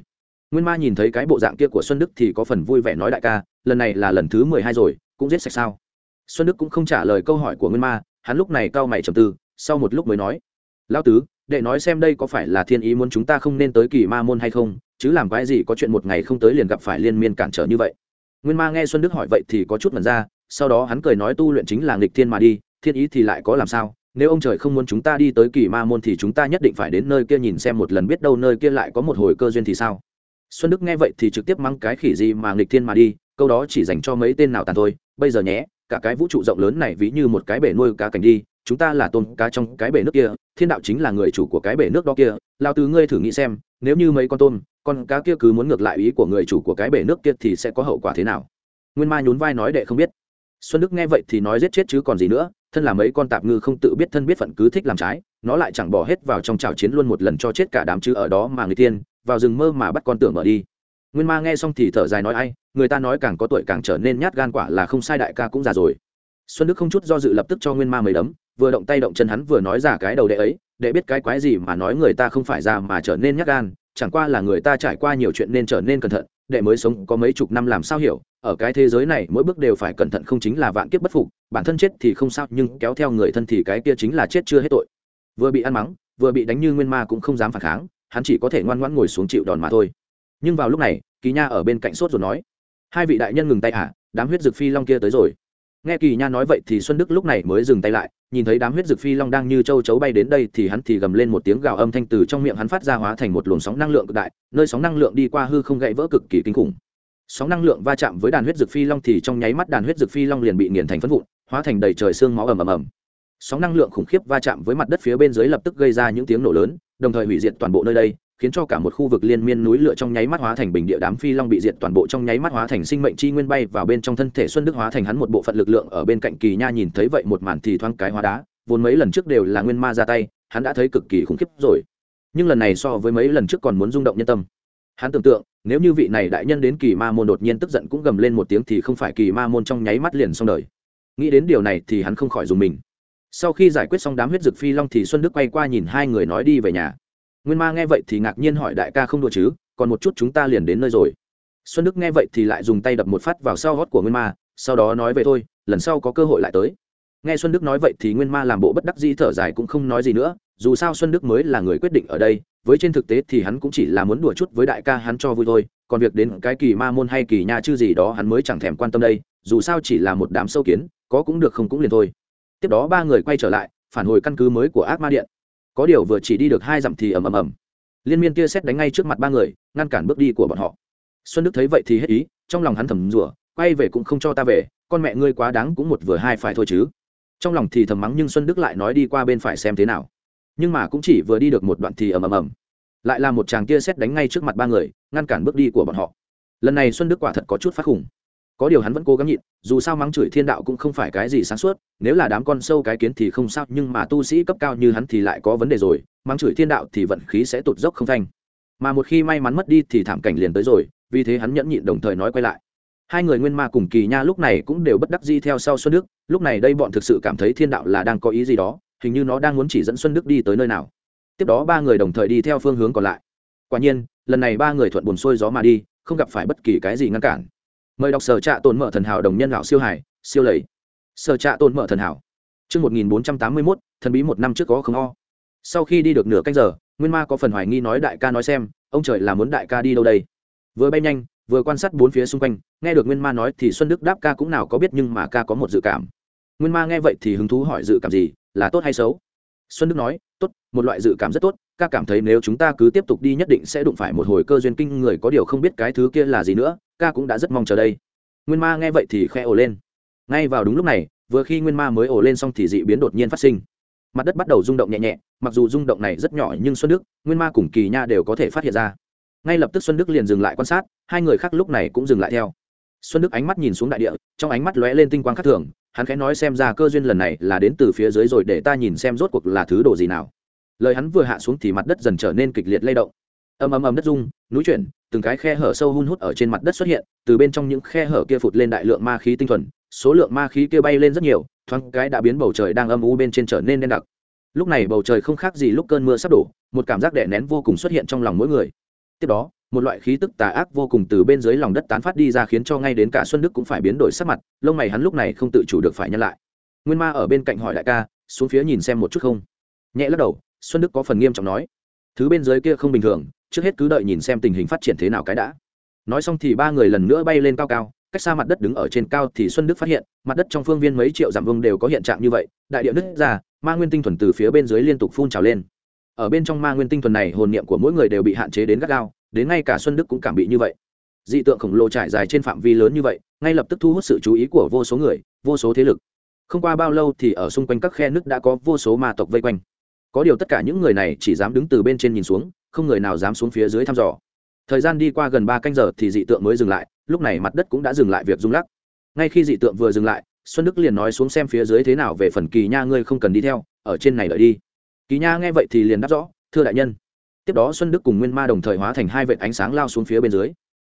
Nguyên ma nhìn thấy cái bộ dạng kia của xuân đức thì có phần vui vẻ nói đại ca, lần này là lần thứ mười hai rồi, cũng giết sạch sao? Xuân đức cũng không trả lời câu hỏi của nguyên ma, hắn lúc này cau mày trầm tư, sau một lúc mới nói, lao tứ, để nói xem đây có phải là thiên ý muốn chúng ta không nên tới kỳ ma môn hay không, chứ làm cái gì có chuyện một ngày không tới liền gặp phải liên miên cản trở như vậy? Nguyên ma nghe xuân đức hỏi vậy thì có chút mần ra, sau đó hắn cười nói tu luyện chính là nghịch thiên mà đi thiên ý thì lại có làm sao? Nếu ông trời không muốn chúng ta đi tới kỳ ma môn thì chúng ta nhất định phải đến nơi kia nhìn xem một lần biết đâu nơi kia lại có một hồi cơ duyên thì sao? Xuân đức nghe vậy thì trực tiếp mang cái khỉ gì mà nghịch thiên mà đi, câu đó chỉ dành cho mấy tên nào tàn thôi. Bây giờ nhé, cả cái vũ trụ rộng lớn này ví như một cái bể nuôi cá cảnh đi, chúng ta là tôm cá trong cái bể nước kia, thiên đạo chính là người chủ của cái bể nước đó kia. Lao tứ ngươi thử nghĩ xem, nếu như mấy con tôm, con cá kia cứ muốn ngược lại ý của người chủ của cái bể nước kia thì sẽ có hậu quả thế nào? Nguyên ma nhún vai nói đệ không biết xuân đức nghe vậy thì nói giết chết chứ còn gì nữa, thân là mấy con tạp ngư không tự biết thân biết phận cứ thích làm trái, nó lại chẳng bỏ hết vào trong trào chiến luôn một lần cho chết cả đám chứ ở đó mà người tiên, vào rừng mơ mà bắt con tưởng mở đi. Nguyên ma nghe xong thì thở dài nói ai, người ta nói càng có tuổi càng trở nên nhát gan quả là không sai đại ca cũng già rồi. Xuân đức không chút do dự lập tức cho nguyên ma mấy đấm, vừa động tay động chân hắn vừa nói ra cái đầu đệ ấy để biết cái quái gì mà nói người ta không phải già mà trở nên nhát gan, chẳng qua là người ta trải qua nhiều chuyện nên trở nên cẩn thận, đệ mới sống có mấy chục năm làm sao hiểu ở cái thế giới này mỗi bước đều phải cẩn thận không chính là vạn kiếp bất phục, bản thân chết thì không sao, nhưng kéo theo người thân thì cái kia chính là chết chưa hết tội. Vừa bị ăn mắng, vừa bị đánh như nguyên ma cũng không dám phản kháng, hắn chỉ có thể ngoan ngoãn ngồi xuống chịu đòn mà thôi. Nhưng vào lúc này, kỳ nha ở bên cạnh sốt rồi nói, hai vị đại nhân ngừng tay hả đám huyết dực phi long kia tới rồi. Nghe kỳ nha nói vậy thì xuân đức lúc này mới dừng tay lại, nhìn thấy đám huyết dực phi long đang như châu chấu bay đến đây thì hắn thì gầm lên một tiếng gào âm thanh từ trong miệng hắn phát ra hóa thành một luồng sóng năng lượng cực đại, nơi sóng năng lượng đi qua hư không gãy vỡ cực kỳ kinh khủng sóng năng lượng va chạm với đàn huyết dực phi long thì trong nháy mắt đàn huyết dực phi long liền bị nghiền thành phân vụn, hóa thành đầy trời xương máu ầm ầm ầm. Sóng năng lượng khủng khiếp va chạm với mặt đất phía bên dưới lập tức gây ra những tiếng nổ lớn, đồng thời hủy diệt toàn bộ nơi đây, khiến cho cả một khu vực liên miên núi lửa trong nháy mắt hóa thành bình địa đám phi long bị diệt, toàn bộ trong nháy mắt hóa thành sinh mệnh chi nguyên bay vào bên trong thân thể xuân đức hóa thành hắn một bộ phận lực lượng ở bên cạnh kỳ nha nhìn thấy vậy một màn thì thoáng cái hóa đá, vốn mấy lần trước đều là nguyên ma ra tay, hắn đã thấy cực kỳ khủng khiếp rồi. Nhưng lần này so với mấy lần trước còn muốn rung động nhân tâm. Hắn tưởng tượng nếu như vị này đại nhân đến kỳ ma môn đột nhiên tức giận cũng gầm lên một tiếng thì không phải kỳ ma môn trong nháy mắt liền xong đời. Nghĩ đến điều này thì hắn không khỏi dùng mình. Sau khi giải quyết xong đám huyết dực phi long thì xuân đức quay qua nhìn hai người nói đi về nhà. Nguyên ma nghe vậy thì ngạc nhiên hỏi, đại ca không đùa chứ? Còn một chút chúng ta liền đến nơi rồi. Xuân đức nghe vậy thì lại dùng tay đập một phát vào sau gót của nguyên ma, sau đó nói về, thôi, lần sau có cơ hội lại tới. Nghe xuân đức nói vậy thì nguyên ma làm bộ bất đắc dĩ thở dài cũng không nói gì nữa dù sao xuân đức mới là người quyết định ở đây, với trên thực tế thì hắn cũng chỉ là muốn đùa chút với đại ca hắn cho vui thôi, còn việc đến cái kỳ ma môn hay kỳ nha chư gì đó hắn mới chẳng thèm quan tâm đây, dù sao chỉ là một đám sâu kiến, có cũng được không cũng liền thôi. Tiếp đó ba người quay trở lại, phản hồi căn cứ mới của ác ma điện. Có điều vừa chỉ đi được hai dặm thì ầm ầm ầm. Liên miên kia xét đánh ngay trước mặt ba người, ngăn cản bước đi của bọn họ. Xuân đức thấy vậy thì hết ý, trong lòng hắn thầm rủa, quay về cũng không cho ta về, con mẹ ngươi quá đáng cũng một vừa hai phải thôi chứ. Trong lòng thì thầm mắng nhưng xuân đức lại nói đi qua bên phải xem thế nào nhưng mà cũng chỉ vừa đi được một đoạn thì ầm ầm ầm. Lại là một chàng kia xét đánh ngay trước mặt ba người, ngăn cản bước đi của bọn họ. Lần này xuân đức quả thật có chút phát khủng. Có điều hắn vẫn cố gắng nhịn, dù sao mắng chửi thiên đạo cũng không phải cái gì sáng suốt, nếu là đám con sâu cái kiến thì không sao, nhưng mà tu sĩ cấp cao như hắn thì lại có vấn đề rồi, mắng chửi thiên đạo thì vận khí sẽ tụt dốc không thanh mà một khi may mắn mất đi thì thảm cảnh liền tới rồi, vì thế hắn nhẫn nhịn đồng thời nói quay lại. Hai người nguyên ma cùng kỳ nha lúc này cũng đều bất đắc di theo sau xuân đức, lúc này đây bọn thực sự cảm thấy thiên đạo là đang có ý gì đó hình như nó đang muốn chỉ dẫn xuân đức đi tới nơi nào. Tiếp đó ba người đồng thời đi theo phương hướng còn lại. Quả nhiên, lần này ba người thuận buồn xuôi gió mà đi, không gặp phải bất kỳ cái gì ngăn cản. Mời đọc sở trạ tồn mở thần hảo đồng nhân lão siêu hải siêu lầy. Sở trạ tồn mở thần hảo. Chương một nghìn bốn trăm tám mươi mốt, thần bí một năm trước có không o. Sau khi đi được nửa canh giờ, nguyên ma có phần hoài nghi nói đại ca nói xem, ông trời là muốn đại ca đi đâu đây? Vừa bay nhanh, vừa quan sát bốn phía xung quanh, nghe được nguyên ma nói thì xuân đức đáp ca cũng nào có biết nhưng mà ca có một dự cảm. Nguyên ma nghe vậy thì hứng thú hỏi dự cảm gì là tốt hay xấu? Xuân đức nói, tốt, một loại dự cảm rất tốt, ca cảm thấy nếu chúng ta cứ tiếp tục đi nhất định sẽ đụng phải một hồi cơ duyên kinh, người có điều không biết cái thứ kia là gì nữa, ca cũng đã rất mong chờ đây. Nguyên ma nghe vậy thì khe ồ lên. Ngay vào đúng lúc này, vừa khi nguyên ma mới ồ lên xong thì dị biến đột nhiên phát sinh. Mặt đất bắt đầu rung động nhẹ nhẹ, mặc dù rung động này rất nhỏ nhưng xuân đức, nguyên ma cùng kỳ nha đều có thể phát hiện ra. Ngay lập tức xuân đức liền dừng lại quan sát, hai người khác lúc này cũng dừng lại theo. Xuân đức ánh mắt nhìn xuống đại địa, trong ánh mắt lóe lên tinh quang khắc thường hắn khẽ nói xem ra cơ duyên lần này là đến từ phía dưới rồi để ta nhìn xem rốt cuộc là thứ đồ gì nào. Lời hắn vừa hạ xuống thì mặt đất dần trở nên kịch liệt lay động. Ầm ầm ầm đất rung, núi chuyển, từng cái khe hở sâu hun hút ở trên mặt đất xuất hiện, từ bên trong những khe hở kia phụt lên đại lượng ma khí tinh thuần, số lượng ma khí kia bay lên rất nhiều, thoáng cái đã biến bầu trời đang âm u bên trên trở nên đen đặc. Lúc này bầu trời không khác gì lúc cơn mưa sắp đổ, một cảm giác đè nén vô cùng xuất hiện trong lòng mỗi người. Tiếp đó một loại khí tức tà ác vô cùng từ bên dưới lòng đất tán phát đi ra khiến cho ngay đến cả xuân đức cũng phải biến đổi sắc mặt, lông mày hắn lúc này không tự chủ được phải nhân lại. Nguyên ma ở bên cạnh hỏi đại ca, xuống phía nhìn xem một chút không? Nhẹ lắc đầu, xuân đức có phần nghiêm trọng nói. Thứ bên dưới kia không bình thường, trước hết cứ đợi nhìn xem tình hình phát triển thế nào cái đã. Nói xong thì ba người lần nữa bay lên cao cao, cách xa mặt đất đứng ở trên cao thì xuân đức phát hiện, mặt đất trong phương viên mấy triệu dặm vương đều có hiện trạng như vậy, đại địa nứt ra, ma nguyên tinh thuần từ phía bên dưới liên tục phun trào lên. Ở bên trong ma nguyên tinh thuần này, hồn niệm của mỗi người đều bị hạn chế đến gắt gao đến ngay cả xuân đức cũng cảm bị như vậy. Dị tượng khổng lồ trải dài trên phạm vi lớn như vậy, ngay lập tức thu hút sự chú ý của vô số người, vô số thế lực. Không qua bao lâu thì ở xung quanh các khe nước đã có vô số ma tộc vây quanh. Có điều tất cả những người này chỉ dám đứng từ bên trên nhìn xuống, không người nào dám xuống phía dưới thăm dò. Thời gian đi qua gần ba canh giờ thì dị tượng mới dừng lại, lúc này mặt đất cũng đã dừng lại việc rung lắc. Ngay khi dị tượng vừa dừng lại, xuân đức liền nói xuống xem phía dưới thế nào về phần kỳ nha, ngươi không cần đi theo, ở trên này đợi đi. Kỳ nha nghe vậy thì liền đáp rõ, thưa đại nhân tiếp đó xuân đức cùng nguyên ma đồng thời hóa thành hai vệt ánh sáng lao xuống phía bên dưới.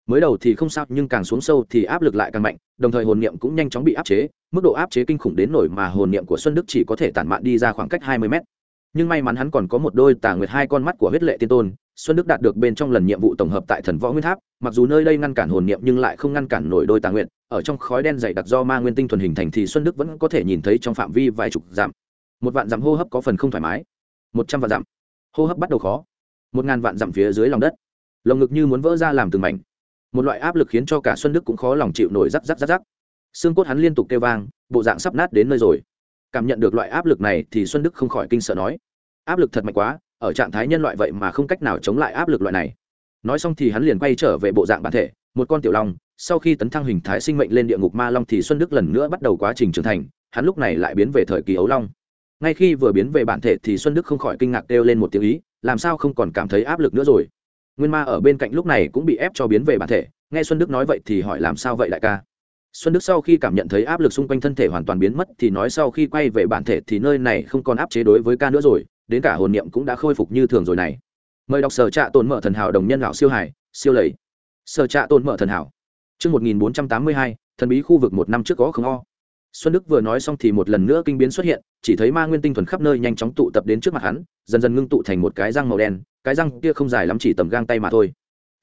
Mới đầu thì không sao, nhưng càng xuống sâu thì áp lực lại càng mạnh, đồng thời hồn niệm cũng nhanh chóng bị áp chế, mức độ áp chế kinh khủng đến nổi mà hồn niệm của xuân đức chỉ có thể tản mạn đi ra khoảng cách hai mươi mét. Nhưng may mắn hắn còn có một đôi tà nguyệt hai con mắt của huyết lệ tiên tôn, xuân đức đạt được bên trong lần nhiệm vụ tổng hợp tại thần võ nguyên tháp, mặc dù nơi đây ngăn cản hồn niệm nhưng lại không ngăn cản nổi đôi tà nguyện ở trong khói đen dày đặc do ma nguyên tinh thuần hình thành thì xuân đức vẫn có thể nhìn thấy trong phạm vi vài chục dặm. Một vạn dặm hô hấp có phần không thoải mái. Một trăm vạn dặm. Hô hấp bắt đầu khó một ngàn vạn dặm phía dưới lòng đất. Lồng ngực như muốn vỡ ra làm từng mảnh. Một loại áp lực khiến cho cả xuân đức cũng khó lòng chịu nổi rắc rắc rắc rắc. Xương cốt hắn liên tục kêu vang, bộ dạng sắp nát đến nơi rồi. Cảm nhận được loại áp lực này thì xuân đức không khỏi kinh sợ nói, áp lực thật mạnh quá, ở trạng thái nhân loại vậy mà không cách nào chống lại áp lực loại này. Nói xong thì hắn liền quay trở về bộ dạng bản thể, một con tiểu long, sau khi tấn thăng hình thái sinh mệnh lên địa ngục ma long thì xuân đức lần nữa bắt đầu quá trình trưởng thành, hắn lúc này lại biến về thời kỳ ấu long. Ngay khi vừa biến về bản thể thì xuân đức không khỏi kinh ngạc kêu lên một tiếng ý làm sao không còn cảm thấy áp lực nữa rồi? Nguyên ma ở bên cạnh lúc này cũng bị ép cho biến về bản thể nghe xuân đức nói vậy thì hỏi làm sao vậy đại ca? Xuân đức sau khi cảm nhận thấy áp lực xung quanh thân thể hoàn toàn biến mất thì nói sau khi quay về bản thể thì nơi này không còn áp chế đối với ca nữa rồi đến cả hồn niệm cũng đã khôi phục như thường rồi này. Mời đọc sở trạ tồn mở thần hảo đồng nhân lão siêu hải siêu lầy. Sở trạ tồn mở thần hảo. Trước 1482, thần bí khu vực một năm trước có không o. Xuân Đức vừa nói xong thì một lần nữa kinh biến xuất hiện, chỉ thấy ma nguyên tinh thuần khắp nơi nhanh chóng tụ tập đến trước mặt hắn, dần dần ngưng tụ thành một cái răng màu đen, cái răng kia không dài lắm chỉ tầm gang tay mà thôi.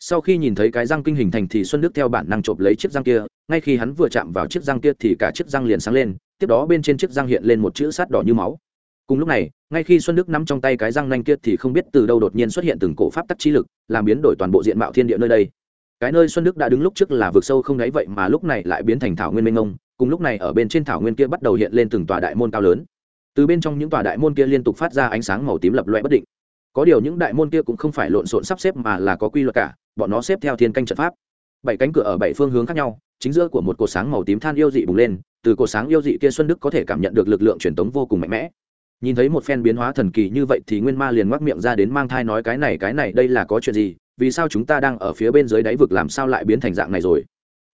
Sau khi nhìn thấy cái răng kinh hình thành thì Xuân Đức theo bản năng chộp lấy chiếc răng kia, ngay khi hắn vừa chạm vào chiếc răng kia thì cả chiếc răng liền sáng lên, tiếp đó bên trên chiếc răng hiện lên một chữ sát đỏ như máu cùng lúc này ngay khi xuân đức nắm trong tay cái răng nanh kia thì không biết từ đâu đột nhiên xuất hiện từng cổ pháp tắc chi lực làm biến đổi toàn bộ diện mạo thiên địa nơi đây cái nơi xuân đức đã đứng lúc trước là vực sâu không đáy vậy mà lúc này lại biến thành thảo nguyên minh ông cùng lúc này ở bên trên thảo nguyên kia bắt đầu hiện lên từng tòa đại môn cao lớn. Từ bên trong những tòa đại môn kia liên tục phát ra ánh sáng màu tím lập loại bất định. Có điều những đại môn kia cũng không phải lộn xộn sắp xếp mà là có quy luật cả, bọn nó xếp theo thiên canh trận pháp. Bảy cánh cửa ở bảy phương hướng khác nhau, chính giữa của một cột sáng màu tím than yêu dị bùng lên, từ cột sáng yêu dị kia xuân đức có thể cảm nhận được lực lượng truyền tống vô cùng mạnh mẽ. Nhìn thấy một phen biến hóa thần kỳ như vậy thì nguyên ma liền ngoác miệng ra đến mang thai nói cái này cái này, đây là có chuyện gì? Vì sao chúng ta đang ở phía bên dưới đáy vực làm sao lại biến thành dạng này rồi?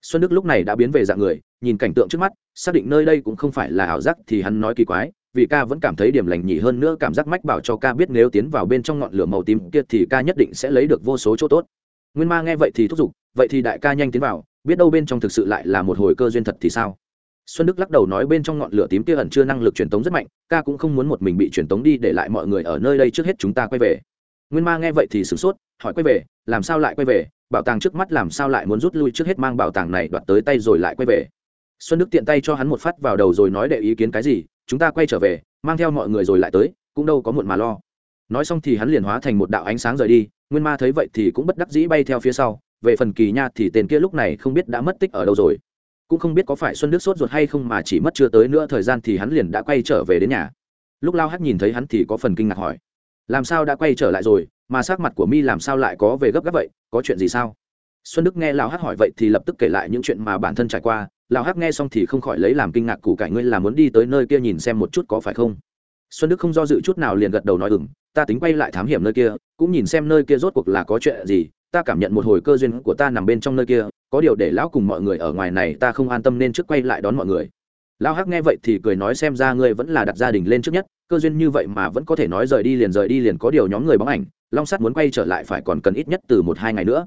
Xuân đức lúc này đã biến về dạng người nhìn cảnh tượng trước mắt, xác định nơi đây cũng không phải là ảo giác thì hắn nói kỳ quái, vì ca vẫn cảm thấy điểm lành nhỉ hơn nữa cảm giác mách bảo cho ca biết nếu tiến vào bên trong ngọn lửa màu tím kia thì ca nhất định sẽ lấy được vô số chỗ tốt. Nguyên ma nghe vậy thì thúc giục, vậy thì đại ca nhanh tiến vào, biết đâu bên trong thực sự lại là một hồi cơ duyên thật thì sao? Xuân đức lắc đầu nói bên trong ngọn lửa tím kia ẩn chưa năng lực truyền tống rất mạnh, ca cũng không muốn một mình bị truyền tống đi để lại mọi người ở nơi đây trước hết chúng ta quay về. Nguyên ma nghe vậy thì sửng sốt, hỏi quay về, làm sao lại quay về? Bảo tàng trước mắt làm sao lại muốn rút lui trước hết mang bảo tàng này đoạt tới tay rồi lại quay về? Xuân đức tiện tay cho hắn một phát vào đầu rồi nói để ý kiến cái gì, chúng ta quay trở về, mang theo mọi người rồi lại tới, cũng đâu có muộn mà lo. Nói xong thì hắn liền hóa thành một đạo ánh sáng rời đi, nguyên ma thấy vậy thì cũng bất đắc dĩ bay theo phía sau, về phần kỳ nha thì tên kia lúc này không biết đã mất tích ở đâu rồi. Cũng không biết có phải xuân đức sốt ruột hay không mà chỉ mất chưa tới nữa thời gian thì hắn liền đã quay trở về đến nhà. Lúc lao hắt nhìn thấy hắn thì có phần kinh ngạc hỏi, làm sao đã quay trở lại rồi, mà sắc mặt của mi làm sao lại có về gấp gáp vậy, có chuyện gì sao? Xuân đức nghe lao hắt hỏi vậy thì lập tức kể lại những chuyện mà bản thân trải qua Lão Hắc nghe xong thì không khỏi lấy làm kinh ngạc, củ cải ngươi là muốn đi tới nơi kia nhìn xem một chút có phải không? Xuân đức không do dự chút nào liền gật đầu nói ừng ta tính quay lại thám hiểm nơi kia, cũng nhìn xem nơi kia rốt cuộc là có chuyện gì, ta cảm nhận một hồi cơ duyên của ta nằm bên trong nơi kia, có điều để lão cùng mọi người ở ngoài này ta không an tâm nên trước quay lại đón mọi người. Lão hắc nghe vậy thì cười nói, xem ra ngươi vẫn là đặt gia đình lên trước nhất, cơ duyên như vậy mà vẫn có thể nói rời đi liền rời đi liền có điều nhóm người bóng ảnh, long sắt muốn quay trở lại phải còn cần ít nhất từ một hai ngày nữa.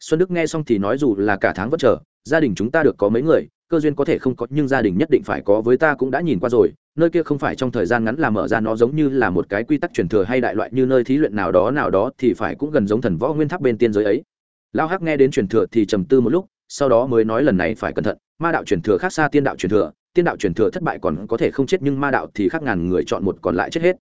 Xuân đức nghe xong thì nói, dù là cả tháng vẫn chờ, gia đình chúng ta được có mấy người cơ duyên có thể không có, nhưng gia đình nhất định phải có, với ta cũng đã nhìn qua rồi, nơi kia không phải trong thời gian ngắn là mở ra nó giống như là một cái quy tắc truyền thừa hay đại loại như nơi thí luyện nào đó nào đó, thì phải cũng gần giống thần võ nguyên tháp bên tiên giới ấy. Lao hắc nghe đến truyền thừa thì trầm tư một lúc, sau đó mới nói lần này phải cẩn thận, ma đạo truyền thừa khác xa tiên đạo truyền thừa, tiên đạo truyền thừa thất bại còn có thể không chết, nhưng ma đạo thì khác ngàn người chọn một còn lại chết hết.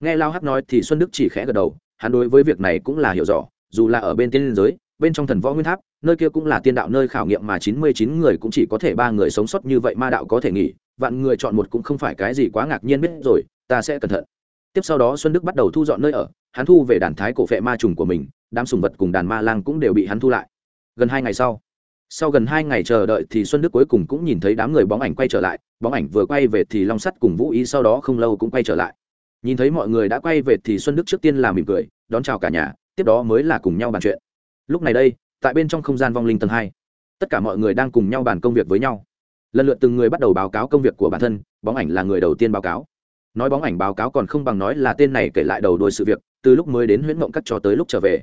Nghe lao hắc nói thì xuân đức chỉ khẽ gật đầu, hắn đối với việc này cũng là hiểu rõ, dù là ở bên tiên giới, bên trong thần võ nguyên tháp nơi kia cũng là tiên đạo nơi khảo nghiệm mà chín mươi chín người cũng chỉ có thể ba người sống sót như vậy ma đạo có thể nghỉ, vạn người chọn một cũng không phải cái gì quá ngạc nhiên biết rồi, ta sẽ cẩn thận. Tiếp sau đó xuân đức bắt đầu thu dọn nơi ở, hắn thu về đàn thái cổ phệ ma trùng của mình, đám sùng vật cùng đàn ma lang cũng đều bị hắn thu lại. Gần hai ngày sau sau gần hai ngày chờ đợi thì xuân đức cuối cùng cũng nhìn thấy đám người bóng ảnh quay trở lại, bóng ảnh vừa quay về thì long sắt cùng vũ ý sau đó không lâu cũng quay trở lại. Nhìn thấy mọi người đã quay về thì xuân đức trước tiên là mỉm cười, đón chào cả nhà, tiếp đó mới là cùng nhau bàn chuyện. Lúc này đây tại bên trong không gian vong linh tầng hai, tất cả mọi người đang cùng nhau bàn công việc với nhau. Lần lượt từng người bắt đầu báo cáo công việc của bản thân, bóng ảnh là người đầu tiên báo cáo. Nói bóng ảnh báo cáo còn không bằng nói là tên này kể lại đầu đuôi sự việc, từ lúc mới đến huyễn mộng cắt cho tới lúc trở về.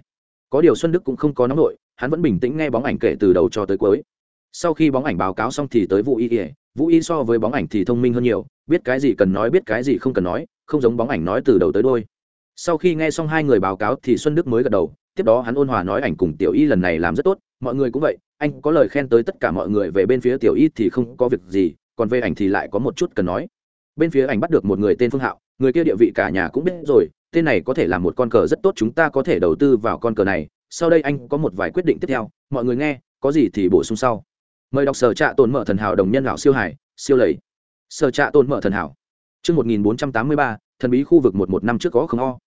Có điều xuân đức cũng không có nóng nổi, hắn vẫn bình tĩnh nghe bóng ảnh kể từ đầu cho tới cuối. Sau khi bóng ảnh báo cáo xong thì tới vũ y vũ y so với bóng ảnh thì thông minh hơn nhiều, biết cái gì cần nói biết cái gì không cần nói, không giống bóng ảnh nói từ đầu tới đôi. Sau khi nghe xong hai người báo cáo thì xuân đức mới gật đầu tiếp đó hắn ôn hòa nói ảnh cùng tiểu y lần này làm rất tốt mọi người cũng vậy anh có lời khen tới tất cả mọi người về bên phía tiểu y thì không có việc gì còn về ảnh thì lại có một chút cần nói. Bên phía ảnh bắt được một người tên phương hạo người kia địa vị cả nhà cũng biết rồi tên này có thể là một con cờ rất tốt chúng ta có thể đầu tư vào con cờ này sau đây anh có một vài quyết định tiếp theo mọi người nghe có gì thì bổ sung sau. Mời đọc sở trạ tồn mở thần hảo đồng nhân lão siêu hải siêu lầy. Sở trạ tồn mở thần hảo. Trước 1483, thần bí khu vực một một năm trước có không o.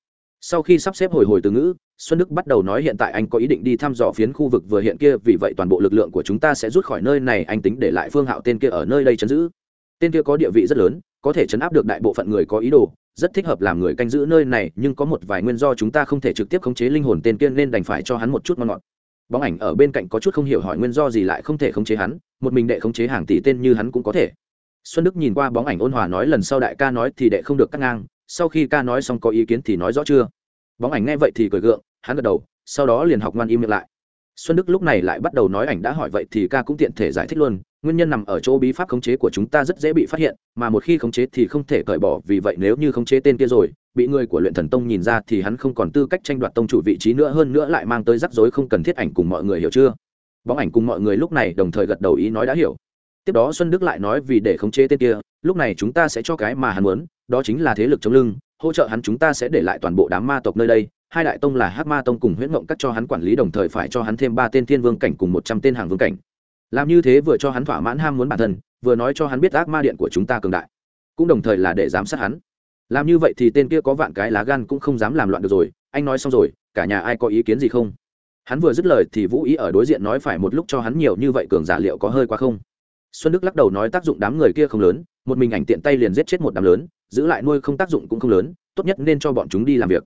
Sau khi sắp xếp hồi hồi từ ngữ, Xuân Đức bắt đầu nói hiện tại anh có ý định đi thăm dò phiến khu vực vừa hiện kia vì vậy toàn bộ lực lượng của chúng ta sẽ rút khỏi nơi này anh tính để lại Phương Hạo tên kia ở nơi đây chấn giữ. Tên kia có địa vị rất lớn, có thể chấn áp được đại bộ phận người có ý đồ, rất thích hợp làm người canh giữ nơi này, nhưng có một vài nguyên do chúng ta không thể trực tiếp khống chế linh hồn tên kia nên đành phải cho hắn một chút ngon ngọt. Bóng ảnh ở bên cạnh có chút không hiểu hỏi nguyên do gì lại không thể khống chế hắn, một mình đệ khống chế hàng tỷ tên như hắn cũng có thể xuân đức nhìn qua bóng ảnh ôn hòa nói lần sau đại ca nói thì đệ không được cắt ngang sau khi ca nói xong có ý kiến thì nói rõ chưa? Bóng ảnh nghe vậy thì cười gượng, hắn gật đầu, sau đó liền học ngoan im miệng lại. Xuân đức lúc này lại bắt đầu nói ảnh đã hỏi vậy thì ca cũng tiện thể giải thích luôn, nguyên nhân nằm ở chỗ bí pháp khống chế của chúng ta rất dễ bị phát hiện, mà một khi khống chế thì không thể cởi bỏ, vì vậy nếu như khống chế tên kia rồi, bị người của luyện thần tông nhìn ra thì hắn không còn tư cách tranh đoạt tông chủ vị trí nữa, hơn nữa lại mang tới rắc rối không cần thiết ảnh cùng mọi người hiểu chưa? Bóng ảnh cùng mọi người lúc này đồng thời gật đầu ý nói đã hiểu tiếp đó xuân đức lại nói vì để khống chế tên kia, lúc này chúng ta sẽ cho cái mà hắn muốn, đó chính là thế lực chống lưng, hỗ trợ hắn chúng ta sẽ để lại toàn bộ đám ma tộc nơi đây. Hai đại tông là hát ma tông cùng huyễn mộng cắt cho hắn quản lý đồng thời phải cho hắn thêm ba tên thiên vương cảnh cùng một trăm tên hàng vương cảnh. Làm như thế vừa cho hắn thỏa mãn ham muốn bản thân, vừa nói cho hắn biết ác ma điện của chúng ta cường đại, cũng đồng thời là để giám sát hắn. Làm như vậy thì tên kia có vạn cái lá gan cũng không dám làm loạn được rồi. Anh nói xong rồi, cả nhà ai có ý kiến gì không? Hắn vừa dứt lời thì vũ ý ở đối diện nói phải một lúc cho hắn nhiều như vậy cường giả liệu có hơi quá không? Xuân đức lắc đầu nói tác dụng đám người kia không lớn, một mình ảnh tiện tay liền giết chết một đám lớn, giữ lại nuôi không tác dụng cũng không lớn, tốt nhất nên cho bọn chúng đi làm việc.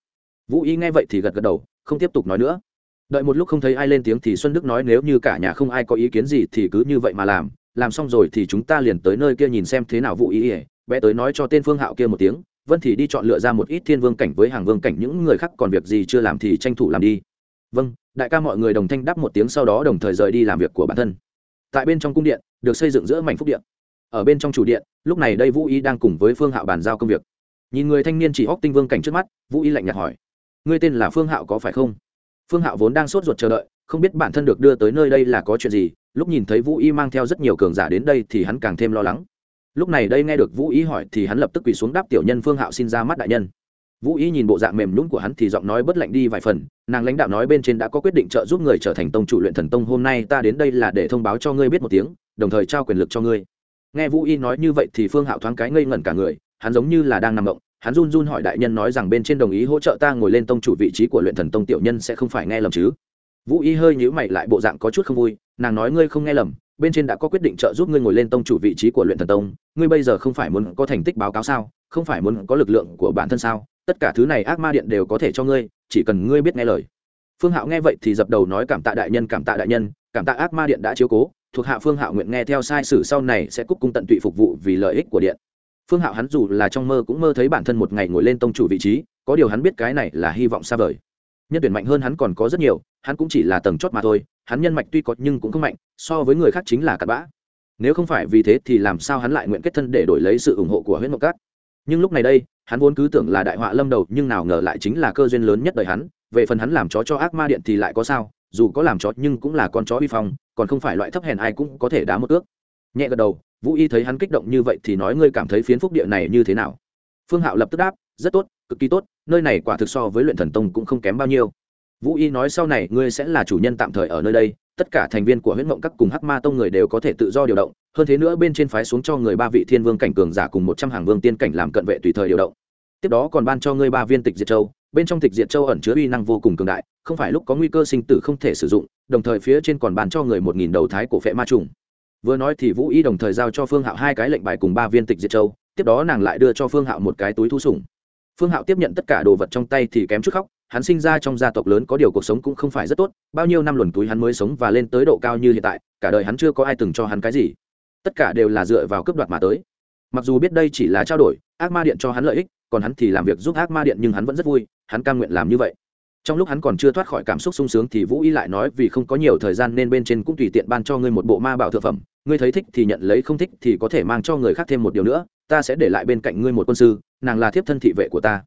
Vũ y nghe vậy thì gật gật đầu, không tiếp tục nói nữa. Đợi một lúc không thấy ai lên tiếng thì xuân đức nói nếu như cả nhà không ai có ý kiến gì thì cứ như vậy mà làm làm xong rồi thì chúng ta liền tới nơi kia nhìn xem thế nào vũ Y ỉa bé tới nói cho tên phương hạo kia một tiếng, vân thì đi chọn lựa ra một ít thiên vương cảnh với hàng vương cảnh, những người khác còn việc gì chưa làm thì tranh thủ làm đi. Vâng đại ca mọi người đồng thanh đáp một tiếng sau đó đồng thời rời đi làm việc của bản thân tại bên trong cung điện, được xây dựng giữa mảnh phúc điện. Ở bên trong chủ điện, lúc này đây vũ y đang cùng với phương hạo bàn giao công việc. Nhìn người thanh niên chỉ hóc tinh vương cảnh trước mắt, vũ y lạnh nhạt hỏi, ngươi tên là phương hạo có phải không? Phương hạo vốn đang sốt ruột chờ đợi, không biết bản thân được đưa tới nơi đây là có chuyện gì, lúc nhìn thấy vũ y mang theo rất nhiều cường giả đến đây thì hắn càng thêm lo lắng. Lúc này đây nghe được vũ y hỏi thì hắn lập tức quỳ xuống đáp tiểu nhân phương hạo xin ra mắt đại nhân vũ y nhìn bộ dạng mềm nhún của hắn thì giọng nói bất lạnh đi vài phần, nàng lãnh đạo nói bên trên đã có quyết định trợ giúp người trở thành tông chủ luyện thần tông, hôm nay ta đến đây là để thông báo cho ngươi biết một tiếng, đồng thời trao quyền lực cho ngươi. Nghe vũ y nói như vậy thì phương hạo thoáng cái ngây ngẩn cả người, hắn giống như là đang nằm động hắn run run hỏi đại nhân nói rằng bên trên đồng ý hỗ trợ ta ngồi lên tông chủ vị trí của luyện thần tông, tiểu nhân sẽ không phải nghe lầm chứ? Vũ y hơi nhíu mày lại, bộ dạng có chút không vui, nàng nói ngươi không nghe lầm, bên trên đã có quyết định trợ giúp ngươi ngồi lên tông chủ vị trí của luyện thần tông, ngươi bây giờ không phải muốn có thành tích báo cáo sao? Không phải muốn có lực lượng của bản thân sao? Tất cả thứ này ác ma điện đều có thể cho ngươi, chỉ cần ngươi biết nghe lời. Phương hạo nghe vậy thì dập đầu nói, cảm tạ đại nhân, cảm tạ đại nhân, cảm tạ ác ma điện đã chiếu cố, thuộc hạ phương hạo nguyện nghe theo sai sử sau này sẽ cúc cung tận tụy phục vụ vì lợi ích của điện. Phương hạo hắn dù là trong mơ cũng mơ thấy bản thân một ngày ngồi lên tông chủ vị trí, có điều hắn biết cái này là hy vọng xa vời. Nhân tuyển mạnh hơn hắn còn có rất nhiều, hắn cũng chỉ là tầng chót mà thôi, hắn nhân mạch tuy có nhưng cũng không mạnh, so với người khác chính là cặn bã. Nếu không phải vì thế thì làm sao hắn lại nguyện kết thân để đổi lấy sự ủng hộ của Huyết mộc cát? Nhưng lúc này đây, hắn vốn cứ tưởng là đại họa lâm đầu, nhưng nào ngờ lại chính là cơ duyên lớn nhất đời hắn. Về phần hắn làm chó cho ác ma điện thì lại có sao, dù có làm chó nhưng cũng là con chó uy phong, còn không phải loại thấp hèn ai cũng có thể đá một ước. Nhẹ gật đầu, vũ y thấy hắn kích động như vậy thì nói ngươi cảm thấy phiến phúc địa này như thế nào? Phương hạo lập tức đáp, rất tốt, cực kỳ tốt, nơi này quả thực so với luyện thần tông cũng không kém bao nhiêu. Vũ y nói sau này ngươi sẽ là chủ nhân tạm thời ở nơi đây, tất cả thành viên của huyết mộng các cùng hắc ma tông người đều có thể tự do điều động hơn thế nữa bên trên phái xuống cho người ba vị thiên vương cảnh cường giả cùng một trăm hàng vương tiên cảnh làm cận vệ tùy thời điều động. Tiếp đó còn ban cho ngươi ba viên tịch diệt châu, bên trong tịch diệt châu ẩn chứa uy năng vô cùng cường đại, không phải lúc có nguy cơ sinh tử không thể sử dụng, đồng thời phía trên còn ban cho người một nghìn đầu thái cổ phệ ma trùng. Vừa nói thì vũ y đồng thời giao cho phương hạo hai cái lệnh bài cùng ba viên tịch diệt châu, tiếp đó nàng lại đưa cho phương hạo một cái túi thu sủng. Phương hạo tiếp nhận tất cả đồ vật trong tay thì kém chút khóc, hắn sinh ra trong gia tộc lớn có điều cuộc sống cũng không phải rất tốt, bao nhiêu năm luồn túi hắn mới sống và lên tới độ cao như hiện tại, cả đời hắn chưa có ai từng cho hắn cái gì tất cả đều là dựa vào cướp đoạt mà tới. Mặc dù biết đây chỉ là trao đổi, ác ma điện cho hắn lợi ích, còn hắn thì làm việc giúp ác ma điện nhưng hắn vẫn rất vui, hắn cam nguyện làm như vậy. Trong lúc hắn còn chưa thoát khỏi cảm xúc sung sướng thì vũ y lại nói vì không có nhiều thời gian nên bên trên cũng tùy tiện ban cho ngươi một bộ ma bảo thượng phẩm, ngươi thấy thích thì nhận lấy, không thích thì có thể mang cho người khác thêm một điều nữa, ta sẽ để lại bên cạnh ngươi một quân sư, nàng là thiếp thân thị vệ của ta.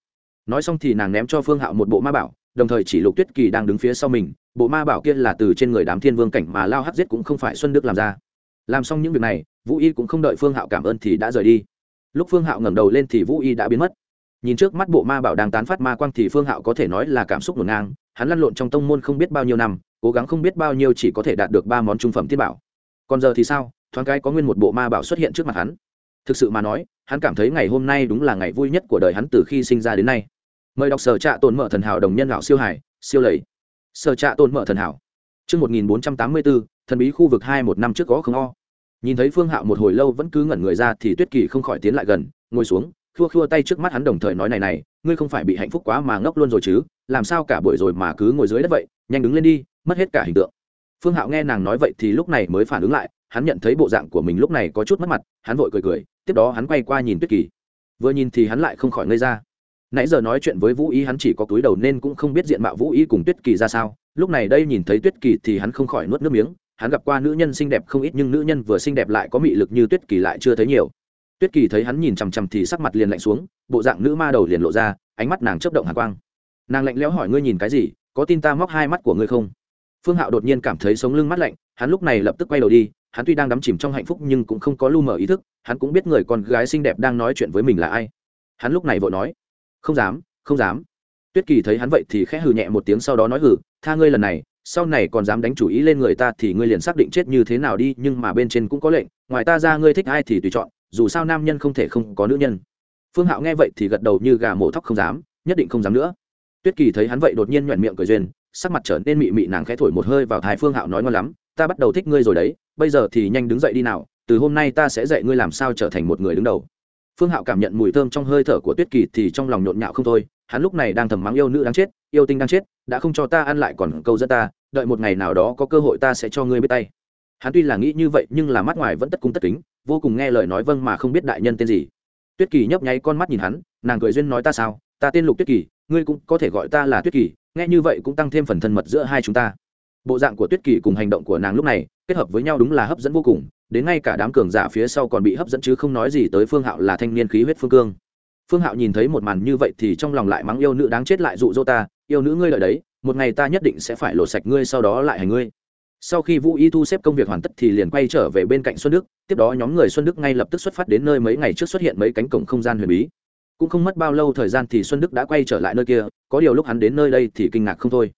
Nói xong thì nàng ném cho phương hạo một bộ ma bảo, đồng thời chỉ lục tuyết kỳ đang đứng phía sau mình, bộ ma bảo kia là từ trên người đám thiên vương cảnh mà lao hắc giết cũng không phải xuân đức làm ra làm xong những việc này vũ y cũng không đợi phương hạo cảm ơn thì đã rời đi. Lúc phương hạo ngẩng đầu lên thì vũ y đã biến mất. Nhìn trước mắt bộ ma bảo đang tán phát ma quang thì phương hạo có thể nói là cảm xúc ngổn ngang hắn lăn lộn trong tông môn không biết bao nhiêu năm cố gắng không biết bao nhiêu chỉ có thể đạt được ba món trung phẩm tiên bảo. Còn giờ thì sao? Thoáng cái có nguyên một bộ ma bảo xuất hiện trước mặt hắn. Thực sự mà nói hắn cảm thấy ngày hôm nay đúng là ngày vui nhất của đời hắn từ khi sinh ra đến nay. Mời đọc sở trạ tồn mở thần hảo đồng nhân lão siêu hải siêu lầy. Sở trạ tồn mở thần hảo. Trước 1484, thần bí khu vực hai một năm trước có không o. Nhìn thấy Phương Hạo một hồi lâu vẫn cứ ngẩn người ra thì Tuyết Kỳ không khỏi tiến lại gần, ngồi xuống, khua khua tay trước mắt hắn đồng thời nói này này, ngươi không phải bị hạnh phúc quá mà ngốc luôn rồi chứ, làm sao cả buổi rồi mà cứ ngồi dưới đất vậy, nhanh đứng lên đi, mất hết cả hình tượng. Phương Hạo nghe nàng nói vậy thì lúc này mới phản ứng lại, hắn nhận thấy bộ dạng của mình lúc này có chút mất mặt, hắn vội cười cười, tiếp đó hắn quay qua nhìn Tuyết Kỳ. Vừa nhìn thì hắn lại không khỏi ngây ra nãy giờ nói chuyện với vũ ý hắn chỉ có túi đầu nên cũng không biết diện mạo vũ ý cùng tuyết kỳ ra sao lúc này đây nhìn thấy tuyết kỳ thì hắn không khỏi nuốt nước miếng hắn gặp qua nữ nhân xinh đẹp không ít nhưng nữ nhân vừa xinh đẹp lại có mị lực như tuyết kỳ lại chưa thấy nhiều. Tuyết kỳ thấy hắn nhìn chằm chằm thì sắc mặt liền lạnh xuống, bộ dạng nữ ma đầu liền lộ ra, ánh mắt nàng chớp động hàn quang. Nàng lạnh lẽo hỏi ngươi nhìn cái gì, có tin ta móc hai mắt của ngươi không? Phương hạo đột nhiên cảm thấy sống lưng mắt lạnh, hắn lúc này lập tức quay đầu đi, hắn tuy đang đắm chìm trong hạnh phúc nhưng cũng không có lu mờ ý thức, hắn cũng biết người con gái xinh đẹp đang nói chuyện với mình là ai. Hắn lúc này vội nói, không dám không dám. Tuyết kỳ thấy hắn vậy thì khẽ hừ nhẹ một tiếng sau đó nói hừ tha ngươi lần này sau này còn dám đánh chủ ý lên người ta thì ngươi liền xác định chết như thế nào đi, nhưng mà bên trên cũng có lệnh, ngoài ta ra ngươi thích ai thì tùy chọn, dù sao nam nhân không thể không có nữ nhân. Phương hạo nghe vậy thì gật đầu như gà mổ thóc không dám, nhất định không dám nữa. Tuyết kỳ thấy hắn vậy đột nhiên nhoẹn miệng cười duyên sắc mặt trở nên mị mị nàng khẽ thổi một hơi vào thái phương hạo nói ngon lắm, ta bắt đầu thích ngươi rồi đấy, bây giờ thì nhanh đứng dậy đi nào, từ hôm nay ta sẽ dạy ngươi làm sao trở thành một người đứng đầu. Phương hạo cảm nhận mùi thơm trong hơi thở của tuyết kỳ thì trong lòng nhộn nhạo không thôi hắn lúc này đang thầm mắng yêu nữ đáng chết, yêu tinh đang chết, đã không cho ta ăn lại còn câu dẫn ta, đợi một ngày nào đó có cơ hội ta sẽ cho ngươi biết tay. Hắn tuy là nghĩ như vậy nhưng là mắt ngoài vẫn tất cung tất kính, vô cùng nghe lời nói vâng mà không biết đại nhân tên gì. Tuyết kỳ nhấp nháy con mắt nhìn hắn, nàng cười duyên nói ta sao, ta tên lục tuyết kỳ, ngươi cũng có thể gọi ta là tuyết kỳ, nghe như vậy cũng tăng thêm phần thân mật giữa hai chúng ta. Bộ dạng của tuyết kỳ cùng hành động của nàng lúc này, kết hợp với nhau đúng là hấp dẫn vô cùng, đến ngay cả đám cường giả phía sau còn bị hấp dẫn chứ không nói gì tới phương hạo là thanh niên khí huyết phương cương phương hạo nhìn thấy một màn như vậy thì trong lòng lại mắng yêu nữ đáng chết lại dụ dỗ ta, yêu nữ ngươi lợi đấy, một ngày ta nhất định sẽ phải lột sạch ngươi sau đó lại hành ngươi. Sau khi vũ y thu xếp công việc hoàn tất thì liền quay trở về bên cạnh xuân đức, tiếp đó nhóm người xuân đức ngay lập tức xuất phát đến nơi mấy ngày trước xuất hiện mấy cánh cổng không gian huyền bí. Cũng không mất bao lâu thời gian thì xuân đức đã quay trở lại nơi kia, có điều lúc hắn đến nơi đây thì kinh ngạc không thôi.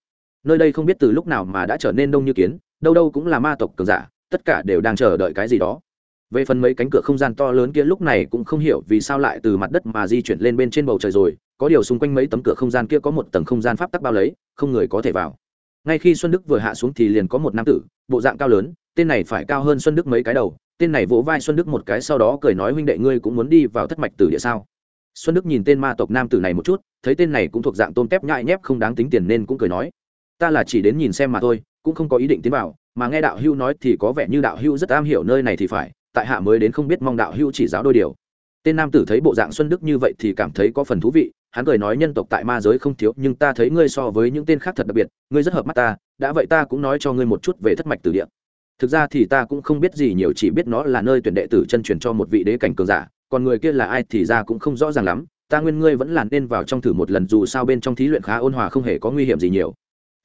Nơi đây không biết từ lúc nào mà đã trở nên đông như kiến, đâu đâu cũng là ma tộc cường giả, tất cả đều đang chờ đợi cái gì đó về phần mấy cánh cửa không gian to lớn kia lúc này cũng không hiểu vì sao lại từ mặt đất mà di chuyển lên bên trên bầu trời rồi, có điều xung quanh mấy tấm cửa không gian kia có một tầng không gian pháp tắc bao lấy, không người có thể vào. Ngay khi xuân đức vừa hạ xuống thì liền có một nam tử, bộ dạng cao lớn, tên này phải cao hơn xuân đức mấy cái đầu, tên này vỗ vai xuân đức một cái sau đó cười nói huynh đệ ngươi cũng muốn đi vào thất mạch tử địa sao? Xuân đức nhìn tên ma tộc nam tử này một chút, thấy tên này cũng thuộc dạng tôm tép nhại nhép không đáng tính tiền nên cũng cười nói, ta là chỉ đến nhìn xem mà thôi, cũng không có ý định tiến vào, mà nghe đạo hưu nói thì có vẻ như đạo hưu rất am hiểu nơi này thì phải tại hạ mới đến không biết mong đạo hữu chỉ giáo đôi điều. Tên nam tử thấy bộ dạng xuân đức như vậy thì cảm thấy có phần thú vị, hắn cười nói nhân tộc tại ma giới không thiếu, nhưng ta thấy ngươi so với những tên khác thật đặc biệt, ngươi rất hợp mắt ta, đã vậy ta cũng nói cho ngươi một chút về thất mạch tử địa. Thực ra thì ta cũng không biết gì nhiều, chỉ biết nó là nơi tuyển đệ tử chân truyền cho một vị đế cảnh cường giả, còn người kia là ai thì ra cũng không rõ ràng lắm, ta nguyên ngươi vẫn là nên vào trong thử một lần, dù sao bên trong thí luyện khá ôn hòa, không hề có nguy hiểm gì nhiều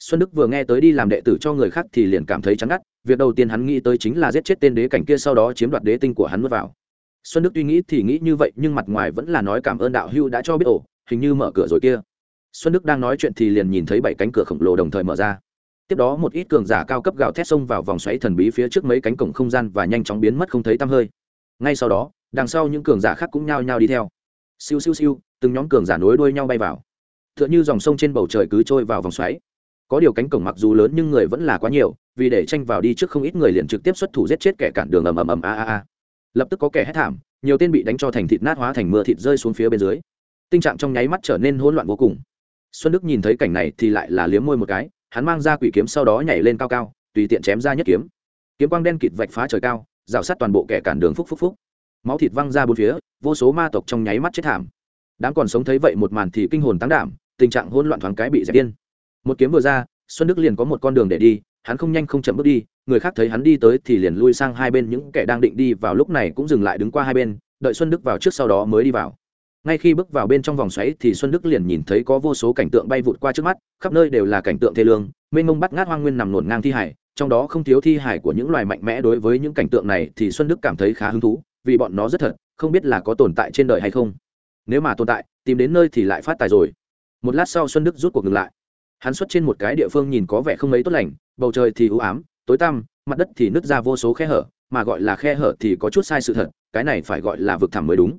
xuân đức vừa nghe tới đi làm đệ tử cho người khác thì liền cảm thấy chán ngắt, việc đầu tiên hắn nghĩ tới chính là giết chết tên đế cảnh kia sau đó chiếm đoạt đế tinh của hắn mất vào. Xuân đức tuy nghĩ thì nghĩ như vậy nhưng mặt ngoài vẫn là nói cảm ơn đạo hưu đã cho biết ổ, hình như mở cửa rồi kia. Xuân đức đang nói chuyện thì liền nhìn thấy bảy cánh cửa khổng lồ đồng thời mở ra. Tiếp đó một ít cường giả cao cấp gạo thét xông vào vòng xoáy thần bí phía trước mấy cánh cổng không gian và nhanh chóng biến mất không thấy tăm hơi. Ngay sau đó, đằng sau những cường giả khác cũng nhao nhao đi theo. Siêu siêu siêu, từng nhóm cường giả nối đuôi nhau bay vào. T h ư ợ n h ư dòng sông trên bầu trời cứ trôi vào vòng xoáy có điều cánh cổng mặc dù lớn nhưng người vẫn là quá nhiều, vì để tranh vào đi trước không ít người liền trực tiếp xuất thủ giết chết kẻ cản đường ầm ầm ầm a a a. Lập tức có kẻ hét thảm, nhiều tên bị đánh cho thành thịt nát hóa thành mưa thịt rơi xuống phía bên dưới. Tình trạng trong nháy mắt trở nên hỗn loạn vô cùng. Xuân đức nhìn thấy cảnh này thì lại là liếm môi một cái, hắn mang ra quỷ kiếm sau đó nhảy lên cao cao, tùy tiện chém ra nhất kiếm. Kiếm quang đen kịt vạch phá trời cao, rào sát toàn bộ kẻ cản đường phúc phúc phúc. Máu thịt văng ra bốn phía, vô số ma tộc trong nháy mắt chết thảm. Đám còn sống thấy vậy một màn thì kinh hồn tăng đảm, tình trạng hỗn loạn thoáng cái bị dẹp yên một kiếm vừa ra, xuân đức liền có một con đường để đi, hắn không nhanh không chậm bước đi, người khác thấy hắn đi tới thì liền lui sang hai bên, những kẻ đang định đi vào lúc này cũng dừng lại đứng qua hai bên, đợi xuân đức vào trước sau đó mới đi vào. Ngay khi bước vào bên trong vòng xoáy thì xuân đức liền nhìn thấy có vô số cảnh tượng bay vụt qua trước mắt, khắp nơi đều là cảnh tượng thê lương, mênh mông bắt ngát hoang nguyên nằm nổn ngang thi hải, trong đó không thiếu thi hải của những loài mạnh mẽ đối với những cảnh tượng này thì xuân đức cảm thấy khá hứng thú, vì bọn nó rất thật, không biết là có tồn tại trên đời hay không. Nếu mà tồn tại, tìm đến nơi thì lại phát tài rồi. Một lát sau xuân đức rút cuộc ngừng lại hắn xuất trên một cái địa phương nhìn có vẻ không mấy tốt lành bầu trời thì ưu ám tối tăm mặt đất thì nứt ra vô số khe hở mà gọi là khe hở thì có chút sai sự thật cái này phải gọi là vực thẳm mới đúng.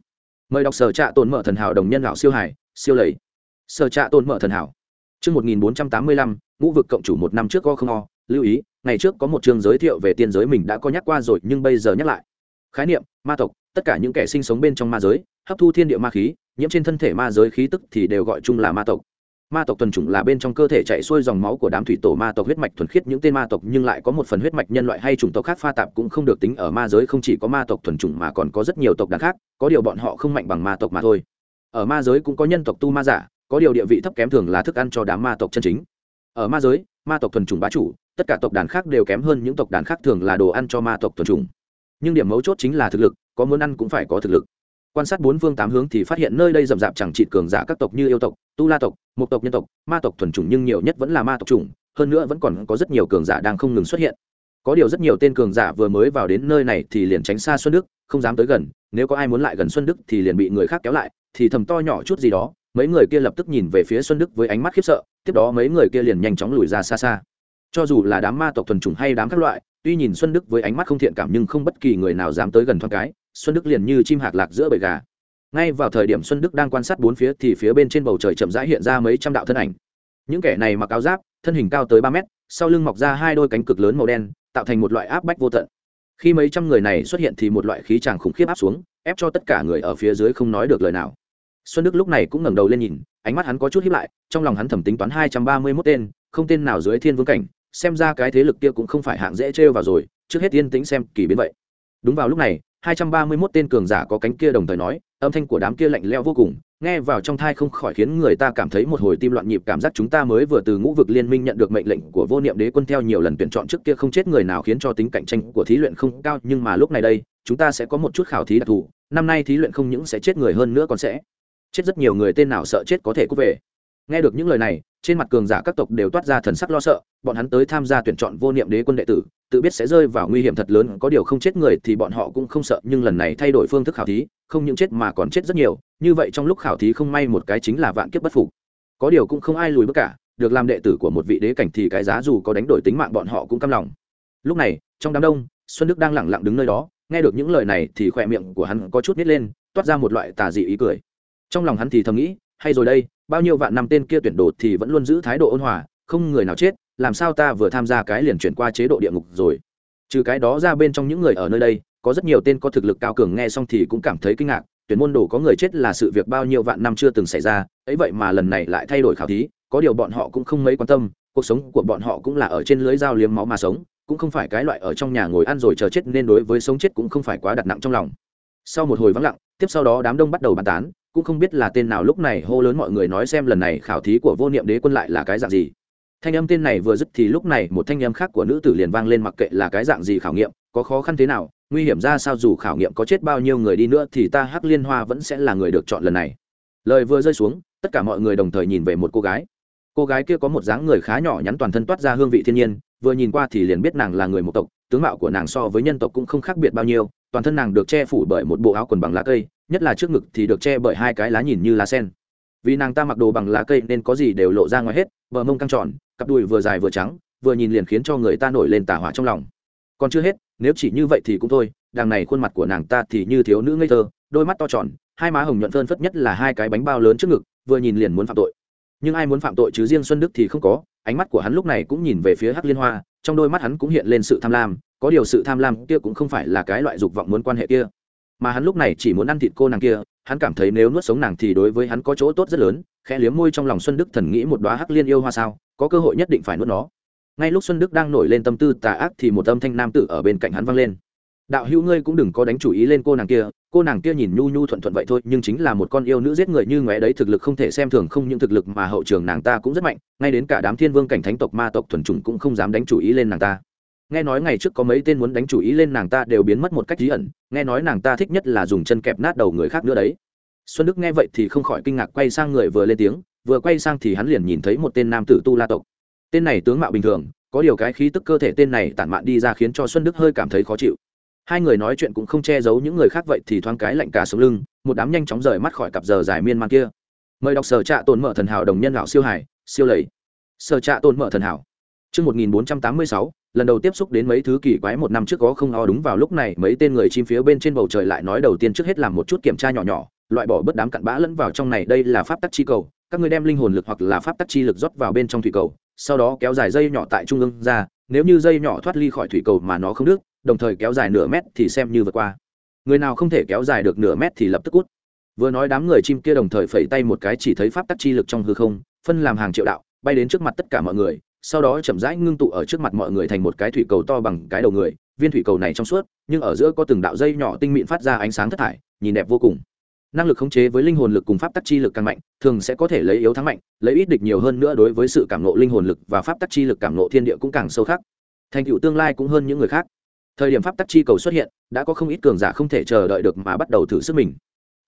Mời đọc sở trạ tồn mở thần hảo đồng nhân lão siêu hải siêu lầy. Sở trạ tồn mở thần hảo. Trước 1485, ngũ vực cộng chủ một năm trước có không o, lưu ý, ngày trước có một chương giới thiệu về tiên giới mình đã có nhắc qua rồi nhưng bây giờ nhắc lại. Khái niệm, ma tộc, tất cả những kẻ sinh sống bên trong ma giới, hấp thu thiên địa ma khí, nhiễm trên thân thể ma giới khí tức thì đều gọi chung là ma tộc ma tộc thuần chủng là bên trong cơ thể chạy xuôi dòng máu của đám thủy tổ ma tộc huyết mạch thuần khiết, những tên ma tộc nhưng lại có một phần huyết mạch nhân loại hay chủng tộc khác pha tạp cũng không được tính ở ma giới, không chỉ có ma tộc thuần chủng mà còn có rất nhiều tộc đàn khác, có điều bọn họ không mạnh bằng ma tộc mà thôi. Ở ma giới cũng có nhân tộc tu ma giả, có điều địa vị thấp kém thường là thức ăn cho đám ma tộc chân chính. Ở ma giới, ma tộc thuần chủng bá chủ, tất cả tộc đàn khác đều kém hơn những tộc đàn khác thường là đồ ăn cho ma tộc thuần chủng. Nhưng điểm mấu chốt chính là thực lực, có muốn ăn cũng phải có thực lực quan sát bốn phương tám hướng thì phát hiện nơi đây rậm rạp chẳng trị cường giả các tộc như yêu tộc, tu la tộc một tộc, nhân tộc, ma tộc thuần chủng nhưng nhiều nhất vẫn là ma tộc chủng, hơn nữa vẫn còn có rất nhiều cường giả đang không ngừng xuất hiện. Có điều rất nhiều tên cường giả vừa mới vào đến nơi này thì liền tránh xa xuân đức, không dám tới gần, nếu có ai muốn lại gần xuân đức thì liền bị người khác kéo lại, thì thầm to nhỏ chút gì đó, mấy người kia lập tức nhìn về phía xuân đức với ánh mắt khiếp sợ, tiếp đó mấy người kia liền nhanh chóng lùi ra xa xa. Cho dù là đám ma tộc thuần chủng hay đám các loại, tuy nhìn xuân đức với ánh mắt không thiện cảm nhưng không bất kỳ người nào dám tới gần thoáng cái xuân đức liền như chim hạc lạc giữa bầy gà. Ngay vào thời điểm xuân đức đang quan sát bốn phía thì phía bên trên bầu trời chậm rãi hiện ra mấy trăm đạo thân ảnh. Những kẻ này mặc áo giáp, thân hình cao tới ba mét, sau lưng mọc ra hai đôi cánh cực lớn màu đen, tạo thành một loại áp bách vô tận. Khi mấy trăm người này xuất hiện thì một loại khí tràng khủng khiếp áp xuống, ép cho tất cả người ở phía dưới không nói được lời nào. Xuân đức lúc này cũng ngẩng đầu lên nhìn, ánh mắt hắn có chút hiếp lại, trong lòng hắn thẩm tính toán hai trăm ba mươi mốt tên, không tên nào dưới thiên vương cảnh, xem ra cái thế lực kia cũng không phải hạng dễ trêu vào rồi, trước hết yên tĩnh xem kỳ biến vậy. Đúng vào lúc này hai trăm ba mươi 231 tên cường giả có cánh kia đồng thời nói, âm thanh của đám kia lạnh lẽo vô cùng, nghe vào trong thai không khỏi khiến người ta cảm thấy một hồi tim loạn nhịp cảm giác chúng ta mới vừa từ ngũ vực liên minh nhận được mệnh lệnh của vô niệm đế quân theo nhiều lần tuyển chọn trước kia không chết người nào khiến cho tính cạnh tranh của thí luyện không cao nhưng mà lúc này đây chúng ta sẽ có một chút khảo thí đặc thù năm nay thí luyện không những sẽ chết người hơn nữa còn sẽ chết rất nhiều người tên nào sợ chết có thể cút về. Nghe được những lời này trên mặt cường giả các tộc đều toát ra thần sắc lo sợ, bọn hắn tới tham gia tuyển chọn vô niệm đế quân đệ tử, tự biết sẽ rơi vào nguy hiểm thật lớn, có điều không chết người thì bọn họ cũng không sợ, nhưng lần này thay đổi phương thức khảo thí, không những chết mà còn chết rất nhiều, như vậy trong lúc khảo thí không may một cái chính là vạn kiếp bất phục. Có điều cũng không ai lùi bước cả, được làm đệ tử của một vị đế cảnh thì cái giá dù có đánh đổi tính mạng bọn họ cũng căm lòng. Lúc này, trong đám đông, xuân đức đang lẳng lặng đứng nơi đó, nghe được những lời này thì khỏe miệng của hắn có chút nít lên, toát ra một loại tà dị ý cười. Trong lòng hắn thì thầm nghĩ, hay rồi đây bao nhiêu vạn năm tên kia tuyển đồ thì vẫn luôn giữ thái độ ôn hòa, không người nào chết, làm sao ta vừa tham gia cái liền chuyển qua chế độ địa ngục rồi? Trừ cái đó ra bên trong những người ở nơi đây, có rất nhiều tên có thực lực cao cường nghe xong thì cũng cảm thấy kinh ngạc, tuyển môn đồ có người chết là sự việc bao nhiêu vạn năm chưa từng xảy ra, ấy vậy mà lần này lại thay đổi khảo thí, có điều bọn họ cũng không mấy quan tâm, cuộc sống của bọn họ cũng là ở trên lưới dao liếm máu mà sống, cũng không phải cái loại ở trong nhà ngồi ăn rồi chờ chết nên đối với sống chết cũng không phải quá đặt nặng trong lòng. Sau một hồi vắng lặng, tiếp sau đó đám đông bắt đầu bàn tán cũng không biết là tên nào lúc này hô lớn mọi người nói xem lần này khảo thí của vô niệm đế quân lại là cái dạng gì. Thanh âm tên này vừa dứt thì lúc này một thanh âm khác của nữ tử liền vang lên mặc kệ là cái dạng gì khảo nghiệm, có khó khăn thế nào, nguy hiểm ra sao dù khảo nghiệm có chết bao nhiêu người đi nữa thì ta hắc liên hoa vẫn sẽ là người được chọn lần này. Lời vừa rơi xuống, tất cả mọi người đồng thời nhìn về một cô gái. Cô gái kia có một dáng người khá nhỏ nhắn toàn thân toát ra hương vị thiên nhiên, vừa nhìn qua thì liền biết nàng là người một tộc, tướng mạo của nàng so với nhân tộc cũng không khác biệt bao nhiêu toàn thân nàng được che phủ bởi một bộ áo quần bằng lá cây, nhất là trước ngực thì được che bởi hai cái lá nhìn như lá sen. Vì nàng ta mặc đồ bằng lá cây nên có gì đều lộ ra ngoài hết, bờ mông căng tròn, cặp đùi vừa dài vừa trắng, vừa nhìn liền khiến cho người ta nổi lên tà hỏa trong lòng. Còn chưa hết, nếu chỉ như vậy thì cũng thôi, đằng này khuôn mặt của nàng ta thì như thiếu nữ ngây thơ, đôi mắt to tròn, hai má hồng nhuận phơn phất nhất là hai cái bánh bao lớn trước ngực, vừa nhìn liền muốn phạm tội. Nhưng ai muốn phạm tội chứ riêng xuân đức thì không có, ánh mắt của hắn lúc này cũng nhìn về phía hắc liên hoa, trong đôi mắt hắn cũng hiện lên sự tham lam có điều sự tham lam kia cũng không phải là cái loại dục vọng muốn quan hệ kia. Mà hắn lúc này chỉ muốn ăn thịt cô nàng kia, hắn cảm thấy nếu nuốt sống nàng thì đối với hắn có chỗ tốt rất lớn, khẽ liếm môi trong lòng xuân đức thần nghĩ một đoá hắc liên yêu hoa sao, có cơ hội nhất định phải nuốt nó. Ngay lúc xuân đức đang nổi lên tâm tư tà ác thì một âm thanh nam tử ở bên cạnh hắn vang lên. Đạo hữu ngươi cũng đừng có đánh chủ ý lên cô nàng kia, cô nàng kia nhìn nhu nhu thuận thuận vậy thôi, nhưng chính là một con yêu nữ giết người như ngoé đấy thực lực không thể xem thường không những thực lực mà hậu trường nàng ta cũng rất mạnh, ngay đến cả đám thiên vương cảnh thánh tộc ma tộc thuần trùng cũng không dám đánh chủ ý lên nàng ta nghe nói ngày trước có mấy tên muốn đánh chủ ý lên nàng ta đều biến mất một cách bí ẩn, nghe nói nàng ta thích nhất là dùng chân kẹp nát đầu người khác nữa đấy. Xuân đức nghe vậy thì không khỏi kinh ngạc quay sang người vừa lên tiếng, vừa quay sang thì hắn liền nhìn thấy một tên nam tử tu la tộc. Tên này tướng mạo bình thường, có điều cái khí tức cơ thể tên này tản mạn đi ra khiến cho xuân đức hơi cảm thấy khó chịu. Hai người nói chuyện cũng không che giấu những người khác vậy thì thoáng cái lạnh cả sống lưng, một đám nhanh chóng rời mắt khỏi cặp giờ dài miên man kia. Mời đọc sở trạ tồn mở thần hảo đồng nhân lão siêu hải siêu lầy. Sở trạ tồn mở thần hảo. Trước 1486, lần đầu tiếp xúc đến mấy thứ kỳ quái một năm trước có không o đúng vào lúc này mấy tên người chim phía bên trên bầu trời lại nói đầu tiên trước hết làm một chút kiểm tra nhỏ nhỏ loại bỏ bất đám cặn bã lẫn vào trong này đây là pháp tắc chi cầu các ngươi đem linh hồn lực hoặc là pháp tắc chi lực rót vào bên trong thủy cầu sau đó kéo dài dây nhỏ tại trung ương ra nếu như dây nhỏ thoát ly khỏi thủy cầu mà nó không đứt đồng thời kéo dài nửa mét thì xem như vượt qua. Người nào không thể kéo dài được nửa mét thì lập tức cút. Vừa nói đám người chim kia đồng thời phẩy tay một cái chỉ thấy pháp tắc chi lực trong hư không phân làm hàng triệu đạo bay đến trước mặt tất cả mọi người sau đó chậm rãi ngưng tụ ở trước mặt mọi người thành một cái thủy cầu to bằng cái đầu người, viên thủy cầu này trong suốt, nhưng ở giữa có từng đạo dây nhỏ tinh mịn phát ra ánh sáng thất thải, nhìn đẹp vô cùng. Năng lực khống chế với linh hồn lực cùng pháp tắc chi lực càng mạnh, thường sẽ có thể lấy yếu thắng mạnh, lấy ít địch nhiều hơn nữa đối với sự cảm nộ linh hồn lực và pháp tắc chi lực cảm nộ thiên địa cũng càng sâu khắc. Thành tựu tương lai cũng hơn những người khác. Thời điểm pháp tắc chi cầu xuất hiện, đã có không ít cường giả không thể chờ đợi được mà bắt đầu thử sức mình.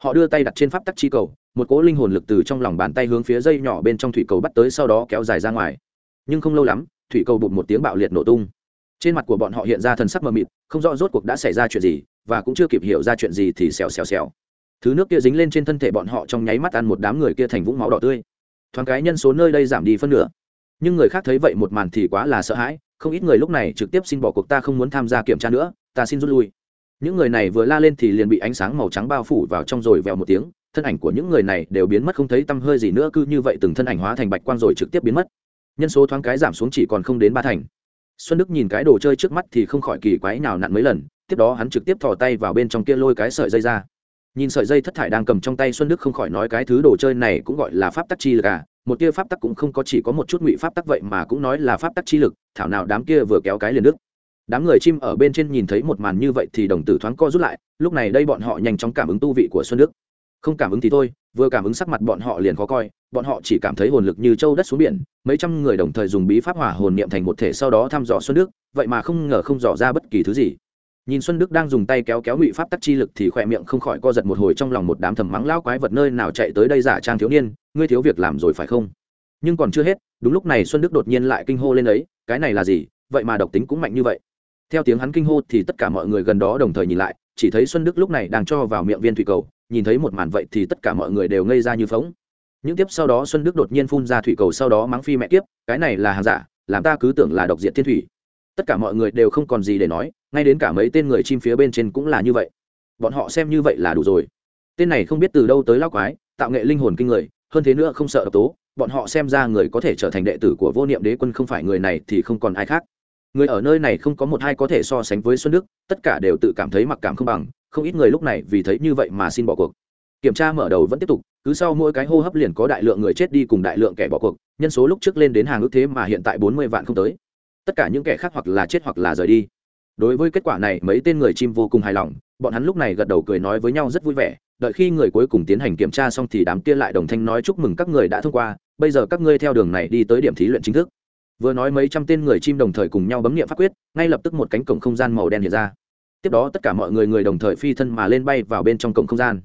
Họ đưa tay đặt trên pháp tắc chi cầu, một cỗ linh hồn lực từ trong lòng bàn tay hướng phía dây nhỏ bên trong thủy cầu bắt tới sau đó kéo dài ra ngoài nhưng không lâu lắm, thủy cầu bụt một tiếng bạo liệt nổ tung. Trên mặt của bọn họ hiện ra thần sắc mờ mịt, không rõ rốt cuộc đã xảy ra chuyện gì, và cũng chưa kịp hiểu ra chuyện gì thì xèo xèo xèo. Thứ nước kia dính lên trên thân thể bọn họ trong nháy mắt ăn một đám người kia thành vũng máu đỏ tươi. Thoáng cái nhân số nơi đây giảm đi phân nửa. Nhưng người khác thấy vậy một màn thì quá là sợ hãi, không ít người lúc này trực tiếp xin bỏ cuộc, ta không muốn tham gia kiểm tra nữa, ta xin rút lui. Những người này vừa la lên thì liền bị ánh sáng màu trắng bao phủ vào trong rồi vèo một tiếng, thân ảnh của những người này đều biến mất không thấy tăm hơi gì nữa, cứ như vậy từng thân ảnh hóa thành bạch quang rồi trực tiếp biến mất nhân số thoáng cái giảm xuống chỉ còn không đến ba thành. Xuân đức nhìn cái đồ chơi trước mắt thì không khỏi kỳ quái nào nặn mấy lần, tiếp đó hắn trực tiếp thò tay vào bên trong kia lôi cái sợi dây ra. Nhìn sợi dây thất thải đang cầm trong tay xuân đức không khỏi nói cái thứ đồ chơi này cũng gọi là pháp tắc chi lực à một tia pháp tắc cũng không có chỉ có một chút ngụy pháp tắc vậy mà cũng nói là pháp tắc chi lực, thảo nào đám kia vừa kéo cái liền đức đám người chim ở bên trên nhìn thấy một màn như vậy thì đồng tử thoáng co rút lại, lúc này đây bọn họ nhanh chóng cảm ứng tu vị của xuân đức. Không cảm ứng thì thôi vừa cảm ứng sắc mặt bọn họ liền khó coi, bọn họ chỉ cảm thấy hồn lực như châu đất xuống biển, mấy trăm người đồng thời dùng bí pháp hỏa hồn niệm thành một thể sau đó thăm dò xuân đức, vậy mà không ngờ không dò ra bất kỳ thứ gì. Nhìn xuân đức đang dùng tay kéo kéo ngụy pháp tắc chi lực thì khỏe miệng không khỏi co giật một hồi trong lòng một đám thầm mắng lao quái vật nơi nào chạy tới đây giả trang thiếu niên, ngươi thiếu việc làm rồi phải không? Nhưng còn chưa hết, đúng lúc này xuân đức đột nhiên lại kinh hô lên ấy, cái này là gì? Vậy mà độc tính cũng mạnh như vậy. Theo tiếng hắn kinh hô thì tất cả mọi người gần đó đồng thời nhìn lại, chỉ thấy xuân đức lúc này đang cho vào miệng viên thủy cầu nhìn thấy một màn vậy thì tất cả mọi người đều ngây ra như phóng. Những tiếp sau đó xuân đức đột nhiên phun ra thủy cầu sau đó mắng phi mẹ kiếp, cái này là hàng giả, làm ta cứ tưởng là độc diện thiên thủy. Tất cả mọi người đều không còn gì để nói, ngay đến cả mấy tên người chim phía bên trên cũng là như vậy. Bọn họ xem như vậy là đủ rồi. Tên này không biết từ đâu tới lao quái, tạo nghệ linh hồn kinh người, hơn thế nữa không sợ độc tố, bọn họ xem ra người có thể trở thành đệ tử của vô niệm đế quân không phải người này thì không còn ai khác. Người ở nơi này không có một hai có thể so sánh với xuân đức, tất cả đều tự cảm thấy mặc cảm không bằng không ít người lúc này vì thấy như vậy mà xin bỏ cuộc. Kiểm tra mở đầu vẫn tiếp tục, cứ sau mỗi cái hô hấp liền có đại lượng người chết đi cùng đại lượng kẻ bỏ cuộc, nhân số lúc trước lên đến hàng ước thế mà hiện tại bốn mươi vạn không tới. Tất cả những kẻ khác hoặc là chết hoặc là rời đi. Đối với kết quả này, mấy tên người chim vô cùng hài lòng, bọn hắn lúc này gật đầu cười nói với nhau rất vui vẻ, đợi khi người cuối cùng tiến hành kiểm tra xong thì đám kia lại đồng thanh nói chúc mừng các người đã thông qua, bây giờ các ngươi theo đường này đi tới điểm thí luyện chính thức. Vừa nói mấy trăm tên người chim đồng thời cùng nhau bấm nghiệm pháp quyết, ngay lập tức một cánh cổng không gian màu đen hiện ra tiếp đó tất cả mọi người người đồng thời phi thân mà lên bay vào bên trong cổng không gian.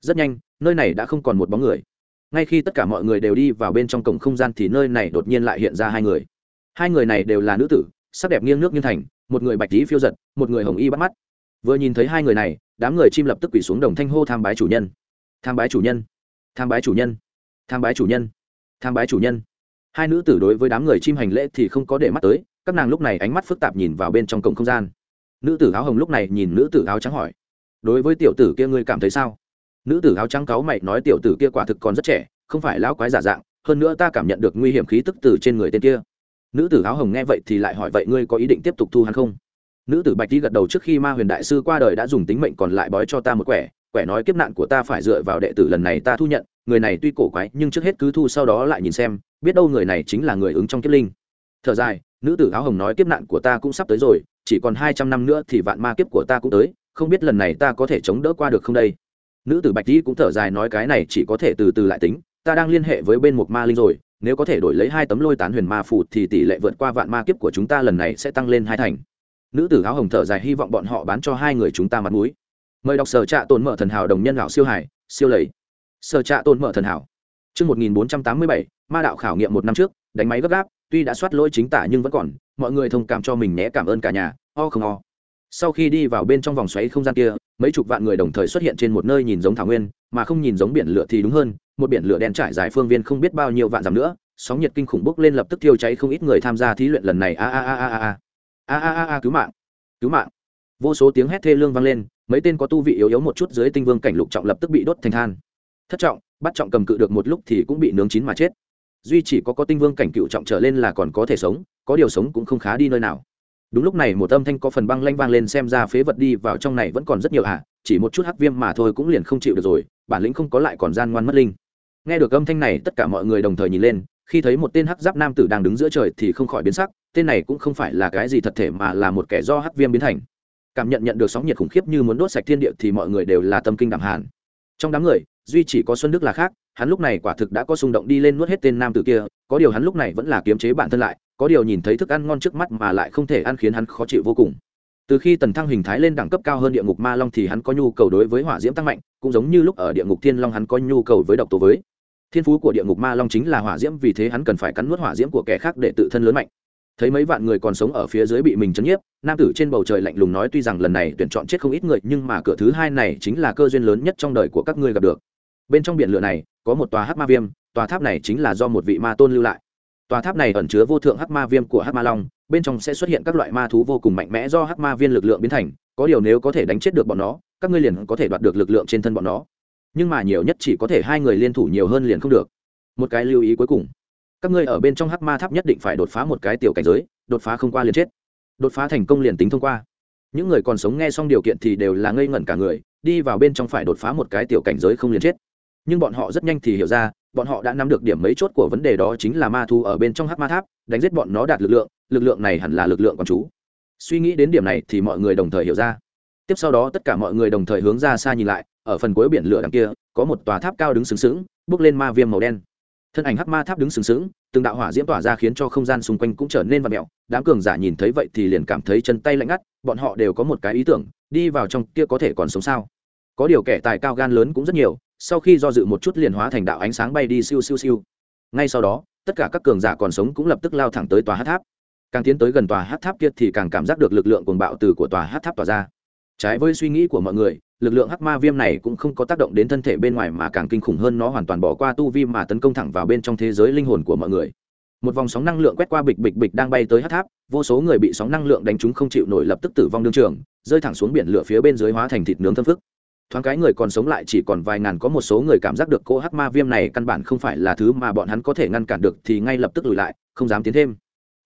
Rất nhanh, nơi này đã không còn một bóng người. Ngay khi tất cả mọi người đều đi vào bên trong cổng không gian thì nơi này đột nhiên lại hiện ra hai người. Hai người này đều là nữ tử, sắc đẹp nghiêng nước nghiêng thành, một người bạch tí phiêu giật, một người hồng y bắt mắt. Vừa nhìn thấy hai người này, đám người chim lập tức quỳ xuống đồng thanh hô tham bái chủ nhân. Tham bái chủ nhân. Tham bái chủ nhân. Tham bái chủ nhân. Tham bái chủ nhân. Hai nữ tử đối với đám người chim hành lễ thì không có để mắt tới, các nàng lúc này ánh mắt phức tạp nhìn vào bên trong cổng không gian nữ tử áo hồng lúc này nhìn nữ tử áo trắng hỏi, đối với tiểu tử kia ngươi cảm thấy sao? Nữ tử áo trắng cáu mày nói, tiểu tử kia quả thực còn rất trẻ, không phải lão quái giả dạng, hơn nữa ta cảm nhận được nguy hiểm khí tức từ trên người tên kia. Nữ tử áo hồng nghe vậy thì lại hỏi, vậy ngươi có ý định tiếp tục thu hắn không? Nữ tử bạch đi gật đầu, trước khi ma huyền đại sư qua đời đã dùng tính mệnh còn lại bói cho ta một quẻ quẻ nói kiếp nạn của ta phải dựa vào đệ tử lần này ta thu nhận, người này tuy cổ quái nhưng trước hết cứ thu sau đó lại nhìn xem, biết đâu người này chính là người ứng trong kiếp linh. Thở dài, nữ tử áo hồng nói, kiếp nạn của ta cũng sắp tới rồi chỉ còn hai trăm năm nữa thì vạn ma kiếp của ta cũng tới không biết lần này ta có thể chống đỡ qua được không đây? Nữ tử bạch tỷ cũng thở dài nói cái này chỉ có thể từ từ lại tính ta đang liên hệ với bên một ma linh rồi nếu có thể đổi lấy hai tấm lôi tán huyền ma phù thì tỷ lệ vượt qua vạn ma kiếp của chúng ta lần này sẽ tăng lên hai thành. Nữ tử áo hồng thở dài hy vọng bọn họ bán cho hai người chúng ta mặt mũi. Mời đọc sở trạ tồn mở thần hảo đồng nhân lão siêu hải siêu lầy. Sở trạ tồn mở thần hảo. Trước 1487, ma đạo khảo nghiệm một năm trước, đánh máy gấp gáp, tuy đã soát lỗi chính tả nhưng vẫn còn, mọi người thông cảm cho mình nhé cảm ơn cả nhà, o không o. Sau khi đi vào bên trong vòng xoáy không gian kia, mấy chục vạn người đồng thời xuất hiện trên một nơi nhìn giống thảo nguyên, mà không nhìn giống biển lửa thì đúng hơn, một biển lửa đen trải dài phương viên không biết bao nhiêu vạn dặm nữa, sóng nhiệt kinh khủng bốc lên lập tức thiêu cháy không ít người tham gia thí luyện lần này. A a a a a a. A a a cứu mạng cứu mạng. Vô số tiếng hét thê lương vang lên mấy tên có tu vị yếu yếu một chút dưới tinh vương cảnh lục trọng lập tức bị đốt thành than. Thất trọng bắt trọng cầm cự được một lúc thì cũng bị nướng chín mà chết duy chỉ có có tinh vương cảnh cựu trọng trở lên là còn có thể sống, có điều sống cũng không khá đi nơi nào. Đúng lúc này một âm thanh có phần băng lanh vang lên xem ra phế vật đi vào trong này vẫn còn rất nhiều ạ, chỉ một chút hắc viêm mà thôi cũng liền không chịu được rồi, bản lĩnh không có lại còn gian ngoan mất linh. Nghe được âm thanh này, tất cả mọi người đồng thời nhìn lên, khi thấy một tên hắc giáp nam tử đang đứng giữa trời thì không khỏi biến sắc, tên này cũng không phải là cái gì thật thể mà là một kẻ do hắc viêm biến thành. Cảm nhận nhận được sóng nhiệt khủng khiếp như muốn đốt sạch thiên địa thì mọi người đều là tâm kinh đẳng hàn trong đám người, duy chỉ có xuân đức là khác, hắn lúc này quả thực đã có xung động đi lên nuốt hết tên nam tử kia, có điều hắn lúc này vẫn là kiềm chế bản thân lại, có điều nhìn thấy thức ăn ngon trước mắt mà lại không thể ăn khiến hắn khó chịu vô cùng. Từ khi tần thăng hình thái lên đẳng cấp cao hơn địa ngục ma long thì hắn có nhu cầu đối với hỏa diễm tăng mạnh, cũng giống như lúc ở địa ngục thiên long hắn có nhu cầu với độc tố với. Thiên phú của địa ngục ma long chính là hỏa diễm vì thế hắn cần phải cắn nuốt hỏa diễm của kẻ khác để tự thân lớn mạnh thấy mấy vạn người còn sống ở phía dưới bị mình chấn nhiếp, nam tử trên bầu trời lạnh lùng nói, tuy rằng lần này tuyển chọn chết không ít người, nhưng mà cửa thứ hai này chính là cơ duyên lớn nhất trong đời của các ngươi gặp được. Bên trong biển lửa này, có một tòa hắc ma viêm, tòa tháp này chính là do một vị ma tôn lưu lại. Tòa tháp này ẩn chứa vô thượng hắc ma viêm của hắc ma long, bên trong sẽ xuất hiện các loại ma thú vô cùng mạnh mẽ do hắc ma viên lực lượng biến thành, có điều nếu có thể đánh chết được bọn nó, các ngươi liền có thể đoạt được lực lượng trên thân bọn nó. Nhưng mà nhiều nhất chỉ có thể hai người liên thủ nhiều hơn liền không được. Một cái lưu ý cuối cùng các ngươi ở bên trong hắc ma tháp nhất định phải đột phá một cái tiểu cảnh giới, đột phá không qua liền chết. Đột phá thành công liền tính thông qua. Những người còn sống nghe xong điều kiện thì đều là ngây ngẩn cả người, đi vào bên trong phải đột phá một cái tiểu cảnh giới không liền chết. Nhưng bọn họ rất nhanh thì hiểu ra, bọn họ đã nắm được điểm mấy chốt của vấn đề đó chính là ma thu ở bên trong hắc ma tháp, đánh giết bọn nó đạt lực lượng lực lượng này hẳn là lực lượng con chú. Suy nghĩ đến điểm này thì mọi người đồng thời hiểu ra. Tiếp sau đó tất cả mọi người đồng thời hướng ra xa nhìn lại, ở phần cuối biển lửa đằng kia, có một tòa tháp cao đứng sừng sững, bước lên ma viêm màu đen thân ảnh hắc ma tháp đứng sừng sững, từng đạo hỏa diễm tỏa ra khiến cho không gian xung quanh cũng trở nên vặn mẹo đám cường giả nhìn thấy vậy thì liền cảm thấy chân tay lạnh ngắt, bọn họ đều có một cái ý tưởng, đi vào trong kia có thể còn sống sao? Có điều kẻ tài cao gan lớn cũng rất nhiều, sau khi do dự một chút liền hóa thành đạo ánh sáng bay đi siêu siêu siêu. Ngay sau đó, tất cả các cường giả còn sống cũng lập tức lao thẳng tới tòa hát tháp. Càng tiến tới gần tòa hát tháp kia thì càng cảm giác được lực lượng cuồng bạo từ của tòa hát tháp tỏa ra. Trái với suy nghĩ của mọi người lực lượng hắc ma viêm này cũng không có tác động đến thân thể bên ngoài mà càng kinh khủng hơn nó hoàn toàn bỏ qua tu vi mà tấn công thẳng vào bên trong thế giới linh hồn của mọi người. Một vòng sóng năng lượng quét qua bịch bịch bịch đang bay tới hát tháp, vô số người bị sóng năng lượng đánh trúng không chịu nổi lập tức tử vong đương trường, rơi thẳng xuống biển lửa phía bên dưới hóa thành thịt nướng thơm phức. Thoáng cái người còn sống lại chỉ còn vài ngàn có một số người cảm giác được cô hắc ma viêm này căn bản không phải là thứ mà bọn hắn có thể ngăn cản được thì ngay lập tức lùi lại, không dám tiến thêm.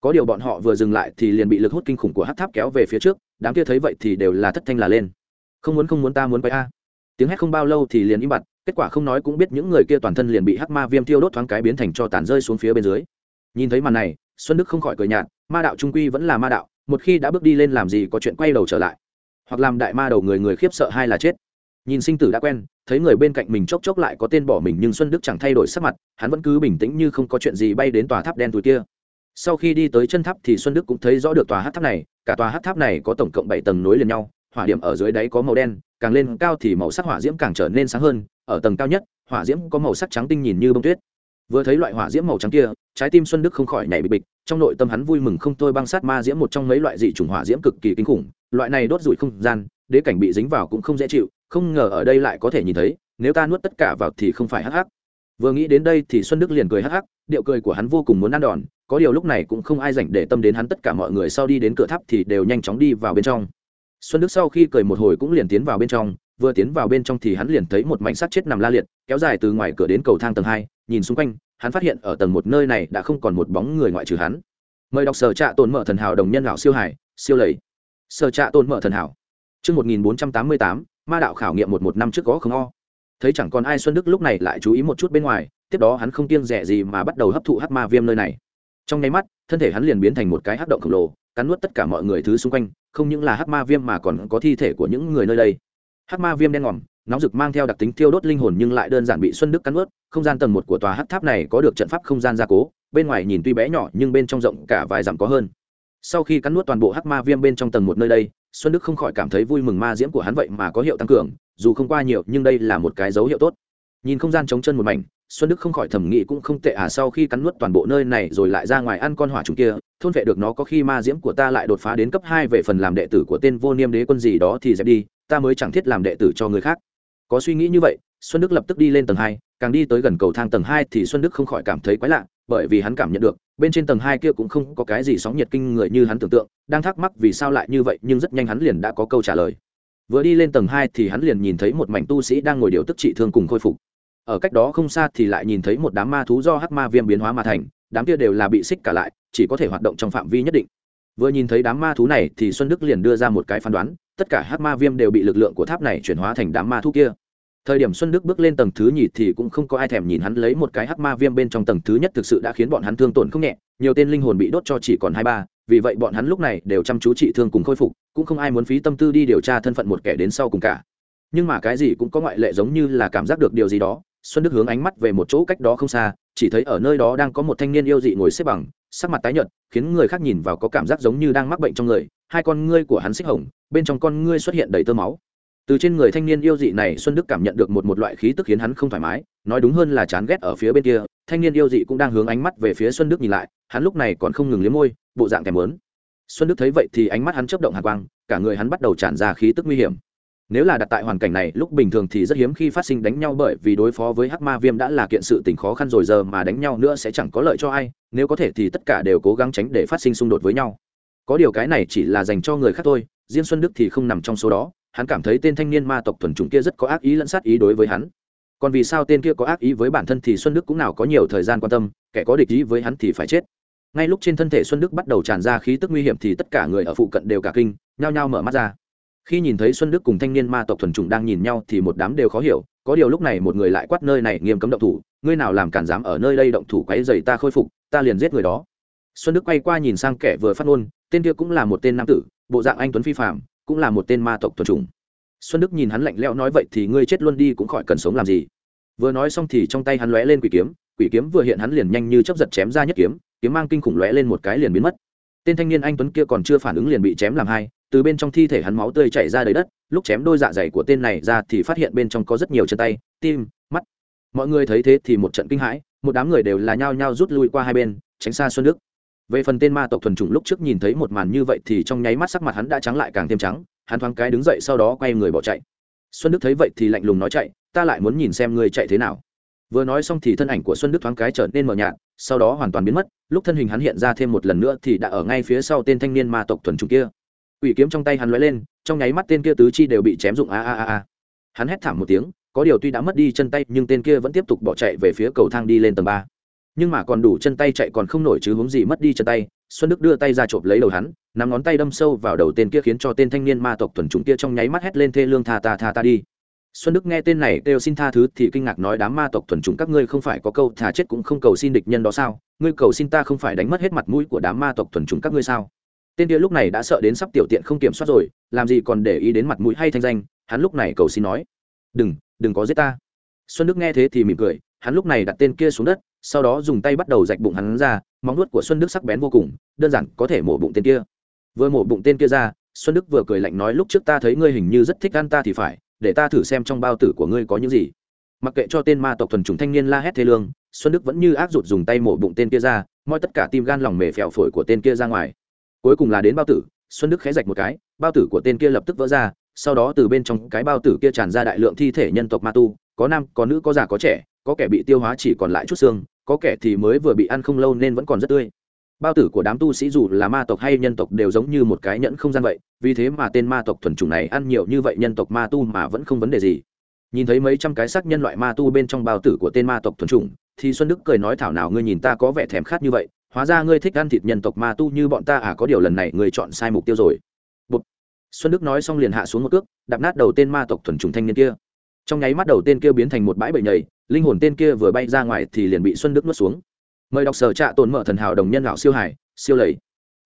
Có điều bọn họ vừa dừng lại thì liền bị lực hút kinh khủng của hát tháp kéo về phía trước, đám kia thấy vậy thì đều là thất thanh là lên không muốn không muốn ta muốn quay a. Tiếng hét không bao lâu thì liền im bặt, kết quả không nói cũng biết những người kia toàn thân liền bị hắc ma viêm tiêu đốt thoáng cái biến thành cho tàn rơi xuống phía bên dưới. Nhìn thấy màn này, xuân đức không khỏi cười nhạt, ma đạo trung quy vẫn là ma đạo, một khi đã bước đi lên làm gì có chuyện quay đầu trở lại. Hoặc làm đại ma đầu người người khiếp sợ hay là chết. Nhìn sinh tử đã quen, thấy người bên cạnh mình chốc chốc lại có tên bỏ mình nhưng xuân đức chẳng thay đổi sắc mặt, hắn vẫn cứ bình tĩnh như không có chuyện gì bay đến tòa tháp đen túi kia. Sau khi đi tới chân tháp thì xuân đức cũng thấy rõ được tòa hát tháp này, cả tòa hát tháp này có tổng cộng bảy tầng nối liền nhau hỏa điểm ở dưới đáy có màu đen, càng lên cao thì màu sắc hỏa diễm càng trở nên sáng hơn, ở tầng cao nhất, hỏa diễm có màu sắc trắng tinh nhìn như bông tuyết. Vừa thấy loại hỏa diễm màu trắng kia, trái tim xuân đức không khỏi nhảy bịch bịch, trong nội tâm hắn vui mừng không thôi băng sát ma diễm một trong mấy loại dị chủng hỏa diễm cực kỳ kinh khủng, loại này đốt rủi không gian, đế cảnh bị dính vào cũng không dễ chịu, không ngờ ở đây lại có thể nhìn thấy, nếu ta nuốt tất cả vào thì không phải hắc hắc. Vừa nghĩ đến đây thì xuân đức liền cười hắc hắc, điệu cười của hắn vô cùng muốn ăn đòn, có điều lúc này cũng không ai dành để tâm đến hắn tất cả mọi người sau đi đến cửa tháp thì đều nhanh chóng đi vào bên trong xuân đức sau khi cười một hồi cũng liền tiến vào bên trong, vừa tiến vào bên trong thì hắn liền thấy một mảnh sắt chết nằm la liệt, kéo dài từ ngoài cửa đến cầu thang tầng hai, nhìn xung quanh, hắn phát hiện ở tầng một nơi này đã không còn một bóng người ngoại trừ hắn. Mời đọc sở trạ tồn mở thần hảo đồng nhân lão siêu hải, siêu lầy. Sở trạ tồn mở thần hảo. Chương một nghìn bốn trăm tám mươi tám, ma đạo khảo nghiệm một một năm trước có không o. Thấy chẳng còn ai, xuân đức lúc này lại chú ý một chút bên ngoài, tiếp đó hắn không kiêng rẻ gì mà bắt đầu hấp thụ hắc ma viêm nơi này. Trong nháy mắt, thân thể hắn liền biến thành một cái hắc động khổng lồ cắn nuốt tất cả mọi người thứ xung quanh, không những là hắc ma viêm mà còn có thi thể của những người nơi đây. Hắc ma viêm đen ngòm, nóng rực mang theo đặc tính tiêu đốt linh hồn nhưng lại đơn giản bị xuân đức cắn nuốt, không gian tầng một của tòa hát tháp này có được trận pháp không gian gia cố, bên ngoài nhìn tuy bé nhỏ nhưng bên trong rộng cả vài dặm có hơn. Sau khi cắn nuốt toàn bộ hắc ma viêm bên trong tầng một nơi đây, xuân đức không khỏi cảm thấy vui mừng ma diễm của hắn vậy mà có hiệu tăng cường, dù không qua nhiều nhưng đây là một cái dấu hiệu tốt. Nhìn không gian trống chân một mảnh xuân đức không khỏi thẩm nghĩ cũng không tệ à sau khi cắn nuốt toàn bộ nơi này rồi lại ra ngoài ăn con hỏa trùng kia, thôn vệ được nó có khi ma diễm của ta lại đột phá đến cấp hai về phần làm đệ tử của tên vô niêm đế quân gì đó thì dẹp đi, ta mới chẳng thiết làm đệ tử cho người khác. Có suy nghĩ như vậy, xuân đức lập tức đi lên tầng hai, càng đi tới gần cầu thang tầng hai thì xuân đức không khỏi cảm thấy quái lạ, bởi vì hắn cảm nhận được, bên trên tầng hai kia cũng không có cái gì sóng nhiệt kinh người như hắn tưởng tượng, đang thắc mắc vì sao lại như vậy, nhưng rất nhanh hắn liền đã có câu trả lời. Vừa đi lên tầng hai thì hắn liền nhìn thấy một mảnh tu sĩ đang ngồi điều tức trị thương cùng khôi phục ở cách đó không xa thì lại nhìn thấy một đám ma thú do hắc ma viêm biến hóa mà thành, đám kia đều là bị xích cả lại, chỉ có thể hoạt động trong phạm vi nhất định. Vừa nhìn thấy đám ma thú này thì xuân đức liền đưa ra một cái phán đoán, tất cả hắc ma viêm đều bị lực lượng của tháp này chuyển hóa thành đám ma thú kia. Thời điểm xuân đức bước lên tầng thứ nhì thì cũng không có ai thèm nhìn hắn lấy một cái hắc ma viêm bên trong tầng thứ nhất thực sự đã khiến bọn hắn thương tổn không nhẹ, nhiều tên linh hồn bị đốt cho chỉ còn hai ba, vì vậy bọn hắn lúc này đều chăm chú trị thương cùng khôi phục, cũng không ai muốn phí tâm tư đi điều tra thân phận một kẻ đến sau cùng cả. Nhưng mà cái gì cũng có ngoại lệ giống như là cảm giác được điều gì đó xuân đức hướng ánh mắt về một chỗ cách đó không xa, chỉ thấy ở nơi đó đang có một thanh niên yêu dị ngồi xếp bằng, sắc mặt tái nhợt, khiến người khác nhìn vào có cảm giác giống như đang mắc bệnh trong người. Hai con ngươi của hắn xích hồng, bên trong con ngươi xuất hiện đầy tơ máu. Từ trên người thanh niên yêu dị này, xuân đức cảm nhận được một một loại khí tức khiến hắn không thoải mái. Nói đúng hơn là chán ghét ở phía bên kia, thanh niên yêu dị cũng đang hướng ánh mắt về phía xuân đức nhìn lại. Hắn lúc này còn không ngừng liếm môi, bộ dạng thèm lớn xuân đức thấy vậy thì ánh mắt hắn chớp động hạ quang, cả người hắn bắt đầu tràn ra khí tức nguy hiểm nếu là đặt tại hoàn cảnh này, lúc bình thường thì rất hiếm khi phát sinh đánh nhau bởi vì đối phó với hắc ma viêm đã là kiện sự tình khó khăn rồi, giờ mà đánh nhau nữa sẽ chẳng có lợi cho ai. Nếu có thể thì tất cả đều cố gắng tránh để phát sinh xung đột với nhau. Có điều cái này chỉ là dành cho người khác thôi riêng xuân đức thì không nằm trong số đó. Hắn cảm thấy tên thanh niên ma tộc thuần chủng kia rất có ác ý lẫn sát ý đối với hắn. Còn vì sao tên kia có ác ý với bản thân thì xuân đức cũng nào có nhiều thời gian quan tâm, kẻ có địch ý với hắn thì phải chết. Ngay lúc trên thân thể xuân đức bắt đầu tràn ra khí tức nguy hiểm thì tất cả người ở phụ cận đều cả kinh, nhao nhao mở mắt ra khi nhìn thấy xuân đức cùng thanh niên ma tộc thuần chủng đang nhìn nhau thì một đám đều khó hiểu, có điều lúc này một người lại quát nơi này nghiêm cấm động thủ, ngươi nào làm cản dám ở nơi đây động thủ quấy dày ta khôi phục, ta liền giết người đó. Xuân đức quay qua nhìn sang kẻ vừa phát ngôn, tên kia cũng là một tên nam tử, bộ dạng anh tuấn phi phạm cũng là một tên ma tộc thuần chủng. Xuân đức nhìn hắn lạnh lẽo nói vậy thì ngươi chết luôn đi cũng khỏi cần sống làm gì. Vừa nói xong thì trong tay hắn lóe lên quỷ kiếm quỷ kiếm vừa hiện hắn liền nhanh như chấp giật chém ra nhất kiếm kiếm mang kinh khủng lóe lên một cái liền biến mất. Tên thanh niên anh tuấn kia còn chưa phản ứng liền bị chém làm hai từ bên trong thi thể hắn máu tươi chảy ra đầy đất, lúc chém đôi dạ dày của tên này ra thì phát hiện bên trong có rất nhiều chân tay, tim, mắt. Mọi người thấy thế thì một trận kinh hãi, một đám người đều là nhao nhao rút lui qua hai bên, tránh xa xuân đức. Về phần tên ma tộc thuần chủng lúc trước nhìn thấy một màn như vậy thì trong nháy mắt sắc mặt hắn đã trắng lại càng thêm trắng, hắn thoáng cái đứng dậy sau đó quay người bỏ chạy. Xuân đức thấy vậy thì lạnh lùng nói chạy, ta lại muốn nhìn xem ngươi chạy thế nào. Vừa nói xong thì thân ảnh của xuân đức thoáng cái trở nên mờ nhạt, sau đó hoàn toàn biến mất, lúc thân hình hắn hiện ra thêm một lần nữa thì đã ở ngay phía sau tên thanh niên ma tộc thuần chủng kia quỷ kiếm trong tay hắn lóe lên, trong nháy mắt tên kia tứ chi đều bị chém dụng a a a a. Hắn hét thảm một tiếng, có điều tuy đã mất đi chân tay, nhưng tên kia vẫn tiếp tục bỏ chạy về phía cầu thang đi lên tầng ba. Nhưng mà còn đủ chân tay chạy còn không nổi chứ hướng gì mất đi chân tay, xuân đức đưa tay ra chộp lấy đầu hắn, nắm ngón tay đâm sâu vào đầu tên kia khiến cho tên thanh niên ma tộc thuần chủng kia trong nháy mắt hét lên thê lương tha ta tha ta đi. Xuân đức nghe tên này kêu xin tha thứ thì kinh ngạc nói, đám ma tộc thuần chủng các ngươi không phải có câu thả chết cũng không cầu xin địch nhân đó sao? Ngươi cầu xin ta không phải đánh mất hết mặt mũi của đám ma tộc thuần chủng các ngươi sao? Tên kia lúc này đã sợ đến sắp tiểu tiện không kiểm soát rồi, làm gì còn để ý đến mặt mũi hay thanh danh, hắn lúc này cầu xin nói. Đừng đừng có giết ta. Xuân đức nghe thế thì mỉm cười, hắn lúc này đặt tên kia xuống đất, sau đó dùng tay bắt đầu rạch bụng hắn ra, móng nuốt của xuân đức sắc bén vô cùng, đơn giản có thể mổ bụng tên kia. Vừa mổ bụng tên kia ra, xuân đức vừa cười lạnh nói, lúc trước ta thấy ngươi hình như rất thích ăn ta thì phải, để ta thử xem trong bao tử của ngươi có những gì. Mặc kệ cho tên ma tộc thuần chủng thanh niên la hét thế lương, xuân đức vẫn như ác rụt dùng tay mổ bụng tên kia ra, moi tất cả tim gan lòng mề phèo phổi của tên kia ra ngoài cuối cùng là đến bao tử, xuân đức khé rạch một cái, bao tử của tên kia lập tức vỡ ra, sau đó từ bên trong cái bao tử kia tràn ra đại lượng thi thể nhân tộc ma tu, có nam, có nữ, có già, có trẻ, có kẻ bị tiêu hóa chỉ còn lại chút xương, có kẻ thì mới vừa bị ăn không lâu nên vẫn còn rất tươi. Bao tử của đám tu sĩ dù là ma tộc hay nhân tộc đều giống như một cái nhẫn không gian vậy, vì thế mà tên ma tộc thuần chủng này ăn nhiều như vậy nhân tộc ma tu mà vẫn không vấn đề gì. Nhìn thấy mấy trăm cái xác nhân loại ma tu bên trong bao tử của tên ma tộc thuần chủng, thì xuân đức cười nói, thảo nào ngươi nhìn ta có vẻ thèm khát như vậy hóa ra ngươi thích ăn thịt nhân tộc ma tu như bọn ta à có điều lần này ngươi chọn sai mục tiêu rồi. Bụt. xuân đức nói xong liền hạ xuống một cước, đạp nát đầu tên ma tộc thuần chủng thanh niên kia. Trong nháy mắt đầu tên kia biến thành một bãi bậy nhầy, linh hồn tên kia vừa bay ra ngoài thì liền bị xuân đức nuốt xuống. Mời đọc sở trạ tồn mở thần hảo đồng nhân lão siêu hải siêu lầy.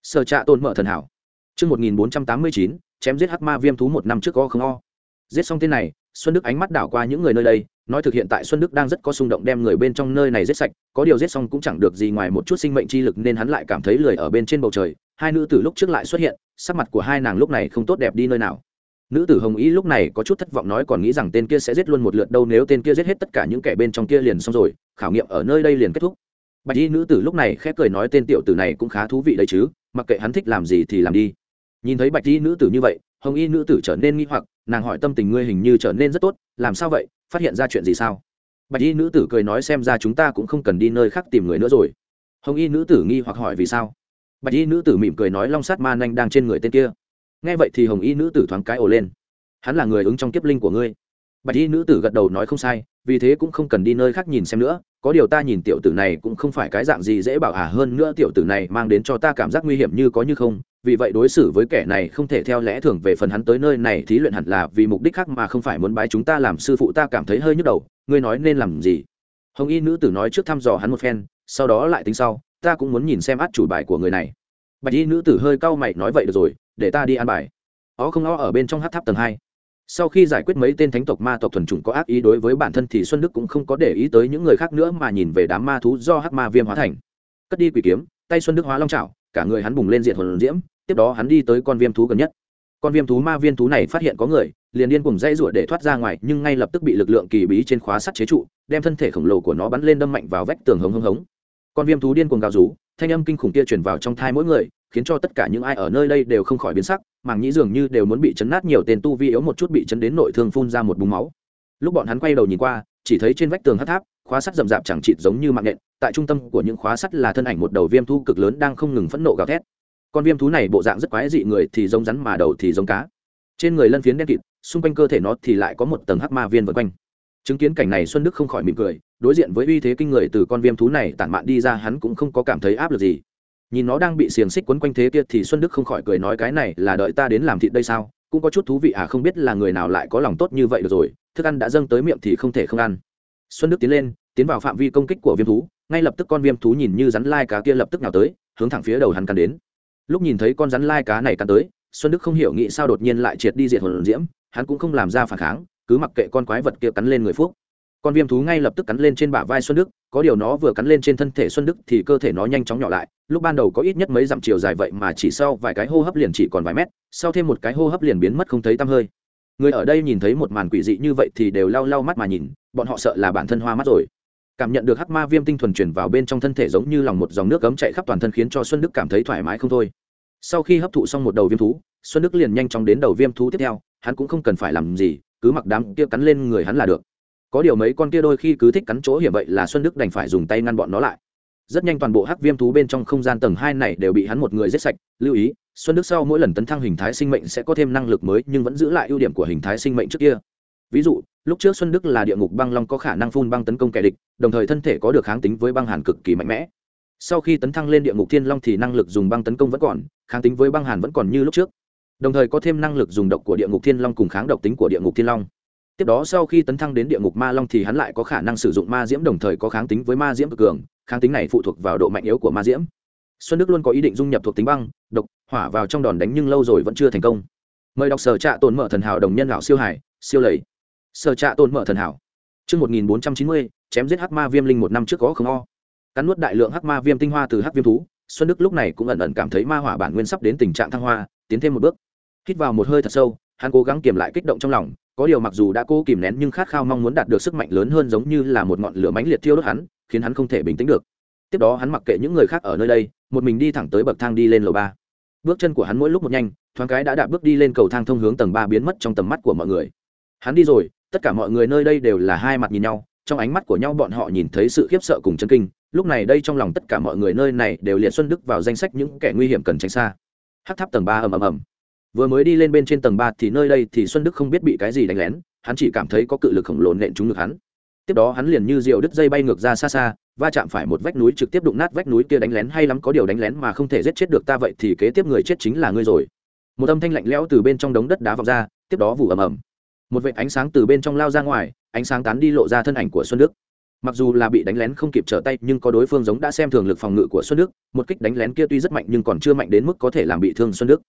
Sở trạ tồn mở thần hảo. Chương một nghìn bốn trăm tám mươi chín, chém giết hắc ma viêm thú một năm trước có không o. Giết xong tên này xuân đức ánh mắt đảo qua những người nơi đây, nói thực hiện tại xuân đức đang rất có xung động đem người bên trong nơi này giết sạch, có điều giết xong cũng chẳng được gì ngoài một chút sinh mệnh chi lực nên hắn lại cảm thấy lười ở bên trên bầu trời. Hai nữ tử lúc trước lại xuất hiện, sắc mặt của hai nàng lúc này không tốt đẹp đi nơi nào. Nữ tử hồng ý lúc này có chút thất vọng nói còn nghĩ rằng tên kia sẽ giết luôn một lượt đâu nếu tên kia giết hết tất cả những kẻ bên trong kia liền xong rồi, khảo nghiệm ở nơi đây liền kết thúc. Bạch y nữ tử lúc này khẽ cười nói tên tiểu tử này cũng khá thú vị đấy chứ, mặc kệ hắn thích làm gì thì làm đi. Nhìn thấy bạch y nữ tử như vậy, hồng y nữ tử trở nên nghi hoặc nàng hỏi tâm tình ngươi hình như trở nên rất tốt, làm sao vậy, phát hiện ra chuyện gì sao? Bạch y nữ tử cười nói xem ra chúng ta cũng không cần đi nơi khác tìm người nữa rồi. Hồng y nữ tử nghi hoặc hỏi vì sao? Bạch y nữ tử mỉm cười nói long sát ma nanh đang trên người tên kia. Nghe vậy thì hồng y nữ tử thoáng cái ồ lên. Hắn là người ứng trong kiếp linh của ngươi. Bạch y nữ tử gật đầu nói không sai, vì thế cũng không cần đi nơi khác nhìn xem nữa, có điều ta nhìn tiểu tử này cũng không phải cái dạng gì dễ bảo ả à hơn nữa tiểu tử này mang đến cho ta cảm giác nguy hiểm như có như không vì vậy đối xử với kẻ này không thể theo lẽ thường về phần hắn tới nơi này thí luyện hẳn là vì mục đích khác mà không phải muốn bái chúng ta làm sư phụ ta cảm thấy hơi nhức đầu, ngươi nói nên làm gì? Hồng y nữ tử nói trước thăm dò hắn một phen, sau đó lại tính sau, ta cũng muốn nhìn xem át chủ bài của người này. Bạch y nữ tử hơi cau mày nói vậy được rồi, để ta đi ăn bài. Ó không ó ở bên trong hát tháp tầng hai. Sau khi giải quyết mấy tên thánh tộc ma tộc thuần chủng có ác ý đối với bản thân thì xuân đức cũng không có để ý tới những người khác nữa mà nhìn về đám ma thú do hắc ma viêm hóa thành. Cất đi quỷ kiếm, tay xuân đức hóa long trào cả người hắn bùng lên diện hồn diễm, tiếp đó hắn đi tới con viêm thú gần nhất. Con viêm thú ma viên thú này phát hiện có người, liền điên cùng dây rụa để thoát ra ngoài, nhưng ngay lập tức bị lực lượng kỳ bí trên khóa sắt chế trụ, đem thân thể khổng lồ của nó bắn lên đâm mạnh vào vách tường hống hống hống. Con viêm thú điên cuồng gào rú, thanh âm kinh khủng kia truyền vào trong thai mỗi người, khiến cho tất cả những ai ở nơi đây đều không khỏi biến sắc, màng nhĩ dường như đều muốn bị chấn nát nhiều tên tu vi yếu một chút bị chấn đến nội thương phun ra một búng máu. Lúc bọn hắn quay đầu nhìn qua chỉ thấy trên vách tường hát tháp, khóa sắt rậm rạp chẳng chịt giống như mạng nện tại trung tâm của những khóa sắt là thân ảnh một đầu viêm thú cực lớn đang không ngừng phẫn nộ gào thét. Con viêm thú này bộ dạng rất quái dị, người thì giống rắn mà đầu thì giống cá. Trên người lân phiến đen kịt, xung quanh cơ thể nó thì lại có một tầng hắc ma viên vân quanh. Chứng kiến cảnh này, xuân đức không khỏi mỉm cười, đối diện với uy thế kinh người từ con viêm thú này tản mạn đi ra, hắn cũng không có cảm thấy áp lực gì. Nhìn nó đang bị xiềng xích quấn quanh thế kia thì xuân đức không khỏi cười nói cái này là đợi ta đến làm thịt đây sao? Cũng có chút thú vị à không biết là người nào lại có lòng tốt như vậy được rồi thức ăn đã dâng tới miệng thì không thể không ăn. Xuân đức tiến lên, tiến vào phạm vi công kích của viêm thú, ngay lập tức con viêm thú nhìn như rắn lai cá kia lập tức nào tới, hướng thẳng phía đầu hắn cắn đến. Lúc nhìn thấy con rắn lai cá này cắn tới, xuân đức không hiểu nghĩ sao đột nhiên lại triệt đi diệt hồn diễm, hắn cũng không làm ra phản kháng, cứ mặc kệ con quái vật kia cắn lên người phúc. Con viêm thú ngay lập tức cắn lên trên bả vai xuân đức, có điều nó vừa cắn lên trên thân thể xuân đức thì cơ thể nó nhanh chóng nhỏ lại, lúc ban đầu có ít nhất mấy dặm chiều dài vậy mà chỉ sau vài cái hô hấp liền chỉ còn vài mét, sau thêm một cái hô hấp liền biến mất không thấy tăm hơi người ở đây nhìn thấy một màn quỷ dị như vậy thì đều lau lau mắt mà nhìn, bọn họ sợ là bản thân hoa mắt rồi. Cảm nhận được hắc ma viêm tinh thuần chuyển vào bên trong thân thể giống như lòng một dòng nước cấm chạy khắp toàn thân khiến cho xuân đức cảm thấy thoải mái không thôi. Sau khi hấp thụ xong một đầu viêm thú, xuân đức liền nhanh chóng đến đầu viêm thú tiếp theo, hắn cũng không cần phải làm gì, cứ mặc đám kia cắn lên người hắn là được. Có điều mấy con kia đôi khi cứ thích cắn chỗ hiểm vậy là xuân đức đành phải dùng tay ngăn bọn nó lại. Rất nhanh toàn bộ hắc viêm thú bên trong không gian tầng hai này đều bị hắn một người giết sạch, lưu ý xuân đức sau mỗi lần tấn thăng hình thái sinh mệnh sẽ có thêm năng lực mới, nhưng vẫn giữ lại ưu điểm của hình thái sinh mệnh trước kia. Ví dụ, lúc trước xuân đức là địa ngục băng long có khả năng phun băng tấn công kẻ địch, đồng thời thân thể có được kháng tính với băng hàn cực kỳ mạnh mẽ. Sau khi tấn thăng lên địa ngục thiên long thì năng lực dùng băng tấn công vẫn còn, kháng tính với băng hàn vẫn còn như lúc trước. Đồng thời có thêm năng lực dùng độc của địa ngục thiên long cùng kháng độc tính của địa ngục thiên long. Tiếp đó sau khi tấn thăng đến địa ngục ma long thì hắn lại có khả năng sử dụng ma diễm, đồng thời có kháng tính với ma diễm cực cường. Kháng tính này phụ thuộc vào độ mạnh yếu của ma diễm xuân đức luôn có ý định dung nhập thuộc tính băng độc hỏa vào trong đòn đánh nhưng lâu rồi vẫn chưa thành công mời đọc sở trạ tồn mở thần hảo đồng nhân lão siêu hải siêu lầy sở trạ tồn mở thần hảo Trước 1490, chém giết hắc ma viêm linh một năm trước có không o. Cắn nuốt đại lượng hắc ma viêm tinh hoa từ hắc viêm thú, Xuân Đức lúc này cũng ẩn ẩn cảm thấy ma hỏa bản nguyên sắp đến tình trạng thăng hoa, tiến thêm một bước. Hít vào một hơi thật sâu, hắn cố gắng kiềm lại kích động trong lòng, có điều mặc dù đã cố kìm nén nhưng khát khao mong muốn đạt được sức mạnh lớn hơn giống như là một ngọn lửa mãnh liệt thiêu đốt hắn, khiến hắn không thể bình tĩnh được. Tiếp đó hắn mặc kệ những người khác ở nơi đây, một mình đi thẳng tới bậc thang đi lên lầu ba. Bước chân của hắn mỗi lúc một nhanh, thoáng cái đã đạp bước đi lên cầu thang thông hướng tầng ba biến mất trong tầm mắt của mọi người. Hắn đi rồi, tất cả mọi người nơi đây đều là hai mặt nhìn nhau, trong ánh mắt của nhau bọn họ nhìn thấy sự khiếp sợ cùng chấn kinh lúc này đây trong lòng tất cả mọi người nơi này đều liệt xuân đức vào danh sách những kẻ nguy hiểm cần tránh xa hát tháp tầng ba ầm ầm ầm vừa mới đi lên bên trên tầng ba thì nơi đây thì xuân đức không biết bị cái gì đánh lén hắn chỉ cảm thấy có cự lực khổng lồ nện trúng ngực hắn tiếp đó hắn liền như diều đứt dây bay ngược ra xa xa va chạm phải một vách núi trực tiếp đụng nát vách núi kia đánh lén hay lắm có điều đánh lén mà không thể giết chết được ta vậy thì kế tiếp người chết chính là ngươi rồi. Một âm thanh lạnh lẽo từ bên trong đống đất đá vọng ra, tiếp đó vụ ầm ầm. Một vệt ánh sáng từ bên trong lao ra ngoài, ánh sáng tán đi lộ ra thân ảnh của xuân đức. Mặc dù là bị đánh lén không kịp trở tay, nhưng có đối phương giống đã xem thường lực phòng ngự của xuân đức, một kích đánh lén kia tuy rất mạnh nhưng còn chưa mạnh đến mức có thể làm bị thương xuân đức.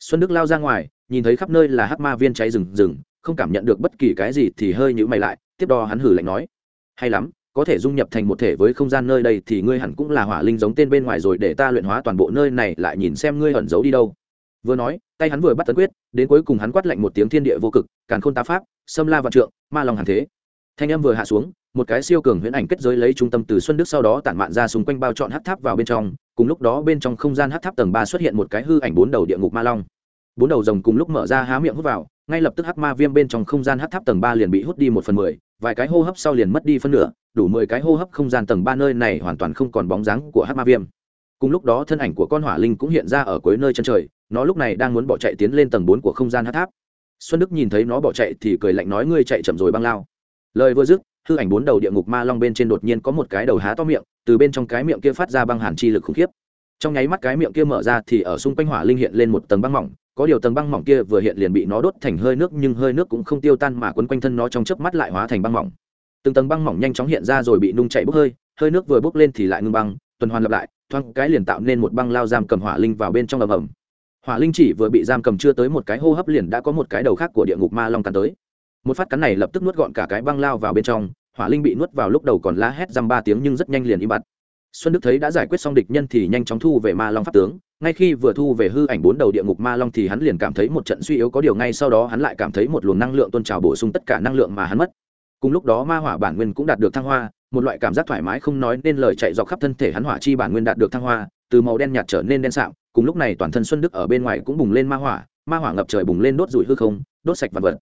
Xuân đức lao ra ngoài, nhìn thấy khắp nơi là hắc ma viên cháy rừng rừng, không cảm nhận được bất kỳ cái gì thì hơi nhữ mày lại, tiếp đó hắn hử lạnh nói, hay lắm có thể dung nhập thành một thể với không gian nơi đây thì ngươi hẳn cũng là hỏa linh giống tên bên ngoài rồi để ta luyện hóa toàn bộ nơi này lại nhìn xem ngươi ẩn giấu đi đâu. Vừa nói, tay hắn vừa bắt tấn quyết, đến cuối cùng hắn quát lạnh một tiếng thiên địa vô cực, càn khôn tá pháp xâm la vạn trượng, ma lòng hàn thế. Thanh âm vừa hạ xuống, một cái siêu cường huyễn ảnh kết giới lấy trung tâm từ xuân đức sau đó tản mạn ra xung quanh bao trọn hát tháp vào bên trong, cùng lúc đó bên trong không gian hát tháp tầng ba xuất hiện một cái hư ảnh bốn đầu địa ngục ma long. Bốn đầu rồng cùng lúc mở ra há miệng hút vào, ngay lập tức hát ma viêm bên trong không gian hát tháp tầng ba liền bị hút đi một phần mười, vài cái hô hấp sau liền mất đi phân nửa đủ mười cái hô hấp không gian tầng ba nơi này hoàn toàn không còn bóng dáng của hắc ma viêm. Cùng lúc đó thân ảnh của con hỏa linh cũng hiện ra ở cuối nơi chân trời, nó lúc này đang muốn bỏ chạy tiến lên tầng bốn của không gian hát tháp. Xuân đức nhìn thấy nó bỏ chạy thì cười lạnh nói, ngươi chạy chậm rồi băng lao. Lời vừa dứt, hư ảnh bốn đầu địa ngục ma long bên trên đột nhiên có một cái đầu há to miệng, từ bên trong cái miệng kia phát ra băng hàn chi lực khủng khiếp. Trong nháy mắt cái miệng kia mở ra thì ở xung quanh hỏa linh hiện lên một tầng băng mỏng, có điều tầng băng mỏng kia vừa hiện liền bị nó đốt thành hơi nước nhưng hơi nước cũng không tiêu tan mà quấn quanh thân nó trong chớp mắt lại hóa thành băng mỏng từng tầng băng mỏng nhanh chóng hiện ra rồi bị nung chảy bốc hơi hơi nước vừa bốc lên thì lại ngưng băng, tuần hoàn lặp lại, thoáng cái liền tạo nên một băng lao giam cầm hỏa linh vào bên trong ầm ầm. Hỏa linh chỉ vừa bị giam cầm chưa tới một cái hô hấp liền đã có một cái đầu khác của địa ngục ma long cắn tới. Một phát cắn này lập tức nuốt gọn cả cái băng lao vào bên trong, hỏa linh bị nuốt vào lúc đầu còn la hét răm ba tiếng nhưng rất nhanh liền im bặt. Xuân đức thấy đã giải quyết xong địch nhân thì nhanh chóng thu về ma long pháp tướng, ngay khi vừa thu về hư ảnh bốn đầu địa ngục ma long thì hắn liền cảm thấy một trận suy yếu có điều ngay sau đó hắn lại cảm thấy một luồng năng lượng tôn trào bổ sung tất cả năng lượng mà hắn mất cùng lúc đó ma hỏa bản nguyên cũng đạt được thăng hoa, một loại cảm giác thoải mái không nói nên lời chạy dọc khắp thân thể hắn hỏa chi bản nguyên đạt được thăng hoa, từ màu đen nhạt trở nên đen sạm, cùng lúc này toàn thân xuân đức ở bên ngoài cũng bùng lên ma hỏa ma hỏa ngập trời bùng lên đốt rủi hư không, đốt sạch vật vật.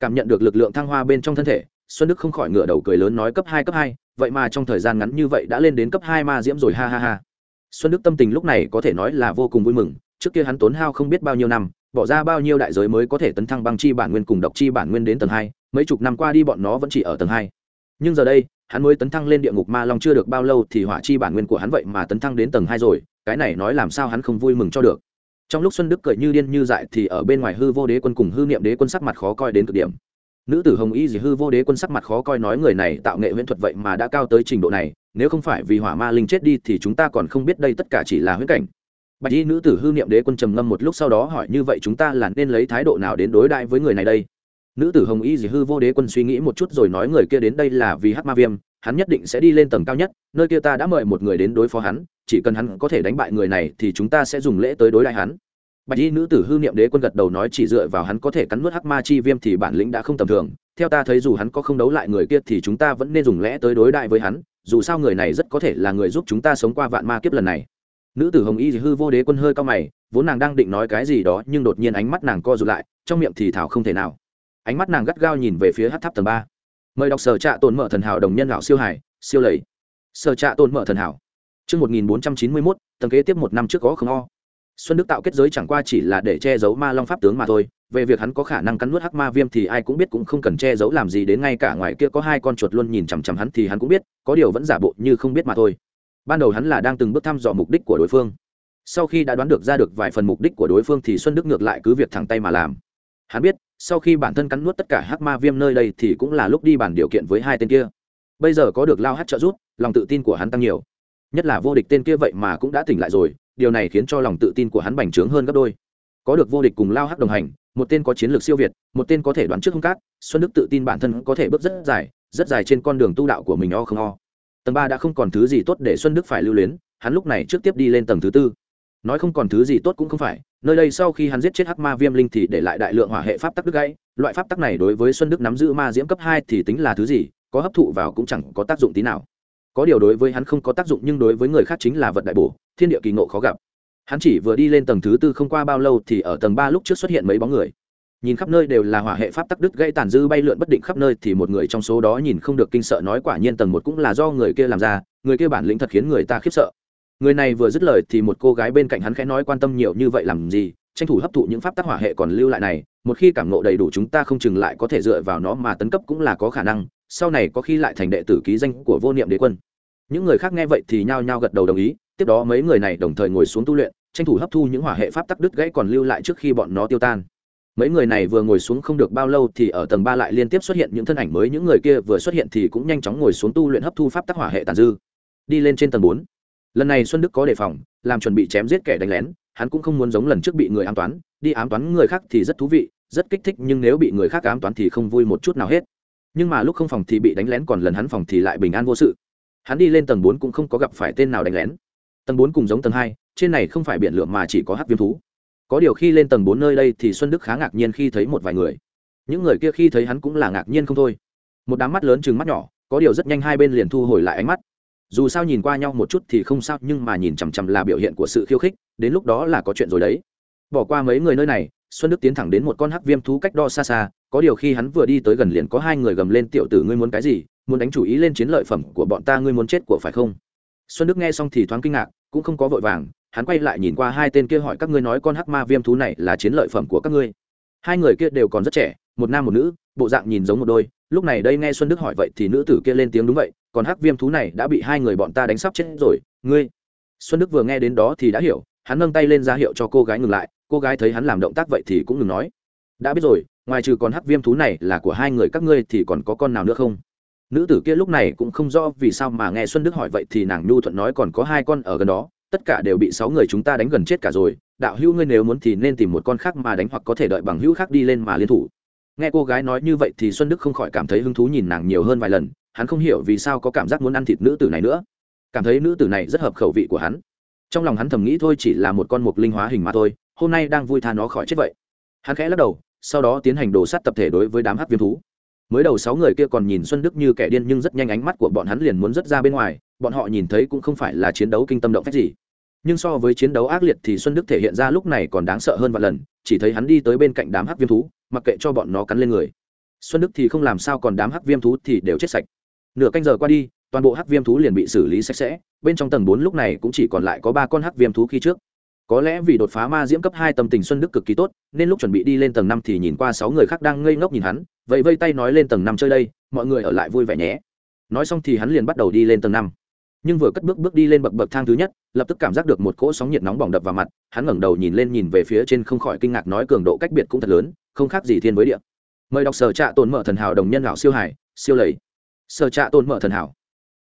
Cảm nhận được lực lượng thăng hoa bên trong thân thể, xuân đức không khỏi ngửa đầu cười lớn nói cấp hai cấp hai, vậy mà trong thời gian ngắn như vậy đã lên đến cấp hai ma diễm rồi, ha ha ha. Xuân đức tâm tình lúc này có thể nói là vô cùng vui mừng, trước kia hắn tốn hao không biết bao nhiêu năm, bỏ ra bao nhiêu đại giới mới có thể tấn thăng băng chi bản nguyên cùng độc chi bản nguyên đến tầng hai mấy chục năm qua đi bọn nó vẫn chỉ ở tầng hai. Nhưng giờ đây, hắn mới tấn thăng lên địa ngục ma long chưa được bao lâu thì hỏa chi bản nguyên của hắn vậy mà tấn thăng đến tầng hai rồi, cái này nói làm sao hắn không vui mừng cho được. Trong lúc xuân đức cười như điên như dại thì ở bên ngoài hư vô đế quân cùng hư niệm đế quân sắc mặt khó coi đến cực điểm. Nữ tử hồng y gì hư vô đế quân sắc mặt khó coi nói người này tạo nghệ huyễn thuật vậy mà đã cao tới trình độ này, nếu không phải vì hỏa ma linh chết đi thì chúng ta còn không biết đây tất cả chỉ là huyễn cảnh. Bạch y nữ tử hư niệm đế quân trầm ngâm một lúc sau đó hỏi như vậy chúng ta là nên lấy thái độ nào đến đối đại với người này đây? Nữ tử hồng y dì hư vô đế quân suy nghĩ một chút rồi nói người kia đến đây là vì hát ma viêm, hắn nhất định sẽ đi lên tầng cao nhất, nơi kia ta đã mời một người đến đối phó hắn, chỉ cần hắn có thể đánh bại người này thì chúng ta sẽ dùng lễ tới đối đại hắn. Bạch y nữ tử hư niệm đế quân gật đầu nói chỉ dựa vào hắn có thể cắn nuốt hắc ma chi viêm thì bản lĩnh đã không tầm thường, theo ta thấy dù hắn có không đấu lại người kia thì chúng ta vẫn nên dùng lẽ tới đối đại với hắn, dù sao người này rất có thể là người giúp chúng ta sống qua vạn ma kiếp lần này. Nữ tử hồng y hư vô đế quân hơi cao mày, vốn nàng đang định nói cái gì đó nhưng đột nhiên ánh mắt nàng co rụt lại, trong miệng thì thảo không thể nào ánh mắt nàng gắt gao nhìn về phía hát tháp tầng ba. Mời đọc sở trạ tồn mở thần hảo đồng nhân lão siêu hải siêu lầy. Sở trạ tồn mở thần hảo. Trước 1491, tầng kế tiếp một năm trước có không o. Xuân đức tạo kết giới chẳng qua chỉ là để che giấu ma long pháp tướng mà thôi. Về việc hắn có khả năng cắn nuốt hắc ma viêm thì ai cũng biết cũng không cần che giấu làm gì đến ngay cả ngoài kia có hai con chuột luôn nhìn chằm chằm hắn thì hắn cũng biết có điều vẫn giả bộ như không biết mà thôi. Ban đầu hắn là đang từng bước thăm dò mục đích của đối phương. Sau khi đã đoán được ra được vài phần mục đích của đối phương thì xuân đức ngược lại cứ việc thẳng tay mà làm hắn biết, sau khi bản thân cắn nuốt tất cả hắc ma viêm nơi đây thì cũng là lúc đi bàn điều kiện với hai tên kia. Bây giờ có được lao hát trợ giúp, lòng tự tin của hắn tăng nhiều. Nhất là vô địch tên kia vậy mà cũng đã tỉnh lại rồi, điều này khiến cho lòng tự tin của hắn bành trướng hơn gấp đôi. Có được vô địch cùng lao hắc đồng hành, một tên có chiến lược siêu việt, một tên có thể đoán trước hung cát, xuân đức tự tin bản thân có thể bước rất dài rất dài trên con đường tu đạo của mình o không o. Tầng ba đã không còn thứ gì tốt để xuân đức phải lưu luyến, hắn lúc này trước tiếp đi lên tầng thứ tư. Nói không còn thứ gì tốt cũng không phải nơi đây sau khi hắn giết chết hắc ma viêm linh thì để lại đại lượng hỏa hệ pháp tắc đức gãy. Loại pháp tắc này đối với xuân đức nắm giữ ma diễm cấp hai thì tính là thứ gì, có hấp thụ vào cũng chẳng có tác dụng tí nào. Có điều đối với hắn không có tác dụng nhưng đối với người khác chính là vật đại bổ, thiên địa kỳ ngộ khó gặp. Hắn chỉ vừa đi lên tầng thứ tư không qua bao lâu thì ở tầng ba lúc trước xuất hiện mấy bóng người. Nhìn khắp nơi đều là hỏa hệ pháp tắc đứt gãy tàn dư bay lượn bất định khắp nơi thì một người trong số đó nhìn không được kinh sợ nói quả nhiên tầng một cũng là do người kia làm ra, người kia bản lĩnh thật khiến người ta khiếp sợ người này vừa dứt lời thì một cô gái bên cạnh hắn khẽ nói quan tâm nhiều như vậy làm gì, tranh thủ hấp thụ những pháp tắc hỏa hệ còn lưu lại này, một khi cảm ngộ đầy đủ chúng ta không chừng lại có thể dựa vào nó mà tấn cấp cũng là có khả năng, sau này có khi lại thành đệ tử ký danh của vô niệm đế quân. Những người khác nghe vậy thì nhao nhao gật đầu đồng ý, tiếp đó mấy người này đồng thời ngồi xuống tu luyện, tranh thủ hấp thu những hỏa hệ pháp tắc đứt gãy còn lưu lại trước khi bọn nó tiêu tan. Mấy người này vừa ngồi xuống không được bao lâu thì ở tầng ba lại liên tiếp xuất hiện những thân ảnh mới, những người kia vừa xuất hiện thì cũng nhanh chóng ngồi xuống tu luyện hấp thu pháp tắc hỏa hệ tàn dư. Đi lên trên tầng bốn lần này xuân đức có đề phòng, làm chuẩn bị chém giết kẻ đánh lén, hắn cũng không muốn giống lần trước bị người ám toán, đi ám toán người khác thì rất thú vị, rất kích thích, nhưng nếu bị người khác ám toán thì không vui một chút nào hết. Nhưng mà lúc không phòng thì bị đánh lén, còn lần hắn phòng thì lại bình an vô sự. Hắn đi lên tầng bốn cũng không có gặp phải tên nào đánh lén. Tầng bốn cùng giống tầng hai, trên này không phải biển lửa mà chỉ có hát viêm thú. Có điều khi lên tầng bốn nơi đây thì xuân đức khá ngạc nhiên khi thấy một vài người. Những người kia khi thấy hắn cũng là ngạc nhiên không thôi. Một đám mắt lớn chừng mắt nhỏ, có điều rất nhanh hai bên liền thu hồi lại ánh mắt dù sao nhìn qua nhau một chút thì không sao, nhưng mà nhìn chằm chằm là biểu hiện của sự khiêu khích, đến lúc đó là có chuyện rồi đấy. Bỏ qua mấy người nơi này, xuân đức tiến thẳng đến một con hắc viêm thú cách đo xa xa, có điều khi hắn vừa đi tới gần liền có hai người gầm lên, tiểu tử ngươi muốn cái gì? Muốn đánh chủ ý lên chiến lợi phẩm của bọn ta ngươi muốn chết của phải không? Xuân đức nghe xong thì thoáng kinh ngạc, cũng không có vội vàng, hắn quay lại nhìn qua hai tên kia hỏi, các ngươi nói con hắc ma viêm thú này là chiến lợi phẩm của các ngươi? Hai người kia đều còn rất trẻ, một nam một nữ, bộ dạng nhìn giống một đôi. Lúc này đây nghe xuân đức hỏi vậy thì nữ tử kia lên tiếng, đúng vậy còn hắc viêm thú này đã bị hai người bọn ta đánh sắp chết rồi, ngươi. Xuân đức vừa nghe đến đó thì đã hiểu, hắn nâng tay lên ra hiệu cho cô gái ngừng lại, cô gái thấy hắn làm động tác vậy thì cũng ngừng nói. Đã biết rồi, ngoài trừ con hắc viêm thú này là của hai người các ngươi thì còn có con nào nữa không? Nữ tử kia lúc này cũng không rõ vì sao mà nghe xuân đức hỏi vậy thì nàng nhu thuận nói còn có hai con ở gần đó, tất cả đều bị sáu người chúng ta đánh gần chết cả rồi, đạo hữu ngươi nếu muốn thì nên tìm một con khác mà đánh hoặc có thể đợi bằng hữu khác đi lên mà liên thủ. Nghe cô gái nói như vậy thì xuân đức không khỏi cảm thấy hứng thú nhìn nàng nhiều hơn vài lần hắn không hiểu vì sao có cảm giác muốn ăn thịt nữ tử này nữa. Cảm thấy nữ tử này rất hợp khẩu vị của hắn. Trong lòng hắn thầm nghĩ thôi chỉ là một con mục linh hóa hình mà thôi, hôm nay đang vui tha nó khỏi chết vậy. Hắn khẽ lắc đầu, sau đó tiến hành đồ sát tập thể đối với đám hát viêm thú. Mới đầu sáu người kia còn nhìn xuân đức như kẻ điên nhưng rất nhanh ánh mắt của bọn hắn liền muốn rớt ra bên ngoài, bọn họ nhìn thấy cũng không phải là chiến đấu kinh tâm động phép gì. Nhưng so với chiến đấu ác liệt thì xuân đức thể hiện ra lúc này còn đáng sợ hơn vài lần, chỉ thấy hắn đi tới bên cạnh đám hắc viêm thú, mặc kệ cho bọn nó cắn lên người. Xuân đức thì không làm sao còn đám hắc viêm thú thì đều chết sạch nửa canh giờ qua đi, toàn bộ hắc viêm thú liền bị xử lý sạch sẽ, bên trong tầng bốn lúc này cũng chỉ còn lại có ba con hắc viêm thú khi trước. Có lẽ vì đột phá ma diễm cấp hai tâm tình xuân đức cực kỳ tốt, nên lúc chuẩn bị đi lên tầng năm thì nhìn qua sáu người khác đang ngây ngốc nhìn hắn, vậy vây tay nói lên tầng năm chơi đây, mọi người ở lại vui vẻ nhé. Nói xong thì hắn liền bắt đầu đi lên tầng năm. Nhưng vừa cất bước bước đi lên bậc bậc thang thứ nhất, lập tức cảm giác được một cỗ sóng nhiệt nóng bỏng đập vào mặt, hắn ngẩng đầu nhìn lên nhìn về phía trên không khỏi kinh ngạc nói cường độ cách biệt cũng thật lớn, không khác gì thiên với địa. Mời đọc sở trạ tồn mở thần hảo đồng nhân lão siêu hải, siêu lầy sở trạ tôn mở thần hảo.